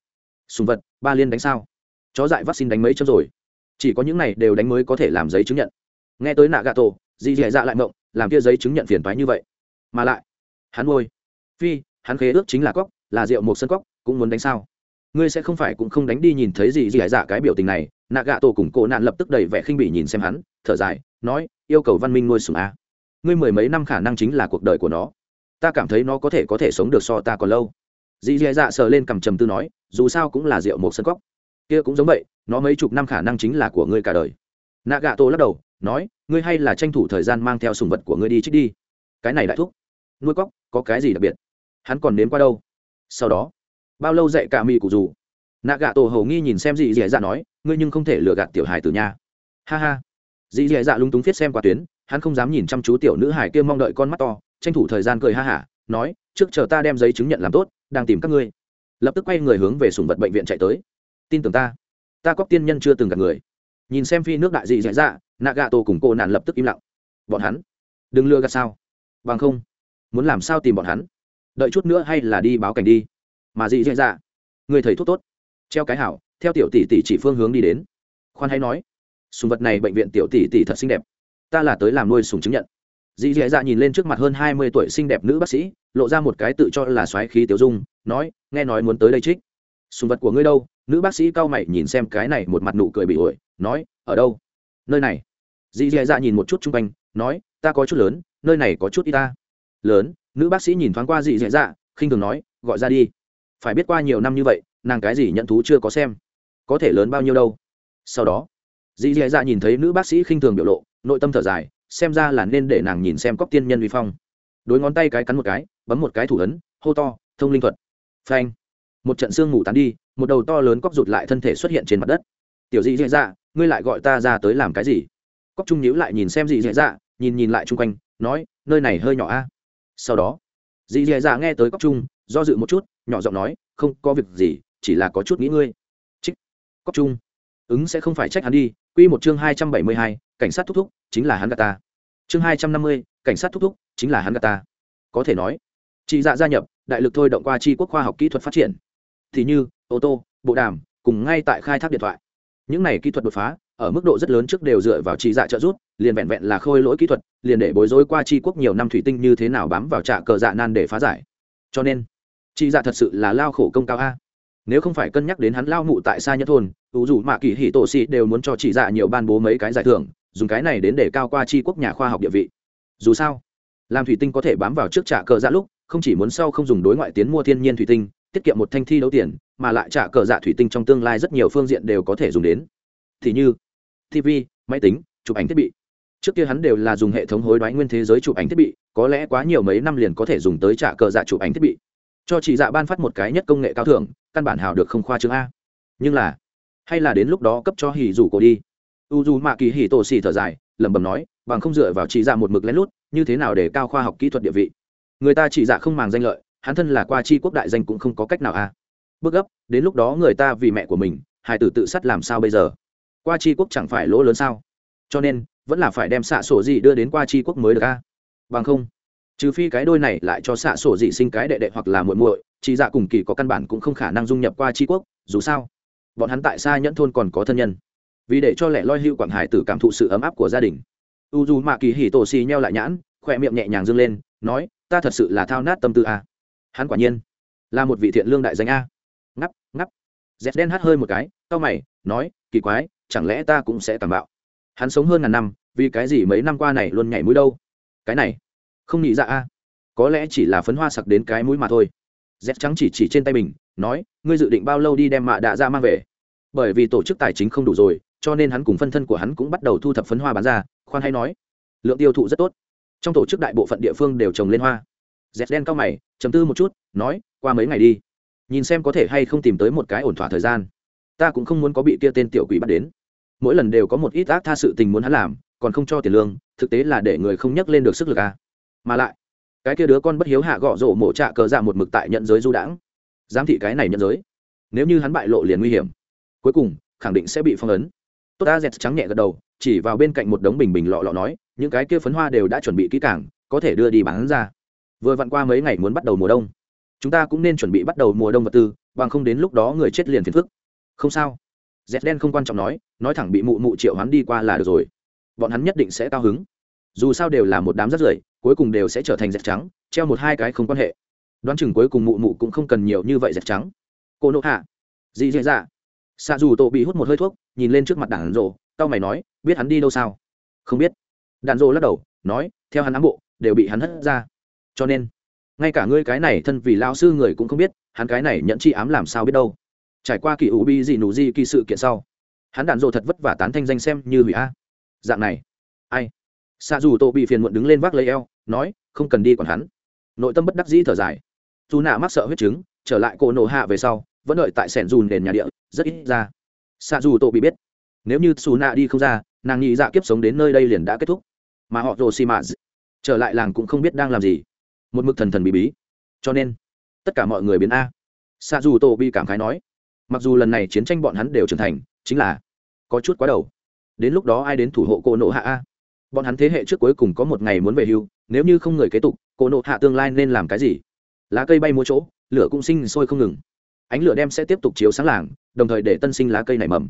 Sùng vật, ba liên đánh sao? Chó dại vaccine đánh mấy chấm rồi? Chỉ có những này đều đánh mới có thể làm giấy chứng nhận. Nghe tới nạ gà tổ dì dì dạ lại mộng, làm kia giấy chứng nhận phiền toái như vậy. Mà lại, hắn ngôi phi, hắn khế ước chính là cóc, là rượu một sân cóc, cũng muốn đánh sao? Ngươi sẽ không phải cũng không đánh đi nhìn thấy gì gì dạ cái biểu tình này. Nạ gạ tổ cùng cổ nạn lập tức đầy vẻ khinh bỉ nhìn xem hắn, thở dài nói, yêu cầu văn minh nuôi sùng a. Ngươi mười mấy năm khả năng chính là cuộc đời của nó. Ta cảm thấy nó có thể có thể sống được so ta còn lâu. Dì dì dạ sờ lên cầm trầm tư nói, dù sao cũng là rượu một sân cóc kia cũng giống vậy, nó mấy chục năm khả năng chính là của ngươi cả đời. Nạ gạ tô lắc đầu, nói, ngươi hay là tranh thủ thời gian mang theo sùng vật của ngươi đi trích đi. Cái này đại thúc. Nuôi cóc, có cái gì đặc biệt? Hắn còn đến qua đâu? Sau đó, bao lâu dạy cả mì cụ dù? Nạ gạ tổ hầu nghi nhìn xem dì dì dạ nói, ngươi nhưng không thể lừa gạt tiểu hài từ nhà ha ha dì dì dạ lúng túng viết xem qua tuyến hắn không dám nhìn chăm chú tiểu nữ hải kia mong đợi con mắt to tranh thủ thời gian cười ha hả nói trước chờ ta đem giấy chứng nhận làm tốt đang tìm các ngươi. Lập tức quay người hướng về sùng vật bệnh viện chạy tới. Tin tưởng ta. Ta có tiên nhân chưa từng gặp người. Nhìn xem phi nước đại dị dạy dạ, nạ gà tổ cùng cô nạn lập tức im lặng. Bọn hắn? Đừng lừa gạt sao? Bằng không muốn làm sao tìm bọn hắn? Đợi chút nữa hay là đi báo cảnh đi. Mà dị dạy dạ, người thầy thuốc tốt. Treo cái hảo theo tiểu tỷ tỷ chỉ phương hướng đi đến. Khoan hay nói sùng vật này bệnh viện tiểu tỷ tỷ thật xinh đẹp. Ta là tới làm nuôi sùng chứng nhận. Dì dì dạ nhìn lên trước mặt hơn hai mươi tuổi xinh đẹp nữ bác sĩ, lộ ra một cái tự cho là xoáy khí tiểu dung, nói, nghe nói muốn tới đây trích. Sùng vật của ngươi đâu? Nữ bác sĩ cao mày nhìn xem cái này một mặt nụ cười bị ổi, nói, ở đâu? Nơi này. Dì dì dạ nhìn một chút chung quanh, nói, ta có chút lớn, nơi này có chút y ta. Lớn? Nữ bác sĩ nhìn thoáng qua dì dì dạ khinh thường nói, gọi ra đi. Phải biết qua nhiều năm như vậy, nàng cái gì nhận thú chưa có xem. Có thể lớn bao nhiêu đâu. Sau đó dì dì dạ nhìn thấy nữ bác sĩ khinh thường biểu lộ, nội tâm thở dài, xem ra là nên để nàng nhìn xem cóc tiên nhân vi phong. Đối ngón tay cái cắn một cái, bấm một cái thủ ấn, hô to, thông linh thuật. Phanh. Một trận xương ngủ tán đi, một đầu to lớn cóc rụt lại thân thể xuất hiện trên mặt đất. Tiểu dị dì dạ ngươi lại gọi ta ra tới làm cái gì? Cóc trung nhíu lại nhìn xem dị dì dạ nhìn nhìn lại chung quanh, nói, nơi này hơi nhỏ a. Sau đó dì dì dạ nghe tới cóc trung, do dự một chút, nhỏ giọng nói, không có việc gì, chỉ là có chút nghĩ ngươi. Trích cóc trung. Ứng sẽ không phải trách hắn đi quy một chương hai trăm bảy mươi hai, cảnh sát thúc thúc, chính là hắn gạt ta. Chương hai trăm năm mươi, cảnh sát thúc thúc, chính là hắn gạt ta. Có thể nói chỉ dạ gia nhập, đại lực thôi động qua chi quốc khoa học kỹ thuật phát triển. Thì như, ô tô, bộ đàm, cùng ngay tại khai thác điện thoại. Những này kỹ thuật đột phá, ở mức độ rất lớn trước đều dựa vào trị dạ trợ giúp, liền vẹn vẹn là khôi lỗi kỹ thuật, liền để bối rối qua chi quốc nhiều năm thủy tinh như thế nào bám vào trạ cờ dạ nan để phá giải. Cho nên trị dạ thật sự là lao khổ công cao a nếu không phải cân nhắc đến hắn lao mụ tại xa nhất thôn ủ dù mạ kỳ hì tổ sĩ đều muốn cho chị dạ nhiều ban bố mấy cái giải thưởng, dùng cái này đến để cao qua tri quốc nhà khoa học địa vị. Dù sao, làm thủy tinh có thể bám vào trước trả cờ dạ lúc, không chỉ muốn sau không dùng đối ngoại tiến mua thiên nhiên thủy tinh, tiết kiệm một thanh thi đấu tiền, mà lại trả cờ dạ thủy tinh trong tương lai rất nhiều phương diện đều có thể dùng đến. Thì như tv máy tính, chụp ảnh thiết bị. Trước kia hắn đều là dùng hệ thống hối đoái nguyên thế giới chụp ảnh thiết bị, có lẽ quá nhiều mấy năm liền có thể dùng tới trả cờ dạ chụp ảnh thiết bị. Cho chị dạ ban phát một cái nhất công nghệ cao thưởng căn bản hào được không khoa chương a. Nhưng là, hay là đến lúc đó cấp cho hỉ rủ cổ đi. U dù mạ kỳ hỉ tổ xì thở dài, lẩm bẩm nói, bằng không dựa vào chị dạ một mực lén lút, như thế nào để cao khoa học kỹ thuật địa vị? Người ta chỉ dạ không màng danh lợi, hắn thân là qua chi quốc đại danh cũng không có cách nào a. Bước gấp, đến lúc đó người ta vì mẹ của mình hải tử tự sát làm sao bây giờ? Qua chi quốc chẳng phải lỗ lớn sao? Cho nên, vẫn là phải đem xạ sổ gì đưa đến qua chi quốc mới được a. Bằng không trừ phi cái đôi này lại cho xạ sổ dị sinh cái đệ đệ hoặc là muội muội, chị dạ cùng kỳ có căn bản cũng không khả năng dung nhập qua tri quốc, dù sao, bọn hắn tại xa nhẫn thôn còn có thân nhân. Vì để cho lẻ loi hữu quảng hải tử cảm thụ sự ấm áp của gia đình. U dù mạ kỳ hỉ tổ xì nheo lại nhãn, khỏe miệng nhẹ nhàng dâng lên, nói, ta thật sự là thao nát tâm tư a. Hắn quả nhiên là một vị thiện lương đại danh a. Ngắp ngắp. Dép đen hắt hơi một cái, cau mày, nói, kỳ quái, chẳng lẽ ta cũng sẽ cảm bạo? Hắn sống hơn ngàn năm, vì cái gì mấy năm qua này luôn nhảy mũi đâu? Cái này không nghĩ ra a. Có lẽ chỉ là phấn hoa sặc đến cái mũi mà thôi. Dép trắng chỉ chỉ trên tay mình, nói, ngươi dự định bao lâu đi đem mạ đạ ra mang về? Bởi vì tổ chức tài chính không đủ rồi, cho nên hắn cùng phân thân của hắn cũng bắt đầu thu thập phấn hoa bán ra, khoan hay nói, lượng tiêu thụ rất tốt. Trong tổ chức đại bộ phận địa phương đều trồng lên hoa. Dép đen cao mày chấm tư một chút, nói, qua mấy ngày đi. Nhìn xem có thể hay không tìm tới một cái ổn thỏa thời gian. Ta cũng không muốn có bị kia tên tiểu quỷ bắt đến. Mỗi lần đều có một ít ác tha sự tình muốn hắn làm, còn không cho tiền lương, thực tế là để người không nhắc lên được sức lực à mà lại, cái kia đứa con bất hiếu hạ gõ rổ mổ trạ cờ dạ một mực tại nhận giới du đãng. Giám thị cái này nhận giới, nếu như hắn bại lộ liền nguy hiểm. Cuối cùng, khẳng định sẽ bị phong ấn. Tốt, ta dẹt trắng nhẹ gật đầu, chỉ vào bên cạnh một đống bình bình lọ lọ nói, những cái kia phấn hoa đều đã chuẩn bị kỹ càng, có thể đưa đi bán ra. Vừa vặn qua mấy ngày muốn bắt đầu mùa đông. Chúng ta cũng nên chuẩn bị bắt đầu mùa đông vật tư, bằng không đến lúc đó người chết liền phiền phức. Không sao. Dẹt đen không quan trọng nói nói thẳng bị mụ mụ triệu hắn đi qua là được rồi. Bọn hắn nhất định sẽ cao hứng. Dù sao đều là một đám rất rưởi cuối cùng đều sẽ trở thành dẹp trắng, treo một hai cái không quan hệ. Đoán chừng cuối cùng mụ mụ cũng không cần nhiều như vậy dẹp trắng. Cô nộ hạ. Dị dạ dạ. Xạ dù tổ bị hút một hơi thuốc, nhìn lên trước mặt đàn rộ tao mày nói, biết hắn đi đâu sao? Không biết. Đàn rộ lắc đầu, nói, theo hắn ám bộ, đều bị hắn hất ra. Cho nên, ngay cả ngươi cái này thân vì lao sư người cũng không biết, hắn cái này nhận chi ám làm sao biết đâu. Trải qua kỳ ủ bi gì nụ di kỳ sự kiện sau, hắn đạn rộ thật vất vả tán thanh danh xem như hủy a. Dạng này. Ai? Xa dù tô bị phiền muộn đứng lên vác lấy eo, nói, không cần đi còn hắn. Nội tâm bất đắc dĩ thở dài. Dù nạ mắc sợ huyết chứng, trở lại cổ nổ hạ về sau, vẫn đợi tại sẻn dùn nền nhà địa, rất ít ra. Xa dù tô bị biết, nếu như xù nạ đi không ra, nàng nghĩ dạ kiếp sống đến nơi đây liền đã kết thúc. Mà họ rồ xì mạ trở lại làng cũng không biết đang làm gì. Một mực thần thần bí bí. Cho nên, tất cả mọi người biến a. Xa dù tô bị cảm khái nói, mặc dù lần này chiến tranh bọn hắn đều trưởng thành, chính là có chút quá đầu. Đến lúc đó ai đến thủ hộ cô nộ hạ a? Bọn hắn thế hệ trước cuối cùng có một ngày muốn về hưu, nếu như không người kế tục, cô nộ hạ tương lai nên làm cái gì? Lá cây bay mua chỗ, lửa cũng sinh sôi không ngừng. Ánh lửa đem sẽ tiếp tục chiếu sáng làng, đồng thời để tân sinh lá cây nảy mầm.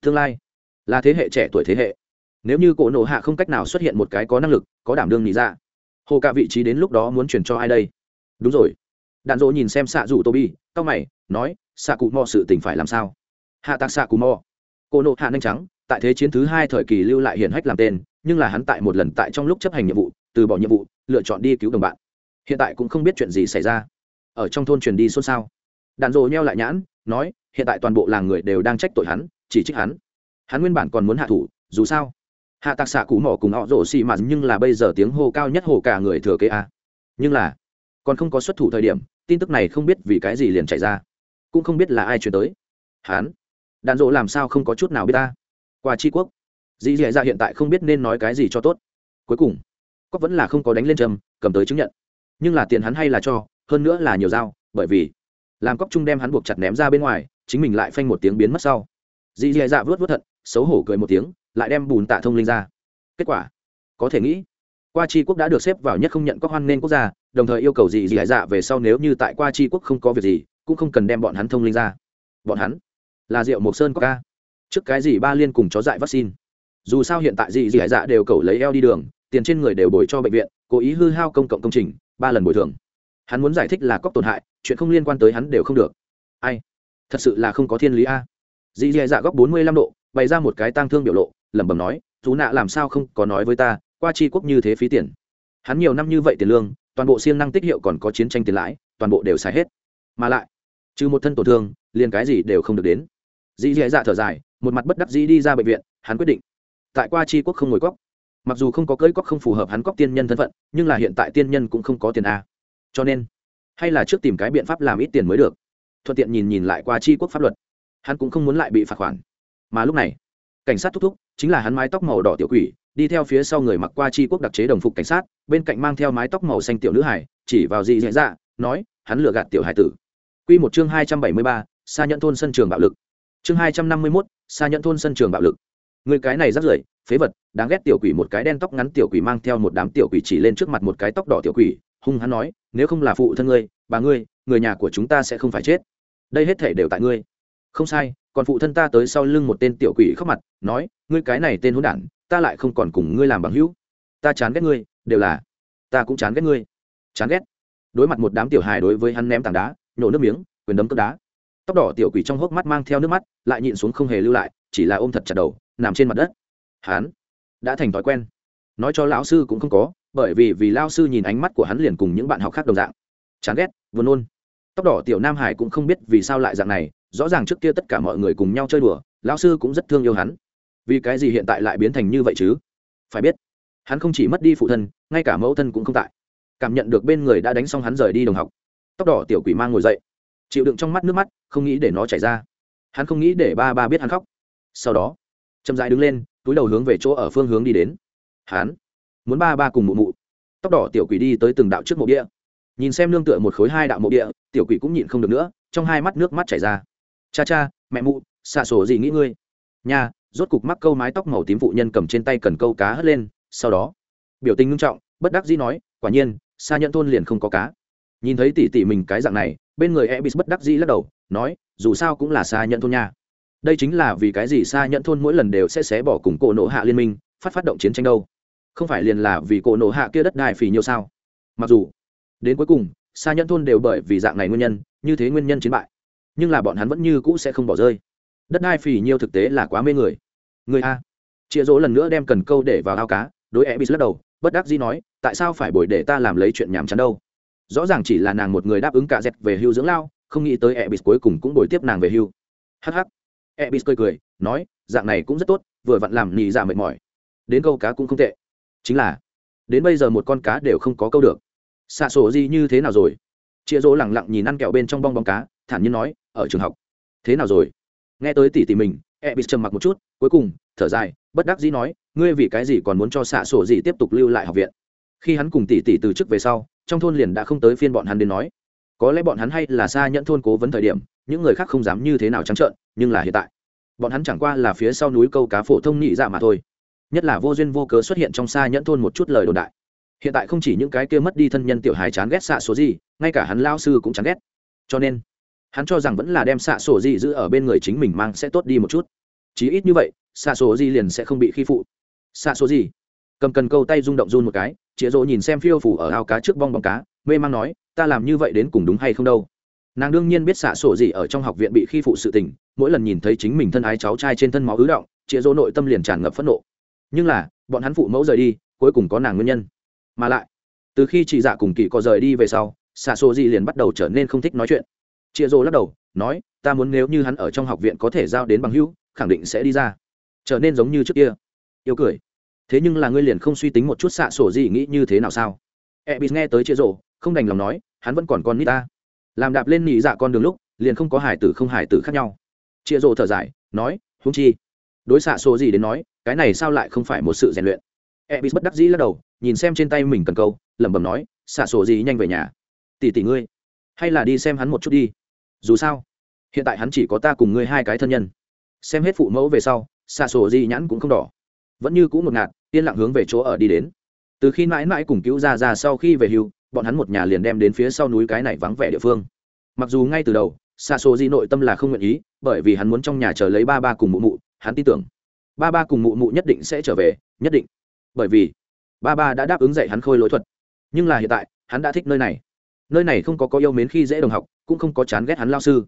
Tương lai, là thế hệ trẻ tuổi thế hệ. Nếu như cổ nộ hạ không cách nào xuất hiện một cái có năng lực, có đảm đương nghĩ ra dạ, hồ cả vị trí đến lúc đó muốn chuyển cho ai đây? Đúng rồi. Đạn dỗ nhìn xem xạ rủ tô bi cao mày, nói xạ cụ mò sự tình phải làm sao? Hạ tạc xạ cụ mò. Cô nộ hạ nhanh trắng tại thế chiến thứ hai thời kỳ lưu lại hiển hách làm tên nhưng là hắn tại một lần tại trong lúc chấp hành nhiệm vụ, từ bỏ nhiệm vụ, lựa chọn đi cứu đồng bạn. Hiện tại cũng không biết chuyện gì xảy ra. Ở trong thôn truyền đi xôn xao. Đạn dỗ nheo lại nhãn, nói, hiện tại toàn bộ làng người đều đang trách tội hắn, chỉ trích hắn. Hắn nguyên bản còn muốn hạ thủ, dù sao. Hạ tạc xạ cụ mỏ cùng họ rổ xì mà nhưng là bây giờ tiếng hô cao nhất hồ cả người thừa kế a. Nhưng là, còn không có xuất thủ thời điểm, tin tức này không biết vì cái gì liền chạy ra. Cũng không biết là ai chuyển tới. Hắn. Đạn dỗ làm sao không có chút nào biết ta? Qua tri quốc dì dì dạ hiện tại không biết nên nói cái gì cho tốt. Cuối cùng cóc vẫn là không có đánh lên trầm, cầm tới chứng nhận. Nhưng là tiền hắn hay là cho, hơn nữa là nhiều dao, bởi vì làm cóc trung đem hắn buộc chặt ném ra bên ngoài, chính mình lại phanh một tiếng biến mất sau. Dì dì dạ vớt vớt thận, xấu hổ cười một tiếng, lại đem bùn tạ thông linh ra. Kết quả, có thể nghĩ, qua chi quốc đã được xếp vào nhất không nhận có hoan nên quốc gia, đồng thời yêu cầu dì dì dạ về sau nếu như tại qua chi quốc không có việc gì, cũng không cần đem bọn hắn thông linh ra. Bọn hắn là rượu mộc sơn có ca. Trước cái gì ba liên cùng chó dại vaccine? Dù sao hiện tại dì dì dạ đều cầu lấy eo đi đường, tiền trên người đều bồi cho bệnh viện, cố ý hư hao công cộng công trình, ba lần bồi thường. Hắn muốn giải thích là cóc tổn hại, chuyện không liên quan tới hắn đều không được. Ai? Thật sự là không có thiên lý a. Dì dì dạ góc bốn mươi lăm độ, bày ra một cái tang thương biểu lộ, lẩm bẩm nói chú nạ làm sao không có nói với ta, qua tri quốc như thế phí tiền. Hắn nhiều năm như vậy tiền lương, toàn bộ siêng năng tích hiệu còn có chiến tranh tiền lãi, toàn bộ đều xài hết. Mà lại, trừ một thân tổn thương, liền cái gì đều không được đến. Dì dì dạ thở dài, một mặt bất đắc dĩ đi ra bệnh viện, hắn quyết định tại qua chi quốc không ngồi cóc. Mặc dù không có cưỡi cóc không phù hợp hắn cóc tiên nhân thân phận, nhưng là hiện tại tiên nhân cũng không có tiền a. Cho nên, hay là trước tìm cái biện pháp làm ít tiền mới được. Thuận tiện nhìn nhìn lại qua chi quốc pháp luật. Hắn cũng không muốn lại bị phạt khoản. Mà lúc này, cảnh sát thúc thúc, chính là hắn mái tóc màu đỏ tiểu quỷ, đi theo phía sau người mặc qua chi quốc đặc chế đồng phục cảnh sát, bên cạnh mang theo mái tóc màu xanh tiểu nữ hải, chỉ vào dị dạ dạ nói, hắn lừa gạt tiểu hải tử. Q một chương hai trăm bảy mươi ba xa nhận thôn sân trường bạo lực. Chương hai trăm năm mươi mốt xa nhận thôn sân trường bạo lực người cái này rất rưởi, phế vật, đáng ghét tiểu quỷ một cái đen tóc ngắn tiểu quỷ mang theo một đám tiểu quỷ chỉ lên trước mặt một cái tóc đỏ tiểu quỷ, hung hắn nói, nếu không là phụ thân ngươi, bà ngươi, người nhà của chúng ta sẽ không phải chết. Đây hết thể đều tại ngươi. Không sai, còn phụ thân ta tới sau lưng một tên tiểu quỷ khóc mặt, nói, ngươi cái này tên hỗn đản, ta lại không còn cùng ngươi làm bằng hữu. Ta chán ghét ngươi, đều là, ta cũng chán ghét ngươi. Chán ghét? Đối mặt một đám tiểu hài đối với hắn ném tảng đá nhổ nước miếng, quyền đấm cướp đá. Tóc đỏ tiểu quỷ trong hốc mắt mang theo nước mắt, lại nhịn xuống không hề lưu lại, chỉ là ôm thật chặt đầu nằm trên mặt đất. Hắn đã thành thói quen. Nói cho lão sư cũng không có, bởi vì vì lao sư nhìn ánh mắt của hắn liền cùng những bạn học khác đồng dạng. Chán ghét, buồn nôn. Tóc đỏ tiểu nam hải cũng không biết vì sao lại dạng này, rõ ràng trước kia tất cả mọi người cùng nhau chơi đùa, lão sư cũng rất thương yêu hắn. Vì cái gì hiện tại lại biến thành như vậy chứ? Phải biết, hắn không chỉ mất đi phụ thân, ngay cả mẫu thân cũng không tại. Cảm nhận được bên người đã đánh xong hắn rời đi đồng học. Tóc đỏ tiểu quỷ mang ngồi dậy. Chịu đựng trong mắt nước mắt, không nghĩ để nó chảy ra. Hắn không nghĩ để ba ba biết hắn khóc. Sau đó chậm dài đứng lên, túi đầu hướng về chỗ ở phương hướng đi đến. Hắn muốn ba ba cùng mụ mụ. Tóc đỏ tiểu quỷ đi tới từng đạo trước mộ địa. Nhìn xem nương tựa một khối hai đạo mộ địa, tiểu quỷ cũng nhịn không được nữa, trong hai mắt nước mắt chảy ra. Cha cha, mẹ mụ, xạ sổ gì nghĩ ngươi? Nhà rốt cục mắc câu mái tóc màu tím phụ nhân cầm trên tay cần câu cá hất lên, sau đó, biểu tình ngưng trọng, bất đắc dĩ nói, quả nhiên xa nhận thôn liền không có cá. Nhìn thấy tỉ tỉ mình cái dạng này, bên người e b bất đắc dĩ lắc đầu, nói, dù sao cũng là xa nhận thôn nha đây chính là vì cái gì xa nhận thôn mỗi lần đều sẽ xé bỏ cùng cổ nộ hạ liên minh, phát phát động chiến tranh đâu? Không phải liền là vì cổ nộ hạ kia đất đai phì nhiều sao? Mặc dù, đến cuối cùng, xa nhận thôn đều bởi vì dạng này nguyên nhân, như thế nguyên nhân chiến bại. Nhưng là bọn hắn vẫn như cũ sẽ không bỏ rơi. Đất đai phì nhiêu thực tế là quá mê người. Người a. Chịa dỗ lần nữa đem cần câu để vào ao cá, đối e bị lắc đầu, bất đắc dĩ nói, tại sao phải bồi để ta làm lấy chuyện nhàm chán đâu? Rõ ràng chỉ là nàng một người đáp ứng cả dẹt về hưu dưỡng lao, không nghĩ tới e bị cuối cùng cũng bồi tiếp nàng về hưu. Hh ebis cười cười, nói, dạng này cũng rất tốt, vừa vặn làm nhì dạ mệt mỏi. Đến câu cá cũng không tệ. Chính là, đến bây giờ một con cá đều không có câu được. Xạ sổ gì như thế nào rồi? Chịa dỗ lẳng lặng nhìn ăn kẹo bên trong bong bóng cá, thản nhiên nói, ở trường học. Thế nào rồi? Nghe tới tỉ tỉ mình e bị trầm mặc một chút, cuối cùng, thở dài, bất đắc dĩ nói, ngươi vì cái gì còn muốn cho xạ sổ gì tiếp tục lưu lại học viện? Khi hắn cùng tỷ tỷ từ chức về sau, trong thôn liền đã không tới phiên bọn hắn đến nói. Có lẽ bọn hắn hay là xa nhẫn thôn cố vấn thời điểm, những người khác không dám như thế nào trắng trợn nhưng là hiện tại, bọn hắn chẳng qua là phía sau núi câu cá phổ thông nhị dạ mà thôi. Nhất là vô duyên vô cớ xuất hiện trong xa nhẫn thôn một chút lời đồn đại. Hiện tại không chỉ những cái kia mất đi thân nhân tiểu hài chán ghét xạ số gì, ngay cả hắn lao sư cũng chán ghét. Cho nên, hắn cho rằng vẫn là đem xạ sổ gì giữ ở bên người chính mình mang sẽ tốt đi một chút. Chí ít như vậy, xạ sổ gì liền sẽ không bị khi phụ. Xạ sổ gì? Cầm cần câu tay rung động run một cái, chĩa rỗ nhìn xem phiêu phủ ở ao cá trước bong bóng cá, mê mang nói, ta làm như vậy đến cùng đúng hay không đâu? Nàng đương nhiên biết xạ sổ gì ở trong học viện bị khi phụ sự tình, mỗi lần nhìn thấy chính mình thân ái cháu trai trên thân máu ứ động chĩa dỗ nội tâm liền tràn ngập phẫn nộ. Nhưng là, bọn hắn phụ mẫu rời đi, cuối cùng có nàng nguyên nhân. Mà lại, từ khi chị dạ cùng kỳ có rời đi về sau, xạ sổ gì liền bắt đầu trở nên không thích nói chuyện. Chĩa dỗ lắc đầu, nói, ta muốn nếu như hắn ở trong học viện có thể giao đến bằng hữu, khẳng định sẽ đi ra. Trở nên giống như trước kia. Yêu cười. Thế nhưng là ngươi liền không suy tính một chút xạ sổ gì nghĩ như thế nào sao? E bị nghe tới chĩa dỗ, không đành lòng nói, hắn vẫn còn con nít ta làm đạp lên nhị dạ con đường lúc, liền không có hải tử không hải tử khác nhau. Chia rộ thở dài, nói húng chi. Đối xạ sổ gì đến nói, cái này sao lại không phải một sự rèn luyện? E bị bất đắc dĩ lắc đầu, nhìn xem trên tay mình cần câu, lẩm bẩm nói, xạ sổ gì nhanh về nhà. Tỷ tỷ ngươi, hay là đi xem hắn một chút đi. Dù sao, hiện tại hắn chỉ có ta cùng ngươi hai cái thân nhân. Xem hết phụ mẫu về sau, xạ sổ gì nhãn cũng không đỏ. Vẫn như cũng một ngạt, yên lặng hướng về chỗ ở đi đến. Từ khi mãi mãi cùng cứu ra ra sau khi về hưu bọn hắn một nhà liền đem đến phía sau núi cái này vắng vẻ địa phương. Mặc dù ngay từ đầu xa số di nội tâm là không nguyện ý, bởi vì hắn muốn trong nhà chờ lấy ba ba cùng mụ mụ, hắn tin tưởng. Ba ba cùng mụ mụ nhất định sẽ trở về, nhất định. Bởi vì, ba ba đã đáp ứng dạy hắn khôi lỗi thuật. Nhưng là hiện tại, hắn đã thích nơi này. Nơi này không có có yêu mến khi dễ đồng học, cũng không có chán ghét hắn lao sư.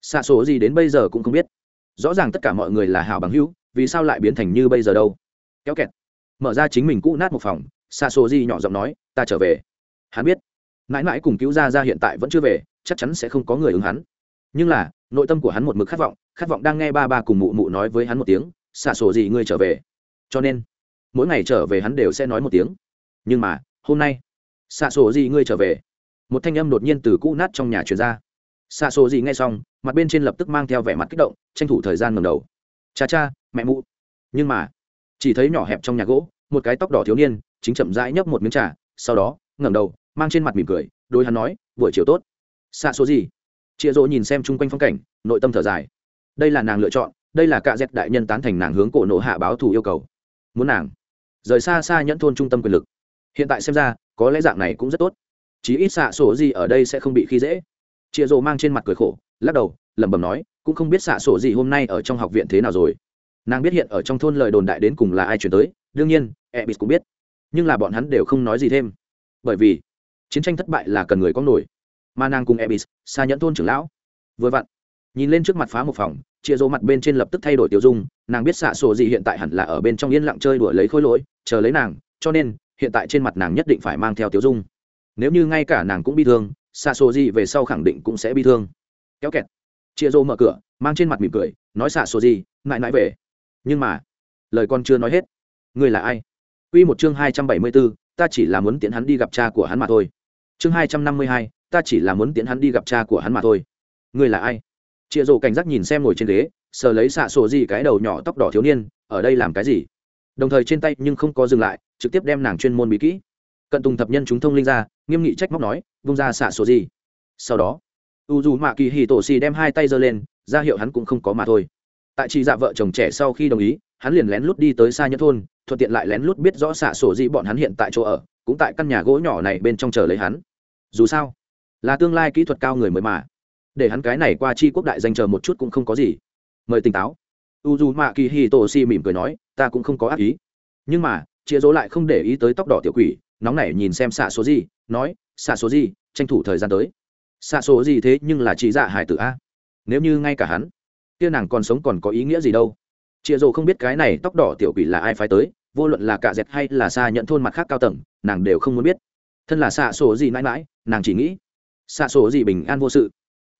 Xa số gì đến bây giờ cũng không biết. Rõ ràng tất cả mọi người là hảo bằng hữu, vì sao lại biến thành như bây giờ đâu? Kéo kẹt. Mở ra chính mình cũ nát một phòng xa số gì nhỏ giọng nói, ta trở về hắn biết. Mãi mãi cùng cứu ra ra hiện tại vẫn chưa về, chắc chắn sẽ không có người ứng hắn. Nhưng là, nội tâm của hắn một mực khát vọng khát vọng đang nghe ba ba cùng mụ mụ nói với hắn một tiếng xả sổ gì ngươi trở về? Cho nên, mỗi ngày trở về hắn đều sẽ nói một tiếng. Nhưng mà, hôm nay, xạ sổ gì ngươi trở về? Một thanh âm đột nhiên từ cũ nát trong nhà truyền ra. Xạ sổ gì nghe xong, mặt bên trên lập tức mang theo vẻ mặt kích động, tranh thủ thời gian ngầm đầu. Cha cha, mẹ mụ. Nhưng mà, chỉ thấy nhỏ hẹp trong nhà gỗ, một cái tóc đỏ thiếu niên, chính chậm rãi nhấp một miếng trà, sau đó, ngẩng đầu mang trên mặt mỉm cười đôi hắn nói, buổi chiều tốt. Xạ số gì? Chịa rỗ nhìn xem chung quanh phong cảnh, nội tâm thở dài. Đây là nàng lựa chọn, đây là cạ dẹt đại nhân tán thành nàng hướng cổ nộ hạ báo thù yêu cầu. Muốn nàng rời xa xa nhẫn thôn trung tâm quyền lực. Hiện tại xem ra, có lẽ dạng này cũng rất tốt. Chí ít xạ sổ gì ở đây sẽ không bị khi dễ. Chịa rỗ mang trên mặt cười khổ, lắc đầu, lẩm bẩm nói, cũng không biết xạ sổ gì hôm nay ở trong học viện thế nào rồi. Nàng biết hiện ở trong thôn lời đồn đại đến cùng là ai chuyển tới, đương nhiên e b i t cũng biết. Nhưng là bọn hắn đều không nói gì thêm. Bởi vì chiến tranh thất bại là cần người có nổi. Mà nàng cùng ebis xa nhẫn thôn trưởng lão. Vừa vặn nhìn lên trước mặt phá một phòng chia rô mặt bên trên lập tức thay đổi tiêu dung nàng biết xạ sổ gì hiện tại hẳn là ở bên trong yên lặng chơi đuổi lấy khối lỗi chờ lấy nàng cho nên hiện tại trên mặt nàng nhất định phải mang theo tiêu dung. Nếu như ngay cả nàng cũng bị thương xạ sổ gì về sau khẳng định cũng sẽ bị thương. Kéo kẹt. Chia rô mở cửa mang trên mặt mỉm cười nói xạ sổ gì mãi mãi về. Nhưng mà lời con chưa nói hết. Người là ai? Quy một chương hai trăm bảy mươi 274, ta chỉ là muốn tiễn hắn đi gặp cha của hắn mà thôi. Chương hai trăm năm mươi hai, ta chỉ là muốn tiễn hắn đi gặp cha của hắn mà thôi. Ngươi là ai? Triệu Dụ cảnh giác nhìn xem ngồi trên ghế, sờ lấy xạ sổ gì cái đầu nhỏ tóc đỏ thiếu niên, ở đây làm cái gì? Đồng thời trên tay nhưng không có dừng lại, trực tiếp đem nàng chuyên môn bí kỹ. Cận Tùng thập nhân chúng thông linh ra, nghiêm nghị trách móc nói, vung ra xạ sổ gì. Sau đó, U dù Mạ Kỳ Hỉ Tổ Xì đem hai tay giơ lên, ra hiệu hắn cũng không có mà thôi. Tại chỉ dạ vợ chồng trẻ sau khi đồng ý, hắn liền lén lút đi tới xa nhất thôn, thuận tiện lại lén lút biết rõ xạ sổ gì bọn hắn hiện tại chỗ ở cũng tại căn nhà gỗ nhỏ này bên trong chờ lấy hắn. Dù sao, là tương lai kỹ thuật cao người mới mà. Để hắn cái này qua chi quốc đại danh chờ một chút cũng không có gì. Mời tỉnh táo. U dù mạ kỳ hi tổ si mỉm cười nói, ta cũng không có ác ý. Nhưng mà, chia dỗ lại không để ý tới tóc đỏ tiểu quỷ, nóng nảy nhìn xem xạ số gì nói xạ số gì tranh thủ thời gian tới. Xạ số gì thế nhưng là chỉ dạ hải tử a. Nếu như ngay cả hắn, kia nàng còn sống còn có ý nghĩa gì đâu? Chia dỗ không biết cái này tóc đỏ tiểu quỷ là ai phái tới vô luận là cả dẹt hay là xa nhận thôn mặt khác cao tầng, nàng đều không muốn biết. Thân là xạ sổ gì mãi mãi, nàng chỉ nghĩ, xạ sổ gì bình an vô sự.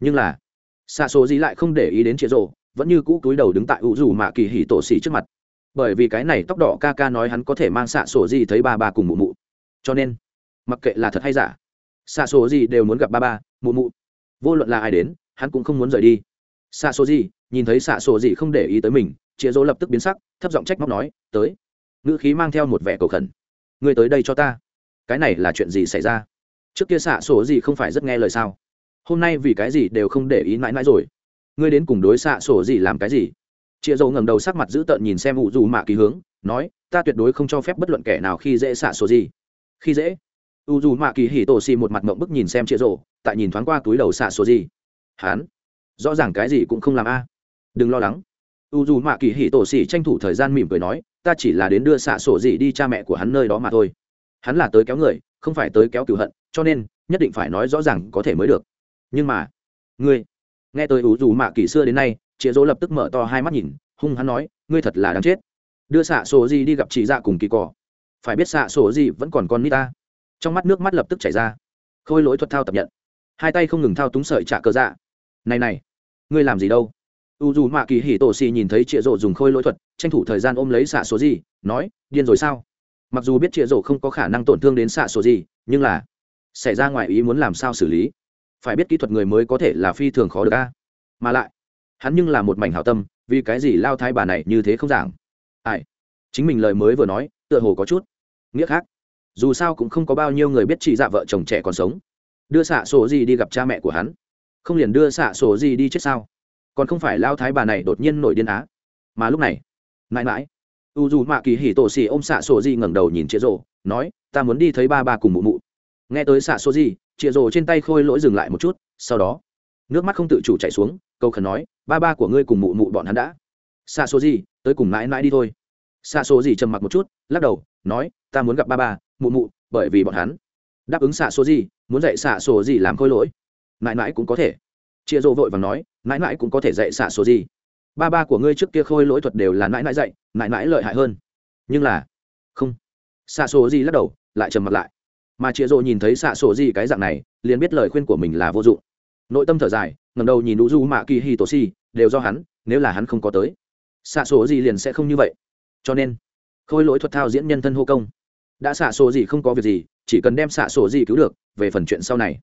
Nhưng là, xạ sổ gì lại không để ý đến chĩa rộ vẫn như cũ túi đầu đứng tại ủ dù mạ kỳ hỉ tổ xỉ trước mặt. Bởi vì cái này tóc đỏ ca ca nói hắn có thể mang xạ sổ gì thấy ba ba cùng mụ mụ. Cho nên, mặc kệ là thật hay giả, xạ sổ gì đều muốn gặp ba ba, mụ mụ. Vô luận là ai đến, hắn cũng không muốn rời đi. Xạ sổ gì, nhìn thấy xạ sổ gì không để ý tới mình chĩa dỗ lập tức biến sắc, thấp giọng trách móc nói, tới ngữ khí mang theo một vẻ cầu khẩn. Ngươi tới đây cho ta. Cái này là chuyện gì xảy ra? Trước kia xạ sổ gì không phải rất nghe lời sao? Hôm nay vì cái gì đều không để ý mãi mãi rồi? Ngươi đến cùng đối xạ sổ gì làm cái gì? Chịa dầu ngẩng đầu sắc mặt dữ tợn nhìn xem ủ dù mạ kỳ hướng, nói, ta tuyệt đối không cho phép bất luận kẻ nào khi dễ xạ sổ gì. Khi dễ? U dù mạ kỳ hỉ tổ xì một mặt mộng bức nhìn xem chịa rộ tại nhìn thoáng qua túi đầu xạ sổ gì. Hán rõ ràng cái gì cũng không làm a. Đừng lo lắng. U dù mạ kỳ hỉ tổ xỉ tranh thủ thời gian mỉm cười nói ta chỉ là đến đưa xạ sổ gì đi cha mẹ của hắn nơi đó mà thôi. Hắn là tới kéo người, không phải tới kéo cửu hận, cho nên, nhất định phải nói rõ ràng có thể mới được. Nhưng mà, ngươi, nghe tôi ủ dù mạ kỳ xưa đến nay chĩa dỗ lập tức mở to hai mắt nhìn, hung hắn nói, ngươi thật là đáng chết. Đưa xạ sổ gì đi gặp chị dạ cùng kỳ cỏ phải biết xạ sổ gì vẫn còn con nít ta. Trong mắt nước mắt lập tức chảy ra. Khôi lỗi thuật thao tập nhận. Hai tay không ngừng thao túng sợi trả cờ dạ. Này này, ngươi làm gì đâu? U dù mạ kỳ hỉ tổ xì nhìn thấy chịa rộ dùng khôi lỗi thuật, tranh thủ thời gian ôm lấy xạ số gì, nói, điên rồi sao? Mặc dù biết chịa rộ không có khả năng tổn thương đến xạ số gì, nhưng là xảy ra ngoài ý muốn làm sao xử lý? Phải biết kỹ thuật người mới có thể là phi thường khó được a. Mà lại, hắn nhưng là một mảnh hảo tâm, vì cái gì lao thai bà này như thế không giảng? Ai? Chính mình lời mới vừa nói, tựa hồ có chút nghĩa khác. Dù sao cũng không có bao nhiêu người biết chị dạ vợ chồng trẻ còn sống. Đưa xạ sổ gì đi gặp cha mẹ của hắn. Không liền đưa xạ sổ gì đi chết sao? Còn không phải lao thái bà này đột nhiên nổi điên á. Mà lúc này, mãi mãi, u dù mạ kỳ hỉ tổ xì ôm xạ sổ gì ngẩng đầu nhìn chĩa rồ nói, ta muốn đi thấy ba ba cùng mụ mụ. Nghe tới xạ sổ gì chĩa rồ trên tay khôi lỗi dừng lại một chút, sau đó, nước mắt không tự chủ chạy xuống, câu khẩn nói, ba ba của ngươi cùng mụ mụ bọn hắn đã. Xạ số gì, tới cùng mãi mãi đi thôi. Xạ số gì trầm mặc một chút, lắc đầu, nói, ta muốn gặp ba ba, mụ mụ, bởi vì bọn hắn. Đáp ứng xạ số gì, muốn dạy xạ số gì làm khôi lỗi. Mãi mãi cũng có thể. Chia rô vội và nói mãi mãi cũng có thể dạy xạ số gì. Ba ba của ngươi trước kia khôi lỗi thuật đều là mãi mãi dạy, mãi mãi lợi hại hơn. Nhưng là, không. Xạ số gì lắc đầu, lại trầm mặt lại. Mà chia rô nhìn thấy xạ số gì cái dạng này, liền biết lời khuyên của mình là vô dụng. Nội tâm thở dài ngầm đầu nhìn u du mạ kỳ hi tổ si, đều do hắn, nếu là hắn không có tới, xạ số gì liền sẽ không như vậy. Cho nên, khôi lỗi thuật thao diễn nhân thân hô công. Đã xạ số gì không có việc gì, chỉ cần đem xạ số gì cứu được, về phần chuyện sau này.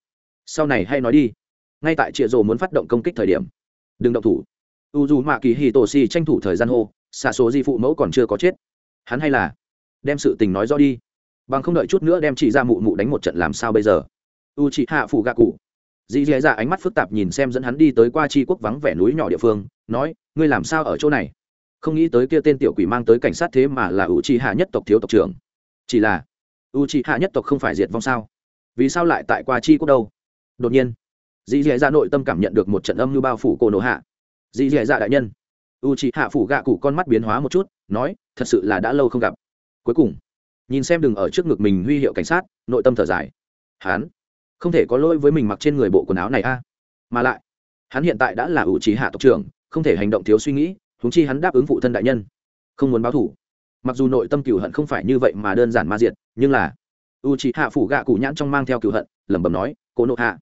Sau này hay nói đi ngay tại chịa rồ muốn phát động công kích thời điểm. Đừng động thủ. U dù mạ kỳ hì tổ xì tranh thủ thời gian hô, xạ số di phụ mẫu còn chưa có chết. Hắn hay là đem sự tình nói rõ đi. Bằng không đợi chút nữa đem chị ra mụ mụ đánh một trận làm sao bây giờ? U chị hạ phụ gạ cụ dì dì dạ ánh mắt phức tạp nhìn xem dẫn hắn đi tới qua tri quốc vắng vẻ núi nhỏ địa phương, nói, ngươi làm sao ở chỗ này? Không nghĩ tới kia tên tiểu quỷ mang tới cảnh sát thế mà là u chị hạ nhất tộc thiếu tộc trưởng. Chỉ là u chị hạ nhất tộc không phải diệt vong sao? Vì sao lại tại qua chi quốc đâu? Đột nhiên dì dì dạ nội tâm cảm nhận được một trận âm như bao phủ cổ nổ hạ. Dì dì dạ đại nhân. U chi hạ phủ gạ cụ con mắt biến hóa một chút nói thật sự là đã lâu không gặp. Cuối cùng nhìn xem đừng ở trước ngực mình huy hiệu cảnh sát nội tâm thở dài. Hắn, không thể có lỗi với mình mặc trên người bộ quần áo này a. Mà lại hắn hiện tại đã là ủ trí hạ tộc trưởng không thể hành động thiếu suy nghĩ thúng chi hắn đáp ứng phụ thân đại nhân. Không muốn báo thủ mặc dù nội tâm cựu hận không phải như vậy mà đơn giản ma diệt nhưng là u trí hạ phủ gạ cụ nhãn trong mang theo cựu hận lẩm bẩm nói cô nộ hạ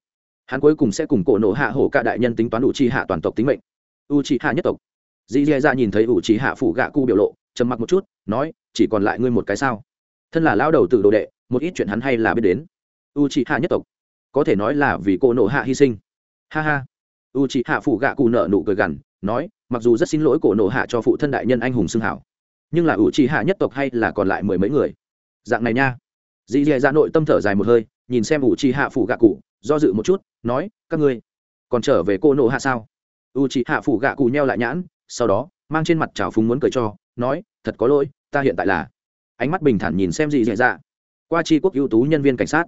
hắn cuối cùng sẽ cùng cổ nộ hạ hổ cả đại nhân tính toán u chi hạ toàn tộc tính mệnh. U trí hạ nhất tộc. Dì dì ra nhìn thấy u trí hạ phủ gạ cụ biểu lộ, trầm mặc một chút, nói, chỉ còn lại ngươi một cái sao? Thân là lao đầu từ đồ đệ, một ít chuyện hắn hay là biết đến. U trí hạ nhất tộc. Có thể nói là vì cổ nộ hạ hy sinh. Ha ha. U chị hạ phụ gạ cụ nợ nụ cười gằn, nói, mặc dù rất xin lỗi cổ nộ hạ cho phụ thân đại nhân anh hùng xưng hảo, nhưng là u chị hạ nhất tộc hay là còn lại mười mấy người? Dạng này nha. Dì dì ra nội tâm thở dài một hơi, nhìn xem u chị hạ phụ gạ cụ do dự một chút, nói, các ngươi còn trở về cô nộ hạ sao? U chị hạ phủ gạ cụ nheo lại nhãn, sau đó, mang trên mặt trào phúng muốn cười cho, nói, thật có lỗi, ta hiện tại là ánh mắt bình thản nhìn xem dì dì dạ. Qua tri quốc ưu tú nhân viên cảnh sát.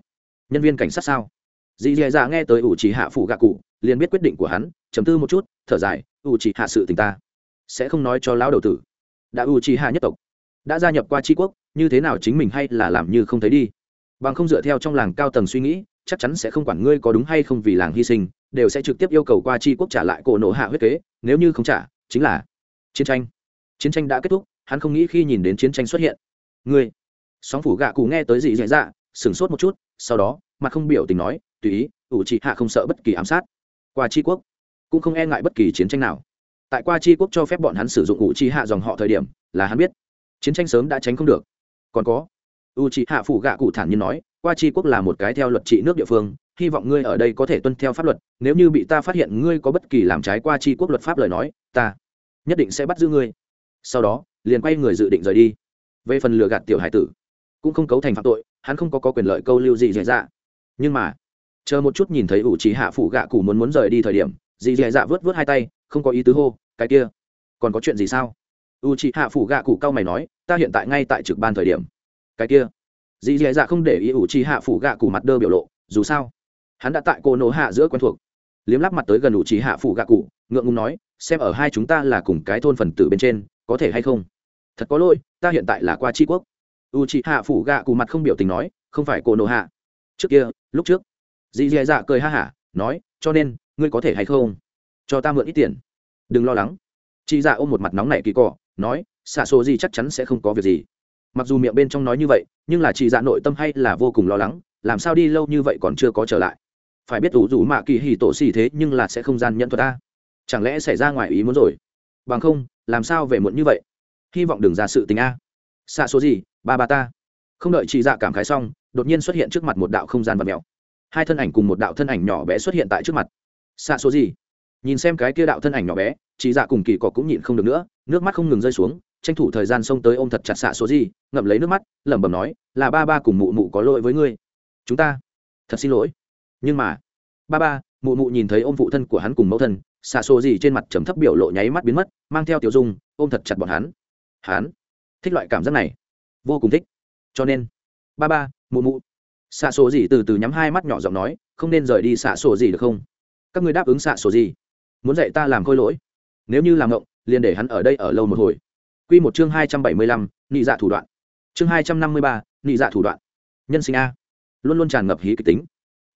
Nhân viên cảnh sát sao? Dì dì dạ nghe tới ủ trì hạ phủ gạ cụ liền biết quyết định của hắn chấm tư một chút, thở dài ủ trì hạ sự tình ta sẽ không nói cho lão đầu tử. Đã ủ trì hạ nhất tộc đã gia nhập qua tri quốc, như thế nào chính mình hay là làm như không thấy đi. Bằng không dựa theo trong làng cao tầng suy nghĩ chắc chắn sẽ không quản ngươi có đúng hay không vì làng hy sinh, đều sẽ trực tiếp yêu cầu qua tri quốc trả lại cổ nổ hạ huyết kế, nếu như không trả, chính là chiến tranh. Chiến tranh đã kết thúc, hắn không nghĩ khi nhìn đến chiến tranh xuất hiện. Ngươi, sóng phủ gạ cụ nghe tới gì dạy dạ sửng sốt một chút, sau đó, mặt không biểu tình nói, tùy ý, ủ trị hạ không sợ bất kỳ ám sát. Qua tri quốc, cũng không e ngại bất kỳ chiến tranh nào. Tại qua tri quốc cho phép bọn hắn sử dụng ủ trị hạ dòng họ thời điểm, là hắn biết, chiến tranh sớm đã tránh không được. Còn có u trị hạ phủ gạ cụ thản nhiên nói qua tri quốc là một cái theo luật trị nước địa phương hy vọng ngươi ở đây có thể tuân theo pháp luật nếu như bị ta phát hiện ngươi có bất kỳ làm trái qua tri quốc luật pháp lời nói ta nhất định sẽ bắt giữ ngươi. Sau đó liền quay người dự định rời đi. Về phần lừa gạt tiểu hải tử cũng không cấu thành phạm tội hắn không có, có quyền lợi câu lưu gì dễ dạ. Nhưng mà chờ một chút nhìn thấy ủ trí hạ phủ gạ cụ muốn muốn rời đi thời điểm dì dì dạ vớt vớt hai tay không có ý tứ hô cái kia còn có chuyện gì sao? U trí hạ phủ gạ cụ cao mày nói ta hiện tại ngay tại trực ban thời điểm cái kia. Dì dì dạ không để ý ủ trì hạ phủ gạ cụ mặt đơ biểu lộ, dù sao, hắn đã tại cô nổ hạ giữa quen thuộc. Liếm lắp mặt tới gần ủ trì hạ phủ gạ cụ ngượng ngùng nói, xem ở hai chúng ta là cùng cái thôn phần tử bên trên, có thể hay không? Thật có lỗi, ta hiện tại là qua tri quốc. U trì hạ phủ gạ cụ mặt không biểu tình nói, không phải cô nổ hạ. Trước kia, lúc trước. Dì dì dạ cười ha hả, nói, cho nên, ngươi có thể hay không? Cho ta mượn ít tiền. Đừng lo lắng. Chị dạ ôm một mặt nóng này kỳ cọ, nói, xạ số gì chắc chắn sẽ không có việc gì mặc dù miệng bên trong nói như vậy, nhưng là chị dạ nội tâm hay là vô cùng lo lắng, làm sao đi lâu như vậy còn chưa có trở lại? Phải biết ủ rủ mạ kỳ hì tổ xì thế nhưng là sẽ không gian nhận thuật ta chẳng lẽ xảy ra ngoài ý muốn rồi? Bằng không, làm sao về muộn như vậy? Hy vọng đừng ra sự tình a. Xa số gì? Ba ba ta. Không đợi chị dạ cảm khái xong, đột nhiên xuất hiện trước mặt một đạo không gian vật mèo. Hai thân ảnh cùng một đạo thân ảnh nhỏ bé xuất hiện tại trước mặt. Xa số gì? Nhìn xem cái kia đạo thân ảnh nhỏ bé chị dạ cùng kỳ cọ cũng nhịn không được nữa, nước mắt không ngừng rơi xuống tranh thủ thời gian xông tới ôm thật chặt xạ số gì, ngậm lấy nước mắt, lẩm bẩm nói, là ba ba cùng mụ mụ có lỗi với ngươi. Chúng ta? Thật xin lỗi. Nhưng mà ba ba, mụ mụ nhìn thấy ôm phụ thân của hắn cùng mẫu thân, xạ số gì trên mặt chấm thấp biểu lộ nháy mắt biến mất, mang theo tiểu dung, ôm thật chặt bọn hắn. Hắn? Thích loại cảm giác này. Vô cùng thích. Cho nên ba ba, mụ mụ xạ số gì từ từ nhắm hai mắt nhỏ giọng nói, không nên rời đi xạ số gì được không? Các người đáp ứng xạ số gì? Muốn dạy ta làm khôi lỗi? Nếu như làm ngộng, liền để hắn ở đây ở lâu một hồi. Quy một chương hai trăm bảy mươi lăm, nị dạ thủ đoạn. Chương hai trăm năm mươi ba, nị dạ thủ đoạn. Nhân sinh a. Luôn luôn tràn ngập hí kịch tính.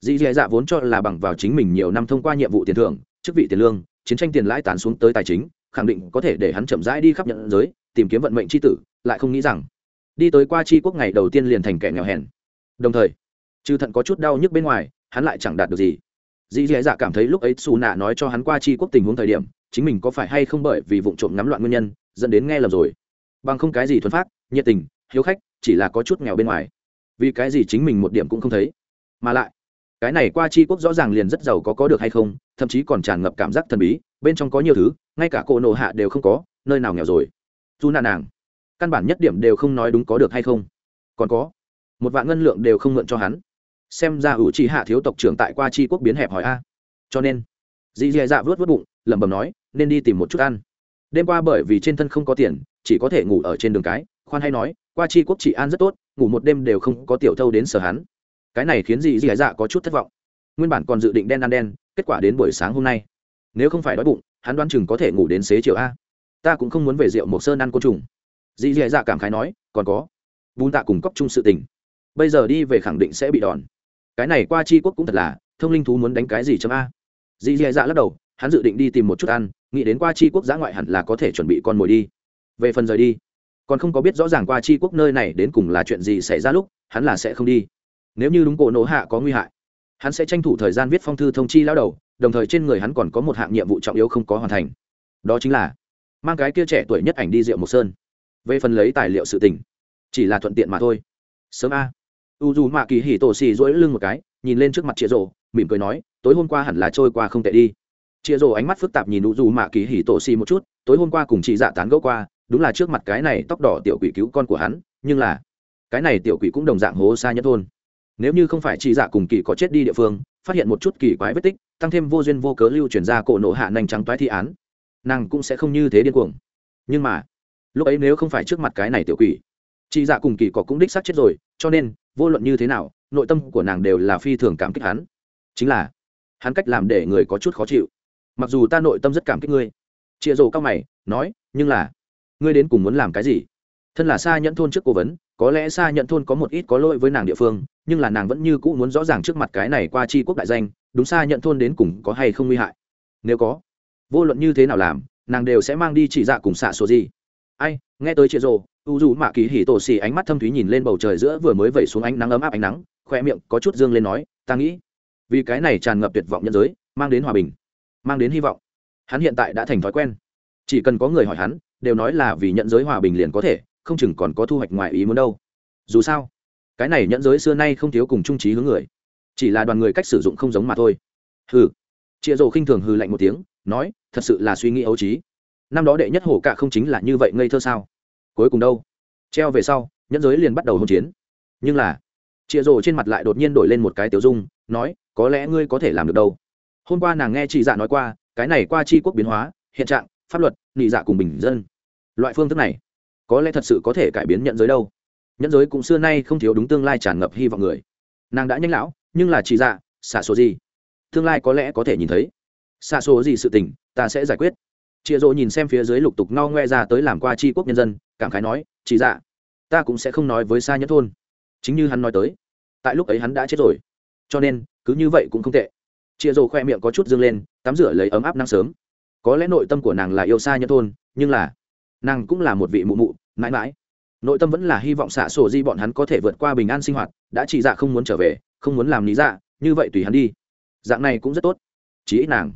Dĩ Dĩ dạ vốn cho là bằng vào chính mình nhiều năm thông qua nhiệm vụ tiền thưởng, chức vị tiền lương, chiến tranh tiền lãi tán xuống tới tài chính, khẳng định có thể để hắn chậm rãi đi khắp nhận giới, tìm kiếm vận mệnh chi tử, lại không nghĩ rằng, đi tới qua Chi quốc ngày đầu tiên liền thành kẻ nghèo hèn. Đồng thời, trừ thận có chút đau nhức bên ngoài, hắn lại chẳng đạt được gì. Dĩ Dĩ dạ cảm thấy lúc ấy Su nạ nói cho hắn qua Chi quốc tình huống thời điểm, chính mình có phải hay không bởi vì vụng trộm nắm loạn nguyên nhân dẫn đến nghe lầm rồi. Bằng không cái gì thuần phát, nhiệt tình, hiếu khách, chỉ là có chút nghèo bên ngoài. Vì cái gì chính mình một điểm cũng không thấy. Mà lại, cái này qua c quốc rõ ràng liền rất giàu có có được hay không, thậm chí còn tràn ngập cảm giác thần bí, bên trong có nhiều thứ, ngay cả cổ nộ hạ đều không có, nơi nào nghèo rồi. Dù nà nàng, căn bản nhất điểm đều không nói đúng có được hay không. Còn có, một vạn ngân lượng đều không mượn cho hắn. Xem ra ủ trì hạ thiếu tộc trưởng tại qua chi quốc biến hẹp hỏi a. Cho nên, dì dì dạ vớt vớt bụng, lẩm bẩm nói, nên đi tìm một chút ăn đêm qua bởi vì trên thân không có tiền, chỉ có thể ngủ ở trên đường cái, khoan hay nói, qua chi quốc trị an rất tốt, ngủ một đêm đều không có tiểu thâu đến sở hắn. Cái này khiến dì dì dạ có chút thất vọng. Nguyên bản còn dự định đen ăn đen, kết quả đến buổi sáng hôm nay. Nếu không phải đói bụng, hắn đoán chừng có thể ngủ đến xế chiều a. Ta cũng không muốn về rượu mộc sơn ăn côn trùng. Dì dì dạ cảm khái nói, còn có. Bùn tạ cùng cóc chung sự tình. Bây giờ đi về khẳng định sẽ bị đòn. Cái này qua chi quốc cũng thật là, thông linh thú muốn đánh cái gì chấm a? Dì dì dạ lắc đầu hắn dự định đi tìm một chút ăn nghĩ đến qua chi quốc giã ngoại hẳn là có thể chuẩn bị con mồi đi. Về phần rời đi còn không có biết rõ ràng qua chi quốc nơi này đến cùng là chuyện gì xảy ra lúc hắn là sẽ không đi. Nếu như đúng cổ nổ hạ có nguy hại hắn sẽ tranh thủ thời gian viết phong thư thông chi lao đầu đồng thời trên người hắn còn có một hạng nhiệm vụ trọng yếu không có hoàn thành. Đó chính là mang cái kia trẻ tuổi nhất ảnh đi rượu mộc sơn. Về phần lấy tài liệu sự tình chỉ là thuận tiện mà thôi. Sớm a. U dù mạ kỳ hỉ tổ xì dỗi lưng một cái nhìn lên trước mặt chĩa rộ, mỉm cười nói tối hôm qua hẳn là trôi qua không tệ đi chia rồ ánh mắt phức tạp nhìn u dù mạ kỳ hỉ tổ xì một chút, tối hôm qua cùng chị dạ tán gẫu qua, đúng là trước mặt cái này tóc đỏ tiểu quỷ cứu con của hắn, nhưng là, cái này tiểu quỷ cũng đồng dạng hố xa nhất thôn. Nếu như không phải chị dạ cùng kỳ có chết đi địa phương, phát hiện một chút kỳ quái vết tích, tăng thêm vô duyên vô cớ lưu chuyển ra cổ nộ hạ nành trắng toái thi án, nàng cũng sẽ không như thế điên cuồng. Nhưng mà, lúc ấy nếu không phải trước mặt cái này tiểu quỷ, chị dạ cùng kỳ có cũng đích xác chết rồi, cho nên, vô luận như thế nào, nội tâm của nàng đều là phi thường cảm kích hắn. Chính là, hắn cách làm để người có chút khó chịu mặc dù ta nội tâm rất cảm kích ngươi. Chịa rồ cao mày, nói, nhưng là, ngươi đến cùng muốn làm cái gì? Thân là xa nhẫn thôn trước cố vấn, có lẽ xa nhẫn thôn có một ít có lỗi với nàng địa phương, nhưng là nàng vẫn như cũ muốn rõ ràng trước mặt cái này qua c h i quốc đại danh, đúng xa nhận thôn đến cùng có hay không nguy hại? Nếu có, vô luận như thế nào làm, nàng đều sẽ mang đi chỉ dạ cùng xạ số gì. Ai, nghe tới chịa rồ, u dù mạ kỳ hỉ tổ xì ánh mắt thâm thúy nhìn lên bầu trời giữa vừa mới vẩy xuống ánh nắng ấm áp ánh nắng khoe miệng có chút dương lên nói, ta nghĩ, vì cái này tràn ngập tuyệt vọng nhân giới, mang đến hòa bình mang đến hy vọng. Hắn hiện tại đã thành thói quen. Chỉ cần có người hỏi hắn, đều nói là vì nhận giới hòa bình liền có thể, không chừng còn có thu hoạch ngoài ý muốn đâu. Dù sao, cái này nhận giới xưa nay không thiếu cùng trung trí hướng người. Chỉ là đoàn người cách sử dụng không giống mà thôi. Hừ. Chịa rồ khinh thường hừ lạnh một tiếng, nói, thật sự là suy nghĩ ấu trí. Năm đó đệ nhất hổ cạ không chính là như vậy ngây thơ sao? Cuối cùng đâu? Treo về sau nhẫn giới liền bắt đầu hôn chiến. Nhưng là chịa rồ trên mặt lại đột nhiên đổi lên một cái tiểu dung, nói, có lẽ ngươi có thể làm được đâu hôm qua nàng nghe chị dạ nói qua, cái này qua tri quốc biến hóa, hiện trạng, pháp luật, nị dạ cùng bình dân. Loại phương thức này, có lẽ thật sự có thể cải biến nhận giới đâu. Nhận giới cũng xưa nay không thiếu đúng tương lai tràn ngập hy vọng người. Nàng đã nhanh lão, nhưng là chỉ dạ xả số gì? Tương lai có lẽ có thể nhìn thấy. Xả số gì sự tình, ta sẽ giải quyết. Chị dỗ nhìn xem phía dưới lục tục ngao ngoe ra tới làm qua tri quốc nhân dân, cảm khái nói chỉ dạ ta cũng sẽ không nói với xa nhất thôn. Chính như hắn nói tới, tại lúc ấy hắn đã chết rồi. Cho nên, cứ như vậy cũng không tệ chịa rỗ khoe miệng có chút dương lên, tắm rửa lấy ấm áp nắng sớm. Có lẽ nội tâm của nàng là yêu xa nhân thôn, nhưng là nàng cũng là một vị mụ mụ, mãi mãi. Nội tâm vẫn là hy vọng xạ sổ di bọn hắn có thể vượt qua bình an sinh hoạt, đã chỉ dạ không muốn trở về, không muốn làm lý dạ như vậy tùy hắn đi. Dạng này cũng rất tốt. Chí ít nàng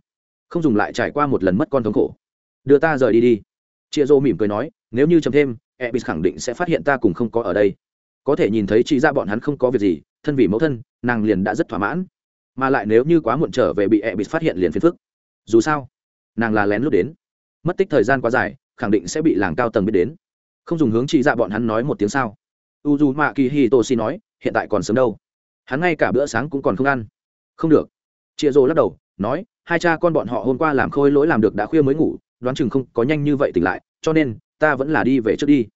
không dùng lại trải qua một lần mất con thống khổ. Đưa ta rời đi đi. Chị rô mỉm cười nói, nếu như chấm thêm e b i s khẳng định sẽ phát hiện ta cùng không có ở đây. Có thể nhìn thấy chị ra dạ bọn hắn không có việc gì, thân vì mẫu thân, nàng liền đã rất thỏa mãn mà lại nếu như quá muộn trở về bị e bị phát hiện liền phiền phức. Dù sao, nàng là lén lút đến. Mất tích thời gian quá dài, khẳng định sẽ bị làng cao tầng biết đến. Không dùng hướng chị dạ bọn hắn nói một tiếng sao. U dù mạ kỳ hi tô si nói, hiện tại còn sớm đâu. Hắn ngay cả bữa sáng cũng còn không ăn. Không được. Chịa rồ lắc đầu, nói, hai cha con bọn họ hôm qua làm khôi lỗi làm được đã khuya mới ngủ, đoán chừng không có nhanh như vậy tỉnh lại, cho nên, ta vẫn là đi về trước đi.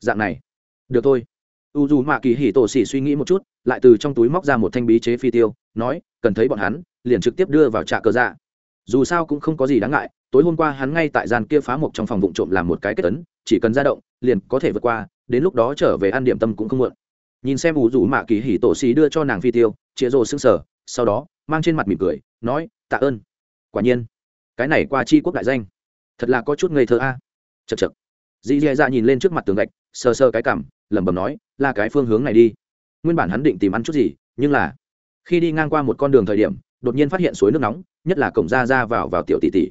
Dạng này. Được thôi. U dù mạ kỳ Hỉ tổ xỉ suy nghĩ một chút lại từ trong túi móc ra một thanh bí chế phi tiêu, nói, cần thấy bọn hắn, liền trực tiếp đưa vào trạ cờ dạ. Dù sao cũng không có gì đáng ngại, tối hôm qua hắn ngay tại gian kia phá mộc trong phòng vụ trộm làm một cái kết tấn chỉ cần ra động, liền có thể vượt qua, đến lúc đó trở về ăn điểm tâm cũng không muộn. Nhìn xem ủ rủ mạ kỳ hỉ tổ xì đưa cho nàng phi tiêu chĩa rồ sững sờ, sau đó, mang trên mặt mỉm cười, nói, tạ ơn. Quả nhiên, cái này qua chi quốc đại danh, thật là có chút ngây thơ a. À. chật chật dì dì dạ nhìn lên trước mặt tường gạch, sờ sờ cái cảm, lẩm bẩm nói là cái phương hướng này đi nguyên bản hắn định tìm ăn chút gì, nhưng là khi đi ngang qua một con đường thời điểm, đột nhiên phát hiện suối nước nóng, nhất là cổng ra ra vào vào tiểu tỷ tỷ.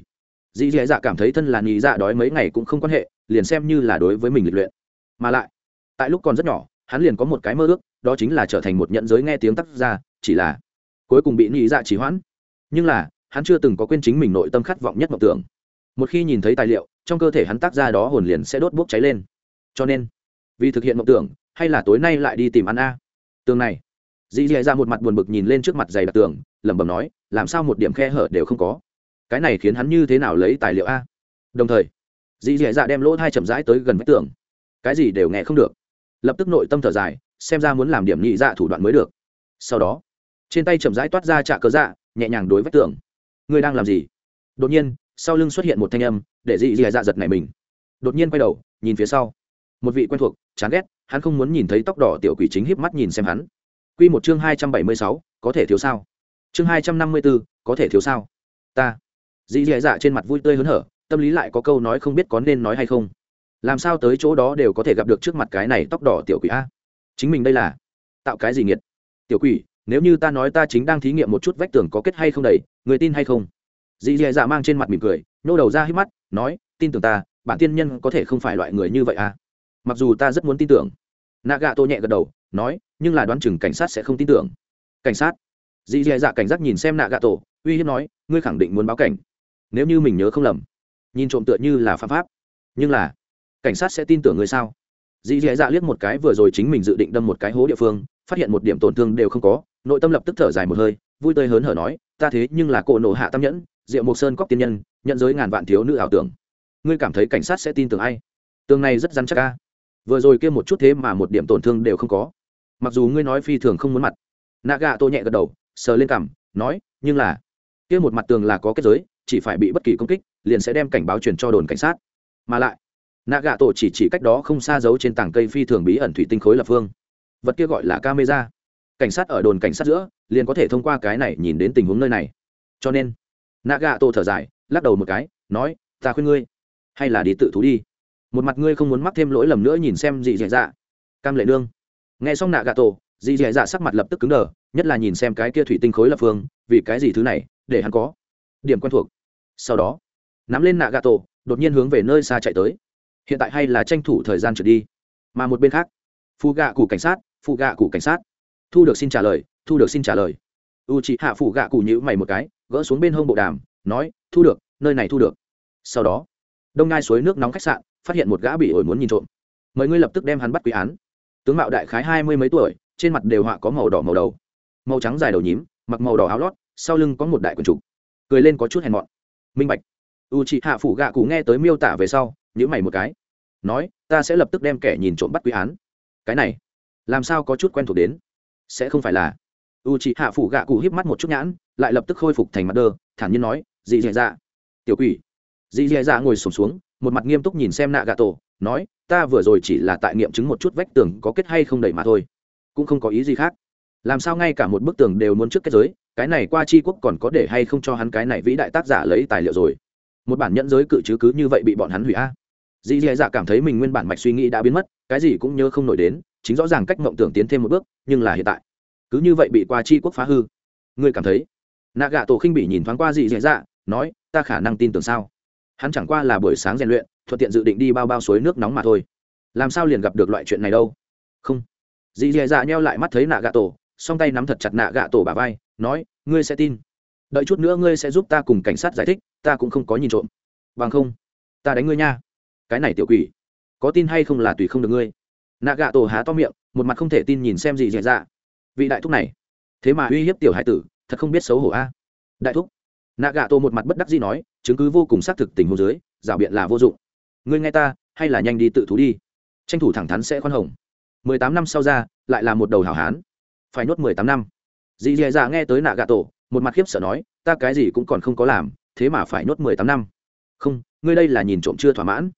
Dì dì dạ cảm thấy thân là nhị dạ đói mấy ngày cũng không quan hệ, liền xem như là đối với mình lịch luyện. Mà lại, tại lúc còn rất nhỏ, hắn liền có một cái mơ ước, đó chính là trở thành một nhận giới nghe tiếng tắt ra, chỉ là cuối cùng bị nhị dạ chỉ hoãn. Nhưng là, hắn chưa từng có quên chính mình nội tâm khát vọng nhất mộng tưởng. Một khi nhìn thấy tài liệu, trong cơ thể hắn tác ra đó hồn liền sẽ đốt bốc cháy lên. Cho nên, vì thực hiện mộng tưởng, hay là tối nay lại đi tìm ăn a? Tường này. Dì dì ra một mặt buồn bực nhìn lên trước mặt dày đặc tường, lẩm bẩm nói, làm sao một điểm khe hở đều không có? Cái này khiến hắn như thế nào lấy tài liệu a? Đồng thời dì dì dạ đem lỗ thai chậm rãi tới gần vách tường. Cái gì đều nghe không được. Lập tức nội tâm thở dài, xem ra muốn làm điểm nhị dạ thủ đoạn mới được. Sau đó, trên tay chậm rãi toát ra trạ cớ dạ nhẹ nhàng đối vách tường. Ngươi đang làm gì? Đột nhiên, sau lưng xuất hiện một thanh âm, để dị dị dạ giật này mình. Đột nhiên quay đầu, nhìn phía sau. Một vị quen thuộc, chán ghét hắn không muốn nhìn thấy tóc đỏ tiểu quỷ chính híp mắt nhìn xem hắn. Quy một chương hai trăm bảy mươi sáu, có thể thiếu sao? Chương hai trăm năm mươi bốn có thể thiếu sao? Ta. Dị dị dạ trên mặt vui tươi hớn hở, tâm lý lại có câu nói không biết có nên nói hay không. Làm sao tới chỗ đó đều có thể gặp được trước mặt cái này tóc đỏ tiểu quỷ a? Chính mình đây là tạo cái gì nghiệt? Tiểu quỷ, nếu như ta nói ta chính đang thí nghiệm một chút vách tường có kết hay không đầy, người tin hay không? Dì dì dạ mang trên mặt mỉm cười, nhô đầu ra hít mắt, nói, tin tưởng ta, bản tiên nhân có thể không phải loại người như vậy à mặc dù ta rất muốn tin tưởng. Nạ gạ tô nhẹ gật đầu, nói, nhưng là đoán chừng cảnh sát sẽ không tin tưởng. Cảnh sát? Dì dì dạ cảnh giác nhìn xem nạ gạ tổ uy hiếp nói, ngươi khẳng định muốn báo cảnh. Nếu như mình nhớ không lầm. Nhìn trộm tựa như là phạm pháp. Nhưng là, cảnh sát sẽ tin tưởng ngươi sao? Dì dì dạ liếc một cái vừa rồi chính mình dự định đâm một cái hố địa phương, phát hiện một điểm tổn thương đều không có, nội tâm lập tức thở dài một hơi, vui tươi hớn hở nói, ta thế nhưng là cộ nổ hạ tam nhẫn, diệu mộc sơn cóc tiên nhân, nhận giới ngàn vạn thiếu nữ ảo tưởng. Ngươi cảm thấy cảnh sát sẽ tin tưởng ai? Tường này rất dăn chắc ca vừa rồi kia một chút thế mà một điểm tổn thương đều không có. Mặc dù ngươi nói phi thường không muốn mặt. Nạ gà tô nhẹ gật đầu, sờ lên cằm, nói, nhưng là, kia một mặt tường là có kết giới, chỉ phải bị bất kỳ công kích, liền sẽ đem cảnh báo truyền cho đồn cảnh sát. Mà lại nạ gà tổ chỉ chỉ cách đó không xa giấu trên tảng cây phi thường bí ẩn thủy tinh khối lập phương. Vật kia gọi là camera. Cảnh sát ở đồn cảnh sát giữa, liền có thể thông qua cái này nhìn đến tình huống nơi này. Cho nên nạ gà tổ thở dài, lắc đầu một cái, nói, ta khuyên ngươi, hay là đi tự thú đi một mặt ngươi không muốn mắc thêm lỗi lầm nữa nhìn xem dị dạ dạ. Cam lệ nương. Nghe xong nạ gạ tổ dị dạ dạ sắc mặt lập tức cứng đờ, nhất là nhìn xem cái kia thủy tinh khối lập phương, vì cái gì thứ này, để hắn có điểm quen thuộc. Sau đó, nắm lên nạ gạ tổ, đột nhiên hướng về nơi xa chạy tới. Hiện tại hay là tranh thủ thời gian trượt đi. Mà một bên khác phụ gạ cụ cảnh sát phụ gạ cụ cảnh sát. Thu được xin trả lời, thu được xin trả lời. U chị hạ phụ gạ cụ nhữ mày một cái, gỡ xuống bên hông bộ đàm, nói, thu được, nơi này thu được. Sau đó, đông ngai suối nước nóng khách sạn phát hiện một gã bị ổi muốn nhìn trộm. Mời ngươi lập tức đem hắn bắt quý án. Tướng mạo đại khái hai mươi mấy tuổi trên mặt đều họa có màu đỏ màu đầu. Màu trắng dài đầu nhím mặc màu đỏ áo lót sau lưng có một đại quần trục. Cười lên có chút hèn mọn. Minh bạch. U chị hạ phủ gạ cụ nghe tới miêu tả về sau nhữ mày một cái. Nói ta sẽ lập tức đem kẻ nhìn trộm bắt quý án. Cái này làm sao có chút quen thuộc đến? Sẽ không phải là. U chị hạ phủ gạ cụ híp mắt một chút nhãn lại lập tức khôi phục thành mặt đơ thản nhiên nói dị dạ dạ. Tiểu quỷ. Dị dạ dạ ngồi sùng xuống, xuống một mặt nghiêm túc nhìn xem nạ gà tổ, nói, ta vừa rồi chỉ là tại nghiệm chứng một chút vách tường có kết hay không đầy mà thôi, cũng không có ý gì khác. Làm sao ngay cả một bức tường đều muốn trước kết giới, cái này qua c quốc còn có để hay không cho hắn cái này vĩ đại tác giả lấy tài liệu rồi? Một bản nhẫn giới cự chứ cứ như vậy bị bọn hắn hủy a. Dì dì dạ cảm thấy mình nguyên bản mạch suy nghĩ đã biến mất, cái gì cũng nhớ không nổi đến, chính rõ ràng cách mộng tưởng tiến thêm một bước, nhưng là hiện tại, cứ như vậy bị qua chi quốc phá hư. Ngươi cảm thấy? Nạ gạ tổ khinh bị nhìn thoáng qua dì dì dạ nói, ta khả năng tin tưởng sao? Hắn chẳng qua là buổi sáng rèn luyện, thuận tiện dự định đi bao bao suối nước nóng mà thôi. Làm sao liền gặp được loại chuyện này đâu? Không. Dì dì dạ nheo lại mắt thấy nạ gạ tổ, song tay nắm thật chặt nạ gạ tổ bà vai, nói, ngươi sẽ tin. Đợi chút nữa ngươi sẽ giúp ta cùng cảnh sát giải thích, ta cũng không có nhìn trộm. Bằng không, ta đánh ngươi nha. Cái này tiểu quỷ, có tin hay không là tùy không được ngươi. Nạ gạ tổ há to miệng, một mặt không thể tin nhìn xem gì dạy dạ vị đại thúc này, thế mà uy hiếp tiểu hải tử, thật không biết xấu hổ a. Đại thúc nạ gạ tổ một mặt bất đắc dĩ nói, chứng cứ vô cùng xác thực tình hồ dưới, rào biện là vô dụng. Ngươi nghe ta, hay là nhanh đi tự thú đi. Tranh thủ thẳng thắn sẽ khoan hồng. Mười tám năm sau ra, lại là một đầu hảo hán. Phải nhốt mười tám năm. Dì dì dạ nghe tới nạ gạ tổ một mặt khiếp sợ nói, ta cái gì cũng còn không có làm, thế mà phải nhốt mười tám năm. Không, ngươi đây là nhìn trộm chưa thỏa mãn.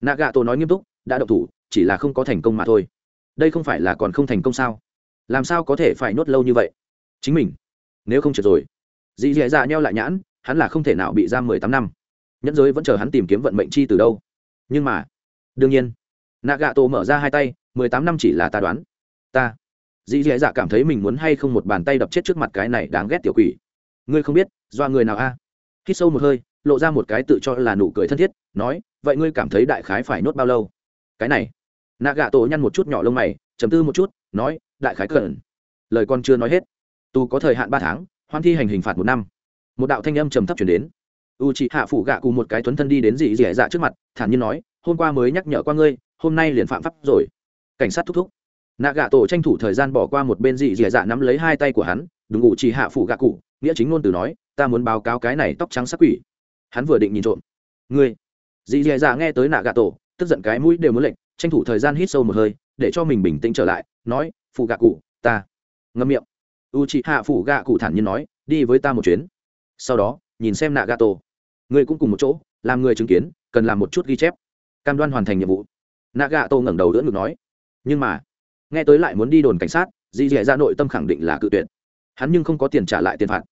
Nạ gạ tổ nói nghiêm túc, đã độc thủ, chỉ là không có thành công mà thôi. Đây không phải là còn không thành công sao? Làm sao có thể phải nhốt lâu như vậy? Chính mình. Nếu không trượt rồi. Dì dì dạ nheo lại nhãn hắn là không thể nào bị giam mười tám năm. Nhẫn giới vẫn chờ hắn tìm kiếm vận mệnh chi từ đâu. Nhưng mà, đương nhiên nạ gạ tổ mở ra hai tay, mười tám năm chỉ là ta đoán. Ta dì dì dạ cảm thấy mình muốn hay không một bàn tay đập chết trước mặt cái này đáng ghét tiểu quỷ. Ngươi không biết do người nào a? À? sâu một hơi, lộ ra một cái tự cho là nụ cười thân thiết, nói, vậy ngươi cảm thấy đại khái phải nốt bao lâu? Cái này nạ gạ tổ nhăn một chút nhỏ lông mày chấm tư một chút, nói, đại khái cần. Lời con chưa nói hết. Tù có thời hạn ba tháng, hoan thi hành hình phạt một năm một đạo thanh âm trầm thấp chuyển đến. U chị hạ phủ gạ cùng một cái tuấn thân đi đến dị dẻ dạ trước mặt, thản nhiên nói, hôm qua mới nhắc nhở qua ngươi, hôm nay liền phạm pháp rồi. Cảnh sát thúc thúc. Nạ gạ tổ tranh thủ thời gian bỏ qua một bên dị dẻ dạ nắm lấy hai tay của hắn, đúng u chị hạ phủ gạ cụ nghĩa chính ngôn từ nói, ta muốn báo cáo cái này tóc trắng sắc quỷ. Hắn vừa định nhìn trộm. Ngươi? Dị dẻ dạ nghe tới nạ gạ tổ, tức giận cái mũi đều muốn lệnh tranh thủ thời gian hít sâu một hơi, để cho mình bình tĩnh trở lại, nói phụ gạ cụ ta. Ngâm miệng. U chị hạ phủ gạ cụ thản nhiên nói, đi với ta một chuyến sau đó, nhìn xem nạ gà tổ người cũng cùng một chỗ, làm người chứng kiến, cần làm một chút ghi chép. Cam đoan hoàn thành nhiệm vụ. Nạ gà tổ ngẩng đầu đỡ ngực nói. Nhưng mà, nghe tới lại muốn đi đồn cảnh sát dì dẻ ra nội tâm khẳng định là cự tuyệt. Hắn nhưng không có tiền trả lại tiền phạt.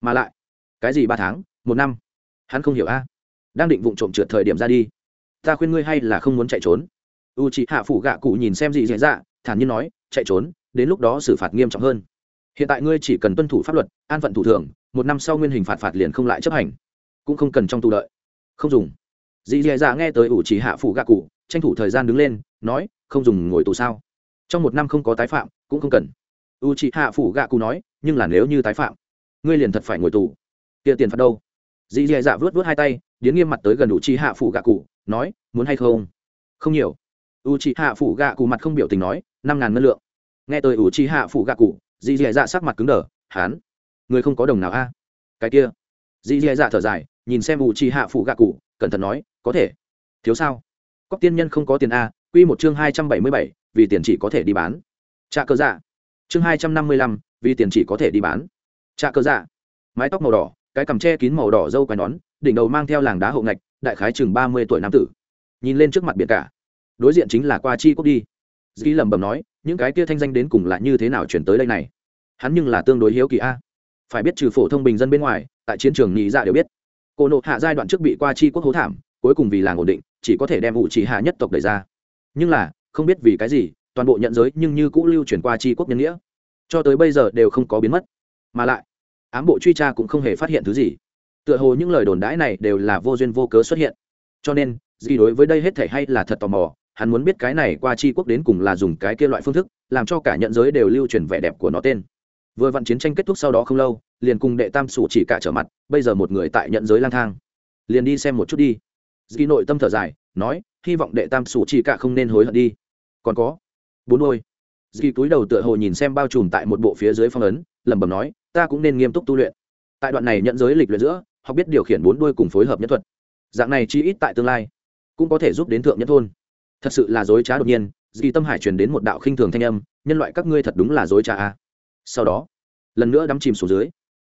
Mà lại, cái gì ba tháng, một năm? Hắn không hiểu a. Đang định vụ trộm trượt thời điểm ra đi. Ta khuyên ngươi hay là không muốn chạy trốn. U chị hạ phủ gạ cụ nhìn xem gì dễ dạ thản nhiên nói, chạy trốn, đến lúc đó xử phạt nghiêm trọng hơn. Hiện tại ngươi chỉ cần tuân thủ pháp luật, an phận thủ thường một năm sau nguyên hình phạt phạt liền không lại chấp hành, cũng không cần trong tù đợi. Không dùng. Dì dì dạ nghe tới ủ chỉ hạ phủ gạ cụ, tranh thủ thời gian đứng lên, nói, không dùng ngồi tù sao? Trong một năm không có tái phạm, cũng không cần. U chị hạ phủ gạ cụ nói, nhưng là nếu như tái phạm, ngươi liền thật phải ngồi tù. Kia tiền phạt đâu? Dì dì dạ vớt vớt hai tay, điến nghiêm mặt tới gần u chị hạ phủ gạ cụ, nói, muốn hay không? Không nhiều. U chị hạ phủ gạ cụ mặt không biểu tình nói, năm ngàn ngân lượng. Nghe tới u chị hạ phủ gạ cụ, dì dì dạ sắc mặt cứng đờ, hán người không có đồng nào a? Cái kia. Dì dì dạ thở dài, nhìn xem u chi hạ phủ gạ cụ, cẩn thận nói, có thể. Thiếu sao? Cóc tiên nhân không có tiền a, quy một chương hai trăm bảy mươi bảy, vì tiền chỉ có thể đi bán. Trà cơ dạ. Chương hai trăm năm mươi lăm, vì tiền chỉ có thể đi bán. Trà cơ dạ. Mái tóc màu đỏ, cái cằm tre kín màu đỏ dâu quai nón, đỉnh đầu mang theo làng đá hậu ngạch, đại khái chừng ba mươi tuổi nam tử. Nhìn lên trước mặt biển cả. Đối diện chính là qua chi quốc đi. Dì lẩm bẩm nói, những cái kia thanh danh đến cùng là như thế nào chuyển tới đây này? Hắn nhưng là tương đối hiếu kỳ a phải biết trừ phổ thông bình dân bên ngoài, tại chiến trường nhị dạ đều biết. Cô nộ hạ giai đoạn trước bị qua chi quốc hố thảm, cuối cùng vì làng ổn định, chỉ có thể đem ủ chỉ hạ nhất tộc đẩy ra. Nhưng là, không biết vì cái gì, toàn bộ nhận giới nhưng như cũ lưu chuyển qua chi quốc nhân nghĩa. Cho tới bây giờ đều không có biến mất. Mà lại, ám bộ truy tra cũng không hề phát hiện thứ gì. Tựa hồ những lời đồn đãi này đều là vô duyên vô cớ xuất hiện. Cho nên gì đối với đây hết thể hay là thật tò mò, hắn muốn biết cái này qua chi quốc đến cùng là dùng cái kia loại phương thức, làm cho cả nhận giới đều lưu truyền vẻ đẹp của nó tên vừa vặn chiến tranh kết thúc sau đó không lâu, liền cùng đệ tam sủ chỉ cả trở mặt, bây giờ một người tại nhận giới lang thang. Liền đi xem một chút đi. Di nội tâm thở dài, nói, hy vọng đệ tam sủ chỉ cả không nên hối hận đi. Còn có, bốn đôi. Di túi đầu tựa hồ nhìn xem bao trùm tại một bộ phía dưới phong ấn, lẩm bẩm nói, ta cũng nên nghiêm túc tu luyện. Tại đoạn này nhận giới lịch luyện giữa họ biết điều khiển bốn đuôi cùng phối hợp nhất thuật. Dạng này chi ít tại tương lai, cũng có thể giúp đến thượng nhân thôn. Thật sự là dối trá đột nhiên di tâm hải truyền đến một đạo khinh thường thanh âm, nhân loại các ngươi thật đúng là dối trá a sau đó, lần nữa đắm chìm xuống dưới.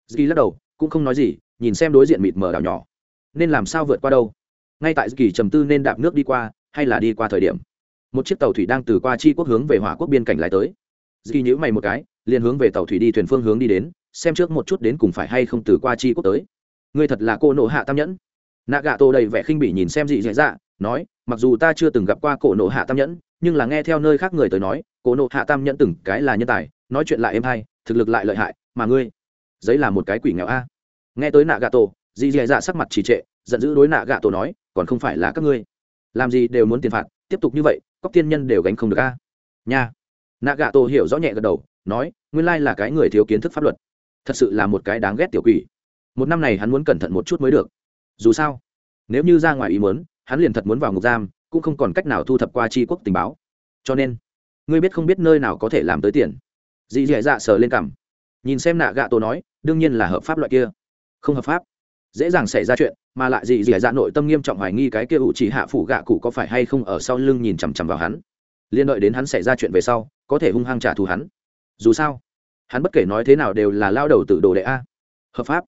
Ski lắc đầu, cũng không nói gì, nhìn xem đối diện mịt mờ đảo nhỏ. Nên làm sao vượt qua đâu? Ngay tại ski trầm tư nên đạp nước đi qua, hay là đi qua thời điểm? Một chiếc tàu thủy đang từ qua chi quốc hướng về hỏa quốc biên cảnh lại tới. Ski nhữ mày một cái, liền hướng về tàu thủy đi thuyền phương hướng đi đến, xem trước một chút đến cùng phải hay không từ qua chi quốc tới. Ngươi thật là cô nộ hạ tam nhẫn. Nạ gạ tô đầy vẻ khinh bỉ nhìn xem dị dạ dạ nói, mặc dù ta chưa từng gặp qua cổ nộ hạ tam nhẫn, nhưng là nghe theo nơi khác người tới nói, cổ nộ hạ tam nhẫn từng cái là nhân tài, nói chuyện lại êm hay, thực lực lại lợi hại, mà ngươi, giấy là một cái quỷ nghèo a. Nghe tới nạ gạ tổ dị dì dạ sắc mặt trì trệ, giận dữ đối nạ gạ tổ nói, còn không phải là các ngươi. Làm gì đều muốn tiền phạt, tiếp tục như vậy, cóc tiên nhân đều gánh không được a. Nha. Nạ gạ tổ hiểu rõ nhẹ gật đầu, nói, nguyên lai là cái người thiếu kiến thức pháp luật. Thật sự là một cái đáng ghét tiểu quỷ. Một năm này hắn muốn cẩn thận một chút mới được. Dù sao, nếu như ra ngoài ý muốn hắn liền thật muốn vào ngục giam, cũng không còn cách nào thu thập qua tri quốc tình báo. Cho nên, ngươi biết không biết nơi nào có thể làm tới tiền. Dì dì dạ sờ lên cằm. Nhìn xem nạ gạ tổ nói, đương nhiên là hợp pháp loại kia. Không hợp pháp. Dễ dàng xảy ra chuyện, mà lại dì dì dạ nội tâm nghiêm trọng hoài nghi cái kia ủ chỉ hạ phủ gạ cụ có phải hay không ở sau lưng nhìn chằm chằm vào hắn. Liên đợi đến hắn xảy ra chuyện về sau, có thể hung hăng trả thù hắn. Dù sao, hắn bất kể nói thế nào đều là lao đầu từ đồ đệ a. Hợp pháp.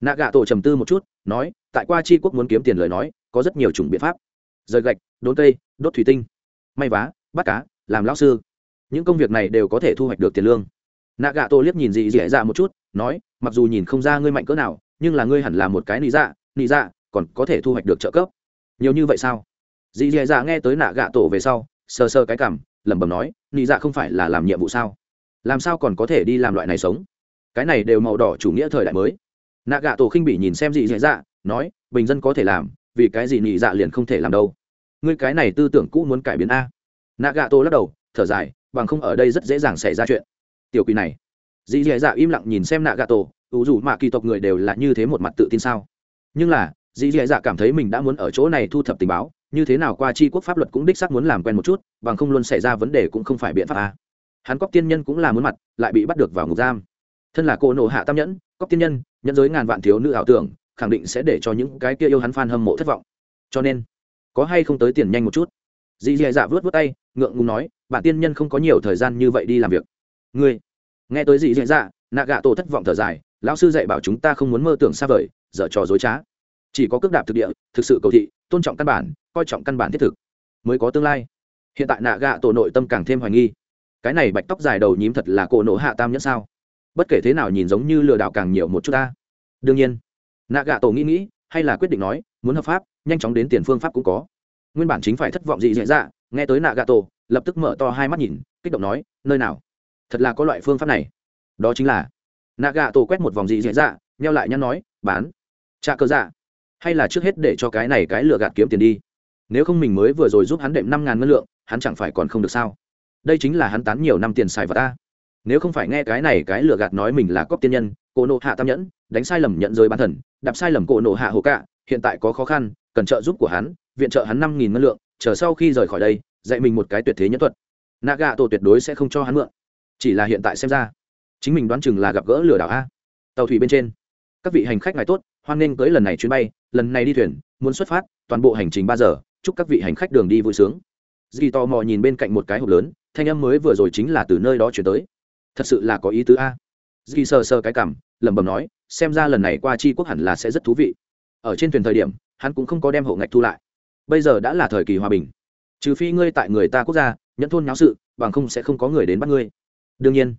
Nạ gạ tổ trầm tư một chút, nói, tại qua tri quốc muốn kiếm tiền lời nói có rất nhiều chủng biện pháp. Rời gạch, đốn cây, đốt thủy tinh. May vá, bắt cá, làm lão sư. Những công việc này đều có thể thu hoạch được tiền lương. Nạ gạ tổ liếc nhìn dị dẻ dạ một chút, nói, mặc dù nhìn không ra ngươi mạnh cỡ nào, nhưng là ngươi hẳn là một cái nị dạ nị dạ còn có thể thu hoạch được trợ cấp. Nhiều như vậy sao? Dị dẻ dạ nghe tới nạ gạ tổ về sau, sờ sờ cái cảm lẩm bẩm nói, nị dạ không phải là làm nhiệm vụ sao? Làm sao còn có thể đi làm loại này sống? Cái này đều màu đỏ chủ nghĩa thời đại mới. Nạ gạ tổ khinh bỉ nhìn xem dị dạ dạ nói, bình dân có thể làm vì cái gì nhị dạ liền không thể làm đâu? Ngươi cái này tư tưởng cũ muốn cải biến a? Nạ gạ tổ lắc đầu, thở dài, bằng không ở đây rất dễ dàng xảy ra chuyện. Tiểu quỷ này. Dì dạ dạ im lặng nhìn xem nạ gạ tổ ủ dù mà kỳ tộc người đều là như thế một mặt tự tin sao? Nhưng là, dì dạ dạ cảm thấy mình đã muốn ở chỗ này thu thập tình báo, như thế nào qua tri quốc pháp luật cũng đích xác muốn làm quen một chút, bằng không luôn xảy ra vấn đề cũng không phải biện pháp a. Hắn cóc tiên nhân cũng là muốn mặt, lại bị bắt được vào ngục giam. Thân là cô nộ hạ tam nhẫn, cóc tiên nhân nhân giới ngàn vạn thiếu nữ ảo tưởng khẳng định sẽ để cho những cái kia yêu hắn fan hâm mộ thất vọng. Cho nên, có hay không tới tiền nhanh một chút? Dì dì dạ vớt vớt tay, ngượng ngùng nói bạn tiên nhân không có nhiều thời gian như vậy đi làm việc. Ngươi? Nghe tới dì dì dạ nạ gạ tổ thất vọng thở dài, lão sư dạy bảo chúng ta không muốn mơ tưởng xa vời, dở trò dối trá. Chỉ có cước đạp thực địa, thực sự cầu thị, tôn trọng căn bản, coi trọng căn bản thiết thực, mới có tương lai. Hiện tại nạ gạ tổ nội tâm càng thêm hoài nghi. Cái này bạch tóc dài đầu nhím thật là cổ nổ hạ tam nhẫn sao? Bất kể thế nào nhìn giống như lừa đảo càng nhiều một chút ta. Đương nhiên nạ gạ tổ nghĩ nghĩ, hay là quyết định nói, muốn hợp pháp, nhanh chóng đến tiền phương pháp cũng có. Nguyên bản chính phải thất vọng gì dễ dạ nghe tới nạ gạ tổ, lập tức mở to hai mắt nhìn, kích động nói, nơi nào? Thật là có loại phương pháp này. Đó chính là, nạ gạ tổ quét một vòng gì dễ dạ neo lại nhăn nói, bán. Trà cơ dạ. Hay là trước hết để cho cái này cái lừa gạt kiếm tiền đi. Nếu không mình mới vừa rồi giúp hắn đệm năm ngàn ngân lượng, hắn chẳng phải còn không được sao? Đây chính là hắn tán nhiều năm tiền xài vào ta. Nếu không phải nghe cái này cái lừa gạt nói mình là cóp tiên nhân, cô nộ hạ tam nhẫn đánh sai lầm nhận rơi bán thần, đạp sai lầm cổ nổ hạ hồ cạ, hiện tại có khó khăn, cần trợ giúp của hắn, viện trợ hắn năm nghìn ngân lượng, chờ sau khi rời khỏi đây, dạy mình một cái tuyệt thế nhẫn thuật. Naga tổ tuyệt đối sẽ không cho hắn mượn. Chỉ là hiện tại xem ra, chính mình đoán chừng là gặp gỡ lừa đảo a. Tàu thủy bên trên, các vị hành khách ngài tốt, hoan nghênh tới lần này chuyến bay, lần này đi thuyền, muốn xuất phát, toàn bộ hành trình ba giờ, chúc các vị hành khách đường đi vui sướng. Dì tò mò nhìn bên cạnh một cái hộp lớn, thanh âm mới vừa rồi chính là từ nơi đó chuyển tới. Thật sự là có ý tứ a. Dì sờ sờ cái cảm lẩm bẩm nói xem ra lần này qua chi quốc hẳn là sẽ rất thú vị. Ở trên thuyền thời điểm, hắn cũng không có đem hộ ngạch thu lại. Bây giờ đã là thời kỳ hòa bình. Trừ phi ngươi tại người ta quốc gia nhận thôn nháo sự, bằng không sẽ không có người đến bắt ngươi. Đương nhiên,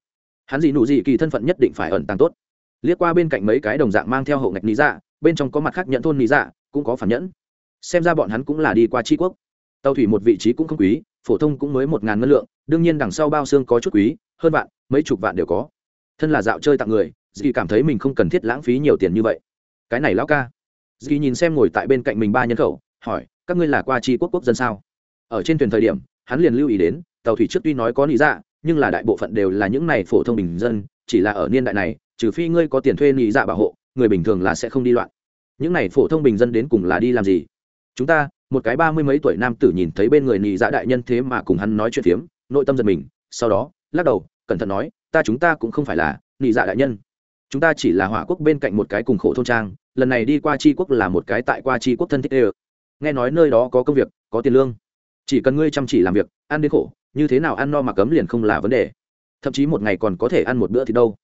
hắn gì nụ gì kỳ thân phận nhất định phải ẩn tàng tốt. Liếc qua bên cạnh mấy cái đồng dạng mang theo hộ ngạch lý dạ bên trong có mặt khác nhận thôn lý dạ cũng có phản nhẫn. Xem ra bọn hắn cũng là đi qua tri quốc. Tàu thủy một vị trí cũng không quý, phổ thông cũng mới một ngàn ngân lượng, đương nhiên đằng sau bao xương có chút quý, hơn vạn, mấy chục vạn đều có. Thân là dạo chơi tặng người dì cảm thấy mình không cần thiết lãng phí nhiều tiền như vậy. Cái này lão ca. Dì nhìn xem ngồi tại bên cạnh mình ba nhân khẩu, hỏi, các ngươi là qua tri quốc quốc dân sao? Ở trên thuyền thời điểm, hắn liền lưu ý đến, tàu thủy trước tuy nói có lý dạ nhưng là đại bộ phận đều là những này phổ thông bình dân, chỉ là ở niên đại này, trừ phi ngươi có tiền thuê lý dạ bảo hộ, người bình thường là sẽ không đi loạn. Những này phổ thông bình dân đến cùng là đi làm gì? Chúng ta, một cái ba mươi mấy tuổi nam tử nhìn thấy bên người nhị dạ đại nhân thế mà cùng hắn nói chuyện phiếm, nội tâm giật mình, sau đó, lắc đầu, cẩn thận nói, ta chúng ta cũng không phải là nhị dạ đại nhân chúng ta chỉ là hỏa quốc bên cạnh một cái cùng khổ thôn trang, lần này đi qua tri quốc là một cái tại qua tri quốc thân thích ê nghe nói nơi đó có công việc, có tiền lương. Chỉ cần ngươi chăm chỉ làm việc, ăn đến khổ, như thế nào ăn no mà cấm liền không là vấn đề. Thậm chí một ngày còn có thể ăn một bữa thì đâu.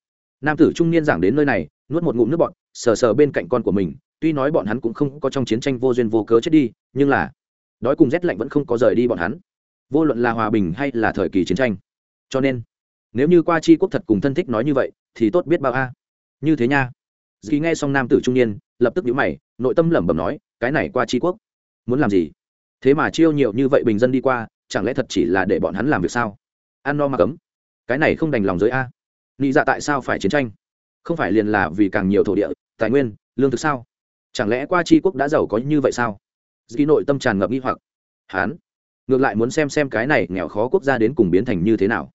Nam tử trung niên giảng đến nơi này, nuốt một ngụm nước bọt, sờ sờ bên cạnh con của mình, tuy nói bọn hắn cũng không có trong chiến tranh vô duyên vô cớ chết đi, nhưng là, đói cùng rét lạnh vẫn không có rời đi bọn hắn. Vô luận là hòa bình hay là thời kỳ chiến tranh. Cho nên, nếu như qua chi quốc thật cùng thân thích nói như vậy, thì tốt biết bao a như thế nha. Dì nghe xong nam tử trung niên, lập tức nhíu mày, nội tâm lẩm bẩm nói, cái này qua chi quốc, muốn làm gì? Thế mà chiêu nhiều như vậy bình dân đi qua, chẳng lẽ thật chỉ là để bọn hắn làm việc sao? Ăn no mà cấm. Cái này không đành lòng giới a. Nghĩ dạ tại sao phải chiến tranh? Không phải liền là vì càng nhiều thổ địa, tài nguyên, lương thực sao? Chẳng lẽ qua chi quốc đã giàu có như vậy sao? Dì nội tâm tràn ngập nghi hoặc. Hán ngược lại muốn xem xem cái này nghèo khó quốc gia đến cùng biến thành như thế nào.